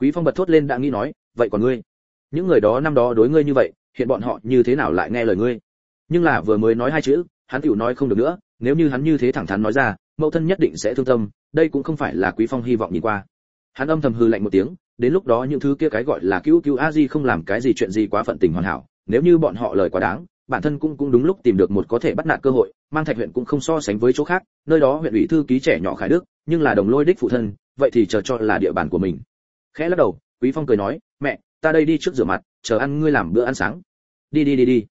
Quý phong bật thốt lên đã nghĩ nói, vậy còn ngươi? Những người đó năm đó đối ngươi như vậy, hiện bọn họ như thế nào lại nghe lời ngươi? Nhưng là vừa mới nói hai chữ, hắn tiểu nói không được nữa, nếu như hắn như thế thẳng thắn nói ra, mẫu thân nhất định sẽ thương tâm, đây cũng không phải là quý phong hy vọng nhìn qua. Hắn âm thầm hừ lạnh một tiếng đến lúc đó những thứ kia cái gọi là cứu cứu a di không làm cái gì chuyện gì quá phận tình hoàn hảo, nếu như bọn họ lời quá đáng, bản thân cũng cũng đúng lúc tìm được một có thể bắt nạt cơ hội, mang thạch huyện cũng không so sánh với chỗ khác, nơi đó huyện ủy thư ký trẻ nhỏ khải đức, nhưng là đồng lôi đích phụ thân, vậy thì chờ cho là địa bàn của mình. Khẽ lắc đầu, quý phong cười nói, mẹ, ta đây đi trước rửa mặt, chờ ăn ngươi làm bữa ăn sáng. Đi đi đi đi.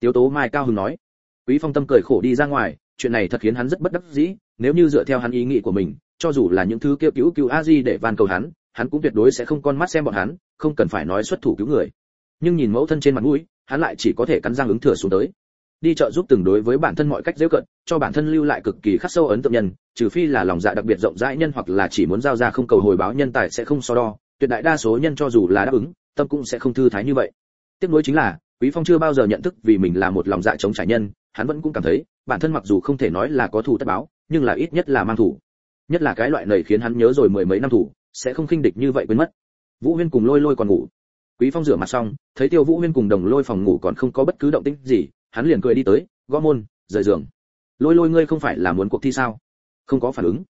Tiếu tố mai cao hứng nói. Quý phong tâm cười khổ đi ra ngoài, chuyện này thật khiến hắn rất bất đắc dĩ, nếu như dựa theo hắn ý nghĩ của mình, cho dù là những thứ kêu cứu cứu a di để van cầu hắn hắn cũng tuyệt đối sẽ không con mắt xem bọn hắn, không cần phải nói xuất thủ cứu người. Nhưng nhìn mẫu thân trên mặt mũi, hắn lại chỉ có thể cắn răng ứng thừa xuống tới. Đi chợ giúp từng đối với bản thân mọi cách dễ cận, cho bản thân lưu lại cực kỳ khắc sâu ấn tượng nhân, trừ phi là lòng dạ đặc biệt rộng rãi nhân hoặc là chỉ muốn giao ra không cầu hồi báo nhân tài sẽ không so đo, tuyệt đại đa số nhân cho dù là đáp ứng, tâm cũng sẽ không thư thái như vậy. Tiếp nối chính là, quý phong chưa bao giờ nhận thức vì mình là một lòng dạ chống trải nhân, hắn vẫn cũng cảm thấy, bản thân mặc dù không thể nói là có thủ tất báo, nhưng là ít nhất là mang thủ nhất là cái loại này khiến hắn nhớ rồi mười mấy năm thủ sẽ không khinh địch như vậy quên mất. Vũ huyên cùng lôi lôi còn ngủ. Quý phong rửa mặt xong, thấy tiêu vũ huyên cùng đồng lôi phòng ngủ còn không có bất cứ động tĩnh gì, hắn liền cười đi tới, gõ môn, rời giường. Lôi lôi ngươi không phải là muốn cuộc thi sao? Không có phản ứng.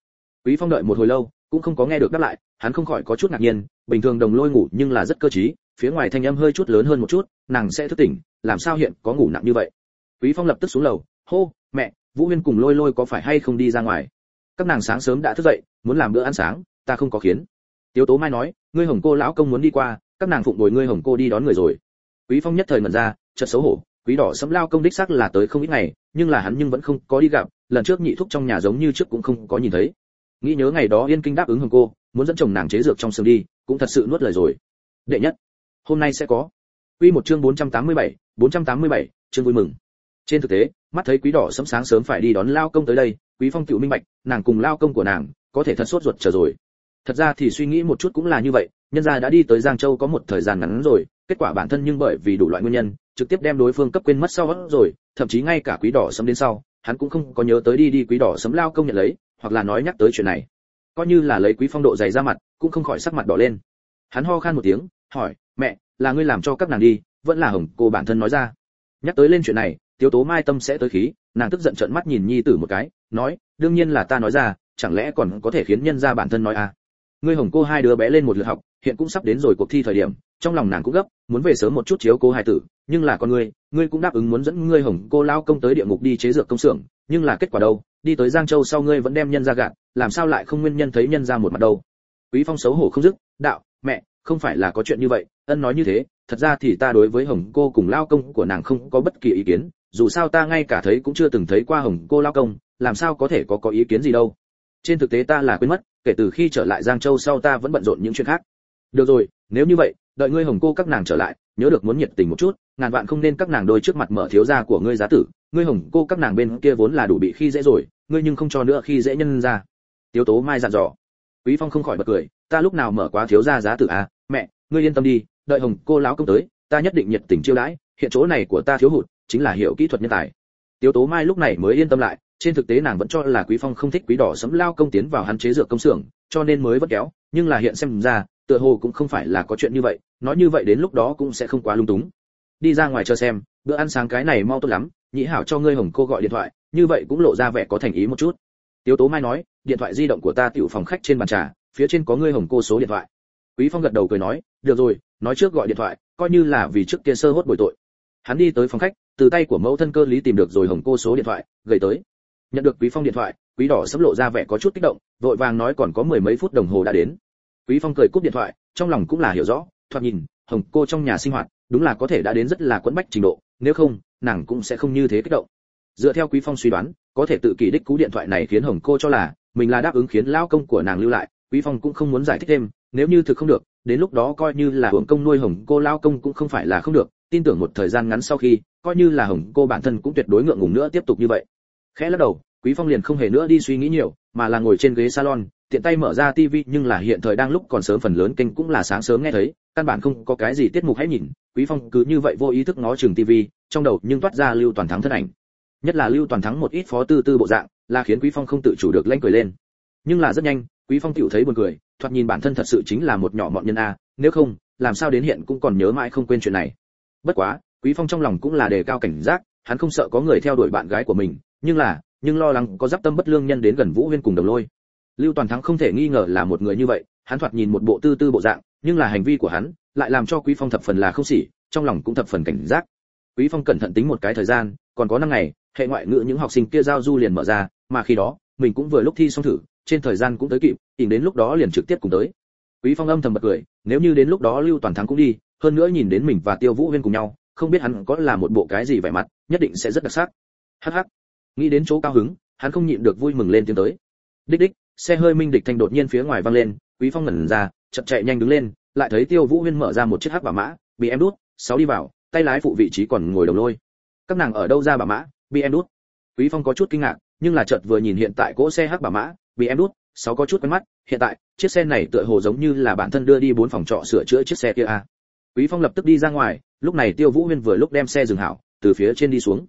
Quý phong đợi một hồi lâu, cũng không có nghe được đáp lại, hắn không khỏi có chút ngạc nhiên, bình thường đồng lôi ngủ nhưng là rất cơ trí, phía ngoài thanh âm hơi chút lớn hơn một chút, nàng sẽ thức tỉnh, làm sao hiện có ngủ nặng như vậy? Quý phong lập tức xuống lầu, hô, mẹ, vũ huyên cùng lôi lôi có phải hay không đi ra ngoài? Các nàng sáng sớm đã thức dậy, muốn làm bữa ăn sáng ta không có khiến. Tiếu tố mai nói ngươi hồng cô lão công muốn đi qua các nàng phụng đổi ngươi hồng cô đi đón người rồi. Quý phong nhất thời ngẩn ra chợt xấu hổ quý đỏ sẫm lao công đích xác là tới không ít ngày nhưng là hắn nhưng vẫn không có đi gặp lần trước nhị thúc trong nhà giống như trước cũng không có nhìn thấy. Nghĩ nhớ ngày đó yên kinh đáp ứng hồng cô muốn dẫn chồng nàng chế dược trong sương đi cũng thật sự nuốt lời rồi. Đệ nhất hôm nay sẽ có. Quy một chương 487, 487, chương vui mừng. Trên thực tế mắt thấy quý đỏ sẫm sáng sớm phải đi đón lao công tới đây quý phong cựu minh bạch nàng cùng lao công của nàng có thể thật sốt ruột chờ rồi thật ra thì suy nghĩ một chút cũng là như vậy, nhân gia đã đi tới giang châu có một thời gian ngắn rồi, kết quả bản thân nhưng bởi vì đủ loại nguyên nhân, trực tiếp đem đối phương cấp quên mất sau rồi, thậm chí ngay cả quý đỏ sấm đến sau, hắn cũng không có nhớ tới đi đi quý đỏ sấm lao công nhận lấy, hoặc là nói nhắc tới chuyện này. Coi như là lấy quý phong độ dày ra mặt, cũng không khỏi sắc mặt đỏ lên. Hắn ho khan một tiếng, hỏi, mẹ, là ngươi làm cho các nàng đi, vẫn là hồng cô bản thân nói ra? Nhắc tới lên chuyện này, tiếu tố mai tâm sẽ tới khí, nàng tức giận trợn mắt nhìn nhi tử một cái, nói, đương nhiên là ta nói ra, chẳng lẽ còn có thể khiến nhân ra bản thân nói à? Ngươi hồng cô hai đứa bé lên một lượt học, hiện cũng sắp đến rồi cuộc thi thời điểm, trong lòng nàng cũng gấp, muốn về sớm một chút chiếu cô hai tử, nhưng là con ngươi ngươi cũng đáp ứng muốn dẫn ngươi hồng cô lao công tới địa ngục đi chế dược công xưởng, nhưng là kết quả đâu? Đi tới giang châu sau ngươi vẫn đem nhân ra gạt, làm sao lại không nguyên nhân thấy nhân ra một mặt đâu? Quý phong xấu hổ không dứt, đạo, mẹ, không phải là có chuyện như vậy, ân nói như thế, thật ra thì ta đối với hồng cô cùng lao công của nàng không có bất kỳ ý kiến, dù sao ta ngay cả thấy cũng chưa từng thấy qua hồng cô lao công, làm sao có thể có có ý kiến gì đâu? Trên thực tế ta là quên mất, kể từ khi trở lại giang châu sau ta vẫn bận rộn những chuyện khác. Được rồi, nếu như vậy, đợi ngươi hồng cô các nàng trở lại, nhớ được muốn nhiệt tình một chút, ngàn vạn không nên các nàng đôi trước mặt mở thiếu gia của ngươi giá tử. Ngươi hồng cô các nàng bên kia vốn là đủ bị khi dễ rồi, ngươi nhưng không cho nữa khi dễ nhân ra. Tiếu tố mai dặn dò. Quý phong không khỏi bật cười, ta lúc nào mở quá thiếu gia giá tử à? Mẹ, ngươi yên tâm đi, đợi hồng cô lão công tới, ta nhất định nhiệt tình chiêu đãi, hiện chỗ này của ta thiếu hụt, chính là hiểu kỹ thuật nhân tài. Tiếu tố mai lúc này mới yên tâm lại trên thực tế nàng vẫn cho là quý phong không thích quý đỏ sấm lao công tiến vào hắn chế dược công xưởng, cho nên mới vất kéo, nhưng là hiện xem ra, tựa hồ cũng không phải là có chuyện như vậy, nói như vậy đến lúc đó cũng sẽ không quá lung túng. Đi ra ngoài chờ xem, bữa ăn sáng cái này mau tốt lắm nhĩ hảo cho ngươi hồng cô gọi điện thoại, như vậy cũng lộ ra vẻ có thành ý một chút. Tiếu tố mai nói, điện thoại di động của ta tiểu phòng khách trên bàn trà, phía trên có ngươi hồng cô số điện thoại. Quý phong gật đầu cười nói, được rồi, nói trước gọi điện thoại, coi như là vì trước kia sơ hốt bồi tội. Hắn đi tới phòng khách, từ tay của mẫu thân cơ lý tìm được rồi hồng cô số điện thoại gửi tới nhận được quý phong điện thoại, quý đỏ sấm lộ ra vẻ có chút kích động, vội vàng nói còn có mười mấy phút đồng hồ đã đến. Quý phong cười cúp điện thoại, trong lòng cũng là hiểu rõ, thoạt nhìn, hồng cô trong nhà sinh hoạt, đúng là có thể đã đến rất là quẫn bách trình độ, nếu không, nàng cũng sẽ không như thế kích động. Dựa theo quý phong suy đoán, có thể tự kỷ đích cú điện thoại này khiến hồng cô cho là mình là đáp ứng khiến lao công của nàng lưu lại, quý phong cũng không muốn giải thích thêm, nếu như thực không được, đến lúc đó coi như là hưởng công nuôi hồng cô lao công cũng không phải là không được, tin tưởng một thời gian ngắn sau khi, coi như là hồng cô bản thân cũng tuyệt đối ngượng ngùng nữa tiếp tục như vậy khẽ lắc đầu, quý phong liền không hề nữa đi suy nghĩ nhiều, mà là ngồi trên ghế salon, tiện tay mở ra tivi nhưng là hiện thời đang lúc còn sớm phần lớn kênh cũng là sáng sớm nghe thấy, căn bản không có cái gì tiết mục hãy nhìn, quý phong cứ như vậy vô ý thức ngó chừng tivi trong đầu nhưng toát ra lưu toàn thắng thân ảnh. Nhất là lưu toàn thắng một ít phó tư tư bộ dạng, là khiến quý phong không tự chủ được lanh cười lên. Nhưng là rất nhanh, quý phong tiểu thấy buồn cười, thoạt nhìn bản thân thật sự chính là một nhỏ mọn nhân a, nếu không, làm sao đến hiện cũng còn nhớ mãi không quên chuyện này. Bất quá, quý phong trong lòng cũng là đề cao cảnh giác, hắn không sợ có người theo đuổi bạn gái của mình nhưng là, nhưng lo lắng có giáp tâm bất lương nhân đến gần vũ huyên cùng đồng lôi. Lưu toàn thắng không thể nghi ngờ là một người như vậy, hắn thoạt nhìn một bộ tư tư bộ dạng, nhưng là hành vi của hắn lại làm cho quý phong thập phần là không xỉ, trong lòng cũng thập phần cảnh giác. Quý phong cẩn thận tính một cái thời gian, còn có năm ngày, hệ ngoại ngữ những học sinh kia giao du liền mở ra, mà khi đó, mình cũng vừa lúc thi xong thử, trên thời gian cũng tới kịp, ỉn đến lúc đó liền trực tiếp cùng tới. Quý phong âm thầm bật cười, nếu như đến lúc đó lưu toàn thắng cũng đi, hơn nữa nhìn đến mình và tiêu vũ huyên cùng nhau, không biết hắn có là một bộ cái gì vẻ mặt, nhất định sẽ rất đặc sắc. Hắc hắc nghĩ đến chỗ cao hứng, hắn không nhịn được vui mừng lên tiếng tới. Đích đích, xe hơi minh địch thanh đột nhiên phía ngoài vang lên, quý phong ngẩn ra, chậm chạy nhanh đứng lên, lại thấy tiêu vũ huyên mở ra một chiếc hắc bà mã, bị em đút, sáu đi vào, tay lái phụ vị trí còn ngồi đầu lôi. Các nàng ở đâu ra bà mã, bị em đút? Quý phong có chút kinh ngạc, nhưng là chợt vừa nhìn hiện tại cỗ xe hắc bà mã, bị em đút, sáu có chút quen mắt, hiện tại, chiếc xe này tựa hồ giống như là bản thân đưa đi bốn phòng trọ sửa chữa chiếc xe kia a quý phong lập tức đi ra ngoài, lúc này tiêu vũ huyên vừa lúc đem xe dừng hảo, từ phía trên đi xuống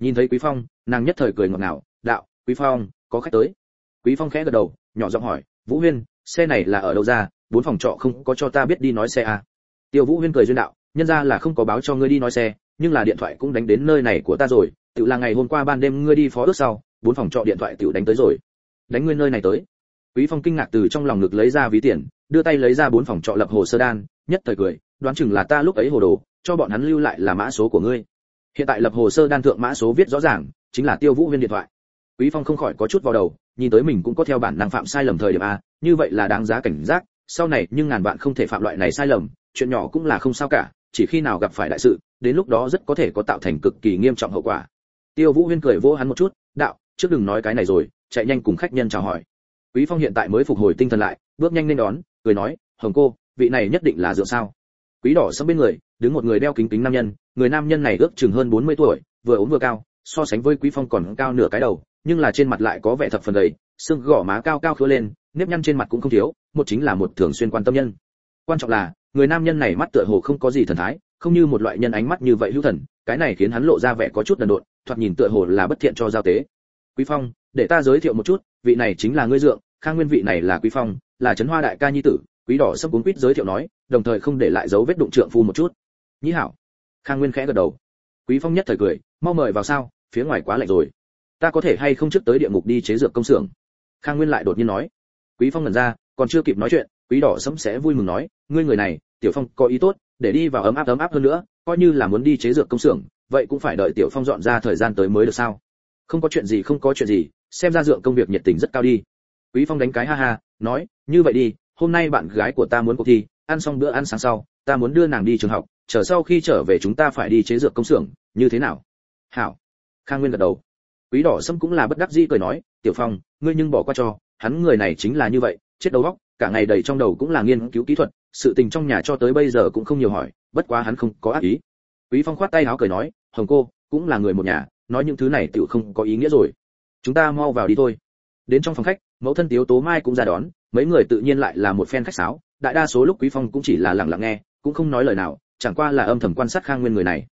nhìn thấy quý phong, nàng nhất thời cười ngọt ngào, đạo, quý phong, có khách tới. Quý phong khẽ gật đầu, nhỏ giọng hỏi, vũ huyên, xe này là ở đâu ra? Bốn phòng trọ không có cho ta biết đi nói xe à? Tiêu vũ huyên cười duyên đạo, nhân ra là không có báo cho ngươi đi nói xe, nhưng là điện thoại cũng đánh đến nơi này của ta rồi. Tự là ngày hôm qua ban đêm ngươi đi phó ước sau, bốn phòng trọ điện thoại tự đánh tới rồi. Đánh ngươi nơi này tới. Quý phong kinh ngạc từ trong lòng ngực lấy ra ví tiền, đưa tay lấy ra bốn phòng trọ lập hồ sơ đan, nhất thời cười, đoán chừng là ta lúc ấy hồ đồ, cho bọn hắn lưu lại là mã số của ngươi hiện tại lập hồ sơ đan thượng mã số viết rõ ràng, chính là tiêu vũ huyên điện thoại. Quý phong không khỏi có chút vào đầu, nhìn tới mình cũng có theo bản năng phạm sai lầm thời điểm a, như vậy là đáng giá cảnh giác, sau này nhưng ngàn bạn không thể phạm loại này sai lầm, chuyện nhỏ cũng là không sao cả, chỉ khi nào gặp phải đại sự, đến lúc đó rất có thể có tạo thành cực kỳ nghiêm trọng hậu quả. Tiêu vũ huyên cười vỗ hắn một chút, đạo, trước đừng nói cái này rồi, chạy nhanh cùng khách nhân chào hỏi. Quý phong hiện tại mới phục hồi tinh thần lại, bước nhanh lên đón, cười nói, hồng cô, vị này nhất định là dựa sao? Quý đỏ sẫm bên người đứng một người đeo kính kính nam nhân, người nam nhân này ước chừng hơn 40 tuổi, vừa ốm vừa cao, so sánh với quý phong còn cao nửa cái đầu, nhưng là trên mặt lại có vẻ thập phần đầy xương gò má cao cao khứa lên, nếp nhăn trên mặt cũng không thiếu, một chính là một thường xuyên quan tâm nhân. Quan trọng là, người nam nhân này mắt tựa hồ không có gì thần thái, không như một loại nhân ánh mắt như vậy hữu thần, cái này khiến hắn lộ ra vẻ có chút đần độn, thoạt nhìn tựa hồ là bất thiện cho giao tế. Quý phong, để ta giới thiệu một chút, vị này chính là ngươi dượng, khang nguyên vị này là quý phong, là trấn hoa đại ca nhi tử, quý đỏ sắp cuốn quýt giới thiệu nói, đồng thời không để lại dấu vết đụng trượng phu một chút nhĩ hảo. Khang nguyên khẽ gật đầu. Quý phong nhất thời cười, mau mời vào sao, phía ngoài quá lạnh rồi. Ta có thể hay không trước tới địa ngục đi chế dược công xưởng? Khang nguyên lại đột nhiên nói. Quý phong ngẩn ra, còn chưa kịp nói chuyện, quý đỏ sẫm sẽ vui mừng nói, ngươi người này, tiểu phong có ý tốt, để đi vào ấm áp ấm áp hơn nữa, coi như là muốn đi chế dược công xưởng, vậy cũng phải đợi tiểu phong dọn ra thời gian tới mới được sao? Không có chuyện gì, không có chuyện gì, xem ra dượng công việc nhiệt tình rất cao đi. Quý phong đánh cái ha ha, nói, như vậy đi, hôm nay bạn gái của ta muốn cuộc thi, ăn xong bữa ăn sáng sau, ta muốn đưa nàng đi trường học chờ sau khi trở về chúng ta phải đi chế dược công xưởng, như thế nào? Hảo. Khang nguyên gật đầu. Quý đỏ sâm cũng là bất đắc dĩ cười nói, tiểu phong, ngươi nhưng bỏ qua cho, hắn người này chính là như vậy, chết đầu óc, cả ngày đầy trong đầu cũng là nghiên cứu kỹ thuật, sự tình trong nhà cho tới bây giờ cũng không nhiều hỏi, bất quá hắn không có ác ý. Quý phong khoát tay áo cười nói, hồng cô, cũng là người một nhà, nói những thứ này tiểu không có ý nghĩa rồi. Chúng ta mau vào đi thôi. Đến trong phòng khách, mẫu thân tiếu tố mai cũng ra đón, mấy người tự nhiên lại là một phen khách sáo, đại đa số lúc quý phong cũng chỉ là lặng lặng nghe, cũng không nói lời nào chẳng qua là âm thầm quan sát khang nguyên người này.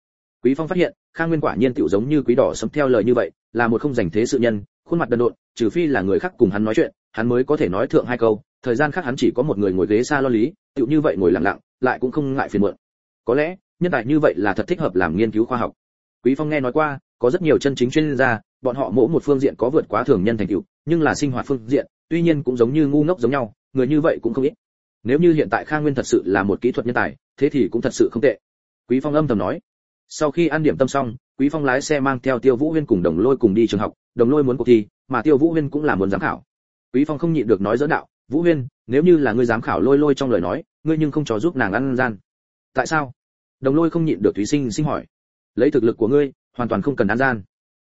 Quý phong phát hiện, khang nguyên quả nhiên tiểu giống như quý đỏ sấm theo lời như vậy, là một không dành thế sự nhân, khuôn mặt đần độn, trừ phi là người khác cùng hắn nói chuyện, hắn mới có thể nói thượng hai câu, thời gian khác hắn chỉ có một người ngồi ghế xa lo lý tiểu như vậy ngồi lặng lặng, lại cũng không ngại phiền muộn. Có lẽ, nhân tài như vậy là thật thích hợp làm nghiên cứu khoa học. Quý phong nghe nói qua, có rất nhiều chân chính chuyên gia, bọn họ mỗi một phương diện có vượt quá thường nhân thành tựu, nhưng là sinh hoạt phương diện, tuy nhiên cũng giống như ngu ngốc giống nhau, người như vậy cũng không ít nếu như hiện tại khang nguyên thật sự là một kỹ thuật nhân tài, thế thì cũng thật sự không tệ. Quý phong âm thầm nói. Sau khi ăn điểm tâm xong, quý phong lái xe mang theo tiêu vũ huyên cùng đồng lôi cùng đi trường học. Đồng lôi muốn cuộc thi, mà tiêu vũ huyên cũng là muốn giám khảo. Quý phong không nhịn được nói dẫn đạo, vũ huyên, nếu như là ngươi giám khảo lôi lôi trong lời nói, ngươi nhưng không cho giúp nàng ăn gian. Tại sao? Đồng lôi không nhịn được thúy sinh sinh hỏi. Lấy thực lực của ngươi, hoàn toàn không cần ăn gian.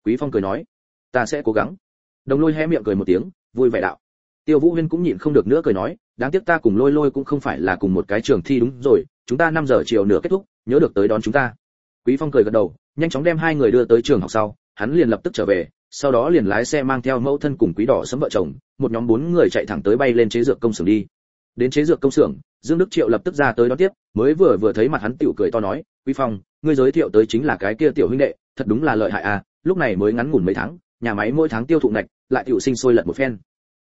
Quý phong cười nói. Ta sẽ cố gắng. Đồng lôi hé miệng cười một tiếng, vui vẻ đạo tiêu vũ huyên cũng nhịn không được nữa cười nói, đáng tiếc ta cùng lôi lôi cũng không phải là cùng một cái trường thi đúng rồi, chúng ta 5 giờ chiều nửa kết thúc, nhớ được tới đón chúng ta. Quý phong cười gật đầu, nhanh chóng đem hai người đưa tới trường học sau, hắn liền lập tức trở về, sau đó liền lái xe mang theo mẫu thân cùng quý đỏ sấm vợ chồng, một nhóm bốn người chạy thẳng tới bay lên chế dược công xưởng đi. Đến chế dược công xưởng, dương đức triệu lập tức ra tới đón tiếp, mới vừa vừa thấy mặt hắn tiểu cười to nói, quý phong, ngươi giới thiệu tới chính là cái kia tiểu huynh đệ, thật đúng là lợi hại à lúc này mới ngắn ngủn mấy tháng, nhà máy mỗi tháng tiêu thụ ngạch, lại tiểu sinh sôi lật một phen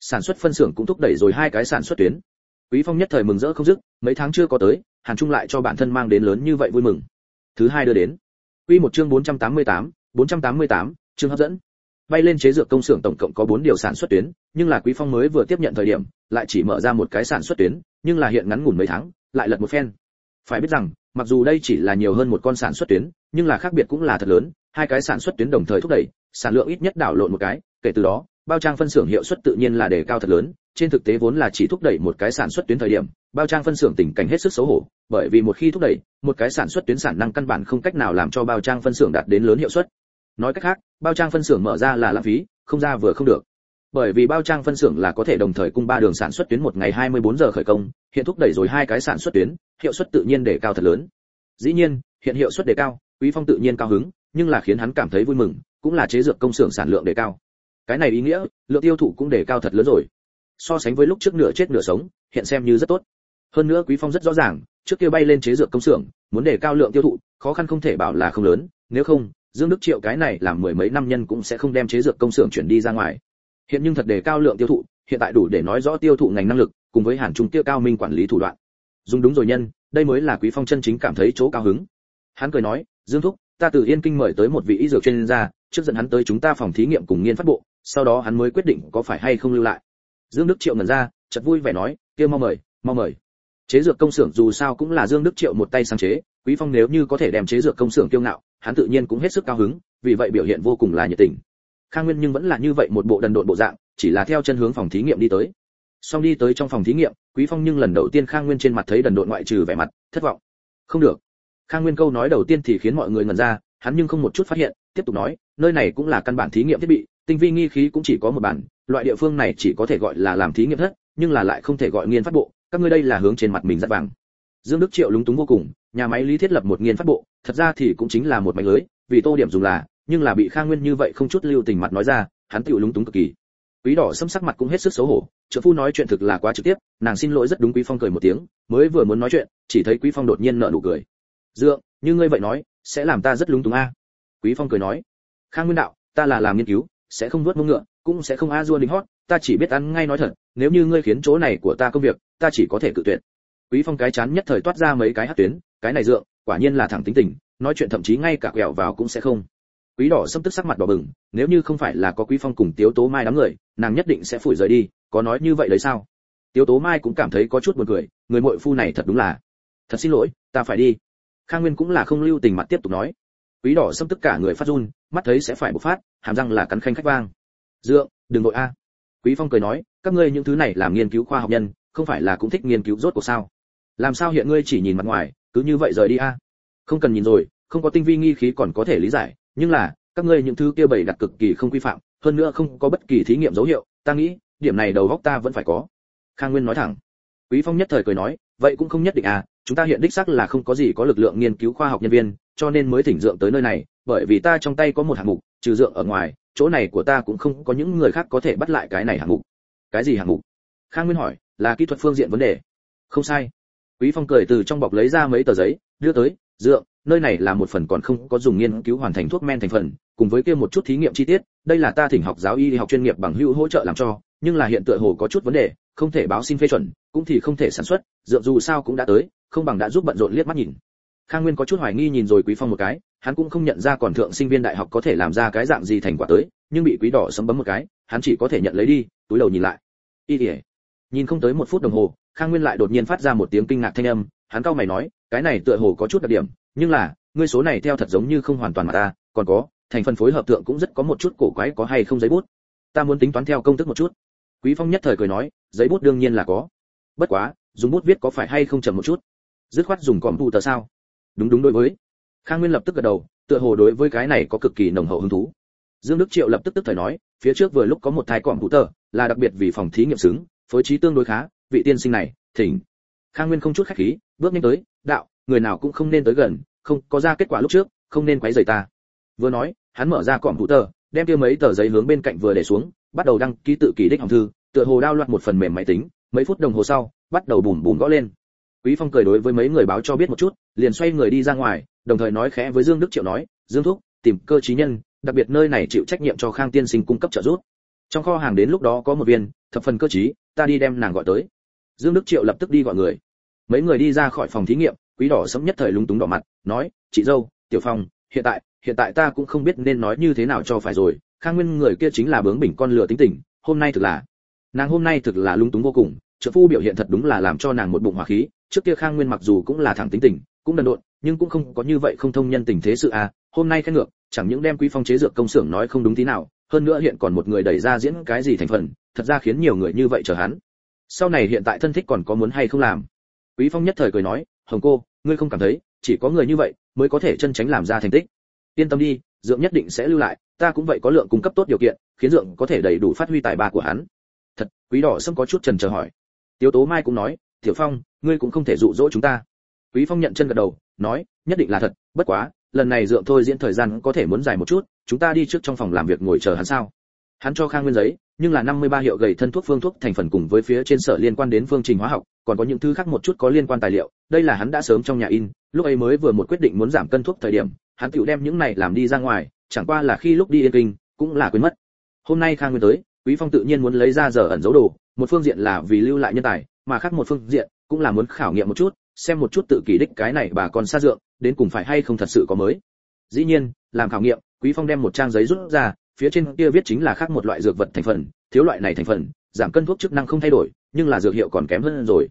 sản xuất phân xưởng cũng thúc đẩy rồi hai cái sản xuất tuyến. Quý phong nhất thời mừng rỡ không dứt mấy tháng chưa có tới hàn trung lại cho bản thân mang đến lớn như vậy vui mừng. Thứ hai đưa đến. Quy một chương 488, 488, chương hấp dẫn. Bay lên chế dược công xưởng tổng cộng có 4 điều sản xuất tuyến nhưng là quý phong mới vừa tiếp nhận thời điểm lại chỉ mở ra một cái sản xuất tuyến nhưng là hiện ngắn ngủn mấy tháng lại lật một phen. Phải biết rằng mặc dù đây chỉ là nhiều hơn một con sản xuất tuyến nhưng là khác biệt cũng là thật lớn hai cái sản xuất tuyến đồng thời thúc đẩy sản lượng ít nhất đảo lộn một cái kể từ đó bao trang phân xưởng hiệu suất tự nhiên là đề cao thật lớn, trên thực tế vốn là chỉ thúc đẩy một cái sản xuất tuyến thời điểm, bao trang phân xưởng tình cảnh hết sức xấu hổ, bởi vì một khi thúc đẩy, một cái sản xuất tuyến sản năng căn bản không cách nào làm cho bao trang phân xưởng đạt đến lớn hiệu suất. Nói cách khác, bao trang phân xưởng mở ra là lãng phí, không ra vừa không được. Bởi vì bao trang phân xưởng là có thể đồng thời cung ba đường sản xuất tuyến một ngày 24 giờ khởi công, hiện thúc đẩy rồi hai cái sản xuất tuyến, hiệu suất tự nhiên đề cao thật lớn. Dĩ nhiên, hiện hiệu suất đề cao, quý phong tự nhiên cao hứng, nhưng là khiến hắn cảm thấy vui mừng, cũng là chế dược công xưởng sản lượng đề cao cái này ý nghĩa, lượng tiêu thụ cũng đề cao thật lớn rồi. So sánh với lúc trước nửa chết nửa sống, hiện xem như rất tốt. Hơn nữa quý phong rất rõ ràng, trước kia bay lên chế dược công xưởng, muốn đề cao lượng tiêu thụ, khó khăn không thể bảo là không lớn. Nếu không, dương đức triệu cái này làm mười mấy năm nhân cũng sẽ không đem chế dược công xưởng chuyển đi ra ngoài. Hiện nhưng thật đề cao lượng tiêu thụ, hiện tại đủ để nói rõ tiêu thụ ngành năng lực, cùng với hàn trung tiêu cao minh quản lý thủ đoạn. Dùng đúng rồi nhân, đây mới là quý phong chân chính cảm thấy chỗ cao hứng. Hắn cười nói, dương thúc, ta từ yên kinh mời tới một vị y dược chuyên gia, trước dẫn hắn tới chúng ta phòng thí nghiệm cùng nghiên phát bộ sau đó hắn mới quyết định có phải hay không lưu lại. Dương đức triệu ngẩn ra, chợt vui vẻ nói kia mau mời mau mời. Chế dược công xưởng dù sao cũng là dương đức triệu một tay sáng chế, quý phong nếu như có thể đem chế dược công xưởng kiêu ngạo, hắn tự nhiên cũng hết sức cao hứng, vì vậy biểu hiện vô cùng là nhiệt tình. Khang nguyên nhưng vẫn là như vậy một bộ đần độn bộ dạng, chỉ là theo chân hướng phòng thí nghiệm đi tới. Xong đi tới trong phòng thí nghiệm, quý phong nhưng lần đầu tiên khang nguyên trên mặt thấy đần độn ngoại trừ vẻ mặt, thất vọng. Không được. Khang nguyên câu nói đầu tiên thì khiến mọi người ngẩn ra, hắn nhưng không một chút phát hiện, tiếp tục nói, nơi này cũng là căn bản thí nghiệm thiết bị tinh vi nghi khí cũng chỉ có một bản, loại địa phương này chỉ có thể gọi là làm thí nghiệm thất, nhưng là lại không thể gọi nghiên phát bộ, các ngươi đây là hướng trên mặt mình rất vàng. Dương đức triệu lúng túng vô cùng, nhà máy lý thiết lập một nghiên phát bộ, thật ra thì cũng chính là một mạch lưới, vì tô điểm dùng là, nhưng là bị khang nguyên như vậy không chút lưu tình mặt nói ra, hắn tiểu lúng túng cực kỳ. Quý đỏ xâm sắc mặt cũng hết sức xấu hổ, trợ phu nói chuyện thực là quá trực tiếp, nàng xin lỗi rất đúng quý phong cười một tiếng, mới vừa muốn nói chuyện, chỉ thấy quý phong đột nhiên nở nụ cười. Dượng, như ngươi vậy nói, sẽ làm ta rất lúng túng a. Quý phong cười nói. Khang nguyên đạo, ta là làm nghiên cứu sẽ không vớt mông ngựa, cũng sẽ không a dua đính hót, ta chỉ biết ăn ngay nói thật, nếu như ngươi khiến chỗ này của ta công việc, ta chỉ có thể cự tuyệt. Quý phong cái chán nhất thời toát ra mấy cái hát tuyến, cái này dượng, quả nhiên là thẳng tính tình, nói chuyện thậm chí ngay cả quẹo vào cũng sẽ không. Quý đỏ xâm tức sắc mặt đỏ bừng, nếu như không phải là có quý phong cùng tiếu tố mai đám người, nàng nhất định sẽ phủi rời đi, có nói như vậy đấy sao? Tiếu tố mai cũng cảm thấy có chút buồn cười, người muội phu này thật đúng là. Thật xin lỗi, ta phải đi. Khang nguyên cũng là không lưu tình mặt tiếp tục nói quý đỏ xâm tất cả người phát run, mắt thấy sẽ phải bộc phát, hàm răng là cắn khanh khách vang. Dượng, đừng nội a. Quý phong cười nói, các ngươi những thứ này làm nghiên cứu khoa học nhân, không phải là cũng thích nghiên cứu rốt cuộc sao? Làm sao hiện ngươi chỉ nhìn mặt ngoài, cứ như vậy rời đi a? Không cần nhìn rồi, không có tinh vi nghi khí còn có thể lý giải, nhưng là, các ngươi những thứ kia bày đặt cực kỳ không quy phạm, hơn nữa không có bất kỳ thí nghiệm dấu hiệu, ta nghĩ, điểm này đầu góc ta vẫn phải có. Khang nguyên nói thẳng. Quý phong nhất thời cười nói, vậy cũng không nhất định à chúng ta hiện đích xác là không có gì có lực lượng nghiên cứu khoa học nhân viên cho nên mới thỉnh dượng tới nơi này, bởi vì ta trong tay có một hạng mục, trừ dượng ở ngoài, chỗ này của ta cũng không có những người khác có thể bắt lại cái này hạng mục. Cái gì hạng mục? Khang nguyên hỏi, là kỹ thuật phương diện vấn đề. Không sai. Quý phong cười từ trong bọc lấy ra mấy tờ giấy, đưa tới, dượng, nơi này là một phần còn không có dùng nghiên cứu hoàn thành thuốc men thành phần, cùng với kia một chút thí nghiệm chi tiết, đây là ta thỉnh học giáo y học chuyên nghiệp bằng hữu hỗ trợ làm cho, nhưng là hiện tựa hồ có chút vấn đề, không thể báo xin phê chuẩn, cũng thì không thể sản xuất, dượng dù sao cũng đã tới, không bằng đã giúp bận rộn liếc mắt nhìn khang nguyên có chút hoài nghi nhìn rồi quý phong một cái, hắn cũng không nhận ra còn thượng sinh viên đại học có thể làm ra cái dạng gì thành quả tới, nhưng bị quý đỏ sấm bấm một cái, hắn chỉ có thể nhận lấy đi, túi đầu nhìn lại. Y tỉa nhìn không tới một phút đồng hồ, khang nguyên lại đột nhiên phát ra một tiếng kinh ngạc thanh âm, hắn cau mày nói, cái này tựa hồ có chút đặc điểm, nhưng là, ngươi số này theo thật giống như không hoàn toàn mà ta, còn có, thành phần phối hợp tượng cũng rất có một chút cổ quái có hay không giấy bút. Ta muốn tính toán theo công thức một chút. Quý phong nhất thời cười nói, giấy bút đương nhiên là có. Bất quá, dùng bút viết có phải hay không chậm một chút? Dứt khoát dùng cọm tờ sao? Đúng đúng đối với. Khang nguyên lập tức gật đầu, tựa hồ đối với cái này có cực kỳ nồng hậu hứng thú. Dương đức triệu lập tức tức thời nói, phía trước vừa lúc có một thai cọm tờ, là đặc biệt vì phòng thí nghiệm xứng, phối trí tương đối khá, vị tiên sinh này, thỉnh. Khang nguyên không chút khách khí, bước nhanh tới, đạo, người nào cũng không nên tới gần, không, có ra kết quả lúc trước, không nên quấy rầy ta. Vừa nói, hắn mở ra cọm tờ, đem kia mấy tờ giấy hướng bên cạnh vừa để xuống, bắt đầu đăng ký tự kỷ đích hỏng thư, tựa hồ đao loạn một phần mềm máy tính, mấy phút đồng hồ sau, bắt đầu bùm bùm gõ lên quý phong cười đối với mấy người báo cho biết một chút, liền xoay người đi ra ngoài, đồng thời nói khẽ với dương đức triệu nói, dương thúc, tìm cơ trí nhân, đặc biệt nơi này chịu trách nhiệm cho khang tiên sinh cung cấp trợ giúp. Trong kho hàng đến lúc đó có một viên, thập phần cơ trí, ta đi đem nàng gọi tới. Dương đức triệu lập tức đi gọi người. Mấy người đi ra khỏi phòng thí nghiệm, quý đỏ sẫm nhất thời lúng túng đỏ mặt, nói, chị dâu, tiểu phong, hiện tại hiện tại ta cũng không biết nên nói như thế nào cho phải rồi, khang nguyên người kia chính là bướng bỉnh con lừa tính tình, hôm nay thực là nàng hôm nay thực là lung túng vô cùng, trợ phu biểu hiện thật đúng là làm cho nàng một bụng hỏa khí trước kia khang nguyên mặc dù cũng là thẳng tính tình, cũng đần độn, nhưng cũng không có như vậy không thông nhân tình thế sự à hôm nay khen ngược, chẳng những đem quý phong chế dược công xưởng nói không đúng tí nào, hơn nữa hiện còn một người đẩy ra diễn cái gì thành phần, thật ra khiến nhiều người như vậy chờ hắn. Sau này hiện tại thân thích còn có muốn hay không làm? Quý phong nhất thời cười nói, hồng cô, ngươi không cảm thấy, chỉ có người như vậy mới có thể chân tránh làm ra thành tích. Yên tâm đi dượng nhất định sẽ lưu lại, ta cũng vậy có lượng cung cấp tốt điều kiện, khiến dượng có thể đầy đủ phát huy tài ba của hắn. Thật, quý đỏ sâm có chút trần chờ hỏi. Tiếu tố mai cũng nói tiểu phong, ngươi cũng không thể dụ dỗ chúng ta. Quý phong nhận chân gật đầu, nói, nhất định là thật, bất quá, lần này dượng thôi diễn thời gian có thể muốn dài một chút, chúng ta đi trước trong phòng làm việc ngồi chờ hắn sao? Hắn cho khang nguyên giấy, nhưng là 53 hiệu gầy thân thuốc phương thuốc thành phần cùng với phía trên sở liên quan đến phương trình hóa học, còn có những thứ khác một chút có liên quan tài liệu, đây là hắn đã sớm trong nhà in, lúc ấy mới vừa một quyết định muốn giảm cân thuốc thời điểm, hắn tự đem những này làm đi ra ngoài, chẳng qua là khi lúc đi yên kinh, cũng là quên mất. Hôm nay khang nguyên tới, quý phong tự nhiên muốn lấy ra giờ ẩn dấu đồ, một phương diện là vì lưu lại nhân tài mà khác một phương diện, cũng là muốn khảo nghiệm một chút, xem một chút tự kỷ đích cái này bà con xa dượng, đến cùng phải hay không thật sự có mới. Dĩ nhiên, làm khảo nghiệm, quý phong đem một trang giấy rút ra, phía trên kia viết chính là khác một loại dược vật thành phần, thiếu loại này thành phần, giảm cân thuốc chức năng không thay đổi, nhưng là dược hiệu còn kém hơn rồi.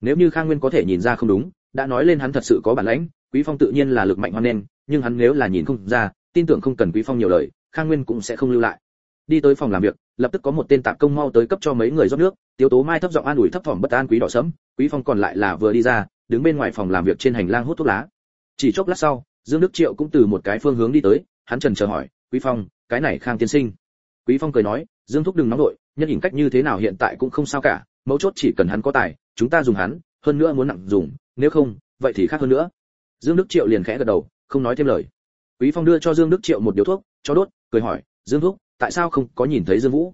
Nếu như khang nguyên có thể nhìn ra không đúng, đã nói lên hắn thật sự có bản lãnh, quý phong tự nhiên là lực mạnh hoan nên nhưng hắn nếu là nhìn không ra, tin tưởng không cần quý phong nhiều lời, khang nguyên cũng sẽ không lưu lại đi tới phòng làm việc, lập tức có một tên tạp công mau tới cấp cho mấy người rót nước tiêu tố mai thấp giọng an ủi thấp thỏm bất an quý đỏ sẫm, quý phong còn lại là vừa đi ra, đứng bên ngoài phòng làm việc trên hành lang hút thuốc lá. Chỉ chốc lát sau, dương đức triệu cũng từ một cái phương hướng đi tới, hắn trần chờ hỏi, quý phong, cái này khang tiên sinh? Quý phong cười nói, dương thúc đừng nóng nội nhân hình cách như thế nào hiện tại cũng không sao cả, mấu chốt chỉ cần hắn có tài, chúng ta dùng hắn, hơn nữa muốn nặng dùng, nếu không, vậy thì khác hơn nữa. Dương đức triệu liền khẽ gật đầu, không nói thêm lời. Quý phong đưa cho dương đức triệu một điếu thuốc, cho đốt, cười hỏi, dương thúc tại sao không có nhìn thấy dương vũ?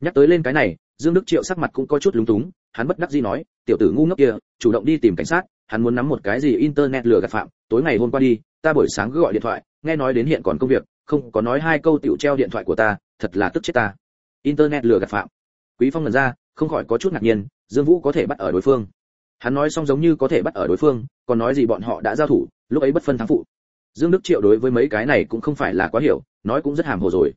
Nhắc tới lên cái này, dương đức triệu sắc mặt cũng có chút lúng túng, hắn bất đắc dĩ nói, tiểu tử ngu ngốc kia, chủ động đi tìm cảnh sát, hắn muốn nắm một cái gì internet lừa gạt phạm, tối ngày hôm qua đi, ta buổi sáng cứ gọi điện thoại, nghe nói đến hiện còn công việc, không có nói hai câu tiểu treo điện thoại của ta, thật là tức chết ta. Internet lừa gạt phạm. Quý phong ngẩn ra, không khỏi có chút ngạc nhiên, dương vũ có thể bắt ở đối phương. Hắn nói xong giống như có thể bắt ở đối phương, còn nói gì bọn họ đã giao thủ, lúc ấy bất phân thắng phụ. Dương đức triệu đối với mấy cái này cũng không phải là quá hiểu, nói cũng rất hàm hồ rồi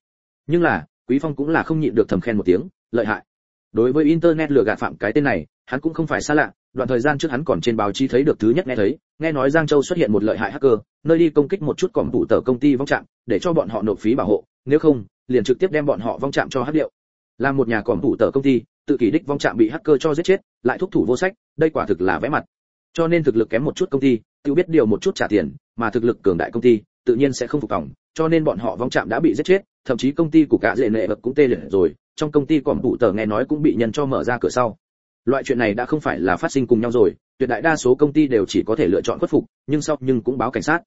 nhưng là, quý phong cũng là không nhịn được thầm khen một tiếng, lợi hại. Đối với internet lừa gạt phạm cái tên này, hắn cũng không phải xa lạ, đoạn thời gian trước hắn còn trên báo chí thấy được thứ nhất nghe thấy, nghe nói giang châu xuất hiện một lợi hại hacker, nơi đi công kích một chút cỏm tụ tờ công ty vong trạm, để cho bọn họ nộp phí bảo hộ, nếu không, liền trực tiếp đem bọn họ vong trạm cho hắc điệu. Làm một nhà cỏm tụ tờ công ty, tự kỷ đích vong trạm bị hacker cho giết chết, lại thúc thủ vô sách, đây quả thực là vẽ mặt. Cho nên thực lực kém một chút công ty, tự biết điều một chút trả tiền, mà thực lực cường đại công ty, tự nhiên sẽ không phục vòng cho nên bọn họ vong trạm đã bị giết chết thậm chí công ty của cả dệ nệ vật cũng tê liệt rồi trong công ty còn tụ tờ nghe nói cũng bị nhân cho mở ra cửa sau. Loại chuyện này đã không phải là phát sinh cùng nhau rồi tuyệt đại đa số công ty đều chỉ có thể lựa chọn khuất phục nhưng sau nhưng cũng báo cảnh sát.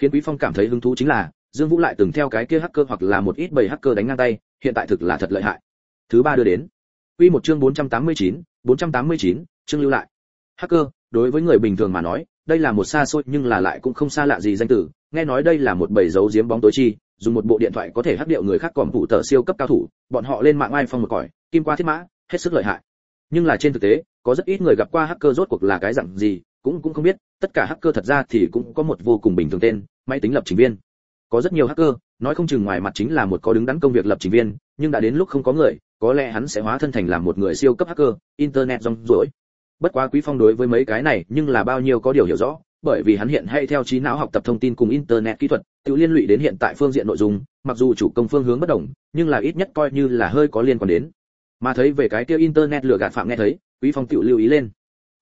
Khiến quý phong cảm thấy hứng thú chính là dương vũ lại từng theo cái kia hacker hoặc là một ít bầy hacker đánh ngang tay hiện tại thực là thật lợi hại. Thứ ba đưa đến. Quy một chương 489, 489, chương lưu lại. Hacker đối với người bình thường mà nói đây là một xa xôi nhưng là lại cũng không xa lạ gì danh tử nghe nói đây là một bầy dấu giếm bóng tối chi dùng một bộ điện thoại có thể hắc điệu người khác còn phụ tờ siêu cấp cao thủ, bọn họ lên mạng ai phong một còi, kim qua thiết mã, hết sức lợi hại. Nhưng là trên thực tế, có rất ít người gặp qua hacker rốt cuộc là cái dạng gì, cũng cũng không biết, tất cả hacker thật ra thì cũng có một vô cùng bình thường tên, máy tính lập trình viên. Có rất nhiều hacker, nói không chừng ngoài mặt chính là một có đứng đắn công việc lập trình viên, nhưng đã đến lúc không có người, có lẽ hắn sẽ hóa thân thành làm một người siêu cấp hacker, internet rong rỗi bất quá quý phong đối với mấy cái này nhưng là bao nhiêu có điều hiểu rõ, bởi vì hắn hiện hay theo trí não học tập thông tin cùng internet kỹ thuật tự liên lụy đến hiện tại phương diện nội dung, mặc dù chủ công phương hướng bất đồng, nhưng là ít nhất coi như là hơi có liên quan đến. Mà thấy về cái kia internet lừa gạt phạm nghe thấy, quý phong tự lưu ý lên.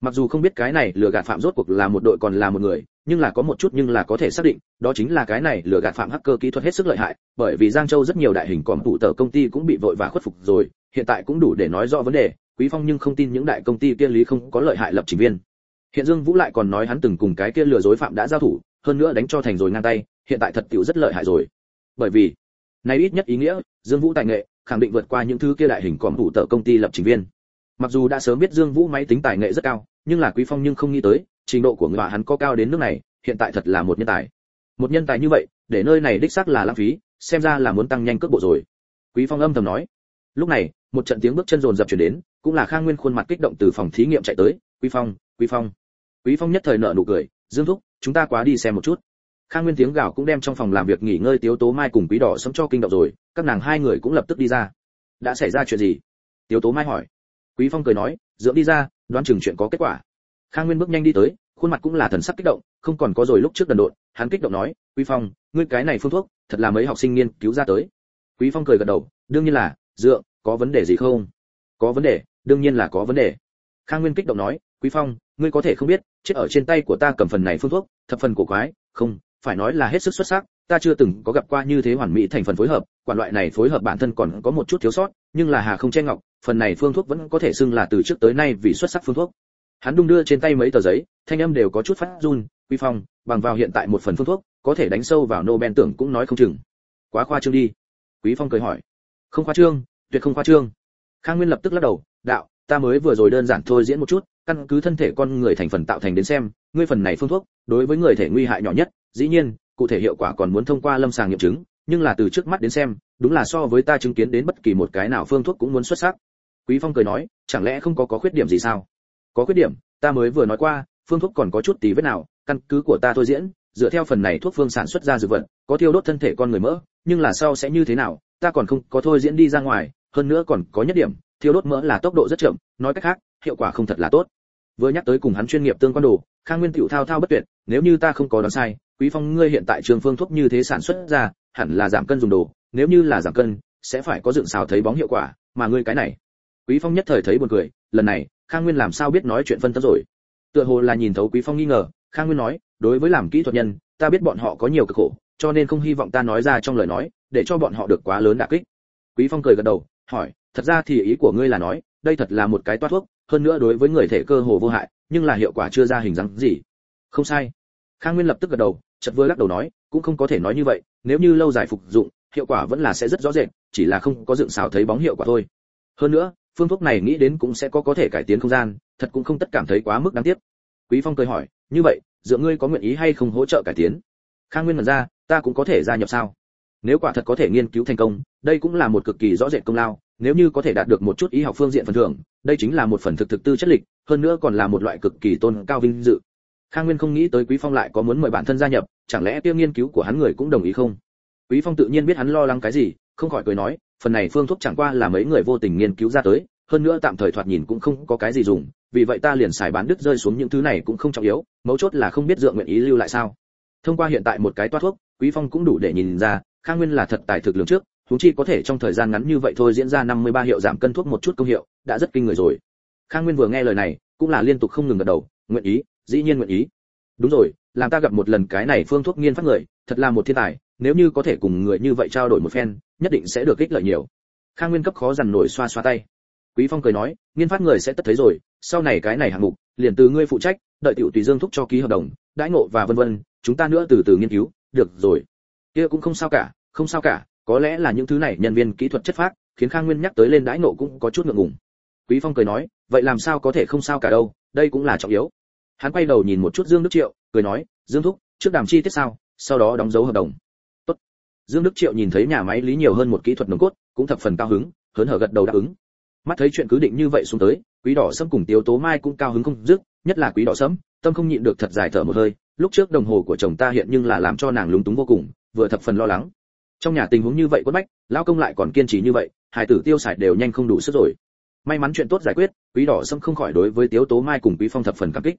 Mặc dù không biết cái này lừa gạt phạm rốt cuộc là một đội còn là một người, nhưng là có một chút nhưng là có thể xác định, đó chính là cái này lừa gạt phạm hacker kỹ thuật hết sức lợi hại, bởi vì giang châu rất nhiều đại hình còm tụ tờ công ty cũng bị vội và khuất phục rồi, hiện tại cũng đủ để nói rõ vấn đề, quý phong nhưng không tin những đại công ty kia lý không có lợi hại lập trình viên. Hiện dương vũ lại còn nói hắn từng cùng cái kia lừa dối phạm đã giao thủ, hơn nữa đánh cho thành rồi ngang tay hiện tại thật tiểu rất lợi hại rồi. Bởi vì này ít nhất ý nghĩa, dương vũ tài nghệ, khẳng định vượt qua những thứ kia đại hình còn đủ tờ công ty lập trình viên. Mặc dù đã sớm biết dương vũ máy tính tài nghệ rất cao, nhưng là quý phong nhưng không nghĩ tới, trình độ của người hắn có cao đến nước này, hiện tại thật là một nhân tài. Một nhân tài như vậy, để nơi này đích xác là lãng phí, xem ra là muốn tăng nhanh cước bộ rồi. Quý phong âm thầm nói. Lúc này, một trận tiếng bước chân rồn rập chuyển đến, cũng là khang nguyên khuôn mặt kích động từ phòng thí nghiệm chạy tới. Quý phong quý phong. Quý phong nhất thời nở nụ cười. Dương thúc, chúng ta quá đi xem một chút khang nguyên tiếng gào cũng đem trong phòng làm việc nghỉ ngơi tiếu tố mai cùng quý đỏ sống cho kinh động rồi, các nàng hai người cũng lập tức đi ra. Đã xảy ra chuyện gì? Tiếu tố mai hỏi. Quý phong cười nói dưỡng đi ra, đoán chừng chuyện có kết quả. Khang nguyên bước nhanh đi tới, khuôn mặt cũng là thần sắc kích động, không còn có rồi lúc trước đần độn, hắn kích động nói, quý phong, ngươi cái này phương thuốc, thật là mấy học sinh nghiên cứu ra tới. Quý phong cười gật đầu, đương nhiên là dựa có vấn đề gì không? Có vấn đề, đương nhiên là có vấn đề. Khang nguyên kích động nói, quý phong, ngươi có thể không biết, chết ở trên tay của ta cầm phần này phương thuốc, thập phần của quái, không phải nói là hết sức xuất sắc, ta chưa từng có gặp qua như thế hoàn mỹ thành phần phối hợp quản loại này phối hợp bản thân còn có một chút thiếu sót, nhưng là hà không che ngọc, phần này phương thuốc vẫn có thể xưng là từ trước tới nay vì xuất sắc phương thuốc. Hắn đung đưa trên tay mấy tờ giấy, thanh âm đều có chút phát run, quy phong, bằng vào hiện tại một phần phương thuốc, có thể đánh sâu vào nobel tưởng cũng nói không chừng. Quá khoa trương đi. Quý phong cười hỏi. Không khoa trương, tuyệt không khoa trương. Khang nguyên lập tức lắc đầu, đạo, ta mới vừa rồi đơn giản thôi diễn một chút, căn cứ thân thể con người thành phần tạo thành đến xem, ngươi phần này phương thuốc, đối với người thể nguy hại nhỏ nhất dĩ nhiên, cụ thể hiệu quả còn muốn thông qua lâm sàng nghiệm chứng, nhưng là từ trước mắt đến xem, đúng là so với ta chứng kiến đến bất kỳ một cái nào phương thuốc cũng muốn xuất sắc. Quý phong cười nói, chẳng lẽ không có có khuyết điểm gì sao? Có khuyết điểm, ta mới vừa nói qua, phương thuốc còn có chút tí vết nào, căn cứ của ta thôi diễn, dựa theo phần này thuốc phương sản xuất ra dược vật, có tiêu đốt thân thể con người mỡ, nhưng là sau sẽ như thế nào, ta còn không có thôi diễn đi ra ngoài, hơn nữa còn có nhất điểm, thiêu đốt mỡ là tốc độ rất chậm, nói cách khác, hiệu quả không thật là tốt. Vừa nhắc tới cùng hắn chuyên nghiệp tương quan đồ, khang nguyên tiểu thao thao bất tuyệt, nếu như ta không có đoán sai quý phong, ngươi hiện tại trường phương thuốc như thế sản xuất ra, hẳn là giảm cân dùng đồ, nếu như là giảm cân, sẽ phải có dựng xào thấy bóng hiệu quả, mà ngươi cái này. Quý phong nhất thời thấy buồn cười, lần này, khang nguyên làm sao biết nói chuyện phân tâm rồi? Tựa hồ là nhìn thấu quý phong nghi ngờ, khang nguyên nói, đối với làm kỹ thuật nhân, ta biết bọn họ có nhiều cực khổ, cho nên không hy vọng ta nói ra trong lời nói, để cho bọn họ được quá lớn đả kích. Quý phong cười gật đầu, hỏi, thật ra thì ý của ngươi là nói, đây thật là một cái toát thuốc, hơn nữa đối với người thể cơ hồ vô hại, nhưng là hiệu quả chưa ra hình dáng gì. Không sai. Khang nguyên lập tức gật đầu chợt vừa lắc đầu nói, cũng không có thể nói như vậy, nếu như lâu dài phục dụng, hiệu quả vẫn là sẽ rất rõ rệt, chỉ là không có dựng xào thấy bóng hiệu quả thôi. Hơn nữa, phương thuốc này nghĩ đến cũng sẽ có có thể cải tiến không gian, thật cũng không tất cảm thấy quá mức đáng tiếc. Quý phong cười hỏi, như vậy, dựa ngươi có nguyện ý hay không hỗ trợ cải tiến? Khang nguyên mật ra, ta cũng có thể gia nhập sao? Nếu quả thật có thể nghiên cứu thành công, đây cũng là một cực kỳ rõ rệt công lao, nếu như có thể đạt được một chút y học phương diện phần thưởng, đây chính là một phần thực thực tư chất lịch, hơn nữa còn là một loại cực kỳ tôn cao vinh dự khang nguyên không nghĩ tới quý phong lại có muốn mời bản thân gia nhập, chẳng lẽ tiêu nghiên cứu của hắn người cũng đồng ý không? Quý phong tự nhiên biết hắn lo lắng cái gì, không khỏi cười nói, phần này phương thuốc chẳng qua là mấy người vô tình nghiên cứu ra tới, hơn nữa tạm thời thoạt nhìn cũng không có cái gì dùng, vì vậy ta liền xài bán đứt rơi xuống những thứ này cũng không trọng yếu, mấu chốt là không biết dựa nguyện ý lưu lại sao. Thông qua hiện tại một cái toát thuốc, quý phong cũng đủ để nhìn ra, khang nguyên là thật tài thực lượng trước chúng chi có thể trong thời gian ngắn như vậy thôi diễn ra 53 hiệu giảm cân thuốc một chút công hiệu, đã rất kinh người rồi. Khang nguyên vừa nghe lời này, cũng là liên tục không ngừng gật đầu, nguyện ý dĩ nhiên nguyện ý. Đúng rồi, làm ta gặp một lần cái này phương thuốc nghiên phát người, thật là một thiên tài, nếu như có thể cùng người như vậy trao đổi một phen, nhất định sẽ được ích lợi nhiều. Khang nguyên cấp khó dằn nổi xoa xoa tay. Quý phong cười nói, nghiên phát người sẽ tất thấy rồi, sau này cái này hạng mục, liền từ ngươi phụ trách, đợi tiểu tùy dương thúc cho ký hợp đồng, đãi ngộ và vân vân, chúng ta nữa từ từ nghiên cứu, được rồi. Kia cũng không sao cả, không sao cả, có lẽ là những thứ này nhân viên kỹ thuật chất phác, khiến khang nguyên nhắc tới lên đãi ngộ cũng có chút ngượng ngùng. Quý phong cười nói, vậy làm sao có thể không sao cả đâu, đây cũng là trọng yếu hắn quay đầu nhìn một chút dương đức triệu, cười nói, dương thúc, trước đàm chi tiết sao, sau đó đóng dấu hợp đồng. Tốt. Dương đức triệu nhìn thấy nhà máy lý nhiều hơn một kỹ thuật nồng cốt, cũng thập phần cao hứng, hớn hở gật đầu đáp ứng. Mắt thấy chuyện cứ định như vậy xuống tới, quý đỏ sâm cùng tiếu tố mai cũng cao hứng không dứt, nhất là quý đỏ sâm, tâm không nhịn được thật dài thở một hơi, lúc trước đồng hồ của chồng ta hiện nhưng là làm cho nàng lúng túng vô cùng, vừa thập phần lo lắng. Trong nhà tình huống như vậy quất bách lao công lại còn kiên trì như vậy hải tử tiêu xài đều nhanh không đủ sức rồi. May mắn chuyện tốt giải quyết, quý đỏ sâm không khỏi đối với tiếu tố mai cùng quý phong thập phần cảm kích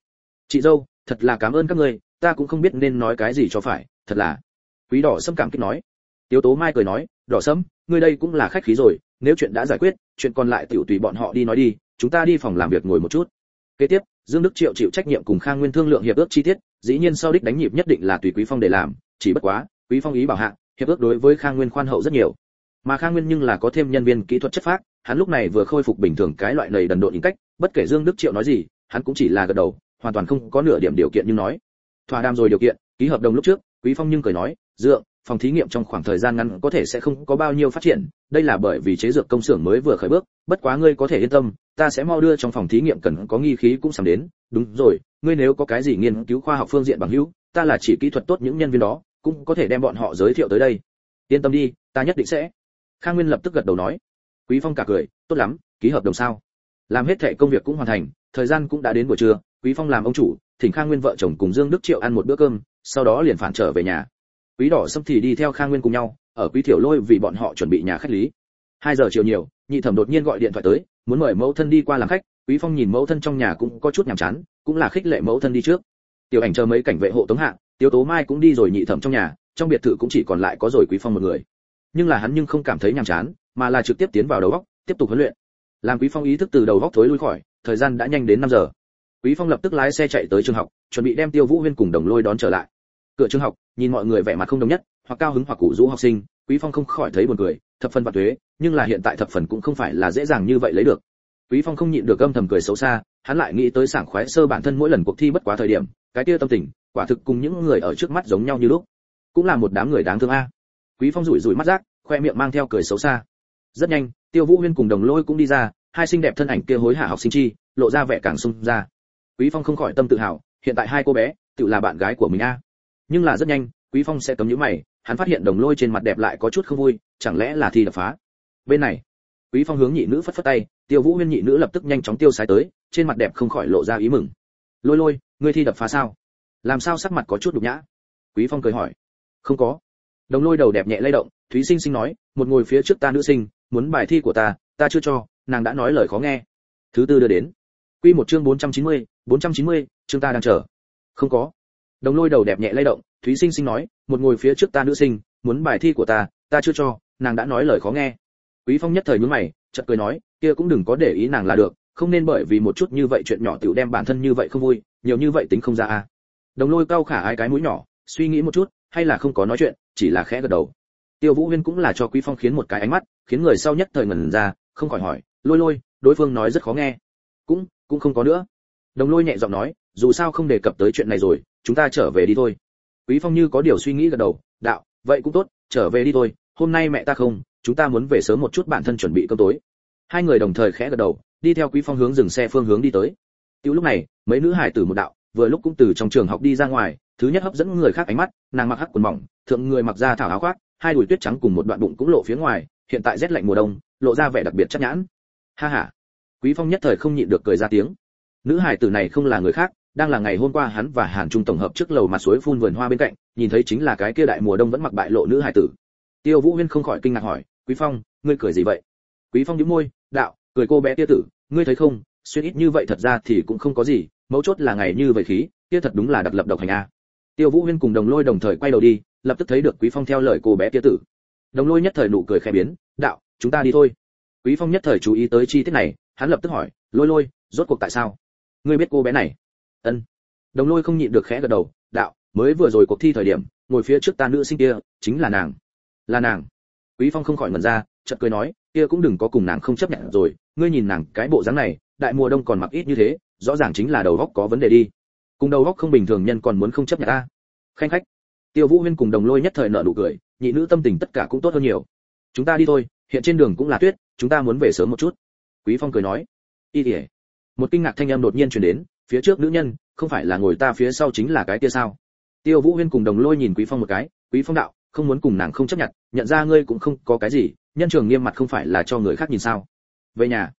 chị dâu, thật là cảm ơn các ngươi, ta cũng không biết nên nói cái gì cho phải, thật là. Quý đỏ sâm cảm kích nói. Tiếu tố mai cười nói, đỏ sâm, ngươi đây cũng là khách khí rồi, nếu chuyện đã giải quyết, chuyện còn lại tiểu tùy bọn họ đi nói đi, chúng ta đi phòng làm việc ngồi một chút. Kế tiếp, dương đức triệu chịu trách nhiệm cùng khang nguyên thương lượng hiệp ước chi tiết, dĩ nhiên sau đích đánh nhịp nhất định là tùy quý phong để làm, chỉ bất quá, quý phong ý bảo hạ, hiệp ước đối với khang nguyên khoan hậu rất nhiều. Mà khang nguyên nhưng là có thêm nhân viên kỹ thuật chất phác, hắn lúc này vừa khôi phục bình thường cái loại lầy đần độn những cách, bất kể dương đức triệu nói gì, hắn cũng chỉ là gật đầu hoàn toàn không có nửa điểm điều kiện như nói. Thỏa đàm rồi điều kiện, ký hợp đồng lúc trước, quý phong nhưng cười nói dựa phòng thí nghiệm trong khoảng thời gian ngắn có thể sẽ không có bao nhiêu phát triển, đây là bởi vì chế dược công xưởng mới vừa khởi bước, bất quá ngươi có thể yên tâm, ta sẽ mau đưa trong phòng thí nghiệm cần có nghi khí cũng sắm đến, đúng rồi, ngươi nếu có cái gì nghiên cứu khoa học phương diện bằng hữu, ta là chỉ kỹ thuật tốt những nhân viên đó, cũng có thể đem bọn họ giới thiệu tới đây. Yên tâm đi, ta nhất định sẽ. Khang nguyên lập tức gật đầu nói. Quý phong cả cười, tốt lắm, ký hợp đồng sao? Làm hết thệ công việc cũng hoàn thành, thời gian cũng đã đến buổi trưa quý phong làm ông chủ, thỉnh khang nguyên vợ chồng cùng dương đức triệu ăn một bữa cơm, sau đó liền phản trở về nhà. Quý đỏ sâm thì đi theo khang nguyên cùng nhau, ở quý thiểu lôi vì bọn họ chuẩn bị nhà khách lý. Hai giờ chiều nhiều, nhị thẩm đột nhiên gọi điện thoại tới, muốn mời mẫu thân đi qua làm khách. Quý phong nhìn mẫu thân trong nhà cũng có chút nhàm chán, cũng là khích lệ mẫu thân đi trước. Tiểu ảnh chờ mấy cảnh vệ hộ tống hạ tiêu tố mai cũng đi rồi nhị thẩm trong nhà, trong biệt thự cũng chỉ còn lại có rồi quý phong một người. Nhưng là hắn nhưng không cảm thấy nhàm chán, mà là trực tiếp tiến vào đầu góc, tiếp tục huấn luyện. Làm quý phong ý thức từ đầu góc thối lui khỏi, thời gian đã nhanh đến 5 giờ quý phong lập tức lái xe chạy tới trường học, chuẩn bị đem tiêu vũ huyên cùng đồng lôi đón trở lại. Cửa trường học, nhìn mọi người vẻ mặt không đồng nhất, hoặc cao hứng hoặc cụ rũ học sinh, quý phong không khỏi thấy buồn cười, thập phần và thuế nhưng là hiện tại thập phần cũng không phải là dễ dàng như vậy lấy được. Quý phong không nhịn được âm thầm cười xấu xa, hắn lại nghĩ tới sảng khoái sơ bản thân mỗi lần cuộc thi bất quá thời điểm, cái kia tâm tình, quả thực cùng những người ở trước mắt giống nhau như lúc. Cũng là một đám người đáng thương a. Quý phong rủi rủi mắt rác, khoe miệng mang theo cười xấu xa. Rất nhanh, tiêu vũ huyên cùng đồng lôi cũng đi ra, hai xinh đẹp thân ảnh kia hối hả học sinh chi, lộ ra vẻ càng sung ra quý phong không khỏi tâm tự hào, hiện tại hai cô bé, tự là bạn gái của mình a. Nhưng là rất nhanh, quý phong sẽ cấm những mày, hắn phát hiện đồng lôi trên mặt đẹp lại có chút không vui, chẳng lẽ là thi đập phá? Bên này, quý phong hướng nhị nữ phất phất tay, tiêu vũ huyên nhị nữ lập tức nhanh chóng tiêu sái tới, trên mặt đẹp không khỏi lộ ra ý mừng. Lôi lôi, ngươi thi đập phá sao? Làm sao sắc mặt có chút đục nhã? Quý phong cười hỏi. Không có. Đồng lôi đầu đẹp nhẹ lay động, thúy sinh sinh nói, một ngồi phía trước ta nữ sinh, muốn bài thi của ta ta chưa cho, nàng đã nói lời khó nghe. Thứ tư đưa đến quy một chương 490, 490, chương ta đang chờ. Không có. Đồng lôi đầu đẹp nhẹ lay động thúy sinh sinh nói một ngồi phía trước ta nữ sinh muốn bài thi của ta ta chưa cho nàng đã nói lời khó nghe. Quý phong nhất thời nhướng mày chợt cười nói kia cũng đừng có để ý nàng là được không nên bởi vì một chút như vậy chuyện nhỏ tiểu đem bản thân như vậy không vui nhiều như vậy tính không ra a. Đồng lôi cao khả ai cái mũi nhỏ suy nghĩ một chút hay là không có nói chuyện chỉ là khẽ gật đầu. Tiêu vũ huyên cũng là cho quý phong khiến một cái ánh mắt khiến người sau nhất thời ngẩn ra không khỏi hỏi lôi lôi đối phương nói rất khó nghe. Cũng cũng không có nữa. Đồng lôi nhẹ giọng nói, dù sao không đề cập tới chuyện này rồi, chúng ta trở về đi thôi. Quý phong như có điều suy nghĩ gật đầu, đạo, vậy cũng tốt, trở về đi thôi, hôm nay mẹ ta không, chúng ta muốn về sớm một chút bản thân chuẩn bị cơm tối. Hai người đồng thời khẽ gật đầu, đi theo quý phong hướng dừng xe phương hướng đi tới. Tiêu lúc này, mấy nữ hải tử một đạo, vừa lúc cũng từ trong trường học đi ra ngoài, thứ nhất hấp dẫn người khác ánh mắt, nàng mặc hắc quần mỏng, thượng người mặc da thảo áo khoác, hai đùi tuyết trắng cùng một đoạn bụng cũng lộ phía ngoài, hiện tại rét lạnh mùa đông, lộ ra vẻ đặc biệt chắc nhãn. Ha ha quý phong nhất thời không nhịn được cười ra tiếng. Nữ hải tử này không là người khác, đang là ngày hôm qua hắn và hàn trung tổng hợp trước lầu mặt suối phun vườn hoa bên cạnh, nhìn thấy chính là cái kia đại mùa đông vẫn mặc bại lộ nữ hải tử. Tiêu vũ huyên không khỏi kinh ngạc hỏi, quý phong, ngươi cười gì vậy? Quý phong nhíu môi, đạo, cười cô bé tia tử, ngươi thấy không, xuyên ít như vậy thật ra thì cũng không có gì, mấu chốt là ngày như vậy khí, kia thật đúng là đặc lập độc hành a. Tiêu vũ huyên cùng đồng lôi đồng thời quay đầu đi, lập tức thấy được quý phong theo lời cô bé tia tử. Đồng lôi nhất thời nụ cười khẽ biến, đạo, chúng ta đi thôi. Quý phong nhất thời chú ý tới chi tiết này hắn lập tức hỏi, lôi lôi, rốt cuộc tại sao? Ngươi biết cô bé này? Ân. Đồng lôi không nhịn được khẽ gật đầu, đạo, mới vừa rồi cuộc thi thời điểm, ngồi phía trước ta nữ sinh kia, chính là nàng. Là nàng? Quý phong không khỏi ngẩn ra, chợt cười nói, kia cũng đừng có cùng nàng không chấp nhận rồi, ngươi nhìn nàng cái bộ dáng này, đại mùa đông còn mặc ít như thế, rõ ràng chính là đầu góc có vấn đề đi. Cùng đầu góc không bình thường nhân còn muốn không chấp nhận ta? Khanh khách. Tiêu vũ huyên cùng đồng lôi nhất thời nợ nụ cười, nhị nữ tâm tình tất cả cũng tốt hơn nhiều. Chúng ta đi thôi, hiện trên đường cũng là tuyết, chúng ta muốn về sớm một chút quý phong cười nói, y tỉa một kinh ngạc thanh âm đột nhiên truyền đến, phía trước nữ nhân, không phải là ngồi ta phía sau chính là cái kia sao? Tiêu vũ huyên cùng đồng lôi nhìn quý phong một cái, quý phong đạo, không muốn cùng nàng không chấp nhận nhận ra ngươi cũng không có cái gì, nhân trường nghiêm mặt không phải là cho người khác nhìn sao? Về nhà.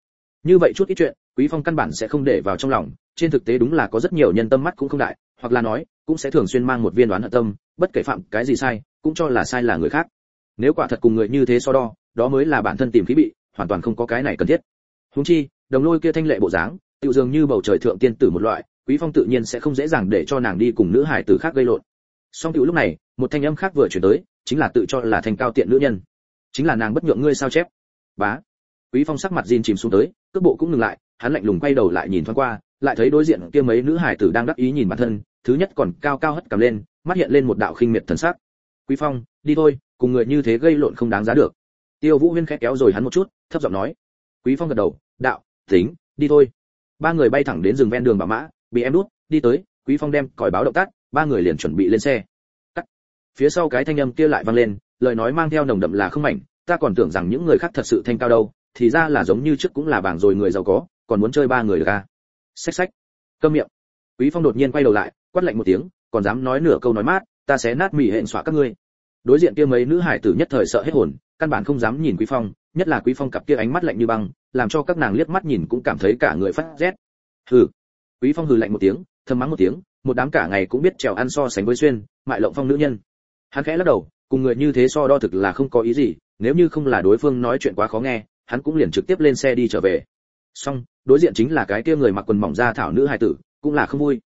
Như vậy chút ít chuyện, quý phong căn bản sẽ không để vào trong lòng, trên thực tế đúng là có rất nhiều nhân tâm mắt cũng không đại, hoặc là nói, cũng sẽ thường xuyên mang một viên đoán hận tâm, bất kể phạm cái gì sai, cũng cho là sai là người khác. Nếu quả thật cùng người như thế so đo, đó mới là bản thân tìm khí bị, hoàn toàn không có cái này cần thiết huống chi, đồng lôi kia thanh lệ bộ dáng, tựu dường như bầu trời thượng tiên tử một loại, quý phong tự nhiên sẽ không dễ dàng để cho nàng đi cùng nữ hải tử khác gây lộn. Song tiểu lúc này, một thanh âm khác vừa chuyển tới, chính là tự cho là thành cao tiện nữ nhân. Chính là nàng bất nhượng ngươi sao chép? Bá. Quý phong sắc mặt gìn chìm xuống tới, cước bộ cũng ngừng lại, hắn lạnh lùng quay đầu lại nhìn thoáng qua, lại thấy đối diện kia mấy nữ hải tử đang đắc ý nhìn bản thân, thứ nhất còn cao cao hất cầm lên, mắt hiện lên một đạo khinh miệt thần sắc. Quý phong, đi thôi, cùng người như thế gây lộn không đáng giá được. Tiêu vũ huyên khẽ kéo rồi hắn một chút, thấp giọng nói. Quý phong gật đầu đạo, tính, đi thôi. Ba người bay thẳng đến rừng ven đường bà mã, bị em đút, đi tới, quý phong đem còi báo động tắt ba người liền chuẩn bị lên xe. Cắt. Phía sau cái thanh âm kia lại vang lên, lời nói mang theo nồng đậm là không mảnh, ta còn tưởng rằng những người khác thật sự thanh cao đâu, thì ra là giống như trước cũng là bảng rồi người giàu có, còn muốn chơi ba người được à? Xách xách. Câm miệng. Quý phong đột nhiên quay đầu lại, quát lạnh một tiếng, còn dám nói nửa câu nói mát, ta sẽ nát mỉ hẹn xóa các ngươi đối diện kia mấy nữ hải tử nhất thời sợ hết hồn, căn bản không dám nhìn quý phong, nhất là quý phong cặp kia ánh mắt lạnh như băng, làm cho các nàng liếc mắt nhìn cũng cảm thấy cả người phát rét. Hừ. Quý phong hừ lạnh một tiếng, thầm mắng một tiếng, một đám cả ngày cũng biết trèo ăn so sánh với xuyên, mại lộng phong nữ nhân. Hắn khẽ lắc đầu, cùng người như thế so đo thực là không có ý gì, nếu như không là đối phương nói chuyện quá khó nghe, hắn cũng liền trực tiếp lên xe đi trở về. Xong, đối diện chính là cái kia người mặc quần mỏng da thảo nữ hài tử, cũng là không vui.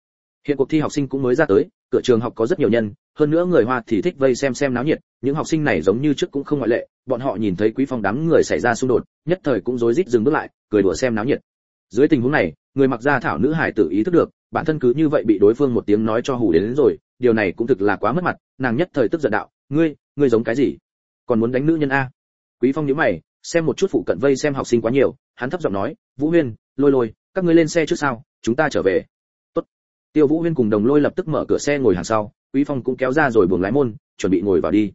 Hiện cuộc thi học sinh cũng mới ra tới, cửa trường học có rất nhiều nhân hơn nữa người hoa thì thích vây xem xem náo nhiệt những học sinh này giống như trước cũng không ngoại lệ bọn họ nhìn thấy quý phong đám người xảy ra xung đột nhất thời cũng rối rít dừng bước lại cười đùa xem náo nhiệt. Dưới tình huống này người mặc da thảo nữ hải tự ý thức được bản thân cứ như vậy bị đối phương một tiếng nói cho hù đến, đến rồi điều này cũng thực là quá mất mặt nàng nhất thời tức giận đạo ngươi ngươi giống cái gì? Còn muốn đánh nữ nhân a? Quý phong nhíu mày xem một chút phụ cận vây xem học sinh quá nhiều hắn thấp giọng nói vũ huyên lôi lôi các ngươi lên xe trước sao chúng ta trở về. Tốt. Tiêu vũ huyên cùng đồng lôi lập tức mở cửa xe ngồi hàng sau quý phong cũng kéo ra rồi buồng lái môn, chuẩn bị ngồi vào đi.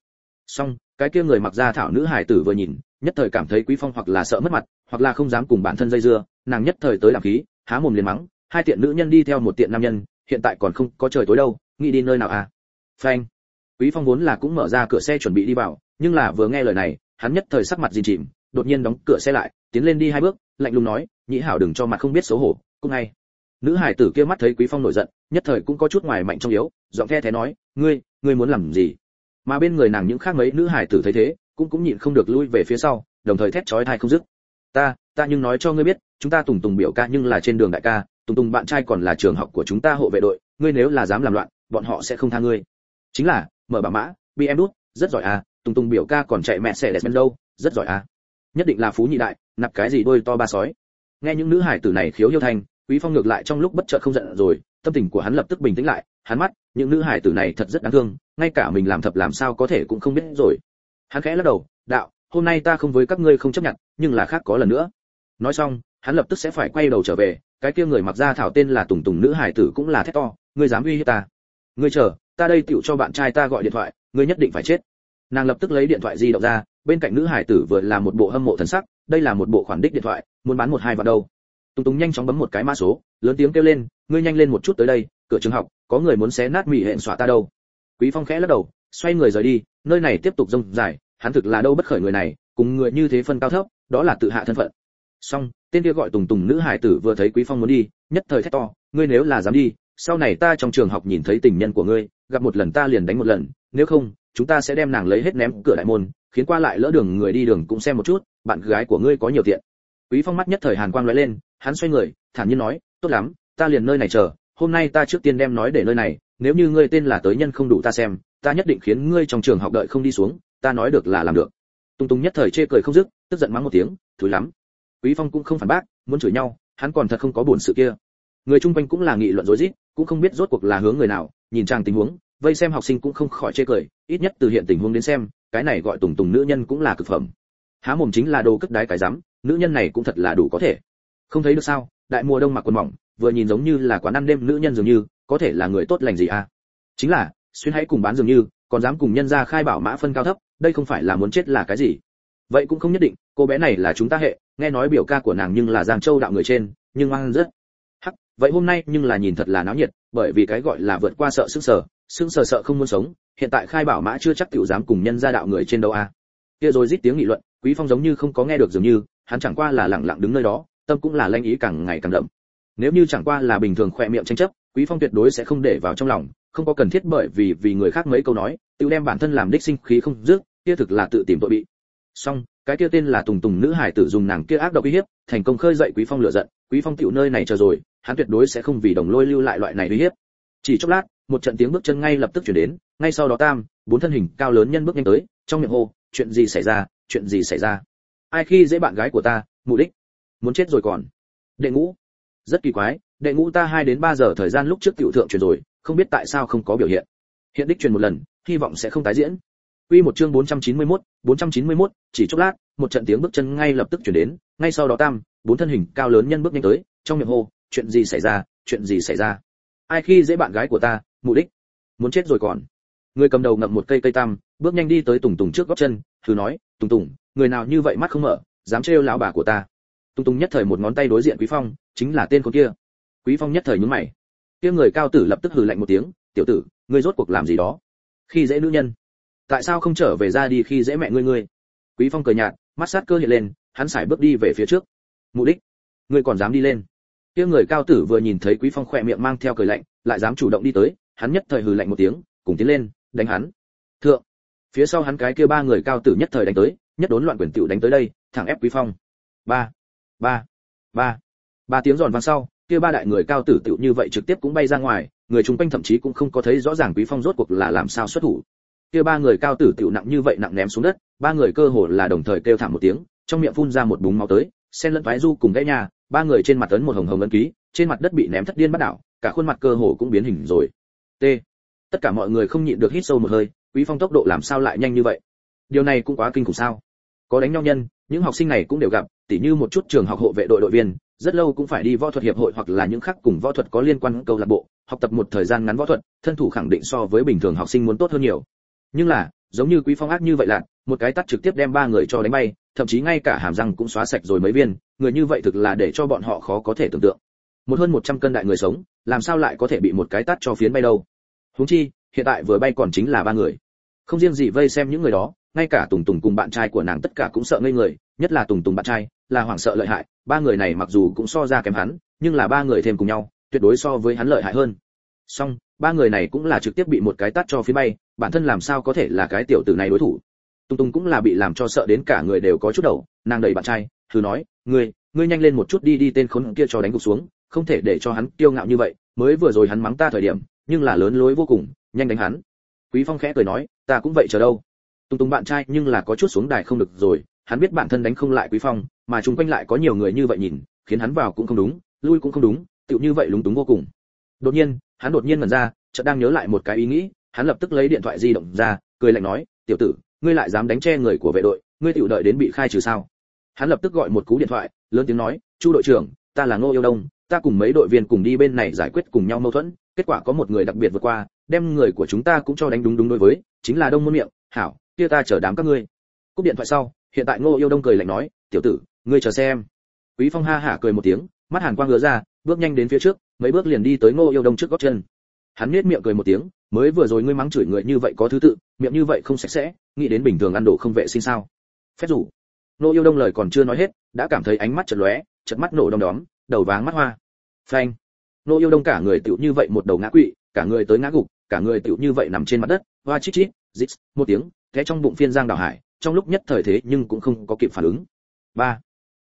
Xong, cái kia người mặc da thảo nữ hải tử vừa nhìn, nhất thời cảm thấy quý phong hoặc là sợ mất mặt, hoặc là không dám cùng bản thân dây dưa, nàng nhất thời tới làm khí, há mồm liền mắng, hai tiện nữ nhân đi theo một tiện nam nhân, hiện tại còn không có trời tối đâu, nghĩ đi nơi nào à? Phanh. Quý phong vốn là cũng mở ra cửa xe chuẩn bị đi vào, nhưng là vừa nghe lời này, hắn nhất thời sắc mặt dìm chìm, đột nhiên đóng cửa xe lại, tiến lên đi hai bước, lạnh lùng nói nhĩ hảo đừng cho mặt không biết xấu hổ, cũng ngay nữ hải tử kia mắt thấy quý phong nổi giận, nhất thời cũng có chút ngoài mạnh trong yếu, giọng the thế nói, ngươi ngươi muốn làm gì? Mà bên người nàng những khác mấy nữ hải tử thấy thế, cũng cũng nhịn không được lui về phía sau, đồng thời thét chói tai không dứt. Ta ta nhưng nói cho ngươi biết, chúng ta tùng tùng biểu ca nhưng là trên đường đại ca, tùng tùng bạn trai còn là trường học của chúng ta hộ vệ đội, ngươi nếu là dám làm loạn, bọn họ sẽ không tha ngươi. Chính là, mở bà mã, bị em đút, rất giỏi à tùng tùng biểu ca còn chạy mẹ xe đẹp bên đâu, rất giỏi à. Nhất định là phú nhị đại, nạp cái gì đôi to ba sói. Nghe những nữ hải tử này khiếu hiêu thanh quý phong ngược lại trong lúc bất chợt không giận rồi, tâm tình của hắn lập tức bình tĩnh lại, hắn mắt, những nữ hải tử này thật rất đáng thương, ngay cả mình làm thập làm sao có thể cũng không biết rồi. Hắn khẽ lắc đầu, đạo, hôm nay ta không với các ngươi không chấp nhận, nhưng là khác có lần nữa. Nói xong, hắn lập tức sẽ phải quay đầu trở về, cái kia người mặc da thảo tên là tùng tùng nữ hải tử cũng là thét to, ngươi dám uy hiếp ta? Ngươi chờ, ta đây tựu cho bạn trai ta gọi điện thoại, ngươi nhất định phải chết. Nàng lập tức lấy điện thoại di động ra, bên cạnh nữ hải tử vừa là một bộ hâm mộ thần sắc, đây là một bộ khoản đích điện thoại, muốn bán một hai vào đâu tùng tùng nhanh chóng bấm một cái mã số, lớn tiếng kêu lên, ngươi nhanh lên một chút tới đây, cửa trường học, có người muốn xé nát mỹ hẹn xóa ta đâu. Quý phong khẽ lắc đầu, xoay người rời đi, nơi này tiếp tục rông dài, hắn thực là đâu bất khởi người này, cùng người như thế phân cao thấp, đó là tự hạ thân phận. Xong, tên kia gọi tùng tùng nữ hải tử vừa thấy quý phong muốn đi, nhất thời thét to, ngươi nếu là dám đi, sau này ta trong trường học nhìn thấy tình nhân của ngươi, gặp một lần ta liền đánh một lần, nếu không, chúng ta sẽ đem nàng lấy hết ném cửa đại môn, khiến qua lại lỡ đường người đi đường cũng xem một chút, bạn gái của ngươi có nhiều tiện. Quý phong mắt nhất thời hàn quang lóe lên hắn xoay người, thản nhiên nói, tốt lắm, ta liền nơi này chờ, hôm nay ta trước tiên đem nói để nơi này, nếu như ngươi tên là tới nhân không đủ ta xem, ta nhất định khiến ngươi trong trường học đợi không đi xuống, ta nói được là làm được. Tung tung nhất thời chê cười không dứt, tức giận mắng một tiếng, thúi lắm. Quý phong cũng không phản bác, muốn chửi nhau, hắn còn thật không có buồn sự kia. Người chung quanh cũng là nghị luận rối rít, cũng không biết rốt cuộc là hướng người nào, nhìn trang tình huống, vây xem học sinh cũng không khỏi chê cười, ít nhất từ hiện tình huống đến xem, cái này gọi tùng tùng nữ nhân cũng là cực phẩm. Há mồm chính là đồ cất đái cái rắm, nữ nhân này cũng thật là đủ có thể không thấy được sao? Đại mùa đông mặc quần mỏng, vừa nhìn giống như là quán ăn đêm nữ nhân dường như, có thể là người tốt lành gì à? Chính là, xuyên hãy cùng bán dường như, còn dám cùng nhân ra khai bảo mã phân cao thấp, đây không phải là muốn chết là cái gì? Vậy cũng không nhất định, cô bé này là chúng ta hệ, nghe nói biểu ca của nàng nhưng là giang châu đạo người trên, nhưng mang rất. Hắc, vậy hôm nay nhưng là nhìn thật là náo nhiệt, bởi vì cái gọi là vượt qua sợ sững sờ sững sờ sợ không muốn sống, hiện tại khai bảo mã chưa chắc tiểu dám cùng nhân gia đạo người trên đâu a à. kia rồi rít tiếng nghị luận, quý phong giống như không có nghe được dường như, hắn chẳng qua là lặng lặng đứng nơi đó tâm cũng là lanh ý càng ngày càng đậm. Nếu như chẳng qua là bình thường khỏe miệng tranh chấp, quý phong tuyệt đối sẽ không để vào trong lòng, không có cần thiết bởi vì vì người khác mấy câu nói, tự đem bản thân làm đích sinh khí không dứt, kia thực là tự tìm tội bị. Xong, cái kia tên là tùng tùng nữ hải tử dùng nàng kia ác độc uy hiếp, thành công khơi dậy quý phong lửa giận, quý phong tiểu nơi này chờ rồi, hắn tuyệt đối sẽ không vì đồng lôi lưu lại loại này uy hiếp. Chỉ chốc lát, một trận tiếng bước chân ngay lập tức chuyển đến, ngay sau đó tam, bốn thân hình cao lớn nhân bước nhanh tới, trong miệng hô, chuyện gì xảy ra? Chuyện gì xảy ra? Ai khi dễ bạn gái của ta, mục đích? Muốn chết rồi còn đệ ngũ rất kỳ quái đệ ngũ ta hai đến ba giờ thời gian lúc trước tiểu thượng truyền rồi không biết tại sao không có biểu hiện hiện đích truyền một lần hy vọng sẽ không tái diễn Quy một chương 491, 491, chỉ chốc lát, một trận tiếng bước chân ngay lập tức chuyển đến, ngay sau đó tam, bốn thân hình cao lớn nhân bước nhanh tới, trong miệng hô, chuyện gì xảy ra, chuyện gì xảy ra? Ai khi dễ bạn gái của ta, mục đích muốn chết rồi còn. Người cầm đầu ngậm một cây cây tam, bước nhanh đi tới Tùng Tùng trước gót chân, thử nói, "Tùng Tùng, người nào như vậy mắt không mở, dám trêu lão bà của ta?" Tung tung nhất thời một ngón tay đối diện Quý Phong, chính là tên con kia. Quý Phong nhất thời nhướng mày. Kia người cao tử lập tức hừ lạnh một tiếng, "Tiểu tử, ngươi rốt cuộc làm gì đó?" Khi dễ nữ nhân. Tại sao không trở về ra đi khi dễ mẹ ngươi ngươi? Quý phong cười nhạt mắt sát cơ hiện lên hắn sải bước đi về phía trước. Mục đích ngươi còn dám đi lên? Kia người cao tử vừa nhìn thấy quý phong khỏe miệng mang theo cười lạnh lại dám chủ động đi tới hắn nhất thời hừ lạnh một tiếng cùng tiến lên đánh hắn. Thượng. Phía sau hắn cái kia ba người cao tử nhất thời đánh tới nhất đốn loạn quyền tiểu đánh tới đây thẳng ép quý phong. Ba ba ba ba tiếng giòn vang sau, kia ba đại người cao tử tựu như vậy trực tiếp cũng bay ra ngoài, người chung quanh thậm chí cũng không có thấy rõ ràng quý phong rốt cuộc là làm sao xuất thủ. Kia ba người cao tử tựu nặng như vậy nặng ném xuống đất, ba người cơ hồ là đồng thời kêu thảm một tiếng, trong miệng phun ra một búng máu tới, xen lẫn thoái du cùng gãy nhà, ba người trên mặt ấn một hồng hồng ấn ký, trên mặt đất bị ném thất điên bắt đảo, cả khuôn mặt cơ hồ cũng biến hình rồi. T. Tất cả mọi người không nhịn được hít sâu một hơi, quý phong tốc độ làm sao lại nhanh như vậy? Điều này cũng quá kinh khủng sao? Có đánh nhau nhân, những học sinh này cũng đều gặp tỉ như một chút trường học hộ vệ đội đội viên, rất lâu cũng phải đi võ thuật hiệp hội hoặc là những khác cùng võ thuật có liên quan câu lạc bộ, học tập một thời gian ngắn võ thuật, thân thủ khẳng định so với bình thường học sinh muốn tốt hơn nhiều. Nhưng là, giống như quý phong ác như vậy là, một cái tắt trực tiếp đem ba người cho đánh bay, thậm chí ngay cả hàm răng cũng xóa sạch rồi mấy viên, người như vậy thực là để cho bọn họ khó có thể tưởng tượng. Một hơn 100 cân đại người sống, làm sao lại có thể bị một cái tắt cho phiến bay đâu? Huống chi, hiện tại vừa bay còn chính là ba người. Không riêng gì vây xem những người đó, ngay cả tùng tùng cùng bạn trai của nàng tất cả cũng sợ ngây người nhất là tùng tùng bạn trai, là hoảng sợ lợi hại, ba người này mặc dù cũng so ra kém hắn, nhưng là ba người thêm cùng nhau, tuyệt đối so với hắn lợi hại hơn. Song, ba người này cũng là trực tiếp bị một cái tát cho phía bay, bản thân làm sao có thể là cái tiểu tử này đối thủ? Tùng tùng cũng là bị làm cho sợ đến cả người đều có chút đầu, nàng đẩy bạn trai, thử nói, ngươi ngươi nhanh lên một chút đi đi tên khốn kia cho đánh gục xuống, không thể để cho hắn kiêu ngạo như vậy, mới vừa rồi hắn mắng ta thời điểm, nhưng là lớn lối vô cùng, nhanh đánh hắn. Quý phong khẽ cười nói, ta cũng vậy chờ đâu. Tùng tùng bạn trai nhưng là có chút xuống đài không được rồi hắn biết bản thân đánh không lại quý phong, mà chung quanh lại có nhiều người như vậy nhìn, khiến hắn vào cũng không đúng, lui cũng không đúng, tựu như vậy lúng túng vô cùng. Đột nhiên, hắn đột nhiên mẩn ra, chợt đang nhớ lại một cái ý nghĩ, hắn lập tức lấy điện thoại di động ra, cười lạnh nói, tiểu tử, ngươi lại dám đánh che người của vệ đội, ngươi tựu đợi đến bị khai trừ sao? Hắn lập tức gọi một cú điện thoại, lớn tiếng nói, chu đội trưởng, ta là ngô yêu đông, ta cùng mấy đội viên cùng đi bên này giải quyết cùng nhau mâu thuẫn, kết quả có một người đặc biệt vượt qua, đem người của chúng ta cũng cho đánh đúng đúng đối với, chính là đông môn miệng, hảo, kia ta chờ đám các ngươi. Cúp điện thoại sau hiện tại ngô yêu đông cười lạnh nói, tiểu tử, ngươi chờ xem. Quý phong ha hả cười một tiếng, mắt hàn quang ngứa ra, bước nhanh đến phía trước, mấy bước liền đi tới ngô yêu đông trước gót chân. Hắn nết miệng cười một tiếng, mới vừa rồi ngươi mắng chửi người như vậy có thứ tự, miệng như vậy không sạch sẽ, nghĩ đến bình thường ăn đồ không vệ sinh sao? Phép rủ Ngô yêu đông lời còn chưa nói hết, đã cảm thấy ánh mắt chật lóe chật mắt nổ đom đóm, đầu váng mắt hoa. Phanh. Ngô yêu đông cả người tựu như vậy một đầu ngã quỵ, cả người tới ngã gục, cả người tựu như vậy nằm trên mặt đất, hoa chít chít, dít, một tiếng thế trong bụng phiên giang đảo hải trong lúc nhất thời thế nhưng cũng không có kịp phản ứng. Ba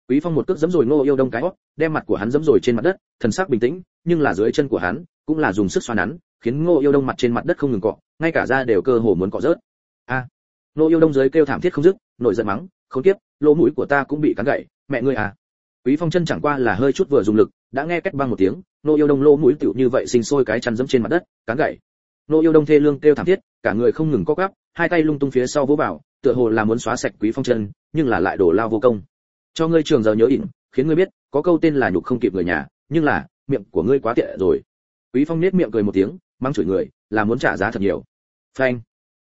quý phong một cước giẫm rồi Ngô yêu đông cái hốc, đem mặt của hắn giẫm rồi trên mặt đất thần sắc bình tĩnh nhưng là dưới chân của hắn cũng là dùng sức xoa nắn khiến ngô yêu đông mặt trên mặt đất không ngừng cọ ngay cả da đều cơ hồ muốn cọ rớt. A à, ngô yêu đông dưới kêu thảm thiết không dứt nổi giận mắng khốn kiếp lỗ mũi của ta cũng bị cắn gãy mẹ ngươi à. Quý phong chân chẳng qua là hơi chút vừa dùng lực đã nghe cách băng một tiếng Ngô yêu đông lỗ mũi tiểu như vậy sinh sôi cái chăn dẫm trên mặt đất cắn gãy Ngô yêu đông thê lương kêu thảm thiết cả người không ngừng co quắp hai tay lung tung phía sau vỗ vào tựa hồ là muốn xóa sạch quý phong chân nhưng là lại đổ lao vô công. Cho ngươi trường giờ nhớ ỉn khiến ngươi biết có câu tên là nhục không kịp người nhà nhưng là miệng của ngươi quá tệ rồi. Quý phong nết miệng cười một tiếng mang chửi người là muốn trả giá thật nhiều. Phanh.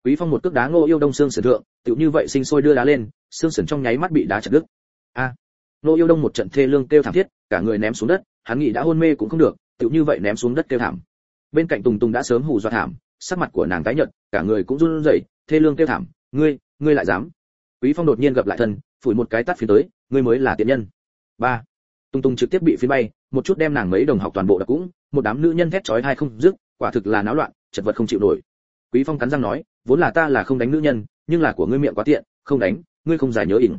Quý phong một cước đá ngô yêu đông xương sườn thượng tựu như vậy sinh sôi đưa đá lên xương sườn trong nháy mắt bị đá chặt đứt. A. À, ngô yêu đông một trận thê lương kêu thảm thiết cả người ném xuống đất hắn nghĩ đã hôn mê cũng không được tựu như vậy ném xuống đất kêu thảm. Bên cạnh tùng tùng đã sớm hù dọa thảm sắc mặt của nàng tái nhợt cả người cũng run rẩy thê lương kêu thảm ngươi ngươi lại dám. Quý phong đột nhiên gặp lại thân, phủi một cái tát phía tới, ngươi mới là tiện nhân. Ba. Tung tung trực tiếp bị phiến bay, một chút đem nàng mấy đồng học toàn bộ đập cũng, một đám nữ nhân thét chói hay không dứt, quả thực là náo loạn, chật vật không chịu nổi. Quý phong cắn răng nói, vốn là ta là không đánh nữ nhân, nhưng là của ngươi miệng quá tiện, không đánh, ngươi không giải nhớ ỉn.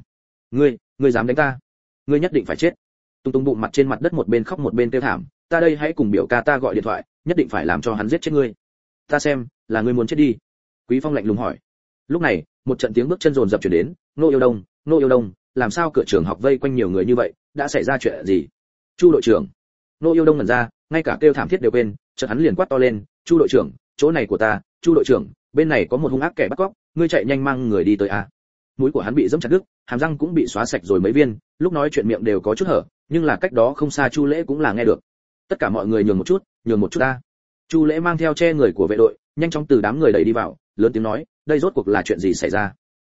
Ngươi ngươi dám đánh ta? Ngươi nhất định phải chết. Tung tung bụng mặt trên mặt đất một bên khóc một bên kêu thảm, ta đây hãy cùng biểu ca ta gọi điện thoại, nhất định phải làm cho hắn giết chết ngươi. Ta xem, là ngươi muốn chết đi. Quý phong lạnh lùng hỏi lúc này, một trận tiếng bước chân rồn rập chuyển đến nô yêu đông nô yêu đông, làm sao cửa trường học vây quanh nhiều người như vậy, đã xảy ra chuyện gì? Chu đội trưởng. Nô yêu đông ngẩn ra, ngay cả kêu thảm thiết đều quên, chợt hắn liền quát to lên, chu đội trưởng, chỗ này của ta, chu đội trưởng, bên này có một hung ác kẻ bắt cóc, ngươi chạy nhanh mang người đi tới a. Mũi của hắn bị dẫm chặt đứt, hàm răng cũng bị xóa sạch rồi mấy viên, lúc nói chuyện miệng đều có chút hở, nhưng là cách đó không xa chu lễ cũng là nghe được. Tất cả mọi người nhường một chút, nhường một chút ta. Chu lễ mang theo che người của vệ đội, nhanh chóng từ đám người đẩy đi vào, lớn tiếng nói đây rốt cuộc là chuyện gì xảy ra?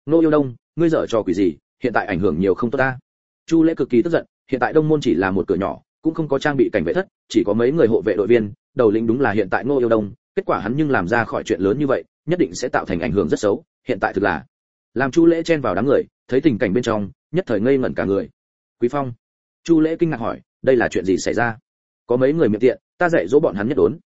Nô yêu đông, ngươi dở trò quỷ gì? Hiện tại ảnh hưởng nhiều không tốt ta. Chu lễ cực kỳ tức giận, hiện tại đông môn chỉ là một cửa nhỏ, cũng không có trang bị cảnh vệ thất, chỉ có mấy người hộ vệ đội viên, đầu lĩnh đúng là hiện tại ngô yêu đông, kết quả hắn nhưng làm ra khỏi chuyện lớn như vậy, nhất định sẽ tạo thành ảnh hưởng rất xấu, hiện tại thực là. Làm chu lễ chen vào đám người, thấy tình cảnh bên trong, nhất thời ngây ngẩn cả người. Quý phong. Chu lễ kinh ngạc hỏi, đây là chuyện gì xảy ra? Có mấy người miệng tiện, ta dạy dỗ bọn hắn nhất đốn.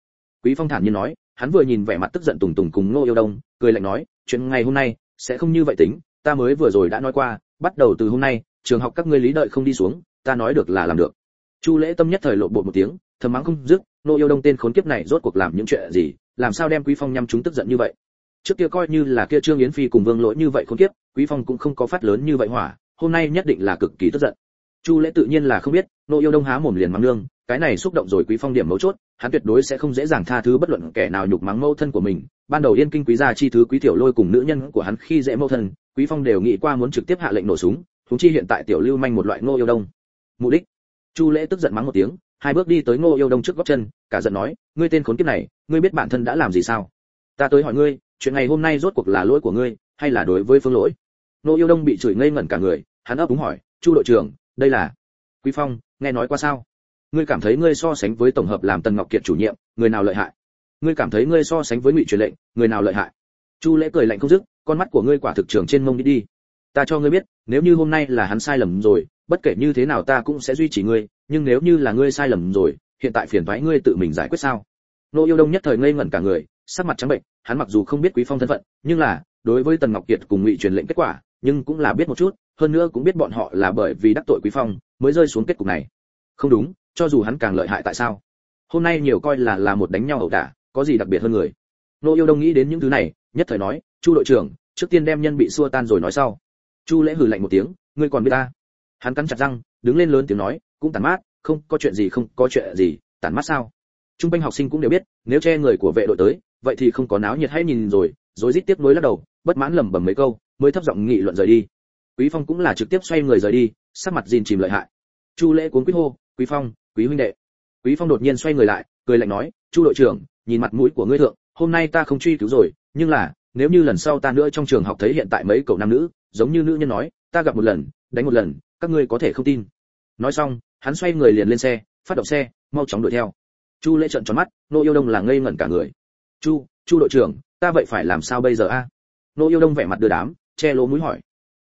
Quý phong thản nhiên nói hắn vừa nhìn vẻ mặt tức giận tùng tùng cùng ngô yêu đông, cười lạnh nói, chuyện ngày hôm nay sẽ không như vậy tính, ta mới vừa rồi đã nói qua, bắt đầu từ hôm nay, trường học các ngươi lý đợi không đi xuống, ta nói được là làm được. Chu lễ tâm nhất thời lộ bộ một tiếng, thầm mắng không dứt nô yêu đông tên khốn kiếp này rốt cuộc làm những chuyện gì, làm sao đem quý phong nhăm chúng tức giận như vậy? Trước kia coi như là kia trương yến phi cùng vương lỗi như vậy khốn kiếp, quý phong cũng không có phát lớn như vậy hỏa, hôm nay nhất định là cực kỳ tức giận. Chu lễ tự nhiên là không biết nô yêu đông há mồm liền mắng nương cái này xúc động rồi quý phong điểm mấu chốt, hắn tuyệt đối sẽ không dễ dàng tha thứ bất luận kẻ nào nhục mắng mâu thân của mình. Ban đầu yên kinh quý gia chi thứ quý tiểu lôi cùng nữ nhân của hắn khi dễ mâu thân, quý phong đều nghĩ qua muốn trực tiếp hạ lệnh nổ súng chúng chi hiện tại tiểu lưu manh một loại ngô yêu đông. Mục đích. Chu lễ tức giận mắng một tiếng, hai bước đi tới ngô yêu đông trước góc chân, cả giận nói, ngươi tên khốn kiếp này, ngươi biết bản thân đã làm gì sao? Ta tới hỏi ngươi, chuyện ngày hôm nay rốt cuộc là lỗi của ngươi, hay là đối với phương lỗi? Ngô yêu đông bị chửi ngây ngẩn cả người, hắn ấp úng hỏi, chu đội trưởng, đây là quý phong, nghe nói qua sao? Ngươi cảm thấy ngươi so sánh với tổng hợp làm tần ngọc kiệt chủ nhiệm, người nào lợi hại? Ngươi cảm thấy ngươi so sánh với ngụy truyền lệnh, người nào lợi hại? Chu lễ cười lạnh không dứt, con mắt của ngươi quả thực trưởng trên mông đi đi. Ta cho ngươi biết, nếu như hôm nay là hắn sai lầm rồi, bất kể như thế nào ta cũng sẽ duy trì ngươi, nhưng nếu như là ngươi sai lầm rồi, hiện tại phiền toái ngươi tự mình giải quyết sao? Nô yêu đông nhất thời ngây ngẩn cả người, sắc mặt trắng bệnh, hắn mặc dù không biết quý phong thân phận, nhưng là, đối với tần ngọc kiệt cùng ngụy truyền lệnh kết quả, nhưng cũng là biết một chút, hơn nữa cũng biết bọn họ là bởi vì đắc tội quý phong, mới rơi xuống kết cục này. Không đúng cho dù hắn càng lợi hại tại sao? Hôm nay nhiều coi là là một đánh nhau ẩu đả, có gì đặc biệt hơn người? Nô yêu đông nghĩ đến những thứ này, nhất thời nói, chu đội trưởng, trước tiên đem nhân bị xua tan rồi nói sau. Chu lễ hừ lạnh một tiếng, ngươi còn biết ta? Hắn cắn chặt răng, đứng lên lớn tiếng nói, cũng tản mát, không, có chuyện gì, không, có chuyện gì, tản mát sao? Trung quanh học sinh cũng đều biết, nếu che người của vệ đội tới, vậy thì không có náo nhiệt hay nhìn rồi rồi rít tiếp nối lắc đầu, bất mãn lẩm bẩm mấy câu, mới thấp giọng nghị luận rời đi. Quý phong cũng là trực tiếp xoay người rời đi, sắc mặt gìn chìm lợi hại. Chu lễ cuốn quýt hô, quý phong quý huynh đệ. Quý phong đột nhiên xoay người lại, cười lạnh nói, chu đội trưởng, nhìn mặt mũi của ngươi thượng, hôm nay ta không truy cứu rồi, nhưng là, nếu như lần sau ta nữa trong trường học thấy hiện tại mấy cậu nam nữ, giống như nữ nhân nói, ta gặp một lần, đánh một lần, các ngươi có thể không tin. Nói xong, hắn xoay người liền lên xe, phát động xe, mau chóng đuổi theo. Chu lễ trợn tròn mắt, nô yêu đông là ngây ngẩn cả người. Chu chu đội trưởng, ta vậy phải làm sao bây giờ a? Nô yêu đông vẻ mặt đưa đám, che lỗ mũi hỏi.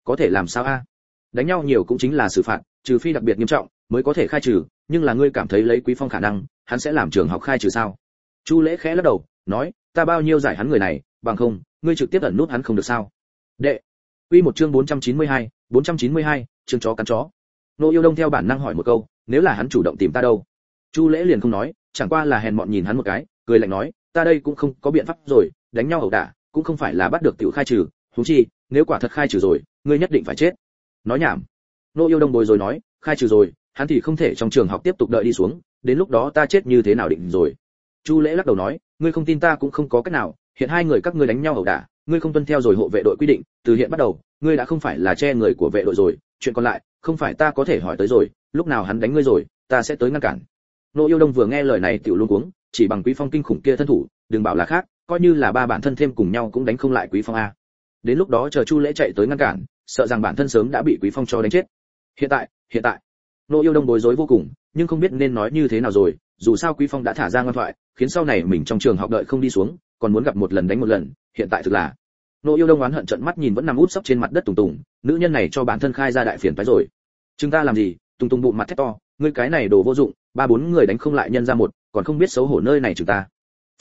Có thể làm sao a? Đánh nhau nhiều cũng chính là xử phạt, trừ phi đặc biệt nghiêm trọng, mới có thể khai trừ nhưng là ngươi cảm thấy lấy quý phong khả năng hắn sẽ làm trường học khai trừ sao? Chu lễ khẽ lắc đầu nói ta bao nhiêu giải hắn người này bằng không ngươi trực tiếp ẩn nút hắn không được sao? Đệ quy một chương 492, 492, chương chó cắn chó. Nô yêu đông theo bản năng hỏi một câu nếu là hắn chủ động tìm ta đâu? Chu lễ liền không nói chẳng qua là hèn mọn nhìn hắn một cái cười lạnh nói ta đây cũng không có biện pháp rồi đánh nhau ẩu đả cũng không phải là bắt được tiểu khai trừ huống chi nếu quả thật khai trừ rồi ngươi nhất định phải chết. Nói nhảm. Nô yêu đông bồi rồi nói khai trừ rồi hắn thì không thể trong trường học tiếp tục đợi đi xuống, đến lúc đó ta chết như thế nào định rồi. Chu lễ lắc đầu nói, ngươi không tin ta cũng không có cách nào, hiện hai người các ngươi đánh nhau ẩu đả, ngươi không tuân theo rồi hộ vệ đội quy định, từ hiện bắt đầu, ngươi đã không phải là che người của vệ đội rồi, chuyện còn lại, không phải ta có thể hỏi tới rồi, lúc nào hắn đánh ngươi rồi, ta sẽ tới ngăn cản. Nô yêu đông vừa nghe lời này tiểu luôn cuống, chỉ bằng quý phong kinh khủng kia thân thủ, đừng bảo là khác, coi như là ba bản thân thêm cùng nhau cũng đánh không lại quý phong a. Đến lúc đó chờ chu lễ chạy tới ngăn cản, sợ rằng bản thân sớm đã bị quý phong cho đánh chết. Hiện tại hiện tại nô yêu đông bối rối vô cùng, nhưng không biết nên nói như thế nào rồi, dù sao quý phong đã thả ra ngoan thoại, khiến sau này mình trong trường học đợi không đi xuống, còn muốn gặp một lần đánh một lần, hiện tại thực là. Nô yêu đông oán hận trận mắt nhìn vẫn nằm út sấp trên mặt đất tùng tùng, nữ nhân này cho bản thân khai ra đại phiền phái rồi. Chúng ta làm gì? Tùng tùng bụng mặt thét to, ngươi cái này đồ vô dụng, ba bốn người đánh không lại nhân ra một, còn không biết xấu hổ nơi này chúng ta.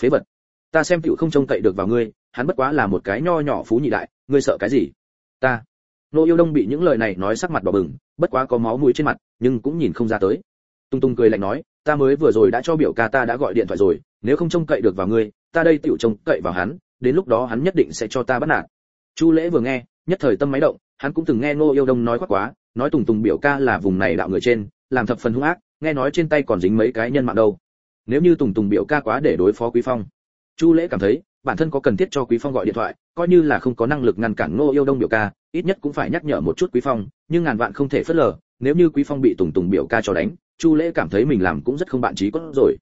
Phế vật. Ta xem tiểu không trông cậy được vào ngươi, hắn bất quá là một cái nho nhỏ phú nhị đại, ngươi sợ cái gì? Ta nô yêu đông bị những lời này nói sắc mặt đỏ bừng, bất quá có máu mũi trên mặt, nhưng cũng nhìn không ra tới. Tung tung cười lạnh nói, ta mới vừa rồi đã cho biểu ca ta đã gọi điện thoại rồi, nếu không trông cậy được vào ngươi, ta đây tiểu trông cậy vào hắn, đến lúc đó hắn nhất định sẽ cho ta bắt nạt. Chu lễ vừa nghe, nhất thời tâm máy động, hắn cũng từng nghe nô yêu đông nói quá quá, nói tùng tùng biểu ca là vùng này đạo người trên, làm thập phần hung ác, nghe nói trên tay còn dính mấy cái nhân mạng đâu. Nếu như tùng tùng biểu ca quá để đối phó quý phong, chu lễ cảm thấy, bản thân có cần thiết cho quý phong gọi điện thoại, coi như là không có năng lực ngăn cản nô yêu đông biểu ca ít nhất cũng phải nhắc nhở một chút quý phong, nhưng ngàn vạn không thể phớt lờ, nếu như quý phong bị tùng tùng biểu ca cho đánh, chu lễ cảm thấy mình làm cũng rất không bạn trí cốt rồi.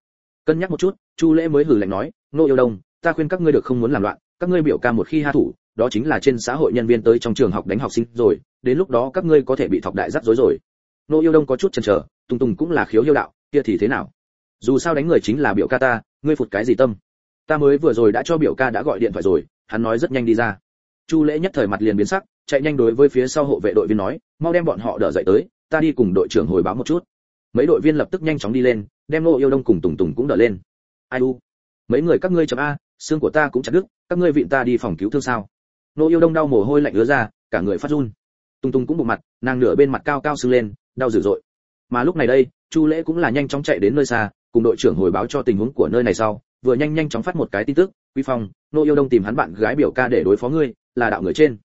Cân nhắc một chút, chu lễ mới hừ lạnh nói, nô yêu đông, ta khuyên các ngươi được không muốn làm loạn, các ngươi biểu ca một khi ha thủ, đó chính là trên xã hội nhân viên tới trong trường học đánh học sinh rồi, đến lúc đó các ngươi có thể bị thọc đại rắc rối rồi. Nô yêu đông có chút chần chờ, tùng tùng cũng là khiếu yêu đạo, kia thì thế nào? Dù sao đánh người chính là biểu ca ta, ngươi phụt cái gì tâm? Ta mới vừa rồi đã cho biểu ca đã gọi điện thoại rồi, hắn nói rất nhanh đi ra chu lễ nhất thời mặt liền biến sắc, chạy nhanh đối với phía sau hộ vệ đội viên nói, mau đem bọn họ đỡ dậy tới, ta đi cùng đội trưởng hồi báo một chút. Mấy đội viên lập tức nhanh chóng đi lên, đem nô yêu đông cùng tùng tùng cũng đỡ lên. Ai u? Mấy người các ngươi chậm a, xương của ta cũng chặt đứt, các ngươi vịn ta đi phòng cứu thương sao? Nô yêu đông đau mồ hôi lạnh ứa ra, cả người phát run. Tùng Tùng cũng bụng mặt, nàng nửa bên mặt cao cao sưng lên, đau dữ dội. Mà lúc này đây, chu lễ cũng là nhanh chóng chạy đến nơi xa, cùng đội trưởng hồi báo cho tình huống của nơi này sau, vừa nhanh nhanh chóng phát một cái tin tức quý phong nô yêu đông tìm hắn bạn gái biểu ca để đối phó ngươi là đạo người trên.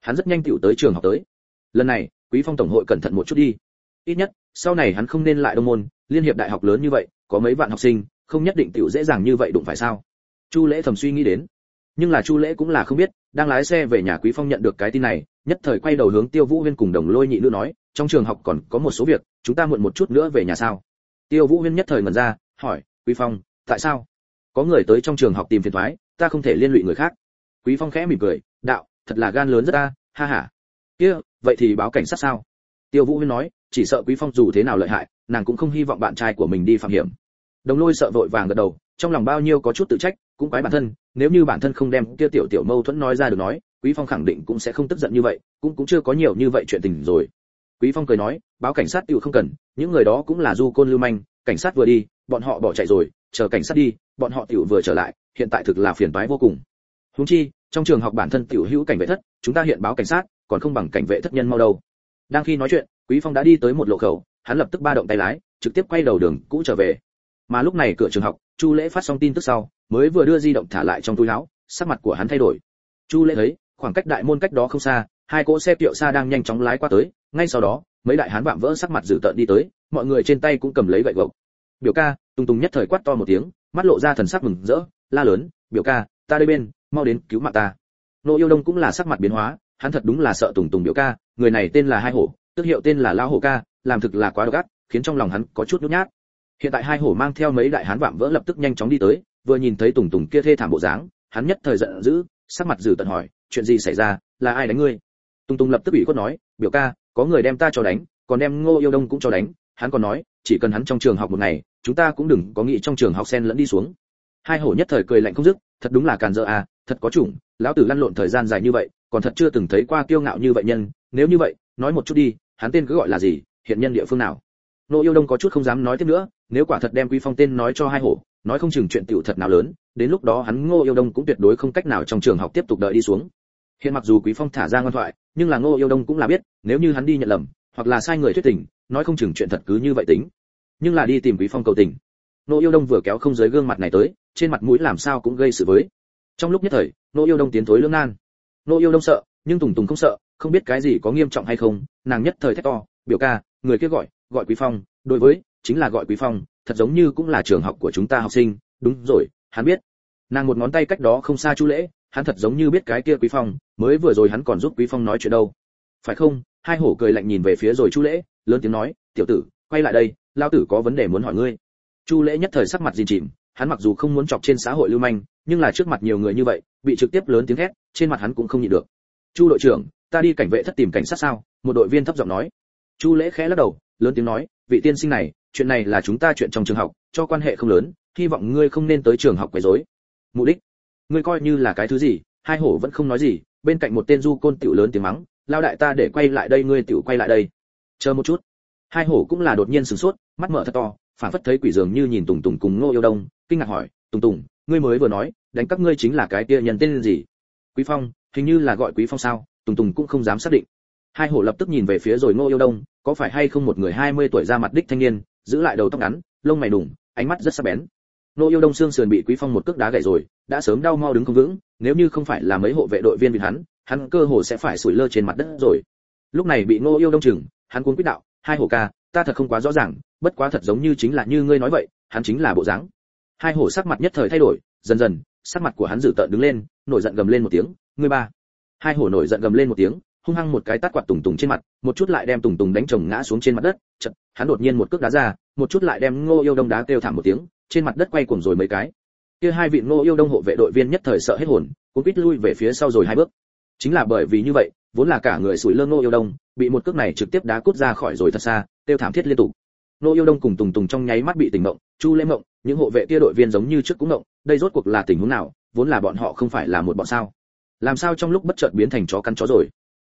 Hắn rất nhanh tiểu tới trường học tới. Lần này, quý phong tổng hội cẩn thận một chút đi. Ít nhất, sau này hắn không nên lại đông môn, liên hiệp đại học lớn như vậy, có mấy vạn học sinh, không nhất định tiểu dễ dàng như vậy đụng phải sao? Chu lễ thầm suy nghĩ đến. Nhưng là chu lễ cũng là không biết, đang lái xe về nhà quý phong nhận được cái tin này, nhất thời quay đầu hướng tiêu vũ huyên cùng đồng lôi nhị nữ nói, trong trường học còn có một số việc, chúng ta muộn một chút nữa về nhà sao? Tiêu vũ huyên nhất thời ngẩn ra, hỏi, quý phong, tại sao? Có người tới trong trường học tìm phiền toái ta không thể liên lụy người khác. Quý phong khẽ mỉm cười đạo, thật là gan lớn rất ta, ha ha. Kia, vậy thì báo cảnh sát sao? Tiêu vũ huyên nói, chỉ sợ quý phong dù thế nào lợi hại, nàng cũng không hy vọng bạn trai của mình đi phạm hiểm. Đồng lôi sợ vội vàng gật đầu, trong lòng bao nhiêu có chút tự trách, cũng quái bản thân, nếu như bản thân không đem kia tiểu tiểu mâu thuẫn nói ra được nói, quý phong khẳng định cũng sẽ không tức giận như vậy, cũng cũng chưa có nhiều như vậy chuyện tình rồi. Quý phong cười nói, báo cảnh sát tiểu không cần, những người đó cũng là du côn lưu manh, cảnh sát vừa đi, bọn họ bỏ chạy rồi, chờ cảnh sát đi, bọn họ tiểu vừa trở lại, hiện tại thực là phiền toái vô cùng huống chi, trong trường học bản thân tiểu hữu cảnh vệ thất, chúng ta hiện báo cảnh sát, còn không bằng cảnh vệ thất nhân mau đâu. Đang khi nói chuyện, quý phong đã đi tới một lộ khẩu, hắn lập tức ba động tay lái, trực tiếp quay đầu đường cũ trở về. Mà lúc này cửa trường học, chu lễ phát xong tin tức sau, mới vừa đưa di động thả lại trong túi áo, sắc mặt của hắn thay đổi. Chu lễ thấy, khoảng cách đại môn cách đó không xa, hai cỗ xe tiệu xa đang nhanh chóng lái qua tới, ngay sau đó, mấy đại hán vạm vỡ sắc mặt dữ tợn đi tới, mọi người trên tay cũng cầm lấy gậy gộc. Biểu ca, tung tung nhất thời quát to một tiếng, mắt lộ ra thần sắc mừng rỡ, la lớn, biểu ca, ta đây bên mau đến cứu mạng ta. Nô yêu đông cũng là sắc mặt biến hóa, hắn thật đúng là sợ tùng tùng biểu ca, người này tên là hai hổ, tức hiệu tên là lao hổ ca, làm thực là quá độc ác, khiến trong lòng hắn có chút nhút nhát. Hiện tại hai hổ mang theo mấy đại hán vạm vỡ lập tức nhanh chóng đi tới, vừa nhìn thấy tùng tùng kia thê thảm bộ dáng, hắn nhất thời giận dữ, sắc mặt dữ tận hỏi, chuyện gì xảy ra? Là ai đánh ngươi? Tùng tùng lập tức ủy khuất nói, biểu ca, có người đem ta cho đánh, còn đem ngô yêu đông cũng cho đánh. Hắn còn nói, chỉ cần hắn trong trường học một ngày, chúng ta cũng đừng có nghĩ trong trường học sen lẫn đi xuống. Hai hổ nhất thời cười lạnh không dứt, thật đúng là càn dỡ à thật có chủng, lão tử lăn lộn thời gian dài như vậy, còn thật chưa từng thấy qua kiêu ngạo như vậy nhân, nếu như vậy, nói một chút đi, hắn tên cứ gọi là gì, hiện nhân địa phương nào? Nô yêu đông có chút không dám nói tiếp nữa, nếu quả thật đem quý phong tên nói cho hai hổ, nói không chừng chuyện tiểu thật nào lớn, đến lúc đó hắn ngô yêu đông cũng tuyệt đối không cách nào trong trường học tiếp tục đợi đi xuống. Hiện mặc dù quý phong thả ra ngoan thoại, nhưng là ngô yêu đông cũng là biết, nếu như hắn đi nhận lầm, hoặc là sai người thuyết tình, nói không chừng chuyện thật cứ như vậy tính. Nhưng là đi tìm quý phong cầu tình. Ngô yêu đông vừa kéo không dưới gương mặt này tới, trên mặt mũi làm sao cũng gây sự với trong lúc nhất thời, nô yêu đông tiến thối lưỡng nan. Nô yêu đông sợ, nhưng tùng tùng không sợ, không biết cái gì có nghiêm trọng hay không, nàng nhất thời thét to, biểu ca, người kia gọi gọi quý phong, đối với, chính là gọi quý phong, thật giống như cũng là trường học của chúng ta học sinh. Đúng rồi, hắn biết. Nàng một ngón tay cách đó không xa chu lễ, hắn thật giống như biết cái kia quý phong, mới vừa rồi hắn còn giúp quý phong nói chuyện đâu. Phải không? Hai hổ cười lạnh nhìn về phía rồi chu lễ, lớn tiếng nói, tiểu tử, quay lại đây, lao tử có vấn đề muốn hỏi ngươi. Chu lễ nhất thời sắc mặt gì chìm, hắn mặc dù không muốn chọc trên xã hội lưu manh nhưng là trước mặt nhiều người như vậy, bị trực tiếp lớn tiếng hét, trên mặt hắn cũng không nhịn được. Chu đội trưởng, ta đi cảnh vệ thất tìm cảnh sát sao? Một đội viên thấp giọng nói. Chu lễ khẽ lắc đầu, lớn tiếng nói, vị tiên sinh này, chuyện này là chúng ta chuyện trong trường học, cho quan hệ không lớn, hy vọng ngươi không nên tới trường học quấy rối. Mục đích? Ngươi coi như là cái thứ gì, hai hổ vẫn không nói gì, bên cạnh một tên du côn tiểu lớn tiếng mắng, lao đại ta để quay lại đây, ngươi tiểu quay lại đây. Chờ một chút. Hai hổ cũng là đột nhiên sửng sốt, mắt mở thật to, phản phất thấy quỷ dường như nhìn tùng tùng cùng ngô yêu đông, kinh ngạc hỏi, tùng tùng ngươi mới vừa nói, đánh các ngươi chính là cái kia nhân tên gì? Quý phong, hình như là gọi quý phong sao? Tùng tùng cũng không dám xác định. Hai hổ lập tức nhìn về phía rồi ngô yêu đông, có phải hay không một người 20 tuổi ra mặt đích thanh niên, giữ lại đầu tóc ngắn, lông mày đủng ánh mắt rất sắc bén. Ngô yêu đông xương sườn bị quý phong một cước đá gãy rồi, đã sớm đau mau đứng không vững, nếu như không phải là mấy hộ vệ đội viên bị hắn hắn cơ hồ sẽ phải sủi lơ trên mặt đất rồi. Lúc này bị ngô yêu đông chừng, hắn cuốn quýt đạo, hai hổ ca, ta thật không quá rõ ràng, bất quá thật giống như chính là như ngươi nói vậy, hắn chính là bộ dáng hai hổ sắc mặt nhất thời thay đổi, dần dần, sắc mặt của hắn dữ tợn đứng lên, nổi giận gầm lên một tiếng, ngươi ba! Hai hổ nổi giận gầm lên một tiếng, hung hăng một cái tát quạt tùng tùng trên mặt, một chút lại đem tùng tùng đánh chồng ngã xuống trên mặt đất chật hắn đột nhiên một cước đá ra, một chút lại đem ngô yêu đông đá kêu thảm một tiếng, trên mặt đất quay cuồng rồi mấy cái. Kia hai vị ngô yêu đông hộ vệ đội viên nhất thời sợ hết hồn cũng quýt lui về phía sau rồi hai bước. Chính là bởi vì như vậy, vốn là cả người sủi lơ ngô yêu đông, bị một cước này trực tiếp đá cút ra khỏi rồi thật xa, kêu thảm thiết liên tục. Nô yêu đông cùng tùng tùng trong nháy mắt bị tỉnh mộng, chu lễ mộng, những hộ vệ kia đội viên giống như trước cũng mộng, đây rốt cuộc là tình huống nào, vốn là bọn họ không phải là một bọn sao? Làm sao trong lúc bất chợt biến thành chó cắn chó rồi?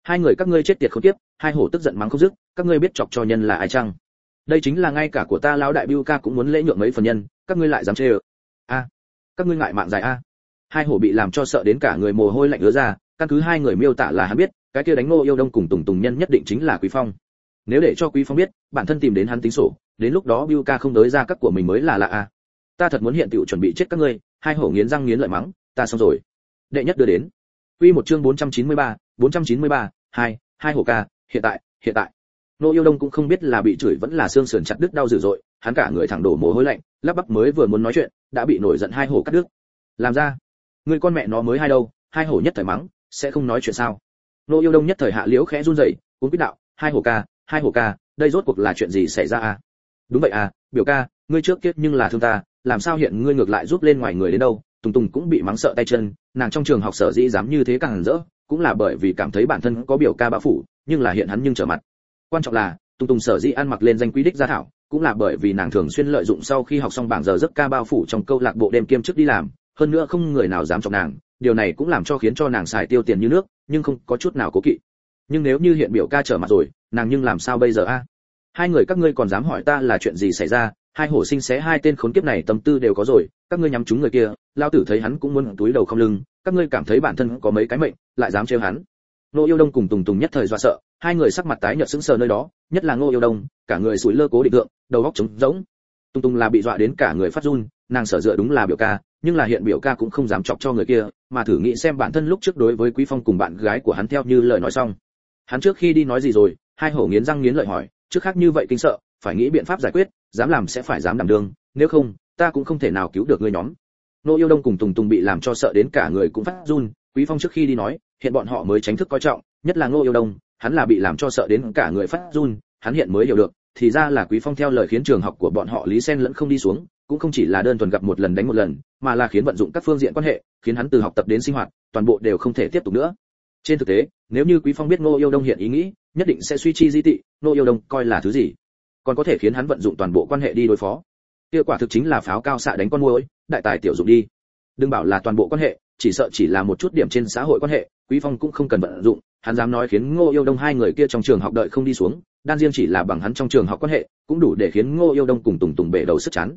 Hai người các ngươi chết tiệt không tiếp hai hổ tức giận mắng không dứt, các ngươi biết chọc cho nhân là ai chăng? Đây chính là ngay cả của ta lão đại biu ca cũng muốn lễ nhượng mấy phần nhân, các ngươi lại dám chê ơ. A, các ngươi ngại mạng dài a. Hai hổ bị làm cho sợ đến cả người mồ hôi lạnh ứa ra, căn cứ hai người miêu tả là hắn biết, cái kia đánh ngô yêu đông cùng tùng tùng nhân nhất định chính là quý phong nếu để cho quý phong biết bản thân tìm đến hắn tính sổ đến lúc đó biu ca không đới ra các của mình mới là lạ a ta thật muốn hiện tiểu chuẩn bị chết các ngươi hai hổ nghiến răng nghiến lợi mắng ta xong rồi. Đệ nhất đưa đến. Quy một chương 493, 493, hai hai hổ ca hiện tại hiện tại. Nô yêu đông cũng không biết là bị chửi vẫn là xương sườn chặt đứt đau dữ dội hắn cả người thẳng đổ mồ hôi lạnh lắp bắp mới vừa muốn nói chuyện đã bị nổi giận hai hổ cắt đứt. Làm ra. Người con mẹ nó mới hai đâu hai hổ nhất thời mắng sẽ không nói chuyện sao? Nô yêu đông nhất thời hạ liễu khẽ run rẩy cũng biết đạo hai hổ ca hai hổ ca, đây rốt cuộc là chuyện gì xảy ra à? Đúng vậy à biểu ca, ngươi trước kiết nhưng là thương ta, làm sao hiện ngươi ngược lại giúp lên ngoài người đến đâu? Tùng tùng cũng bị mắng sợ tay chân, nàng trong trường học sở dĩ dám như thế càng hẳn rỡ, cũng là bởi vì cảm thấy bản thân có biểu ca bão phủ, nhưng là hiện hắn nhưng trở mặt. Quan trọng là, tùng tùng sở dĩ ăn mặc lên danh quý đích gia thảo, cũng là bởi vì nàng thường xuyên lợi dụng sau khi học xong bảng giờ giấc ca bao phủ trong câu lạc bộ đêm kiêm chức đi làm, hơn nữa không người nào dám chọc nàng, điều này cũng làm cho khiến cho nàng xài tiêu tiền như nước, nhưng không có chút nào cố kỵ. Nhưng nếu như hiện biểu ca trở mặt rồi nàng nhưng làm sao bây giờ a? Hai người các ngươi còn dám hỏi ta là chuyện gì xảy ra? Hai hổ sinh xé hai tên khốn kiếp này tâm tư đều có rồi, các ngươi nhắm chúng người kia, lao tử thấy hắn cũng muốn túi đầu không lưng, các ngươi cảm thấy bản thân có mấy cái mệnh, lại dám trêu hắn. Nô yêu đông cùng tùng tùng nhất thời dọa sợ, hai người sắc mặt tái nhợt sững sờ nơi đó, nhất là ngô yêu đông, cả người sủi lơ cố định tượng đầu góc trống rỗng. Tùng tùng là bị dọa đến cả người phát run, nàng sợ dựa đúng là biểu ca, nhưng là hiện biểu ca cũng không dám chọc cho người kia, mà thử nghĩ xem bản thân lúc trước đối với quý phong cùng bạn gái của hắn theo như lời nói xong. Hắn trước khi đi nói gì rồi hai hổ nghiến răng nghiến lợi hỏi, trước khác như vậy kinh sợ, phải nghĩ biện pháp giải quyết, dám làm sẽ phải dám đảm đương, nếu không, ta cũng không thể nào cứu được ngươi nhóm. Nô yêu đông cùng tùng tùng bị làm cho sợ đến cả người cũng phát run, quý phong trước khi đi nói, hiện bọn họ mới tránh thức coi trọng, nhất là nô yêu đông, hắn là bị làm cho sợ đến cả người phát run, hắn hiện mới hiểu được, thì ra là quý phong theo lời khiến trường học của bọn họ lý sen lẫn không đi xuống, cũng không chỉ là đơn thuần gặp một lần đánh một lần, mà là khiến vận dụng các phương diện quan hệ, khiến hắn từ học tập đến sinh hoạt, toàn bộ đều không thể tiếp tục nữa. Trên thực tế, nếu như quý phong biết ngô yêu đông hiện ý nghĩ nhất định sẽ suy chi di tị ngô yêu đông coi là thứ gì? Còn có thể khiến hắn vận dụng toàn bộ quan hệ đi đối phó. Kia quả thực chính là pháo cao xạ đánh con muỗi, đại tài tiểu dụng đi. Đừng bảo là toàn bộ quan hệ, chỉ sợ chỉ là một chút điểm trên xã hội quan hệ, quý phong cũng không cần vận dụng, hắn dám nói khiến ngô yêu đông hai người kia trong trường học đợi không đi xuống, đan riêng chỉ là bằng hắn trong trường học quan hệ, cũng đủ để khiến ngô yêu đông cùng tùng tùng bể đầu sức chán.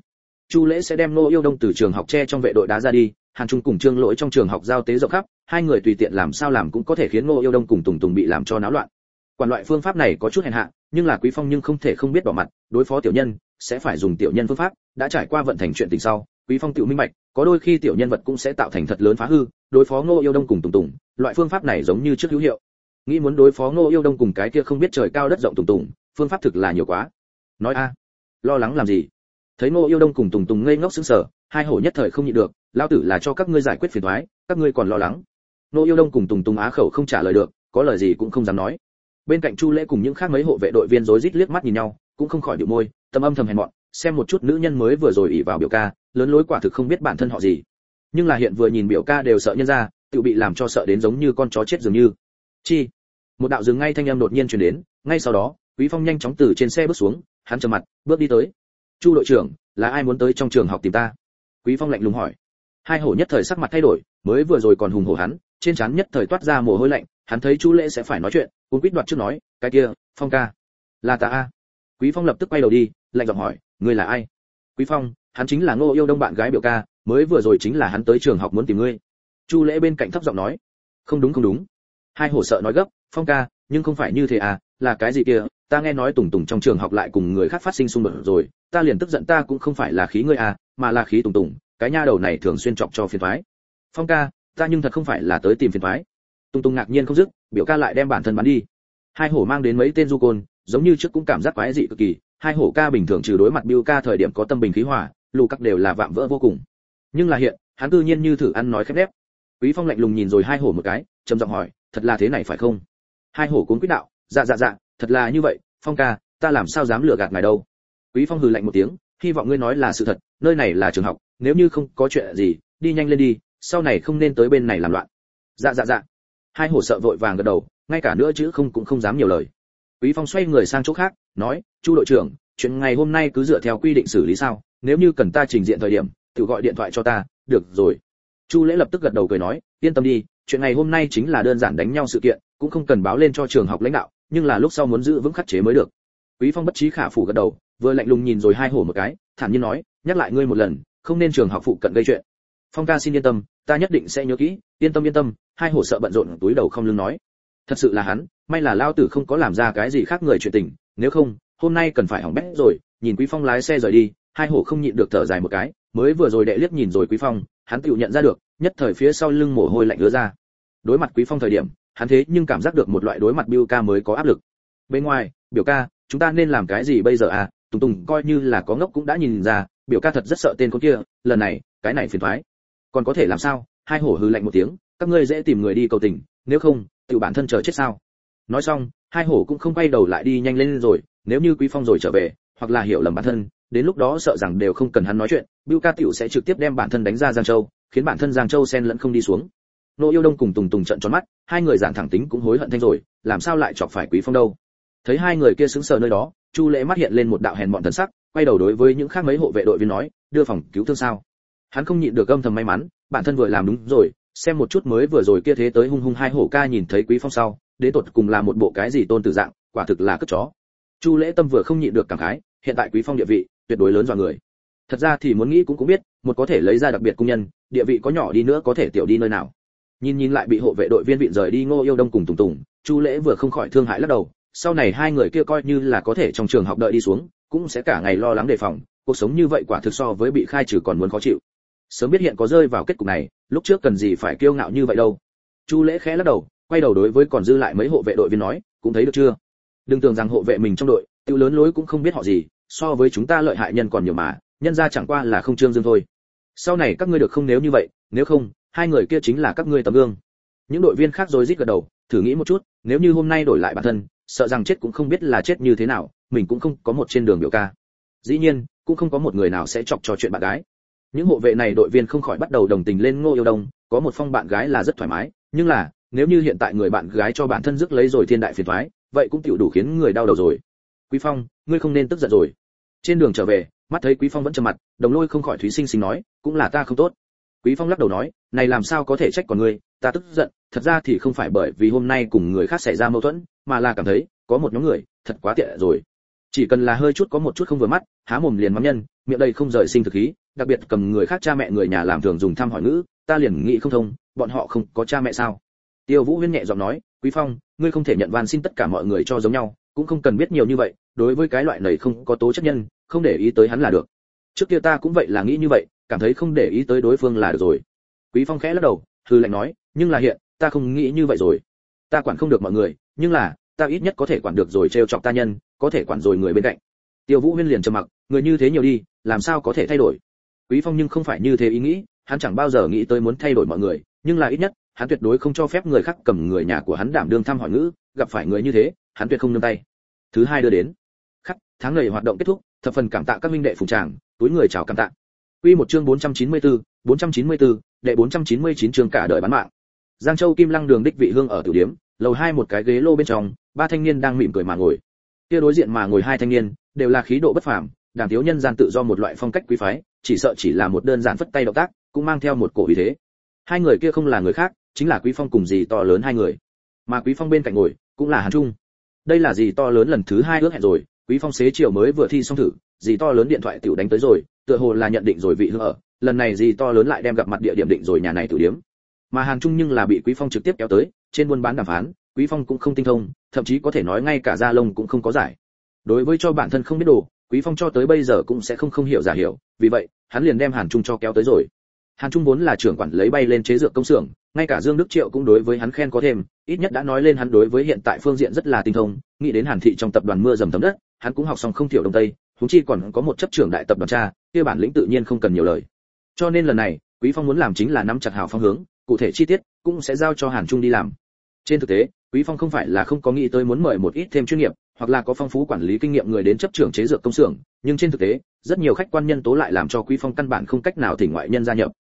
Chu lễ sẽ đem ngô yêu đông từ trường học che trong vệ đội đá ra đi, hàn trung cùng trương lỗi trong trường học giao tế rộng khắp, hai người tùy tiện làm sao làm cũng có thể khiến ngô yêu đông cùng tùng tùng bị làm cho náo loạn quản loại phương pháp này có chút hèn hạ, nhưng là quý phong nhưng không thể không biết bỏ mặt, đối phó tiểu nhân, sẽ phải dùng tiểu nhân phương pháp, đã trải qua vận thành chuyện tình sau, quý phong tự minh bạch, có đôi khi tiểu nhân vật cũng sẽ tạo thành thật lớn phá hư, đối phó ngô yêu đông cùng tùng tùng, loại phương pháp này giống như trước hữu hiệu. Nghĩ muốn đối phó ngô yêu đông cùng cái kia không biết trời cao đất rộng tùng tùng, phương pháp thực là nhiều quá. Nói a, lo lắng làm gì? Thấy ngô yêu đông cùng tùng tùng ngây ngốc sững sờ, hai hổ nhất thời không nhịn được, lao tử là cho các ngươi giải quyết phiền toái, các ngươi còn lo lắng. Ngô yêu đông cùng tùng tùng á khẩu không trả lời được, có lời gì cũng không dám nói bên cạnh chu lễ cùng những khác mấy hộ vệ đội viên rối rít liếc mắt nhìn nhau, cũng không khỏi điệu môi tâm âm thầm hèn mọn, xem một chút nữ nhân mới vừa rồi ỉ vào biểu ca, lớn lối quả thực không biết bản thân họ gì. Nhưng là hiện vừa nhìn biểu ca đều sợ nhân ra, tự bị làm cho sợ đến giống như con chó chết dường như. Chi? Một đạo dừng ngay thanh âm đột nhiên truyền đến, ngay sau đó, quý phong nhanh chóng từ trên xe bước xuống, hắn trầm mặt, bước đi tới. Chu đội trưởng, là ai muốn tới trong trường học tìm ta? Quý phong lạnh lùng hỏi. Hai hổ nhất thời sắc mặt thay đổi, mới vừa rồi còn hùng hổ hắn trên trán nhất thời toát ra mồ hôi lạnh, hắn thấy chu lễ sẽ phải nói chuyện cũng quýt đoạt trước nói, cái kia, phong ca. Là ta a. Quý phong lập tức quay đầu đi, lạnh giọng hỏi, ngươi là ai? Quý phong, hắn chính là ngô yêu đông bạn gái biểu ca, mới vừa rồi chính là hắn tới trường học muốn tìm ngươi. Chu lễ bên cạnh thấp giọng nói, không đúng không đúng. Hai hổ sợ nói gấp, phong ca, nhưng không phải như thế à là cái gì kia, ta nghe nói tùng tùng trong trường học lại cùng người khác phát sinh xung đột rồi, ta liền tức giận ta cũng không phải là khí ngươi à mà là khí tùng tùng, cái nha đầu này thường xuyên chọc cho phiền thoái phong ca ta nhưng thật không phải là tới tìm phiền toái tung tung ngạc nhiên không dứt, biểu ca lại đem bản thân bắn đi. Hai hổ mang đến mấy tên du côn, giống như trước cũng cảm giác quái dị cực kỳ. Hai hổ ca bình thường trừ đối mặt biêu ca thời điểm có tâm bình khí hòa, lù các đều là vạm vỡ vô cùng. Nhưng là hiện, hắn tự nhiên như thử ăn nói khép nép. Quý phong lạnh lùng nhìn rồi hai hổ một cái, trầm giọng hỏi, thật là thế này phải không? Hai hổ cuốn quyết đạo dạ dạ dạ thật là như vậy, phong ca, ta làm sao dám lừa gạt ngài đâu? Quý phong hừ lạnh một tiếng, hy vọng ngươi nói là sự thật, nơi này là trường học, nếu như không có chuyện gì, đi nhanh lên đi sau này không nên tới bên này làm loạn. Dạ dạ dạ. Hai hổ sợ vội vàng gật đầu, ngay cả nữa chứ không cũng không dám nhiều lời. Quý phong xoay người sang chỗ khác, nói, chu đội trưởng, chuyện ngày hôm nay cứ dựa theo quy định xử lý sao? Nếu như cần ta trình diện thời điểm, tự gọi điện thoại cho ta, được rồi. Chu lễ lập tức gật đầu cười nói, yên tâm đi, chuyện ngày hôm nay chính là đơn giản đánh nhau sự kiện, cũng không cần báo lên cho trường học lãnh đạo, nhưng là lúc sau muốn giữ vững khắc chế mới được. Quý phong bất trí khả phủ gật đầu, vừa lạnh lùng nhìn rồi hai hổ một cái, thản nhiên nói, nhắc lại ngươi một lần, không nên trường học phụ cận gây chuyện phong ca xin yên tâm, ta nhất định sẽ nhớ kỹ, yên tâm yên tâm, hai hổ sợ bận rộn túi đầu không lưng nói. Thật sự là hắn, may là lao tử không có làm ra cái gì khác người chuyện tình, nếu không, hôm nay cần phải hỏng bét rồi, nhìn quý phong lái xe rời đi, hai hổ không nhịn được thở dài một cái, mới vừa rồi đệ liếc nhìn rồi quý phong, hắn tự nhận ra được, nhất thời phía sau lưng mồ hôi lạnh ứa ra. Đối mặt quý phong thời điểm, hắn thế nhưng cảm giác được một loại đối mặt biêu ca mới có áp lực. Bên ngoài, biểu ca, chúng ta nên làm cái gì bây giờ à? Tùng tùng coi như là có ngốc cũng đã nhìn ra, biểu ca thật rất sợ tên con kia, lần này, cái này phiền thoái còn có thể làm sao? Hai hổ hư lạnh một tiếng, các ngươi dễ tìm người đi cầu tình, nếu không, tự bản thân chờ chết sao? Nói xong, hai hổ cũng không quay đầu lại đi nhanh lên rồi, nếu như quý phong rồi trở về, hoặc là hiểu lầm bản thân, đến lúc đó sợ rằng đều không cần hắn nói chuyện, bưu ca tiểu sẽ trực tiếp đem bản thân đánh ra giang châu, khiến bản thân giang châu sen lẫn không đi xuống. Nô yêu đông cùng tùng tùng trận tròn mắt, hai người giảng thẳng tính cũng hối hận thanh rồi, làm sao lại chọc phải quý phong đâu? Thấy hai người kia sững sờ nơi đó, chu lễ mắt hiện lên một đạo hèn mọn thần sắc, quay đầu đối với những khác mấy hộ vệ đội viên nói, đưa phòng cứu thương sao? Hắn không nhịn được âm thầm may mắn, bản thân vừa làm đúng rồi, xem một chút mới vừa rồi kia thế tới hung hung hai hổ ca nhìn thấy quý phong sau đến tột cùng là một bộ cái gì tôn tử dạng, quả thực là cất chó. Chu lễ tâm vừa không nhịn được cảm khái, hiện tại quý phong địa vị, tuyệt đối lớn dọa người. Thật ra thì muốn nghĩ cũng cũng biết, một có thể lấy ra đặc biệt công nhân, địa vị có nhỏ đi nữa có thể tiểu đi nơi nào. Nhìn nhìn lại bị hộ vệ đội viên bị rời đi ngô yêu đông cùng tùng tùng, chu lễ vừa không khỏi thương hại lắc đầu, sau này hai người kia coi như là có thể trong trường học đợi đi xuống, cũng sẽ cả ngày lo lắng đề phòng, cuộc sống như vậy quả thực so với bị khai trừ còn muốn khó chịu sớm biết hiện có rơi vào kết cục này, lúc trước cần gì phải kiêu ngạo như vậy đâu. Chu lễ khẽ lắc đầu, quay đầu đối với còn dư lại mấy hộ vệ đội viên nói, cũng thấy được chưa? Đừng tưởng rằng hộ vệ mình trong đội tiêu lớn lối cũng không biết họ gì, so với chúng ta lợi hại nhân còn nhiều mà, nhân ra chẳng qua là không trương dương thôi. Sau này các ngươi được không nếu như vậy, nếu không, hai người kia chính là các ngươi tấm gương. Những đội viên khác rồi rít gật đầu, thử nghĩ một chút, nếu như hôm nay đổi lại bản thân, sợ rằng chết cũng không biết là chết như thế nào, mình cũng không có một trên đường biểu ca. Dĩ nhiên, cũng không có một người nào sẽ chọc cho chuyện bạn gái những hộ vệ này đội viên không khỏi bắt đầu đồng tình lên ngô yêu đông, có một phong bạn gái là rất thoải mái, nhưng là, nếu như hiện tại người bạn gái cho bản thân rước lấy rồi thiên đại phiền thoái vậy cũng tiểu đủ khiến người đau đầu rồi. Quý phong, ngươi không nên tức giận rồi. Trên đường trở về, mắt thấy quý phong vẫn trầm mặt, đồng lôi không khỏi thúy sinh sinh nói, cũng là ta không tốt. Quý phong lắc đầu nói, này làm sao có thể trách còn ngươi, ta tức giận, thật ra thì không phải bởi vì hôm nay cùng người khác xảy ra mâu thuẫn, mà là cảm thấy, có một nhóm người, thật quá tệ rồi. Chỉ cần là hơi chút có một chút không vừa mắt, há mồm liền mắng nhân miệng đây không rời sinh thực khí, đặc biệt cầm người khác cha mẹ người nhà làm thường dùng thăm hỏi ngữ, ta liền nghĩ không thông, bọn họ không có cha mẹ sao? Tiêu vũ huyên nhẹ giọng nói, quý phong, ngươi không thể nhận van xin tất cả mọi người cho giống nhau, cũng không cần biết nhiều như vậy, đối với cái loại này không có tố chất nhân, không để ý tới hắn là được. Trước kia ta cũng vậy là nghĩ như vậy, cảm thấy không để ý tới đối phương là được rồi. Quý phong khẽ lắc đầu thư lạnh nói, nhưng là hiện, ta không nghĩ như vậy rồi. Ta quản không được mọi người, nhưng là, ta ít nhất có thể quản được rồi trêu chọc ta nhân, có thể quản rồi người bên cạnh. Tiêu vũ huyên liền trầm mặc, người như thế nhiều đi làm sao có thể thay đổi? Quý phong nhưng không phải như thế ý nghĩ hắn chẳng bao giờ nghĩ tới muốn thay đổi mọi người nhưng là ít nhất hắn tuyệt đối không cho phép người khác cầm người nhà của hắn đảm đương thăm hỏi ngữ gặp phải người như thế hắn tuyệt không nương tay. Thứ hai đưa đến. Khắc tháng này hoạt động kết thúc thập phần cảm tạ các minh đệ phùng tràng túi người chào cảm tạ. Quy một chương 494, 494, đệ 499 chương cả đời bán mạng. Giang châu kim lăng đường đích vị hương ở tiểu điếm lầu hai một cái ghế lô bên trong ba thanh niên đang mỉm cười mà ngồi. Kia đối diện mà ngồi hai thanh niên đều là khí độ bất phàm đàng thiếu nhân gian tự do một loại phong cách quý phái, chỉ sợ chỉ là một đơn giản phất tay động tác, cũng mang theo một cổ ý thế. Hai người kia không là người khác, chính là quý phong cùng gì to lớn hai người. Mà quý phong bên cạnh ngồi, cũng là hàn trung. Đây là gì to lớn lần thứ hai ước hẹn rồi, quý phong xế chiều mới vừa thi xong thử gì to lớn điện thoại tiểu đánh tới rồi, tựa hồ là nhận định rồi vị hương ở, lần này gì to lớn lại đem gặp mặt địa điểm định rồi nhà này tử điếm. Mà hàn trung nhưng là bị quý phong trực tiếp kéo tới, trên buôn bán đàm phán, quý phong cũng không tinh thông, thậm chí có thể nói ngay cả gia lông cũng không có giải. Đối với cho bản thân không biết đồ quý phong cho tới bây giờ cũng sẽ không không hiểu giả hiểu, vì vậy, hắn liền đem hàn trung cho kéo tới rồi. Hàn trung vốn là trưởng quản lấy bay lên chế dược công xưởng, ngay cả dương đức triệu cũng đối với hắn khen có thêm, ít nhất đã nói lên hắn đối với hiện tại phương diện rất là tinh thông, nghĩ đến hàn thị trong tập đoàn mưa dầm thấm đất, hắn cũng học xong không thiểu đông tây chúng chi còn có một chấp trưởng đại tập đoàn cha, kia bản lĩnh tự nhiên không cần nhiều lời. Cho nên lần này, quý phong muốn làm chính là nắm chặt hào phong hướng, cụ thể chi tiết cũng sẽ giao cho hàn trung đi làm. Trên thực tế quý phong không phải là không có nghĩ tới muốn mời một ít thêm chuyên nghiệp, hoặc là có phong phú quản lý kinh nghiệm người đến chấp trưởng chế dược công xưởng, nhưng trên thực tế, rất nhiều khách quan nhân tố lại làm cho quý phong căn bản không cách nào thỉnh ngoại nhân gia nhập.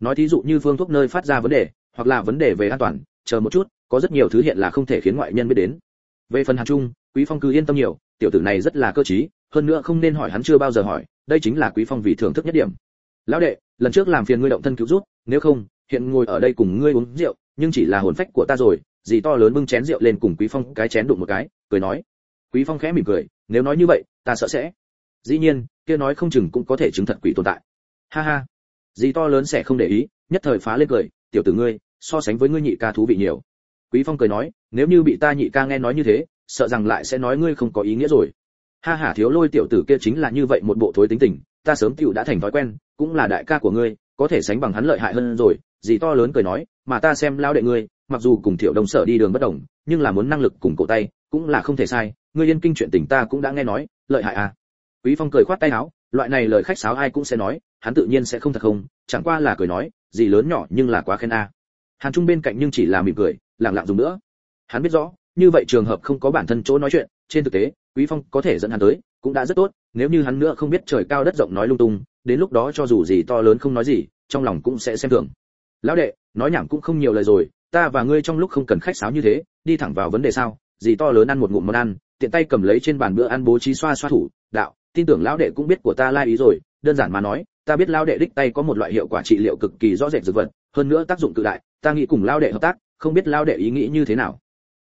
Nói thí dụ như phương thuốc nơi phát ra vấn đề, hoặc là vấn đề về an toàn, chờ một chút, có rất nhiều thứ hiện là không thể khiến ngoại nhân biết đến. Về phần hàn trung, quý phong cứ yên tâm nhiều, tiểu tử này rất là cơ trí, hơn nữa không nên hỏi hắn chưa bao giờ hỏi, đây chính là quý phong vì thưởng thức nhất điểm. Lão đệ, lần trước làm phiền ngươi động thân cứu giúp, nếu không, hiện ngồi ở đây cùng ngươi uống rượu, nhưng chỉ là hồn phách của ta rồi Dì to lớn bưng chén rượu lên cùng quý phong cái chén đụng một cái, cười nói. Quý phong khẽ mỉm cười, nếu nói như vậy, ta sợ sẽ. Dĩ nhiên, kia nói không chừng cũng có thể chứng thật quỷ tồn tại. Ha ha. Dì to lớn sẽ không để ý, nhất thời phá lên cười, tiểu tử ngươi, so sánh với ngươi nhị ca thú vị nhiều. Quý phong cười nói, nếu như bị ta nhị ca nghe nói như thế, sợ rằng lại sẽ nói ngươi không có ý nghĩa rồi. Ha ha, thiếu lôi tiểu tử kia chính là như vậy một bộ thối tính tình, ta sớm tiểu đã thành thói quen, cũng là đại ca của ngươi, có thể sánh bằng hắn lợi hại hơn rồi. Dì to lớn cười nói, mà ta xem lao đệ ngươi mặc dù cùng thiệu Đông sở đi đường bất đồng, nhưng là muốn năng lực cùng cổ tay cũng là không thể sai. Ngươi yên kinh chuyện tình ta cũng đã nghe nói, lợi hại à? Quý phong cười khoát tay áo, loại này lời khách sáo ai cũng sẽ nói, hắn tự nhiên sẽ không thật không, chẳng qua là cười nói, gì lớn nhỏ nhưng là quá khen a. À. hàn trung bên cạnh nhưng chỉ là mỉm cười, lặng lặng dùng nữa. Hắn biết rõ, như vậy trường hợp không có bản thân chỗ nói chuyện, trên thực tế, quý phong có thể dẫn hắn tới cũng đã rất tốt, nếu như hắn nữa không biết trời cao đất rộng nói lung tung, đến lúc đó cho dù gì to lớn không nói gì, trong lòng cũng sẽ xem thường. Lão đệ, nói nhảm cũng không nhiều lời rồi ta và ngươi trong lúc không cần khách sáo như thế, đi thẳng vào vấn đề sao? Gì to lớn ăn một ngụm món ăn, tiện tay cầm lấy trên bàn bữa ăn bố trí xoa xoa thủ, đạo, tin tưởng lão đệ cũng biết của ta lai ý rồi, đơn giản mà nói, ta biết lão đệ đích tay có một loại hiệu quả trị liệu cực kỳ rõ rệt dược vật, hơn nữa tác dụng cự đại, ta nghĩ cùng lão đệ hợp tác, không biết lão đệ ý nghĩ như thế nào.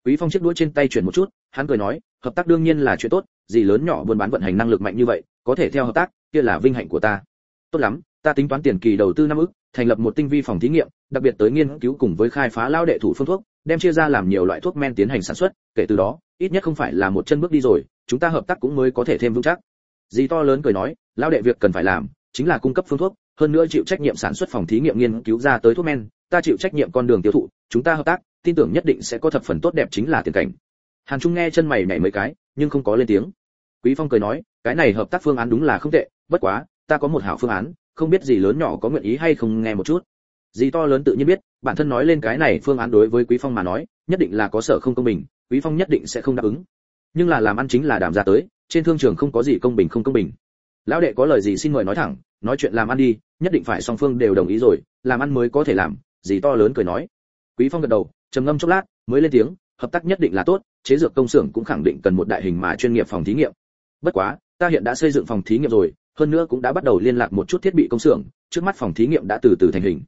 Quý phong chiếc đũa trên tay chuyển một chút, hắn cười nói, hợp tác đương nhiên là chuyện tốt gì lớn nhỏ buôn bán vận hành năng lực mạnh như vậy, có thể theo hợp tác, kia là vinh hạnh của ta. Tốt lắm, ta tính toán tiền kỳ đầu tư năm ức thành lập một tinh vi phòng thí nghiệm, đặc biệt tới nghiên cứu cùng với khai phá lao đệ thủ phương thuốc, đem chia ra làm nhiều loại thuốc men tiến hành sản xuất, kể từ đó, ít nhất không phải là một chân bước đi rồi, chúng ta hợp tác cũng mới có thể thêm vững chắc. Dì to lớn cười nói, lao đệ việc cần phải làm, chính là cung cấp phương thuốc, hơn nữa chịu trách nhiệm sản xuất phòng thí nghiệm nghiên cứu ra tới thuốc men, ta chịu trách nhiệm con đường tiêu thụ, chúng ta hợp tác, tin tưởng nhất định sẽ có thập phần tốt đẹp chính là tiền cảnh. Hàn trung nghe chân mày nhảy mấy cái, nhưng không có lên tiếng. Quý phong cười nói, cái này hợp tác phương án đúng là không tệ, bất quá, ta có một hảo phương án không biết gì lớn nhỏ có nguyện ý hay không nghe một chút. Dì to lớn tự nhiên biết, bản thân nói lên cái này phương án đối với quý phong mà nói, nhất định là có sở không công bình, quý phong nhất định sẽ không đáp ứng. Nhưng là làm ăn chính là đảm ra tới, trên thương trường không có gì công bình không công bình. Lão đệ có lời gì xin mời nói thẳng, nói chuyện làm ăn đi, nhất định phải song phương đều đồng ý rồi, làm ăn mới có thể làm, Dì to lớn cười nói. Quý phong gật đầu, trầm ngâm chốc lát, mới lên tiếng, hợp tác nhất định là tốt, chế dược công xưởng cũng khẳng định cần một đại hình mà chuyên nghiệp phòng thí nghiệm. Bất quá, ta hiện đã xây dựng phòng thí nghiệm rồi hơn nữa cũng đã bắt đầu liên lạc một chút thiết bị công xưởng, trước mắt phòng thí nghiệm đã từ từ thành hình.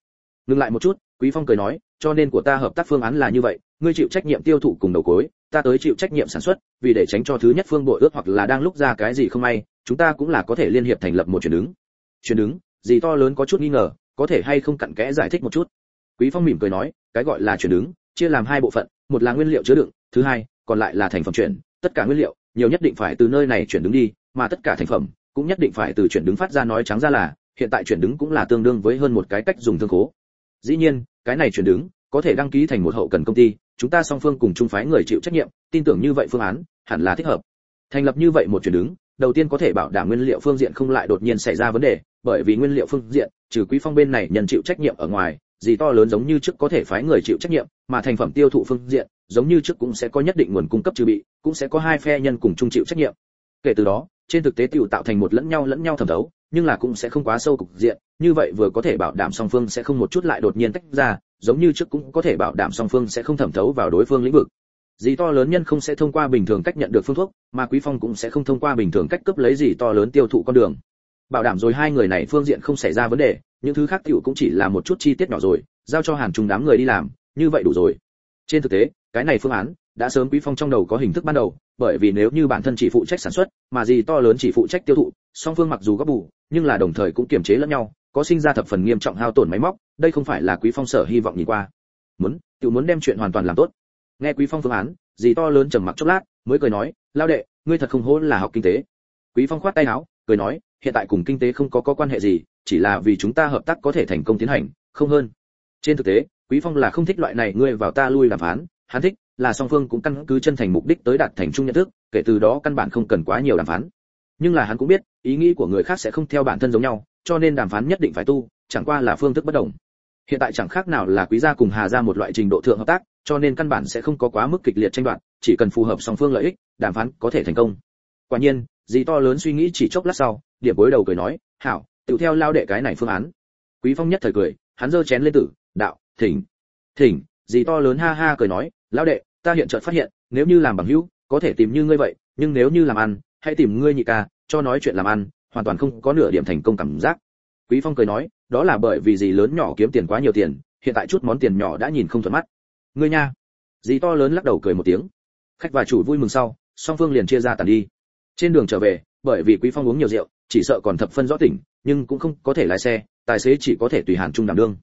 Ngừng lại một chút, quý phong cười nói, cho nên của ta hợp tác phương án là như vậy, ngươi chịu trách nhiệm tiêu thụ cùng đầu cối, ta tới chịu trách nhiệm sản xuất, vì để tránh cho thứ nhất phương bội ước hoặc là đang lúc ra cái gì không may, chúng ta cũng là có thể liên hiệp thành lập một chuyển đứng. Chuyển đứng, gì to lớn có chút nghi ngờ, có thể hay không cặn kẽ giải thích một chút? Quý phong mỉm cười nói, cái gọi là chuyển đứng, chia làm hai bộ phận, một là nguyên liệu chứa đựng, thứ hai, còn lại là thành phẩm chuyển, tất cả nguyên liệu, nhiều nhất định phải từ nơi này chuyển đứng đi, mà tất cả thành phẩm cũng nhất định phải từ chuyển đứng phát ra nói trắng ra là, hiện tại chuyển đứng cũng là tương đương với hơn một cái cách dùng thương khố. Dĩ nhiên, cái này chuyển đứng có thể đăng ký thành một hậu cần công ty, chúng ta song phương cùng chung phái người chịu trách nhiệm, tin tưởng như vậy phương án, hẳn là thích hợp. Thành lập như vậy một chuyển đứng, đầu tiên có thể bảo đảm nguyên liệu phương diện không lại đột nhiên xảy ra vấn đề, bởi vì nguyên liệu phương diện, trừ quý phong bên này nhận chịu trách nhiệm ở ngoài, gì to lớn giống như trước có thể phái người chịu trách nhiệm, mà thành phẩm tiêu thụ phương diện, giống như trước cũng sẽ có nhất định nguồn cung cấp trừ bị, cũng sẽ có hai phe nhân cùng chung chịu trách nhiệm kể từ đó, trên thực tế tiểu tạo thành một lẫn nhau lẫn nhau thẩm thấu, nhưng là cũng sẽ không quá sâu cục diện, như vậy vừa có thể bảo đảm song phương sẽ không một chút lại đột nhiên tách ra, giống như trước cũng có thể bảo đảm song phương sẽ không thẩm thấu vào đối phương lĩnh vực. Gì to lớn nhân không sẽ thông qua bình thường cách nhận được phương thuốc, mà quý phong cũng sẽ không thông qua bình thường cách cấp lấy gì to lớn tiêu thụ con đường. Bảo đảm rồi hai người này phương diện không xảy ra vấn đề, những thứ khác tiểu cũng chỉ là một chút chi tiết nhỏ rồi, giao cho hàng trùng đám người đi làm, như vậy đủ rồi. Trên thực tế, cái này phương án đã sớm quý phong trong đầu có hình thức ban đầu, bởi vì nếu như bản thân chỉ phụ trách sản xuất, mà gì to lớn chỉ phụ trách tiêu thụ, song phương mặc dù góp bù, nhưng là đồng thời cũng kiềm chế lẫn nhau, có sinh ra thập phần nghiêm trọng hao tổn máy móc, đây không phải là quý phong sở hy vọng nhìn qua. Muốn tự muốn đem chuyện hoàn toàn làm tốt. Nghe quý phong phương án, gì to lớn trầm mặc chốc lát, mới cười nói, lao đệ, ngươi thật không hỗn là học kinh tế. Quý phong khoát tay áo, cười nói, hiện tại cùng kinh tế không có có quan hệ gì, chỉ là vì chúng ta hợp tác có thể thành công tiến hành, không hơn. Trên thực tế, quý phong là không thích loại này, ngươi vào ta lui làm phán, hắn thích là song phương cũng căn cứ chân thành mục đích tới đạt thành chung nhận thức, kể từ đó căn bản không cần quá nhiều đàm phán. Nhưng là hắn cũng biết, ý nghĩ của người khác sẽ không theo bản thân giống nhau, cho nên đàm phán nhất định phải tu, chẳng qua là phương thức bất đồng. Hiện tại chẳng khác nào là quý gia cùng hà gia một loại trình độ thượng hợp tác, cho nên căn bản sẽ không có quá mức kịch liệt tranh đoạt, chỉ cần phù hợp song phương lợi ích, đàm phán có thể thành công. Quả nhiên, dì to lớn suy nghĩ chỉ chốc lát sau, điểm bối đầu cười nói, hảo, tự theo lao đệ cái này phương án. Quý phong nhất thời cười, hắn giơ chén lên tử, đạo, thỉnh thỉnh. Dì to lớn ha ha cười nói, lao đệ ta hiện chợt phát hiện, nếu như làm bằng hữu, có thể tìm như ngươi vậy, nhưng nếu như làm ăn, hãy tìm ngươi nhị ca, cho nói chuyện làm ăn, hoàn toàn không có nửa điểm thành công cảm giác. Quý phong cười nói, đó là bởi vì gì lớn nhỏ kiếm tiền quá nhiều tiền, hiện tại chút món tiền nhỏ đã nhìn không thuận mắt. Ngươi nha. Dì to lớn lắc đầu cười một tiếng. Khách và chủ vui mừng sau, song phương liền chia ra tàn đi. Trên đường trở về, bởi vì quý phong uống nhiều rượu, chỉ sợ còn thập phân rõ tỉnh, nhưng cũng không có thể lái xe, tài xế chỉ có thể tùy hàn trung đảm đương.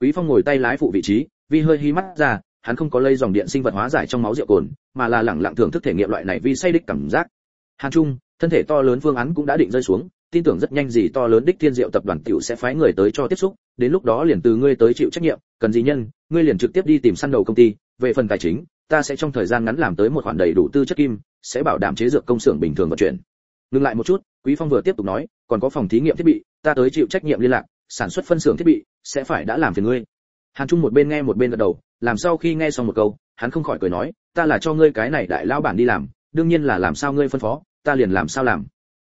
Quý phong ngồi tay lái phụ vị trí vì hơi hí mắt ra hắn không có lây dòng điện sinh vật hóa giải trong máu rượu cồn, mà là lẳng lặng thưởng thức thể nghiệm loại này vì say đích cảm giác. Hàn trung, thân thể to lớn phương án cũng đã định rơi xuống, tin tưởng rất nhanh gì to lớn đích thiên diệu tập đoàn tiểu sẽ phái người tới cho tiếp xúc, đến lúc đó liền từ ngươi tới chịu trách nhiệm, cần gì nhân, ngươi liền trực tiếp đi tìm săn đầu công ty, về phần tài chính, ta sẽ trong thời gian ngắn làm tới một khoản đầy đủ tư chất kim, sẽ bảo đảm chế dược công xưởng bình thường vận chuyển. Ngừng lại một chút, quý phong vừa tiếp tục nói, còn có phòng thí nghiệm thiết bị, ta tới chịu trách nhiệm liên lạc, sản xuất phân xưởng thiết bị, sẽ phải đã làm phiền ngươi. Hàn trung một bên nghe một bên gật đầu làm sau khi nghe xong một câu, hắn không khỏi cười nói, ta là cho ngươi cái này đại lão bản đi làm, đương nhiên là làm sao ngươi phân phó, ta liền làm sao làm.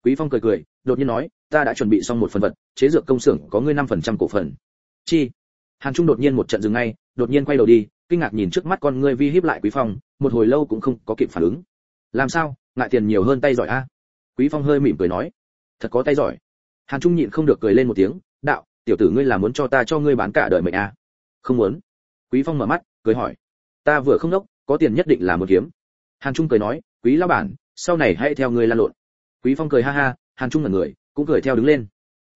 Quý phong cười cười, đột nhiên nói, ta đã chuẩn bị xong một phần vật, chế dược công xưởng có ngươi 5% cổ phần. Chi? Hàn trung đột nhiên một trận dừng ngay, đột nhiên quay đầu đi, kinh ngạc nhìn trước mắt con ngươi vi hiếp lại quý phong, một hồi lâu cũng không có kịp phản ứng. Làm sao? Ngại tiền nhiều hơn tay giỏi a? Quý phong hơi mỉm cười nói. Thật có tay giỏi. Hàn trung nhịn không được cười lên một tiếng, đạo, tiểu tử ngươi là muốn cho ta cho ngươi bán cả đời mệnh a? Không muốn quý phong mở mắt, cười hỏi. Ta vừa không đốc, có tiền nhất định là một kiếm. Hàn trung cười nói, quý lão bản, sau này hãy theo người lan lộn. Quý phong cười ha ha, hàn trung là người, cũng cười theo đứng lên.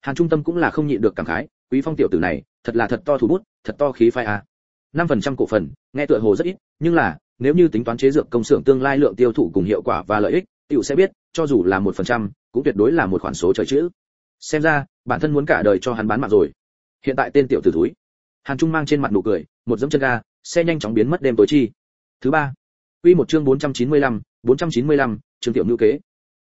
Hàn trung tâm cũng là không nhịn được cảm khái, quý phong tiểu tử này, thật là thật to thủ bút, thật to khí phai a. Năm phần trăm cổ phần, nghe tựa hồ rất ít, nhưng là, nếu như tính toán chế dược công xưởng tương lai lượng tiêu thụ cùng hiệu quả và lợi ích, tiểu sẽ biết, cho dù là một phần trăm, cũng tuyệt đối là một khoản số trời chữ. Xem ra, bản thân muốn cả đời cho hắn bán mạng rồi. Hiện tại tên tiểu tử thúi hàn trung mang trên mặt nụ cười một dẫm chân ga xe nhanh chóng biến mất đêm tối chi. Thứ ba quy một chương 495, 495, chương tiểu nữ kế.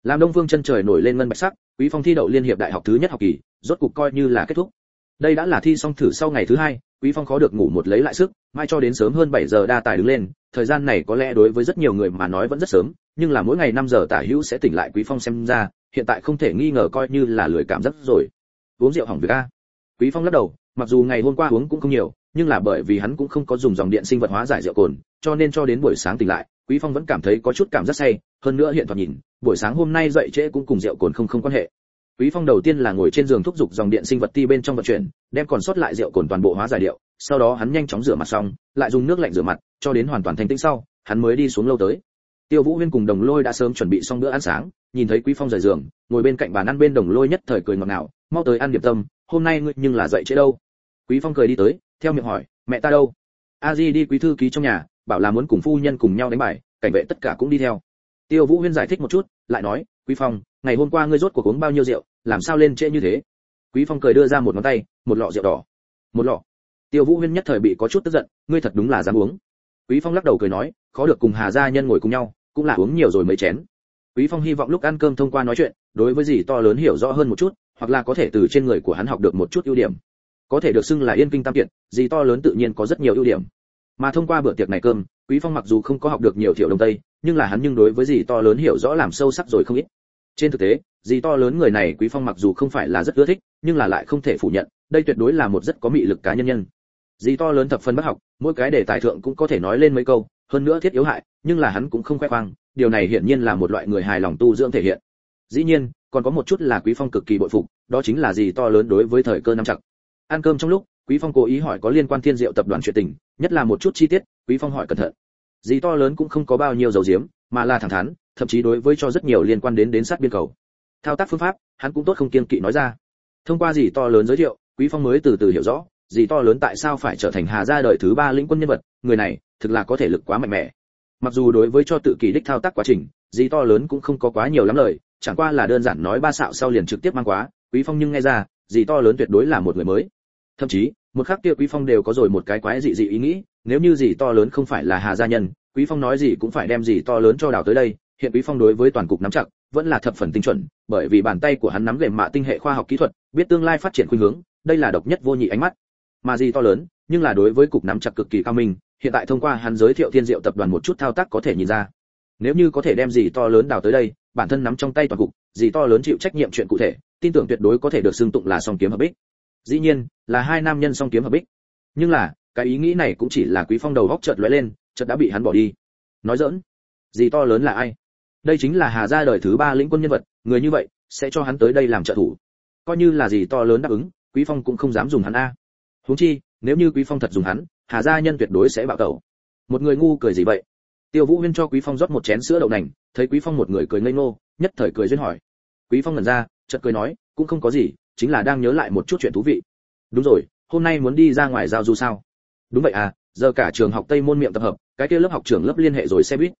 Làm đông phương chân trời nổi lên ngân bạch sắc quý phong thi đậu liên hiệp đại học thứ nhất học kỳ rốt cục coi như là kết thúc. Đây đã là thi xong thử sau ngày thứ hai quý phong khó được ngủ một lấy lại sức mai cho đến sớm hơn 7 giờ đa tài đứng lên thời gian này có lẽ đối với rất nhiều người mà nói vẫn rất sớm nhưng là mỗi ngày 5 giờ tả hữu sẽ tỉnh lại quý phong xem ra hiện tại không thể nghi ngờ coi như là lười cảm rất rồi. Uống rượu hỏng việc a. Quý phong lắc đầu mặc dù ngày hôm qua uống cũng không nhiều, nhưng là bởi vì hắn cũng không có dùng dòng điện sinh vật hóa giải rượu cồn, cho nên cho đến buổi sáng tỉnh lại, quý phong vẫn cảm thấy có chút cảm giác say, hơn nữa hiện thoạt nhìn, buổi sáng hôm nay dậy trễ cũng cùng rượu cồn không không quan hệ. Quý phong đầu tiên là ngồi trên giường thúc giục dòng điện sinh vật ti bên trong vận chuyển, đem còn sót lại rượu cồn toàn bộ hóa giải điệu, sau đó hắn nhanh chóng rửa mặt xong, lại dùng nước lạnh rửa mặt, cho đến hoàn toàn thanh tĩnh sau, hắn mới đi xuống lâu tới. Tiêu vũ huyên cùng đồng lôi đã sớm chuẩn bị xong bữa ăn sáng, nhìn thấy quý phong rời giường, ngồi bên cạnh bàn ăn bên đồng lôi nhất thời cười ngọt ngào, mau tới ăn điểm tâm, hôm nay ngươi nhưng là dậy trễ đâu quý phong cười đi tới, theo miệng hỏi, mẹ ta đâu? A di đi quý thư ký trong nhà, bảo là muốn cùng phu nhân cùng nhau đánh bài, cảnh vệ tất cả cũng đi theo. Tiêu vũ huyên giải thích một chút, lại nói, quý phong, ngày hôm qua ngươi rốt cuộc uống bao nhiêu rượu, làm sao lên trễ như thế? Quý phong cười đưa ra một ngón tay, một lọ rượu đỏ. Một lọ? Tiêu vũ huyên nhất thời bị có chút tức giận, ngươi thật đúng là dám uống. Quý phong lắc đầu cười nói, khó được cùng hà gia nhân ngồi cùng nhau, cũng là uống nhiều rồi mấy chén. Quý phong hy vọng lúc ăn cơm thông qua nói chuyện, đối với gì to lớn hiểu rõ hơn một chút, hoặc là có thể từ trên người của hắn học được một chút ưu điểm có thể được xưng là yên kinh tam kiện gì to lớn tự nhiên có rất nhiều ưu điểm. Mà thông qua bữa tiệc này cơm, quý phong mặc dù không có học được nhiều thiểu đông tây, nhưng là hắn nhưng đối với gì to lớn hiểu rõ làm sâu sắc rồi không ít. Trên thực tế gì to lớn người này quý phong mặc dù không phải là rất ưa thích, nhưng là lại không thể phủ nhận, đây tuyệt đối là một rất có mị lực cá nhân nhân. Gì to lớn thập phân bất học, mỗi cái đề tài thượng cũng có thể nói lên mấy câu, hơn nữa thiết yếu hại, nhưng là hắn cũng không khoe khoang, điều này hiển nhiên là một loại người hài lòng tu dưỡng thể hiện. Dĩ nhiên, còn có một chút là quý phong cực kỳ bội phục, đó chính là gì to lớn đối với thời cơ năm chặt ăn cơm trong lúc, quý phong cố ý hỏi có liên quan thiên diệu tập đoàn chuyện tình, nhất là một chút chi tiết, quý phong hỏi cẩn thận. Gì to lớn cũng không có bao nhiêu dầu diếm mà là thẳng thắn, thậm chí đối với cho rất nhiều liên quan đến đến sát biên cầu. Thao tác phương pháp, hắn cũng tốt không kiên kỵ nói ra. Thông qua gì to lớn giới thiệu, quý phong mới từ từ hiểu rõ gì to lớn tại sao phải trở thành hà gia đời thứ ba lĩnh quân nhân vật, người này, thực là có thể lực quá mạnh mẽ. Mặc dù đối với cho tự kỷ đích thao tác quá trình gì to lớn cũng không có quá nhiều lắm lời, chẳng qua là đơn giản nói ba xạo sau liền trực tiếp mang quá, quý phong nhưng nghe ra gì to lớn tuyệt đối là một người mới thậm chí, một khắc kia quý phong đều có rồi một cái quái dị dị ý nghĩ, nếu như gì to lớn không phải là hà gia nhân, quý phong nói gì cũng phải đem gì to lớn cho đào tới đây, hiện quý phong đối với toàn cục nắm chặt, vẫn là thập phần tinh chuẩn, bởi vì bàn tay của hắn nắm gềm mạ tinh hệ khoa học kỹ thuật, biết tương lai phát triển khuynh hướng, đây là độc nhất vô nhị ánh mắt. Mà gì to lớn, nhưng là đối với cục nắm chặt cực kỳ cao minh, hiện tại thông qua hắn giới thiệu thiên diệu tập đoàn một chút thao tác có thể nhìn ra. Nếu như có thể đem gì to lớn đào tới đây, bản thân nắm trong tay toàn cục, gì to lớn chịu trách nhiệm chuyện cụ thể, tin tưởng tuyệt đối có thể được xưng tụng là song kiếm hợp bích dĩ nhiên, là hai nam nhân song kiếm hợp bích. Nhưng là, cái ý nghĩ này cũng chỉ là quý phong đầu góc chợt lóe lên, chợt đã bị hắn bỏ đi. Nói dỡn gì to lớn là ai? Đây chính là hà gia đời thứ ba lĩnh quân nhân vật, người như vậy, sẽ cho hắn tới đây làm trợ thủ. Coi như là gì to lớn đáp ứng, quý phong cũng không dám dùng hắn a. Huống chi, nếu như quý phong thật dùng hắn, hà gia nhân tuyệt đối sẽ bạo tẩu. Một người ngu cười gì vậy? Tiêu vũ huyên cho quý phong rót một chén sữa đậu nành, thấy quý phong một người cười ngây ngô, nhất thời cười duyên hỏi. Quý phong ngẩn ra, chợt cười nói, cũng không có gì chính là đang nhớ lại một chút chuyện thú vị. Đúng rồi, hôm nay muốn đi ra ngoài giao du sao? Đúng vậy à giờ cả trường học tây môn miệng tập hợp, cái kia lớp học trưởng lớp liên hệ rồi xe buýt.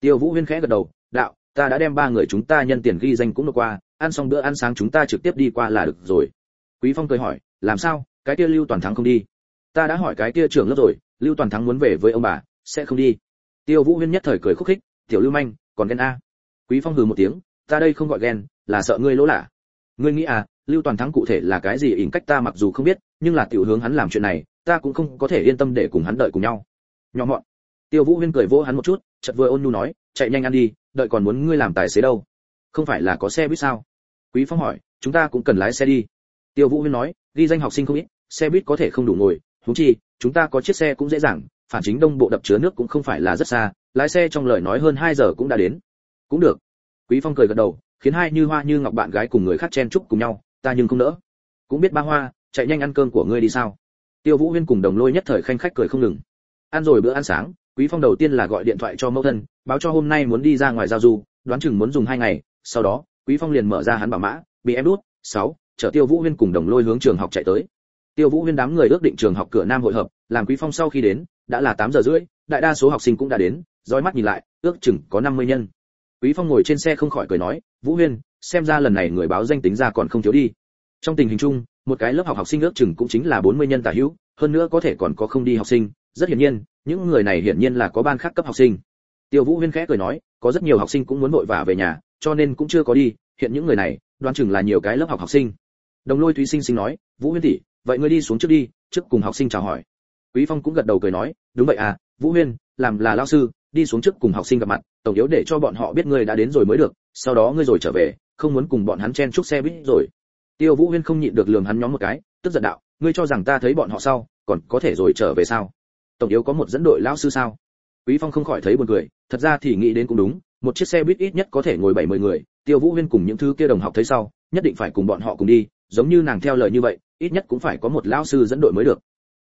Tiêu vũ huyên khẽ gật đầu, đạo, ta đã đem ba người chúng ta nhân tiền ghi danh cũng được qua, ăn xong bữa ăn sáng chúng ta trực tiếp đi qua là được rồi. Quý phong cười hỏi, làm sao? Cái kia lưu toàn thắng không đi? Ta đã hỏi cái kia trưởng lớp rồi, lưu toàn thắng muốn về với ông bà, sẽ không đi. Tiêu vũ huyên nhất thời cười khúc khích, tiểu lưu manh, còn ghen a? Quý phong hừ một tiếng, ta đây không gọi ghen, là sợ ngươi lỗ lạ. Ngươi nghĩ à lưu toàn thắng cụ thể là cái gì ỉn cách ta mặc dù không biết, nhưng là tiểu hướng hắn làm chuyện này, ta cũng không có thể yên tâm để cùng hắn đợi cùng nhau. Nhỏ mọn. Tiêu vũ huyên cười vỗ hắn một chút, chợt vừa ôn nhu nói, chạy nhanh ăn đi, đợi còn muốn ngươi làm tài xế đâu. Không phải là có xe buýt sao? Quý phong hỏi, chúng ta cũng cần lái xe đi. Tiêu vũ huyên nói, ghi danh học sinh không ít, xe buýt có thể không đủ ngồi thú chi, chúng ta có chiếc xe cũng dễ dàng, phản chính đông bộ đập chứa nước cũng không phải là rất xa, lái xe trong lời nói hơn 2 giờ cũng đã đến. Cũng được. Quý phong cười gật đầu, khiến hai như hoa như ngọc bạn gái cùng người khác chen chúc cùng nhau ta nhưng không đỡ cũng biết ba hoa, chạy nhanh ăn cơm của ngươi đi sao? Tiêu vũ huyên cùng đồng lôi nhất thời khanh khách cười không ngừng. Ăn rồi bữa ăn sáng, quý phong đầu tiên là gọi điện thoại cho mẫu thân, báo cho hôm nay muốn đi ra ngoài giao du, đoán chừng muốn dùng hai ngày. Sau đó, quý phong liền mở ra hắn bảo mã, bị em đút, sáu, chở tiêu vũ huyên cùng đồng lôi hướng trường học chạy tới. Tiêu vũ huyên đám người ước định trường học cửa nam hội hợp, làm quý phong sau khi đến, đã là 8 giờ rưỡi, đại đa số học sinh cũng đã đến, dõi mắt nhìn lại, ước chừng có 50 nhân. Quý phong ngồi trên xe không khỏi cười nói, vũ huyên xem ra lần này người báo danh tính ra còn không thiếu đi. Trong tình hình chung, một cái lớp học học sinh ước chừng cũng chính là 40 nhân tả hữu, hơn nữa có thể còn có không đi học sinh, rất hiển nhiên, những người này hiển nhiên là có ban khác cấp học sinh. Tiêu vũ huyên khẽ cười nói, có rất nhiều học sinh cũng muốn vội vã về nhà, cho nên cũng chưa có đi, hiện những người này, đoán chừng là nhiều cái lớp học học sinh. Đồng lôi thúy sinh sinh nói, vũ huyên tỷ, vậy ngươi đi xuống trước đi, trước cùng học sinh chào hỏi. Quý phong cũng gật đầu cười nói, đúng vậy à vũ huyên, làm là lao sư, đi xuống trước cùng học sinh gặp mặt, tổng yếu để cho bọn họ biết ngươi đã đến rồi mới được, sau đó ngươi rồi trở về không muốn cùng bọn hắn chen chúc xe buýt rồi. Tiêu vũ huyên không nhịn được lườm hắn nhóm một cái, tức giận đạo, ngươi cho rằng ta thấy bọn họ sau, còn có thể rồi trở về sao? Tổng yếu có một dẫn đội lão sư sao? Quý phong không khỏi thấy buồn cười, thật ra thì nghĩ đến cũng đúng, một chiếc xe buýt ít nhất có thể ngồi bảy mười người, tiêu vũ huyên cùng những thứ kia đồng học thấy sau, nhất định phải cùng bọn họ cùng đi, giống như nàng theo lời như vậy, ít nhất cũng phải có một lão sư dẫn đội mới được.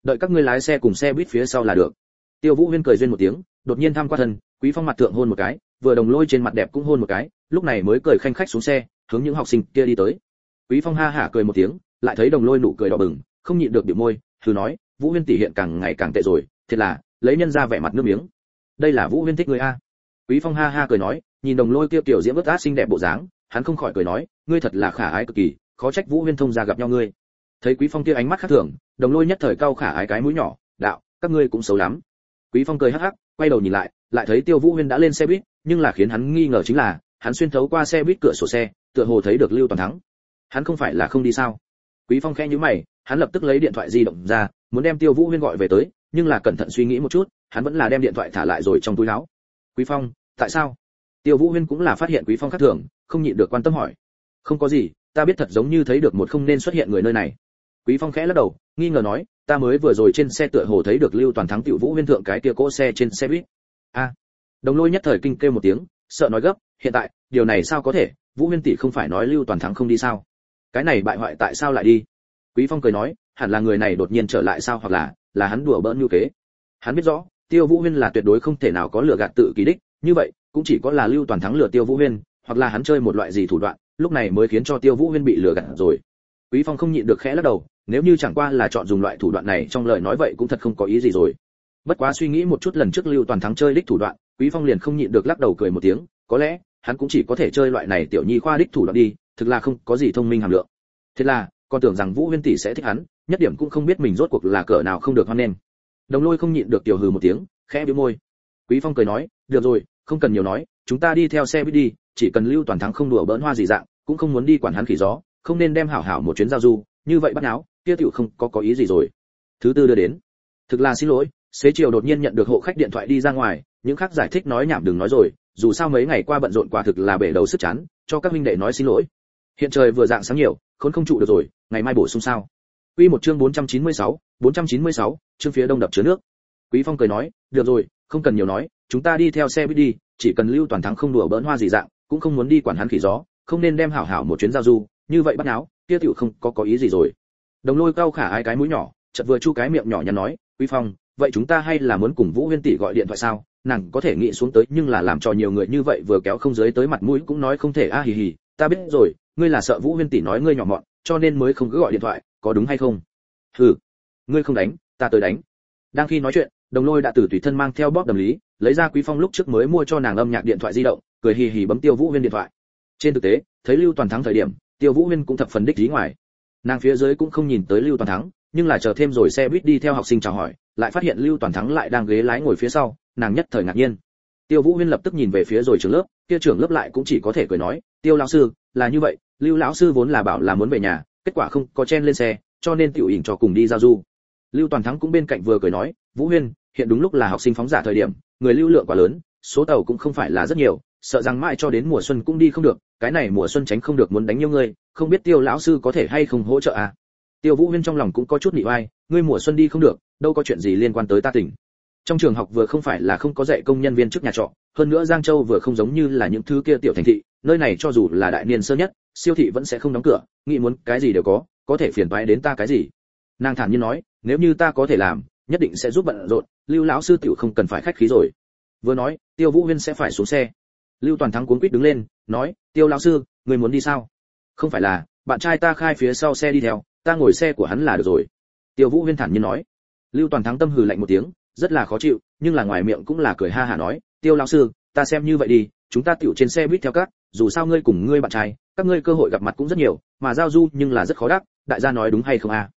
Đợi các ngươi lái xe cùng xe buýt phía sau là được. Tiêu vũ huyên cười duyên một tiếng, đột nhiên tham qua thân, quý phong mặt thượng hôn một cái vừa đồng lôi trên mặt đẹp cũng hôn một cái, lúc này mới cười khanh khách xuống xe, hướng những học sinh kia đi tới. Quý phong ha hả cười một tiếng, lại thấy đồng lôi nụ cười đỏ bừng, không nhịn được biểu môi, thử nói, vũ huyên tỷ hiện càng ngày càng tệ rồi, thiệt là, lấy nhân ra vẻ mặt nước miếng. Đây là vũ huyên thích người a. Quý phong ha ha cười nói, nhìn đồng lôi kia tiểu diễm vớt át xinh đẹp bộ dáng, hắn không khỏi cười nói, ngươi thật là khả ái cực kỳ, khó trách vũ huyên thông ra gặp nhau ngươi. Thấy quý phong kia ánh mắt khác thường, đồng lôi nhất thời cau khả ái cái mũi nhỏ, đạo, các ngươi cũng xấu lắm. Quý phong cười hắc hắc, quay đầu nhìn lại lại thấy tiêu vũ huyên đã lên xe buýt, nhưng là khiến hắn nghi ngờ chính là, hắn xuyên thấu qua xe buýt cửa sổ xe, tựa hồ thấy được lưu toàn thắng. Hắn không phải là không đi sao? Quý phong khẽ nhíu mày, hắn lập tức lấy điện thoại di động ra, muốn đem tiêu vũ huyên gọi về tới, nhưng là cẩn thận suy nghĩ một chút, hắn vẫn là đem điện thoại thả lại rồi trong túi áo. Quý phong, tại sao? Tiêu vũ huyên cũng là phát hiện quý phong khác thường, không nhịn được quan tâm hỏi. Không có gì, ta biết thật giống như thấy được một không nên xuất hiện người nơi này. Quý phong khẽ lắc đầu, nghi ngờ nói, ta mới vừa rồi trên xe tựa hồ thấy được lưu toàn thắng tiểu vũ huyên thượng cái kia cỗ xe trên xe buýt a. Đồng lôi nhất thời kinh kêu một tiếng, sợ nói gấp, hiện tại, điều này sao có thể, vũ huyên tỷ không phải nói lưu toàn thắng không đi sao? Cái này bại hoại tại sao lại đi? Quý phong cười nói, hẳn là người này đột nhiên trở lại sao hoặc là là hắn đùa bỡn như kế. Hắn biết rõ, tiêu vũ huyên là tuyệt đối không thể nào có lừa gạt tự kỳ đích, như vậy, cũng chỉ có là lưu toàn thắng lừa tiêu vũ huyên, hoặc là hắn chơi một loại gì thủ đoạn, lúc này mới khiến cho tiêu vũ huyên bị lừa gạt rồi. Quý phong không nhịn được khẽ lắc đầu, nếu như chẳng qua là chọn dùng loại thủ đoạn này trong lời nói vậy cũng thật không có ý gì rồi bất quá suy nghĩ một chút lần trước lưu toàn thắng chơi đích thủ đoạn, quý phong liền không nhịn được lắc đầu cười một tiếng, có lẽ, hắn cũng chỉ có thể chơi loại này tiểu nhi khoa đích thủ đoạn đi, thực là không có gì thông minh hàm lượng. Thế là, còn tưởng rằng vũ huyên tỷ sẽ thích hắn, nhất điểm cũng không biết mình rốt cuộc là cỡ nào không được hoan nghênh. Đồng lôi không nhịn được tiểu hừ một tiếng, khẽ bĩu môi. Quý phong cười nói, được rồi, không cần nhiều nói, chúng ta đi theo xe buýt đi, chỉ cần lưu toàn thắng không đùa bỡn hoa gì dạng, cũng không muốn đi quản hắn khỉ gió, không nên đem hảo hảo một chuyến giao du, như vậy bắt náo, kia tiểu không có có ý gì rồi. Thứ tư đưa đến. Thực là xin lỗi xế chiều đột nhiên nhận được hộ khách điện thoại đi ra ngoài những khác giải thích nói nhảm đừng nói rồi dù sao mấy ngày qua bận rộn quả thực là bể đầu sức chán cho các huynh đệ nói xin lỗi hiện trời vừa dạng sáng nhiều khốn không trụ được rồi ngày mai bổ sung sao Quy một chương 496, 496, chương phía đông đập chứa nước. Quý Phong cười nói, được rồi, không cần nhiều nói, chúng ta đi theo xe buýt đi, chỉ cần Lưu Toàn Thắng không đùa bỡn hoa gì dạng, cũng không muốn đi quản hắn khỉ gió, không nên đem hảo hảo một chuyến giao du, như vậy bắt náo, kia tiểu không có có ý gì rồi. Đồng Lôi cao khả ai cái mũi nhỏ, chợt vừa chu cái miệng nhỏ nhắn nói, Quý Phong, vậy chúng ta hay là muốn cùng Vũ Huyên tỷ gọi điện thoại sao? Nàng có thể nghĩ xuống tới nhưng là làm cho nhiều người như vậy vừa kéo không dưới tới mặt mũi cũng nói không thể a hì hì, ta biết rồi, ngươi là sợ Vũ Huyên tỷ nói ngươi nhỏ mọn, cho nên mới không cứ gọi điện thoại, có đúng hay không? Hừ, ngươi không đánh, ta tới đánh. Đang khi nói chuyện, Đồng Lôi đã từ tùy thân mang theo bóp đầm lý, lấy ra Quý Phong lúc trước mới mua cho nàng âm nhạc điện thoại di động, cười hì hì bấm Tiêu Vũ Huyên điện thoại. Trên thực tế, thấy Lưu Toàn thắng thời điểm, Tiêu Vũ Huyên cũng thập phần đích lý ngoài. Nàng phía dưới cũng không nhìn tới Lưu Toàn thắng, nhưng là chờ thêm rồi xe buýt đi theo học sinh chào hỏi, lại phát hiện Lưu Toàn thắng lại đang ghế lái ngồi phía sau, nàng nhất thời ngạc nhiên. Tiêu Vũ Huyên lập tức nhìn về phía rồi trưởng lớp, kia trưởng lớp lại cũng chỉ có thể cười nói, "Tiêu lão sư, là như vậy, Lưu lão sư vốn là bảo là muốn về nhà, kết quả không có chen lên xe, cho nên tiểu ỉn cho cùng đi giao du." Lưu Toàn Thắng cũng bên cạnh vừa cười nói, "Vũ Huyên, hiện đúng lúc là học sinh phóng giả thời điểm, người lưu lượng quá lớn, số tàu cũng không phải là rất nhiều, sợ rằng mãi cho đến mùa xuân cũng đi không được, cái này mùa xuân tránh không được muốn đánh nhiều người, không biết Tiêu lão sư có thể hay không hỗ trợ à?" Tiêu Vũ Huyên trong lòng cũng có chút nị oai, ngươi mùa xuân đi không được, đâu có chuyện gì liên quan tới ta tỉnh. Trong trường học vừa không phải là không có dạy công nhân viên trước nhà trọ, hơn nữa Giang Châu vừa không giống như là những thứ kia tiểu thành thị, nơi này cho dù là đại niên sơ nhất, siêu thị vẫn sẽ không đóng cửa, nghĩ muốn cái gì đều có, có thể phiền toái đến ta cái gì. Nàng thản nhiên nói, nếu như ta có thể làm, nhất định sẽ giúp bận rộn, Lưu lão sư tiểu không cần phải khách khí rồi. Vừa nói, Tiêu Vũ Huyên sẽ phải xuống xe. Lưu Toàn Thắng cuốn quýt đứng lên, nói, Tiêu lão sư, người muốn đi sao? Không phải là, bạn trai ta khai phía sau xe đi theo, ta ngồi xe của hắn là được rồi. Tiêu Vũ Huyên thản nhiên nói. Lưu Toàn Thắng tâm hừ lạnh một tiếng, rất là khó chịu, nhưng là ngoài miệng cũng là cười ha hả nói, Tiêu lão sư, ta xem như vậy đi, chúng ta tiểu trên xe buýt theo các, dù sao ngươi cùng ngươi bạn trai, các ngươi cơ hội gặp mặt cũng rất nhiều, mà giao du nhưng là rất khó đắc, đại gia nói đúng hay không à?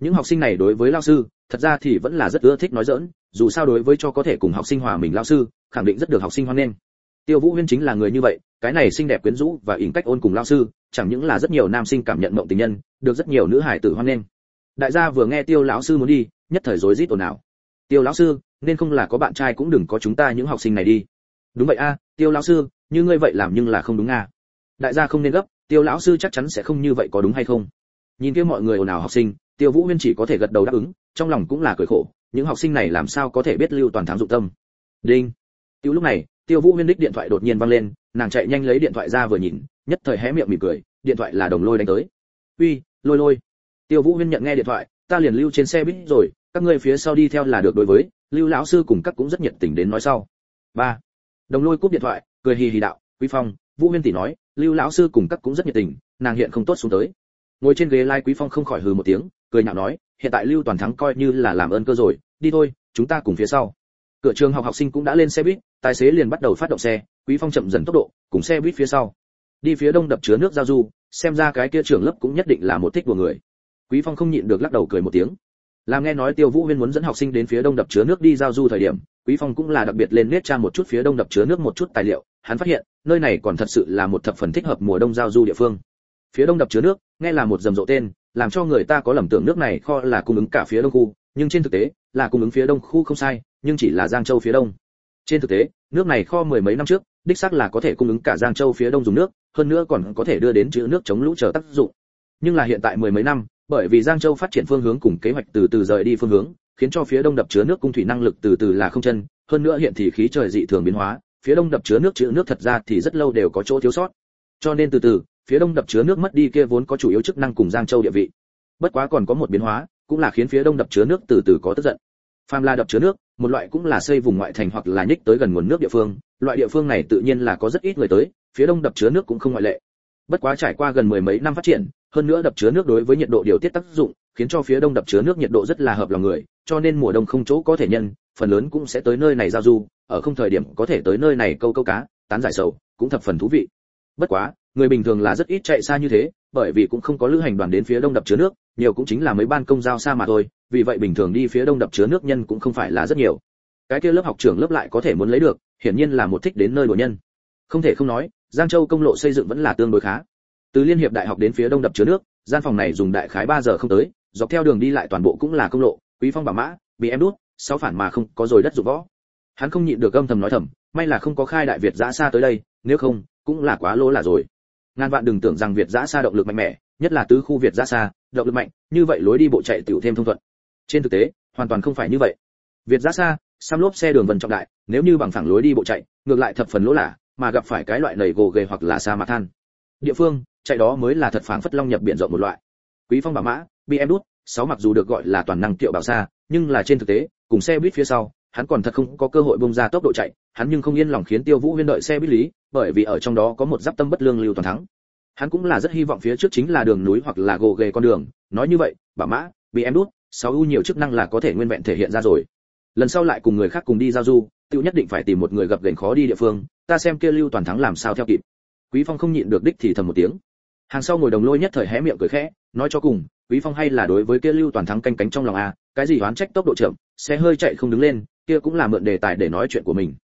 Những học sinh này đối với lão sư, thật ra thì vẫn là rất ưa thích nói giỡn, dù sao đối với cho có thể cùng học sinh hòa mình lão sư, khẳng định rất được học sinh hoan nghênh. Tiêu Vũ Huyên chính là người như vậy, cái này xinh đẹp quyến rũ và ỉn cách ôn cùng lão sư, chẳng những là rất nhiều nam sinh cảm nhận mộng tình nhân, được rất nhiều nữ hải tử hoan nghênh. Đại gia vừa nghe Tiêu lão sư muốn đi, nhất thời rối rít ồn ào. Tiêu lão sư, nên không là có bạn trai cũng đừng có chúng ta những học sinh này đi. Đúng vậy a, Tiêu lão sư, như ngươi vậy làm nhưng là không đúng a. Đại gia không nên gấp, Tiêu lão sư chắc chắn sẽ không như vậy có đúng hay không? Nhìn kia mọi người ồn ào học sinh, Tiêu Vũ Huyên chỉ có thể gật đầu đáp ứng, trong lòng cũng là cười khổ, những học sinh này làm sao có thể biết lưu toàn thắng dụng tâm. Đinh. Tiêu lúc này, Tiêu Vũ Huyên đích điện thoại đột nhiên vang lên, nàng chạy nhanh lấy điện thoại ra vừa nhìn, nhất thời hé miệng mỉm cười, điện thoại là Đồng Lôi đánh tới. "Uy, Lôi Lôi." Tiêu Vũ Huyên nhận nghe điện thoại, "Ta liền lưu trên xe buýt rồi, các ngươi phía sau đi theo là được đối với." Lưu lão sư cùng các cũng rất nhiệt tình đến nói sau. ba Đồng Lôi cúp điện thoại, cười hì hì đạo, "Quý Phong, Vũ Huyên tỷ nói, Lưu lão sư cùng các cũng rất nhiệt tình, nàng hiện không tốt xuống tới." Ngồi trên ghế lai Quý Phong không khỏi hừ một tiếng, cười nhạo nói, "Hiện tại Lưu toàn thắng coi như là làm ơn cơ rồi, đi thôi, chúng ta cùng phía sau." Cửa trường học học sinh cũng đã lên xe buýt, tài xế liền bắt đầu phát động xe, Quý Phong chậm dần tốc độ, cùng xe buýt phía sau. Đi phía đông đập chứa nước giao du, xem ra cái kia trưởng lớp cũng nhất định là một thích của người. Quý Phong không nhịn được lắc đầu cười một tiếng. Làm nghe nói Tiêu Vũ Huyên muốn dẫn học sinh đến phía đông đập chứa nước đi giao du thời điểm, Quý Phong cũng là đặc biệt lên nét tra một chút phía đông đập chứa nước một chút tài liệu, hắn phát hiện, nơi này còn thật sự là một thập phần thích hợp mùa đông giao du địa phương. Phía đông đập chứa nước, nghe là một rầm rộ tên, làm cho người ta có lầm tưởng nước này kho là cung ứng cả phía đông khu, nhưng trên thực tế, là cung ứng phía đông khu không sai, nhưng chỉ là Giang Châu phía đông. Trên thực tế, nước này kho mười mấy năm trước, đích xác là có thể cung ứng cả Giang Châu phía đông dùng nước, hơn nữa còn có thể đưa đến chữ nước chống lũ chờ tác dụng. Nhưng là hiện tại mười mấy năm, bởi vì Giang Châu phát triển phương hướng cùng kế hoạch từ từ rời đi phương hướng, khiến cho phía đông đập chứa nước cung thủy năng lực từ từ là không chân, hơn nữa hiện thì khí trời dị thường biến hóa, phía đông đập chứa nước chữ nước thật ra thì rất lâu đều có chỗ thiếu sót. Cho nên từ từ, phía đông đập chứa nước mất đi kia vốn có chủ yếu chức năng cùng Giang Châu địa vị. Bất quá còn có một biến hóa, cũng là khiến phía đông đập chứa nước từ từ có tức giận. Phàm là đập chứa nước, một loại cũng là xây vùng ngoại thành hoặc là nhích tới gần nguồn nước địa phương, loại địa phương này tự nhiên là có rất ít người tới, phía đông đập chứa nước cũng không ngoại lệ. Bất quá trải qua gần mười mấy năm phát triển, hơn nữa đập chứa nước đối với nhiệt độ điều tiết tác dụng, khiến cho phía đông đập chứa nước nhiệt độ rất là hợp lòng người, cho nên mùa đông không chỗ có thể nhân, phần lớn cũng sẽ tới nơi này giao du, ở không thời điểm có thể tới nơi này câu câu cá, tán giải sầu, cũng thập phần thú vị. Bất quá, người bình thường là rất ít chạy xa như thế bởi vì cũng không có lữ hành đoàn đến phía đông đập chứa nước nhiều cũng chính là mấy ban công giao xa mà thôi vì vậy bình thường đi phía đông đập chứa nước nhân cũng không phải là rất nhiều cái kia lớp học trưởng lớp lại có thể muốn lấy được hiển nhiên là một thích đến nơi đùa nhân không thể không nói giang châu công lộ xây dựng vẫn là tương đối khá. Từ liên hiệp đại học đến phía đông đập chứa nước, gian phòng này dùng đại khái 3 giờ không tới, dọc theo đường đi lại toàn bộ cũng là công lộ, quý phong bảo mã, bị em đút, sáu phản mà không, có rồi đất dụng võ. Hắn không nhịn được âm thầm nói thầm, may là không có khai đại việt giã xa tới đây, nếu không, cũng là quá lỗ là rồi. Ngàn vạn đừng tưởng rằng việt giã xa động lực mạnh mẽ, nhất là tứ khu việt giã xa động lực mạnh, như vậy lối đi bộ chạy tiểu thêm thông thuận. Trên thực tế, hoàn toàn không phải như vậy. Việt giã xa xăm lốp xe đường vần trọng đại, nếu như bằng phẳng lối đi bộ chạy, ngược lại thập phần lỗ là mà gặp phải cái loại nầy gồ ghề hoặc là sa mạc than. Địa phương, chạy đó mới là thật phảng phất long nhập biển rộng một loại. Quý phong bảo mã bm đút, sáu mặc dù được gọi là toàn năng tiệu bảo xa nhưng là trên thực tế, cùng xe buýt phía sau, hắn còn thật không có cơ hội bung ra tốc độ chạy, hắn nhưng không yên lòng khiến tiêu vũ huyên đợi xe buýt lý, bởi vì ở trong đó có một giáp tâm bất lương lưu toàn thắng. Hắn cũng là rất hy vọng phía trước chính là đường núi hoặc là gồ ghề con đường, nói như vậy, bảo mã bm đút, sáu ưu nhiều chức năng là có thể nguyên vẹn thể hiện ra rồi. Lần sau lại cùng người khác cùng đi giao du, tiêu nhất định phải tìm một người gặp gành khó đi địa phương ta xem kia lưu toàn thắng làm sao theo kịp. Quý phong không nhịn được đích thì thầm một tiếng. Hàng sau ngồi đồng lôi nhất thời hé miệng cười khẽ, nói cho cùng, quý phong hay là đối với kia lưu toàn thắng canh cánh trong lòng a cái gì oán trách tốc độ chậm, xe hơi chạy không đứng lên, kia cũng là mượn đề tài để nói chuyện của mình.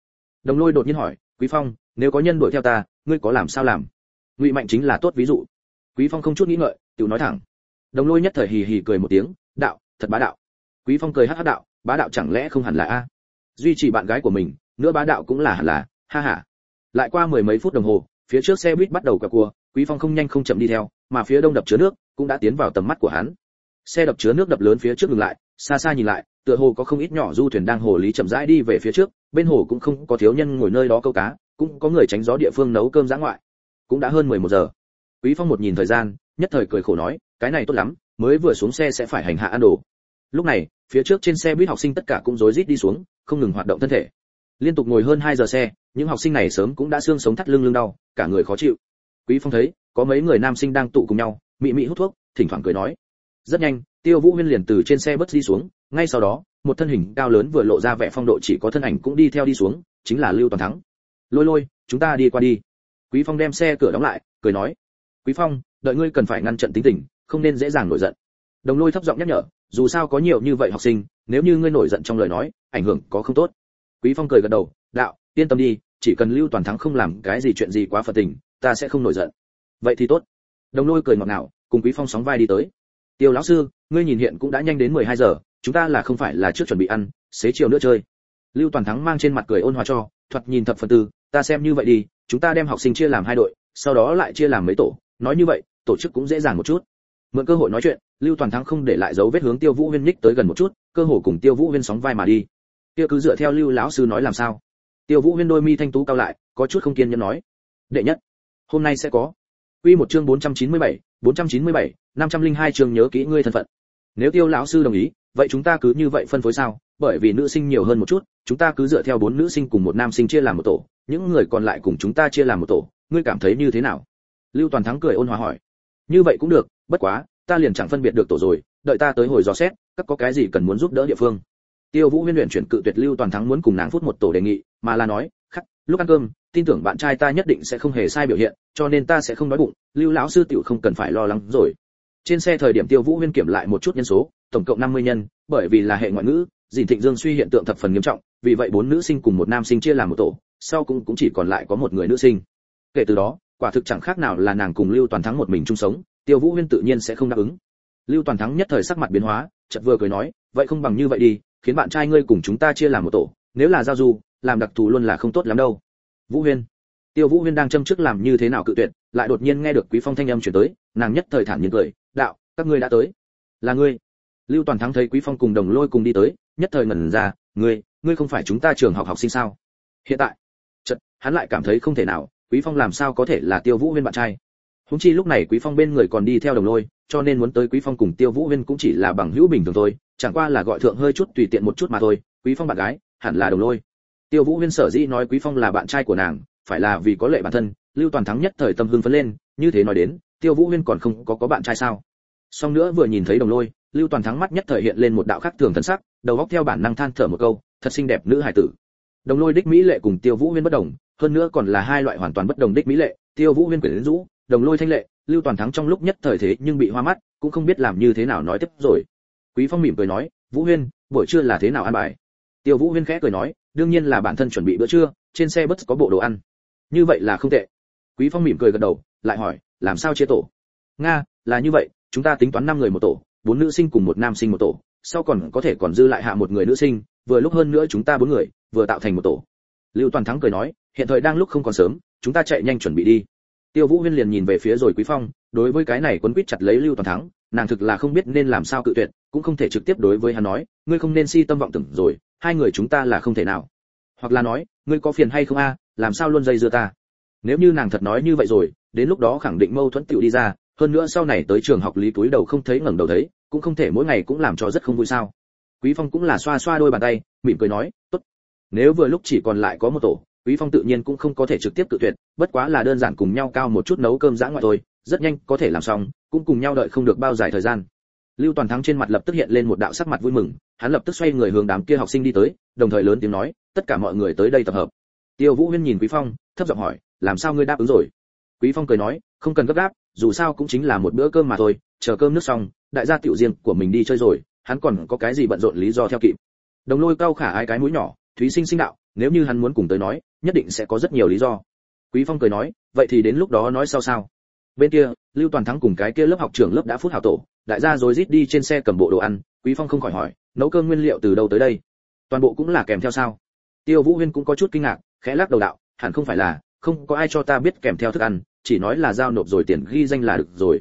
Đồng lôi đột nhiên hỏi, quý phong, nếu có nhân đuổi theo ta, ngươi có làm sao làm? Ngụy mạnh chính là tốt ví dụ. Quý phong không chút nghĩ ngợi tự nói thẳng. Đồng lôi nhất thời hì hì cười một tiếng, đạo, thật bá đạo. Quý phong cười hắc hắc đạo, bá đạo chẳng lẽ không hẳn là a? Duy trì bạn gái của mình, nữa bá đạo cũng là hẳn là, ha ha lại qua mười mấy phút đồng hồ, phía trước xe buýt bắt đầu quẹo cua, quý phong không nhanh không chậm đi theo, mà phía đông đập chứa nước cũng đã tiến vào tầm mắt của hắn. Xe đập chứa nước đập lớn phía trước ngừng lại, xa xa nhìn lại, tựa hồ có không ít nhỏ du thuyền đang hồ lý chậm rãi đi về phía trước, bên hồ cũng không có thiếu nhân ngồi nơi đó câu cá, cũng có người tránh gió địa phương nấu cơm giã ngoại. Cũng đã hơn 11 giờ. Quý phong một nhìn thời gian, nhất thời cười khổ nói, cái này tốt lắm, mới vừa xuống xe sẽ phải hành hạ ăn đồ. Lúc này, phía trước trên xe buýt học sinh tất cả cũng rối rít đi xuống, không ngừng hoạt động thân thể liên tục ngồi hơn 2 giờ xe, những học sinh này sớm cũng đã xương sống thắt lưng lưng đau, cả người khó chịu. Quý phong thấy, có mấy người nam sinh đang tụ cùng nhau, mị mị hút thuốc, thỉnh thoảng cười nói. Rất nhanh, tiêu vũ huyên liền từ trên xe bớt đi xuống, ngay sau đó, một thân hình cao lớn vừa lộ ra vẻ phong độ chỉ có thân ảnh cũng đi theo đi xuống, chính là lưu toàn thắng. Lôi lôi, chúng ta đi qua đi. Quý phong đem xe cửa đóng lại, cười nói. Quý phong, đợi ngươi cần phải ngăn trận tính tình, không nên dễ dàng nổi giận. Đồng lôi thấp giọng nhắc nhở, dù sao có nhiều như vậy học sinh, nếu như ngươi nổi giận trong lời nói, ảnh hưởng có không tốt quý phong cười gật đầu, đạo, yên tâm đi, chỉ cần lưu toàn thắng không làm cái gì chuyện gì quá phật tình, ta sẽ không nổi giận. Vậy thì tốt. Đồng lôi cười ngọt ngào, cùng quý phong sóng vai đi tới. Tiêu lão sư, ngươi nhìn hiện cũng đã nhanh đến 12 giờ, chúng ta là không phải là trước chuẩn bị ăn, xế chiều nữa chơi. Lưu toàn thắng mang trên mặt cười ôn hòa cho, thoạt nhìn thập phần tư, ta xem như vậy đi, chúng ta đem học sinh chia làm hai đội, sau đó lại chia làm mấy tổ, nói như vậy, tổ chức cũng dễ dàng một chút. Mượn cơ hội nói chuyện, lưu toàn thắng không để lại dấu vết hướng tiêu vũ huyên nhích tới gần một chút, cơ hồ cùng tiêu vũ huyên sóng vai mà đi kia cứ dựa theo lưu lão sư nói làm sao tiêu vũ huyên đôi mi thanh tú cao lại có chút không kiên nhẫn nói đệ nhất hôm nay sẽ có Quy một chương 497, 497, 502 chương nhớ kỹ ngươi thân phận. Nếu Tiêu lão sư đồng ý, vậy chúng ta cứ như vậy phân phối sao? Bởi vì nữ sinh nhiều hơn một chút, chúng ta cứ dựa theo bốn nữ sinh cùng một nam sinh chia làm một tổ, những người còn lại cùng chúng ta chia làm một tổ, ngươi cảm thấy như thế nào? Lưu Toàn Thắng cười ôn hòa hỏi. Như vậy cũng được, bất quá, ta liền chẳng phân biệt được tổ rồi, đợi ta tới hồi dò xét, các có cái gì cần muốn giúp đỡ địa phương. Tiêu Vũ Huyên luyện chuyển cự tuyệt Lưu Toàn Thắng muốn cùng nàng phút một tổ đề nghị, mà là nói, khắc, lúc ăn cơm, tin tưởng bạn trai ta nhất định sẽ không hề sai biểu hiện, cho nên ta sẽ không nói bụng, Lưu lão sư tiểu không cần phải lo lắng rồi. Trên xe thời điểm Tiêu Vũ Huyên kiểm lại một chút nhân số, tổng cộng 50 nhân, bởi vì là hệ ngoại ngữ, Dìn Thịnh Dương suy hiện tượng thập phần nghiêm trọng, vì vậy bốn nữ sinh cùng một nam sinh chia làm một tổ, sau cũng cũng chỉ còn lại có một người nữ sinh. Kể từ đó, quả thực chẳng khác nào là nàng cùng Lưu Toàn Thắng một mình chung sống, Tiêu Vũ Huyên tự nhiên sẽ không đáp ứng. Lưu Toàn Thắng nhất thời sắc mặt biến hóa, chợt vừa cười nói, vậy không bằng như vậy đi, khiến bạn trai ngươi cùng chúng ta chia làm một tổ, nếu là giao du, làm đặc thù luôn là không tốt lắm đâu. Vũ Huyên. Tiêu Vũ Huyên đang châm trước làm như thế nào cự tuyệt, lại đột nhiên nghe được Quý Phong thanh âm truyền tới, nàng nhất thời thản nhiên cười, "Đạo, các ngươi đã tới." "Là ngươi?" Lưu Toàn Thắng thấy Quý Phong cùng Đồng Lôi cùng đi tới, nhất thời ngẩn ra, "Ngươi, ngươi không phải chúng ta trường học học sinh sao?" Hiện tại, chợt, hắn lại cảm thấy không thể nào, Quý Phong làm sao có thể là Tiêu Vũ Huyên bạn trai? húng chi lúc này Quý Phong bên người còn đi theo Đồng Lôi, cho nên muốn tới Quý Phong cùng Tiêu Vũ Huyên cũng chỉ là bằng hữu bình thường thôi, chẳng qua là gọi thượng hơi chút tùy tiện một chút mà thôi, Quý Phong bạn gái, hẳn là Đồng Lôi. Tiêu Vũ Huyên sở dĩ nói Quý Phong là bạn trai của nàng, phải là vì có lệ bản thân, Lưu Toàn Thắng nhất thời tâm hưng phấn lên, như thế nói đến, Tiêu Vũ Huyên còn không có có bạn trai sao? Song nữa vừa nhìn thấy Đồng Lôi, Lưu Toàn Thắng mắt nhất thời hiện lên một đạo khác thường thần sắc, đầu óc theo bản năng than thở một câu, thật xinh đẹp nữ hài tử. Đồng Lôi đích mỹ lệ cùng Tiêu Vũ Huyên bất đồng, hơn nữa còn là hai loại hoàn toàn bất đồng đích mỹ lệ, Tiêu Vũ Huyên quyến rũ, đồng lôi thanh lệ lưu toàn thắng trong lúc nhất thời thế nhưng bị hoa mắt cũng không biết làm như thế nào nói tiếp rồi quý phong mỉm cười nói, vũ huyên, buổi trưa là thế nào ăn bài? Tiêu vũ huyên khẽ cười nói, đương nhiên là bản thân chuẩn bị bữa trưa, trên xe bất có bộ đồ ăn. Như vậy là không tệ. Quý phong mỉm cười gật đầu, lại hỏi, làm sao chia tổ? Nga, là như vậy, chúng ta tính toán năm người một tổ, bốn nữ sinh cùng một nam sinh một tổ, sau còn có thể còn dư lại hạ một người nữ sinh, vừa lúc hơn nữa chúng ta bốn người, vừa tạo thành một tổ. Lưu toàn thắng cười nói, hiện thời đang lúc không còn sớm, chúng ta chạy nhanh chuẩn bị đi. Tiêu vũ huyên liền nhìn về phía rồi quý phong, đối với cái này quấn quýt chặt lấy lưu toàn thắng, nàng thực là không biết nên làm sao cự tuyệt cũng không thể trực tiếp đối với hắn nói, ngươi không nên si tâm vọng tưởng rồi, hai người chúng ta là không thể nào. Hoặc là nói, ngươi có phiền hay không a, làm sao luôn dây dưa ta? Nếu như nàng thật nói như vậy rồi, đến lúc đó khẳng định mâu thuẫn tiểu đi ra, hơn nữa sau này tới trường học lý túi đầu không thấy ngẩng đầu thấy, cũng không thể mỗi ngày cũng làm cho rất không vui sao. Quý phong cũng là xoa xoa đôi bàn tay, mỉm cười nói, tốt. Nếu vừa lúc chỉ còn lại có một tổ, quý phong tự nhiên cũng không có thể trực tiếp tự tuyệt, bất quá là đơn giản cùng nhau cao một chút nấu cơm dã ngoại thôi, rất nhanh có thể làm xong, cũng cùng nhau đợi không được bao dài thời gian lưu toàn thắng trên mặt lập tức hiện lên một đạo sắc mặt vui mừng, hắn lập tức xoay người hướng đám kia học sinh đi tới, đồng thời lớn tiếng nói, tất cả mọi người tới đây tập hợp. Tiêu vũ huyên nhìn quý phong, thấp giọng hỏi, làm sao ngươi đáp ứng rồi? Quý phong cười nói, không cần gấp gáp, dù sao cũng chính là một bữa cơm mà thôi, chờ cơm nước xong, đại gia tiểu riêng của mình đi chơi rồi, hắn còn có cái gì bận rộn lý do theo kịp. Đồng lôi cao khả ai cái mũi nhỏ, thúy sinh sinh đạo, nếu như hắn muốn cùng tới nói, nhất định sẽ có rất nhiều lý do. Quý phong cười nói, vậy thì đến lúc đó nói sao sao? Bên kia, lưu toàn thắng cùng cái kia lớp học trưởng lớp đã phút hảo tổ, đại gia rồi rít đi trên xe cầm bộ đồ ăn, quý phong không khỏi hỏi, nấu cơm nguyên liệu từ đâu tới đây? Toàn bộ cũng là kèm theo sao? Tiêu vũ huyên cũng có chút kinh ngạc, khẽ lắc đầu đạo, hẳn không phải là, không có ai cho ta biết kèm theo thức ăn, chỉ nói là giao nộp rồi tiền ghi danh là được rồi.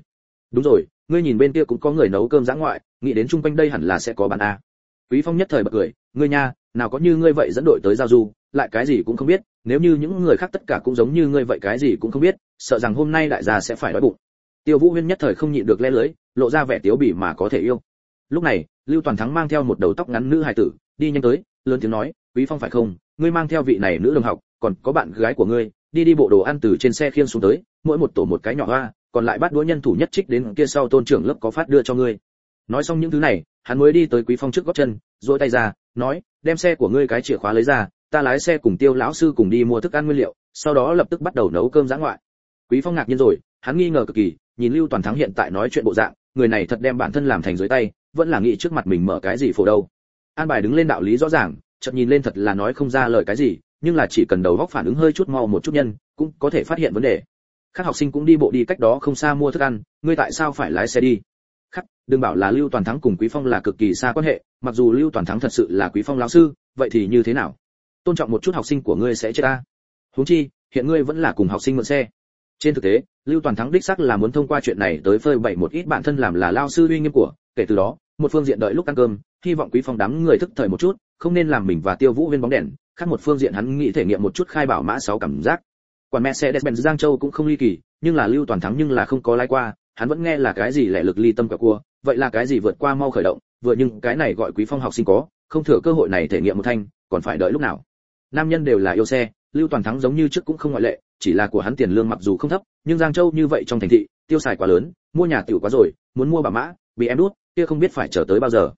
Đúng rồi, ngươi nhìn bên kia cũng có người nấu cơm dã ngoại, nghĩ đến chung quanh đây hẳn là sẽ có bán a. Quý phong nhất thời bật cười ngươi nha, nào có như ngươi vậy dẫn đội tới giao du, lại cái gì cũng không biết, nếu như những người khác tất cả cũng giống như ngươi vậy cái gì cũng không biết, sợ rằng hôm nay đại gia sẽ phải đói bụng. Tiêu vũ huyên nhất thời không nhịn được le lưới, lộ ra vẻ tiếu bỉ mà có thể yêu. Lúc này, lưu toàn thắng mang theo một đầu tóc ngắn nữ hài tử, đi nhanh tới, lớn tiếng nói, quý phong phải không? Ngươi mang theo vị này nữ đồng học, còn có bạn gái của ngươi, đi đi bộ đồ ăn từ trên xe khiêng xuống tới, mỗi một tổ một cái nhỏ hoa, còn lại bắt đũa nhân thủ nhất trích đến kia sau tôn trưởng lớp có phát đưa cho ngươi. Nói xong những thứ này, hắn mới đi tới quý phong trước gót chân, duỗi tay ra nói, đem xe của ngươi cái chìa khóa lấy ra, ta lái xe cùng tiêu lão sư cùng đi mua thức ăn nguyên liệu, sau đó lập tức bắt đầu nấu cơm giã ngoại. Quý phong ngạc nhiên rồi, hắn nghi ngờ cực kỳ, nhìn lưu toàn thắng hiện tại nói chuyện bộ dạng, người này thật đem bản thân làm thành dưới tay, vẫn là nghĩ trước mặt mình mở cái gì phổ đâu. An bài đứng lên đạo lý rõ ràng, chợt nhìn lên thật là nói không ra lời cái gì, nhưng là chỉ cần đầu góc phản ứng hơi chút mau một chút nhân, cũng có thể phát hiện vấn đề. Các học sinh cũng đi bộ đi cách đó không xa mua thức ăn, ngươi tại sao phải lái xe đi? Khắc đừng bảo là lưu toàn thắng cùng quý phong là cực kỳ xa quan hệ mặc dù lưu toàn thắng thật sự là quý phong lão sư vậy thì như thế nào? Tôn trọng một chút học sinh của ngươi sẽ chết ta. Huống chi hiện ngươi vẫn là cùng học sinh mượn xe. Trên thực tế lưu toàn thắng đích xác là muốn thông qua chuyện này tới phơi bày một ít bản thân làm là lao sư uy nghiêm của kể từ đó một phương diện đợi lúc ăn cơm hy vọng quý phong đám người thức thời một chút không nên làm mình và tiêu vũ viên bóng đèn khác một phương diện hắn nghĩ thể nghiệm một chút khai bảo mã sáu cảm giác. Quản mẹ xe Mercedes-Benz Giang Châu cũng không ly kỳ, nhưng là Lưu Toàn thắng nhưng là không có lái qua, hắn vẫn nghe là cái gì lẻ lực ly tâm cả cua, vậy là cái gì vượt qua mau khởi động, vừa nhưng cái này gọi Quý Phong học sinh có, không thừa cơ hội này thể nghiệm một thanh, còn phải đợi lúc nào. Nam nhân đều là yêu xe, Lưu Toàn thắng giống như trước cũng không ngoại lệ, chỉ là của hắn tiền lương mặc dù không thấp, nhưng Giang Châu như vậy trong thành thị, tiêu xài quá lớn, mua nhà tiểu quá rồi, muốn mua bà mã, bị em đút, kia không biết phải chờ tới bao giờ.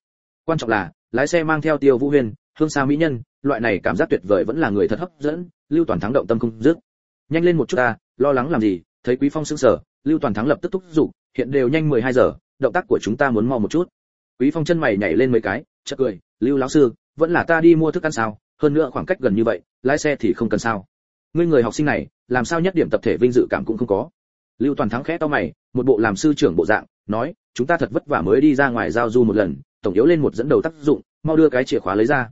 Quan trọng là, lái xe mang theo Tiêu Vũ Huyền, hương xa mỹ nhân, loại này cảm giác tuyệt vời vẫn là người thật hấp dẫn, Lưu Toàn thắng động tâm không dứt nhanh lên một chút ta lo lắng làm gì thấy quý phong sững sờ lưu toàn thắng lập tức thúc giục, hiện đều nhanh 12 giờ, động tác của chúng ta muốn mau một chút. Quý phong chân mày nhảy lên mấy cái, chợt cười, lưu lão sư, vẫn là ta đi mua thức ăn sao? Hơn nữa khoảng cách gần như vậy, lái xe thì không cần sao? Ngươi người học sinh này, làm sao nhất điểm tập thể vinh dự cảm cũng không có. Lưu toàn thắng khẽ to mày, một bộ làm sư trưởng bộ dạng, nói, chúng ta thật vất vả mới đi ra ngoài giao du một lần, tổng yếu lên một dẫn đầu tác dụng, mau đưa cái chìa khóa lấy ra.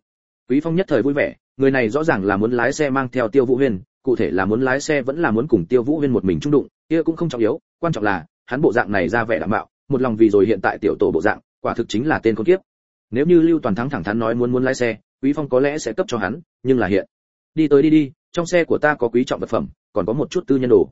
Quý phong nhất thời vui vẻ, người này rõ ràng là muốn lái xe mang theo tiêu vũ huyền cụ thể là muốn lái xe vẫn là muốn cùng tiêu vũ huyên một mình trung đụng, kia cũng không trọng yếu, quan trọng là, hắn bộ dạng này ra vẻ đảm bảo, một lòng vì rồi hiện tại tiểu tổ bộ dạng, quả thực chính là tên con kiếp. Nếu như lưu toàn thắng thẳng thắn nói muốn muốn lái xe, quý phong có lẽ sẽ cấp cho hắn, nhưng là hiện, đi tới đi đi, trong xe của ta có quý trọng vật phẩm, còn có một chút tư nhân đồ.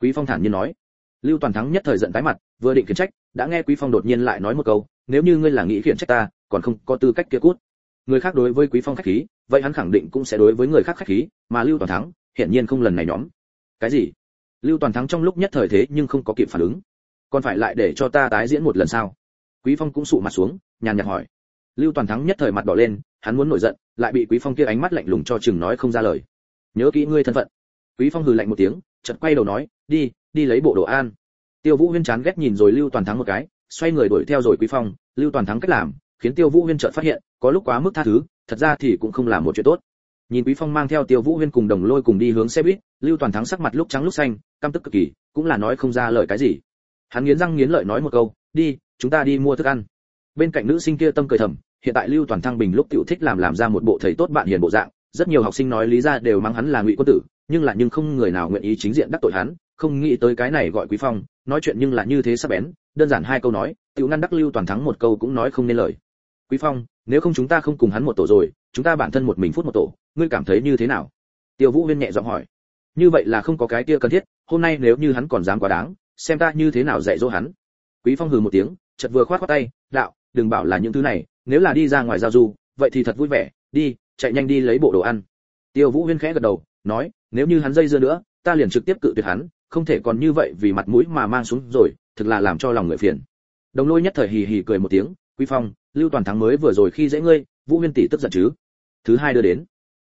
Quý phong thản nhiên nói. Lưu toàn thắng nhất thời giận tái mặt, vừa định khiển trách, đã nghe quý phong đột nhiên lại nói một câu, nếu như ngươi là nghĩ khiển trách ta, còn không có tư cách kia cút. Người khác đối với quý phong khách khí, vậy hắn khẳng định cũng sẽ đối với người khác khách khí, mà lưu toàn thắng hiện nhiên không lần này nhóm. Cái gì? Lưu toàn thắng trong lúc nhất thời thế nhưng không có kịp phản ứng. Còn phải lại để cho ta tái diễn một lần sao? Quý phong cũng sụ mặt xuống, nhàn nhạt hỏi. Lưu toàn thắng nhất thời mặt đỏ lên, hắn muốn nổi giận, lại bị quý phong kia ánh mắt lạnh lùng cho chừng nói không ra lời. Nhớ kỹ ngươi thân phận. Quý phong hừ lạnh một tiếng, chợt quay đầu nói, đi đi lấy bộ đồ an. Tiêu vũ huyên chán ghét nhìn rồi lưu toàn thắng một cái, xoay người đuổi theo rồi quý phong. Lưu toàn thắng cách làm, khiến tiêu vũ huyên chợt phát hiện, có lúc quá mức tha thứ, thật ra thì cũng không làm một chuyện tốt nhìn quý phong mang theo tiêu vũ huyên cùng đồng lôi cùng đi hướng xe buýt, lưu toàn thắng sắc mặt lúc trắng lúc xanh, căm tức cực kỳ, cũng là nói không ra lời cái gì. Hắn nghiến răng nghiến lợi nói một câu, đi, chúng ta đi mua thức ăn. Bên cạnh nữ sinh kia tâm cười thầm, hiện tại lưu toàn thăng bình lúc tiểu thích làm làm ra một bộ thầy tốt bạn hiền bộ dạng, rất nhiều học sinh nói lý ra đều mang hắn là ngụy quân tử, nhưng là nhưng không người nào nguyện ý chính diện đắc tội hắn, không nghĩ tới cái này gọi quý phong, nói chuyện nhưng là như thế sắp bén, đơn giản hai câu nói, tiểu ngăn đắc lưu toàn thắng một câu cũng nói không nên lời. Quý phong nếu không chúng ta không cùng hắn một tổ rồi, chúng ta bản thân một mình phút một tổ, ngươi cảm thấy như thế nào? Tiêu vũ huyên nhẹ giọng hỏi. Như vậy là không có cái kia cần thiết, hôm nay nếu như hắn còn dám quá đáng, xem ta như thế nào dạy dỗ hắn. Quý phong hừ một tiếng, chợt vừa khoát khoát tay, đạo, đừng bảo là những thứ này, nếu là đi ra ngoài giao du, vậy thì thật vui vẻ, đi, chạy nhanh đi lấy bộ đồ ăn. Tiêu vũ huyên khẽ gật đầu, nói, nếu như hắn dây dưa nữa, ta liền trực tiếp cự tuyệt hắn, không thể còn như vậy vì mặt mũi mà mang xuống rồi, thực là làm cho lòng người phiền. Đồng lôi nhất thời hì hì cười một tiếng quý phong lưu toàn thắng mới vừa rồi khi dễ ngươi vũ huyên tỷ tức giận chứ? Thứ hai đưa đến.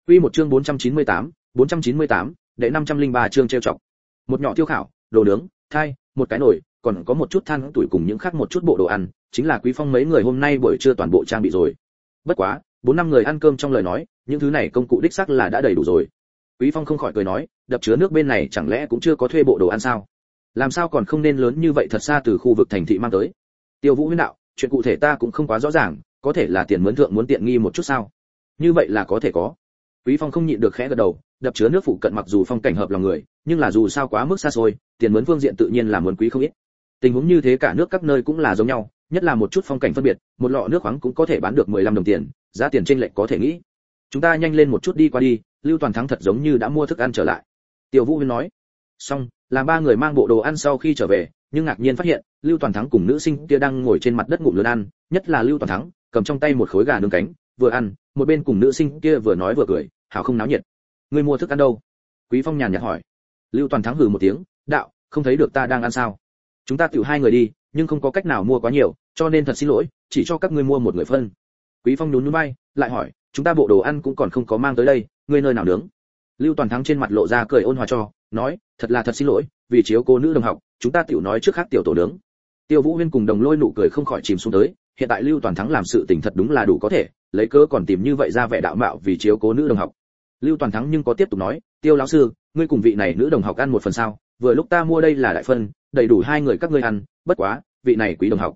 Quy một chương 498, 498, đệ 503 chương treo chọc. Một nhỏ tiêu khảo đồ nướng thai một cái nồi còn có một chút than tuổi cùng những khác một chút bộ đồ ăn chính là quý phong mấy người hôm nay buổi trưa toàn bộ trang bị rồi. Bất quá bốn năm người ăn cơm trong lời nói những thứ này công cụ đích xác là đã đầy đủ rồi. Quý phong không khỏi cười nói đập chứa nước bên này chẳng lẽ cũng chưa có thuê bộ đồ ăn sao? Làm sao còn không nên lớn như vậy thật xa từ khu vực thành thị mang tới? Tiêu vũ huyên đạo chuyện cụ thể ta cũng không quá rõ ràng, có thể là tiền mướn thượng muốn tiện nghi một chút sao? Như vậy là có thể có. Quý phong không nhịn được khẽ gật đầu, đập chứa nước phụ cận mặc dù phong cảnh hợp lòng người, nhưng là dù sao quá mức xa xôi, tiền mướn phương diện tự nhiên là muốn quý không ít. Tình huống như thế cả nước các nơi cũng là giống nhau, nhất là một chút phong cảnh phân biệt, một lọ nước khoáng cũng có thể bán được 15 đồng tiền, giá tiền trên lệch có thể nghĩ. Chúng ta nhanh lên một chút đi qua đi, lưu toàn thắng thật giống như đã mua thức ăn trở lại. Tiểu vũ huyên nói. Xong làm ba người mang bộ đồ ăn sau khi trở về nhưng ngạc nhiên phát hiện, lưu toàn thắng cùng nữ sinh kia đang ngồi trên mặt đất ngụm lớn ăn, nhất là lưu toàn thắng, cầm trong tay một khối gà nướng cánh, vừa ăn, một bên cùng nữ sinh kia vừa nói vừa cười, hảo không náo nhiệt. Người mua thức ăn đâu? Quý phong nhàn nhạt hỏi. Lưu toàn thắng hừ một tiếng, đạo, không thấy được ta đang ăn sao? Chúng ta tiểu hai người đi, nhưng không có cách nào mua quá nhiều, cho nên thật xin lỗi, chỉ cho các ngươi mua một người phân. Quý phong nhún nhún bay lại hỏi, chúng ta bộ đồ ăn cũng còn không có mang tới đây, ngươi nơi nào nướng? Lưu toàn thắng trên mặt lộ ra cười ôn hòa cho, nói, thật là thật xin lỗi, vì chiếu cô nữ đồng học chúng ta tiểu nói trước khác tiểu tổ nướng. Tiêu vũ huyên cùng đồng lôi nụ cười không khỏi chìm xuống tới, hiện tại lưu toàn thắng làm sự tình thật đúng là đủ có thể, lấy cớ còn tìm như vậy ra vẻ đạo mạo vì chiếu cố nữ đồng học. Lưu toàn thắng nhưng có tiếp tục nói, tiêu lão sư, ngươi cùng vị này nữ đồng học ăn một phần sao? Vừa lúc ta mua đây là đại phân, đầy đủ hai người các ngươi ăn, bất quá, vị này quý đồng học.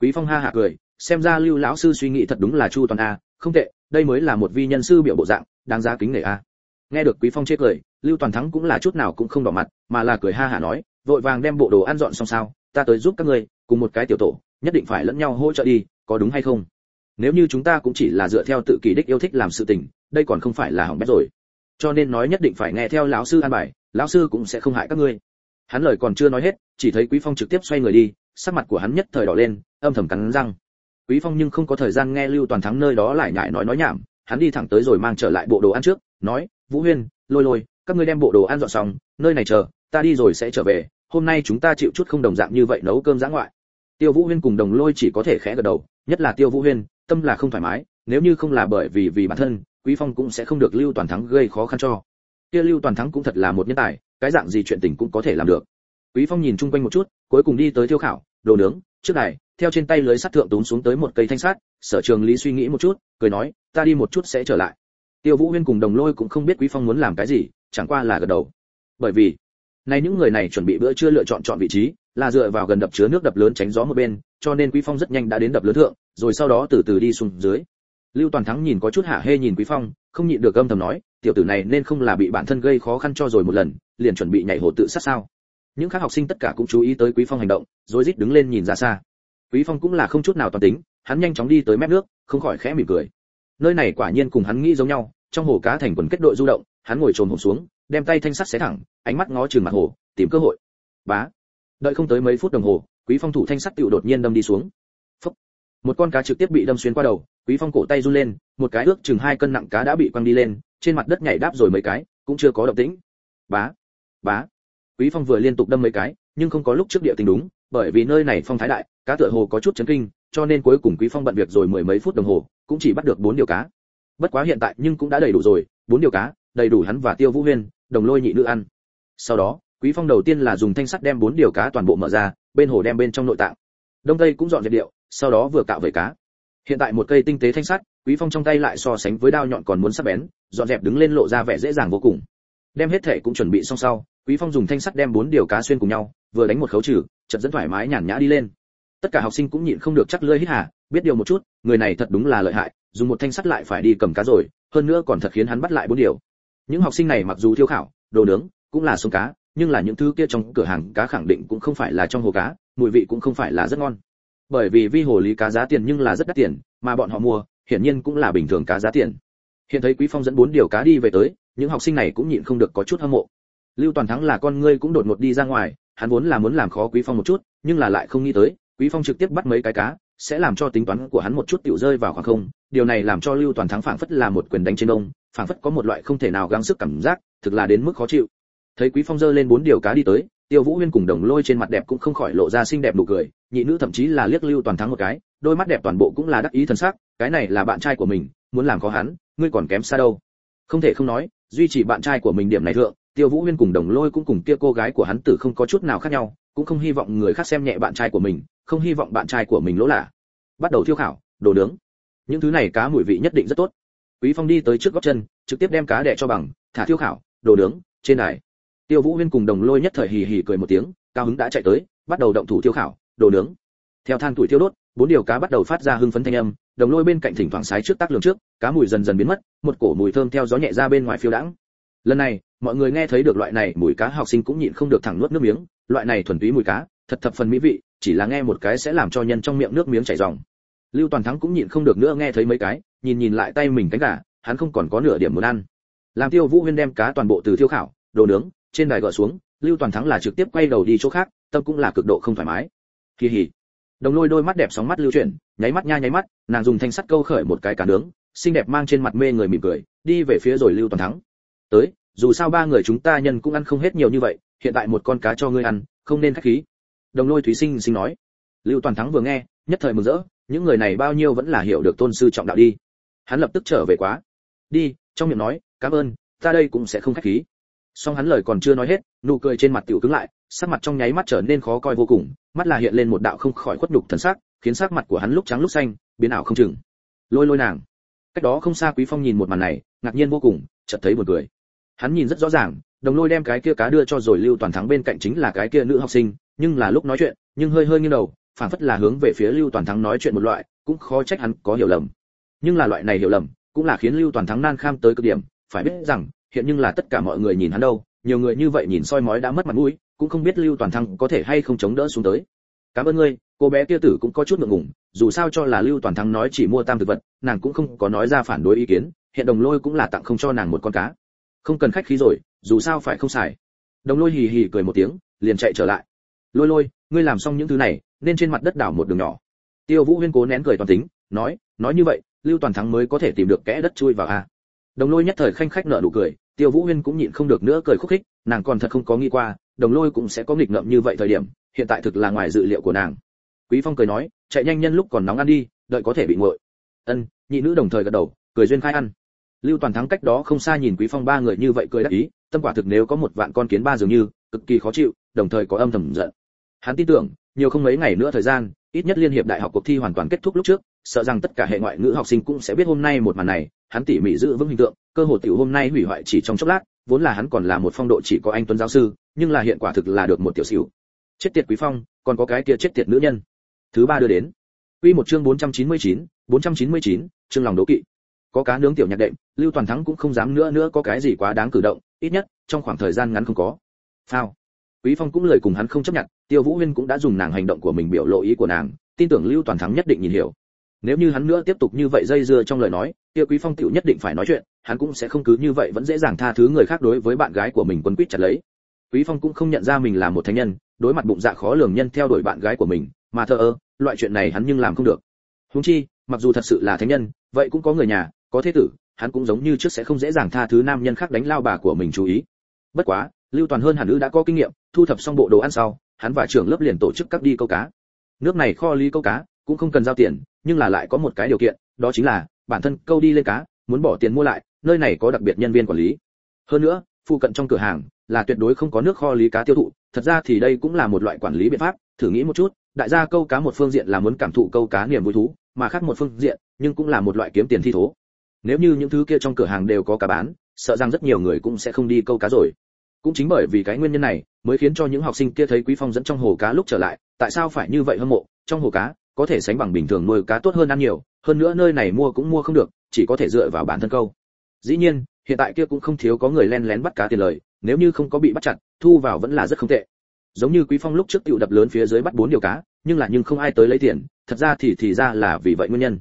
Quý phong ha hạ cười, xem ra lưu lão sư suy nghĩ thật đúng là chu toàn a, không tệ, đây mới là một vi nhân sư biểu bộ dạng, đáng giá kính nể a. Nghe được quý phong chê cười, lưu toàn thắng cũng là chút nào cũng không đỏ mặt, mà là cười ha hả nói vội vàng đem bộ đồ ăn dọn xong sao, ta tới giúp các ngươi, cùng một cái tiểu tổ, nhất định phải lẫn nhau hỗ trợ đi, có đúng hay không? Nếu như chúng ta cũng chỉ là dựa theo tự kỷ đích yêu thích làm sự tình, đây còn không phải là hỏng bét rồi. Cho nên nói nhất định phải nghe theo lão sư an bài, lão sư cũng sẽ không hại các ngươi. Hắn lời còn chưa nói hết, chỉ thấy quý phong trực tiếp xoay người đi, sắc mặt của hắn nhất thời đỏ lên, âm thầm cắn răng. Quý phong nhưng không có thời gian nghe lưu toàn thắng nơi đó lại nhại nói nói nhảm, hắn đi thẳng tới rồi mang trở lại bộ đồ ăn trước, nói, vũ huyên, lôi lôi, các ngươi đem bộ đồ ăn dọn xong, nơi này chờ ta đi rồi sẽ trở về, hôm nay chúng ta chịu chút không đồng dạng như vậy nấu cơm giã ngoại. Tiêu vũ huyên cùng đồng lôi chỉ có thể khẽ gật đầu, nhất là tiêu vũ huyên, tâm là không thoải mái, nếu như không là bởi vì vì bản thân, quý phong cũng sẽ không được lưu toàn thắng gây khó khăn cho. Kia lưu toàn thắng cũng thật là một nhân tài, cái dạng gì chuyện tình cũng có thể làm được. Quý phong nhìn chung quanh một chút, cuối cùng đi tới thiêu khảo, đồ nướng, trước này theo trên tay lưới sắt thượng túm xuống tới một cây thanh sắt, sở trường lý suy nghĩ một chút, cười nói, ta đi một chút sẽ trở lại. Tiêu vũ huyên cùng đồng lôi cũng không biết quý phong muốn làm cái gì, chẳng qua là gật đầu. Bởi vì nay những người này chuẩn bị bữa trưa lựa chọn chọn vị trí, là dựa vào gần đập chứa nước đập lớn tránh gió một bên, cho nên quý phong rất nhanh đã đến đập lớn thượng, rồi sau đó từ từ đi xuống dưới. Lưu toàn thắng nhìn có chút hạ hê nhìn quý phong, không nhịn được âm thầm nói, tiểu tử này nên không là bị bản thân gây khó khăn cho rồi một lần, liền chuẩn bị nhảy hồ tự sát sao? Những khác học sinh tất cả cũng chú ý tới quý phong hành động, rồi rít đứng lên nhìn ra xa. Quý phong cũng là không chút nào toàn tính, hắn nhanh chóng đi tới mép nước, không khỏi khẽ mỉm cười. Nơi này quả nhiên cùng hắn nghĩ giống nhau, trong hồ cá thành quần kết đội du động, hắn ngồi chồm hổm xuống đem tay thanh sắt xé thẳng, ánh mắt ngó chừng mặt hồ, tìm cơ hội. Bá. Đợi không tới mấy phút đồng hồ, quý phong thủ thanh sắt tựu đột nhiên đâm đi xuống. Phúc. một con cá trực tiếp bị đâm xuyên qua đầu, quý phong cổ tay run lên, một cái ước chừng hai cân nặng cá đã bị quăng đi lên, trên mặt đất nhảy đáp rồi mấy cái, cũng chưa có động tĩnh. Bá. Bá. Quý phong vừa liên tục đâm mấy cái, nhưng không có lúc trước địa tình đúng, bởi vì nơi này phong thái đại, cá tựa hồ có chút chấn kinh, cho nên cuối cùng quý phong bận việc rồi mười mấy phút đồng hồ, cũng chỉ bắt được bốn điều cá. Bất quá hiện tại nhưng cũng đã đầy đủ rồi, bốn điều cá đầy đủ hắn và tiêu vũ huyên, đồng lôi nhị nữ ăn. Sau đó, quý phong đầu tiên là dùng thanh sắt đem bốn điều cá toàn bộ mở ra, bên hồ đem bên trong nội tạng. Đông tây cũng dọn dẹp điệu, sau đó vừa cạo vẩy cá. Hiện tại một cây tinh tế thanh sắt, quý phong trong tay lại so sánh với đao nhọn còn muốn sắc bén, dọn dẹp đứng lên lộ ra vẻ dễ dàng vô cùng. Đem hết thể cũng chuẩn bị xong sau, quý phong dùng thanh sắt đem bốn điều cá xuyên cùng nhau, vừa đánh một khấu trừ, chợt dẫn thoải mái nhàn nhã đi lên. Tất cả học sinh cũng nhịn không được chắc lưỡi hít hà, biết điều một chút, người này thật đúng là lợi hại, dùng một thanh sắt lại phải đi cầm cá rồi, hơn nữa còn thật khiến hắn bắt lại bốn điều những học sinh này mặc dù thiêu khảo, đồ nướng, cũng là sống cá, nhưng là những thứ kia trong cửa hàng cá khẳng định cũng không phải là trong hồ cá, mùi vị cũng không phải là rất ngon. Bởi vì vi hồ lý cá giá tiền nhưng là rất đắt tiền, mà bọn họ mua, hiển nhiên cũng là bình thường cá giá tiền. Hiện thấy quý phong dẫn bốn điều cá đi về tới, những học sinh này cũng nhịn không được có chút hâm mộ. Lưu toàn thắng là con ngươi cũng đột ngột đi ra ngoài, hắn vốn là muốn làm khó quý phong một chút, nhưng là lại không nghĩ tới, quý phong trực tiếp bắt mấy cái cá, sẽ làm cho tính toán của hắn một chút tiểu rơi vào khoảng không. Điều này làm cho lưu toàn thắng phảng phất là một quyền đánh trên đông phảng phất có một loại không thể nào gắng sức cảm giác, thực là đến mức khó chịu. Thấy quý phong giơ lên bốn điều cá đi tới, tiêu vũ huyên cùng đồng lôi trên mặt đẹp cũng không khỏi lộ ra xinh đẹp nụ cười, nhị nữ thậm chí là liếc lưu toàn thắng một cái, đôi mắt đẹp toàn bộ cũng là đắc ý thần sắc, cái này là bạn trai của mình, muốn làm khó hắn, ngươi còn kém xa đâu. Không thể không nói, duy trì bạn trai của mình điểm này thượng, tiêu vũ huyên cùng đồng lôi cũng cùng kia cô gái của hắn tử không có chút nào khác nhau, cũng không hy vọng người khác xem nhẹ bạn trai của mình, không hy vọng bạn trai của mình lỗ lạ. Bắt đầu thiêu khảo, đồ nướng. Những thứ này cá mùi vị nhất định rất tốt quý phong đi tới trước góc chân, trực tiếp đem cá đẻ cho bằng, thả thiêu khảo, đồ nướng, trên đài. Tiêu vũ huyên cùng đồng lôi nhất thời hì hì cười một tiếng, cao hứng đã chạy tới, bắt đầu động thủ thiêu khảo, đồ nướng. Theo than tuổi thiêu đốt, bốn điều cá bắt đầu phát ra hưng phấn thanh âm, đồng lôi bên cạnh thỉnh thoảng sái trước tác lường trước, cá mùi dần dần biến mất, một cổ mùi thơm theo gió nhẹ ra bên ngoài phiêu đãng. Lần này, mọi người nghe thấy được loại này mùi cá, học sinh cũng nhịn không được thẳng nuốt nước miếng, loại này thuần túy mùi cá, thật thập phần mỹ vị, chỉ là nghe một cái sẽ làm cho nhân trong miệng nước miếng chảy ròng. Lưu toàn thắng cũng nhịn không được nữa nghe thấy mấy cái nhìn nhìn lại tay mình cánh gà, hắn không còn có nửa điểm muốn ăn. Làm tiêu vũ huyên đem cá toàn bộ từ thiêu khảo, đồ nướng, trên đài gỡ xuống, lưu toàn thắng là trực tiếp quay đầu đi chỗ khác, tâm cũng là cực độ không thoải mái. Kỳ hỉ. Đồng lôi đôi mắt đẹp sóng mắt lưu chuyển, nháy mắt nha nháy mắt, nàng dùng thanh sắt câu khởi một cái cá nướng, xinh đẹp mang trên mặt mê người mỉm cười, đi về phía rồi lưu toàn thắng. Tới, dù sao ba người chúng ta nhân cũng ăn không hết nhiều như vậy, hiện tại một con cá cho ngươi ăn, không nên khách khí. Đồng lôi thúy sinh sinh nói. Lưu toàn thắng vừa nghe, nhất thời mừng rỡ, những người này bao nhiêu vẫn là hiểu được tôn sư trọng đạo đi hắn lập tức trở về quá. Đi, trong miệng nói, cảm ơn, ta đây cũng sẽ không khách khí. Song hắn lời còn chưa nói hết, nụ cười trên mặt tiểu cứng lại, sắc mặt trong nháy mắt trở nên khó coi vô cùng, mắt là hiện lên một đạo không khỏi khuất đục thần sắc, khiến sắc mặt của hắn lúc trắng lúc xanh, biến ảo không chừng. Lôi lôi nàng. Cách đó không xa quý phong nhìn một màn này, ngạc nhiên vô cùng, chợt thấy buồn cười. Hắn nhìn rất rõ ràng, đồng lôi đem cái kia cá đưa cho rồi lưu toàn thắng bên cạnh chính là cái kia nữ học sinh, nhưng là lúc nói chuyện, nhưng hơi hơi nghiêng đầu phản phất là hướng về phía lưu toàn thắng nói chuyện một loại, cũng khó trách hắn có hiểu lầm nhưng là loại này hiểu lầm, cũng là khiến lưu toàn thắng nan kham tới cực điểm, phải biết rằng, hiện nhưng là tất cả mọi người nhìn hắn đâu, nhiều người như vậy nhìn soi mói đã mất mặt mũi, cũng không biết lưu toàn thắng có thể hay không chống đỡ xuống tới. Cảm ơn ngươi, cô bé kia tử cũng có chút ngượng ngùng, dù sao cho là lưu toàn thắng nói chỉ mua tam thực vật, nàng cũng không có nói ra phản đối ý kiến, hiện đồng lôi cũng là tặng không cho nàng một con cá. Không cần khách khí rồi, dù sao phải không xài. Đồng lôi hì hì cười một tiếng, liền chạy trở lại. Lôi lôi, ngươi làm xong những thứ này, nên trên mặt đất đảo một đường nhỏ. Tiêu vũ huyên cố nén cười toàn tính, nói nói như vậy lưu toàn thắng mới có thể tìm được kẽ đất chui vào a. Đồng lôi nhất thời khanh khách nợ nụ cười, tiêu vũ huyên cũng nhịn không được nữa cười khúc khích, nàng còn thật không có nghĩ qua, đồng lôi cũng sẽ có nghịch ngợm như vậy thời điểm, hiện tại thực là ngoài dự liệu của nàng. Quý phong cười nói, chạy nhanh nhân lúc còn nóng ăn đi, đợi có thể bị nguội. Ân, nhị nữ đồng thời gật đầu, cười duyên khai ăn. Lưu toàn thắng cách đó không xa nhìn quý phong ba người như vậy cười đắc ý, tâm quả thực nếu có một vạn con kiến ba dường như, cực kỳ khó chịu, đồng thời có âm thầm giận. Hắn tin tưởng, nhiều không mấy ngày nữa thời gian ít nhất liên hiệp đại học cuộc thi hoàn toàn kết thúc lúc trước sợ rằng tất cả hệ ngoại ngữ học sinh cũng sẽ biết hôm nay một màn này hắn tỉ mỉ giữ vững hình tượng cơ hội tiểu hôm nay hủy hoại chỉ trong chốc lát vốn là hắn còn là một phong độ chỉ có anh tuấn giáo sư nhưng là hiện quả thực là được một tiểu xỉu. Chết tiệt quý phong còn có cái kia chết tiệt nữ nhân. Thứ ba đưa đến. Quy một chương 499, 499, chương lòng đố kỵ. Có cá nướng tiểu nhạc đệm lưu toàn thắng cũng không dám nữa nữa có cái gì quá đáng cử động ít nhất trong khoảng thời gian ngắn không có. Phao. Quý phong cũng lời cùng hắn không chấp nhận tiêu vũ huyên cũng đã dùng nàng hành động của mình biểu lộ ý của nàng, tin tưởng lưu toàn thắng nhất định nhìn hiểu. Nếu như hắn nữa tiếp tục như vậy dây dưa trong lời nói kia quý phong tiểu nhất định phải nói chuyện, hắn cũng sẽ không cứ như vậy vẫn dễ dàng tha thứ người khác đối với bạn gái của mình quân quýt chặt lấy. Quý phong cũng không nhận ra mình là một thánh nhân, đối mặt bụng dạ khó lường nhân theo đuổi bạn gái của mình, mà thờ ơ, loại chuyện này hắn nhưng làm không được. Huống chi, mặc dù thật sự là thánh nhân, vậy cũng có người nhà, có thế tử, hắn cũng giống như trước sẽ không dễ dàng tha thứ nam nhân khác đánh lao bà của mình chú ý. Bất quá, lưu toàn hơn hẳn nữ đã có kinh nghiệm, thu thập xong bộ đồ ăn sau hắn và trưởng lớp liền tổ chức các đi câu cá. Nước này kho lý câu cá, cũng không cần giao tiền, nhưng là lại có một cái điều kiện, đó chính là, bản thân câu đi lên cá, muốn bỏ tiền mua lại, nơi này có đặc biệt nhân viên quản lý. Hơn nữa, phụ cận trong cửa hàng, là tuyệt đối không có nước kho lý cá tiêu thụ, thật ra thì đây cũng là một loại quản lý biện pháp, thử nghĩ một chút, đại gia câu cá một phương diện là muốn cảm thụ câu cá niềm vui thú, mà khác một phương diện, nhưng cũng là một loại kiếm tiền thi thố. Nếu như những thứ kia trong cửa hàng đều có cá bán, sợ rằng rất nhiều người cũng sẽ không đi câu cá rồi cũng chính bởi vì cái nguyên nhân này, mới khiến cho những học sinh kia thấy quý phong dẫn trong hồ cá lúc trở lại. Tại sao phải như vậy hâm mộ? Trong hồ cá, có thể sánh bằng bình thường nuôi cá tốt hơn ăn nhiều. Hơn nữa nơi này mua cũng mua không được, chỉ có thể dựa vào bản thân câu. Dĩ nhiên, hiện tại kia cũng không thiếu có người len lén bắt cá tiền lời. Nếu như không có bị bắt chặt, thu vào vẫn là rất không tệ. Giống như quý phong lúc trước tiểu đập lớn phía dưới bắt bốn điều cá, nhưng là nhưng không ai tới lấy tiền. Thật ra thì thì ra là vì vậy nguyên nhân.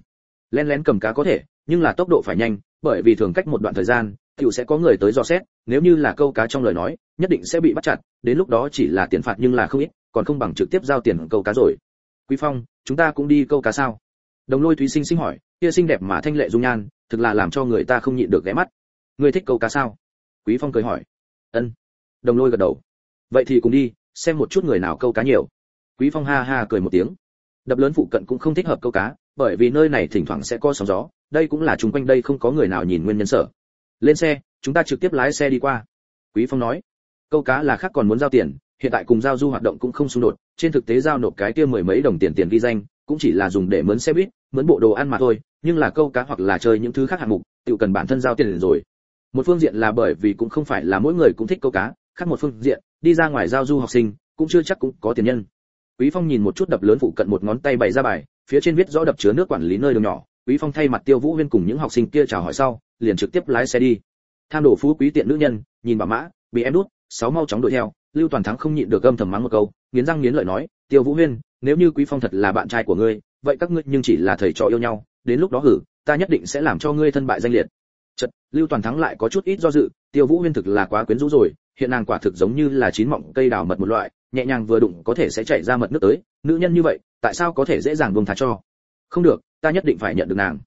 Len lén cầm cá có thể, nhưng là tốc độ phải nhanh, bởi vì thường cách một đoạn thời gian tiểu sẽ có người tới dò xét, nếu như là câu cá trong lời nói, nhất định sẽ bị bắt chặt, đến lúc đó chỉ là tiền phạt nhưng là không ít, còn không bằng trực tiếp giao tiền câu cá rồi. Quý phong, chúng ta cũng đi câu cá sao? Đồng lôi thúy sinh sinh hỏi, kia xinh đẹp mà thanh lệ dung nhan, thực là làm cho người ta không nhịn được ghé mắt. Ngươi thích câu cá sao? Quý phong cười hỏi. Ân. Đồng lôi gật đầu. Vậy thì cùng đi, xem một chút người nào câu cá nhiều. Quý phong ha ha cười một tiếng. Đập lớn phụ cận cũng không thích hợp câu cá, bởi vì nơi này thỉnh thoảng sẽ có sóng gió, đây cũng là chúng quanh đây không có người nào nhìn nguyên nhân sở lên xe, chúng ta trực tiếp lái xe đi qua. Quý phong nói, câu cá là khác còn muốn giao tiền, hiện tại cùng giao du hoạt động cũng không xung đột, trên thực tế giao nộp cái kia mười mấy đồng tiền tiền ghi danh, cũng chỉ là dùng để mướn xe buýt, mướn bộ đồ ăn mà thôi, nhưng là câu cá hoặc là chơi những thứ khác hạng mục, tự cần bản thân giao tiền rồi. Một phương diện là bởi vì cũng không phải là mỗi người cũng thích câu cá, khác một phương diện, đi ra ngoài giao du học sinh, cũng chưa chắc cũng có tiền nhân. Quý phong nhìn một chút đập lớn phụ cận một ngón tay bày ra bài, phía trên viết rõ đập chứa nước quản lý nơi đường nhỏ quý phong thay mặt tiêu vũ huyên cùng những học sinh kia chào hỏi sau, liền trực tiếp lái xe đi. Tham đồ phú quý tiện nữ nhân, nhìn bà mã, bị em đút, sáu mau chóng đuổi theo, lưu toàn thắng không nhịn được gâm thầm mắng một câu, nghiến răng nghiến lợi nói, tiêu vũ huyên, nếu như quý phong thật là bạn trai của ngươi, vậy các ngươi nhưng chỉ là thầy trò yêu nhau, đến lúc đó hử, ta nhất định sẽ làm cho ngươi thân bại danh liệt. Chật lưu toàn thắng lại có chút ít do dự, tiêu vũ huyên thực là quá quyến rũ rồi, hiện nàng quả thực giống như là chín mọng cây đào mật một loại, nhẹ nhàng vừa đụng có thể sẽ chảy ra mật nước tới, nữ nhân như vậy, tại sao có thể dễ dàng buông thả cho? Không được ta nhất định phải nhận được nàng.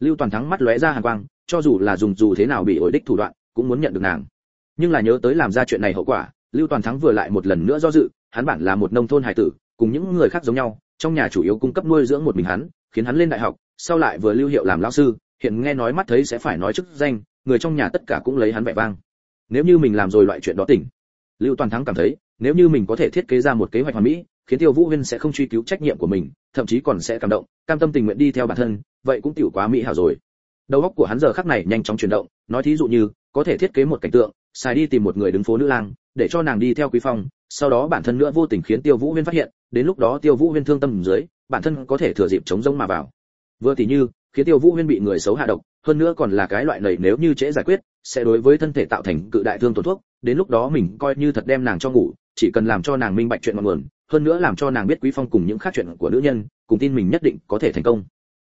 Lưu toàn thắng mắt lóe ra hàn quang, cho dù là dùng dù thế nào bị ổi đích thủ đoạn, cũng muốn nhận được nàng. Nhưng là nhớ tới làm ra chuyện này hậu quả, lưu toàn thắng vừa lại một lần nữa do dự, hắn bản là một nông thôn hải tử, cùng những người khác giống nhau, trong nhà chủ yếu cung cấp nuôi dưỡng một mình hắn, khiến hắn lên đại học, sau lại vừa lưu hiệu làm lão sư, hiện nghe nói mắt thấy sẽ phải nói chức danh, người trong nhà tất cả cũng lấy hắn vẻ vang. Nếu như mình làm rồi loại chuyện đó tỉnh, lưu toàn thắng cảm thấy, nếu như mình có thể thiết kế ra một kế hoạch hoàn mỹ khiến tiêu vũ huyên sẽ không truy cứu trách nhiệm của mình, thậm chí còn sẽ cảm động, cam tâm tình nguyện đi theo bản thân, vậy cũng tiểu quá mỹ hảo rồi. Đầu óc của hắn giờ khắc này nhanh chóng chuyển động, nói thí dụ như, có thể thiết kế một cảnh tượng, xài đi tìm một người đứng phố nữ lang, để cho nàng đi theo quý phong, sau đó bản thân nữa vô tình khiến tiêu vũ huyên phát hiện, đến lúc đó tiêu vũ huyên thương tâm dưới, bản thân có thể thừa dịp chống rông mà vào. Vừa tỷ như, khiến tiêu vũ huyên bị người xấu hạ độc, hơn nữa còn là cái loại này nếu như trễ giải quyết, sẽ đối với thân thể tạo thành cự đại thương tổn thuốc, đến lúc đó mình coi như thật đem nàng cho ngủ, chỉ cần làm cho nàng minh bạch chuyện ngọn nguồn hơn nữa làm cho nàng biết quý phong cùng những khác chuyện của nữ nhân, cùng tin mình nhất định có thể thành công.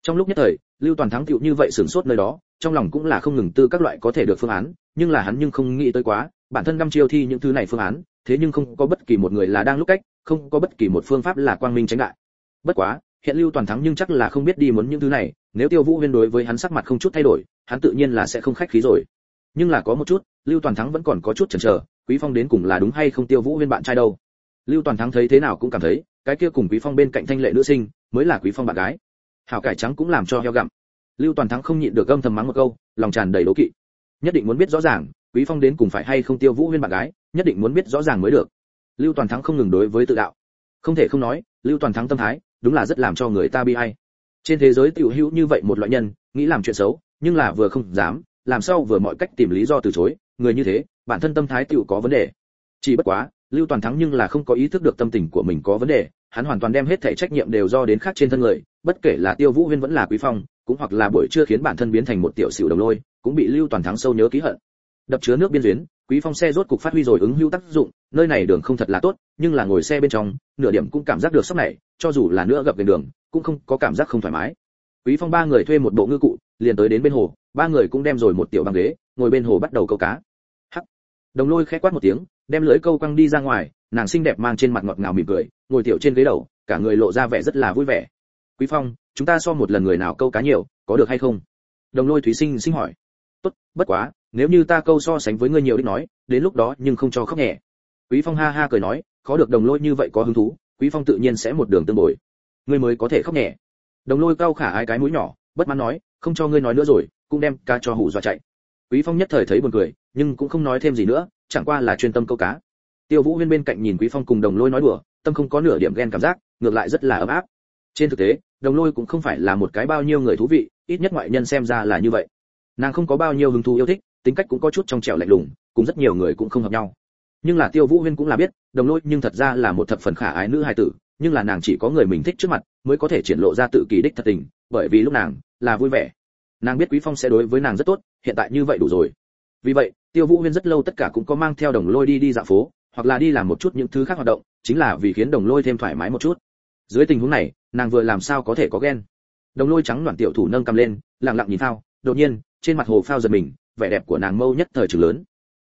Trong lúc nhất thời, lưu toàn thắng tựu như vậy sửng sốt nơi đó, trong lòng cũng là không ngừng tư các loại có thể được phương án, nhưng là hắn nhưng không nghĩ tới quá, bản thân năm chiêu thi những thứ này phương án, thế nhưng không có bất kỳ một người là đang lúc cách, không có bất kỳ một phương pháp là quang minh tránh đại. Bất quá, hiện lưu toàn thắng nhưng chắc là không biết đi muốn những thứ này, nếu tiêu vũ huyên đối với hắn sắc mặt không chút thay đổi, hắn tự nhiên là sẽ không khách khí rồi. Nhưng là có một chút, lưu toàn thắng vẫn còn có chút chần chờ, quý phong đến cùng là đúng hay không tiêu vũ huyên bạn trai đâu lưu toàn thắng thấy thế nào cũng cảm thấy, cái kia cùng quý phong bên cạnh thanh lệ nữ sinh, mới là quý phong bạn gái. Hảo cải trắng cũng làm cho heo gặm. Lưu toàn thắng không nhịn được gâm thầm mắng một câu, lòng tràn đầy đố kỵ. Nhất định muốn biết rõ ràng, quý phong đến cùng phải hay không tiêu vũ huyên bạn gái, nhất định muốn biết rõ ràng mới được. Lưu toàn thắng không ngừng đối với tự đạo. Không thể không nói, lưu toàn thắng tâm thái, đúng là rất làm cho người ta bi ai. Trên thế giới tiểu hữu như vậy một loại nhân, nghĩ làm chuyện xấu, nhưng là vừa không dám, làm sao vừa mọi cách tìm lý do từ chối, người như thế, bản thân tâm thái tiểu có vấn đề. Chỉ bất quá lưu toàn thắng nhưng là không có ý thức được tâm tình của mình có vấn đề, hắn hoàn toàn đem hết thảy trách nhiệm đều do đến khác trên thân người, bất kể là tiêu vũ huyên vẫn là quý phong, cũng hoặc là buổi trưa khiến bản thân biến thành một tiểu xỉu đồng lôi, cũng bị lưu toàn thắng sâu nhớ ký hận. Đập chứa nước biên duyên, quý phong xe rốt cục phát huy rồi ứng hữu tác dụng, nơi này đường không thật là tốt, nhưng là ngồi xe bên trong, nửa điểm cũng cảm giác được sốc này, cho dù là nữa gặp về đường, cũng không có cảm giác không thoải mái. Quý phong ba người thuê một bộ ngư cụ, liền tới đến bên hồ, ba người cũng đem rồi một tiểu băng ghế, ngồi bên hồ bắt đầu câu cá. Hắc. Đồng lôi khẽ quát một tiếng đem lưới câu quăng đi ra ngoài, nàng xinh đẹp mang trên mặt ngọt ngào mỉm cười, ngồi tiểu trên ghế đầu, cả người lộ ra vẻ rất là vui vẻ. Quý phong, chúng ta so một lần người nào câu cá nhiều, có được hay không? Đồng lôi thúy sinh sinh hỏi. Tốt, bất quá, nếu như ta câu so sánh với ngươi nhiều đích nói, đến lúc đó nhưng không cho khóc nhẹ. Quý phong ha ha cười nói, khó được đồng lôi như vậy có hứng thú, quý phong tự nhiên sẽ một đường tương bồi. Ngươi mới có thể khóc nhẹ. Đồng lôi cao khả ai cái mũi nhỏ, bất mãn nói, không cho ngươi nói nữa rồi, cũng đem ca cho hủ dọa chạy. Quý phong nhất thời thấy buồn cười, nhưng cũng không nói thêm gì nữa chẳng qua là chuyên tâm câu cá. Tiêu vũ huyên bên cạnh nhìn quý phong cùng đồng lôi nói đùa, tâm không có nửa điểm ghen cảm giác, ngược lại rất là ấm áp. Trên thực tế, đồng lôi cũng không phải là một cái bao nhiêu người thú vị, ít nhất ngoại nhân xem ra là như vậy. Nàng không có bao nhiêu hứng thú yêu thích, tính cách cũng có chút trong trẻo lạnh lùng, cùng rất nhiều người cũng không hợp nhau. Nhưng là tiêu vũ huyên cũng là biết, đồng lôi nhưng thật ra là một thập phần khả ái nữ hài tử, nhưng là nàng chỉ có người mình thích trước mặt, mới có thể triển lộ ra tự kỳ đích thật tình, bởi vì lúc nàng là vui vẻ. Nàng biết quý phong sẽ đối với nàng rất tốt, hiện tại như vậy đủ rồi. Vì vậy tiêu vũ huyên rất lâu tất cả cũng có mang theo đồng lôi đi đi dạo phố, hoặc là đi làm một chút những thứ khác hoạt động, chính là vì khiến đồng lôi thêm thoải mái một chút. Dưới tình huống này, nàng vừa làm sao có thể có ghen? Đồng lôi trắng loạn tiểu thủ nâng cầm lên, lặng lặng nhìn phao, đột nhiên, trên mặt hồ phao giật mình, vẻ đẹp của nàng mâu nhất thời trường lớn.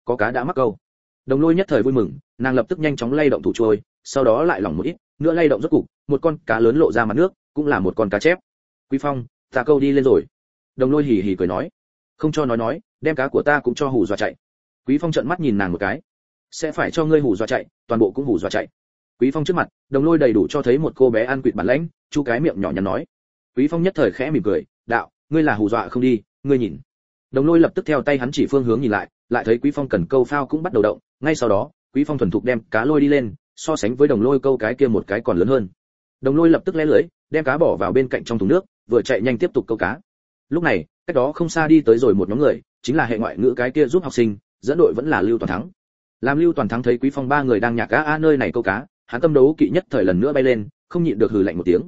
Có cá đã mắc câu. Đồng lôi nhất thời vui mừng, nàng lập tức nhanh chóng lay động thủ trôi, sau đó lại lỏng một ít, nữa lay động rốt cục, một con cá lớn lộ ra mặt nước, cũng là một con cá chép. Quý phong, ta câu đi lên rồi. Đồng lôi hì hì cười nói. Không cho nói nói đem cá của ta cũng cho hù dọa chạy. Quý phong trợn mắt nhìn nàng một cái. Sẽ phải cho ngươi hù dọa chạy, toàn bộ cũng hù dọa chạy. Quý phong trước mặt, đồng lôi đầy đủ cho thấy một cô bé ăn quỵt bản lãnh, chu cái miệng nhỏ nhắn nói. Quý phong nhất thời khẽ mỉm cười, đạo, ngươi là hù dọa không đi, ngươi nhìn. Đồng lôi lập tức theo tay hắn chỉ phương hướng nhìn lại lại thấy quý phong cần câu phao cũng bắt đầu động. Ngay sau đó, quý phong thuần thục đem cá lôi đi lên, so sánh với đồng lôi câu cái kia một cái còn lớn hơn. Đồng lôi lập tức lé lưới, đem cá bỏ vào bên cạnh trong thùng nước, vừa chạy nhanh tiếp tục câu cá. Lúc này, cách đó không xa đi tới rồi một nhóm người chính là hệ ngoại ngữ cái kia giúp học sinh, dẫn đội vẫn là lưu toàn thắng. Làm lưu toàn thắng thấy quý phong ba người đang nhạc cá a nơi này câu cá, hắn tâm đấu kỵ nhất thời lần nữa bay lên, không nhịn được hừ lạnh một tiếng.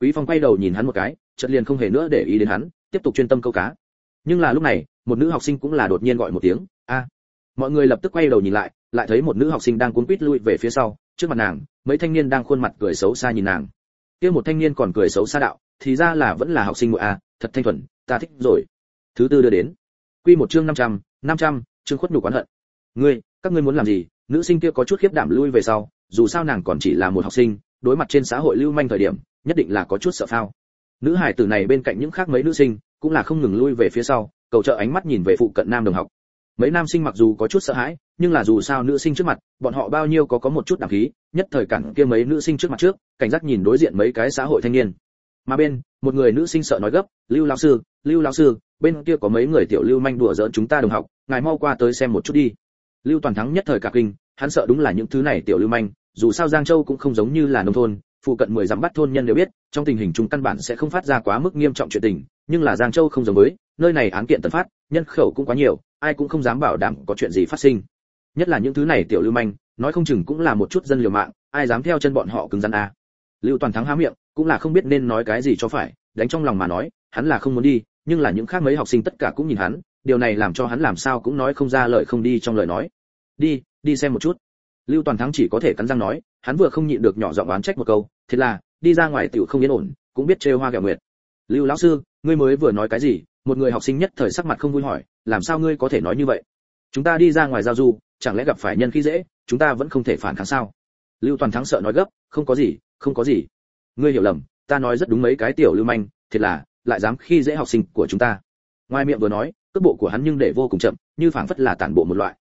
Quý phong quay đầu nhìn hắn một cái, chợt liền không hề nữa để ý đến hắn, tiếp tục chuyên tâm câu cá. Nhưng là lúc này, một nữ học sinh cũng là đột nhiên gọi một tiếng, a! Mọi người lập tức quay đầu nhìn lại lại thấy một nữ học sinh đang cuốn quýt lui về phía sau, trước mặt nàng, mấy thanh niên đang khuôn mặt cười xấu xa nhìn nàng. Kia một thanh niên còn cười xấu xa đạo, thì ra là vẫn là học sinh muội a, thật thanh thuần, ta thích rồi. Thứ tư đưa đến quy một chương 500, 500, chương khuất nhục quán hận. Ngươi các ngươi muốn làm gì? Nữ sinh kia có chút khiếp đảm lui về sau dù sao nàng còn chỉ là một học sinh đối mặt trên xã hội lưu manh thời điểm nhất định là có chút sợ phao. Nữ hải tử này bên cạnh những khác mấy nữ sinh cũng là không ngừng lui về phía sau cầu trợ ánh mắt nhìn về phụ cận nam đồng học. Mấy nam sinh mặc dù có chút sợ hãi nhưng là dù sao nữ sinh trước mặt bọn họ bao nhiêu có có một chút đảm khí nhất thời cản kia mấy nữ sinh trước mặt trước cảnh giác nhìn đối diện mấy cái xã hội thanh niên. Mà bên một người nữ sinh sợ nói gấp lưu lão sư lưu lão sư bên kia có mấy người tiểu lưu manh đùa giỡn chúng ta đồng học, ngài mau qua tới xem một chút đi. Lưu toàn thắng nhất thời cả kinh, hắn sợ đúng là những thứ này tiểu lưu manh, dù sao giang châu cũng không giống như là nông thôn, phụ cận mười dặm bắt thôn nhân đều biết, trong tình hình chung căn bản sẽ không phát ra quá mức nghiêm trọng chuyện tình, nhưng là giang châu không giống với, nơi này án kiện tần phát, nhân khẩu cũng quá nhiều, ai cũng không dám bảo đảm có chuyện gì phát sinh. Nhất là những thứ này tiểu lưu manh, nói không chừng cũng là một chút dân liều mạng, ai dám theo chân bọn họ cứng rắn a lưu toàn thắng há miệng, cũng là không biết nên nói cái gì cho phải, đánh trong lòng mà nói, hắn là không muốn đi nhưng là những khác mấy học sinh tất cả cũng nhìn hắn, điều này làm cho hắn làm sao cũng nói không ra lời không đi trong lời nói. Đi đi xem một chút. Lưu toàn thắng chỉ có thể cắn răng nói, hắn vừa không nhịn được nhỏ giọng oán trách một câu, thế là, đi ra ngoài tiểu không yên ổn, cũng biết trêu hoa gẹo nguyệt. Lưu lão sư, ngươi mới vừa nói cái gì? Một người học sinh nhất thời sắc mặt không vui hỏi, làm sao ngươi có thể nói như vậy? Chúng ta đi ra ngoài giao du, chẳng lẽ gặp phải nhân khi dễ, chúng ta vẫn không thể phản kháng sao? Lưu toàn thắng sợ nói gấp, không có gì, không có gì. Ngươi hiểu lầm, ta nói rất đúng mấy cái tiểu lưu manh thiệt là lại dám khi dễ học sinh của chúng ta. Ngoài miệng vừa nói, cước bộ của hắn nhưng để vô cùng chậm, như phảng phất là tản bộ một loại.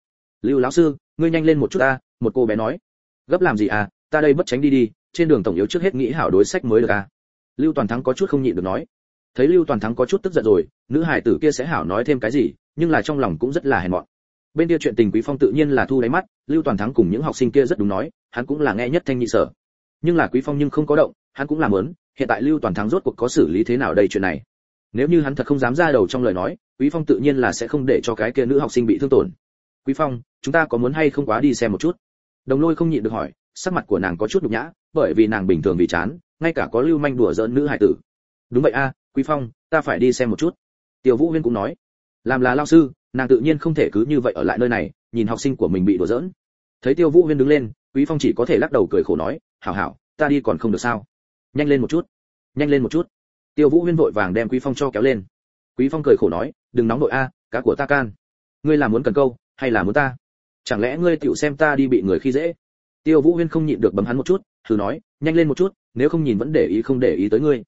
Lưu lão sư, ngươi nhanh lên một chút ta, một cô bé nói. Gấp làm gì à ta đây bất tránh đi đi, trên đường tổng yếu trước hết nghĩ hảo đối sách mới được à. Lưu toàn thắng có chút không nhịn được nói. Thấy lưu toàn thắng có chút tức giận rồi, nữ hải tử kia sẽ hảo nói thêm cái gì, nhưng là trong lòng cũng rất là hèn mọn. Bên kia chuyện tình quý phong tự nhiên là thu lấy mắt, lưu toàn thắng cùng những học sinh kia rất đúng nói, hắn cũng là nghe nhất thanh nhị sở. Nhưng là quý phong nhưng không có động, hắn cũng làm muốn hiện tại lưu toàn thắng rốt cuộc có xử lý thế nào đây chuyện này? Nếu như hắn thật không dám ra đầu trong lời nói, quý phong tự nhiên là sẽ không để cho cái kia nữ học sinh bị thương tổn. Quý phong, chúng ta có muốn hay không quá đi xem một chút? Đồng lôi không nhịn được hỏi, sắc mặt của nàng có chút nhục nhã, bởi vì nàng bình thường vì chán, ngay cả có lưu manh đùa giỡn nữ hải tử. Đúng vậy a, quý phong, ta phải đi xem một chút. Tiểu vũ huyên cũng nói, làm là lao sư, nàng tự nhiên không thể cứ như vậy ở lại nơi này, nhìn học sinh của mình bị đùa giỡn. Thấy tiêu vũ huyên đứng lên, quý phong chỉ có thể lắc đầu cười khổ nói, hảo hảo, ta đi còn không được sao? Nhanh lên một chút, nhanh lên một chút. Tiêu vũ huyên vội vàng đem quý phong cho kéo lên. Quý phong cười khổ nói, đừng nóng nội a, cá của ta can. Ngươi là muốn cần câu, hay là muốn ta? Chẳng lẽ ngươi tựu xem ta đi bị người khi dễ? Tiêu vũ huyên không nhịn được bấm hắn một chút, thử nói, nhanh lên một chút, nếu không nhìn vẫn để ý không để ý tới ngươi.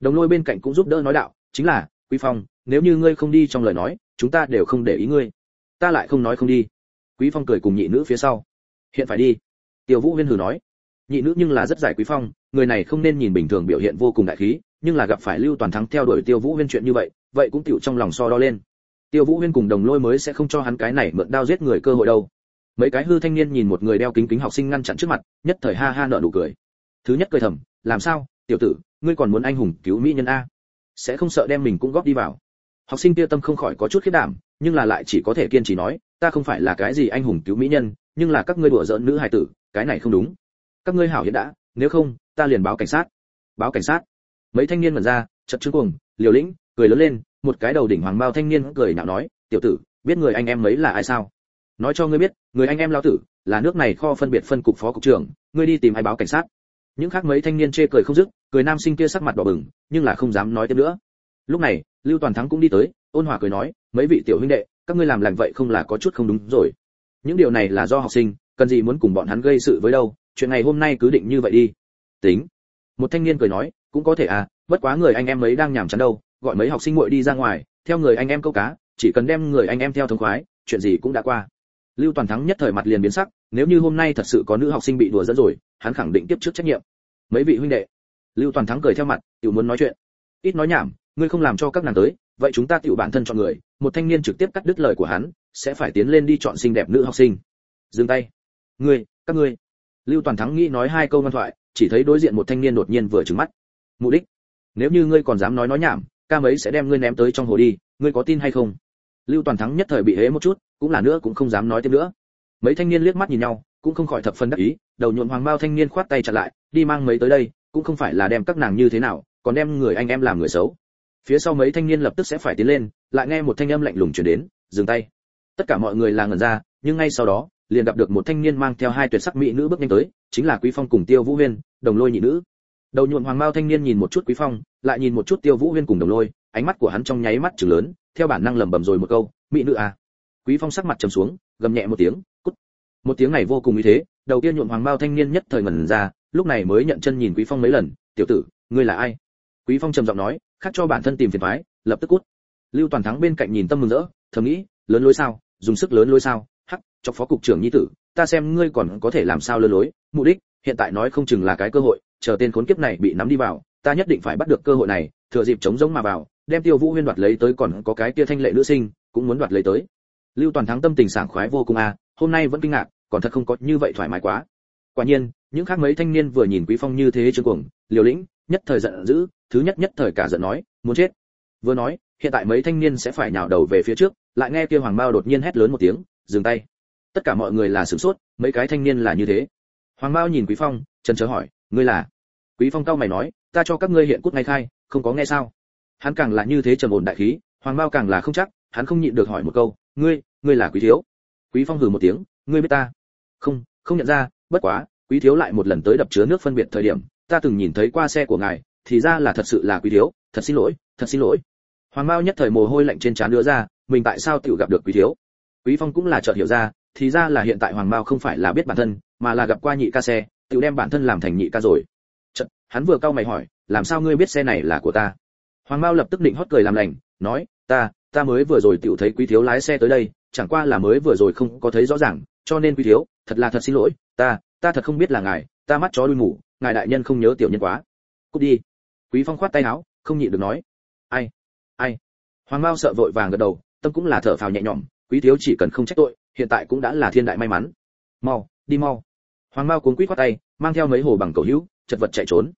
Đồng lôi bên cạnh cũng giúp đỡ nói đạo, chính là, quý phong, nếu như ngươi không đi trong lời nói, chúng ta đều không để ý ngươi. Ta lại không nói không đi. Quý phong cười cùng nhị nữ phía sau. Hiện phải đi. Tiêu vũ huyên hừ nói. Nhị nữ nhưng là rất giải quý phong người này không nên nhìn bình thường biểu hiện vô cùng đại khí, nhưng là gặp phải lưu toàn thắng theo đuổi tiêu vũ huyên chuyện như vậy vậy cũng tiểu trong lòng so đo lên. Tiêu vũ huyên cùng đồng lôi mới sẽ không cho hắn cái này mượn đao giết người cơ hội đâu. Mấy cái hư thanh niên nhìn một người đeo kính kính học sinh ngăn chặn trước mặt, nhất thời ha ha nở nụ cười. Thứ nhất cười thầm, làm sao, tiểu tử, ngươi còn muốn anh hùng cứu mỹ nhân a? Sẽ không sợ đem mình cũng góp đi vào. Học sinh kia tâm không khỏi có chút khiếp đảm, nhưng là lại chỉ có thể kiên trì nói, ta không phải là cái gì anh hùng cứu mỹ nhân, nhưng là các ngươi đùa giỡn nữ hài tử, cái này không đúng. Các ngươi hảo hiện đã nếu không, ta liền báo cảnh sát. Báo cảnh sát. Mấy thanh niên mẩn ra chật chứng cuồng, liều lĩnh, cười lớn lên, một cái đầu đỉnh hoàng bao thanh niên cười nhạo nói, tiểu tử, biết người anh em mấy là ai sao? Nói cho ngươi biết, người anh em lao tử là nước này kho phân biệt phân cục phó cục trưởng, ngươi đi tìm ai báo cảnh sát? Những khác mấy thanh niên chê cười không dứt, cười nam sinh kia sắc mặt đỏ bừng, nhưng là không dám nói tiếp nữa. Lúc này, lưu toàn thắng cũng đi tới, ôn hòa cười nói, mấy vị tiểu huynh đệ, các ngươi làm lành vậy không là có chút không đúng rồi. Những điều này là do học sinh, cần gì muốn cùng bọn hắn gây sự với đâu? Chuyện này hôm nay cứ định như vậy đi. Tính. Một thanh niên cười nói, cũng có thể à bất quá người anh em ấy đang nhảm chán đâu, gọi mấy học sinh muội đi ra ngoài, theo người anh em câu cá, chỉ cần đem người anh em theo thống khoái, chuyện gì cũng đã qua. Lưu toàn thắng nhất thời mặt liền biến sắc, nếu như hôm nay thật sự có nữ học sinh bị đùa dẫn rồi, hắn khẳng định tiếp trước trách nhiệm. Mấy vị huynh đệ. Lưu toàn thắng cười theo mặt, tiểu muốn nói chuyện. Ít nói nhảm, ngươi không làm cho các nàng tới, vậy chúng ta tiểu bản thân chọn người, một thanh niên trực tiếp cắt đứt lời của hắn, sẽ phải tiến lên đi chọn xinh đẹp nữ học sinh. Dừng tay. Ngươi, các ngươi lưu toàn thắng nghĩ nói hai câu ngoan thoại, chỉ thấy đối diện một thanh niên đột nhiên vừa trừng mắt. Mục đích, nếu như ngươi còn dám nói nói nhảm, ca mấy sẽ đem ngươi ném tới trong hồ đi, ngươi có tin hay không? Lưu toàn thắng nhất thời bị hế một chút, cũng là nữa cũng không dám nói thêm nữa. Mấy thanh niên liếc mắt nhìn nhau, cũng không khỏi thập phân đắc ý, đầu nhuộm hoàng bao thanh niên khoát tay chặn lại, đi mang mấy tới đây, cũng không phải là đem các nàng như thế nào, còn đem người anh em làm người xấu. Phía sau mấy thanh niên lập tức sẽ phải tiến lên, lại nghe một thanh âm lạnh lùng truyền đến, dừng tay. Tất cả mọi người là ngẩn ra, nhưng ngay sau đó liền gặp được một thanh niên mang theo hai tuyệt sắc mỹ nữ bước nhanh tới, chính là quý phong cùng tiêu vũ huyên, đồng lôi nhị nữ. Đầu nhuộm hoàng mao thanh niên nhìn một chút quý phong, lại nhìn một chút tiêu vũ huyên cùng đồng lôi, ánh mắt của hắn trong nháy mắt trừng lớn, theo bản năng lẩm bẩm rồi một câu, mỹ nữ à? Quý phong sắc mặt trầm xuống, gầm nhẹ một tiếng, cút. Một tiếng này vô cùng ý thế, đầu tiên nhuộm hoàng mao thanh niên nhất thời ngẩn ra, lúc này mới nhận chân nhìn quý phong mấy lần, tiểu tử, ngươi là ai? Quý phong trầm giọng nói khác cho bản thân tìm phiền toái, lập tức cút. Lưu toàn thắng bên cạnh nhìn tâm mừng rỡ, thầm nghĩ, lớn lối sao? Dùng sức lớn lối sao? Cho phó cục trưởng nhi tử ta xem ngươi còn có thể làm sao lừa lối mục đích hiện tại nói không chừng là cái cơ hội chờ tên khốn kiếp này bị nắm đi vào ta nhất định phải bắt được cơ hội này thừa dịp chống giống mà vào đem tiêu vũ huyên đoạt lấy tới còn có cái kia thanh lệ nữ sinh cũng muốn đoạt lấy tới. Lưu toàn thắng tâm tình sảng khoái vô cùng a à, hôm nay vẫn kinh ngạc còn thật không có như vậy thoải mái quá. Quả nhiên những khác mấy thanh niên vừa nhìn quý phong như thế trương cuồng liều lĩnh nhất thời giận dữ thứ nhất nhất thời cả giận nói muốn chết. Vừa nói hiện tại mấy thanh niên sẽ phải nhào đầu về phía trước lại nghe kia hoàng bao đột nhiên hét lớn một tiếng dừng tay tất cả mọi người là sửng sốt, mấy cái thanh niên là như thế. Hoàng Mao nhìn quý phong chân chớ hỏi, ngươi là? Quý phong cao mày nói, ta cho các ngươi hiện cút ngay khai, không có nghe sao? Hắn càng là như thế trầm ổn đại khí, hoàng Mao càng là không chắc, hắn không nhịn được hỏi một câu, ngươi ngươi là quý thiếu? Quý phong hừ một tiếng, ngươi biết ta? Không không nhận ra, bất quá, quý thiếu lại một lần tới đập chứa nước phân biệt thời điểm, ta từng nhìn thấy qua xe của ngài, thì ra là thật sự là quý thiếu, thật xin lỗi, thật xin lỗi. Hoàng mao nhất thời mồ hôi lạnh trên trán đưa ra, mình tại sao tiểu gặp được quý thiếu? Quý phong cũng là chợt hiểu ra thì ra là hiện tại hoàng mao không phải là biết bản thân mà là gặp qua nhị ca xe tiểu đem bản thân làm thành nhị ca rồi. Chật, hắn vừa cau mày hỏi làm sao ngươi biết xe này là của ta? Hoàng mao lập tức định hót cười làm lành nói ta ta mới vừa rồi tiểu thấy quý thiếu lái xe tới đây chẳng qua là mới vừa rồi không có thấy rõ ràng cho nên quý thiếu thật là thật xin lỗi ta ta thật không biết là ngài ta mắt chó đuôi mù ngài đại nhân không nhớ tiểu nhân quá. Cút đi. Quý phong khoát tay áo không nhịn được nói ai ai? Hoàng mao sợ vội vàng gật đầu tâm cũng là thở phào nhẹ nhõm quý thiếu chỉ cần không trách tội hiện tại cũng đã là thiên đại may mắn. Mau, đi mau. Hoàng mao cuốn quýt qua tay, mang theo mấy hồ bằng cầu hữu, chật vật chạy trốn.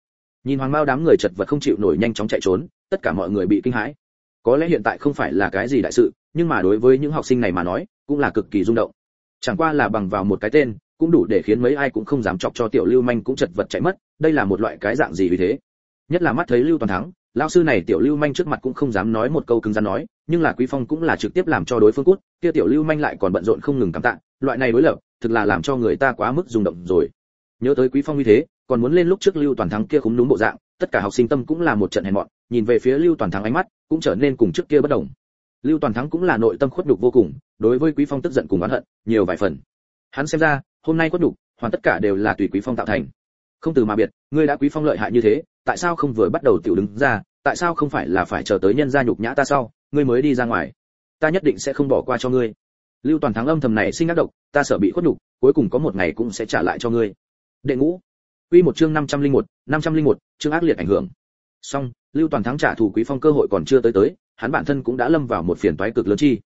Nhìn hoàng mao đám người chật vật không chịu nổi nhanh chóng chạy trốn, tất cả mọi người bị kinh hãi. Có lẽ hiện tại không phải là cái gì đại sự, nhưng mà đối với những học sinh này mà nói, cũng là cực kỳ rung động. Chẳng qua là bằng vào một cái tên, cũng đủ để khiến mấy ai cũng không dám chọc cho tiểu lưu manh cũng chật vật chạy mất, đây là một loại cái dạng gì vì thế? Nhất là mắt thấy lưu toàn thắng lão sư này tiểu lưu manh trước mặt cũng không dám nói một câu cứng rắn nói, nhưng là quý phong cũng là trực tiếp làm cho đối phương cút, kia tiểu lưu manh lại còn bận rộn không ngừng cảm tạ, loại này đối lập, thực là làm cho người ta quá mức rung động rồi. Nhớ tới quý phong như thế, còn muốn lên lúc trước lưu toàn thắng kia cũng đúng bộ dạng, tất cả học sinh tâm cũng là một trận hèn mọn, nhìn về phía lưu toàn thắng ánh mắt cũng trở nên cùng trước kia bất đồng. Lưu toàn thắng cũng là nội tâm khuất nhục vô cùng, đối với quý phong tức giận cùng oán hận, nhiều vài phần. Hắn xem ra, hôm nay khuất nhục, hoàn tất cả đều là tùy quý phong tạo thành không từ mà biệt ngươi đã quý phong lợi hại như thế tại sao không vừa bắt đầu tiểu đứng ra tại sao không phải là phải chờ tới nhân gia nhục nhã ta sau ngươi mới đi ra ngoài. Ta nhất định sẽ không bỏ qua cho ngươi. Lưu toàn thắng âm thầm này sinh ác độc ta sợ bị khuất nhục cuối cùng có một ngày cũng sẽ trả lại cho ngươi. Đệ ngũ. Quy một chương 501, 501, chương ác liệt ảnh hưởng. Song lưu toàn thắng trả thù quý phong cơ hội còn chưa tới tới hắn bản thân cũng đã lâm vào một phiền toái cực lớn chi.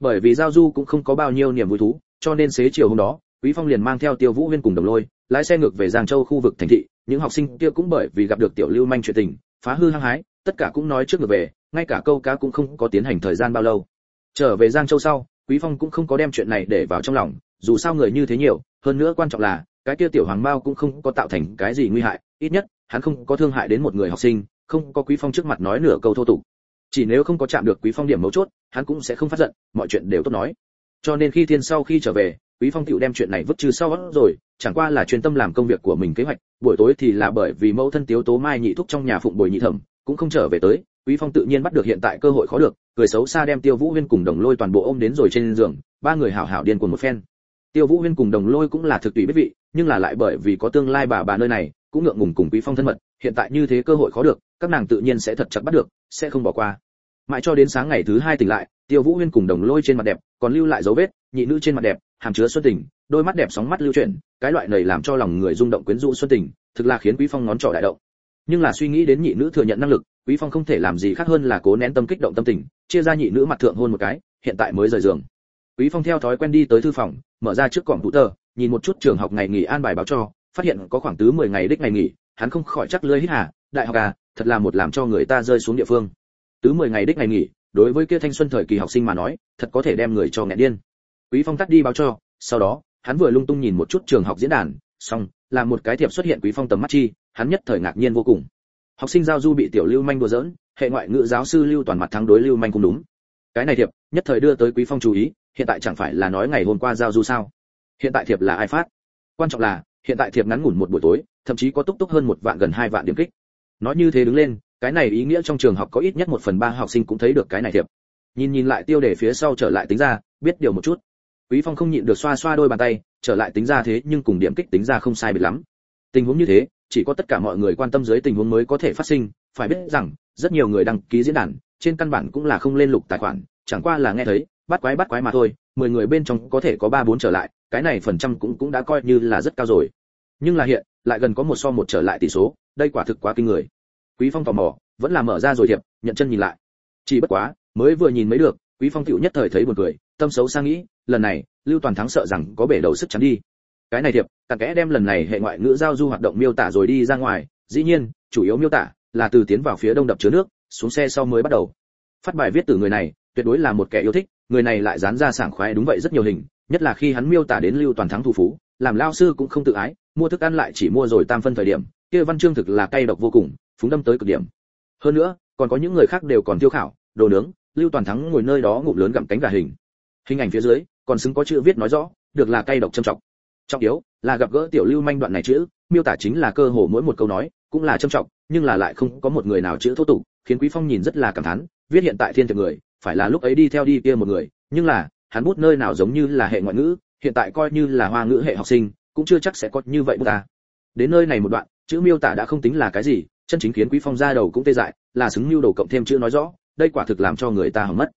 Bởi vì giao du cũng không có bao nhiêu niềm vui thú cho nên xế chiều hôm đó quý phong liền mang theo tiêu vũ huyên cùng đồng lôi lái xe ngược về giang châu khu vực thành thị, những học sinh kia cũng bởi vì gặp được tiểu lưu manh chuyện tình, phá hư hăng hái, tất cả cũng nói trước ngược về, ngay cả câu cá cũng không có tiến hành thời gian bao lâu. Trở về giang châu sau, quý phong cũng không có đem chuyện này để vào trong lòng, dù sao người như thế nhiều, hơn nữa quan trọng là, cái kia tiểu hoàng bao cũng không có tạo thành cái gì nguy hại, ít nhất, hắn không có thương hại đến một người học sinh, không có quý phong trước mặt nói nửa câu thô tục. Chỉ nếu không có chạm được quý phong điểm mấu chốt, hắn cũng sẽ không phát giận, mọi chuyện đều tốt nói. Cho nên khi thiên sau khi trở về quý phong tiểu đem chuyện này vứt trừ sau rồi, chẳng qua là chuyên tâm làm công việc của mình kế hoạch, buổi tối thì là bởi vì mẫu thân tiếu tố mai nhị thúc trong nhà phụng bồi nhị thẩm, cũng không trở về tới, quý phong tự nhiên bắt được hiện tại cơ hội khó được, cười xấu xa đem tiêu vũ huyên cùng đồng lôi toàn bộ ôm đến rồi trên giường, ba người hảo hảo điên cuồng một phen. Tiêu vũ huyên cùng đồng lôi cũng là thực tùy biết vị, nhưng là lại bởi vì có tương lai bà bà nơi này, cũng ngượng ngùng cùng quý phong thân mật, hiện tại như thế cơ hội khó được, các nàng tự nhiên sẽ thật chặt bắt được, sẽ không bỏ qua. Mãi cho đến sáng ngày thứ hai tỉnh lại, tiêu vũ huyên cùng đồng lôi trên mặt đẹp, còn lưu lại dấu vết, nhị nữ trên mặt đẹp hàm chứa xuân tình, đôi mắt đẹp sóng mắt lưu chuyển, cái loại này làm cho lòng người rung động quyến rũ xuân tình, thực là khiến quý phong ngón trỏ đại động. Nhưng là suy nghĩ đến nhị nữ thừa nhận năng lực, quý phong không thể làm gì khác hơn là cố nén tâm kích động tâm tình, chia ra nhị nữ mặt thượng hôn một cái, hiện tại mới rời giường. Quý phong theo thói quen đi tới thư phòng, mở ra trước cổng tủ tờ, nhìn một chút trường học ngày nghỉ an bài báo cho, phát hiện có khoảng tứ 10 ngày đích ngày nghỉ, hắn không khỏi chắc lưỡi hít hà, đại học à thật là một làm cho người ta rơi xuống địa phương. Tứ 10 ngày đích ngày nghỉ, đối với kia thanh xuân thời kỳ học sinh mà nói, thật có thể đem người cho nghẹn điên quý phong tắt đi báo cho, sau đó, hắn vừa lung tung nhìn một chút trường học diễn đàn, xong, là một cái thiệp xuất hiện quý phong tầm mắt chi, hắn nhất thời ngạc nhiên vô cùng. Học sinh giao du bị tiểu lưu manh đùa giỡn, hệ ngoại ngữ giáo sư lưu toàn mặt thắng đối lưu manh cũng đúng. Cái này thiệp, nhất thời đưa tới quý phong chú ý, hiện tại chẳng phải là nói ngày hôm qua giao du sao? Hiện tại thiệp là ai phát? Quan trọng là, hiện tại thiệp ngắn ngủn một buổi tối, thậm chí có túc túc hơn một vạn gần hai vạn điểm kích. Nói như thế đứng lên, cái này ý nghĩa trong trường học có ít nhất một phần ba học sinh cũng thấy được cái này thiệp. Nhìn nhìn lại tiêu đề phía sau trở lại tính ra, biết điều một chút quý phong không nhịn được xoa xoa đôi bàn tay, trở lại tính ra thế nhưng cùng điểm kích tính ra không sai biệt lắm. Tình huống như thế, chỉ có tất cả mọi người quan tâm dưới tình huống mới có thể phát sinh, phải biết rằng, rất nhiều người đăng ký diễn đàn, trên căn bản cũng là không lên lục tài khoản, chẳng qua là nghe thấy, bắt quái bắt quái mà thôi, mười người bên trong có thể có ba bốn trở lại, cái này phần trăm cũng cũng đã coi như là rất cao rồi. Nhưng là hiện, lại gần có một so một trở lại tỷ số, đây quả thực quá kinh người. Quý phong tò mò, vẫn là mở ra rồi thiệp nhận chân nhìn lại. Chỉ bất quá, mới vừa nhìn mới được, quý phong tiểu nhất thời thấy buồn cười tâm xấu sang nghĩ, lần này, lưu toàn thắng sợ rằng có bể đầu sức chắn đi. Cái này thiệp, cặn kẽ đem lần này hệ ngoại ngữ giao du hoạt động miêu tả rồi đi ra ngoài. Dĩ nhiên, chủ yếu miêu tả là từ tiến vào phía đông đập chứa nước, xuống xe sau mới bắt đầu. Phát bài viết từ người này, tuyệt đối là một kẻ yêu thích, người này lại dán ra sảng khoái đúng vậy rất nhiều hình, nhất là khi hắn miêu tả đến lưu toàn thắng thủ phú, làm lao sư cũng không tự ái, mua thức ăn lại chỉ mua rồi tam phân thời điểm, kia văn chương thực là cay độc vô cùng, phúng đâm tới cực điểm. Hơn nữa, còn có những người khác đều còn tiêu khảo, đồ nướng, lưu toàn thắng ngồi nơi đó ngụm lớn gặm cánh gà hình hình ảnh phía dưới, còn xứng có chữ viết nói rõ, được là cay độc châm trọng. Trọng yếu là gặp gỡ tiểu lưu manh đoạn này chữ, miêu tả chính là cơ hồ mỗi một câu nói cũng là trâm trọng, nhưng là lại không có một người nào chữ thô tục, khiến quý phong nhìn rất là cảm thán, viết hiện tại thiên thực người, phải là lúc ấy đi theo đi kia một người, nhưng là, hắn bút nơi nào giống như là hệ ngoại ngữ, hiện tại coi như là hoa ngữ hệ học sinh, cũng chưa chắc sẽ có như vậy bút ta. Đến nơi này một đoạn, chữ miêu tả đã không tính là cái gì, chân chính khiến quý phong ra đầu cũng tê dại, là xứng lưu đầu cộng thêm chữ nói rõ, đây quả thực làm cho người ta hỏng mất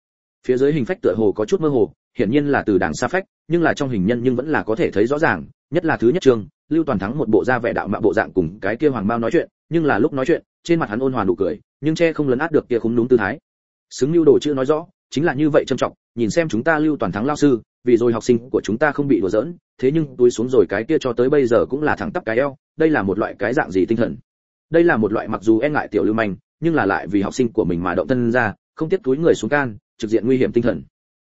phía dưới hình phách tựa hồ có chút mơ hồ, hiển nhiên là từ đảng xa phách, nhưng là trong hình nhân nhưng vẫn là có thể thấy rõ ràng, nhất là thứ nhất trường lưu toàn thắng một bộ da vẻ đạo mạo bộ dạng cùng cái kia hoàng bao nói chuyện, nhưng là lúc nói chuyện, trên mặt hắn ôn hòa nụ cười, nhưng che không lấn át được kia khúng đúng tư thái. Xứng lưu đồ chữ nói rõ, chính là như vậy trân trọng, nhìn xem chúng ta lưu toàn thắng lao sư, vì rồi học sinh của chúng ta không bị đùa giỡn, thế nhưng túi xuống rồi cái kia cho tới bây giờ cũng là thẳng tắp cái eo, đây là một loại cái dạng gì tinh thần? Đây là một loại mặc dù e ngại tiểu lưu manh, nhưng là lại vì học sinh của mình mà động thân ra, không tiếp túi người xuống can trực diện nguy hiểm tinh thần.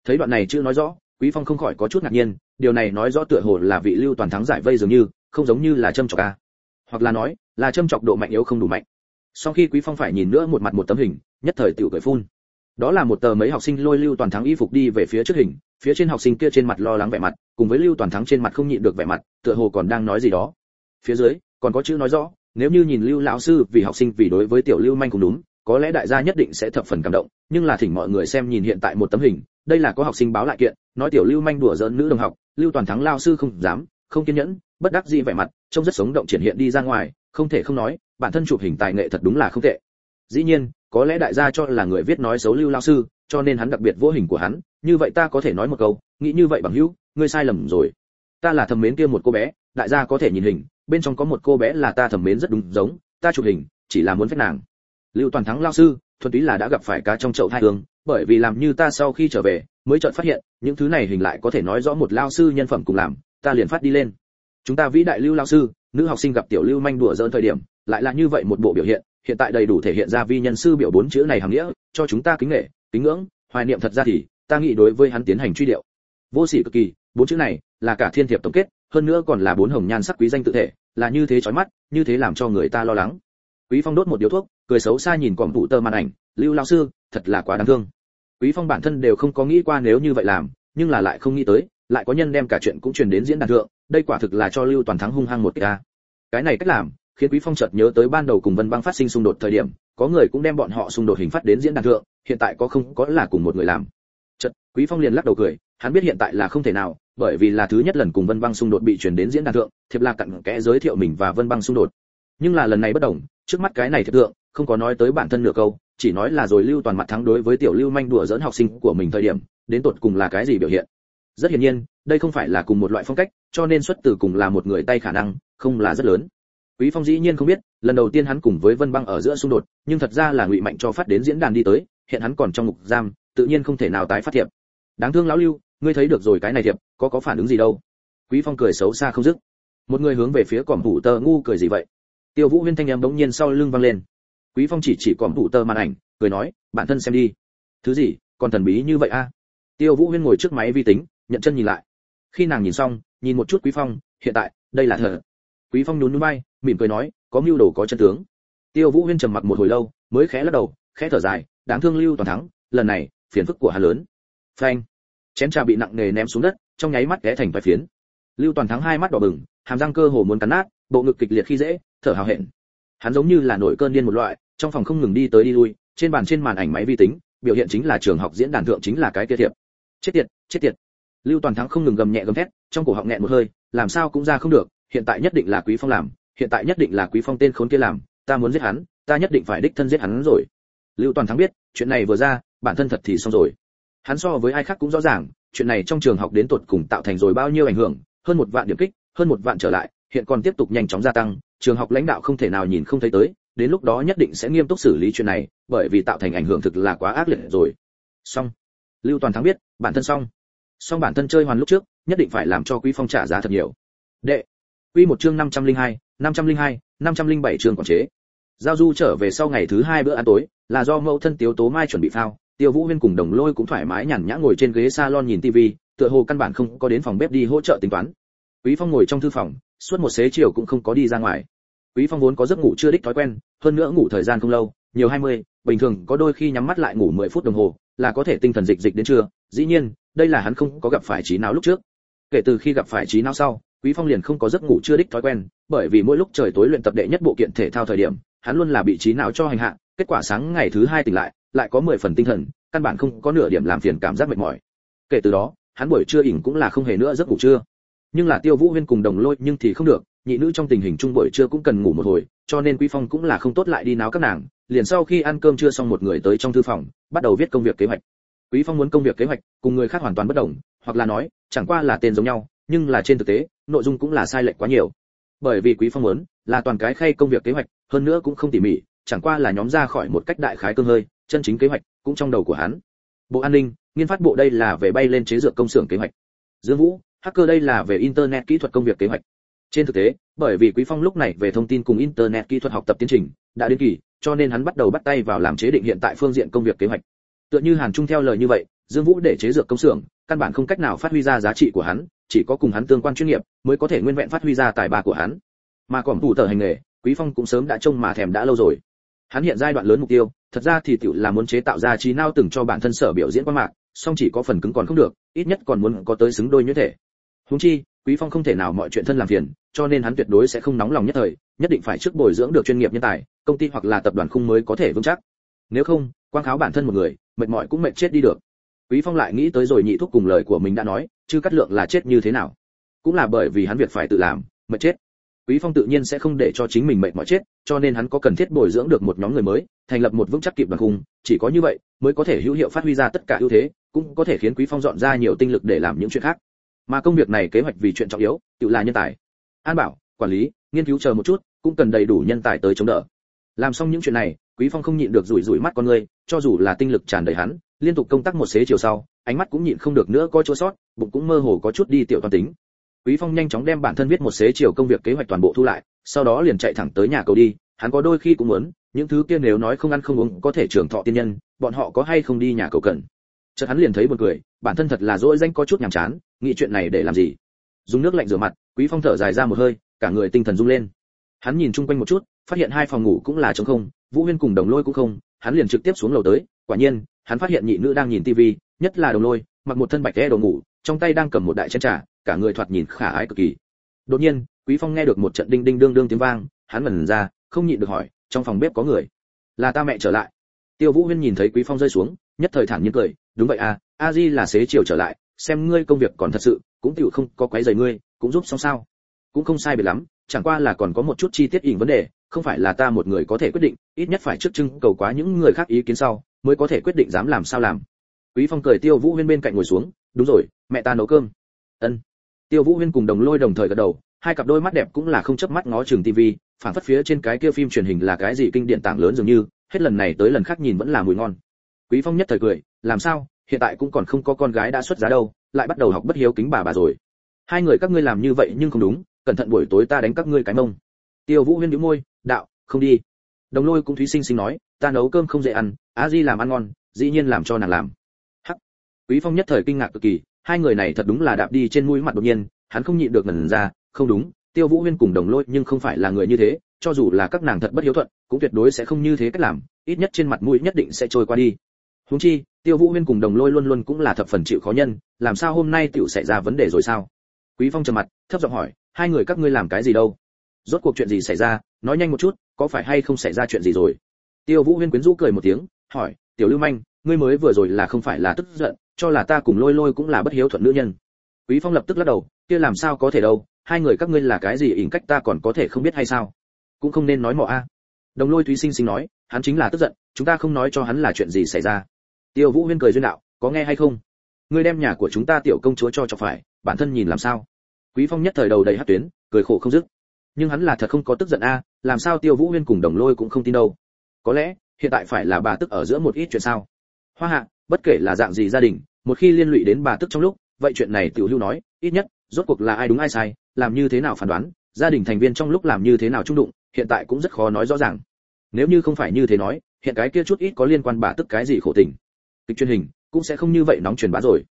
Thấy đoạn này chưa nói rõ quý phong không khỏi có chút ngạc nhiên điều này nói rõ tựa hồ là vị lưu toàn thắng giải vây dường như không giống như là châm chọc a, hoặc là nói là châm chọc độ mạnh yếu không đủ mạnh. Sau khi quý phong phải nhìn nữa một mặt một tấm hình nhất thời tiểu cười phun. Đó là một tờ mấy học sinh lôi lưu toàn thắng y phục đi về phía trước hình phía trên học sinh kia trên mặt lo lắng vẻ mặt cùng với lưu toàn thắng trên mặt không nhịn được vẻ mặt tựa hồ còn đang nói gì đó. Phía dưới còn có chữ nói rõ nếu như nhìn lưu lão sư vì học sinh vì đối với tiểu lưu manh cũng đúng có lẽ đại gia nhất định sẽ thập phần cảm động, nhưng là thỉnh mọi người xem nhìn hiện tại một tấm hình, đây là có học sinh báo lại kiện, nói tiểu lưu manh đùa giỡn nữ đồng học, lưu toàn thắng lao sư không dám, không kiên nhẫn, bất đắc dĩ vẻ mặt, trông rất sống động triển hiện đi ra ngoài, không thể không nói, bản thân chụp hình tài nghệ thật đúng là không tệ. Dĩ nhiên, có lẽ đại gia cho là người viết nói xấu lưu lao sư, cho nên hắn đặc biệt vô hình của hắn, như vậy ta có thể nói một câu, nghĩ như vậy bằng hữu, ngươi sai lầm rồi. Ta là thầm mến kia một cô bé, đại gia có thể nhìn hình, bên trong có một cô bé là ta thầm mến rất đúng giống, ta chụp hình, chỉ là muốn phép nàng lưu toàn thắng lao sư, thuần túy là đã gặp phải cá trong chậu thai hương, bởi vì làm như ta sau khi trở về, mới chợt phát hiện, những thứ này hình lại có thể nói rõ một lao sư nhân phẩm cùng làm, ta liền phát đi lên. Chúng ta vĩ đại lưu lao sư, nữ học sinh gặp tiểu lưu manh đùa dỡn thời điểm, lại là như vậy một bộ biểu hiện hiện tại đầy đủ thể hiện ra vi nhân sư biểu bốn chữ này hàm nghĩa, cho chúng ta kính nghệ, kính ngưỡng, hoài niệm thật ra thì, ta nghĩ đối với hắn tiến hành truy điệu. Vô sỉ cực kỳ, bốn chữ này là cả thiên thiệp tổng kết, hơn nữa còn là bốn hồng nhan sắc quý danh tự thể, là như thế chói mắt, như thế làm cho người ta lo lắng. Quý phong đốt một điếu thuốc cười xấu xa nhìn còm vụ tơ màn ảnh, lưu lão sư, thật là quá đáng thương. Quý phong bản thân đều không có nghĩ qua nếu như vậy làm, nhưng là lại không nghĩ tới, lại có nhân đem cả chuyện cũng truyền đến diễn đàn thượng, đây quả thực là cho lưu toàn thắng hung hăng một ca cái này cách làm, khiến quý phong chợt nhớ tới ban đầu cùng vân băng phát sinh xung đột thời điểm, có người cũng đem bọn họ xung đột hình phát đến diễn đàn thượng, hiện tại có không có là cùng một người làm. Chợt, quý phong liền lắc đầu cười, hắn biết hiện tại là không thể nào, bởi vì là thứ nhất lần cùng vân băng xung đột bị truyền đến diễn đàn thượng, thiệp là cặn kẽ giới thiệu mình và vân băng xung đột. Nhưng là lần này bất đồng, trước mắt cái này thiệp thượng không có nói tới bản thân nửa câu, chỉ nói là rồi lưu toàn mặt thắng đối với tiểu lưu manh đùa dẫn học sinh của mình thời điểm, đến tột cùng là cái gì biểu hiện. Rất hiển nhiên, đây không phải là cùng một loại phong cách, cho nên xuất từ cùng là một người tay khả năng, không là rất lớn. Quý phong dĩ nhiên không biết, lần đầu tiên hắn cùng với vân băng ở giữa xung đột, nhưng thật ra là ngụy mạnh cho phát đến diễn đàn đi tới, hiện hắn còn trong ngục giam, tự nhiên không thể nào tái phát thiệp. Đáng thương lão lưu, ngươi thấy được rồi cái này thiệp, có có phản ứng gì đâu? Quý phong cười xấu xa không dứt. Một người hướng về phía cỏm hủ tờ ngu cười gì vậy? Tiêu vũ huyên thanh em đống nhiên sau lưng vang lên quý phong chỉ chỉ còm thủ tờ màn ảnh, cười nói, bản thân xem đi. Thứ gì? Còn thần bí như vậy a? Tiêu vũ huyên ngồi trước máy vi tính, nhận chân nhìn lại. Khi nàng nhìn xong, nhìn một chút quý phong, hiện tại, đây là thở quý phong nhún nhún vai, mỉm cười nói, có mưu đồ có chân tướng. Tiêu vũ huyên trầm mặc một hồi lâu, mới khẽ lắc đầu, khẽ thở dài, đáng thương lưu toàn thắng, lần này, phiền phức của hắn lớn. Phanh. Chén trà bị nặng nề ném xuống đất, trong nháy mắt ghé thành vài phiến. Lưu toàn thắng hai mắt đỏ bừng, hàm răng cơ hồ muốn cắn nát, bộ ngực kịch liệt khi dễ, thở hào hẹn hắn giống như là nổi cơn điên một loại, trong phòng không ngừng đi tới đi lui, trên bàn trên màn ảnh máy vi tính, biểu hiện chính là trường học diễn đàn thượng chính là cái kia thiệp. Chết tiệt chết tiệt. Lưu toàn thắng không ngừng gầm nhẹ gầm thét, trong cổ họng nghẹn một hơi, làm sao cũng ra không được, hiện tại nhất định là quý phong làm, hiện tại nhất định là quý phong tên khốn kia làm, ta muốn giết hắn, ta nhất định phải đích thân giết hắn rồi. Lưu toàn thắng biết, chuyện này vừa ra, bản thân thật thì xong rồi. Hắn so với ai khác cũng rõ ràng, chuyện này trong trường học đến tột cùng tạo thành rồi bao nhiêu ảnh hưởng, hơn một vạn điểm kích, hơn một vạn trở lại, hiện còn tiếp tục nhanh chóng gia tăng trường học lãnh đạo không thể nào nhìn không thấy tới đến lúc đó nhất định sẽ nghiêm túc xử lý chuyện này bởi vì tạo thành ảnh hưởng thực là quá ác liệt rồi. Xong. Lưu toàn thắng biết bản thân xong. Xong bản thân chơi hoàn lúc trước nhất định phải làm cho quý phong trả giá thật nhiều. Đệ. Quy một chương 502, 502, 507 chương quản chế. Giao du trở về sau ngày thứ hai bữa ăn tối là do mẫu thân tiếu tố mai chuẩn bị phao tiêu vũ huyên cùng đồng lôi cũng thoải mái nhàn nhã ngồi trên ghế salon nhìn tivi tựa hồ căn bản không có đến phòng bếp đi hỗ trợ tính toán. Quý phong ngồi trong thư phòng suốt một xế chiều cũng không có đi ra ngoài. Quý phong vốn có giấc ngủ chưa đích thói quen hơn nữa ngủ thời gian không lâu nhiều 20, bình thường có đôi khi nhắm mắt lại ngủ 10 phút đồng hồ là có thể tinh thần dịch dịch đến trưa dĩ nhiên đây là hắn không có gặp phải trí não lúc trước. Kể từ khi gặp phải trí não sau quý phong liền không có giấc ngủ chưa đích thói quen bởi vì mỗi lúc trời tối luyện tập đệ nhất bộ kiện thể thao thời điểm hắn luôn là bị trí não cho hành hạ kết quả sáng ngày thứ hai tỉnh lại lại có 10 phần tinh thần căn bản không có nửa điểm làm phiền cảm giác mệt mỏi. Kể từ đó hắn buổi trưa ỉn cũng là không hề nữa giấc ngủ trưa nhưng là tiêu vũ huyên cùng đồng lôi nhưng thì không được, nhị nữ trong tình hình chung buổi trưa cũng cần ngủ một hồi, cho nên quý phong cũng là không tốt lại đi náo các nàng, liền sau khi ăn cơm trưa xong một người tới trong thư phòng, bắt đầu viết công việc kế hoạch. Quý phong muốn công việc kế hoạch, cùng người khác hoàn toàn bất đồng, hoặc là nói, chẳng qua là tên giống nhau, nhưng là trên thực tế, nội dung cũng là sai lệch quá nhiều. Bởi vì quý phong muốn, là toàn cái khay công việc kế hoạch, hơn nữa cũng không tỉ mỉ, chẳng qua là nhóm ra khỏi một cách đại khái cương hơi, chân chính kế hoạch, cũng trong đầu của hắn. Bộ an ninh, nghiên phát bộ đây là về bay lên chế dược công xưởng kế hoạch. Dương vũ hacker đây là về internet kỹ thuật công việc kế hoạch. Trên thực tế, bởi vì quý phong lúc này về thông tin cùng internet kỹ thuật học tập tiến trình đã đến kỳ, cho nên hắn bắt đầu bắt tay vào làm chế định hiện tại phương diện công việc kế hoạch. Tựa như hàn trung theo lời như vậy, dương vũ để chế dược công xưởng, căn bản không cách nào phát huy ra giá trị của hắn, chỉ có cùng hắn tương quan chuyên nghiệp mới có thể nguyên vẹn phát huy ra tài ba của hắn. Mà còn thủ tờ hành nghề, quý phong cũng sớm đã trông mà thèm đã lâu rồi. Hắn hiện giai đoạn lớn mục tiêu, thật ra thì tiểu là muốn chế tạo ra trí não từng cho bản thân sở biểu diễn qua mạng song chỉ có phần cứng còn không được, ít nhất còn muốn có tới xứng đôi như thể huống chi, quý phong không thể nào mọi chuyện thân làm phiền, cho nên hắn tuyệt đối sẽ không nóng lòng nhất thời, nhất định phải trước bồi dưỡng được chuyên nghiệp nhân tài, công ty hoặc là tập đoàn khung mới có thể vững chắc. Nếu không, quang kháo bản thân một người, mệt mỏi cũng mệt chết đi được. Quý phong lại nghĩ tới rồi nhị thúc cùng lời của mình đã nói, chứ cắt lượng là chết như thế nào? Cũng là bởi vì hắn việc phải tự làm, mệt chết. Quý phong tự nhiên sẽ không để cho chính mình mệt mỏi chết, cho nên hắn có cần thiết bồi dưỡng được một nhóm người mới, thành lập một vững chắc kịp đoàn khung, chỉ có như vậy, mới có thể hữu hiệu phát huy ra tất cả ưu thế, cũng có thể khiến quý phong dọn ra nhiều tinh lực để làm những chuyện khác mà công việc này kế hoạch vì chuyện trọng yếu, tự là nhân tài. An bảo, quản lý, nghiên cứu chờ một chút, cũng cần đầy đủ nhân tài tới chống đỡ. Làm xong những chuyện này, quý phong không nhịn được rủi rủi mắt con người, cho dù là tinh lực tràn đầy hắn, liên tục công tác một xế chiều sau, ánh mắt cũng nhịn không được nữa có chỗ sót, bụng cũng mơ hồ có chút đi tiểu toàn tính. Quý phong nhanh chóng đem bản thân viết một xế chiều công việc kế hoạch toàn bộ thu lại, sau đó liền chạy thẳng tới nhà cầu đi, hắn có đôi khi cũng muốn, những thứ kia nếu nói không ăn không uống có thể trưởng thọ tiên nhân, bọn họ có hay không đi nhà cầu cần chợt hắn liền thấy buồn cười, bản thân thật là dỗi danh có chút nhàm chán, nghĩ chuyện này để làm gì? Dùng nước lạnh rửa mặt, quý phong thở dài ra một hơi, cả người tinh thần rung lên. Hắn nhìn chung quanh một chút, phát hiện hai phòng ngủ cũng là trống không, vũ huyên cùng đồng lôi cũng không, hắn liền trực tiếp xuống lầu tới, quả nhiên, hắn phát hiện nhị nữ đang nhìn tivi, nhất là đồng lôi, mặc một thân bạch đe đồ ngủ, trong tay đang cầm một đại chén trà, cả người thoạt nhìn khả ái cực kỳ. Đột nhiên, quý phong nghe được một trận đinh đinh đương đương tiếng vang, hắn ngẩn ra, không nhịn được hỏi, trong phòng bếp có người? Là ta mẹ trở lại. Tiêu vũ huyên nhìn thấy quý phong rơi xuống, nhất thời thản nhiên cười đúng vậy à a di là xế chiều trở lại, xem ngươi công việc còn thật sự, cũng tiểu không có quấy rầy ngươi, cũng giúp xong sao. Cũng không sai biệt lắm, chẳng qua là còn có một chút chi tiết ỉn vấn đề, không phải là ta một người có thể quyết định, ít nhất phải trước trưng cầu quá những người khác ý kiến sau, mới có thể quyết định dám làm sao làm. Quý phong cười tiêu vũ huyên bên cạnh ngồi xuống, đúng rồi, mẹ ta nấu cơm. Ân. Tiêu vũ huyên cùng đồng lôi đồng thời gật đầu, hai cặp đôi mắt đẹp cũng là không chớp mắt ngó trường tivi phản phất phía trên cái kia phim truyền hình là cái gì kinh điển tảng lớn dường như, hết lần này tới lần khác nhìn vẫn là mùi ngon quý phong nhất thời cười, làm sao? Hiện tại cũng còn không có con gái đã xuất giá đâu, lại bắt đầu học bất hiếu kính bà bà rồi. Hai người các ngươi làm như vậy nhưng không đúng, cẩn thận buổi tối ta đánh các ngươi cái mông. Tiêu vũ huyên nhíu môi, đạo, không đi. Đồng lôi cũng thúy sinh sinh nói, ta nấu cơm không dễ ăn, á di làm ăn ngon, dĩ nhiên làm cho nàng làm. Hắc. Quý phong nhất thời kinh ngạc cực kỳ, hai người này thật đúng là đạp đi trên mũi mặt đột nhiên, hắn không nhịn được ngẩn ra, không đúng, tiêu vũ huyên cùng đồng lôi nhưng không phải là người như thế, cho dù là các nàng thật bất hiếu thuận, cũng tuyệt đối sẽ không như thế cách làm, ít nhất trên mặt mũi nhất định sẽ trôi qua đi huống chi, tiêu vũ huyên cùng đồng lôi luôn luôn cũng là thập phần chịu khó nhân, làm sao hôm nay tiểu xảy ra vấn đề rồi sao? Quý phong trầm mặt, thấp giọng hỏi, hai người các ngươi làm cái gì đâu? Rốt cuộc chuyện gì xảy ra? Nói nhanh một chút, có phải hay không xảy ra chuyện gì rồi? Tiêu vũ huyên quyến rũ cười một tiếng, hỏi, tiểu lưu manh, ngươi mới vừa rồi là không phải là tức giận, cho là ta cùng lôi lôi cũng là bất hiếu thuận nữ nhân. Quý phong lập tức lắc đầu, kia làm sao có thể đâu, hai người các ngươi là cái gì ỉn cách ta còn có thể không biết hay sao? Cũng không nên nói mọ a. Đồng lôi thúy sinh sinh nói, hắn chính là tức giận, chúng ta không nói cho hắn là chuyện gì xảy ra tiêu vũ huyên cười duyên đạo, có nghe hay không? Ngươi đem nhà của chúng ta tiểu công chúa cho cho phải, bản thân nhìn làm sao? Quý phong nhất thời đầu đầy hát tuyến, cười khổ không dứt. Nhưng hắn là thật không có tức giận a, làm sao tiêu vũ huyên cùng đồng lôi cũng không tin đâu? Có lẽ, hiện tại phải là bà tức ở giữa một ít chuyện sao? Hoa hạ, bất kể là dạng gì gia đình, một khi liên lụy đến bà tức trong lúc, vậy chuyện này tiểu lưu nói, ít nhất, rốt cuộc là ai đúng ai sai, làm như thế nào phán đoán, gia đình thành viên trong lúc làm như thế nào trung đụng, hiện tại cũng rất khó nói rõ ràng. Nếu như không phải như thế nói, hiện cái kia chút ít có liên quan bà tức cái gì khổ tình kịch truyền hình cũng sẽ không như vậy nóng truyền bá rồi.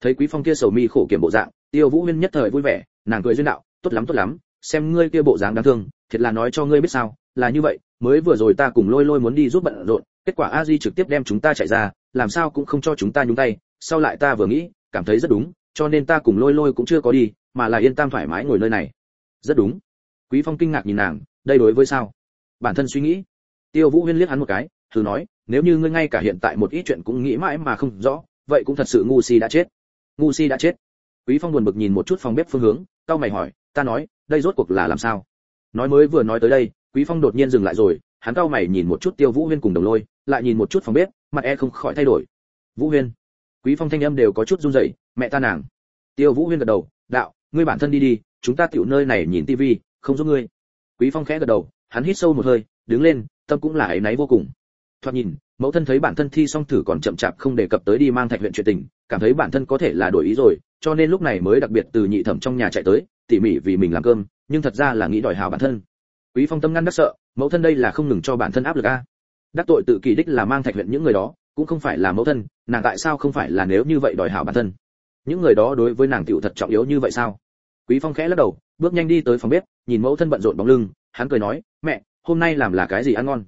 Thấy quý phong kia sầu mi khổ kiểm bộ dạng, tiêu vũ huyên nhất thời vui vẻ, nàng cười duyên đạo, tốt lắm tốt lắm, xem ngươi kia bộ dáng đáng thương, thiệt là nói cho ngươi biết sao, là như vậy, mới vừa rồi ta cùng lôi lôi muốn đi giúp bận rộn, kết quả a di trực tiếp đem chúng ta chạy ra, làm sao cũng không cho chúng ta nhúng tay, sau lại ta vừa nghĩ, cảm thấy rất đúng, cho nên ta cùng lôi lôi cũng chưa có đi, mà là yên tam thoải mái ngồi nơi này. Rất đúng. Quý phong kinh ngạc nhìn nàng, đây đối với sao? Bản thân suy nghĩ. Tiêu vũ huyên liếc hắn một cái, thử nói nếu như ngươi ngay cả hiện tại một ít chuyện cũng nghĩ mãi mà không rõ, vậy cũng thật sự ngu si đã chết. Ngu si đã chết. Quý phong buồn bực nhìn một chút phòng bếp phương hướng cao mày hỏi, ta nói, đây rốt cuộc là làm sao? Nói mới vừa nói tới đây, quý phong đột nhiên dừng lại rồi, hắn cao mày nhìn một chút tiêu vũ huyên cùng đồng lôi, lại nhìn một chút phòng bếp, mặt e không khỏi thay đổi. Vũ huyên. Quý phong thanh âm đều có chút run rẩy, mẹ ta nàng. Tiêu vũ huyên gật đầu, đạo, ngươi bản thân đi đi, chúng ta tiểu nơi này nhìn tivi không giúp ngươi. Quý phong khẽ gật đầu, hắn hít sâu một hơi, đứng lên, tâm cũng là ấy náy vô cùng thoạt nhìn, mẫu thân thấy bản thân thi xong thử còn chậm chạp không đề cập tới đi mang thạch huyện chuyện tình, cảm thấy bản thân có thể là đổi ý rồi, cho nên lúc này mới đặc biệt từ nhị thẩm trong nhà chạy tới, tỉ mỉ vì mình làm cơm, nhưng thật ra là nghĩ đòi hào bản thân. Quý phong tâm ngăn đắc sợ, mẫu thân đây là không ngừng cho bản thân áp lực a. Đắc tội tự kỳ đích là mang thạch huyện những người đó, cũng không phải là mẫu thân, nàng tại sao không phải là nếu như vậy đòi hảo bản thân? Những người đó đối với nàng tiểu thật trọng yếu như vậy sao? Quý phong khẽ lắc đầu, bước nhanh đi tới phòng bếp, nhìn mẫu thân bận rộn bóng lưng, hắn cười nói, mẹ, hôm nay làm là cái gì ăn ngon?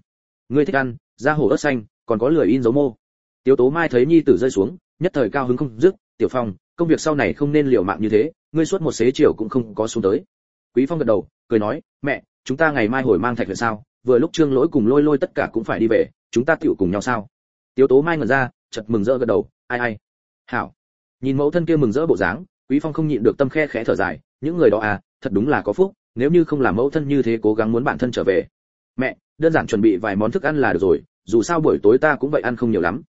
Ngươi thích ăn da hổ ớt xanh, còn có lười in dấu mô. Tiếu tố mai thấy nhi tử rơi xuống, nhất thời cao hứng không dứt, tiểu phong, công việc sau này không nên liều mạng như thế, ngươi suốt một xế chiều cũng không có xuống tới. Quý phong gật đầu, cười nói, mẹ, chúng ta ngày mai hồi mang thạch huyện sao, vừa lúc trương lỗi cùng lôi lôi tất cả cũng phải đi về, chúng ta tựu cùng nhau sao? Tiếu tố mai ngẩn ra, chợt mừng rỡ gật đầu, ai ai, hảo. Nhìn mẫu thân kia mừng rỡ bộ dáng, quý phong không nhịn được tâm khe khẽ thở dài, những người đó à thật đúng là có phúc, nếu như không làm mẫu thân như thế cố gắng muốn bản thân trở về. Mẹ đơn giản chuẩn bị vài món thức ăn là được rồi, dù sao buổi tối ta cũng vậy ăn không nhiều lắm.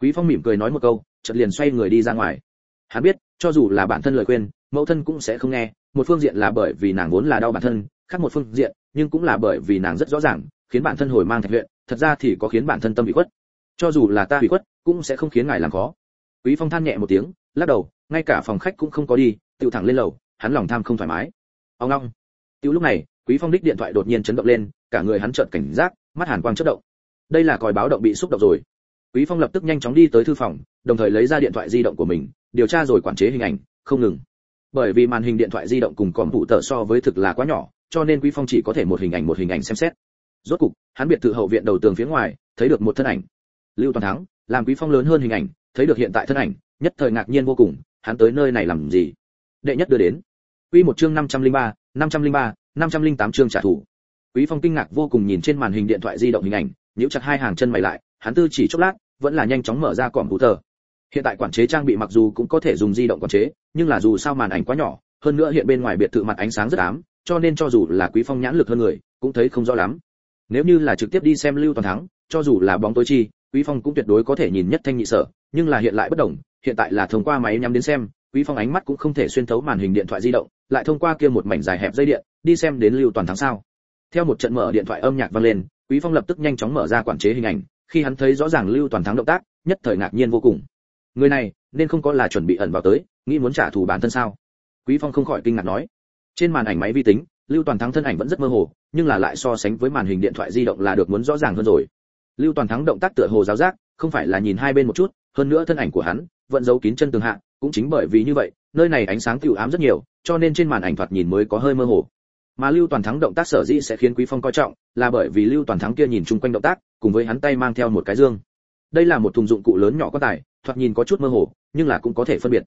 Quý phong mỉm cười nói một câu, chợt liền xoay người đi ra ngoài. Hắn biết, cho dù là bản thân lời khuyên, mẫu thân cũng sẽ không nghe, một phương diện là bởi vì nàng vốn là đau bản thân, khác một phương diện, nhưng cũng là bởi vì nàng rất rõ ràng, khiến bản thân hồi mang thạch luyện, thật ra thì có khiến bản thân tâm bị khuất. Cho dù là ta bị khuất, cũng sẽ không khiến ngài làm khó. Quý phong than nhẹ một tiếng, lắc đầu, ngay cả phòng khách cũng không có đi tự thẳng lên lầu, hắn lòng tham không thoải mái. Ông long. Tiêu lúc này quý phong đích điện thoại đột nhiên chấn động lên, cả người hắn chợt cảnh giác, mắt hàn quang chớp động. Đây là còi báo động bị xúc động rồi. Quý phong lập tức nhanh chóng đi tới thư phòng, đồng thời lấy ra điện thoại di động của mình, điều tra rồi quản chế hình ảnh, không ngừng. Bởi vì màn hình điện thoại di động cùng còm phụ tờ so với thực là quá nhỏ, cho nên quý phong chỉ có thể một hình ảnh một hình ảnh xem xét. Rốt cục, hắn biệt thự hậu viện đầu tường phía ngoài, thấy được một thân ảnh. Lưu toàn thắng, làm quý phong lớn hơn hình ảnh, thấy được hiện tại thân ảnh, nhất thời ngạc nhiên vô cùng, hắn tới nơi này làm gì? Đệ nhất đưa đến quy một chương 503, 503, 508 chương trả thù. Quý phong kinh ngạc vô cùng nhìn trên màn hình điện thoại di động hình ảnh nhíu chặt hai hàng chân mày lại hắn tư chỉ chốc lát vẫn là nhanh chóng mở ra cỏm tờ hiện tại quản chế trang bị mặc dù cũng có thể dùng di động quản chế nhưng là dù sao màn ảnh quá nhỏ hơn nữa hiện bên ngoài biệt thự mặt ánh sáng rất ám cho nên cho dù là quý phong nhãn lực hơn người cũng thấy không rõ lắm. Nếu như là trực tiếp đi xem lưu toàn thắng cho dù là bóng tối chi quý phong cũng tuyệt đối có thể nhìn nhất thanh nhị sở nhưng là hiện lại bất đồng hiện tại là thông qua máy nhắm đến xem quý phong ánh mắt cũng không thể xuyên thấu màn hình điện thoại di động, lại thông qua kia một mảnh dài hẹp dây điện, đi xem đến lưu toàn thắng sao. Theo một trận mở điện thoại âm nhạc vang lên, quý phong lập tức nhanh chóng mở ra quản chế hình ảnh, khi hắn thấy rõ ràng lưu toàn thắng động tác, nhất thời ngạc nhiên vô cùng. Người này, nên không có là chuẩn bị ẩn vào tới, nghĩ muốn trả thù bản thân sao? Quý phong không khỏi kinh ngạc nói. Trên màn ảnh máy vi tính, lưu toàn thắng thân ảnh vẫn rất mơ hồ, nhưng là lại so sánh với màn hình điện thoại di động là được muốn rõ ràng hơn rồi. Lưu toàn thắng động tác tựa hồ giáo giác, không phải là nhìn hai bên một chút, hơn nữa thân ảnh của hắn, vẫn giấu kín chân tường hạ cũng chính bởi vì như vậy, nơi này ánh sáng tiêu ám rất nhiều, cho nên trên màn ảnh thoạt nhìn mới có hơi mơ hồ. Mà lưu toàn thắng động tác sở dĩ sẽ khiến quý phong coi trọng, là bởi vì lưu toàn thắng kia nhìn chung quanh động tác, cùng với hắn tay mang theo một cái dương. Đây là một thùng dụng cụ lớn nhỏ có tài, thoạt nhìn có chút mơ hồ, nhưng là cũng có thể phân biệt.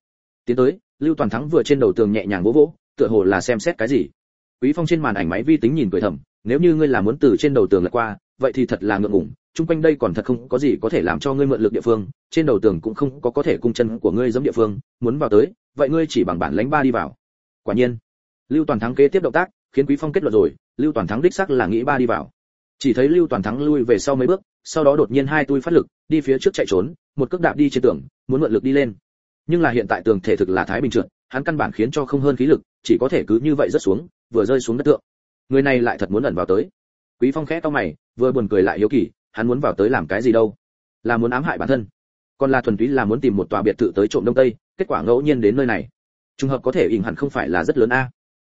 Tiến tới, lưu toàn thắng vừa trên đầu tường nhẹ nhàng vỗ vỗ, tựa hồ là xem xét cái gì. Quý phong trên màn ảnh máy vi tính nhìn cười thầm, nếu như ngươi là muốn từ trên đầu tường lật qua, vậy thì thật là ngượng ngùng chung quanh đây còn thật không có gì có thể làm cho ngươi mượn lực địa phương, trên đầu tường cũng không có có thể cung chân của ngươi giống địa phương, muốn vào tới, vậy ngươi chỉ bằng bản lãnh ba đi vào. Quả nhiên, lưu toàn thắng kế tiếp động tác, khiến quý phong kết luận rồi, lưu toàn thắng đích xác là nghĩ ba đi vào. Chỉ thấy lưu toàn thắng lui về sau mấy bước, sau đó đột nhiên hai tui phát lực, đi phía trước chạy trốn, một cước đạp đi trên tường, muốn mượn lực đi lên. Nhưng là hiện tại tường thể thực là thái bình trượt, hắn căn bản khiến cho không hơn khí lực, chỉ có thể cứ như vậy rơi xuống, vừa rơi xuống đất tượng. Người này lại thật muốn ẩn vào tới. Quý phong khẽ to mày, vừa buồn cười lại hiếu kỳ hắn muốn vào tới làm cái gì đâu? Là muốn ám hại bản thân. Còn là thuần túy là muốn tìm một tòa biệt thự tới trộm đông tây, kết quả ngẫu nhiên đến nơi này. Trùng hợp có thể ỉn hẳn không phải là rất lớn a.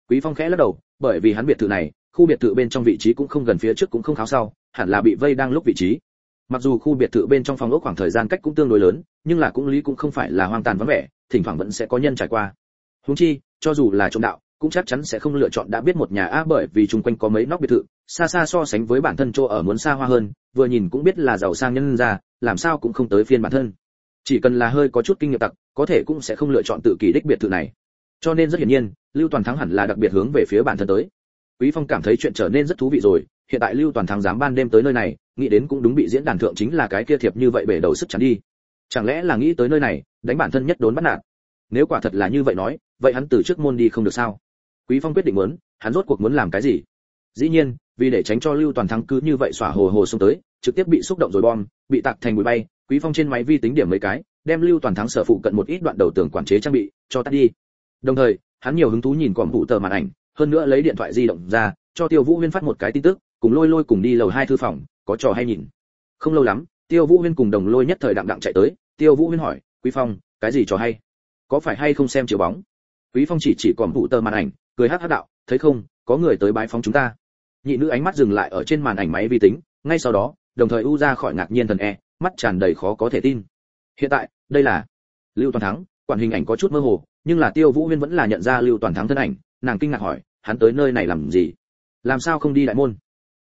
Quý phong khẽ lắc đầu, bởi vì hắn biệt thự này, khu biệt thự bên trong vị trí cũng không gần phía trước cũng không kháo sau, hẳn là bị vây đang lúc vị trí. Mặc dù khu biệt thự bên trong phòng ốc khoảng thời gian cách cũng tương đối lớn, nhưng là cũng lý cũng không phải là hoang tàn vắng vẻ, thỉnh thoảng vẫn sẽ có nhân trải qua. Huống chi, cho dù là trộm đạo, cũng chắc chắn sẽ không lựa chọn đã biết một nhà a bởi vì chung quanh có mấy nóc biệt thự xa xa so sánh với bản thân chỗ ở muốn xa hoa hơn, vừa nhìn cũng biết là giàu sang nhân ra làm sao cũng không tới phiên bản thân. Chỉ cần là hơi có chút kinh nghiệm tặc, có thể cũng sẽ không lựa chọn tự kỷ đích biệt thự này. Cho nên rất hiển nhiên, lưu toàn thắng hẳn là đặc biệt hướng về phía bản thân tới. Quý phong cảm thấy chuyện trở nên rất thú vị rồi, hiện tại lưu toàn thắng dám ban đêm tới nơi này, nghĩ đến cũng đúng bị diễn đàn thượng chính là cái kia thiệp như vậy bể đầu sức chắn đi. Chẳng lẽ là nghĩ tới nơi này, đánh bản thân nhất đốn bắt nạt? Nếu quả thật là như vậy nói, vậy hắn từ trước môn đi không được sao? Quý phong quyết định muốn, hắn rốt cuộc muốn làm cái gì? Dĩ nhiên vì để tránh cho lưu toàn thắng cứ như vậy xỏa hồ hồ xuống tới, trực tiếp bị xúc động rồi bom, bị tạc thành bụi bay, quý phong trên máy vi tính điểm mấy cái, đem lưu toàn thắng sở phụ cận một ít đoạn đầu tường quản chế trang bị, cho tắt đi. Đồng thời, hắn nhiều hứng thú nhìn còm vụ tờ màn ảnh, hơn nữa lấy điện thoại di động ra, cho tiêu vũ huyên phát một cái tin tức, cùng lôi lôi cùng đi lầu hai thư phòng, có trò hay nhìn. Không lâu lắm, tiêu vũ huyên cùng đồng lôi nhất thời đạm đặng chạy tới, tiêu vũ huyên hỏi, quý phong, cái gì trò hay? Có phải hay không xem chiếu bóng? Quý phong chỉ chỉ còn vụ tờ màn ảnh, cười hắc hắc đạo, thấy không, có người tới bái phóng chúng ta nhị nữ ánh mắt dừng lại ở trên màn ảnh máy vi tính, ngay sau đó, đồng thời u ra khỏi ngạc nhiên thần e mắt tràn đầy khó có thể tin. Hiện tại, đây là lưu toàn thắng, quản hình ảnh có chút mơ hồ, nhưng là tiêu vũ huyên vẫn là nhận ra lưu toàn thắng thân ảnh, nàng kinh ngạc hỏi, hắn tới nơi này làm gì? Làm sao không đi đại môn?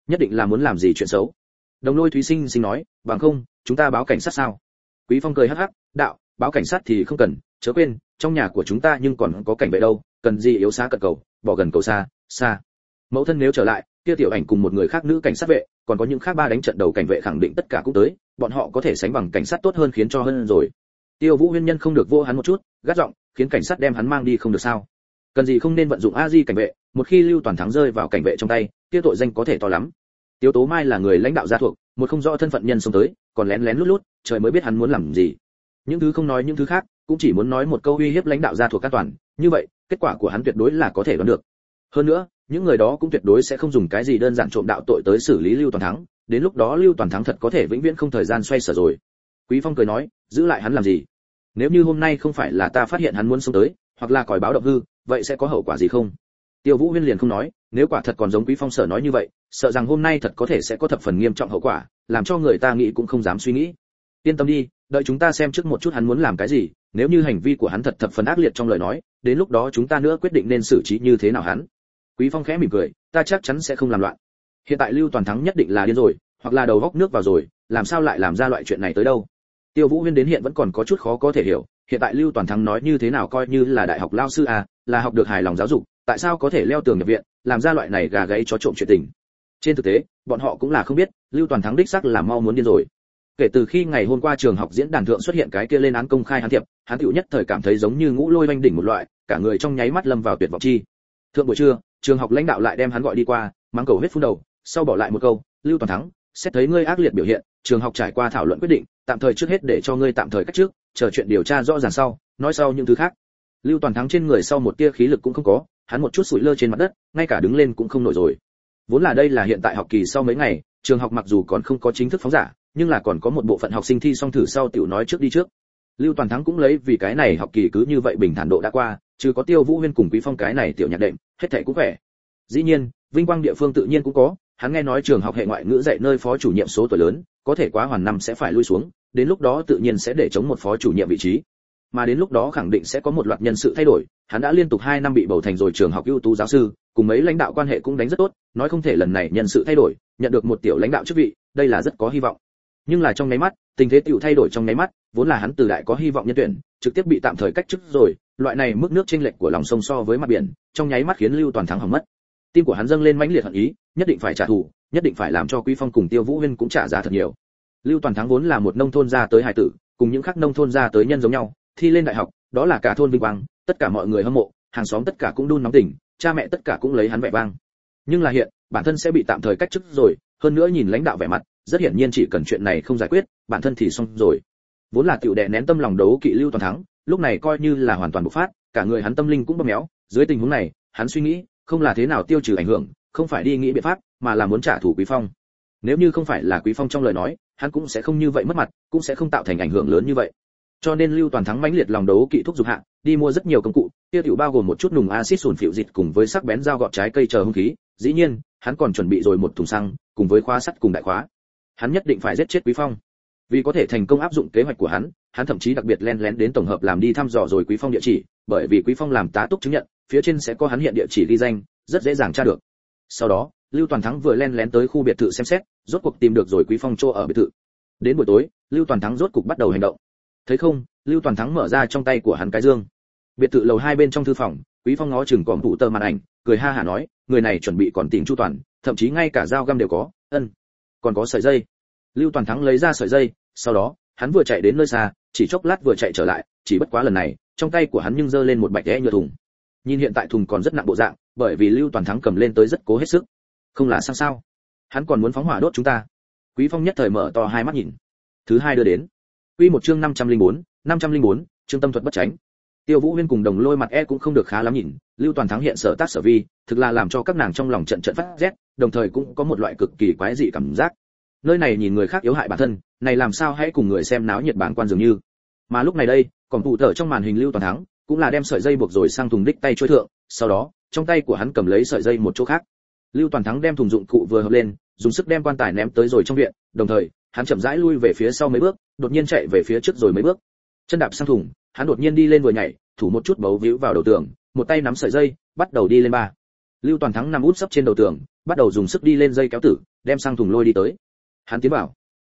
Nhất định là muốn làm gì chuyện xấu? Đồng lôi thúy sinh sinh nói, bằng không, chúng ta báo cảnh sát sao? Quý phong cười hắc hắc, đạo, báo cảnh sát thì không cần, chớ quên, trong nhà của chúng ta nhưng còn có cảnh vệ đâu, cần gì yếu xá cận cầu, bỏ gần cầu xa xa. Mẫu thân nếu trở lại kia tiểu ảnh cùng một người khác nữ cảnh sát vệ, còn có những khác ba đánh trận đầu cảnh vệ khẳng định tất cả cũng tới, bọn họ có thể sánh bằng cảnh sát tốt hơn khiến cho hơn rồi. Tiêu vũ huyên nhân không được vô hắn một chút, gắt giọng, khiến cảnh sát đem hắn mang đi không được sao? Cần gì không nên vận dụng a di cảnh vệ, một khi lưu toàn thắng rơi vào cảnh vệ trong tay, kia tội danh có thể to lắm. Tiêu tố mai là người lãnh đạo gia thuộc, một không rõ thân phận nhân xông tới, còn lén lén lút lút, trời mới biết hắn muốn làm gì. Những thứ không nói những thứ khác, cũng chỉ muốn nói một câu uy hiếp lãnh đạo gia thuộc các toàn, như vậy, kết quả của hắn tuyệt đối là có thể đoán được. Hơn nữa những người đó cũng tuyệt đối sẽ không dùng cái gì đơn giản trộm đạo tội tới xử lý lưu toàn thắng, đến lúc đó lưu toàn thắng thật có thể vĩnh viễn không thời gian xoay sở rồi. Quý phong cười nói, giữ lại hắn làm gì? Nếu như hôm nay không phải là ta phát hiện hắn muốn xông tới, hoặc là còi báo động hư, vậy sẽ có hậu quả gì không? Tiêu vũ huyên liền không nói, nếu quả thật còn giống quý phong sở nói như vậy, sợ rằng hôm nay thật có thể sẽ có thập phần nghiêm trọng hậu quả, làm cho người ta nghĩ cũng không dám suy nghĩ. Yên tâm đi, đợi chúng ta xem trước một chút hắn muốn làm cái gì, nếu như hành vi của hắn thật thập phần ác liệt trong lời nói, đến lúc đó chúng ta nữa quyết định nên xử trí như thế nào hắn quý phong khẽ mỉm cười, ta chắc chắn sẽ không làm loạn. Hiện tại lưu toàn thắng nhất định là điên rồi, hoặc là đầu góc nước vào rồi, làm sao lại làm ra loại chuyện này tới đâu? Tiêu vũ huyên đến hiện vẫn còn có chút khó có thể hiểu, hiện tại lưu toàn thắng nói như thế nào coi như là đại học lao sư à là học được hài lòng giáo dục, tại sao có thể leo tường nhập viện, làm ra loại này gà gáy cho trộm chuyện tình? Trên thực tế, bọn họ cũng là không biết, lưu toàn thắng đích xác là mau muốn điên rồi. Kể từ khi ngày hôm qua trường học diễn đàn thượng xuất hiện cái kia lên án công khai hắn thiệp hắn tựu nhất thời cảm thấy giống như ngũ lôi oanh đỉnh một loại, cả người trong nháy mắt lâm vào tuyệt vọng chi thượng buổi trưa, trường học lãnh đạo lại đem hắn gọi đi qua mang cầu hết phun đầu, sau bỏ lại một câu, lưu toàn thắng, xét thấy ngươi ác liệt biểu hiện, trường học trải qua thảo luận quyết định, tạm thời trước hết để cho ngươi tạm thời cách trước, chờ chuyện điều tra rõ ràng sau, nói sau những thứ khác. Lưu toàn thắng trên người sau một tia khí lực cũng không có, hắn một chút sủi lơ trên mặt đất, ngay cả đứng lên cũng không nổi rồi. Vốn là đây là hiện tại học kỳ sau mấy ngày, trường học mặc dù còn không có chính thức phóng giả, nhưng là còn có một bộ phận học sinh thi xong thử sau tiểu nói trước đi trước. Lưu toàn thắng cũng lấy vì cái này học kỳ cứ như vậy bình thản độ đã qua trừ có tiêu vũ huyên cùng quý phong cái này tiểu nhạc đệm, hết thảy cũng khỏe. Dĩ nhiên, vinh quang địa phương tự nhiên cũng có, hắn nghe nói trường học hệ ngoại ngữ dạy nơi phó chủ nhiệm số tuổi lớn, có thể quá hoàn năm sẽ phải lui xuống, đến lúc đó tự nhiên sẽ để chống một phó chủ nhiệm vị trí. Mà đến lúc đó khẳng định sẽ có một loạt nhân sự thay đổi, hắn đã liên tục 2 năm bị bầu thành rồi trường học ưu tú giáo sư, cùng mấy lãnh đạo quan hệ cũng đánh rất tốt, nói không thể lần này nhân sự thay đổi, nhận được một tiểu lãnh đạo chức vị, đây là rất có hy vọng. Nhưng là trong nháy mắt, tình thế tiểu thay đổi trong nháy mắt, vốn là hắn từ đại có hy vọng nhân tuyển, trực tiếp bị tạm thời cách chức rồi loại này mức nước chênh lệch của lòng sông so với mặt biển, trong nháy mắt khiến lưu toàn thắng hỏng mất. Tim của hắn dâng lên mãnh liệt hận ý, nhất định phải trả thù, nhất định phải làm cho quý phong cùng tiêu vũ huyên cũng trả giá thật nhiều. Lưu toàn thắng vốn là một nông thôn ra tới hải tử, cùng những khác nông thôn ra tới nhân giống nhau, thi lên đại học, đó là cả thôn vinh quang, tất cả mọi người hâm mộ, hàng xóm tất cả cũng đun nóng tỉnh, cha mẹ tất cả cũng lấy hắn vẻ vang. Nhưng là hiện, bản thân sẽ bị tạm thời cách chức rồi, hơn nữa nhìn lãnh đạo vẻ mặt, rất hiển nhiên chỉ cần chuyện này không giải quyết, bản thân thì xong rồi. Vốn là tiểu đệ nén tâm lòng đấu kỵ lưu toàn thắng lúc này coi như là hoàn toàn bộc phát, cả người hắn tâm linh cũng bóp méo, dưới tình huống này, hắn suy nghĩ, không là thế nào tiêu trừ ảnh hưởng, không phải đi nghĩ biện pháp, mà là muốn trả thù quý phong. Nếu như không phải là quý phong trong lời nói, hắn cũng sẽ không như vậy mất mặt, cũng sẽ không tạo thành ảnh hưởng lớn như vậy. Cho nên lưu toàn thắng mãnh liệt lòng đấu kỵ thúc dục hạ, đi mua rất nhiều công cụ, tiêu tiểu bao gồm một chút nùng axit sồn phịu dịch cùng với sắc bén dao gọt trái cây chờ hung khí, dĩ nhiên, hắn còn chuẩn bị rồi một thùng xăng, cùng với khóa sắt cùng đại khóa. Hắn nhất định phải giết chết quý phong vì có thể thành công áp dụng kế hoạch của hắn hắn thậm chí đặc biệt len lén đến tổng hợp làm đi thăm dò rồi quý phong địa chỉ, bởi vì quý phong làm tá túc chứng nhận, phía trên sẽ có hắn hiện địa chỉ ghi danh, rất dễ dàng tra được. Sau đó, lưu toàn thắng vừa len lén tới khu biệt thự xem xét, rốt cuộc tìm được rồi quý phong chỗ ở biệt thự. Đến buổi tối, lưu toàn thắng rốt cuộc bắt đầu hành động. Thấy không, lưu toàn thắng mở ra trong tay của hắn cái dương. Biệt thự lầu hai bên trong thư phòng, quý phong ngó chừng còn tủ tờ màn ảnh, cười ha hả nói, người này chuẩn bị còn tìm chu toàn, thậm chí ngay cả dao găm đều có, ân, còn có sợi dây lưu toàn thắng lấy ra sợi dây sau đó hắn vừa chạy đến nơi xa chỉ chốc lát vừa chạy trở lại chỉ bất quá lần này trong tay của hắn nhưng giơ lên một bạch đẽ nhựa thùng. Nhìn hiện tại thùng còn rất nặng bộ dạng bởi vì lưu toàn thắng cầm lên tới rất cố hết sức. Không là sao sao? Hắn còn muốn phóng hỏa đốt chúng ta. Quý phong nhất thời mở to hai mắt nhìn. Thứ hai đưa đến. Quy một chương 504, 504, chương tâm thuật bất tránh tiêu vũ huyên cùng đồng lôi mặt e cũng không được khá lắm nhìn lưu toàn thắng hiện sở tác sở vi thực là làm cho các nàng trong lòng trận trận phát rét đồng thời cũng có một loại cực kỳ quái dị cảm giác nơi này nhìn người khác yếu hại bản thân, này làm sao hãy cùng người xem náo nhiệt bản quan dường như? Mà lúc này đây còn tụ thở trong màn hình lưu toàn thắng, cũng là đem sợi dây buộc rồi sang thùng đích tay trôi thượng, sau đó, trong tay của hắn cầm lấy sợi dây một chỗ khác. Lưu toàn thắng đem thùng dụng cụ vừa hợp lên, dùng sức đem quan tài ném tới rồi trong viện, đồng thời, hắn chậm rãi lui về phía sau mấy bước, đột nhiên chạy về phía trước rồi mấy bước. Chân đạp sang thùng, hắn đột nhiên đi lên vừa nhảy, thủ một chút bấu víu vào đầu tường, một tay nắm sợi dây, bắt đầu đi lên ba. Lưu toàn thắng nằm út sấp trên đầu tường, bắt đầu dùng sức đi lên dây kéo tử, đem sang thùng lôi đi tới hắn tiến vào.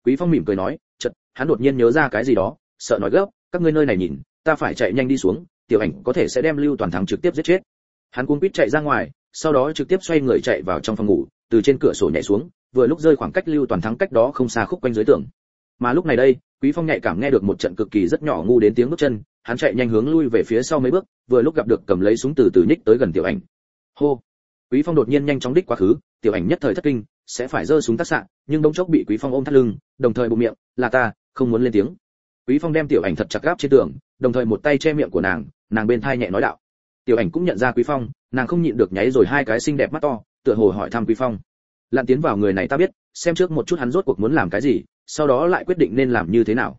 Quý phong mỉm cười nói, chợt, hắn đột nhiên nhớ ra cái gì đó, sợ nói gấp, các ngươi nơi này nhìn, ta phải chạy nhanh đi xuống, tiểu ảnh có thể sẽ đem lưu toàn thắng trực tiếp giết chết. Hắn cuống quýt chạy ra ngoài, sau đó trực tiếp xoay người chạy vào trong phòng ngủ, từ trên cửa sổ nhảy xuống, vừa lúc rơi khoảng cách lưu toàn thắng cách đó không xa khúc quanh dưới tường. Mà lúc này đây, quý phong nhạy cảm nghe được một trận cực kỳ rất nhỏ ngu đến tiếng bước chân, hắn chạy nhanh hướng lui về phía sau mấy bước, vừa lúc gặp được cầm lấy súng từ từ nhích tới gần tiểu ảnh. Hô! Quý phong đột nhiên nhanh chóng đích quá khứ, tiểu ảnh nhất thời thất kinh, sẽ phải giơ súng tác xạ nhưng bỗng chốc bị quý phong ôm thắt lưng, đồng thời bụng miệng, là ta, không muốn lên tiếng. Quý phong đem tiểu ảnh thật chặt gáp trên tường, đồng thời một tay che miệng của nàng nàng bên thai nhẹ nói đạo. Tiểu ảnh cũng nhận ra quý phong, nàng không nhịn được nháy rồi hai cái xinh đẹp mắt to, tựa hồ hỏi thăm quý phong. Lặn tiến vào người này ta biết, xem trước một chút hắn rốt cuộc muốn làm cái gì, sau đó lại quyết định nên làm như thế nào.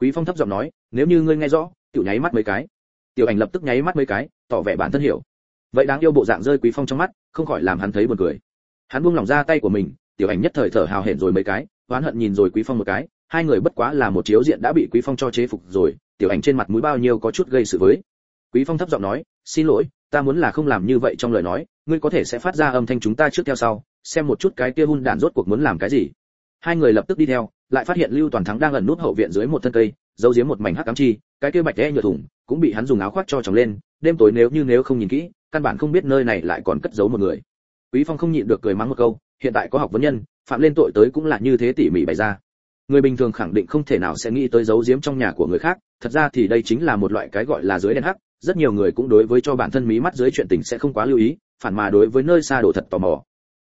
Quý phong thấp giọng nói, nếu như ngươi nghe rõ, tiểu nháy mắt mấy cái. Tiểu ảnh lập tức nháy mắt mấy cái, tỏ vẻ bản thân hiểu. Vậy đáng yêu bộ dạng rơi quý phong trong mắt, không khỏi làm hắn thấy buồn cười. Hắn buông lỏng ra tay của mình tiểu ảnh nhất thời thở hào hển rồi mấy cái, oán hận nhìn rồi quý phong một cái, hai người bất quá là một chiếu diện đã bị quý phong cho chế phục rồi, tiểu ảnh trên mặt mũi bao nhiêu có chút gây sự với. Quý phong thấp giọng nói, xin lỗi, ta muốn là không làm như vậy trong lời nói, ngươi có thể sẽ phát ra âm thanh chúng ta trước theo sau, xem một chút cái kia hun đản rốt cuộc muốn làm cái gì. Hai người lập tức đi theo, lại phát hiện lưu toàn thắng đang ẩn nút hậu viện dưới một thân cây, giấu giếm một mảnh hắc cám chi, cái kia bạch đẽ nhựa thủng cũng bị hắn dùng áo khoác cho tròng lên, đêm tối nếu như nếu không nhìn kỹ, căn bản không biết nơi này lại còn cất giấu một người. Quý phong không nhịn được cười mắng một câu hiện tại có học vấn nhân, phạm lên tội tới cũng là như thế tỉ mỉ bày ra. Người bình thường khẳng định không thể nào sẽ nghĩ tới giấu giếm trong nhà của người khác, thật ra thì đây chính là một loại cái gọi là dưới đèn hắc, rất nhiều người cũng đối với cho bản thân mí mắt dưới chuyện tình sẽ không quá lưu ý, phản mà đối với nơi xa đổ thật tò mò.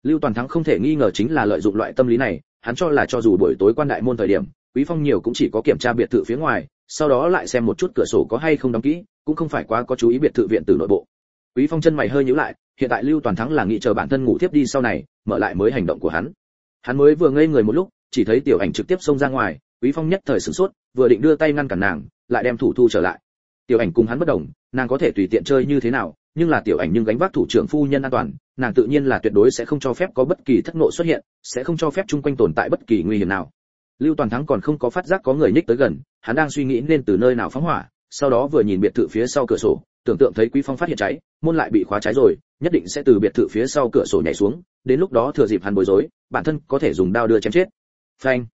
Lưu toàn thắng không thể nghi ngờ chính là lợi dụng loại tâm lý này, hắn cho là cho dù buổi tối quan đại môn thời điểm, quý phong nhiều cũng chỉ có kiểm tra biệt thự phía ngoài, sau đó lại xem một chút cửa sổ có hay không đóng kỹ, cũng không phải quá có chú ý biệt thự viện từ nội bộ. Quý phong chân mày hơi nhíu lại hiện tại lưu toàn thắng là nghĩ chờ bản thân ngủ tiếp đi sau này, mở lại mới hành động của hắn. Hắn mới vừa ngây người một lúc, chỉ thấy tiểu ảnh trực tiếp xông ra ngoài, quý phong nhất thời sửng sốt, vừa định đưa tay ngăn cản nàng, lại đem thủ thu trở lại. Tiểu ảnh cùng hắn bất đồng, nàng có thể tùy tiện chơi như thế nào, nhưng là tiểu ảnh nhưng gánh vác thủ trưởng phu nhân an toàn, nàng tự nhiên là tuyệt đối sẽ không cho phép có bất kỳ thất nộ xuất hiện, sẽ không cho phép chung quanh tồn tại bất kỳ nguy hiểm nào. Lưu toàn thắng còn không có phát giác có người nhích tới gần, hắn đang suy nghĩ nên từ nơi nào phóng hỏa, sau đó vừa nhìn biệt thự phía sau cửa sổ, tưởng tượng thấy quý phong phát hiện cháy, môn lại bị khóa cháy rồi nhất định sẽ từ biệt thự phía sau cửa sổ nhảy xuống, đến lúc đó thừa dịp hắn bối rối, bản thân có thể dùng đao đưa chém chết. Phanh.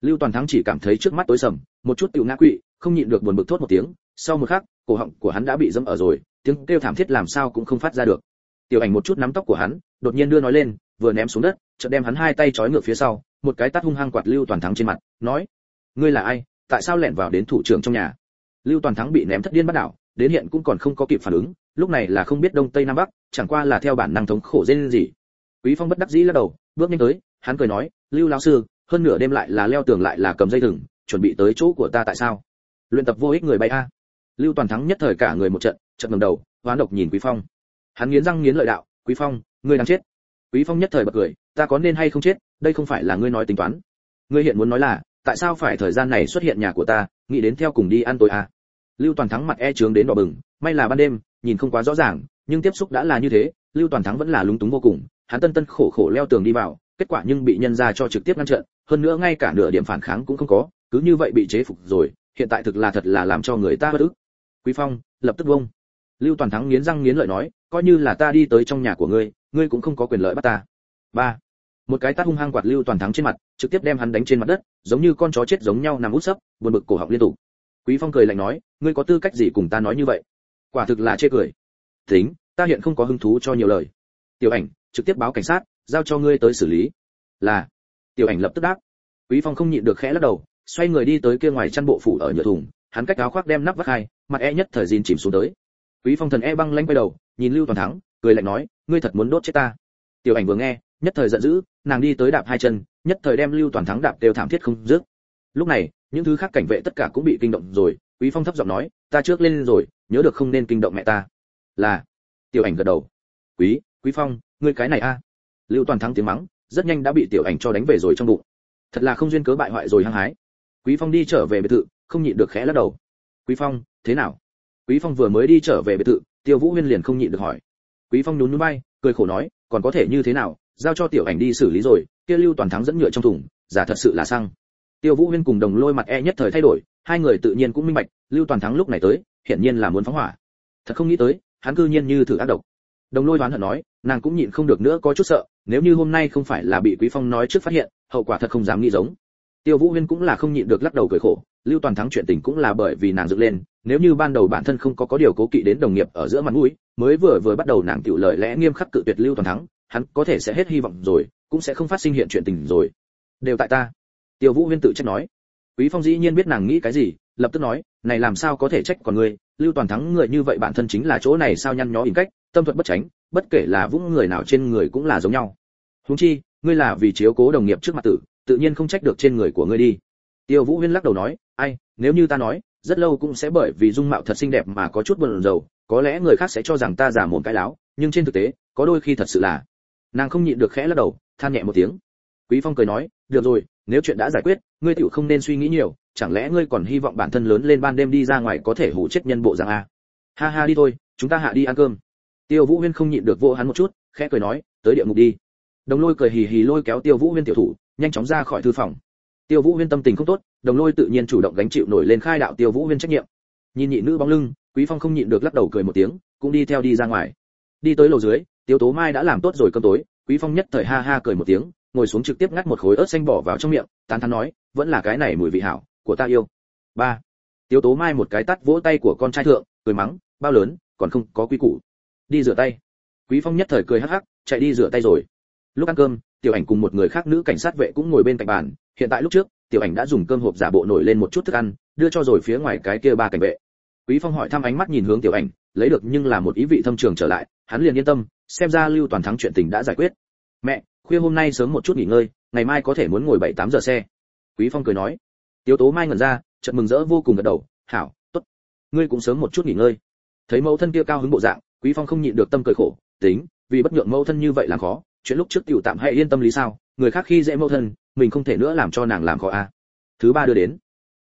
Lưu toàn thắng chỉ cảm thấy trước mắt tối sầm, một chút tiểu ngã quỵ, không nhịn được buồn bực thốt một tiếng, sau một khắc, cổ họng của hắn đã bị dẫm ở rồi, tiếng kêu thảm thiết làm sao cũng không phát ra được. Tiểu ảnh một chút nắm tóc của hắn, đột nhiên đưa nói lên, vừa ném xuống đất, chợt đem hắn hai tay trói ngược phía sau, một cái tát hung hăng quạt lưu toàn thắng trên mặt, nói, ngươi là ai? Tại sao lẻn vào đến thủ trưởng trong nhà? Lưu toàn thắng bị ném thất điên bắt đảo, đến hiện cũng còn không có kịp phản ứng lúc này là không biết đông tây nam bắc, chẳng qua là theo bản năng thống khổ dên gì quý phong bất đắc dĩ lắc đầu, bước nhanh tới, hắn cười nói, lưu lão sư, hơn nửa đêm lại là leo tường lại là cầm dây thừng, chuẩn bị tới chỗ của ta tại sao? Luyện tập vô ích người bay a. Lưu toàn thắng nhất thời cả người một trận trận ngầm đầu, hoán độc nhìn quý phong. Hắn nghiến răng nghiến lợi đạo, quý phong, ngươi đang chết. Quý phong nhất thời bật cười, ta có nên hay không chết, đây không phải là ngươi nói tính toán. Ngươi hiện muốn nói là, tại sao phải thời gian này xuất hiện nhà của ta, nghĩ đến theo cùng đi ăn tối à? Lưu toàn thắng mặt e trướng đến đỏ bừng, may là ban đêm nhìn không quá rõ ràng, nhưng tiếp xúc đã là như thế, lưu toàn thắng vẫn là lúng túng vô cùng, hắn tân tân khổ khổ leo tường đi vào, kết quả nhưng bị nhân gia cho trực tiếp ngăn trận hơn nữa ngay cả nửa điểm phản kháng cũng không có, cứ như vậy bị chế phục rồi, hiện tại thực là thật là làm cho người ta bất ức. Quý phong, lập tức vông lưu toàn thắng nghiến răng nghiến lợi nói, coi như là ta đi tới trong nhà của ngươi ngươi cũng không có quyền lợi bắt ta. Ba. Một cái tát hung hăng quạt lưu toàn thắng trên mặt, trực tiếp đem hắn đánh trên mặt đất, giống như con chó chết giống nhau nằm út sấp, buồn bực cổ họng liên tục. Quý phong cười lạnh nói, ngươi có tư cách gì cùng ta nói như vậy? Quả thực là chê cười. Tính, ta hiện không có hứng thú cho nhiều lời. Tiểu ảnh, trực tiếp báo cảnh sát, giao cho ngươi tới xử lý. Là. Tiểu ảnh lập tức đáp. Quý phong không nhịn được khẽ lắc đầu, xoay người đi tới kia ngoài chăn bộ phủ ở nhựa thùng, hắn cách áo khoác đem nắp vắt hai, mặt e nhất thời gìn chìm xuống tới. Quý phong thần e băng lanh quay đầu, nhìn lưu toàn thắng, cười lạnh nói, ngươi thật muốn đốt chết ta? Tiểu ảnh vừa nghe, nhất thời giận dữ, nàng đi tới đạp hai chân, nhất thời đem lưu toàn thắng đạp đều thảm thiết không dứt. Lúc này, những thứ khác cảnh vệ tất cả cũng bị kinh động rồi, quý phong thấp giọng nói, ta trước lên rồi nhớ được không nên kinh động mẹ ta. Là, tiểu ảnh gật đầu. Quý quý phong, ngươi cái này a. Lưu toàn thắng tiếng mắng, rất nhanh đã bị tiểu ảnh cho đánh về rồi trong bụng. Thật là không duyên cớ bại hoại rồi hăng hái. Quý phong đi trở về biệt thự, không nhịn được khẽ lắc đầu. Quý phong, thế nào? Quý phong vừa mới đi trở về biệt thự, tiêu vũ huyên liền không nhịn được hỏi. Quý phong nhún nhún bay cười khổ nói, còn có thể như thế nào, giao cho tiểu ảnh đi xử lý rồi, kia lưu toàn thắng dẫn nhựa trong thùng, giả thật sự là xăng. Tiêu vũ huyên cùng đồng lôi mặt e nhất thời thay đổi, hai người tự nhiên cũng minh bạch, lưu toàn thắng lúc này tới hiển nhiên là muốn phóng hỏa. Thật không nghĩ tới, hắn cư nhiên như thử ác độc. Đồng lôi đoán hận nói, nàng cũng nhịn không được nữa có chút sợ, nếu như hôm nay không phải là bị quý phong nói trước phát hiện, hậu quả thật không dám nghĩ giống. Tiêu vũ huyên cũng là không nhịn được lắc đầu cười khổ, lưu toàn thắng chuyện tình cũng là bởi vì nàng dựng lên, nếu như ban đầu bản thân không có có điều cố kỵ đến đồng nghiệp ở giữa mặt mũi, mới vừa vừa bắt đầu nàng tiểu lời lẽ nghiêm khắc cự tuyệt lưu toàn thắng, hắn có thể sẽ hết hy vọng rồi, cũng sẽ không phát sinh hiện chuyện tình rồi. Đều tại ta. Tiêu vũ huyên tự trách nói. Quý phong dĩ nhiên biết nàng nghĩ cái gì, lập tức nói này làm sao có thể trách còn ngươi, lưu toàn thắng người như vậy bản thân chính là chỗ này sao nhăn nhó ỉn cách, tâm thuật bất tránh, bất kể là vũng người nào trên người cũng là giống nhau. Huống chi, ngươi là vì chiếu cố đồng nghiệp trước mặt tử, tự nhiên không trách được trên người của ngươi đi. Tiêu vũ huyên lắc đầu nói, ai, nếu như ta nói, rất lâu cũng sẽ bởi vì dung mạo thật xinh đẹp mà có chút buồn rầu, có lẽ người khác sẽ cho rằng ta giả mồm cái láo, nhưng trên thực tế, có đôi khi thật sự là. Nàng không nhịn được khẽ lắc đầu, than nhẹ một tiếng. Quý phong cười nói, được rồi, nếu chuyện đã giải quyết, ngươi tiểu không nên suy nghĩ nhiều chẳng lẽ ngươi còn hy vọng bản thân lớn lên ban đêm đi ra ngoài có thể hủ chết nhân bộ dạng a? Ha ha, đi thôi, chúng ta hạ đi ăn cơm. Tiêu vũ huyên không nhịn được vô hắn một chút, khẽ cười nói, tới địa ngục đi. Đồng lôi cười hì hì lôi kéo tiêu vũ huyên tiểu thủ, nhanh chóng ra khỏi thư phòng. Tiêu vũ huyên tâm tình không tốt, đồng lôi tự nhiên chủ động gánh chịu nổi lên khai đạo tiêu vũ huyên trách nhiệm. Nhìn nhị nữ bóng lưng, quý phong không nhịn được lắc đầu cười một tiếng, cũng đi theo đi ra ngoài. Đi tới lầu dưới, tiêu tố mai đã làm tốt rồi cơm tối, quý phong nhất thời ha ha cười một tiếng, ngồi xuống trực tiếp ngắt một khối ớt xanh bỏ vào trong miệng, tán thán nói, vẫn là cái này mùi vị hảo của ta yêu. Ba. Tiếu tố mai một cái tắt vỗ tay của con trai thượng, cười mắng, bao lớn, còn không có quý củ. Đi rửa tay. Quý phong nhất thời cười hắc hắc, chạy đi rửa tay rồi. Lúc ăn cơm, tiểu ảnh cùng một người khác nữ cảnh sát vệ cũng ngồi bên cạnh bàn. Hiện tại lúc trước, tiểu ảnh đã dùng cơm hộp giả bộ nổi lên một chút thức ăn, đưa cho rồi phía ngoài cái kia ba cảnh vệ. Quý phong hỏi thăm ánh mắt nhìn hướng tiểu ảnh, lấy được nhưng là một ý vị thâm trường trở lại, hắn liền yên tâm, xem ra lưu toàn thắng chuyện tình đã giải quyết. Mẹ, khuya hôm nay sớm một chút nghỉ ngơi, ngày mai có thể muốn ngồi bảy tám giờ xe. Quý phong cười nói tiếu tố mai ngẩn ra, chợt mừng rỡ vô cùng gật đầu, hảo, tốt. Ngươi cũng sớm một chút nghỉ ngơi. Thấy mẫu thân kia cao hứng bộ dạng, quý phong không nhịn được tâm cười khổ, tính, vì bất nhượng mẫu thân như vậy là khó, chuyện lúc trước tiểu tạm hãy yên tâm lý sao? Người khác khi dễ mẫu thân, mình không thể nữa làm cho nàng làm khó a à. thứ ba đưa đến.